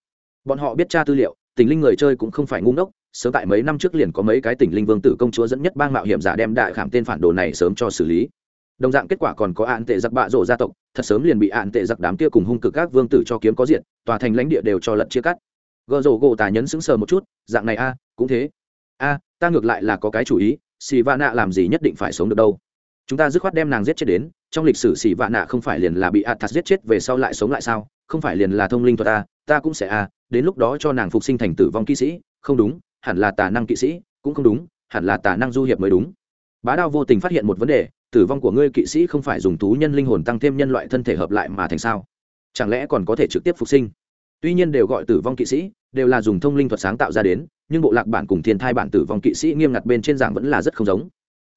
Bọn họ biết tra tư liệu, tình linh người chơi cũng không phải ngu ngốc, sớm tại mấy năm trước liền có mấy cái tỉnh linh vương tử công chúa dẫn nhất bang mạo hiểm giả đem đại khảm tên phản đồ này sớm cho xử lý. Đồng dạng kết quả còn có ạn tệ giặc bạ rổ gia tộc, thật sớm liền bị ạn tệ giặc đám kia cùng hung cực các vương tử cho kiếm có diện tòa thành lãnh địa đều cho lật chia cắt. Gợ rổ gỗ tà nhấn sững sờ một chút, dạng này a, cũng thế. A, ta ngược lại là có cái chủ ý xì vạ nạ làm gì nhất định phải sống được đâu. Chúng ta dứt khoát đem nàng giết chết đến trong lịch sử xì vạ nạ không phải liền là bị athas giết chết về sau lại sống lại sao? Không phải liền là thông linh thuật ta ta cũng sẽ a đến lúc đó cho nàng phục sinh thành tử vong kỵ sĩ. Không đúng, hẳn là tà năng kỵ sĩ. Cũng không đúng, hẳn là tà năng du hiệp mới đúng. Bá đao vô tình phát hiện một vấn đề, tử vong của ngươi kỵ sĩ không phải dùng thú nhân linh hồn tăng thêm nhân loại thân thể hợp lại mà thành sao? Chẳng lẽ còn có thể trực tiếp phục sinh? Tuy nhiên đều gọi tử vong kỵ sĩ, đều là dùng thông linh thuật sáng tạo ra đến, nhưng bộ lạc bản cùng thiên thai bản tử vong kỵ sĩ nghiêm ngặt bên trên giảng vẫn là rất không giống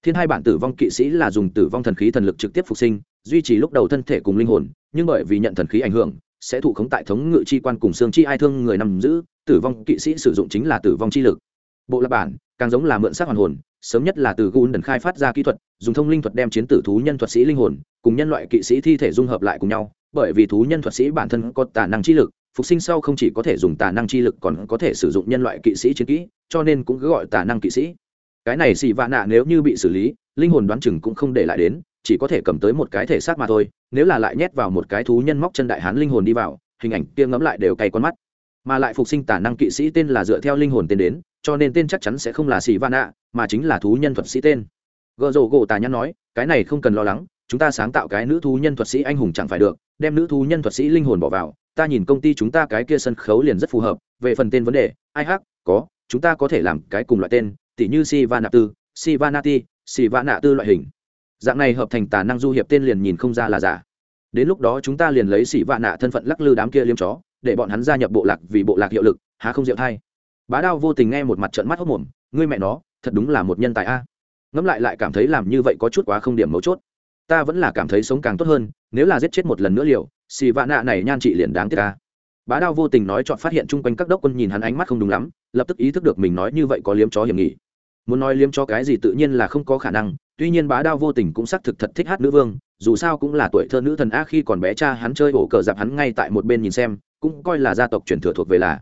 thiên hai bản tử vong kỵ sĩ là dùng tử vong thần khí thần lực trực tiếp phục sinh, duy trì lúc đầu thân thể cùng linh hồn, nhưng bởi vì nhận thần khí ảnh hưởng, sẽ thụ khống tại thống ngự chi quan cùng xương chi ai thương người nằm giữ, tử vong kỵ sĩ sử dụng chính là tử vong chi lực. Bộ lạc bản, càng giống là mượn xác hoàn hồn, sớm nhất là từ gun đần khai phát ra kỹ thuật, dùng thông linh thuật đem chiến tử thú nhân thuật sĩ linh hồn, cùng nhân loại kỵ sĩ thi thể dung hợp lại cùng nhau, bởi vì thú nhân thuật sĩ bản thân có tả năng chi lực, phục sinh sau không chỉ có thể dùng tả năng chi lực còn có thể sử dụng nhân loại kỵ sĩ chiến kỹ, cho nên cũng cứ gọi tả năng kỵ sĩ cái này xì vạ nạ nếu như bị xử lý, linh hồn đoán chừng cũng không để lại đến, chỉ có thể cầm tới một cái thể xác mà thôi, nếu là lại nhét vào một cái thú nhân móc chân đại hán linh hồn đi vào, hình ảnh kia ngẫm lại đều cay con mắt. Mà lại phục sinh tả năng kỵ sĩ tên là dựa theo linh hồn tên đến, cho nên tên chắc chắn sẽ không là xì vạ nạ, mà chính là thú nhân thuật sĩ tên. Gợ rổ gỗ tà nhắn nói, cái này không cần lo lắng, chúng ta sáng tạo cái nữ thú nhân thuật sĩ anh hùng chẳng phải được, đem nữ thú nhân thuật sĩ linh hồn bỏ vào, ta nhìn công ty chúng ta cái kia sân khấu liền rất phù hợp, về phần tên vấn đề, ai hắc, có, chúng ta có thể làm cái cùng loại tên tỉ như Sivana tư, Sivanati, Sivana tư loại hình. Dạng này hợp thành tà năng du hiệp tên liền nhìn không ra là giả. Đến lúc đó chúng ta liền lấy Sivana thân phận lắc lư đám kia liếm chó, để bọn hắn gia nhập bộ lạc vì bộ lạc hiệu lực, há không diệu thay. Bá Đao vô tình nghe một mặt trợn mắt hốc mồm, ngươi mẹ nó, thật đúng là một nhân tài a. Ngẫm lại lại cảm thấy làm như vậy có chút quá không điểm mấu chốt. Ta vẫn là cảm thấy sống càng tốt hơn, nếu là giết chết một lần nữa liều, Sivana này nhan trị liền đáng tiếc a bá đao vô tình nói chọn phát hiện chung quanh các đốc quân nhìn hắn ánh mắt không đúng lắm lập tức ý thức được mình nói như vậy có liếm chó hiểm nghỉ muốn nói liếm cho cái gì tự nhiên là không có khả năng, tuy nhiên bá đao vô tình cũng xác thực thật thích hát nữ vương, dù sao cũng là tuổi thơ nữ thần a khi còn bé cha hắn chơi ổ cờ dạp hắn ngay tại một bên nhìn xem, cũng coi là gia tộc truyền thừa thuộc về là.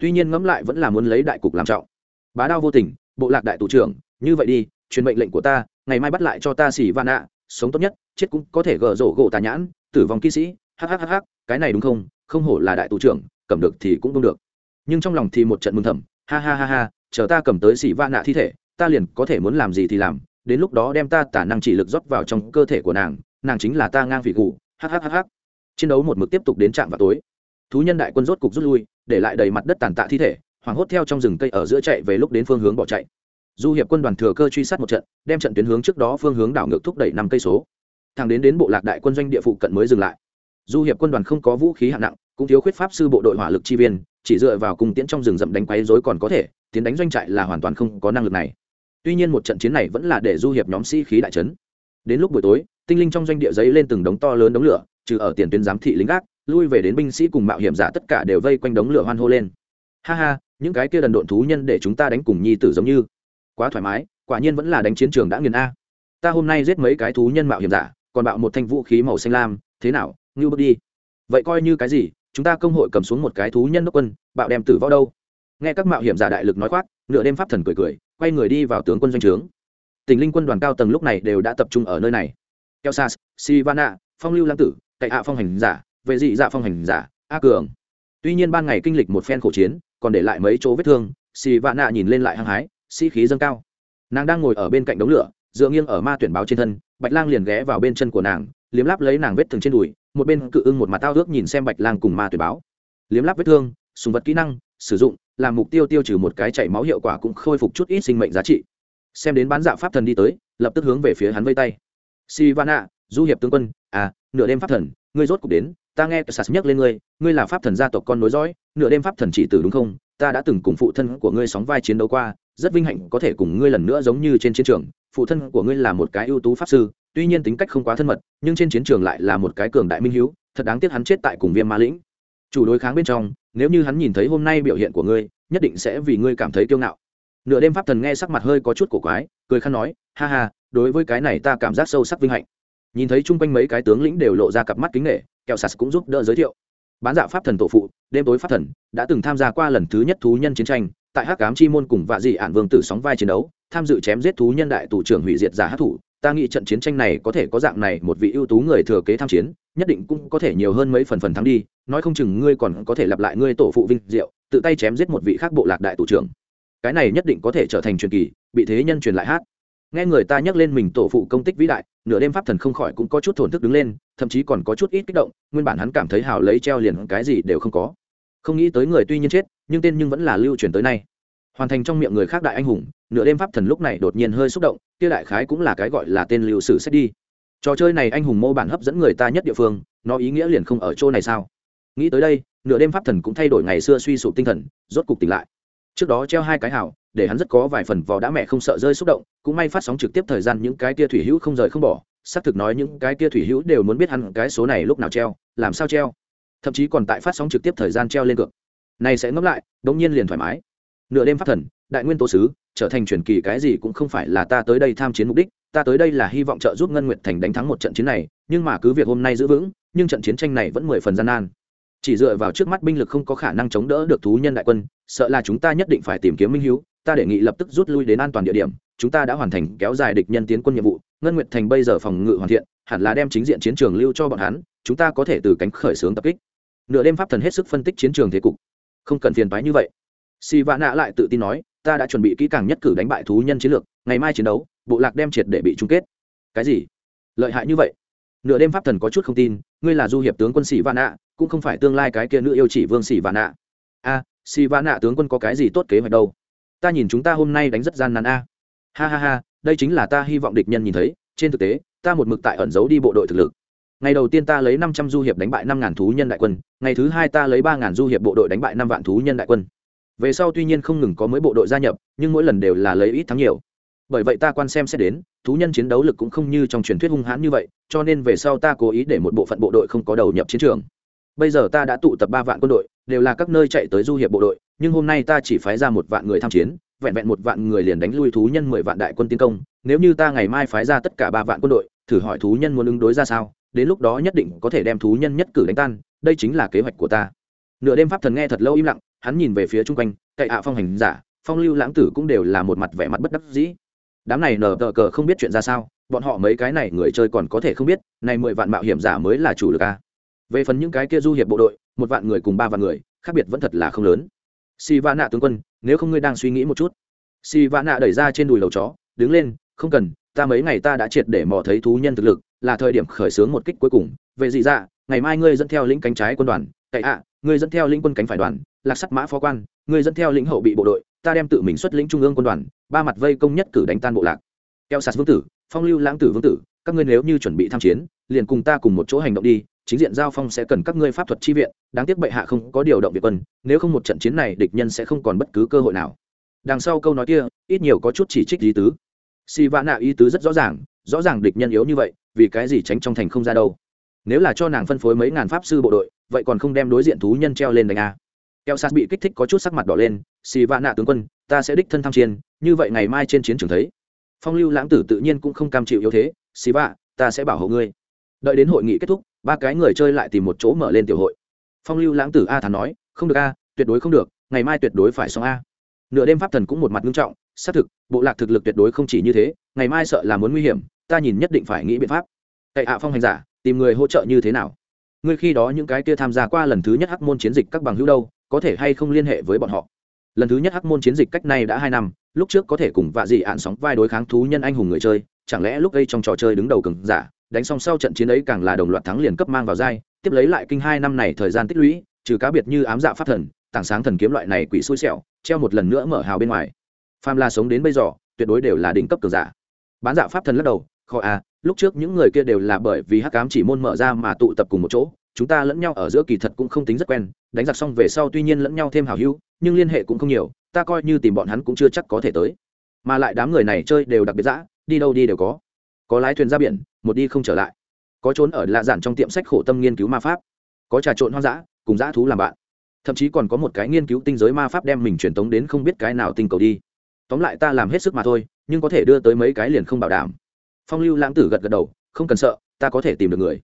Tuy nhiên ngẫm lại vẫn là muốn lấy đại cục làm trọng. Bá đao vô tình, bộ lạc đại tù trưởng, như vậy đi, truyền mệnh lệnh của ta, ngày mai bắt lại cho ta xỉ van ạ, sống tốt nhất, chết cũng có thể gỡ rổ gỗ tà nhãn, tử vong kỹ sĩ hhhh cái này đúng không? Không hổ là đại tù trưởng, cầm được thì cũng không được. Nhưng trong lòng thì một trận mừng thầm, ha ha ha ha, chờ ta cầm tới xỉ va nạ thi thể ta liền có thể muốn làm gì thì làm, đến lúc đó đem ta tả năng chỉ lực rót vào trong cơ thể của nàng nàng chính là ta ngang vị cụ hhhh chiến đấu một mực tiếp tục đến trạm vào tối. Thú nhân đại quân rốt cục rút lui, để lại đầy mặt đất tàn tạ thi thể, hoảng hốt theo trong rừng cây ở giữa chạy về lúc đến phương hướng bỏ chạy. Du hiệp quân đoàn thừa cơ truy sát một trận, đem trận tuyến hướng trước đó phương hướng đảo ngược thúc đẩy năm cây số. Thẳng đến đến bộ lạc đại quân doanh địa phụ cận mới dừng lại. Du hiệp quân đoàn không có vũ khí hạng nặng, cũng thiếu khuyết pháp sư bộ đội hỏa lực chi viên, chỉ dựa vào cung tiễn trong rừng rậm đánh quấy rối còn có thể, tiến đánh doanh trại là hoàn toàn không có năng lực này tuy nhiên một trận chiến này vẫn là để du hiệp nhóm sĩ、si、khí đại trấn đến lúc buổi tối, tinh linh trong doanh địa giấy lên từng đống to lớn đống lửa, trừ ở tiền tuyến giám thị lính gác, lui về đến binh sĩ cùng mạo hiểm giả tất cả đều vây quanh đống lửa hoan hô lên. Ha ha, những cái kia đần độn thú nhân để chúng ta đánh cùng nhi tử giống như. Quá thoải mái, quả nhiên vẫn là đánh chiến trường đã nghiền a. Ta hôm nay giết mấy cái thú nhân mạo hiểm giả, còn bạo một thanh vũ khí màu xanh lam, thế nào, ngưu bước đi. Vậy coi như cái gì, chúng ta công hội cầm xuống một cái thú nhân đốc quân, bạo đem tử võ đâu? Nghe các mạo hiểm giả đại lực nói khoác, nửa đêm pháp thần cười cười quay người đi vào tướng quân doanh trướng. Tình linh quân đoàn cao tầng lúc này đều đã tập trung ở nơi này. Kelsas sivana, phong lưu lãng tử, cậy hạ phong hành giả, vệ dị dạ phong hành giả, a cường. Tuy nhiên ban ngày kinh lịch một phen khổ chiến, còn để lại mấy chỗ vết thương, sivana nhìn lên lại hăng hái, sĩ khí dâng cao. Nàng đang ngồi ở bên cạnh đống lửa, dựa nghiêng ở ma tuyển báo trên thân, bạch lang liền ghé vào bên chân của nàng, liếm láp lấy nàng vết thương trên đùi, một bên cự ưng một mặt tao ước nhìn xem bạch lang cùng ma tuyển báo. Liếm láp vết thương, sùng vật kỹ năng, sử dụng làm mục tiêu tiêu trừ một cái chảy máu hiệu quả cũng khôi phục chút ít sinh mệnh giá trị. Xem đến bán dạ pháp thần đi tới, lập tức hướng về phía hắn vây tay. Sivana, du hiệp tướng quân à nửa đêm pháp thần, ngươi rốt cục đến, ta nghe sas nhắc lên ngươi ngươi là pháp thần gia tộc con nối dõi, nửa đêm pháp thần chỉ tử đúng không? Ta đã từng cùng phụ thân của ngươi sóng vai chiến đấu qua, rất vinh hạnh có thể cùng ngươi lần nữa giống như trên chiến trường. Phụ thân của ngươi là một cái ưu tú pháp sư, tuy nhiên tính cách không quá thân mật, nhưng trên chiến trường lại là một cái cường đại minh hiếu, thật đáng tiếc hắn chết tại cùng viêm ma lĩnh. Chủ đối kháng bên trong nếu như hắn nhìn thấy hôm nay biểu hiện của ngươi, nhất định sẽ vì ngươi cảm thấy kiêu ngạo. Nửa đêm pháp thần nghe sắc mặt hơi có chút cổ quái, cười khăn nói, ha ha, đối với cái này ta cảm giác sâu sắc vinh hạnh. Nhìn thấy chung quanh mấy cái tướng lĩnh đều lộ ra cặp mắt kính nghệ kẹo sạt cũng giúp đỡ giới thiệu. Bán dạ pháp thần tổ phụ, đêm tối pháp thần, đã từng tham gia qua lần thứ nhất thú nhân chiến tranh, tại hắc cám chi môn cùng vạ dị ản vương tử sóng vai chiến đấu, tham dự chém giết thú nhân đại tù trưởng hủy diệt giả hát thủ ta nghĩ trận chiến tranh này có thể có dạng này một vị ưu tú người thừa kế tham chiến, nhất định cũng có thể nhiều hơn mấy phần phần thắng đi, nói không chừng ngươi còn có thể lặp lại ngươi tổ phụ vinh diệu, tự tay chém giết một vị khác bộ lạc đại tù trưởng. Cái này nhất định có thể trở thành truyền kỳ, bị thế nhân truyền lại hát. Nghe người ta nhắc lên mình tổ phụ công tích vĩ đại, nửa đêm pháp thần không khỏi cũng có chút thổn thức đứng lên, thậm chí còn có chút ít kích động, nguyên bản hắn cảm thấy hào lấy treo liền cái gì đều không có. Không nghĩ tới người tuy nhiên chết, nhưng tên nhưng vẫn là lưu truyền tới nay. Hoàn thành trong miệng người khác đại anh hùng, nửa đêm pháp thần lúc này đột nhiên hơi xúc động kia đại khái cũng là cái gọi là tên lưu sử sách đi. Trò chơi này anh hùng mô bản hấp dẫn người ta nhất địa phương nó ý nghĩa liền không ở chỗ này sao? Nghĩ tới đây nửa đêm pháp thần cũng thay đổi ngày xưa suy sụp tinh thần rốt cục tỉnh lại. Trước đó treo hai cái hào, để hắn rất có vài phần vò đã mẹ không sợ rơi xúc động cũng may phát sóng trực tiếp thời gian những cái tia thủy hữu không rời không bỏ xác thực nói những cái tia thủy hữu đều muốn biết hắn cái số này lúc nào treo làm sao treo. Thậm chí còn tại phát sóng trực tiếp thời gian treo lên cược. Này sẽ ngẫm lại đống nhiên liền thoải mái. Nửa đêm phát thần đại nguyên tố sứ trở thành truyền kỳ cái gì cũng không phải là ta tới đây tham chiến mục đích, ta tới đây là hy vọng trợ giúp ngân nguyệt thành đánh thắng một trận chiến này, nhưng mà cứ việc hôm nay giữ vững, nhưng trận chiến tranh này vẫn mười phần gian nan. Chỉ dựa vào trước mắt binh lực không có khả năng chống đỡ được thú nhân đại quân, sợ là chúng ta nhất định phải tìm kiếm minh hiếu ta đề nghị lập tức rút lui đến an toàn địa điểm, chúng ta đã hoàn thành kéo dài địch nhân tiến quân nhiệm vụ, ngân nguyệt thành bây giờ phòng ngự hoàn thiện, hẳn là đem chính diện chiến trường lưu cho bọn hắn, chúng ta có thể từ cánh khởi xướng tập kích. Nửa đêm pháp thần hết sức phân tích chiến trường thế cục. Không cần phiền phái như vậy. Si vã nạ lại tự tin nói ta đã chuẩn bị kỹ càng nhất cử đánh bại thú nhân chiến lược ngày mai chiến đấu bộ lạc đem triệt để bị chung kết. Cái gì? Lợi hại như vậy? Nửa đêm pháp thần có chút không tin ngươi là du hiệp tướng quân sĩ vạn ạ, cũng không phải tương lai cái kia nữ yêu chỉ vương sĩ vạn ạ. a sĩ vạn ạ tướng quân có cái gì tốt kế hoạch đâu? Ta nhìn chúng ta hôm nay đánh rất gian nan a. Ha ha ha đây chính là ta hy vọng địch nhân nhìn thấy trên thực tế ta một mực tại ẩn giấu đi bộ đội thực lực. Ngày đầu tiên ta lấy năm trăm du hiệp đánh bại năm ngàn thú nhân đại quân ngày thứ hai ta lấy ba ngàn du hiệp bộ đội đánh bại năm vạn thú nhân đại quân về sau tuy nhiên không ngừng có mới bộ đội gia nhập, nhưng mỗi lần đều là lấy ít thắng nhiều. Bởi vậy ta quan xem sẽ đến, thú nhân chiến đấu lực cũng không như trong truyền thuyết hung hãn như vậy, cho nên về sau ta cố ý để một bộ phận bộ đội không có đầu nhập chiến trường. Bây giờ ta đã tụ tập ba vạn quân đội, đều là các nơi chạy tới du hiệp bộ đội, nhưng hôm nay ta chỉ phái ra một vạn người tham chiến, vẹn vẹn một vạn người liền đánh lui thú nhân mười vạn đại quân tiến công. Nếu như ta ngày mai phái ra tất cả ba vạn quân đội, thử hỏi thú nhân muốn ứng đối ra sao, đến lúc đó nhất định có thể đem thú nhân nhất cử đánh tan, đây chính là kế hoạch của ta. Nửa đêm pháp thần nghe thật lâu im lặng hắn nhìn về phía chung quanh, cậy ạ phong hành giả, phong lưu lãng tử cũng đều là một mặt vẻ mặt bất đắc dĩ. Đám này nở tờ cờ không biết chuyện ra sao, bọn họ mấy cái này người chơi còn có thể không biết, này mười vạn mạo hiểm giả mới là chủ lực a. Về phần những cái kia du hiệp bộ đội, một vạn người cùng ba vạn người, khác biệt vẫn thật là không lớn. Si va nạ tướng quân, nếu không ngươi đang suy nghĩ một chút. Si va nạ đẩy ra trên đùi lầu chó, đứng lên, không cần, ta mấy ngày ta đã triệt để mò thấy thú nhân thực lực, là thời điểm khởi xướng một kích cuối cùng. Về gì ra dạ, ngày mai ngươi dẫn theo lĩnh cánh trái quân đoàn, cậy ạ ngươi dẫn theo lĩnh quân cánh phải đoàn, lạc sắt mã phó quan, ngươi dẫn theo lĩnh hậu bị bộ đội, ta đem tự mình xuất lĩnh trung ương quân đoàn, ba mặt vây công nhất cử đánh tan bộ lạc. Keo sạt vương tử, phong lưu lãng tử vương tử, các ngươi nếu như chuẩn bị tham chiến, liền cùng ta cùng một chỗ hành động đi, chính diện giao phong sẽ cần các ngươi pháp thuật chi viện, đáng tiếc bệ hạ không có điều động việt quân, nếu không một trận chiến này địch nhân sẽ không còn bất cứ cơ hội nào. Đằng sau câu nói kia, ít nhiều có chút chỉ trích ý tứ. Si vã nạ ý tứ rất rõ ràng rõ ràng địch nhân yếu như vậy, vì cái gì tránh trong thành không ra đâu. Nếu là cho nàng phân phối mấy ngàn pháp sư bộ đội vậy còn không đem đối diện thú nhân treo lên đánh a? Keo sas bị kích thích có chút sắc mặt đỏ lên, xì vạ nạ tướng quân, ta sẽ đích thân tham chiến, như vậy ngày mai trên chiến trường thấy. Phong lưu lãng tử tự nhiên cũng không cam chịu yếu thế, xì vạ, ta sẽ bảo hộ ngươi. Đợi đến hội nghị kết thúc, ba cái người chơi lại tìm một chỗ mở lên tiểu hội. Phong lưu lãng tử a thắn nói, không được a, tuyệt đối không được, ngày mai tuyệt đối phải xong a. Nửa đêm pháp thần cũng một mặt nghiêm trọng, xác thực, bộ lạc thực lực tuyệt đối không chỉ như thế, ngày mai sợ là muốn nguy hiểm, ta nhìn nhất định phải nghĩ biện pháp. Cậy hạ phong hành giả, tìm người hỗ trợ như thế nào? Ngươi khi đó những cái kia tham gia qua lần thứ nhất hắc môn chiến dịch các bằng hữu đâu, có thể hay không liên hệ với bọn họ? Lần thứ nhất hắc môn chiến dịch cách này đã hai năm, lúc trước có thể cùng vạ dị ạn sóng vai đối kháng thú nhân anh hùng người chơi, chẳng lẽ lúc đây trong trò chơi đứng đầu cường giả, đánh xong sau trận chiến ấy càng là đồng loạt thắng liền cấp mang vào giai, tiếp lấy lại kinh hai năm này thời gian tích lũy, trừ cá biệt như ám dạ pháp thần, tảng sáng thần kiếm loại này quỷ xui xẻo, treo một lần nữa mở hào bên ngoài. Pham la sống đến bây giờ, tuyệt đối đều là đỉnh cấp cường giả. Bán dạ pháp thần lắc đầu khó à lúc trước những người kia đều là bởi vì hắc cám chỉ môn mở ra mà tụ tập cùng một chỗ, chúng ta lẫn nhau ở giữa kỳ thật cũng không tính rất quen, đánh giặc xong về sau tuy nhiên lẫn nhau thêm hào hữu, nhưng liên hệ cũng không nhiều, ta coi như tìm bọn hắn cũng chưa chắc có thể tới. Mà lại đám người này chơi đều đặc biệt dã, đi đâu đi đều có. Có lái thuyền ra biển, một đi không trở lại. Có trốn ở lạ giản trong tiệm sách khổ tâm nghiên cứu ma pháp. Có trà trộn hoang dã, cùng dã thú làm bạn. Thậm chí còn có một cái nghiên cứu tinh giới ma pháp đem mình truyền tống đến không biết cái nào tinh cầu đi. Tóm lại ta làm hết sức mà thôi, nhưng có thể đưa tới mấy cái liền không bảo đảm phong lưu lãng tử gật gật đầu, không cần sợ, ta có thể tìm được người.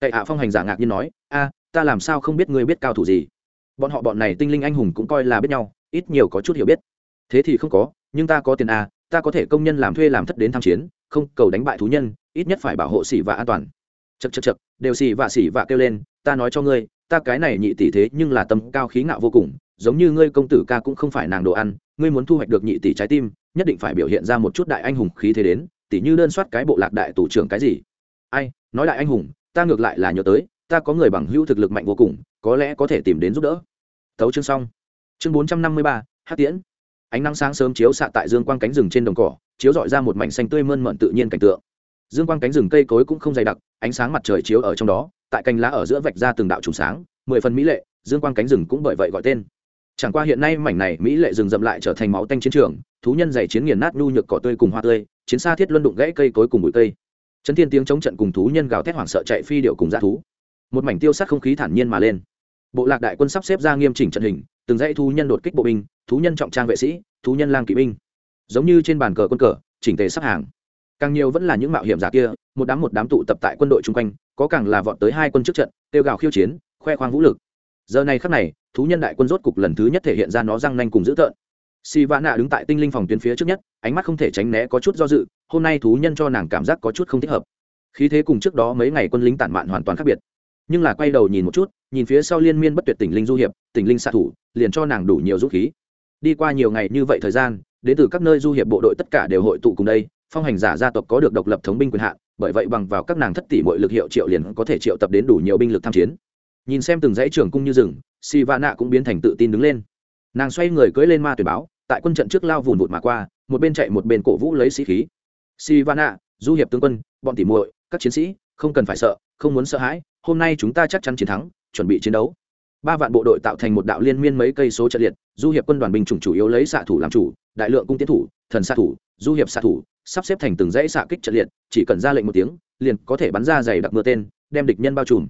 Cậy hạ phong hành giả ngạc nhiên nói, a, ta làm sao không biết ngươi biết cao thủ gì? Bọn họ bọn này tinh linh anh hùng cũng coi là biết nhau, ít nhiều có chút hiểu biết. Thế thì không có, nhưng ta có tiền a ta có thể công nhân làm thuê làm thất đến tham chiến, không cầu đánh bại thú nhân, ít nhất phải bảo hộ xỉ và an toàn. Chật chật chật đều xỉ và xỉ và kêu lên, ta nói cho ngươi, ta cái này nhị tỷ thế nhưng là tâm cao khí ngạo vô cùng, giống như ngươi công tử ca cũng không phải nàng đồ ăn, ngươi muốn thu hoạch được nhị tỷ trái tim, nhất định phải biểu hiện ra một chút đại anh hùng khí thế đến tỷ như đơn soát cái bộ lạc đại tủ trưởng cái gì. Ai, nói lại anh hùng, ta ngược lại là nhớ tới, ta có người bằng hữu thực lực mạnh vô cùng, có lẽ có thể tìm đến giúp đỡ. Tấu chương xong. Chương bốn trăm năm mươi ba hát tiễn. Ánh nắng sáng sớm chiếu xạ tại dương quang cánh rừng trên đồng cỏ, chiếu dọi ra một mảnh xanh tươi mơn mận tự nhiên cảnh tượng. Dương quang cánh rừng cây cối cũng không dày đặc, ánh sáng mặt trời chiếu ở trong đó, tại cành lá ở giữa vạch ra từng đạo trùng sáng, mười phần mỹ lệ, dương quang cánh rừng cũng bởi vậy gọi tên chẳng qua hiện nay mảnh này mỹ lệ rừng rậm lại trở thành máu tanh chiến trường, thú nhân dày chiến nghiền nát nhu nhược cỏ tươi cùng hoa tươi, chiến xa thiết luân đụng gãy cây cối cùng bụi cây. Chấn thiên tiếng chống trận cùng thú nhân gào thét hoảng sợ chạy phi điệu cùng dã thú. Một mảnh tiêu sát không khí thản nhiên mà lên. Bộ lạc đại quân sắp xếp ra nghiêm chỉnh trận hình, từng dãy thú nhân đột kích bộ binh, thú nhân trọng trang vệ sĩ, thú nhân lang kỵ binh. Giống như trên bàn cờ quân cờ, chỉnh tề sắp hàng. Càng nhiều vẫn là những mạo hiểm giả kia, một đám một đám tụ tập tại quân đội chung quanh, có càng là vọt tới hai quân trước trận, tiêu gào khiêu chiến, khoe khoang vũ lực giờ này khắc này, thú nhân đại quân rốt cục lần thứ nhất thể hiện ra nó răng nanh cùng dữ tợn. Si va nạ đứng tại tinh linh phòng tuyến phía trước nhất, ánh mắt không thể tránh né có chút do dự, hôm nay thú nhân cho nàng cảm giác có chút không thích hợp. Khí thế cùng trước đó mấy ngày quân lính tản mạn hoàn toàn khác biệt. Nhưng là quay đầu nhìn một chút, nhìn phía sau liên miên bất tuyệt tỉnh linh du hiệp, tỉnh linh xạ thủ, liền cho nàng đủ nhiều dũng khí. Đi qua nhiều ngày như vậy thời gian, đến từ các nơi du hiệp bộ đội tất cả đều hội tụ cùng đây, phong hành giả gia tộc có được độc lập thống binh quyền hạn, bởi vậy bằng vào các nàng thất tỷ mọi lực hiệu triệu liền có thể triệu tập đến đủ nhiều binh lực tham chiến nhìn xem từng dãy trưởng cung như rừng si va nạ cũng biến thành tự tin đứng lên. Nàng xoay người cưỡi lên ma tuyển báo, tại quân trận trước lao vùn vụt mà qua, một bên chạy một bên cổ vũ lấy sĩ khí. Si va nạ du hiệp tướng quân, bọn tỉ muội, các chiến sĩ, không cần phải sợ, không muốn sợ hãi, hôm nay chúng ta chắc chắn chiến thắng, chuẩn bị chiến đấu. Ba vạn bộ đội tạo thành một đạo liên miên mấy cây số trận liệt, du hiệp quân đoàn binh chủng chủ yếu lấy xạ thủ làm chủ, đại lượng cung tiến thủ, thần xạ thủ, du hiệp xạ thủ, sắp xếp thành từng dãy xạ kích trận liệt, chỉ cần ra lệnh một tiếng, liền có thể bắn ra dày đặc mưa tên, đem địch nhân bao trùm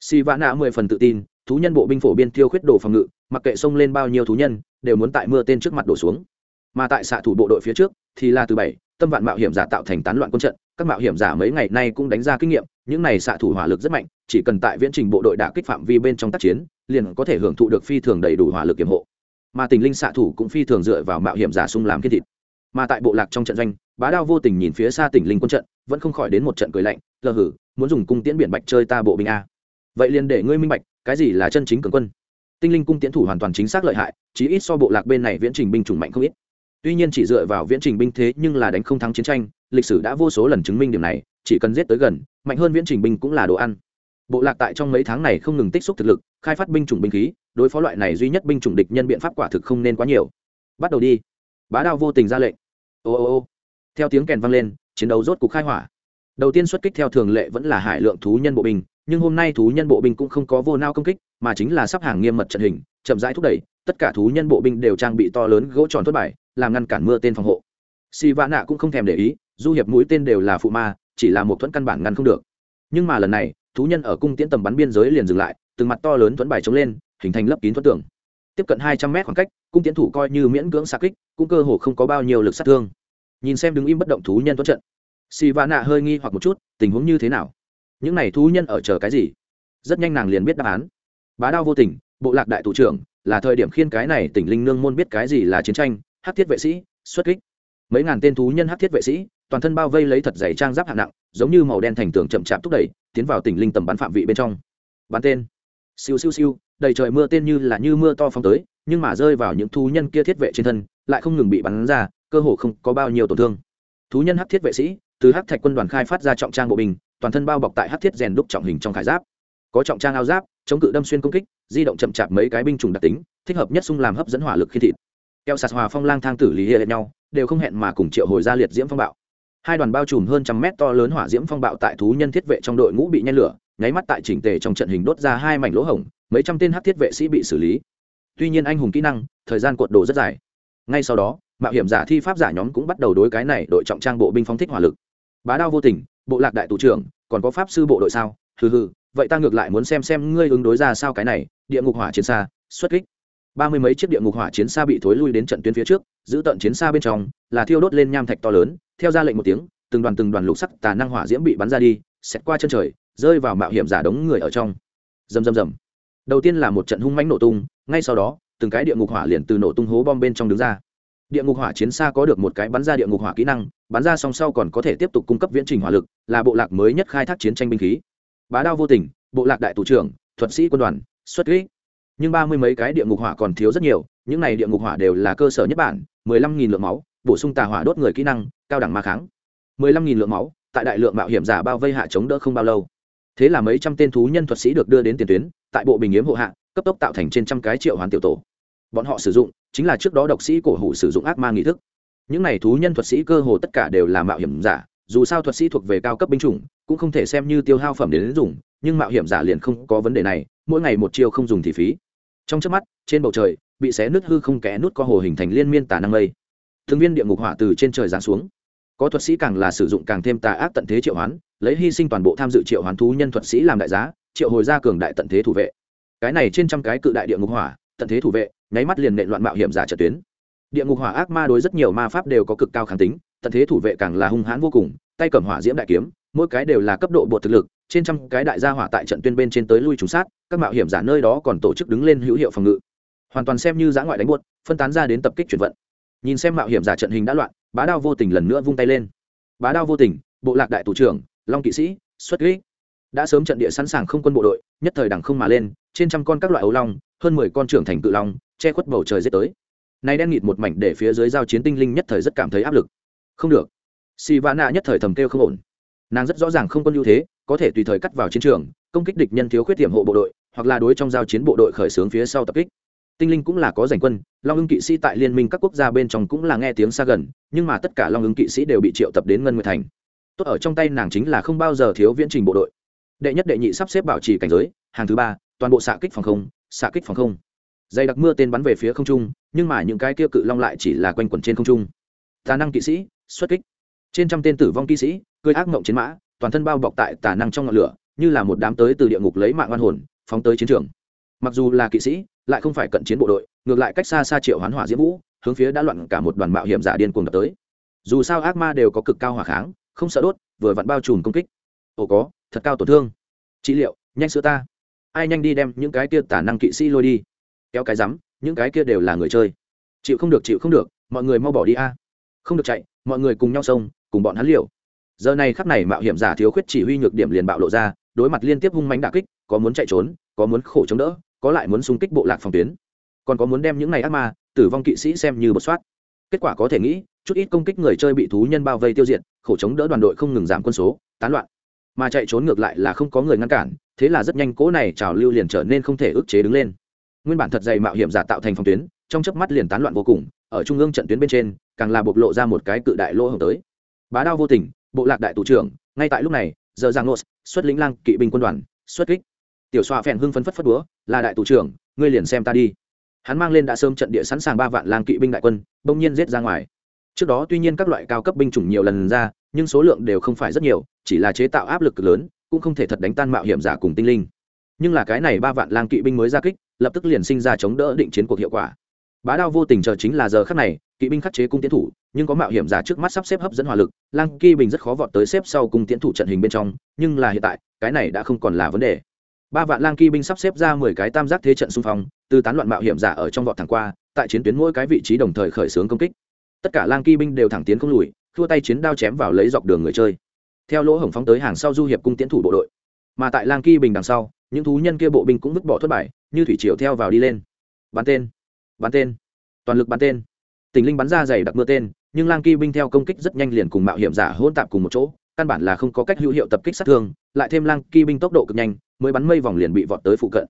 si vã nạ mười phần tự tin, thú nhân bộ binh phổ biên tiêu khuyết đồ phòng ngự, mặc kệ xông lên bao nhiêu thú nhân, đều muốn tại mưa tên trước mặt đổ xuống. Mà tại xạ thủ bộ đội phía trước, thì là từ bảy, tâm vạn mạo hiểm giả tạo thành tán loạn quân trận, các mạo hiểm giả mấy ngày nay cũng đánh ra kinh nghiệm, những này xạ thủ hỏa lực rất mạnh, chỉ cần tại viễn trình bộ đội đã kích phạm vi bên trong tác chiến, liền có thể hưởng thụ được phi thường đầy đủ hỏa lực kiểm hộ. Mà tình linh xạ thủ cũng phi thường dựa vào mạo hiểm giả sung làm kiên thịt mà tại bộ lạc trong trận doanh, bá đao vô tình nhìn phía xa tỉnh linh quân trận, vẫn không khỏi đến một trận cười lạnh, lờ hử, muốn dùng cung tiễn biển bạch chơi ta bộ binh a vậy liền để ngươi minh bạch, cái gì là chân chính cường quân. Tinh linh cung tiễn thủ hoàn toàn chính xác lợi hại, chí ít so bộ lạc bên này viễn trình binh chủng mạnh không ít. Tuy nhiên chỉ dựa vào viễn trình binh thế nhưng là đánh không thắng chiến tranh, lịch sử đã vô số lần chứng minh điểm này, chỉ cần giết tới gần, mạnh hơn viễn trình binh cũng là đồ ăn. Bộ lạc tại trong mấy tháng này không ngừng tích xúc thực lực, khai phát binh chủng binh khí, đối phó loại này duy nhất binh chủng địch nhân biện pháp quả thực không nên quá nhiều. Bắt đầu đi. Bá đao vô tình ra lệnh. Ô ô ô. Theo tiếng kèn vang lên, chiến đấu rốt cục khai hỏa. Đầu tiên xuất kích theo thường lệ vẫn là hải lượng thú nhân bộ binh nhưng hôm nay thú nhân bộ binh cũng không có vô nao công kích, mà chính là sắp hàng nghiêm mật trận hình, chậm rãi thúc đẩy, tất cả thú nhân bộ binh đều trang bị to lớn gỗ tròn thất bài, làm ngăn cản mưa tên phòng hộ. Si vã nạ cũng không thèm để ý, du hiệp mũi tên đều là phụ ma, chỉ là một thuẫn căn bản ngăn không được. Nhưng mà lần này, thú nhân ở cung tiễn tầm bắn biên giới liền dừng lại, từng mặt to lớn thuẫn bài chống lên, hình thành lấp kín thuẫn tường. Tiếp cận hai trăm mét khoảng cách, cung tiễn thủ coi như miễn cưỡng xa kích, cũng cơ hồ không có bao nhiêu lực sát thương. Nhìn xem đứng im bất động thú nhân thuẫn trận si vã nạ hơi nghi hoặc một chút, tình huống như thế nào? Những này thú nhân ở chờ cái gì? Rất nhanh nàng liền biết đáp án. Bá đao vô tình, bộ lạc đại thủ trưởng, là thời điểm khiên cái này tỉnh linh nương môn biết cái gì là chiến tranh hát thiết vệ sĩ, xuất kích. Mấy ngàn tên thú nhân hát thiết vệ sĩ, toàn thân bao vây lấy thật dày trang giáp hạng nặng, giống như màu đen thành tường chậm chạp thúc đẩy, tiến vào tỉnh linh tầm bắn phạm vị bên trong. Bắn tên. Siêu siêu siêu, đầy trời mưa tên như là như mưa to phong tới, nhưng mà rơi vào những thú nhân kia thiết vệ trên thân, lại không ngừng bị bắn ra, cơ hồ không có bao nhiêu tổn thương. Thú nhân hát thiết vệ sĩ, từ hát thạch quân đoàn khai phát ra trọng trang bộ binh toàn thân bao bọc tại hắc thiết rèn đúc trọng hình trong khải giáp. Có trọng trang áo giáp, chống cự đâm xuyên công kích, di động chậm chạp mấy cái binh chủng đặc tính, thích hợp nhất xung làm hấp dẫn hỏa lực khi thịt. Keo sạt hòa phong lang thang tử lý hệ nhau, đều không hẹn mà cùng triệu hồi ra liệt diễm phong bạo. Hai đoàn bao trùm hơn trăm mét to lớn hỏa diễm phong bạo tại thú nhân thiết vệ trong đội ngũ bị nhen lửa, nháy mắt tại chỉnh tề trong trận hình đốt ra hai mảnh lỗ hổng, mấy trăm tên hắc thiết vệ sĩ bị xử lý. Tuy nhiên anh hùng kỹ năng, thời gian cuộn đồ rất dài. Ngay sau đó, mạo hiểm giả thi pháp giả nhóm cũng bắt đầu đối cái này đội trọng trang bộ binh phóng thích hỏa lực. Bá đao vô tình bộ lạc đại tù trưởng, còn có pháp sư bộ đội sao? Hừ hừ, vậy ta ngược lại muốn xem xem ngươi ứng đối ra sao cái này, địa ngục hỏa chiến xa, xuất kích. Ba mươi mấy chiếc địa ngục hỏa chiến xa bị thối lui đến trận tuyến phía trước, giữ tận chiến xa bên trong, là thiêu đốt lên nham thạch to lớn, theo ra lệnh một tiếng, từng đoàn từng đoàn lục sắc tà năng hỏa diễm bị bắn ra đi, xẹt qua chân trời, rơi vào mạo hiểm giả đống người ở trong. Rầm rầm rầm. Đầu tiên là một trận hung mãnh nổ tung, ngay sau đó, từng cái địa ngục hỏa liền từ nổ tung hố bom bên trong đứng ra địa ngục hỏa chiến xa có được một cái bắn ra địa ngục hỏa kỹ năng, bắn ra song sau còn có thể tiếp tục cung cấp viễn trình hỏa lực, là bộ lạc mới nhất khai thác chiến tranh binh khí. Bá đao vô tình, bộ lạc đại thủ trưởng, thuật sĩ quân đoàn, xuất kỹ nhưng ba mươi mấy cái địa ngục hỏa còn thiếu rất nhiều, những này địa ngục hỏa đều là cơ sở nhất bản, mười lăm nghìn lượng máu, bổ sung tà hỏa đốt người kỹ năng, cao đẳng ma kháng. mười lăm nghìn lượng máu, tại đại lượng mạo hiểm giả bao vây hạ chống đỡ không bao lâu. Thế là mấy trăm tên thú nhân thuật sĩ được đưa đến tiền tuyến, tại bộ bình yếm hộ hạ, cấp tốc tạo thành trên trăm cái triệu hoàn tiểu tổ bọn họ sử dụng chính là trước đó độc sĩ cổ hủ sử dụng ác ma nghị thức. Những này thú nhân thuật sĩ cơ hồ tất cả đều là mạo hiểm giả, dù sao thuật sĩ thuộc về cao cấp binh chủng, cũng không thể xem như tiêu hao phẩm đến dùng, nhưng mạo hiểm giả liền không có vấn đề này, mỗi ngày một chiêu không dùng thì phí. Trong trước mắt, trên bầu trời, bị xé nứt hư không kẽ nút co hồ hình thành liên miên tà năng lây thường viên địa ngục hỏa từ trên trời giáng xuống. Có thuật sĩ càng là sử dụng càng thêm tà ác tận thế triệu hoán, lấy hy sinh toàn bộ tham dự triệu hoán thú nhân thuật sĩ làm đại giá, triệu hồi ra cường đại tận thế thủ vệ. Cái này trên trăm cái cự đại địa ngục hỏa tận thế thủ vệ, nháy mắt liền nện loạn mạo hiểm giả trận tuyến. Địa ngục hỏa ác ma đối rất nhiều ma pháp đều có cực cao kháng tính, tận thế thủ vệ càng là hung hãn vô cùng, tay cầm hỏa diễm đại kiếm, mỗi cái đều là cấp độ bột thực lực, trên trăm cái đại gia hỏa tại trận tuyên bên trên tới lui trùng sát, các mạo hiểm giả nơi đó còn tổ chức đứng lên hữu hiệu phòng ngự. Hoàn toàn xem như giã ngoại đánh buốt, phân tán ra đến tập kích chuyển vận. Nhìn xem mạo hiểm giả trận hình đã loạn, bá đao vô tình lần nữa vung tay lên. Bá đao vô tình, bộ lạc đại thủ trưởng, long kỵ sĩ, xuất kỹ đã sớm trận địa sẵn sàng không quân bộ đội, nhất thời đẳng không mà lên, trên trăm con các loại ấu long hơn mười con trưởng thành cự long, che khuất bầu trời dết tới. Nay đen nghịt một mảnh để phía dưới giao chiến tinh linh nhất thời rất cảm thấy áp lực. Không được. Si va nạ nhất thời thầm kêu không ổn. Nàng rất rõ ràng không quân ưu thế, có thể tùy thời cắt vào chiến trường, công kích địch nhân thiếu khuyết tiềm hộ bộ đội, hoặc là đối trong giao chiến bộ đội khởi xướng phía sau tập kích. Tinh linh cũng là có giành quân, long ưng kỵ sĩ tại liên minh các quốc gia bên trong cũng là nghe tiếng xa gần, nhưng mà tất cả long ưng kỵ sĩ đều bị triệu tập đến ngân nguyệt thành. Tốt ở trong tay nàng chính là không bao giờ thiếu viễn trình bộ đội. Đệ nhất đệ nhị sắp xếp bảo trì cảnh giới, hàng thứ ba, toàn bộ xạ kích phòng không xạ kích phòng không. Dày đặc mưa tên bắn về phía không trung, nhưng mà những cái kia cự long lại chỉ là quanh quẩn trên không trung. Tà năng kỵ sĩ, xuất kích. Trên trăm tên tử vong kỵ sĩ, cười ác mộng chiến mã, toàn thân bao bọc tại tà năng trong ngọn lửa, như là một đám tới từ địa ngục lấy mạng oan hồn, phóng tới chiến trường. Mặc dù là kỵ sĩ, lại không phải cận chiến bộ đội, ngược lại cách xa xa triệu hoán hỏa diễm vũ, hướng phía đã loạn cả một đoàn mạo hiểm giả điên cuồng đập tới. Dù sao ác ma đều có cực cao hỏa kháng, không sợ đốt, vừa vặn bao trùm công kích. Ồ có, thật cao tổn thương. Trị liệu, nhanh sữa ta ai nhanh đi đem những cái kia tả năng kỵ sĩ lôi đi. Kéo cái rắm, những cái kia đều là người chơi. Chịu không được, chịu không được, mọi người mau bỏ đi a. Không được chạy, mọi người cùng nhau xông, cùng bọn hắn liều. Giờ này khắc này mạo hiểm giả thiếu khuyết chỉ huy nhược điểm liền bạo lộ ra, đối mặt liên tiếp hung mánh đà kích, có muốn chạy trốn, có muốn khổ chống đỡ, có lại muốn xung kích bộ lạc phòng tuyến. Còn có muốn đem những này ác ma, tử vong kỵ sĩ xem như bột soát. Kết quả có thể nghĩ, chút ít công kích người chơi bị thú nhân bao vây tiêu diệt, khổ chống đỡ đoàn đội không ngừng giảm quân số, tán loạn mà chạy trốn ngược lại là không có người ngăn cản, thế là rất nhanh cỗ này trào lưu liền trở nên không thể ức chế đứng lên. Nguyên bản thật dày mạo hiểm giả tạo thành phòng tuyến, trong chớp mắt liền tán loạn vô cùng, ở trung ương trận tuyến bên trên, càng là bộc lộ ra một cái cự đại lỗ hổng tới. Bá đao vô tình, bộ lạc đại tù trưởng, ngay tại lúc này, giờ giang nốt, xuất lĩnh lang, kỵ binh quân đoàn, xuất kích. Tiểu xoa phèn hưng phấn phất phất búa, là đại tù trưởng, ngươi liền xem ta đi. Hắn mang lên đã sớm trận địa sẵn sàng ba vạn lang kỵ binh đại quân, bỗng nhiên giết ra ngoài. Trước đó tuy nhiên các loại cao cấp binh chủng nhiều lần ra nhưng số lượng đều không phải rất nhiều, chỉ là chế tạo áp lực lớn, cũng không thể thật đánh tan mạo hiểm giả cùng tinh linh. Nhưng là cái này ba vạn lang kỵ binh mới ra kích, lập tức liền sinh ra chống đỡ định chiến cuộc hiệu quả. Bá đao vô tình chờ chính là giờ khắc này, kỵ binh khắc chế cung tiến thủ, nhưng có mạo hiểm giả trước mắt sắp xếp hấp dẫn hỏa lực, lang kỵ binh rất khó vọt tới xếp sau cung tiến thủ trận hình bên trong, nhưng là hiện tại, cái này đã không còn là vấn đề. Ba vạn lang kỵ binh sắp xếp ra mười cái tam giác thế trận xung phong, từ tán loạn mạo hiểm giả ở trong vọt thẳng qua, tại chiến tuyến mỗi cái vị trí đồng thời khởi xướng công kích. Tất cả lang kỵ binh đều thẳng tiến không lùi thua tay chiến đao chém vào lấy dọc đường người chơi. Theo lỗ hổng phóng tới hàng sau du hiệp cung tiến thủ bộ đội. Mà tại lang kỳ bình đằng sau, những thú nhân kia bộ binh cũng vứt bỏ thất bại, như thủy triều theo vào đi lên. Bắn tên bắn tên, toàn lực bắn tên. Tình linh bắn ra dày đặc mưa tên, nhưng lang kỳ binh theo công kích rất nhanh liền cùng mạo hiểm giả hôn tạp cùng một chỗ, căn bản là không có cách hữu hiệu tập kích sát thương, lại thêm lang kỳ binh tốc độ cực nhanh, mới bắn mây vòng liền bị vọt tới phụ cận.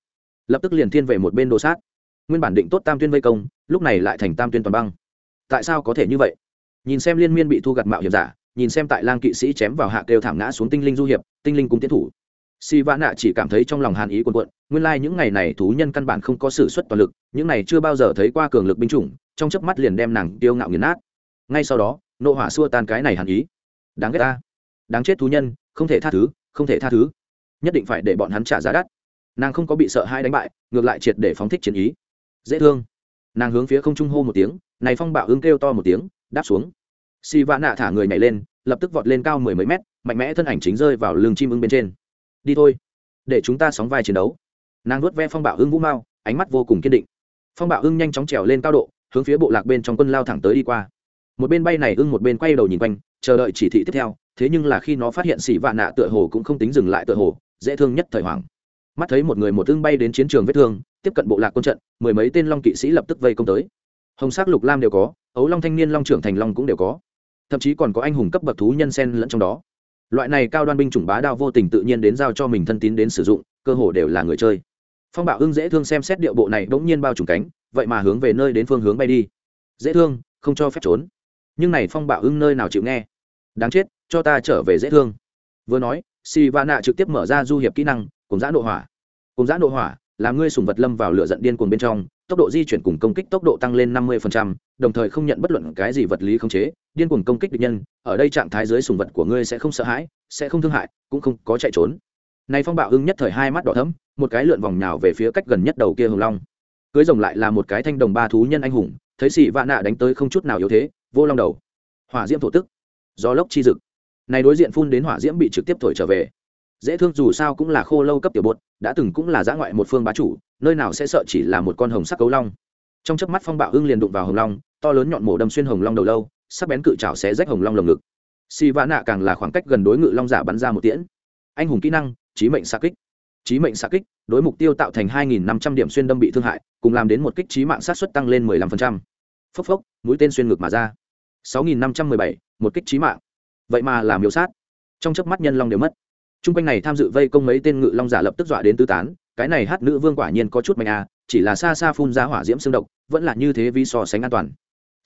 Lập tức liền thiên về một bên đồ sát. Nguyên bản định tốt tam tuyên vây công, lúc này lại thành tam tuyên toàn băng. Tại sao có thể như vậy? Nhìn xem liên miên bị thu gặt mạo hiểm giả, nhìn xem tại lang kỵ sĩ chém vào hạ kêu thảm ngã xuống tinh linh du hiệp, tinh linh cung tiến thủ. Si vã nạ chỉ cảm thấy trong lòng hàn ý quần quận nguyên lai、like、những ngày này thú nhân căn bản không có s ử suất toàn lực, những này chưa bao giờ thấy qua cường lực binh chủng, trong chớp mắt liền đem nàng tiêu ngạo nghiền nát. Ngay sau đó, nộ hỏa xua tan cái này hàn ý. Đáng ghét ta. Đáng chết thú nhân, không thể tha thứ, không thể tha thứ. Nhất định phải để bọn hắn trả giá đắt. Nàng không có bị sợ hai đánh bại, ngược lại triệt để phóng thích chiến ý. Dễ thương. Nàng hướng phía không trung hô một tiếng, này phong bạo hưng kêu to một tiếng, đáp xuống si vã nạ thả người nhảy lên, lập tức vọt lên cao mười mấy mét, mạnh mẽ thân ảnh chính rơi vào lưng chim ưng bên trên. Đi thôi, để chúng ta sóng vai chiến đấu. Nàng nuốt ve phong bạo hưng vũ mao, ánh mắt vô cùng kiên định. Phong bạo hưng nhanh chóng trèo lên cao độ, hướng phía bộ lạc bên trong quân lao thẳng tới đi qua. Một bên bay này ưng một bên quay đầu nhìn quanh, chờ đợi chỉ thị tiếp theo, thế nhưng là khi nó phát hiện xỉ vạn nạ tựa hồ cũng không tính dừng lại tựa hồ, dễ thương nhất thời hoàng mắt thấy một người một ưng bay đến chiến trường vết thương, tiếp cận bộ lạc quân trận, mười mấy tên long kỵ sĩ lập tức vây công tới. Hồng sắc lục lam đều có, ấu long thanh niên long trưởng thành long cũng đều có thậm chí còn có anh hùng cấp bậc thú nhân sen lẫn trong đó. Loại này cao đoan binh chủng bá đao vô tình tự nhiên đến giao cho mình thân tín đến sử dụng cơ hồ đều là người chơi. Phong bảo hưng dễ thương xem xét điệu bộ này bỗng nhiên bao trùm cánh vậy mà hướng về nơi đến phương hướng bay đi. Dễ thương không cho phép trốn. Nhưng này phong bảo hưng nơi nào chịu nghe? Đáng chết cho ta trở về dễ thương. Vừa nói si va nạ trực tiếp mở ra du hiệp kỹ năng cùng giã nội hỏa. Cùng giã nội hỏa làm ngươi sùng vật lâm vào lửa giận điên cuồng bên trong tốc độ di chuyển cùng công kích tốc độ tăng lên 50%, đồng thời không nhận bất luận cái gì vật lý khống chế, điên cuồng công kích địch nhân, ở đây trạng thái dưới sùng vật của ngươi sẽ không sợ hãi, sẽ không thương hại, cũng không có chạy trốn. Này phong bạo hưng nhất thời hai mắt đỏ thẫm, một cái lượn vòng nhào về phía cách gần nhất đầu kia hồng long. Cưới rồng lại là một cái thanh đồng ba thú nhân anh hùng, thấy xì vạ nạ đánh tới không chút nào yếu thế, vô long đầu. Hỏa diễm thổ tức. Gió lốc chi dực. Này đối diện phun đến hỏa diễm bị trực tiếp thổi trở về. Dễ thương dù sao cũng là khô lâu cấp tiểu bột, đã từng cũng là giã ngoại một phương bá chủ, nơi nào sẽ sợ chỉ là một con hồng sắc cấu long. Trong chớp mắt phong bạo hưng liền đụng vào hồng long to lớn nhọn mổ đâm xuyên hồng long đầu lâu sắc bén cự trào xé rách hồng long lồng ngực. Si vã nạ càng là khoảng cách gần đối ngự long giả bắn ra một tiễn. Anh hùng kỹ năng trí mệnh xa kích. Trí mệnh xa kích đối mục tiêu tạo thành 2.500 điểm xuyên đâm bị thương hại cùng làm đến một kích trí mạng sát xuất tăng lên 15%. phốc phốc mũi tên xuyên ngực mà ra. 6.517, một kích trí mạng. Vậy mà làm miêu sát. Trong chớp mắt nhân long đều mất. T r u n g quanh này tham dự vây công mấy tên ngự long giả lập tức dọa đến tứ tán cái này hát nữ vương quả nhiên có chút mạnh à chỉ là xa xa phun ra hỏa diễm xương độc vẫn là như thế vì so sánh an toàn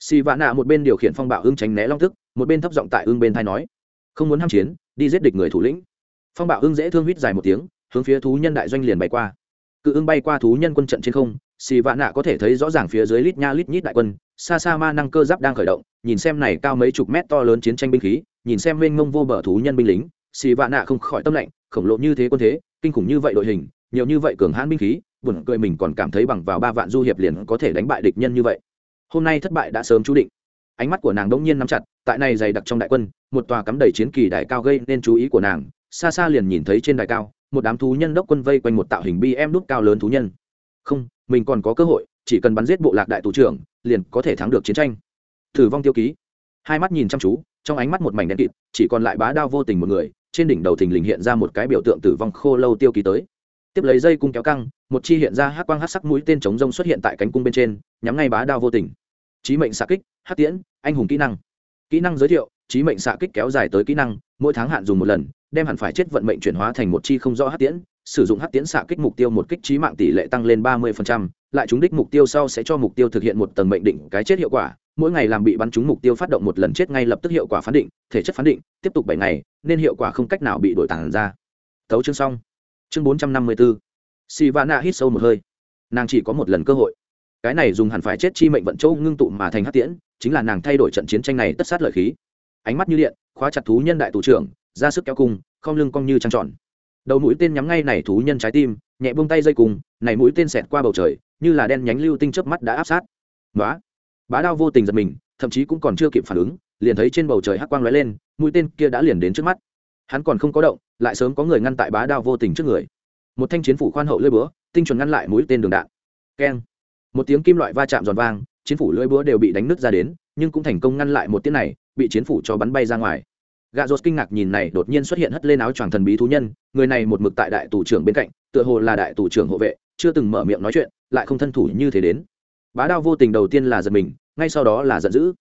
xì Vạn nạ một bên điều khiển phong bạo ưng tránh né long thức, một bên thấp giọng tại ương bên thai nói, không muốn h a m chiến, đi giết địch người thủ lĩnh. Phong bạo ưng dễ thương huýt dài một tiếng, hướng phía thú nhân đại doanh liền bay qua. Cự ưng bay qua thú nhân quân trận trên không, xì Vạn nạ có thể thấy rõ ràng phía dưới lít nha lít nhít đại quân, xa xa ma năng cơ giáp đang khởi động, nhìn xem này cao mấy chục mét to lớn chiến tranh binh khí, nhìn xem mênh mông vô bờ thú nhân binh lính, xì Vạn nạ không khỏi tâm lạnh, khổng lồ như thế quân thế, kinh khủng như vậy đội hình, nhiều như vậy cường hãn binh khí, buồn cười mình còn cảm thấy bằng vào ba vạn du hiệp liền có thể đánh bại địch nhân như vậy hôm nay thất bại đã sớm chú định. Ánh mắt của nàng đống nhiên nắm chặt, tại này dày đặc trong đại quân, một tòa cắm đầy chiến kỳ đại cao gây nên chú ý của nàng, xa xa liền nhìn thấy trên đài cao, một đám thú nhân đốc quân vây quanh một tạo hình bi em đúc cao lớn thú nhân. Không, mình còn có cơ hội, chỉ cần bắn giết bộ lạc đại tù trưởng, liền có thể thắng được chiến tranh. Thử vong tiêu ký. Hai mắt nhìn chăm chú, trong ánh mắt một mảnh đen kịt, chỉ còn lại bá đao vô tình một người, trên đỉnh đầu thình lình hiện ra một cái biểu tượng tử vong khô lâu tiêu ký tới. Tiếp lấy dây cung kéo căng, một chi hiện ra hát quang hát sắc mũi tên chống rông xuất hiện tại cánh cung bên trên, nhắm ngay bá đao vô tình trí mệnh xạ kích, hát tiễn, anh hùng kỹ năng. Kỹ năng giới thiệu, trí mệnh xạ kích kéo dài tới kỹ năng, mỗi tháng hạn dùng một lần, đem hẳn phải chết vận mệnh chuyển hóa thành một chi không rõ hát tiễn. Sử dụng hát tiễn xạ kích mục tiêu một kích trí mạng tỷ lệ tăng lên ba mươi lại trúng đích mục tiêu sau sẽ cho mục tiêu thực hiện một tầng mệnh định cái chết hiệu quả. Mỗi ngày làm bị bắn trúng mục tiêu phát động một lần chết ngay lập tức hiệu quả phán định, thể chất phán định, tiếp tục bảy ngày, nên hiệu quả không cách nào bị đổi tản ra. Tấu chương xong. Chương bốn trăm năm mươi bốn sivana hít sâu một hơi. Nàng chỉ có một lần cơ hội cái này dùng hẳn phải chết chi mệnh vận châu ngưng tụ mà thành hắc tiễn, chính là nàng thay đổi trận chiến tranh này tất sát lợi khí. Ánh mắt như điện, khóa chặt thú nhân đại tù trưởng, ra sức kéo cung, không lưng cong như trăng tròn. Đầu mũi tên nhắm ngay này thú nhân trái tim, nhẹ buông tay dây cùng này mũi tên xẹt qua bầu trời, như là đen nhánh lưu tinh chớp mắt đã áp sát. Nói bá đao vô tình giật mình, thậm chí cũng còn chưa kịp phản ứng, liền thấy trên bầu trời hắc quang lóe lên, mũi tên kia đã liền đến trước mắt. Hắn còn không có động, lại sớm có người ngăn tại bá đao vô tình trước người. Một thanh chiến phủ khoan hậu lưỡi búa, tinh chuẩn ngăn lại mũi tên đường đạn. Keng một tiếng kim loại va chạm giòn vang, chiến phủ lưỡi búa đều bị đánh nứt ra đến, nhưng cũng thành công ngăn lại một tiếng này, bị chiến phủ cho bắn bay ra ngoài. Gà rột kinh ngạc nhìn này đột nhiên xuất hiện hất lên áo choàng thần bí thú nhân, người này một mực tại đại tù trưởng bên cạnh, tựa hồ là đại tù trưởng hộ vệ, chưa từng mở miệng nói chuyện, lại không thân thủ như thế đến. Bá đao vô tình đầu tiên là giật mình, ngay sau đó là giận dữ.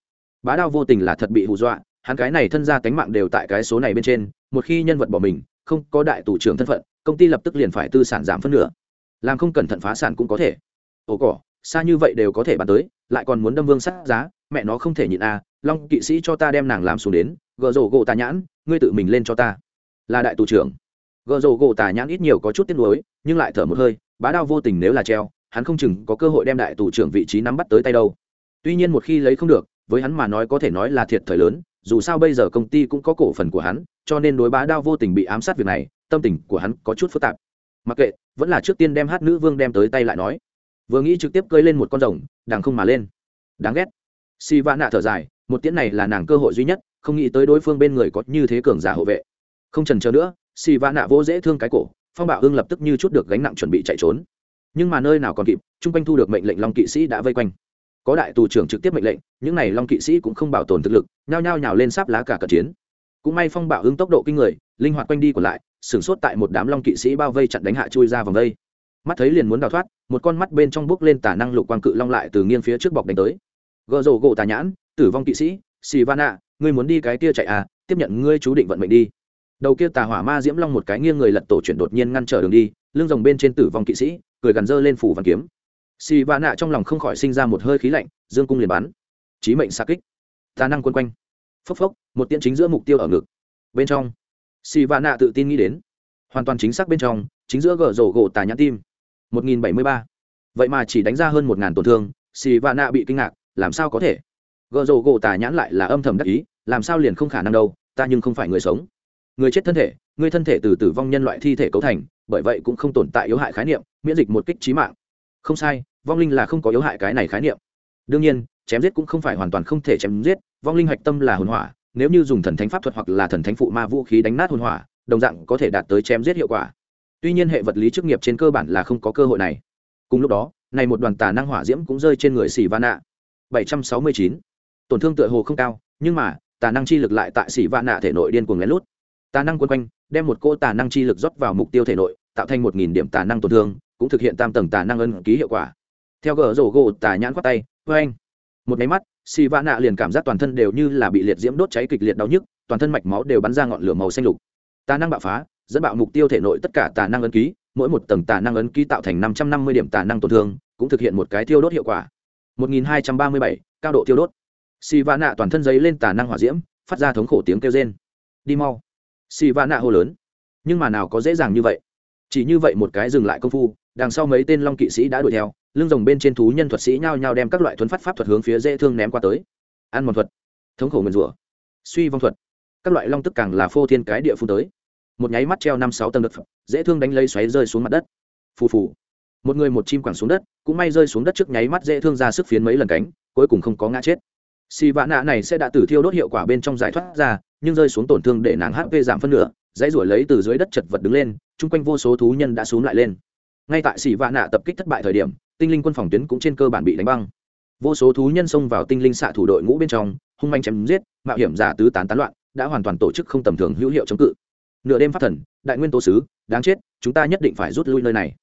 Bá đao vô tình là thật bị hù dọa, hắn cái này thân ra tánh mạng đều tại cái số này bên trên, một khi nhân vật bỏ mình, không có đại tù trưởng thân phận, công ty lập tức liền phải tư sản giảm phân nửa. Làm không cẩn thận phá sản cũng có thể. Ồ cỏ xa như vậy đều có thể bắn tới, lại còn muốn đâm vương sát giá, mẹ nó không thể nhịn à long kỵ sĩ cho ta đem nàng làm xuống đến gợ rổ gỗ tà nhãn, ngươi tự mình lên cho ta. Là đại tù trưởng. Gợ rổ gỗ tà nhãn ít nhiều có chút tiếc nuối, nhưng lại thở một hơi, bá đao vô tình nếu là treo, hắn không chừng có cơ hội đem đại tù trưởng vị trí nắm bắt tới tay đâu. Tuy nhiên một khi lấy không được, với hắn mà nói có thể nói là thiệt thời lớn, dù sao bây giờ công ty cũng có cổ phần của hắn, cho nên đối bá đao vô tình bị ám sát việc này, tâm tình của hắn có chút phức tạp. Mặc kệ, vẫn là trước tiên đem hát nữ vương đem tới tay lại nói vừa nghĩ trực tiếp cơi lên một con rồng, đằng không mà lên. Đáng ghét. Si va nạ thở dài, một tiễn này là nàng cơ hội duy nhất, không nghĩ tới đối phương bên người có như thế cường giả hộ vệ. Không trần chờ nữa si va nạ vô dễ thương cái cổ, phong bảo hưng lập tức như chút được gánh nặng chuẩn bị chạy trốn. Nhưng mà nơi nào còn kịp, chung quanh thu được mệnh lệnh long kỵ sĩ đã vây quanh. Có đại tù trưởng trực tiếp mệnh lệnh, những n à y long kỵ sĩ cũng không bảo tồn thực lực, nhao nhao nhào lên sáp lá cả cận chiến. Cũng may phong bảo hưng tốc độ kinh người, linh hoạt quanh đi còn lại, sửng sốt tại một đám long kỵ sĩ bao vây chặn đánh hạ chui ra vòng vây mắt thấy liền muốn đào thoát, một con mắt bên trong bước lên tả năng lục quang cự long lại từ nghiêng phía trước bọc đánh tới. Gợ rổ gỗ tà nhãn, tử vong kỵ sĩ, xì van ạ, ngươi muốn đi cái kia chạy à tiếp nhận ngươi chú định vận mệnh đi. Đầu kia tà hỏa ma diễm long một cái nghiêng người lật tổ chuyển đột nhiên ngăn trở đường đi, lưng rồng bên trên tử vong kỵ sĩ, cười gằn dơ lên phủ văn kiếm. Xì van ạ trong lòng không khỏi sinh ra một hơi khí lạnh, dương cung liền bắn. Chí mệnh xa kích. Tà năng quân quanh. Phốc phốc, một tiễn chính giữa mục tiêu ở ngực. Bên trong, xì van ạ tự tin nghĩ đến. Hoàn toàn chính xác bên trong, chính giữa gờ rổ gỗ tà nhãn tim. 1073. vậy mà chỉ đánh ra hơn một ngàn tổn thương xì và nạ bị kinh ngạc, làm sao có thể? Gợ rồ gỗ tà nhãn lại là âm thầm đắc ý, làm sao liền không khả năng đâu, ta nhưng không phải người sống. Người chết thân thể, người thân thể từ tử vong nhân loại thi thể cấu thành, bởi vậy cũng không tồn tại yếu hại khái niệm, miễn dịch một kích trí mạng. Không sai, vong linh là không có yếu hại cái này khái niệm. Đương nhiên, chém giết cũng không phải hoàn toàn không thể chém giết, vong linh hạch tâm là hồn hỏa, nếu như dùng thần thánh pháp thuật hoặc là thần thánh phụ ma vũ khí đánh nát hồn hỏa, đồng dạng có thể đạt tới chém giết hiệu quả tuy nhiên hệ vật lý chức nghiệp trên cơ bản là không có cơ hội này. Cùng lúc đó, này một đoàn tà năng hỏa diễm cũng rơi trên người xỉ va nạ. Bảy trăm sáu mươi chín. Tổn thương tựa hồ không cao, nhưng mà, tà năng chi lực lại tại xỉ va nạ thể nội điên cuồng lén lút. Tà năng quân quanh, đem một cô tà năng chi lực rót vào mục tiêu thể nội, tạo thành một nghìn điểm tà năng tổn thương, cũng thực hiện tam tầng tà năng ân ký hiệu quả. Theo gờ rổ gỗ tà nhãn khoác tay vê anh một máy mắt xì va nạ liền cảm giác toàn thân đều như là bị liệt diễm đốt cháy kịch liệt đau nhức, toàn thân mạch máu đều bắn ra ngọn lửa màu xanh lục. Tà năng bạo phá dẫn bạo mục tiêu thể nội tất cả tà năng ấn ký, mỗi một tầng tà năng ấn ký tạo thành năm trăm năm mươi điểm tà năng tổn thương, cũng thực hiện một cái tiêu đốt hiệu quả. một nghìn hai trăm ba mươi bảy, cao độ tiêu đốt. Xì va nạ toàn thân giấy lên tà năng hỏa diễm, phát ra thống khổ tiếng kêu rên. Đi mau. Xì va nạ hô lớn. Nhưng mà nào có dễ dàng như vậy? Chỉ như vậy một cái dừng lại công phu, đằng sau mấy tên long kỵ sĩ đã đuổi theo, lưng rồng bên trên thú nhân thuật sĩ nhao nhao đem các loại thuấn phát pháp thuật hướng phía dễ thương ném qua tới. Ăn mòn thuật. Thống khổ nguyền rủa. Suy vong thuật. Các loại long tức càng là phô thiên cái địa phương tới một nháy mắt treo năm sáu tầng đất dễ thương đánh lấy xoáy rơi xuống mặt đất. Phù phù. Một người một chim quẳng xuống đất, cũng may rơi xuống đất trước nháy mắt dễ thương ra sức phiến mấy lần cánh, cuối cùng không có ngã chết. Xì vạn nạ này sẽ đã tử thiêu đốt hiệu quả bên trong giải thoát ra, nhưng rơi xuống tổn thương để nàng hp giảm phân nửa, dãy ruổi lấy từ dưới đất chật vật đứng lên, chung quanh vô số thú nhân đã xuống lại lên. Ngay tại xì vạn nạ tập kích thất bại thời điểm, tinh linh quân phòng tuyến cũng trên cơ bản bị đánh băng. Vô số thú nhân xông vào tinh linh xạ thủ đội ngũ bên trong, hung manh chém giết, mạo hiểm giả tứ tán tán loạn, đã hoàn toàn tổ chức không tầm thường hữu hiệu chống cự nửa đêm phát thần, đại nguyên tố sứ, đáng chết, chúng ta nhất định phải rút lui nơi này.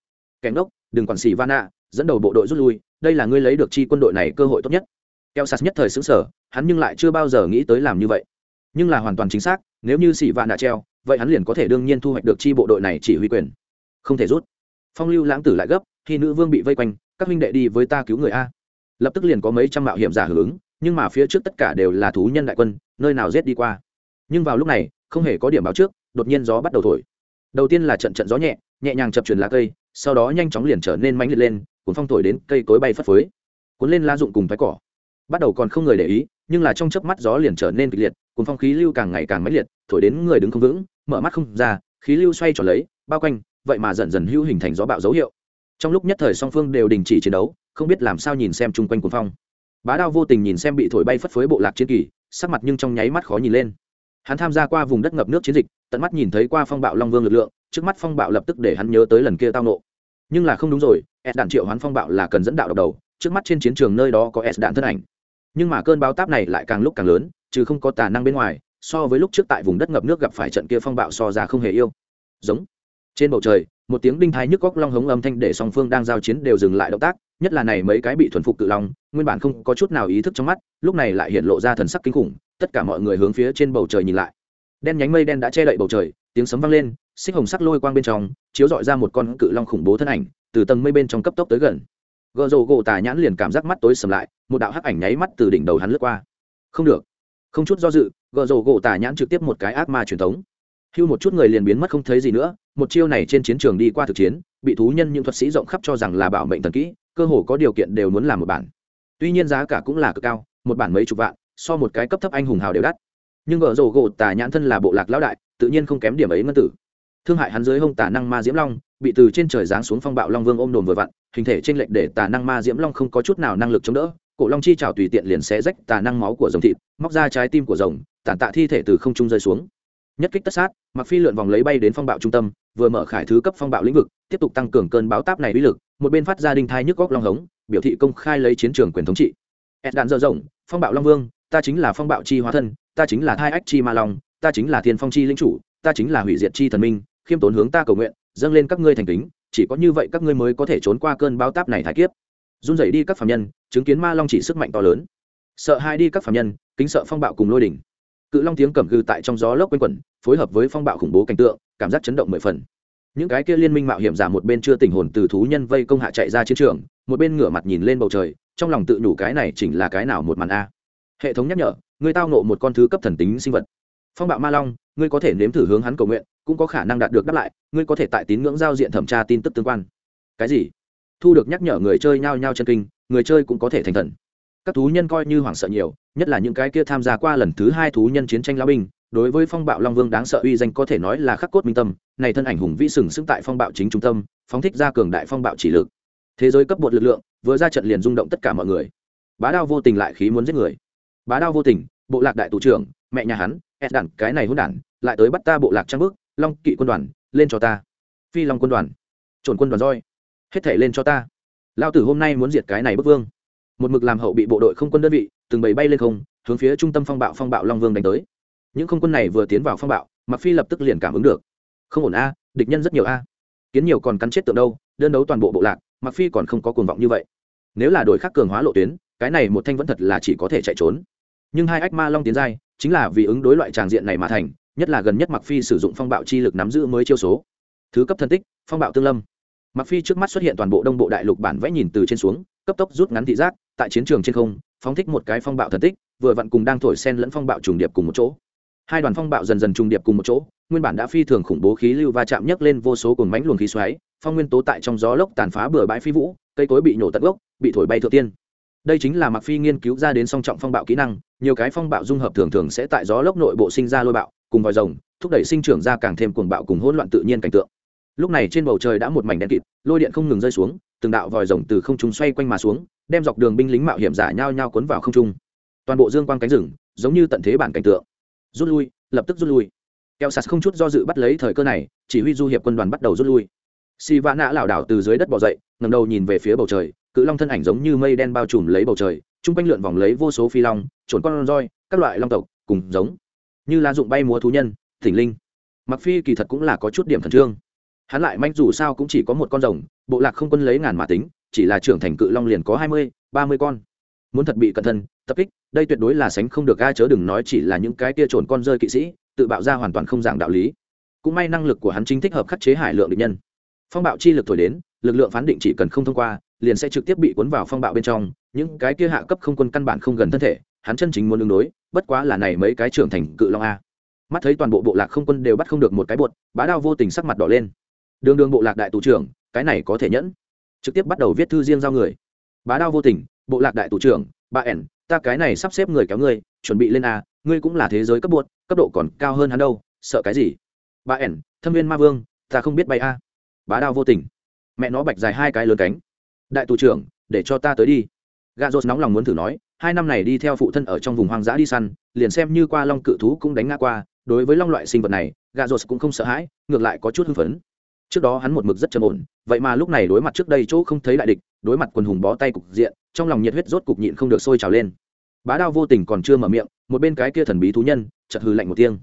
Kẻ ngốc, đừng quản xì vana, dẫn đầu bộ đội rút lui, đây là ngươi lấy được chi quân đội này cơ hội tốt nhất. Keo sạt nhất thời xứng sở hắn nhưng lại chưa bao giờ nghĩ tới làm như vậy. Nhưng là hoàn toàn chính xác, nếu như xì đã treo, vậy hắn liền có thể đương nhiên thu hoạch được chi bộ đội này chỉ huy quyền. Không thể rút. Phong lưu lãng tử lại gấp, khi nữ vương bị vây quanh, các huynh đệ đi với ta cứu người a. Lập tức liền có mấy trăm mạo hiểm giả hưởng ứng, nhưng mà phía trước tất cả đều là thú nhân đại quân, nơi nào giết đi qua. Nhưng vào lúc này, không hề có điểm báo trước đột nhiên gió bắt đầu thổi. Đầu tiên là trận trận gió nhẹ nhẹ nhàng chập truyền lá cây, sau đó nhanh chóng liền trở nên mãnh liệt lên, cuốn phong thổi đến cây cối bay phất phới. Cuốn lên la dụng cùng thái cỏ. Bắt đầu còn không người để ý, nhưng là trong chớp mắt gió liền trở nên kịch liệt, cuốn phong khí lưu càng ngày càng mãnh liệt, thổi đến người đứng không vững, mở mắt không ra, khí lưu xoay trở lấy, bao quanh, vậy mà dần dần hữu hình thành gió bạo dấu hiệu. Trong lúc nhất thời song phương đều đình chỉ chiến đấu, không biết làm sao nhìn xem chung quanh cuốn phong. Bá đao vô tình nhìn xem bị thổi bay phất phới bộ lạc chiến kỳ, sắc mặt nhưng trong nháy mắt khó nhìn lên. Hắn tham gia qua vùng đất ngập nước chiến dịch tận mắt nhìn thấy qua phong bạo long vương lực lượng, trước mắt phong bạo lập tức để hắn nhớ tới lần kia tao nộ. Nhưng là không đúng rồi, s đạn triệu hoán phong bạo là cần dẫn đạo độc đầu, trước mắt trên chiến trường nơi đó có s đạn thân ảnh. Nhưng mà cơn báo táp này lại càng lúc càng lớn chứ không có tà năng bên ngoài, so với lúc trước tại vùng đất ngập nước gặp phải trận kia phong bạo so ra không hề yêu. Giống. Trên bầu trời, một tiếng đinh thái nhức góc long hống âm thanh để song phương đang giao chiến đều dừng lại động tác, nhất là này mấy cái bị thuần phục cự long, nguyên bản không có chút nào ý thức trong mắt, lúc này lại hiện lộ ra thần sắc kinh khủng, tất cả mọi người hướng phía trên bầu trời nhìn lại đen nhánh mây đen đã che đậy bầu trời, tiếng sấm vang lên, xích hồng sắc lôi quang bên trong, chiếu dọi ra một con cự long khủng bố thân ảnh, từ tầng mây bên trong cấp tốc tới gần. Gợ rổ gỗ tà nhãn liền cảm giác mắt tối sầm lại, một đạo hắc ảnh nháy mắt từ đỉnh đầu hắn lướt qua. Không được. Không chút do dự gợ rổ gỗ tà nhãn trực tiếp một cái ác ma truyền thống hưu một chút người liền biến mất không thấy gì nữa, một chiêu này trên chiến trường đi qua thực chiến, bị thú nhân những thuật sĩ rộng khắp cho rằng là bảo mệnh thần kỹ, cơ hồ có điều kiện đều muốn làm một bản. Tuy nhiên giá cả cũng là cực cao, một bản mấy chục vạn, so một cái cấp thấp anh hùng hào đều đắt nhưng gợ rổ gỗ tà nhãn thân là bộ lạc lão đại, tự nhiên không kém điểm ấy ngân tử. Thương hại hắn dưới hông tà năng ma diễm long, bị từ trên trời giáng xuống phong bạo long vương ôm đồn vừa vặn, hình thể trên lệch để tà năng ma diễm long không có chút nào năng lực chống đỡ, cổ long chi trào tùy tiện liền xé rách tà năng máu của rồng thịt, móc ra trái tim của rồng tàn tạ thi thể từ không trung rơi xuống. Nhất kích tất sát mặc phi lượn vòng lấy bay đến phong bạo trung tâm, vừa mở khải thứ cấp phong bạo lĩnh vực, tiếp tục tăng cường cơn báo táp này uy lực, một bên phát ra đinh thai nhức góc long hống, biểu thị công khai lấy chiến trường quyền thống trị. Ed đạn dơ rộng, phong bạo long vương, ta chính là phong bạo chi hóa thân ta chính là thai ách chi ma long, ta chính là thiên phong chi linh chủ, ta chính là hủy diệt chi thần minh, khiêm tốn hướng ta cầu nguyện, dâng lên các ngươi thành kính, chỉ có như vậy các ngươi mới có thể trốn qua cơn báo táp này thái kiếp. Run rẩy đi các phạm nhân, chứng kiến ma long chỉ sức mạnh to lớn. Sợ hai đi các phạm nhân, kính sợ phong bạo cùng lôi đỉnh. Cự long tiếng cầm gừ tại trong gió lốc quanh quẩn, phối hợp với phong bạo khủng bố cảnh tượng, cảm giác chấn động mười phần. Những cái kia liên minh mạo hiểm giả một bên chưa tình hồn từ thú nhân vây công hạ chạy ra chiến trường, một bên ngửa mặt nhìn lên bầu trời, trong lòng tự nhủ cái này chỉnh là cái nào một màn a. Hệ thống nhắc nhở người tao nộ một con thứ cấp thần tính sinh vật. Phong bạo ma long, ngươi có thể nếm thử hướng hắn cầu nguyện, cũng có khả năng đạt được đáp lại, ngươi có thể tại tín ngưỡng giao diện thẩm tra tin tức tương quan. Cái gì? Thu được nhắc nhở người chơi nhao nhao chân kinh, người chơi cũng có thể thành thần. Các thú nhân coi như hoảng sợ nhiều, nhất là những cái kia tham gia qua lần thứ hai thú nhân chiến tranh lao binh, đối với phong bạo long vương đáng sợ uy danh có thể nói là khắc cốt minh tâm, này thân ảnh hùng vĩ sừng sững tại phong bạo chính trung tâm, phóng thích ra cường đại phong bạo chỉ lực. Thế giới cấp bột lực lượng, vừa ra trận liền rung động tất cả mọi người. Bá đao vô tình lại khí muốn giết người bá đao vô tình, bộ lạc đại tù trưởng, mẹ nhà hắn ed đản cái này hôn đản, lại tới bắt ta bộ lạc trang bước long kỵ quân đoàn, lên cho ta. Phi long quân đoàn trồn quân đoàn roi, hết thể lên cho ta. Lao tử hôm nay muốn diệt cái này bức vương. Một mực làm hậu bị bộ đội không quân đơn vị, từng bầy bay lên không, hướng phía trung tâm phong bạo phong bạo long vương đánh tới. Những không quân này vừa tiến vào phong bạo mặc phi lập tức liền cảm ứng được. Không ổn a, địch nhân rất nhiều a. Kiến nhiều còn cắn chết tượng đâu, đơn đấu toàn bộ bộ lạc mặc phi còn không có cuồng vọng như vậy. Nếu là đội khác cường hóa lộ tuyến cái này một thanh vẫn thật là chỉ có thể chạy trốn. Nhưng hai ách ma long tiến giai, chính là vì ứng đối loại tràng diện này mà thành, nhất là gần nhất mặc phi sử dụng phong bạo chi lực nắm giữ mới chiêu số. Thứ cấp thân tích, phong bạo tương lâm. Mặc phi trước mắt xuất hiện toàn bộ đông bộ đại lục bản vẽ nhìn từ trên xuống, cấp tốc rút ngắn thị giác, tại chiến trường trên không, phóng thích một cái phong bạo thần tích, vừa vặn cùng đang thổi sen lẫn phong bạo trùng điệp cùng một chỗ. Hai đoàn phong bạo dần dần trùng điệp cùng một chỗ, nguyên bản đã phi thường khủng bố khí lưu va chạm nhấc lên vô số cồn mánh luồng khí xoáy, phong nguyên tố tại trong gió lốc tàn phá bừa bãi phi vũ, cây cối bị nổ tận gốc, bị thổi bay thượng tiên đây chính là mặc phi nghiên cứu ra đến song trọng phong bạo kỹ năng, nhiều cái phong bạo dung hợp thường thường sẽ tại gió lốc nội bộ sinh ra lôi bạo, cùng vòi rồng, thúc đẩy sinh trưởng ra càng thêm cuồng bạo cùng hỗn loạn tự nhiên cảnh tượng. Lúc này trên bầu trời đã một mảnh đen kịt, lôi điện không ngừng rơi xuống, từng đạo vòi rồng từ không trung xoay quanh mà xuống, đem dọc đường binh lính mạo hiểm giả nhau nhau cuốn vào không trung. Toàn bộ dương quang cánh rừng, giống như tận thế bản cảnh tượng. Rút lui, lập tức rút lui. Keo sạt không chút do dự bắt lấy thời cơ này, chỉ huy du hiệp quân đoàn bắt đầu rút lui. Si vã nã lảo đảo từ dưới đất bỏ dậy ngầm đầu nhìn về phía bầu trời cự long thân ảnh giống như mây đen bao trùm lấy bầu trời, chung quanh lượn vòng lấy vô số phi long trốn con roi, các loại long tộc cùng giống như lá dụng bay múa thú nhân, thỉnh linh. Mặc phi kỳ thật cũng là có chút điểm thần trương. Hắn lại manh dù sao cũng chỉ có một con rồng, bộ lạc không quân lấy ngàn mà tính, chỉ là trưởng thành cự long liền có hai mươi, ba mươi con. Muốn thật bị cẩn thân tập kích, đây tuyệt đối là sánh không được ga chớ đừng nói chỉ là những cái tia trồn con rơi kỵ sĩ, tự bạo ra hoàn toàn không giảng đạo lý. Cũng may năng lực của hắn chính thích hợp khắc chế hải lượng địch nhân. Phong bạo chi lực thổi đến, lực lượng phán định chỉ cần không thông qua liền sẽ trực tiếp bị cuốn vào phong bạo bên trong, những cái kia hạ cấp không quân căn bản không gần thân thể, hắn chân chính muốn đường đối, bất quá là này mấy cái trưởng thành cự long a. Mắt thấy toàn bộ bộ lạc không quân đều bắt không được một cái bột, bá đao vô tình sắc mặt đỏ lên. Đường đường bộ lạc đại tù trưởng, cái này có thể nhẫn. Trực tiếp bắt đầu viết thư riêng giao người. Bá đao vô tình, bộ lạc đại tù trưởng, bà ẻn, ta cái này sắp xếp người kéo ngươi, chuẩn bị lên a, ngươi cũng là thế giới cấp bột, cấp độ còn cao hơn hắn đâu, sợ cái gì? Bà ẻn, thâm viên ma vương, ta không biết bay a. Bá đao vô tình. Mẹ nó bạch dài hai cái lớn cánh đại tù trưởng, để cho ta tới đi. Gà rột nóng lòng muốn thử nói, hai năm này đi theo phụ thân ở trong vùng hoang dã đi săn, liền xem như qua long cự thú cũng đánh ngã qua, đối với long loại sinh vật này gà rột cũng không sợ hãi, ngược lại có chút hưng phấn. Trước đó hắn một mực rất trầm ổn, vậy mà lúc này đối mặt trước đây chỗ không thấy đại địch, đối mặt quần hùng bó tay cục diện, trong lòng nhiệt huyết rốt cục nhịn không được sôi trào lên. Bá đao vô tình còn chưa mở miệng, một bên cái kia thần bí thú nhân chật hư lạnh một tiếng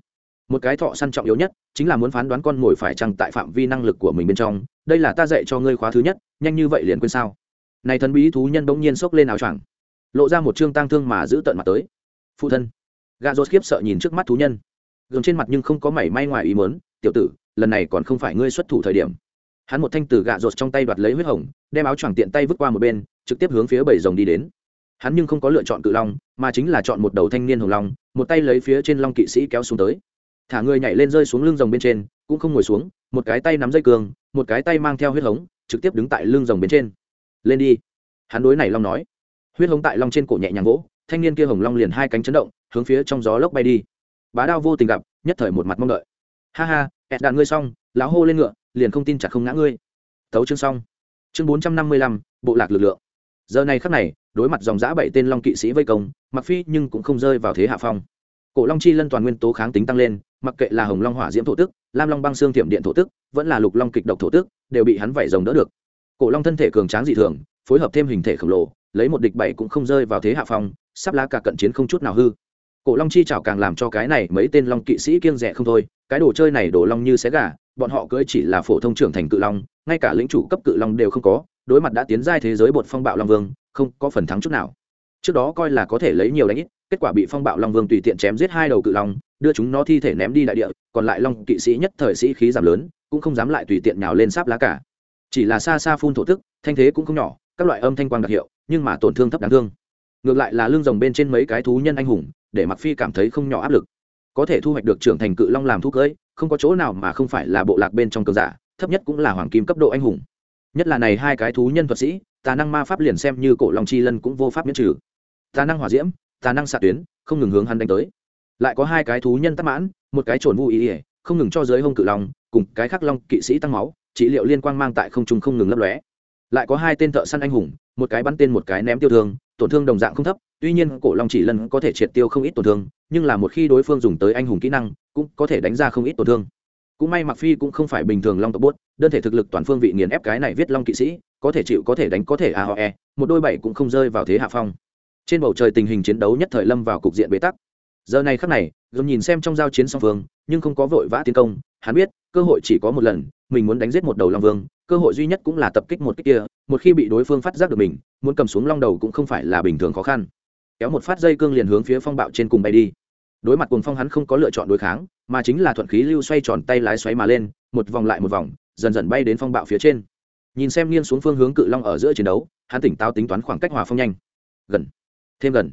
một cái thọ săn trọng yếu nhất chính là muốn phán đoán con mồi phải chăng tại phạm vi năng lực của mình bên trong. Đây là ta dạy cho ngươi khóa thứ nhất, nhanh như vậy liền quên sao? Này thần bí thú nhân bỗng nhiên xốc lên áo choàng, lộ ra một trương tang thương mà giữ tận mặt tới. Phụ thân gà rốt khiếp sợ nhìn trước mắt thú nhân, gương trên mặt nhưng không có mảy may ngoài ý mớn tiểu tử, lần này còn không phải ngươi xuất thủ thời điểm. Hắn một thanh từ gạ rột trong tay đoạt lấy huyết hồng, đem áo choàng tiện tay vứt qua một bên, trực tiếp hướng phía bảy rồng đi đến. Hắn nhưng không có lựa chọn cự long, mà chính là chọn một đầu thanh niên hồng long, một tay lấy phía trên long kỵ sĩ kéo xuống tới thả người nhảy lên rơi xuống lưng rồng bên trên, cũng không ngồi xuống, một cái tay nắm dây cường, một cái tay mang theo huyết hống, trực tiếp đứng tại lưng rồng bên trên. Lên đi. Hắn đối này long nói. Huyết hống tại long trên cổ nhẹ nhàng gỗ thanh niên kia hồng long liền hai cánh chấn động, hướng phía trong gió lốc bay đi. Bá đao vô tình gặp, nhất thời một mặt mong đợi. Ha ha, ẹt đạn ngươi xong, lão hô lên ngựa, liền không tin chặt không ngã ngươi. Tấu chương xong. Chương bốn trăm năm mươi lăm, bộ lạc lực lượng. Giờ này khắc này, đối mặt dòng giã bảy tên long kỵ sĩ vây công mặc phi nhưng cũng không rơi vào thế hạ phong. Cổ long chi lân toàn nguyên tố kháng tính tăng lên mặc kệ là hồng long hỏa diễm thổ tức, lam long băng xương thiểm điện thổ tức, vẫn là lục long kịch độc thổ tức, đều bị hắn vẩy rồng đỡ được. Cổ long thân thể cường tráng dị thường, phối hợp thêm hình thể khổng lồ, lấy một địch bảy cũng không rơi vào thế hạ phong, sắp lá cả cận chiến không chút nào hư. Cổ long chi chảo càng làm cho cái này mấy tên long kỵ sĩ kiêng rẻ không thôi, cái đồ chơi này đổ long như xé gà, bọn họ cưỡi chỉ là phổ thông trưởng thành cự long, ngay cả lĩnh chủ cấp cự long đều không có, đối mặt đã tiến giai thế giới bột phong bạo long vương, không có phần thắng chút nào. Trước đó coi là có thể lấy nhiều đánh ít kết quả bị phong bạo long vương tùy tiện chém giết hai đầu cự long, đưa chúng nó thi thể ném đi đại địa, còn lại long kỵ sĩ nhất thời sĩ khí giảm lớn, cũng không dám lại tùy tiện nhào lên sáp lá cả. Chỉ là xa xa phun thổ tức, thanh thế cũng không nhỏ, các loại âm thanh quang đặc hiệu, nhưng mà tổn thương thấp đáng thương. Ngược lại là lưng rồng bên trên mấy cái thú nhân anh hùng, để mặc phi cảm thấy không nhỏ áp lực. Có thể thu hoạch được trưởng thành cự long làm thú cưỡi không có chỗ nào mà không phải là bộ lạc bên trong cường giả, thấp nhất cũng là hoàng kim cấp độ anh hùng. Nhất là này hai cái thú nhân thuật sĩ, tà năng ma pháp liền xem như cổ long chi lân cũng vô pháp miễn trừ. Tà năng hỏa diễm tà năng xạ tuyến, không ngừng hướng hắn đánh tới. Lại có hai cái thú nhân tắc mãn, một cái trồn vu ý ỉa không ngừng cho giới hông cự long, cùng cái khắc long kỵ sĩ tăng máu, trị liệu liên quan mang tại không trung không ngừng lấp lóe. Lại có hai tên thợ săn anh hùng, một cái bắn tên một cái ném tiêu thương, tổn thương đồng dạng không thấp, tuy nhiên cổ long chỉ lần có thể triệt tiêu không ít tổn thương, nhưng là một khi đối phương dùng tới anh hùng kỹ năng, cũng có thể đánh ra không ít tổn thương. Cũng may mặc phi cũng không phải bình thường long tộc bốt, đơn thể thực lực toàn phương vị nghiền ép cái này viết long kỵ sĩ, có thể chịu có thể đánh có thể a ho e một đôi bảy cũng không rơi vào thế hạ phong trên bầu trời tình hình chiến đấu nhất thời lâm vào cục diện bế tắc. Giờ này khắc này gồm nhìn xem trong giao chiến song phương, nhưng không có vội vã tiến công. Hắn biết, cơ hội chỉ có một lần, mình muốn đánh giết một đầu long vương, cơ hội duy nhất cũng là tập kích một kích kia. Một khi bị đối phương phát giác được mình, muốn cầm xuống long đầu cũng không phải là bình thường khó khăn. Kéo một phát dây cương liền hướng phía phong bạo trên cùng bay đi. Đối mặt cùng phong hắn không có lựa chọn đối kháng, mà chính là thuận khí lưu xoay tròn tay lái xoáy mà lên, một vòng lại một vòng, dần dần bay đến phong bạo phía trên. Nhìn xem nghiêng xuống phương hướng cự long ở giữa chiến đấu, hắn tỉnh táo tính toán khoảng cách hòa phong nhanh. Gần thêm gần.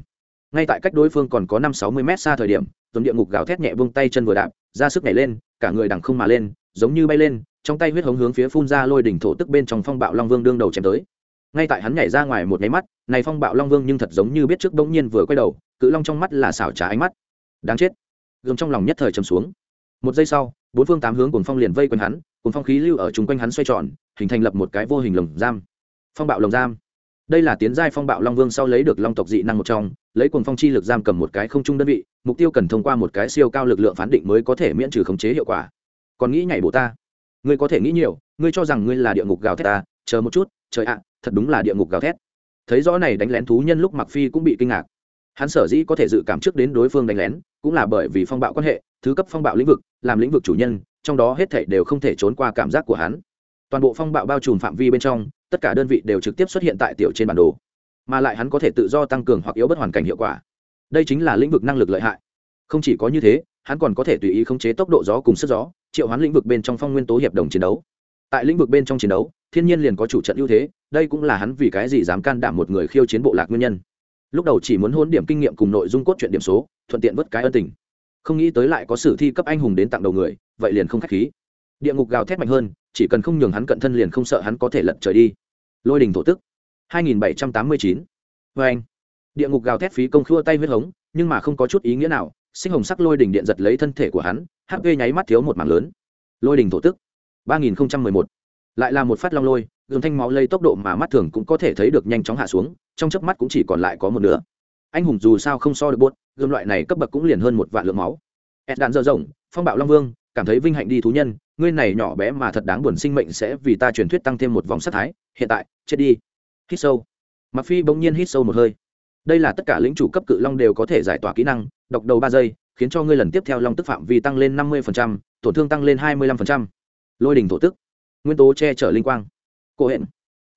Ngay tại cách đối phương còn có năm sáu mươi mét xa thời điểm tuần địa ngục gào thét nhẹ vung tay chân vừa đạp, ra sức nhảy lên, cả người đằng không mà lên, giống như bay lên, trong tay huyết hống hướng phía phun ra lôi đỉnh thổ tức bên trong phong bạo long vương đương đầu chém tới. Ngay tại hắn nhảy ra ngoài một nháy mắt, này phong bạo long vương nhưng thật giống như biết trước bỗng nhiên vừa quay đầu, cự long trong mắt là xảo trá ánh mắt. Đáng chết. Gương trong lòng nhất thời trầm xuống. Một giây sau, bốn phương tám hướng cùng phong liền vây quanh hắn cùng phong khí lưu ở chung quanh hắn xoay tròn, hình thành lập một cái vô hình lồng giam. Phong bạo lồng giam đây là tiến giai phong bạo long vương sau lấy được long tộc dị năng một trong, lấy cùng phong chi lực giam cầm một cái không trung đơn vị, mục tiêu cần thông qua một cái siêu cao lực lượng phán định mới có thể miễn trừ khống chế hiệu quả. Còn nghĩ nhảy bộ ta? Ngươi có thể nghĩ nhiều, ngươi cho rằng ngươi là địa ngục gào thét ta, chờ một chút, trời ạ, thật đúng là địa ngục gào thét. Thấy rõ này đánh lén thú nhân lúc mặc phi cũng bị kinh ngạc. Hắn sở dĩ có thể dự cảm trước đến đối phương đánh lén, cũng là bởi vì phong bạo quan hệ, thứ cấp phong bạo lĩnh vực, làm lĩnh vực chủ nhân, trong đó hết thảy đều không thể trốn qua cảm giác của hắn. Toàn bộ phong bạo bao trùm phạm vi bên trong tất cả đơn vị đều trực tiếp xuất hiện tại tiểu trên bản đồ, mà lại hắn có thể tự do tăng cường hoặc yếu bất hoàn cảnh hiệu quả. Đây chính là lĩnh vực năng lực lợi hại. Không chỉ có như thế, hắn còn có thể tùy ý khống chế tốc độ gió cùng sức gió, triệu hoán lĩnh vực bên trong phong nguyên tố hiệp đồng chiến đấu. Tại lĩnh vực bên trong chiến đấu, thiên nhiên liền có chủ trận ưu thế, đây cũng là hắn vì cái gì dám can đảm một người khiêu chiến bộ lạc nguyên nhân. Lúc đầu chỉ muốn hôn điểm kinh nghiệm cùng nội dung cốt truyện điểm số, thuận tiện vớt cái ân tình. Không nghĩ tới lại có sử thi cấp anh hùng đến tặng đầu người, vậy liền không k h á c h khí. Địa ngục gào thét mạnh hơn, chỉ cần không nhường hắn cận thân liền không sợ hắn có thể lật trời đi lôi đình thổ tức 2789. vê anh, địa ngục gào thét phí công khua tay huyết hống, nhưng mà không có chút ý nghĩa nào, sinh hồng sắc lôi đỉnh điện giật lấy thân thể của hắn, HP nháy mắt thiếu một mảng lớn. Lôi đỉnh thổ tức. 3011. Lại là một phát long lôi, gương thanh máu lây tốc độ mà mắt thường cũng có thể thấy được nhanh chóng hạ xuống, trong chớp mắt cũng chỉ còn lại có một nửa. Anh hùng dù sao không so được buốt, gương loại này cấp bậc cũng liền hơn một vạn lượng máu. Ed đạn dơ rộng, phong bạo long vương, cảm thấy vinh hạnh đi thú nhân, ngươi này nhỏ bé mà thật đáng buồn sinh mệnh sẽ vì ta truyền thuyết tăng thêm một vòng sát thái, hiện tại, chết đi. Hít sâu. Mặc phi bỗng nhiên hít sâu một hơi. Đây là tất cả lĩnh chủ cấp cự long đều có thể giải tỏa kỹ năng độc đầu ba giây khiến cho ngươi lần tiếp theo long tức phạm vi tăng lên năm mươi tổn thương tăng lên hai mươi 25%. lôi đỉnh thổ tức. Nguyên tố che chở linh quang. Cổ hẹn.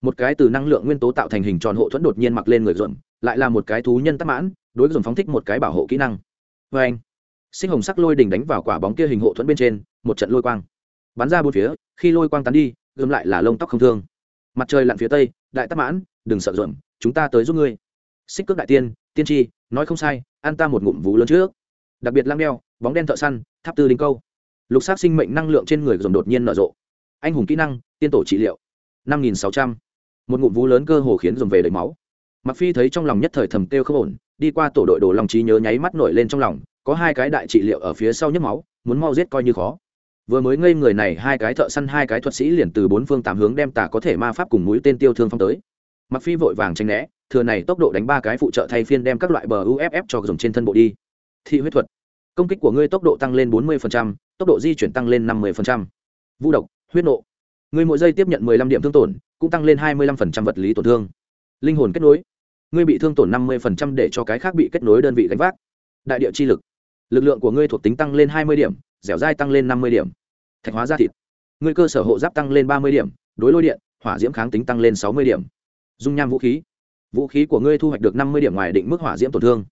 Một cái từ năng lượng nguyên tố tạo thành hình tròn hộ thuẫn đột nhiên mặc lên người ruộng lại là một cái thú nhân tắc mãn đối ruộng phóng thích một cái bảo hộ kỹ năng. Vê anh sinh hồng sắc lôi đỉnh đánh vào quả bóng kia hình hộ thuẫn bên trên một trận lôi quang bắn ra bốn phía, khi lôi quang tán đi, gươm lại là lông tóc không thương. Mặt trời lặn phía tây, đại tắc mãn, đừng sợ rộn chúng ta tới giúp ngươi. Xích cước đại tiên tiên tri, nói không sai ăn ta một ngụm vú lớn trước. Đặc biệt lang đeo, bóng đen thợ săn, tháp tư linh câu. Lục sát sinh mệnh năng lượng trên người rộn đột nhiên nở rộ. Anh hùng kỹ năng, tiên tổ trị liệu. năm nghìn sáu trăm. Một ngụm vú lớn cơ hồ khiến dồn về đầy máu. Mặc phi thấy trong lòng nhất thời thầm kêu không ổn, đi qua tổ đội đồ lòng trí nhớ nháy mắt nổi lên trong lòng, có hai cái đại trị liệu ở phía sau nhấp máu, muốn mau giết coi như khó vừa mới ngây người này hai cái thợ săn hai cái thuật sĩ liền từ bốn phương tám hướng đem tà có thể ma pháp cùng mũi tên tiêu thương phong tới. Mặc phi vội vàng tranh né thừa này tốc độ đánh ba cái phụ trợ thay phiên đem các loại bờ uff cho dùng trên thân bộ đi. Thị huyết thuật. Công kích của ngươi tốc độ tăng lên 40%, tốc độ di chuyển tăng lên 50%. vũ độc huyết nộ. Ngươi mỗi giây tiếp nhận 15 điểm thương tổn cũng tăng lên 25% vật lý tổn thương. Linh hồn kết nối. Ngươi bị thương tổn 50% để cho cái khác bị kết nối đơn vị gánh vác. Đại địa chi lực. Lực lượng của ngươi thuộc tính tăng lên 20 điểm dẻo dai tăng lên 50 điểm. Thạch hóa da thịt. Ngươi cơ sở hộ giáp tăng lên 30 điểm, đối lôi điện, hỏa diễm kháng tính tăng lên 60 điểm. Dung nham vũ khí. Vũ khí của ngươi thu hoạch được 50 điểm ngoài định mức hỏa diễm tổn thương.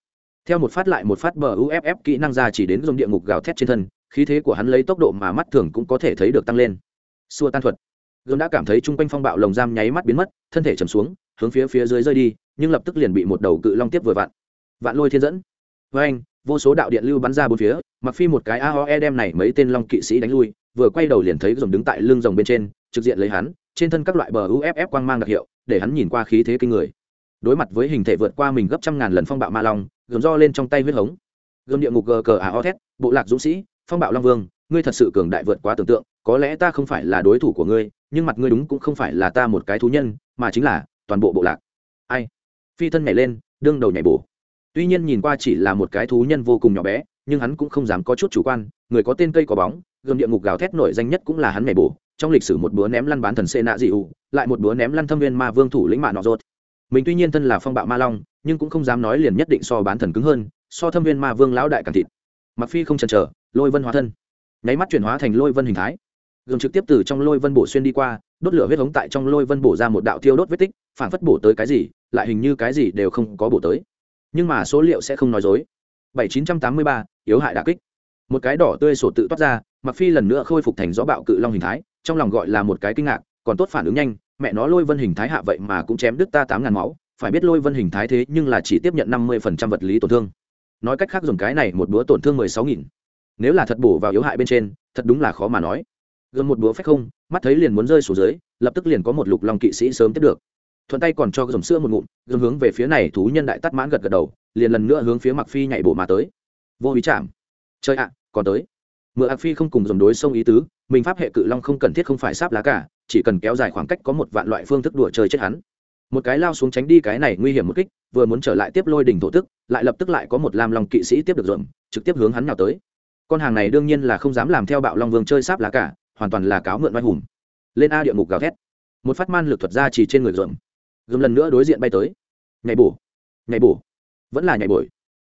Theo một phát lại một phát bờ uff kỹ năng ra chỉ đến dùng địa ngục gào thét trên thân, khí thế của hắn lấy tốc độ mà mắt thường cũng có thể thấy được tăng lên. Xua tan thuật. Gương đã cảm thấy chung quanh phong bạo lồng giam nháy mắt biến mất, thân thể chầm xuống, hướng phía phía dưới rơi đi, nhưng lập tức liền bị một đầu cự long tiếp vừa vặn. Vạn lôi thiên dẫn. Với anh vô số đạo điện lưu bắn ra bốn phía mặc phi một cái aoe đem này mấy tên long kỵ sĩ đánh lui, vừa quay đầu liền thấy rồng đứng tại lưng rồng bên trên, trực diện lấy hắn, trên thân các loại bờ uff quang mang đặc hiệu, để hắn nhìn qua khí thế kinh người. Đối mặt với hình thể vượt qua mình gấp trăm ngàn lần phong bạo ma long, gầm do lên trong tay huyết hống. Gầm địa ngục gờ cờ à o thét bộ lạc dũng sĩ, phong bạo long vương, ngươi thật sự cường đại vượt quá tưởng tượng, có lẽ ta không phải là đối thủ của ngươi, nhưng mặt ngươi đúng cũng không phải là ta một cái thú nhân, mà chính là toàn bộ bộ lạc. Ai? Phi thân nhảy lên, đương đầu nhảy bổ. Tuy nhiên nhìn qua chỉ là một cái thú nhân vô cùng nhỏ bé nhưng hắn cũng không dám có chút chủ quan người có tên cây có bóng gần địa ngục gào thét nổi danh nhất cũng là hắn mẻ bổ trong lịch sử một búa ném lăn bán thần xê nạ dị ụ lại một búa ném lăn thâm viên ma vương thủ lĩnh mạ nọ rốt. Mình tuy nhiên thân là phong bạo ma long nhưng cũng không dám nói liền nhất định so bán thần cứng hơn so thâm viên ma vương lão đại càng thịt. Mặc phi không chần chờ lôi vân hóa thân. Nháy mắt chuyển hóa thành lôi vân hình thái. Gương trực tiếp từ trong lôi vân bổ xuyên đi qua đốt lửa huyết hống tại trong lôi vân bổ ra một đạo thiêu đốt vết tích phản phất bổ tới cái gì lại hình như cái gì đều không có bổ tới. Nhưng mà số liệu sẽ không nói dối. 7983, yếu hại đả kích. Một cái đỏ tươi sổ tự toát ra mặc phi lần nữa khôi phục thành gió bạo cự long hình thái, trong lòng gọi là một cái kinh ngạc, còn tốt phản ứng nhanh, mẹ nó lôi vân hình thái hạ vậy mà cũng chém đứt ta tám ngàn máu, phải biết lôi vân hình thái thế nhưng là chỉ tiếp nhận năm mươi phần trăm vật lý tổn thương. Nói cách khác dùng cái này một búa tổn thương mười sáu nghìn. Nếu là thật bổ vào yếu hại bên trên, thật đúng là khó mà nói. Gần một búa phép không, mắt thấy liền muốn rơi xuống dưới, lập tức liền có một lục long kỵ sĩ sớm tiếp được. Thuận tay còn cho dòng sữa một ngụm dòng hướng về phía này thú nhân đại tắt mãn gật gật đầu, liền lần nữa hướng phía mặc phi nhảy bổ mà tới vô ý chạm. Chơi ạ, còn tới. Mượn ạc phi không cùng dòng đối sông ý tứ, mình pháp hệ cự long không cần thiết không phải sáp lá cả, chỉ cần kéo dài khoảng cách có một vạn loại phương thức đùa chơi chết hắn. Một cái lao xuống tránh đi cái này nguy hiểm một kích, vừa muốn trở lại tiếp lôi đỉnh thổ tức, lại lập tức lại có một lam long kỵ sĩ tiếp được dồn, trực tiếp hướng hắn nhào tới. Con hàng này đương nhiên là không dám làm theo bạo long vương chơi sáp lá cả, hoàn toàn là cáo mượn oai hùng. Lên a địa ngục gào thét. Một phát man lực thuật ra chỉ trên người dồn. Gồm lần nữa đối diện bay tới. Nhảy bổ. Nhảy bổ. Vẫn là nhảy bổi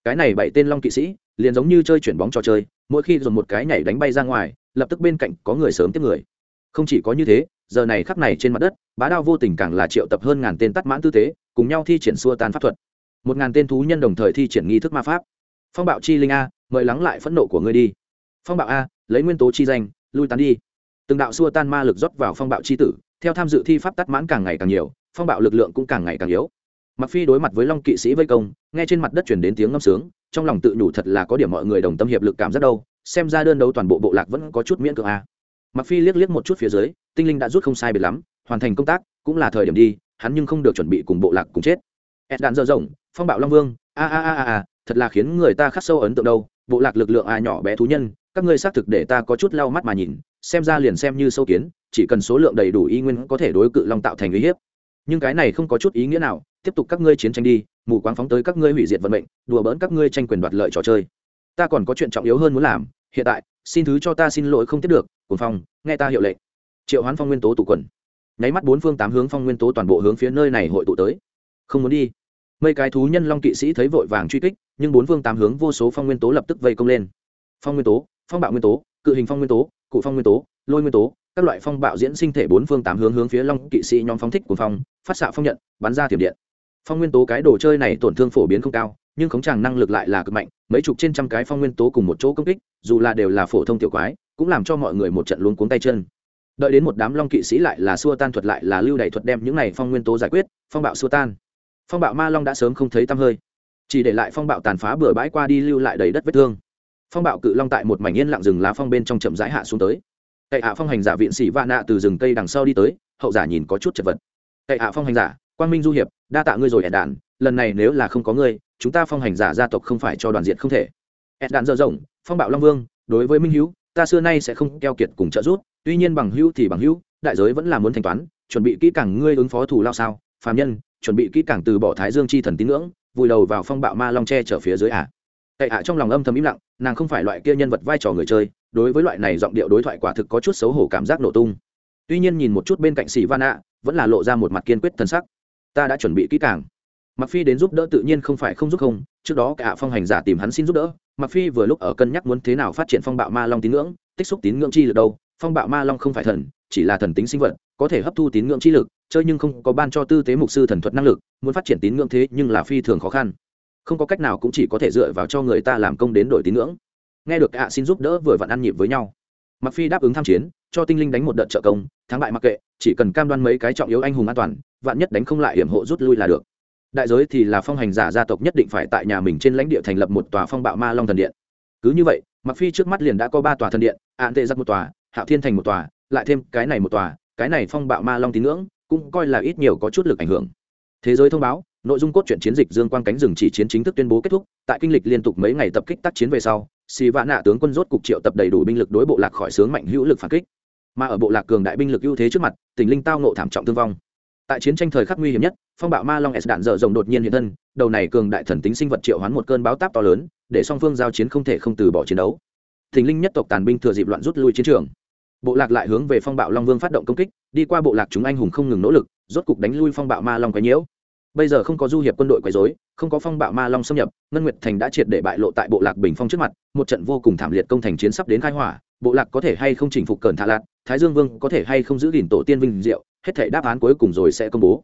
cái này bảy tên long kỵ sĩ liền giống như chơi chuyển bóng trò chơi, mỗi khi dồn một cái nhảy đánh bay ra ngoài, lập tức bên cạnh có người sớm tiếp người. Không chỉ có như thế, giờ này khắp này trên mặt đất, bá đao vô tình càng là triệu tập hơn ngàn tên tắt mãn tư thế, cùng nhau thi triển xua tan pháp thuật. Một ngàn tên thú nhân đồng thời thi triển nghi thức ma pháp. Phong bạo chi linh a, mời lắng lại phẫn nộ của ngươi đi. Phong bạo a, lấy nguyên tố chi danh, lui tán đi. Từng đạo xua tan ma lực rót vào phong bạo chi tử, theo tham dự thi pháp tắt mãn càng ngày càng nhiều, phong bạo lực lượng cũng càng ngày càng yếu mặc phi đối mặt với long kỵ sĩ vây công, nghe trên mặt đất chuyển đến tiếng ngâm sướng, trong lòng tự nhủ thật là có điểm mọi người đồng tâm hiệp lực cảm giác đâu, xem ra đơn đấu toàn bộ bộ lạc vẫn có chút miễn cưỡng à. a mặc phi liếc liếc một chút phía dưới, tinh linh đã rút không sai biệt lắm, hoàn thành công tác, cũng là thời điểm đi, hắn nhưng không được chuẩn bị cùng bộ lạc cùng chết. Ed đạn dơ rộng, phong bạo long vương, a a a a thật là khiến người ta khắc sâu ấn tượng đâu, bộ lạc lực lượng a nhỏ bé thú nhân, các ngươi xác thực để ta có chút lau mắt mà nhìn, xem ra liền xem như sâu kiến, chỉ cần số lượng đầy đủ y nguyên có thể đối cự long tạo thành uy hiếp. Nhưng cái này không có chút ý nghĩa nào tiếp tục các ngươi chiến tranh đi, mù quáng phóng tới các ngươi hủy diệt vận mệnh, đùa bỡn các ngươi tranh quyền đoạt lợi trò chơi. Ta còn có chuyện trọng yếu hơn muốn làm, hiện tại, xin thứ cho ta xin lỗi không tiếp được cùng phong, nghe ta hiệu lệnh. Triệu hoán phong nguyên tố tụ quần. Nháy mắt bốn phương tám hướng phong nguyên tố toàn bộ hướng phía nơi này hội tụ tới. Không muốn đi. Mấy cái thú nhân long kỵ sĩ thấy vội vàng truy kích, nhưng bốn phương tám hướng vô số phong nguyên tố lập tức vây công lên. Phong nguyên tố, phong bạo nguyên tố, cự hình phong nguyên tố, cụ phong nguyên tố, lôi nguyên tố, các loại phong bạo diễn sinh thể bốn phương tám hướng hướng phía long kỵ sĩ nhóm phóng thích của phong, phát xạ phong nhận, bắn ra tiềm điện phong nguyên tố cái đồ chơi này tổn thương phổ biến không cao, nhưng khống tràng năng lực lại là cực mạnh, mấy chục trên trăm cái phong nguyên tố cùng một chỗ công kích, dù là đều là phổ thông tiểu quái, cũng làm cho mọi người một trận luống cuống tay chân. Đợi đến một đám long kỵ sĩ lại là xua tan thuật lại là lưu đẩy thuật đem những này phong nguyên tố giải quyết, phong bạo xua tan. Phong bạo ma long đã sớm không thấy tăm hơi, chỉ để lại phong bạo tàn phá bừa bãi qua đi lưu lại đầy đất vết thương. Phong bạo cự long tại một mảnh yên lặng rừng lá phong bên trong chậm rãi hạ xuống tới. Cậy hạ phong hành giả viện sĩ vạn nạ từ rừng cây đằng sau đi tới, hậu giả nhìn có chút chật vật. Cậy hạ phong hành giả quang minh du hiệp, đa tạ ngươi rồi ẻn đạn lần này nếu là không có ngươi, chúng ta phong hành giả gia tộc không phải cho đoàn diện không thể. Ẻn đạn dở rộng, phong bạo long vương, đối với minh hữu, ta xưa nay sẽ không keo kiệt cùng trợ giúp, tuy nhiên bằng hữu thì bằng hữu, đại giới vẫn là muốn thanh toán, chuẩn bị kỹ càng ngươi ứng phó thủ lao sao, phàm nhân, chuẩn bị kỹ càng từ bỏ thái dương chi thần tín ngưỡng, vùi đầu vào phong bạo ma long tre trở phía dưới ả à. cậy ạ trong lòng âm thầm im lặng, nàng không phải loại kia nhân vật vai trò người chơi, đối với loại này giọng điệu đối thoại quả thực có chút xấu hổ cảm giác nổ tung. Tuy nhiên nhìn một chút bên cạnh xì van ạ, vẫn là lộ ra một mặt kiên quyết thân sắc ta đã chuẩn bị kỹ càng. Mặc phi đến giúp đỡ tự nhiên không phải không giúp không, trước đó cả phong hành giả tìm hắn xin giúp đỡ. Mặc phi vừa lúc ở cân nhắc muốn thế nào phát triển phong bạo ma long tín ngưỡng, tích xúc tín ngưỡng chi lực đâu. Phong bạo ma long không phải thần, chỉ là thần tính sinh vật, có thể hấp thu tín ngưỡng chi lực, chơi nhưng không có ban cho tư tế mục sư thần thuật năng lực, muốn phát triển tín ngưỡng thế nhưng là phi thường khó khăn. Không có cách nào cũng chỉ có thể dựa vào cho người ta làm công đến đổi tín ngưỡng. Nghe được ạ xin giúp đỡ vừa vặn ăn nhịp với nhau. Mặc phi đáp ứng tham chiến cho tinh linh đánh một đợt trợ công, thắng bại mặc kệ, chỉ cần cam đoan mấy cái trọng yếu anh hùng an toàn, vạn nhất đánh không lại hiểm hộ rút lui là được. Đại giới thì là phong hành giả gia tộc nhất định phải tại nhà mình trên lãnh địa thành lập một tòa phong bạo ma long thần điện. Cứ như vậy mặc phi trước mắt liền đã có ba tòa thần điện, ạn tệ giặc một tòa, hạo thiên thành một tòa, lại thêm cái này một tòa, cái này phong bạo ma long tín ngưỡng cũng coi là ít nhiều có chút lực ảnh hưởng. Thế giới thông báo, nội dung cốt truyện chiến dịch dương quang cánh rừng chỉ chiến chính thức tuyên bố kết thúc, tại kinh lịch liên tục mấy ngày tập kích tác chiến về sau, xì vạn nạ tướng quân rốt cục triệu tập đầy đủ binh lực đối bộ lạc khỏi sướng mạnh hữu lực phản kích mà ở bộ lạc cường đại binh lực ưu thế trước mặt, tình linh tao nộ thảm trọng thương vong. Tại chiến tranh thời khắc nguy hiểm nhất, phong bạo ma long s đạn dở rồng đột nhiên hiện thân, đầu này cường đại thần tính sinh vật triệu hoán một cơn báo táp to lớn, để song phương giao chiến không thể không từ bỏ chiến đấu. Thình linh nhất tộc tàn binh thừa dịp loạn rút lui chiến trường. Bộ lạc lại hướng về phong bạo long vương phát động công kích, đi qua bộ lạc chúng anh hùng không ngừng nỗ lực, rốt cục đánh lui phong bạo ma long quấy nhiễu. Bây giờ không có du hiệp quân đội quấy dối không có phong bạo ma long xâm nhập, ngân nguyệt thành đã triệt để bại lộ tại bộ lạc bình phong trước mặt, một trận vô cùng thảm liệt công thành chiến sắp đến khai hỏa, bộ lạc có thể hay không chỉnh phục cờn thạ lạc thái dương vương có thể hay không giữ gìn tổ tiên vinh diệu, hết thể đáp án cuối cùng rồi sẽ công bố.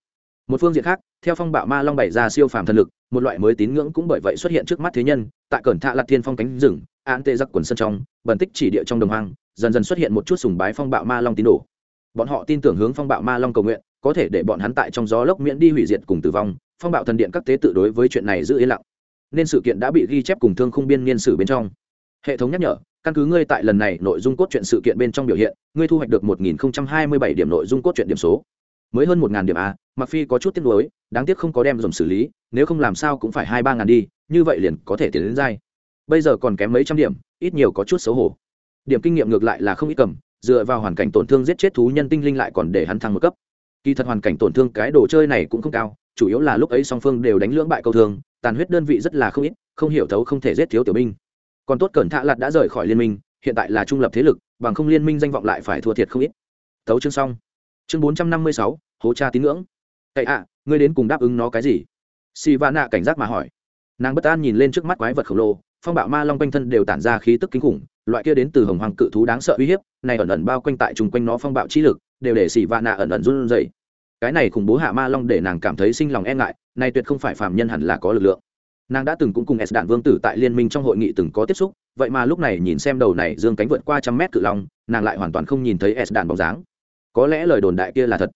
Một phương diện khác, theo phong bạo ma long bày ra siêu phàm thần lực, một loại mới tín ngưỡng cũng bởi vậy xuất hiện trước mắt thế nhân, tại cẩn thạ lạc thiên phong cánh rừng, an tê giặc quần sân trong bẩn tích chỉ địa trong đồng hoang, dần dần xuất hiện một chút sùng bái phong bạo ma long tín đồ. Bọn họ tin tưởng hướng phong bạo ma long cầu nguyện, có thể để bọn hắn tại trong gió lốc miễn đi hủy diệt cùng tử vong, phong bạo thần điện các tế tự đối với chuyện này giữ yên lặng. Nên sự kiện đã bị ghi chép cùng thương khung biên niên sử bên trong hệ thống nhắc nhở, căn cứ ngươi tại lần này nội dung cốt truyện sự kiện bên trong biểu hiện, ngươi thu hoạch được một nghìn hai mươi bảy điểm nội dung cốt truyện điểm số. Mới hơn một điểm a mặc phi có chút tiếc nuối, đáng tiếc không có đem dòng xử lý, nếu không làm sao cũng phải hai ba ngàn đi, như vậy liền có thể tiến đến dai. Bây giờ còn kém mấy trăm điểm, ít nhiều có chút xấu hổ. Điểm kinh nghiệm ngược lại là không ít cầm, dựa vào hoàn cảnh tổn thương giết chết thú nhân tinh linh lại còn để hắn thăng một cấp. Kỳ thật hoàn cảnh tổn thương cái đồ chơi này cũng không cao, chủ yếu là lúc ấy song phương đều đánh lưỡng bại câu thương, tàn huyết đơn vị rất là không ít, không hiểu thấu không thể giết thiếu tiểu binh còn tốt cẩn thạ lạt đã rời khỏi liên minh, hiện tại là trung lập thế lực, bằng không liên minh danh vọng lại phải thua thiệt không ít. Tấu chương xong. Chương bốn trăm năm mươi sáu, hố cha tín ngưỡng. Cậy ạ, ngươi đến cùng đáp ứng nó cái gì? Si va nạ cảnh giác mà hỏi. Nàng bất an nhìn lên trước mắt quái vật khổng lồ, phong bạo ma long quanh thân đều tản ra khí tức kinh khủng, loại kia đến từ hồng hoàng cự thú đáng sợ uy hiếp, này ẩn ẩn bao quanh tại chung quanh nó phong bạo chi lực, đều để xì vạ nạ ẩn ẩn run rẩy. Cái này khủng bố hạ ma long để nàng cảm thấy sinh lòng e ngại, này tuyệt không phải phàm nhân hẳn là có lực lượng nàng đã từng cũng cùng s đạn vương tử tại liên minh trong hội nghị từng có tiếp xúc, vậy mà lúc này nhìn xem đầu này dương cánh vượt qua trăm mét cự long, nàng lại hoàn toàn không nhìn thấy s đạn bóng dáng. Có lẽ lời đồn đại kia là thật.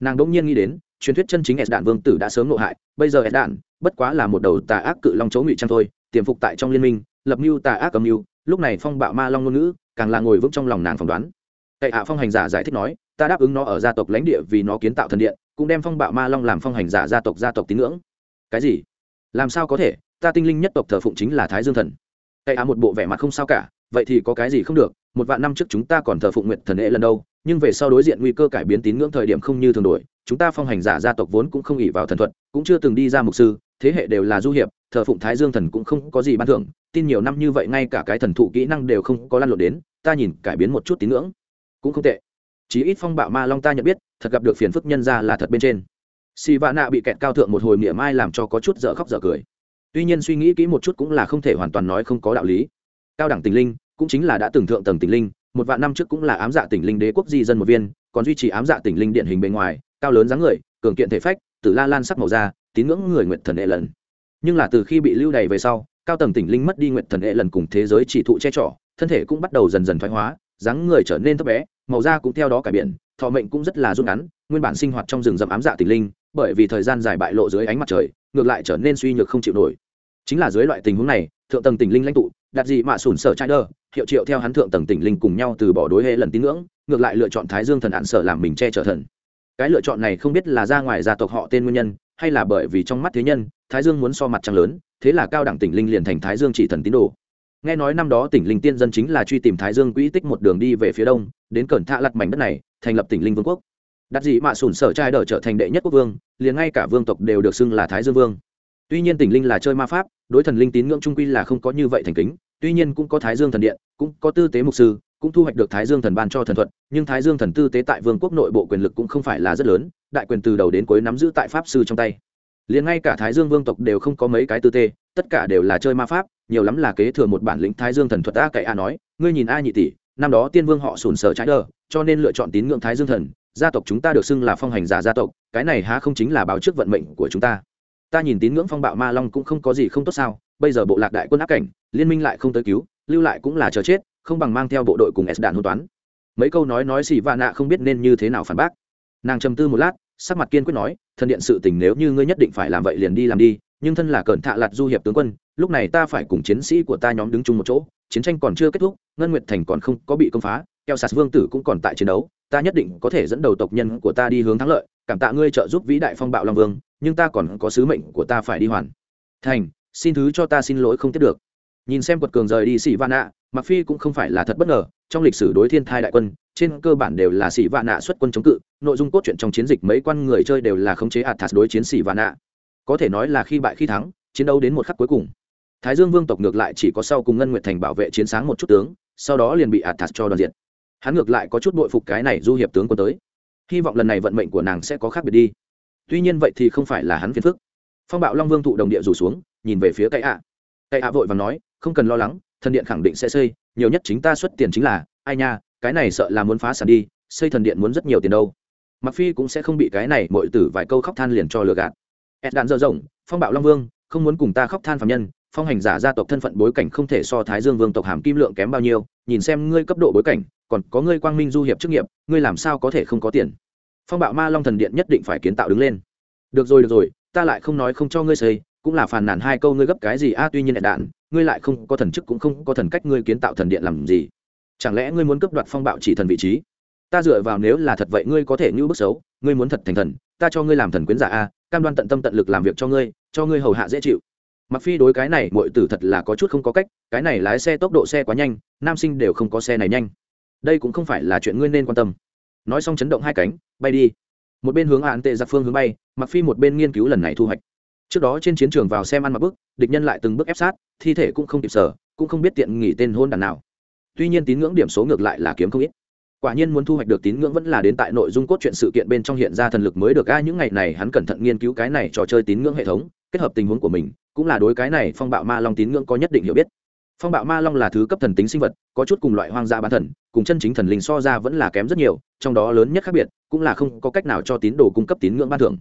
Nàng đ ỗ n g nhiên nghĩ đến, truyền thuyết chân chính s đạn vương tử đã sớm nộ hại, bây giờ s đạn bất quá là một đầu tà ác cự long chấu ngụy trang thôi, tiềm phục tại trong liên minh, lập mưu tà ác cầm mưu, lúc này phong bạo ma long ngôn ngữ, càng là ngồi vững trong lòng nàng phỏng đoán. Tệ hạ phong hành giả giải thích nói, ta đáp ứng nó ở gia tộc lãnh địa vì nó kiến tạo thần điện, cũng đem phong bạo ma long làm phong hành giả gia tộc gia tộc tín ngưỡng. Cái gì? Làm sao có thể? Ta tinh linh nhất tộc thờ phụng chính là thái dương thần. Cậy á một bộ vẻ mặt không sao cả, vậy thì có cái gì không được? Một vạn năm trước chúng ta còn thờ phụng nguyện thần hệ lần đâu? Nhưng về sau đối diện nguy cơ cải biến tín ngưỡng thời điểm không như thường đổi, chúng ta phong hành giả gia tộc vốn cũng không ỉ vào thần thuật, cũng chưa từng đi ra mục sư, thế hệ đều là du hiệp, thờ phụng thái dương thần cũng không có gì ban thưởng. Tin nhiều năm như vậy ngay cả cái thần thụ kỹ năng đều không có lan lộn đến, ta nhìn cải biến một chút tín ngưỡng. Cũng không tệ. Chí ít phong bạo ma long ta nhận biết, thật gặp được phiền phức nhân ra là thật bên trên si vạ nạ bị kẹt cao thượng một hồi mỉa mai làm cho có chút dở khóc dở cười. Tuy nhiên suy nghĩ kỹ một chút cũng là không thể hoàn toàn nói không có đạo lý. Cao đẳng tình linh cũng chính là đã từng thượng tầng tình linh, một vạn năm trước cũng là ám dạ tình linh đế quốc di dân một viên, còn duy trì ám dạ tình linh điện hình bên ngoài, cao lớn dáng người, cường kiện thể phách, tử la lan sắc màu da, tín ngưỡng người nguyện thần hệ lần. Nhưng là từ khi bị lưu đày về sau, cao tầng tỉnh linh mất đi nguyện thần hệ lần cùng thế giới chỉ thụ che trỏ thân thể cũng bắt đầu dần dần thoái hóa, dáng người trở nên thấp bé, màu da cũng theo đó cải biến thọ mệnh cũng rất là rút ngắn, nguyên bản sinh hoạt trong rừng rậm ám dạ tình linh bởi vì thời gian dài bại lộ dưới ánh mặt trời, ngược lại trở nên suy nhược không chịu nổi. Chính là dưới loại tình huống này, thượng tầng tỉnh linh lãnh tụ đặt gì mà sủn sở trai đơ hiệu triệu theo hắn thượng tầng tỉnh linh cùng nhau từ bỏ đối hệ lần tín ngưỡng, ngược lại lựa chọn thái dương thần hạn sở làm mình che chở thần. Cái lựa chọn này không biết là ra ngoài gia tộc họ tên nguyên nhân, hay là bởi vì trong mắt thế nhân, thái dương muốn so mặt trăng lớn, thế là cao đẳng tỉnh linh liền thành thái dương chỉ thần tín đồ. Nghe nói năm đó tỉnh linh tiên dân chính là truy tìm thái dương quỹ tích một đường đi về phía đông, đến cẩn thạ lặt mảnh đất này, thành lập tỉnh linh vương quốc đặt gì mà sủn sở trai đờ trở thành đệ nhất quốc vương, liền ngay cả vương tộc đều được xưng là thái dương vương. Tuy nhiên tỉnh linh là chơi ma pháp, đối thần linh tín ngưỡng trung quy là không có như vậy thành kính, tuy nhiên cũng có thái dương thần điện, cũng có tư tế mục sư, cũng thu hoạch được thái dương thần ban cho thần thuật, nhưng thái dương thần tư tế tại vương quốc nội bộ quyền lực cũng không phải là rất lớn, đại quyền từ đầu đến cuối nắm giữ tại pháp sư trong tay. Liền ngay cả thái dương vương tộc đều không có mấy cái tư tế, tất cả đều là chơi ma pháp, nhiều lắm là kế thừa một bản lĩnh thái dương thần thuật a cậy a nói, ngươi nhìn a nhị tỷ, năm đó tiên vương họ sùn sở trái đờ cho nên lựa chọn tín ngưỡng thái dương thần gia tộc chúng ta được xưng là phong hành giả gia tộc, cái này há không chính là báo trước vận mệnh của chúng ta. Ta nhìn tín ngưỡng phong bạo ma long cũng không có gì không tốt sao, bây giờ bộ lạc đại quân áp cảnh, liên minh lại không tới cứu, lưu lại cũng là chờ chết, không bằng mang theo bộ đội cùng s đạn hôn toán. Mấy câu nói nói xì va nạ không biết nên như thế nào phản bác. Nàng trầm tư một lát, sắc mặt kiên quyết nói, thân điện sự tình nếu như ngươi nhất định phải làm vậy liền đi làm đi, nhưng thân là cẩn thạ lạt du hiệp tướng quân, lúc này ta phải cùng chiến sĩ của ta nhóm đứng chung một chỗ, chiến tranh còn chưa kết thúc, ngân nguyệt thành còn không có bị công phá, keo sạt vương tử cũng còn tại chiến đấu ta nhất định có thể dẫn đầu tộc nhân của ta đi hướng thắng lợi cảm tạ ngươi trợ giúp vĩ đại phong bạo long vương nhưng ta còn có sứ mệnh của ta phải đi hoàn. Thành xin thứ cho ta xin lỗi không tiếp được. Nhìn xem quật cường rời đi sĩ vạn nạ, mặc phi cũng không phải là thật bất ngờ trong lịch sử đối thiên thai đại quân trên cơ bản đều là sĩ vạn nạ xuất quân chống cự nội dung cốt truyện trong chiến dịch mấy quan người chơi đều là khống chế athas đối chiến sĩ vạn nạ. Có thể nói là khi bại khi thắng chiến đấu đến một khắc cuối cùng. Thái dương vương tộc ngược lại chỉ có sau cùng ngân nguyệt thành bảo vệ chiến sáng một chút tướng sau đó liền bị athas cho đoàn diện hắn ngược lại có chút bội phục cái này du hiệp tướng quân tới. Hy vọng lần này vận mệnh của nàng sẽ có khác biệt đi. Tuy nhiên vậy thì không phải là hắn phiền phức. Phong bạo long vương thụ đồng địa rủ xuống, nhìn về phía cậy ạ. Cậy ạ vội và nói, không cần lo lắng, thần điện khẳng định sẽ xây, nhiều nhất chính ta xuất tiền chính là, ai nha, cái này sợ là muốn phá sản đi, xây thần điện muốn rất nhiều tiền đâu. Mặc phi cũng sẽ không bị cái này mọi tử vài câu khóc than liền cho lừa gạt. Ed đạn dơ rộng, phong bạo long vương, không muốn cùng ta khóc than phạm nhân, phong hành giả gia tộc thân phận bối cảnh không thể so thái dương vương tộc hàm kim lượng kém bao nhiêu, nhìn xem ngươi cấp độ bối cảnh còn có ngươi quang minh du hiệp chức nghiệp, ngươi làm sao có thể không có tiền? Phong bạo ma long thần điện nhất định phải kiến tạo đứng lên. Được rồi được rồi, ta lại không nói không cho ngươi xây, cũng là phàn nàn hai câu ngươi gấp cái gì? A, tuy nhiên đại đạn, ngươi lại không có thần chức cũng không có thần cách ngươi kiến tạo thần điện làm gì? Chẳng lẽ ngươi muốn cấp đoạt phong bạo chỉ thần vị trí? Ta dựa vào nếu là thật vậy ngươi có thể như bức xấu, ngươi muốn thật thành thần, ta cho ngươi làm thần quyến giả a, cam đoan tận tâm tận lực làm việc cho ngươi cho ngươi hầu hạ dễ chịu. Mặc phi đối cái này mọi tử thật là có chút không có cách, cái này lái xe tốc độ xe quá nhanh, nam sinh đều không có xe này nhanh đây cũng không phải là chuyện ngươi nên quan tâm. Nói xong chấn động hai cánh, bay đi. Một bên hướng án tệ giặc phương hướng bay mặc phi một bên nghiên cứu lần này thu hoạch. Trước đó trên chiến trường vào xem ăn mặc bức, địch nhân lại từng bước ép sát, thi thể cũng không kịp sở, cũng không biết tiện nghỉ tên hôn đàn nào. Tuy nhiên tín ngưỡng điểm số ngược lại là kiếm không ít. Quả nhiên muốn thu hoạch được tín ngưỡng vẫn là đến tại nội dung cốt truyện sự kiện bên trong hiện ra thần lực mới được, a, những ngày này hắn cẩn thận nghiên cứu cái này trò chơi tín ngưỡng hệ thống, kết hợp tình huống của mình, cũng là đối cái này phong bạo ma long tín ngưỡng có nhất định hiểu biết phong bạo ma long là thứ cấp thần tính sinh vật, có chút cùng loại hoang dã bán thần, cùng chân chính thần linh so ra vẫn là kém rất nhiều, trong đó lớn nhất khác biệt, cũng là không có cách nào cho tín đồ cung cấp tín ngưỡng ban thưởng.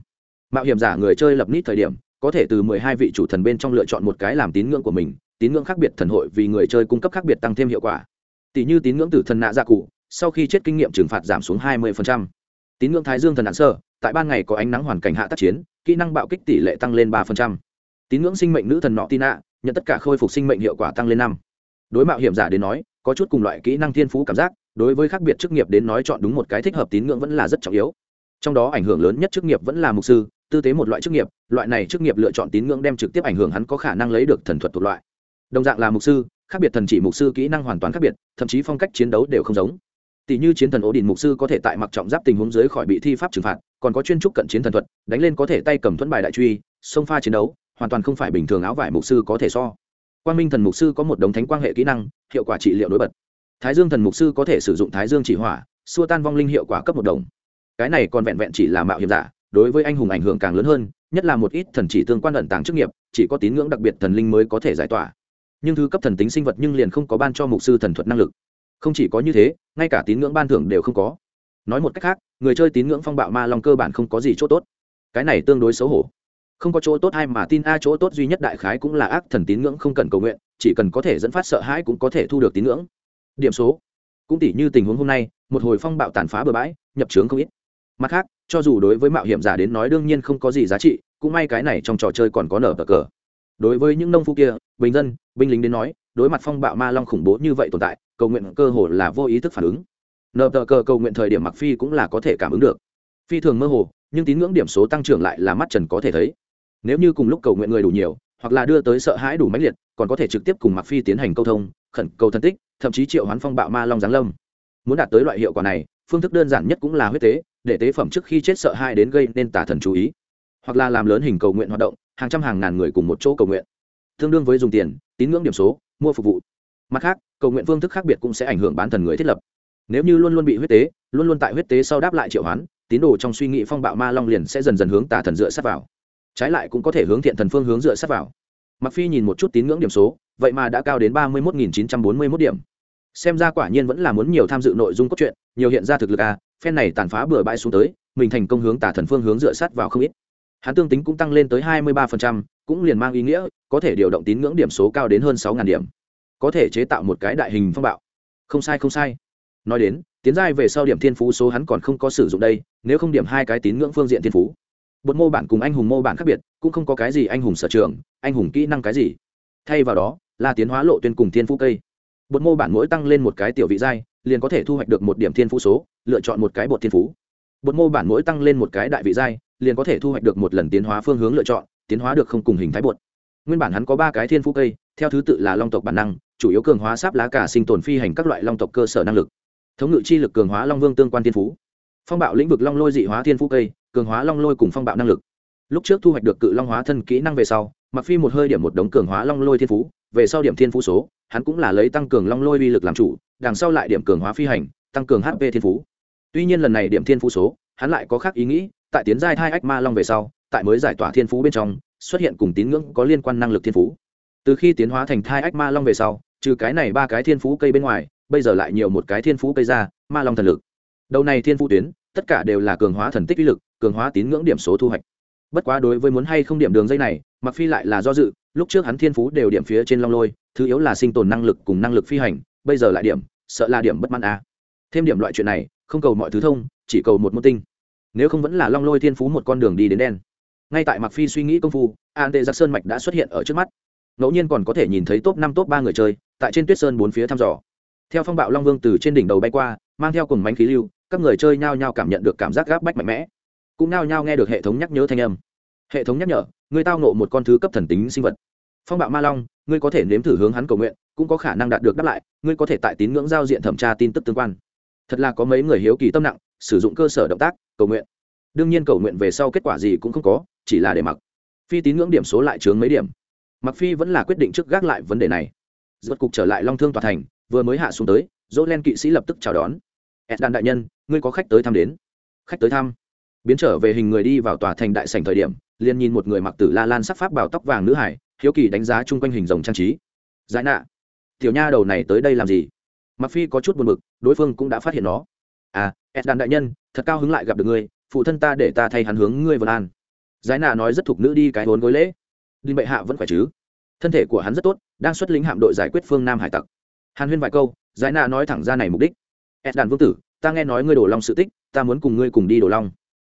Mạo hiểm giả người chơi lập nít thời điểm, có thể từ mười hai vị chủ thần bên trong lựa chọn một cái làm tín ngưỡng của mình, tín ngưỡng khác biệt thần hội vì người chơi cung cấp khác biệt tăng thêm hiệu quả. Tỷ như tín ngưỡng tử thần nạ gia cụ, sau khi chết kinh nghiệm trừng phạt giảm xuống hai mươi tín ngưỡng thái dương thần nạn sơ, tại ban ngày có ánh nắng hoàn cảnh hạ tác chiến, kỹ năng bạo kích tỷ lệ tăng lên ba tín ngưỡng sinh mệnh nữ thần nọ tina nhận tất cả khôi phục sinh mệnh hiệu quả tăng lên năm. Đối mạo hiểm giả đến nói, có chút cùng loại kỹ năng thiên phú cảm giác, đối với khác biệt chức nghiệp đến nói chọn đúng một cái thích hợp tín ngưỡng vẫn là rất trọng yếu. Trong đó ảnh hưởng lớn nhất chức nghiệp vẫn là mục sư, tư tế một loại chức nghiệp, loại này chức nghiệp lựa chọn tín ngưỡng đem trực tiếp ảnh hưởng hắn có khả năng lấy được thần thuật thuộc loại. Đồng dạng là mục sư, khác biệt thần chỉ mục sư kỹ năng hoàn toàn khác biệt, thậm chí phong cách chiến đấu đều không giống. Tỷ như chiến thần ố đình mục sư có thể tại mặc trọng giáp tình huống dưới khỏi bị thi pháp trừng phạt, còn có chuyên trúc cận chiến thần thuật, đánh lên có thể tay cầm thuẫn bài đại truy sông pha chiến đấu hoàn toàn không phải bình thường áo vải mục sư có thể so. Quan minh thần mục sư có một đống thánh quang hệ kỹ năng, hiệu quả trị liệu nổi bật. Thái dương thần mục sư có thể sử dụng thái dương chỉ hỏa, xua tan vong linh hiệu quả cấp một đồng. Cái này còn vẹn vẹn chỉ là mạo hiểm giả, đối với anh hùng ảnh hưởng càng lớn hơn, nhất là một ít thần chỉ tương quan ẩn tàng chức nghiệp, chỉ có tín ngưỡng đặc biệt thần linh mới có thể giải tỏa. Nhưng thứ cấp thần tính sinh vật nhưng liền không có ban cho mục sư thần thuật năng lực. Không chỉ có như thế, ngay cả tín ngưỡng ban thưởng đều không có. Nói một cách khác, người chơi tín ngưỡng phong bạo ma long cơ bản không có gì chỗ tốt. Cái này tương đối xấu hổ không có chỗ tốt hay mà tin a, chỗ tốt duy nhất đại khái cũng là ác thần tín ngưỡng không cần cầu nguyện, chỉ cần có thể dẫn phát sợ hãi cũng có thể thu được tín ngưỡng. Điểm số. Cũng tỷ như tình huống hôm nay, một hồi phong bạo tàn phá bừa bãi, nhập trướng không ít. Mặt khác, cho dù đối với mạo hiểm giả đến nói đương nhiên không có gì giá trị, cũng may cái này trong trò chơi còn có nở bờ cờ. Đối với những nông phu kia, bình dân, binh lính đến nói, đối mặt phong bạo ma long khủng bố như vậy tồn tại, cầu nguyện cơ hồ là vô ý thức phản ứng. Nợ tờ cờ cầu nguyện thời điểm mặc phi cũng là có thể cảm ứng được. Phi thường mơ hồ, nhưng tín ngưỡng điểm số tăng trưởng lại là mắt trần có thể thấy nếu như cùng lúc cầu nguyện người đủ nhiều, hoặc là đưa tới sợ hãi đủ mãnh liệt, còn có thể trực tiếp cùng mặc phi tiến hành câu thông, khẩn cầu thân tích, thậm chí triệu hoán phong bạo ma long giáng lâm. Muốn đạt tới loại hiệu quả này, phương thức đơn giản nhất cũng là huyết tế, để tế phẩm trước khi chết sợ hãi đến gây nên tà thần chú ý. Hoặc là làm lớn hình cầu nguyện hoạt động, hàng trăm hàng ngàn người cùng một chỗ cầu nguyện. Tương đương với dùng tiền, tín ngưỡng điểm số, mua phục vụ. Mặt khác, cầu nguyện phương thức khác biệt cũng sẽ ảnh hưởng bán thần người thiết lập. Nếu như luôn luôn bị huyết tế, luôn luôn tại huyết tế sau đáp lại triệu hoán, tín đồ trong suy nghĩ phong bạo ma long liền sẽ dần dần hướng tà thần dựa sát vào trái lại cũng có thể hướng thiện thần phương hướng dựa sát vào. Mặc phi nhìn một chút tín ngưỡng điểm số, vậy mà đã cao đến ba mươi một chín trăm bốn mươi một điểm. Xem ra quả nhiên vẫn là muốn nhiều tham dự nội dung cốt truyện, nhiều hiện ra thực lực à phen này tàn phá bừa bãi xuống tới, mình thành công hướng tà thần phương hướng dựa sát vào không ít. Hắn tương tính cũng tăng lên tới hai mươi ba cũng liền mang ý nghĩa, có thể điều động tín ngưỡng điểm số cao đến hơn sáu điểm. Có thể chế tạo một cái đại hình phong bạo. Không sai không sai. Nói đến, tiến giai về sau điểm thiên phú số hắn còn không có sử dụng đây, nếu không điểm hai cái tín ngưỡng phương diện thiên phú bột mô bản cùng anh hùng mô bản khác biệt, cũng không có cái gì anh hùng sở trường, anh hùng kỹ năng cái gì. Thay vào đó, là tiến hóa lộ tuyên cùng thiên phú cây. Bột mô bản mỗi tăng lên một cái tiểu vị giai, liền có thể thu hoạch được một điểm thiên phú số, lựa chọn một cái bột thiên phú. Bột mô bản mỗi tăng lên một cái đại vị giai, liền có thể thu hoạch được một lần tiến hóa phương hướng lựa chọn, tiến hóa được không cùng hình thái bột. Nguyên bản hắn có ba cái thiên phú cây, theo thứ tự là long tộc bản năng, chủ yếu cường hóa sáp lá cả sinh tồn phi hành các loại long tộc cơ sở năng lực. Thống ngự chi lực cường hóa long vương tương quan thiên phú. Phong bạo lĩnh vực long lôi dị hóa thiên phú cây cường hóa long lôi cùng phong bạo năng lực. Lúc trước thu hoạch được cự long hóa thân kỹ năng về sau mặc phi một hơi điểm một đống cường hóa long lôi thiên phú, về sau điểm thiên phú số, hắn cũng là lấy tăng cường long lôi uy lực làm chủ, đằng sau lại điểm cường hóa phi hành, tăng cường hp thiên phú. Tuy nhiên lần này điểm thiên phú số, hắn lại có khác ý nghĩ, tại tiến giai thai ách ma long về sau, tại mới giải tỏa thiên phú bên trong, xuất hiện cùng tín ngưỡng có liên quan năng lực thiên phú. Từ khi tiến hóa thành thai ách ma long về sau, trừ cái này ba cái thiên phú cây bên ngoài, bây giờ lại nhiều một cái thiên phú cây ra, ma long thần lực. Đầu này thiên phú tuyến, tất cả đều là cường hóa thần tích uy lực cường hóa tín ngưỡng điểm số thu hoạch. Bất quá đối với muốn hay không điểm đường dây này mặc phi lại là do dự, lúc trước hắn thiên phú đều điểm phía trên long lôi, thứ yếu là sinh tồn năng lực cùng năng lực phi hành, bây giờ lại điểm, sợ là điểm bất mãn a. À. thêm điểm loại chuyện này, không cầu mọi thứ thông, chỉ cầu một môn tinh. Nếu không vẫn là long lôi thiên phú một con đường đi đến đen. Ngay tại mặc phi suy nghĩ công phu, an tệ giặc sơn mạch đã xuất hiện ở trước mắt. Ngẫu nhiên còn có thể nhìn thấy top năm, top ba người chơi, tại trên tuyết sơn bốn phía thăm dò. Theo phong bạo long vương từ trên đỉnh đầu bay qua, mang theo cùng bánh khí lưu, các người chơi nhao nhao cảm nhận được cảm giác gáp bách mạnh mẽ cũng nao nhao nghe được hệ thống nhắc nhớ thanh âm. Hệ thống nhắc nhở, người tao nộ một con thứ cấp thần tính sinh vật. Phong bạo ma long, ngươi có thể nếm thử hướng hắn cầu nguyện, cũng có khả năng đạt được đáp lại, ngươi có thể tại tín ngưỡng giao diện thẩm tra tin tức tương quan. Thật là có mấy người hiếu kỳ tâm nặng, sử dụng cơ sở động tác, cầu nguyện. Đương nhiên cầu nguyện về sau kết quả gì cũng không có, chỉ là để mặc. Phi tín ngưỡng điểm số lại chướng mấy điểm. Mặc phi vẫn là quyết định trước gác lại vấn đề này. Rốt cục trở lại long thương tòa thành, vừa mới hạ xuống tới dỗ len kỵ sĩ lập tức chào đón. Ed đàn đại nhân, ngươi có khách tới thăm đến. Khách tới thăm? Biến trở về hình người đi vào tòa thành đại sảnh thời điểm, liền nhìn một người mặc tử la lan sắc pháp bảo tóc vàng nữ hải, hiếu kỳ đánh giá chung quanh hình rồng trang trí. Giải nạ, tiểu nha đầu này tới đây làm gì? Mặc phi có chút buồn bực, đối phương cũng đã phát hiện nó. À ed đàn đại nhân, thật cao hứng lại gặp được ngươi, phụ thân ta để ta thay hắn hướng ngươi vân an. Giải nạ nói rất thục nữ đi cái vốn gối lễ. Đinh bệ hạ vẫn khỏe chứ? Thân thể của hắn rất tốt, đang xuất lính hạm đội giải quyết phương nam hải tặc. Hàn huyên vài câu, giải nạ nói thẳng ra này mục đích. Ed đàn vương tử, ta nghe nói ngươi đổ long sự tích, ta muốn cùng ngươi cùng đi đổ long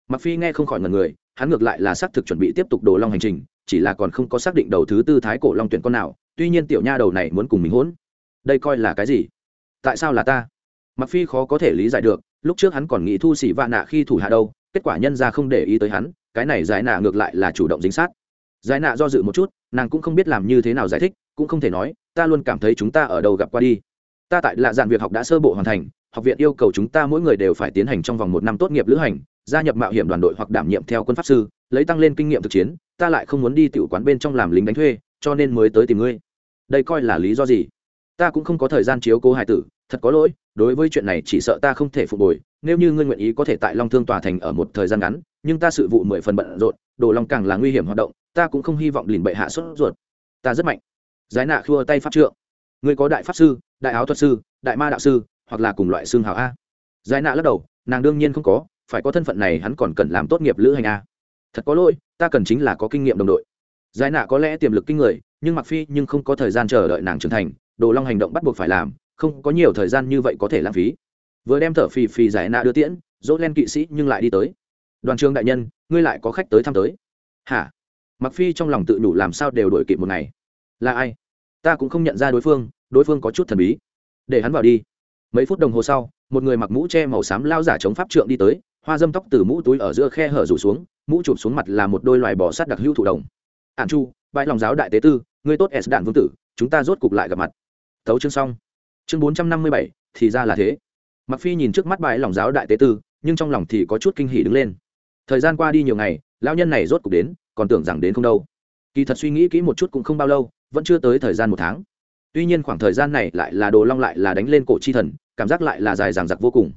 mặc phi nghe không khỏi ngần người, hắn ngược lại là xác thực chuẩn bị tiếp tục đồ long hành trình, chỉ là còn không có xác định đầu thứ tư thái cổ long tuyển con nào, tuy nhiên tiểu nha đầu này muốn cùng mình hỗn. Đây coi là cái gì? Tại sao là ta? Mặc phi khó có thể lý giải được, lúc trước hắn còn nghĩ thu xỉ vạ nạ khi thủ hạ đâu, kết quả nhân ra không để ý tới hắn, cái này giải nạ ngược lại là chủ động dính sát. Giải nạ do dự một chút, nàng cũng không biết làm như thế nào giải thích, cũng không thể nói, ta luôn cảm thấy chúng ta ở đâu gặp qua đi. Ta tại lạ dạn việc học đã sơ bộ hoàn thành, học viện yêu cầu chúng ta mỗi người đều phải tiến hành trong vòng một năm tốt nghiệp lữ hành gia nhập mạo hiểm đoàn đội hoặc đảm nhiệm theo quân pháp sư, lấy tăng lên kinh nghiệm thực chiến, ta lại không muốn đi tiểu quán bên trong làm lính đánh thuê, cho nên mới tới tìm ngươi. Đây coi là lý do gì? Ta cũng không có thời gian chiếu cố hải tử, thật có lỗi, đối với chuyện này chỉ sợ ta không thể phục hồi, nếu như ngươi nguyện ý có thể tại long thương tòa thành ở một thời gian ngắn, nhưng ta sự vụ mười phần bận rộn, đồ long càng là nguy hiểm hoạt động, ta cũng không hy vọng lìn bệ hạ sốt ruột. Ta rất mạnh. Giải nạ khua tay pháp trượng. Ngươi có đại pháp sư, đại áo thuật sư, đại ma đạo sư, hoặc là cùng loại xương hào a. Giải nạ lắc đầu, nàng đương nhiên không có phải có thân phận này hắn còn cần làm tốt nghiệp lữ hành a thật có lỗi, ta cần chính là có kinh nghiệm đồng đội. Giải nạ có lẽ tiềm lực kinh người, nhưng mặc phi nhưng không có thời gian chờ đợi nàng trưởng thành, đồ long hành động bắt buộc phải làm, không có nhiều thời gian như vậy có thể lãng phí. Vừa đem thở phì phì giải nạ đưa tiễn dỗ len kỵ sĩ nhưng lại đi tới. Đoàn trường đại nhân, ngươi lại có khách tới thăm tới. Hả? Mặc phi trong lòng tự nhủ làm sao đều đổi kịp một ngày. Là ai? Ta cũng không nhận ra đối phương đối phương có chút thần bí. Để hắn vào đi. Mấy phút đồng hồ sau, một người mặc mũ che màu xám lao giả chống pháp trượng đi tới hoa dâm tóc từ mũ túi ở giữa khe hở rủ xuống, mũ chụp xuống mặt là một đôi loài bò sát đặc hữu thủ đồng. Ạn chu, bãi lòng giáo đại tế tư người tốt s đạn vương tử, chúng ta rốt cục lại gặp mặt. Thấu chương xong. Chương bốn trăm năm mươi bảy, thì ra là thế. Mặc phi nhìn trước mắt bãi lòng giáo đại tế tư, nhưng trong lòng thì có chút kinh hỉ đứng lên. Thời gian qua đi nhiều ngày, lão nhân này rốt cục đến, còn tưởng rằng đến không đâu. Kỳ thật suy nghĩ kỹ một chút cũng không bao lâu, vẫn chưa tới thời gian một tháng. Tuy nhiên khoảng thời gian này lại là đồ long lại là đánh lên cổ chi thần, cảm giác lại là dài dằng dặc vô cùng.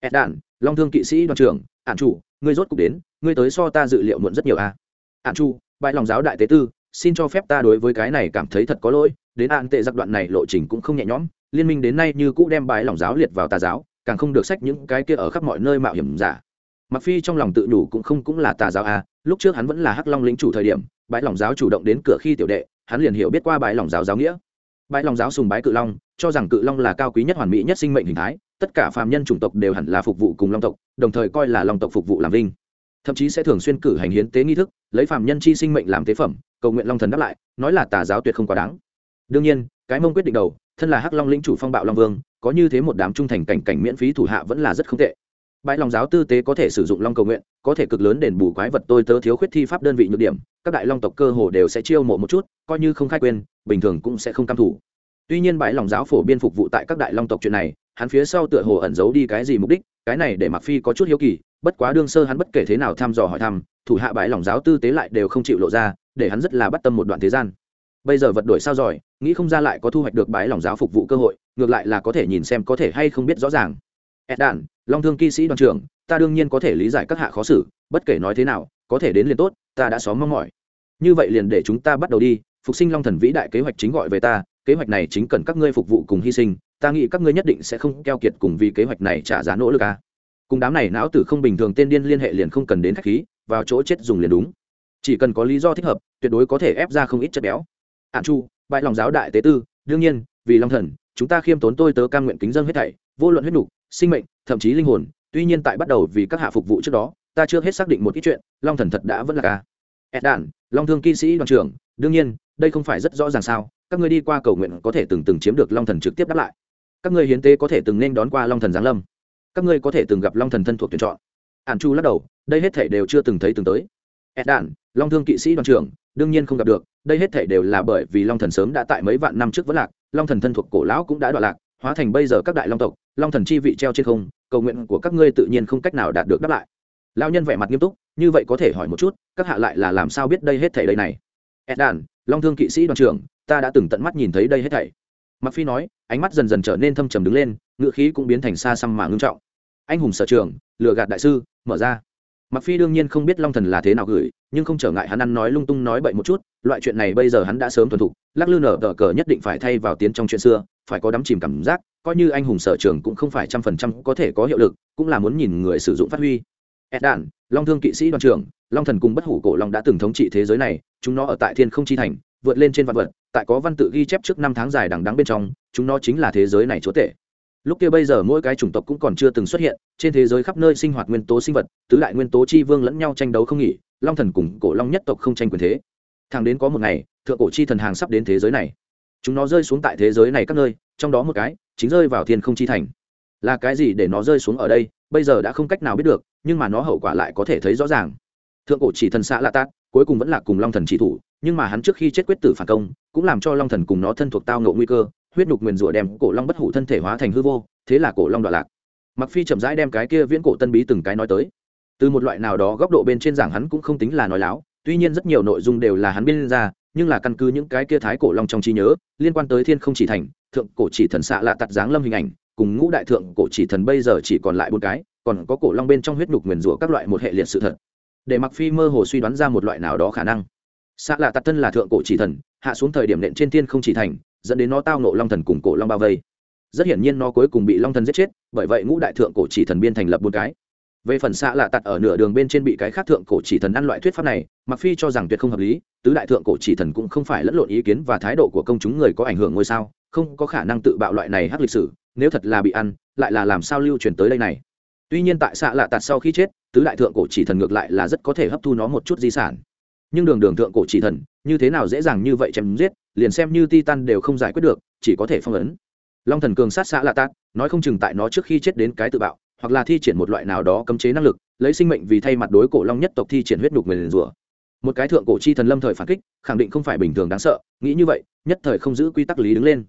Ed đạn long thương kỵ sĩ đoàn trưởng ạn chủ ngươi rốt cục đến, ngươi tới so ta dự liệu muộn rất nhiều a à. ạn chu bãi lòng giáo đại tế tư, xin cho phép ta đối với cái này cảm thấy thật có lỗi, đến ạn tệ giặc đoạn này lộ trình cũng không nhẹ nhõm, liên minh đến nay như cũ đem bãi lòng giáo liệt vào tà giáo, càng không được sách những cái kia ở khắp mọi nơi mạo hiểm giả mặc phi trong lòng tự đủ cũng không cũng là tà giáo a lúc trước hắn vẫn là hắc long lĩnh chủ thời điểm bãi lòng giáo chủ động đến cửa khi tiểu đệ, hắn liền hiểu biết qua bãi lòng giáo giáo nghĩa bãi lòng giáo sùng bái cự long, cho rằng cự long là cao quý nhất hoàn mỹ nhất sinh mệnh hình thái tất cả phàm nhân chủng tộc đều hẳn là phục vụ cùng long tộc, đồng thời coi là long tộc phục vụ làm vinh. Thậm chí sẽ thường xuyên cử hành hiến tế nghi thức, lấy phàm nhân chi sinh mệnh làm tế phẩm, cầu nguyện long thần đáp lại, nói là tà giáo tuyệt không quá đáng. Đương nhiên, cái mông quyết định đầu, thân là hắc long lĩnh chủ phong bạo long vương, có như thế một đám trung thành cảnh cảnh miễn phí thủ hạ vẫn là rất không tệ. Bãi lòng giáo tư tế có thể sử dụng long cầu nguyện, có thể cực lớn đền bù quái vật tôi tớ thiếu khuyết thi pháp đơn vị nhược điểm, các đại long tộc cơ hồ đều sẽ chiêu mộ một chút, coi như không khai quên, bình thường cũng sẽ không cam thủ. Tuy nhiên bãi lòng giáo phổ biên phục vụ tại các đại long tộc chuyện này hắn phía sau tựa hồ ẩn giấu đi cái gì mục đích, cái này để mặc phi có chút hiếu kỳ, bất quá đương sơ hắn bất kể thế nào thăm dò hỏi thăm, thủ hạ bãi lòng giáo tư tế lại đều không chịu lộ ra, để hắn rất là bắt tâm một đoạn thế gian. Bây giờ vật đổi sao giỏi nghĩ không ra lại có thu hoạch được bãi lòng giáo phục vụ cơ hội, ngược lại là có thể nhìn xem có thể hay không biết rõ ràng. Ed đản long thương kỵ sĩ đoàn trưởng, ta đương nhiên có thể lý giải các hạ khó xử, bất kể nói thế nào, có thể đến liền tốt, ta đã xóm mong mỏi. Như vậy liền để chúng ta bắt đầu đi, phục sinh long thần vĩ đại kế hoạch chính gọi về ta, kế hoạch này chính cần các ngươi phục vụ cùng hy sinh ta nghĩ các ngươi nhất định sẽ không keo kiệt cùng vì kế hoạch này trả giá nỗ lực à. cùng đám này não tử không bình thường tên điên liên hệ liền không cần đến khách khí, vào chỗ chết dùng liền đúng. Chỉ cần có lý do thích hợp, tuyệt đối có thể ép ra không ít chất béo. Ạn chu, bại lòng giáo đại tế tư, đương nhiên, vì long thần, chúng ta khiêm tốn tôi tớ cam nguyện kính dân hết thảy, vô luận huyết nục, sinh mệnh, thậm chí linh hồn, tuy nhiên tại bắt đầu vì các hạ phục vụ trước đó, ta chưa hết xác định một ít chuyện, long thần thật đã vẫn là ca. Ed đản long thương kỵ sĩ đoàn trưởng, đương nhiên, đây không phải rất rõ ràng sao, các ngươi đi qua cầu nguyện có thể từng từng chiếm được long thần trực tiếp đáp lại các ngươi hiến tế có thể từng nên đón qua long thần giáng lâm. Các ngươi có thể từng gặp long thần thân thuộc tuyển chọn. Ản chu lắc đầu, đây hết thể đều chưa từng thấy từng tới. Ed đản long thương kỵ sĩ đoàn trưởng, đương nhiên không gặp được, đây hết thể đều là bởi vì long thần sớm đã tại mấy vạn năm trước vẫn lạc, long thần thân thuộc cổ lão cũng đã đoạn lạc, hóa thành bây giờ các đại long tộc, long thần chi vị treo trên không, cầu nguyện của các ngươi tự nhiên không cách nào đạt được đáp lại. Lao nhân vẻ mặt nghiêm túc, như vậy có thể hỏi một chút, các hạ lại là làm sao biết đây hết thảy đây này? Ed đàn long thương kỵ sĩ đoàn trưởng, ta đã từng tận mắt nhìn thấy đây hết thảy mặc phi nói, ánh mắt dần dần trở nên thâm trầm đứng lên ngựa khí cũng biến thành xa xăm mà ngưng trọng. Anh hùng sở trường, lừa gạt đại sư, mở ra. Mặc phi đương nhiên không biết long thần là thế nào gửi, nhưng không trở ngại hắn ăn nói lung tung nói bậy một chút, loại chuyện này bây giờ hắn đã sớm thuần thục, lắc lư nở tờ cờ nhất định phải thay vào tiến trong chuyện xưa, phải có đắm chìm cảm giác, coi như anh hùng sở trường cũng không phải trăm phần trăm có thể có hiệu lực, cũng là muốn nhìn người sử dụng phát huy. Ed đản, long thương kỵ sĩ đoàn trưởng, long thần cùng bất hủ cổ long đã từng thống trị thế giới này, chúng nó ở tại thiên không chi thành vượt lên trên vạn vật, tại có văn tự ghi chép trước năm tháng dài đằng đắng bên trong, chúng nó chính là thế giới này chúa tể. Lúc kia bây giờ mỗi cái chủng tộc cũng còn chưa từng xuất hiện, trên thế giới khắp nơi sinh hoạt nguyên tố sinh vật, tứ đại nguyên tố chi vương lẫn nhau tranh đấu không nghỉ, long thần cùng cổ long nhất tộc không tranh quyền thế. Thẳng đến có một ngày, thượng cổ chi thần hàng sắp đến thế giới này. Chúng nó rơi xuống tại thế giới này các nơi, trong đó một cái, chính rơi vào thiên không chi thành. Là cái gì để nó rơi xuống ở đây, bây giờ đã không cách nào biết được, nhưng mà nó hậu quả lại có thể thấy rõ ràng. Thượng cổ chỉ thần xã lạ tát cuối cùng vẫn là cùng long thần chỉ thủ nhưng mà hắn trước khi chết quyết tử phản công, cũng làm cho long thần cùng nó thân thuộc tao ngộ nguy cơ, huyết nhục nguyền rủa đem cổ long bất hủ thân thể hóa thành hư vô, thế là cổ long đoạn lạc. Mặc phi chậm rãi đem cái kia viễn cổ tân bí từng cái nói tới. Từ một loại nào đó góc độ bên trên giảng hắn cũng không tính là nói láo, tuy nhiên rất nhiều nội dung đều là hắn biên ra, nhưng là căn cứ những cái kia thái cổ long trong trí nhớ, liên quan tới thiên không chỉ thành, thượng cổ chỉ thần xạ lạ tặt dáng lâm hình ảnh, cùng ngũ đại thượng cổ chỉ thần bây giờ chỉ còn lại bốn cái, còn có cổ long bên trong huyết nhục nguyền rủa các loại một hệ liệt sự thật. Để mặc phi mơ hồ suy đoán ra một loại nào đó khả năng xạ lạ tặt thân là thượng cổ chỉ thần, hạ xuống thời điểm nện trên thiên không chỉ thành, dẫn đến nó tao nộ long thần cùng cổ long bao vây. Rất hiển nhiên nó cuối cùng bị long thần giết chết, bởi vậy ngũ đại thượng cổ chỉ thần biên thành lập bốn cái. Về phần xạ lạ tạt ở nửa đường bên trên bị cái khác thượng cổ chỉ thần ăn loại thuyết pháp này mặc phi cho rằng tuyệt không hợp lý, tứ đại thượng cổ chỉ thần cũng không phải lẫn lộn ý kiến và thái độ của công chúng người có ảnh hưởng ngôi sao, không có khả năng tự bạo loại này hắc lịch sử, nếu thật là bị ăn, lại là làm sao lưu truyền tới đây này. Tuy nhiên tại xạ lạ tạt sau khi chết, tứ đại thượng cổ chỉ thần ngược lại là rất có thể hấp thu nó một chút di sản nhưng đường đường thượng cổ chỉ thần, như thế nào dễ dàng như vậy chém giết, liền xem như titan đều không giải quyết được, chỉ có thể phong ấn. Long thần cường sát xã lạ tạc nói không chừng tại nó trước khi chết đến cái tự bạo, hoặc là thi triển một loại nào đó cấm chế năng lực, lấy sinh mệnh vì thay mặt đối cổ long nhất tộc thi triển huyết nhục nguyền rủa. Một cái thượng cổ chi thần lâm thời phản kích, khẳng định không phải bình thường đáng sợ, nghĩ như vậy, nhất thời không giữ quy tắc lý đứng lên.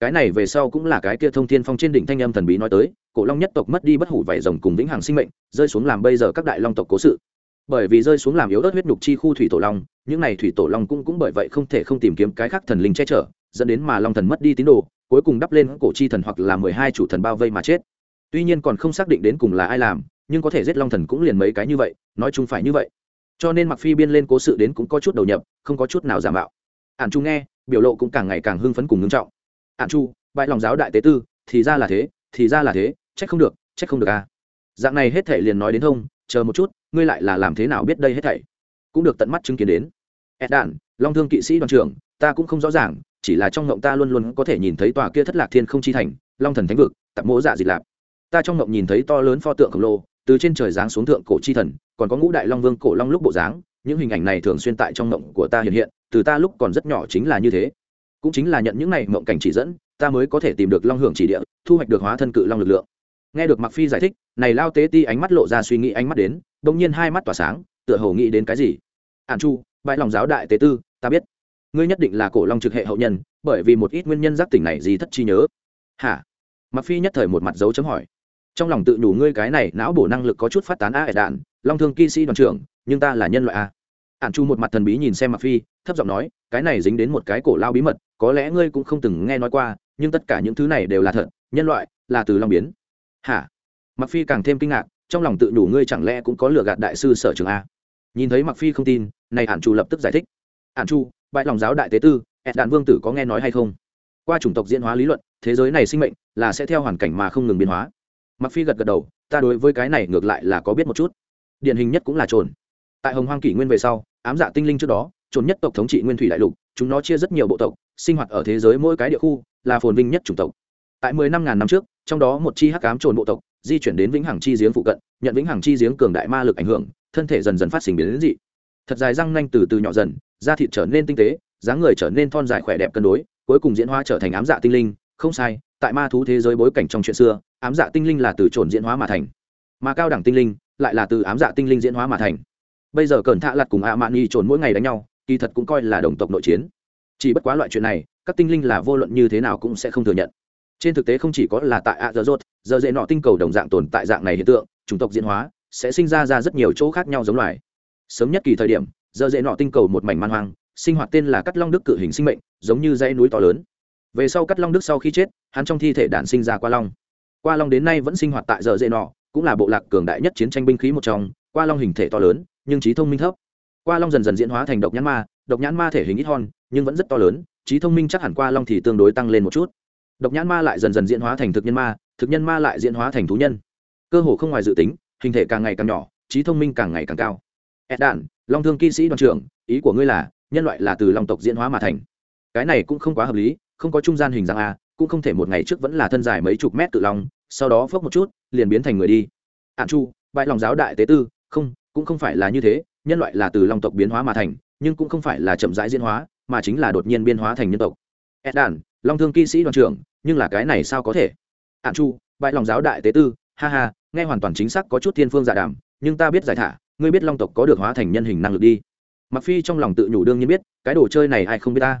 Cái này về sau cũng là cái kia thông thiên phong trên đỉnh thanh âm thần bí nói tới, cổ long nhất tộc mất đi bất hủ vảy rồng cùng vĩnh hằng sinh mệnh, rơi xuống làm bây giờ các đại long tộc cố sự bởi vì rơi xuống làm yếu ớt huyết nhục chi khu thủy tổ long, những này thủy tổ long cũng cũng bởi vậy không thể không tìm kiếm cái khác thần linh che chở, dẫn đến mà long thần mất đi tín đồ, cuối cùng đắp lên cổ chi thần hoặc là mười hai chủ thần bao vây mà chết. Tuy nhiên còn không xác định đến cùng là ai làm, nhưng có thể giết long thần cũng liền mấy cái như vậy, nói chung phải như vậy. Cho nên mặc phi biên lên cố sự đến cũng có chút đầu nhập, không có chút nào giả mạo. Ản chu nghe, biểu lộ cũng càng ngày càng hưng phấn cùng ngưng trọng. Ản chu, bại lòng giáo đại tế tư, thì ra là thế, thì ra là thế, trách không được, trách không được à. Dạng này hết thể liền nói đến thông, chờ một chút ngươi lại là làm thế nào biết đây hết thảy? Cũng được tận mắt chứng kiến đến. Ed đản, long thương kỵ sĩ đoàn trưởng, ta cũng không rõ ràng, chỉ là trong ngộng ta luôn luôn có thể nhìn thấy tòa kia thất lạc thiên không chi thành, long thần thánh vực tập mỗ dạ dịch lạp. Ta trong ngộng nhìn thấy to lớn pho tượng khổng lồ, từ trên trời giáng xuống thượng cổ chi thần, còn có ngũ đại long vương cổ long lúc bộ dáng, những hình ảnh này thường xuyên tại trong ngộng của ta hiện hiện, từ ta lúc còn rất nhỏ chính là như thế. Cũng chính là nhận những này mộng cảnh chỉ dẫn, ta mới có thể tìm được long hưởng chỉ địa, thu hoạch được hóa thân cự long lực lượng. Nghe được mặc phi giải thích, này lao tế ti ánh mắt lộ ra suy nghĩ ánh mắt đến đông nhiên hai mắt tỏa sáng, tựa hồ nghĩ đến cái gì. Ản chu, bãi lòng giáo đại tế tư, ta biết. Ngươi nhất định là cổ long trực hệ hậu nhân, bởi vì một ít nguyên nhân giác tỉnh này gì thất chi nhớ. Hả? Mặc phi nhất thời một mặt dấu chấm hỏi. Trong lòng tự đủ ngươi cái này não bổ năng lực có chút phát tán a ẻ đạn, long thương kỵ sĩ đoàn trưởng, nhưng ta là nhân loại a. Ản chu một mặt thần bí nhìn xem mặc phi, thấp giọng nói, cái này dính đến một cái cổ lao bí mật, có lẽ ngươi cũng không từng nghe nói qua, nhưng tất cả những thứ này đều là thật, nhân loại là từ long biến. Hả? Mặc phi càng thêm kinh ngạc trong lòng tự đủ ngươi chẳng lẽ cũng có lừa gạt đại sư sở trường a. Nhìn thấy mặc phi không tin, này ản chu lập tức giải thích. Ản chu, bại lòng giáo đại tế tư ẹt đạn vương tử có nghe nói hay không? Qua chủng tộc diễn hóa lý luận, thế giới này sinh mệnh là sẽ theo hoàn cảnh mà không ngừng biến hóa. Mặc phi gật gật đầu, ta đối với cái này ngược lại là có biết một chút. Điển hình nhất cũng là trồn. Tại hồng hoang kỷ nguyên về sau, ám dạ tinh linh trước đó, trồn nhất tộc thống trị nguyên thủy đại lục, chúng nó chia rất nhiều bộ tộc, sinh hoạt ở thế giới mỗi cái địa khu, là phồn vinh nhất chủng tộc tại mười năm ngàn năm trước, trong đó một chi hắc ám trồn bộ tộc, di chuyển đến vĩnh hằng chi giếng phụ cận, nhận vĩnh hằng chi giếng cường đại ma lực ảnh hưởng, thân thể dần dần phát sinh biến đến dị. Thật dài răng nanh từ từ nhỏ dần, da thịt trở nên tinh tế, dáng người trở nên thon dài khỏe đẹp cân đối, cuối cùng diễn hóa trở thành ám dạ tinh linh. Không sai, tại ma thú thế giới bối cảnh trong chuyện xưa, ám dạ tinh linh là từ trồn diễn hóa mà thành. Mà cao đẳng tinh linh lại là từ ám dạ tinh linh diễn hóa mà thành. Bây giờ cẩn thạ lặt cùng ạ mạn nhi trồn mỗi ngày đánh nhau, kỳ thật cũng coi là đồng tộc nội chiến. Chỉ bất quá loại chuyện này, các tinh linh là vô luận như thế nào cũng sẽ không thừa nhận trên thực tế không chỉ có là tại ạ giờ dốt giờ dễ nọ tinh cầu đồng dạng tồn tại dạng này hiện tượng, chủng tộc diễn hóa, sẽ sinh ra ra rất nhiều chỗ khác nhau giống loài. Sớm nhất kỳ thời điểm, giờ dễ nọ tinh cầu một mảnh man hoang, sinh hoạt tên là cắt long đức cự hình sinh mệnh, giống như dãy núi to lớn. Về sau cắt long đức sau khi chết, hắn trong thi thể đản sinh ra qua long. Qua long đến nay vẫn sinh hoạt tại giờ dễ nọ, cũng là bộ lạc cường đại nhất chiến tranh binh khí một trong, qua long hình thể to lớn, nhưng trí thông minh thấp. Qua long dần dần diễn hóa thành độc nhãn ma, độc nhãn ma thể hình ít hon, nhưng vẫn rất to lớn, trí thông minh chắc hẳn qua long thì tương đối tăng lên một chút độc nhãn ma lại dần dần diễn hóa thành thực nhân ma, thực nhân ma lại diễn hóa thành thú nhân. Cơ hồ không ngoài dự tính, hình thể càng ngày càng nhỏ, trí thông minh càng ngày càng cao. Ed đạn, long thương kỵ sĩ đoàn trưởng, ý của ngươi là, nhân loại là từ long tộc diễn hóa mà thành. Cái này cũng không quá hợp lý, không có trung gian hình dạng a, cũng không thể một ngày trước vẫn là thân dài mấy chục mét tự long, sau đó phước một chút, liền biến thành người đi. Ạn chu, bại lòng giáo đại tế tư, không, cũng không phải là như thế, nhân loại là từ long tộc biến hóa mà thành, nhưng cũng không phải là chậm rãi diễn hóa, mà chính là đột nhiên biến hóa thành nhân tộc. Ed đàn long thương kỵ sĩ đoàn trưởng nhưng là cái này sao có thể? Ạn chu bại lòng giáo đại tế tư, ha ha, nghe hoàn toàn chính xác có chút thiên phương giả đàm, nhưng ta biết giải thả, ngươi biết long tộc có được hóa thành nhân hình năng lực đi. Mặc phi trong lòng tự nhủ đương nhiên biết, cái đồ chơi này ai không biết ta?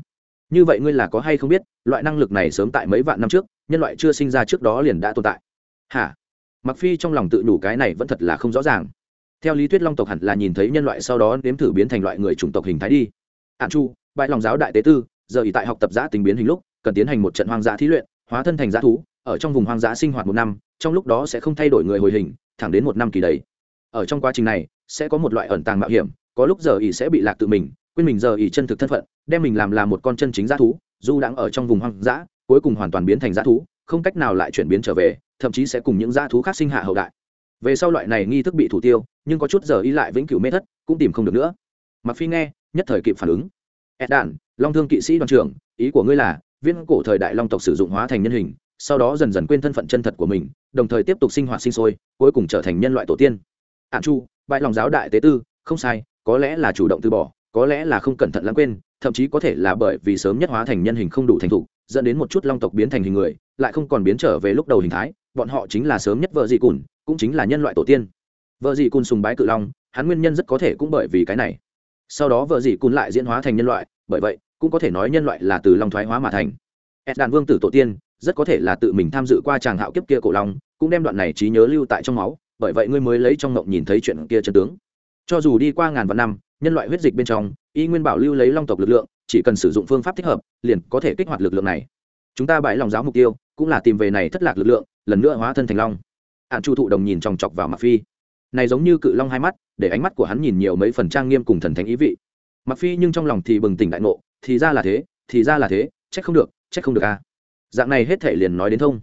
Như vậy ngươi là có hay không biết, loại năng lực này sớm tại mấy vạn năm trước, nhân loại chưa sinh ra trước đó liền đã tồn tại. Hả? Mặc phi trong lòng tự đủ cái này vẫn thật là không rõ ràng. Theo lý thuyết long tộc hẳn là nhìn thấy nhân loại sau đó nếm thử biến thành loại người chủng tộc hình thái đi. Ạn chu bại lòng giáo đại tế tư giờ ý tại học tập giã tình biến hình lúc, cần tiến hành một trận hoang dã thí luyện, hóa thân thành giã thú, ở trong vùng hoang dã sinh hoạt một năm, trong lúc đó sẽ không thay đổi người hồi hình, thẳng đến một năm kỳ đấy. Ở trong quá trình này, sẽ có một loại ẩn tàng mạo hiểm, có lúc giờ ý sẽ bị lạc tự mình, quên mình giờ ý chân thực thân phận, đem mình làm là một con chân chính g thú, dù đang ở trong vùng hoang dã, cuối cùng hoàn toàn biến thành g thú, không cách nào lại chuyển biến trở về, thậm chí sẽ cùng những g thú khác sinh hạ hậu đại. Về sau loại này nghi thức bị thủ tiêu, nhưng có chút giờ ý lại vĩnh cửu mê thất, cũng tìm không được nữa. Mặc phi nghe, nhất thời kịp phản ứng. Ed đàn long thương kỵ sĩ đoàn trưởng, ý của ngươi là viên cổ thời đại long tộc sử dụng hóa thành nhân hình, sau đó dần dần quên thân phận chân thật của mình, đồng thời tiếp tục sinh hoạt sinh sôi, cuối cùng trở thành nhân loại tổ tiên. Ạn chu, bại lòng giáo đại tế tư, không sai, có lẽ là chủ động từ bỏ, có lẽ là không cẩn thận lãng quên, thậm chí có thể là bởi vì sớm nhất hóa thành nhân hình không đủ thành thục, dẫn đến một chút long tộc biến thành hình người, lại không còn biến trở về lúc đầu hình thái, bọn họ chính là sớm nhất vợ dị cùn, cũng chính là nhân loại tổ tiên. Vợ dị cùn sùng bái cự long, hắn nguyên nhân rất có thể cũng bởi vì cái này. Sau đó vợ dị cùn lại diễn hóa thành nhân loại, bởi vậy cũng có thể nói nhân loại là từ long thoái hóa mà thành. Ed đàn vương tử tổ tiên, rất có thể là tự mình tham dự qua tràng hạo kiếp kia cổ long, cũng đem đoạn này trí nhớ lưu tại trong máu, bởi vậy ngươi mới lấy trong ngộng nhìn thấy chuyện kia chân tướng. Cho dù đi qua ngàn vạn năm, nhân loại huyết dịch bên trong, y nguyên bảo lưu lấy long tộc lực lượng, chỉ cần sử dụng phương pháp thích hợp, liền có thể kích hoạt lực lượng này. Chúng ta bãi lòng giáo mục tiêu, cũng là tìm về này thất lạc lực lượng, lần nữa hóa thân thành long. Hạn chu thụ đồng nhìn chòng chọc vào mặc phi. Này giống như cự long hai mắt, để ánh mắt của hắn nhìn nhiều mấy phần trang nghiêm cùng thần thánh ý vị. Mặc phi nhưng trong lòng thì bừng tỉnh đại ngộ thì ra là thế, thì ra là thế, trách không được, trách không được a à. dạng này hết thể liền nói đến thông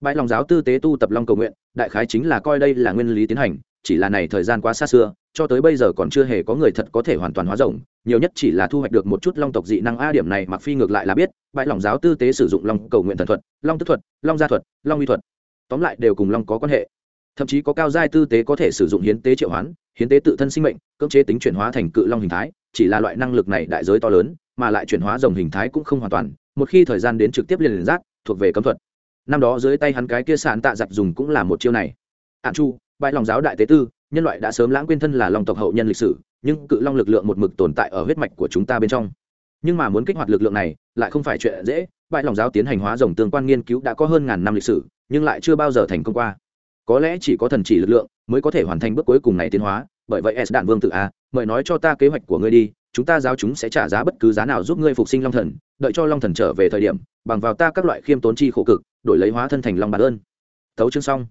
bãi lòng giáo tư tế tu tập long cầu nguyện, đại khái chính là coi đây là nguyên lý tiến hành, chỉ là này thời gian quá xa xưa, cho tới bây giờ còn chưa hề có người thật có thể hoàn toàn hóa rộng, nhiều nhất chỉ là thu hoạch được một chút long tộc dị năng a điểm này mặc phi ngược lại là biết, bãi lòng giáo tư tế sử dụng long cầu nguyện thần thuật, long tức thuật, long gia thuật, long uy thuật, tóm lại đều cùng long có quan hệ thậm chí có cao giai tư tế có thể sử dụng hiến tế triệu hoán, hiến tế tự thân sinh mệnh, cưỡng chế tính chuyển hóa thành cự long hình thái, chỉ là loại năng lực này đại giới to lớn mà lại chuyển hóa rồng hình thái cũng không hoàn toàn, một khi thời gian đến trực tiếp liền liền giác thuộc về cấm thuật. Năm đó dưới tay hắn cái kia sàn tạ giặc dùng cũng là một chiêu này. Ạn chu, bãi lòng giáo đại tế tư, nhân loại đã sớm lãng quên thân là lòng tộc hậu nhân lịch sử, nhưng cự long lực lượng một mực tồn tại ở huyết mạch của chúng ta bên trong. Nhưng mà muốn kích hoạt lực lượng này, lại không phải chuyện dễ, bãi lòng giáo tiến hành hóa rồng tương quan nghiên cứu đã có hơn ngàn năm lịch sử, nhưng lại chưa bao giờ thành công qua. Có lẽ chỉ có thần chỉ lực lượng mới có thể hoàn thành bước cuối cùng này tiến hóa, bởi vậy s đạn vương tự a, mời nói cho ta kế hoạch của ngươi đi chúng ta giáo chúng sẽ trả giá bất cứ giá nào giúp ngươi phục sinh long thần, đợi cho long thần trở về thời điểm, bằng vào ta các loại khiêm tốn chi khổ cực, đổi lấy hóa thân thành long bản ơn. Thấu chương xong.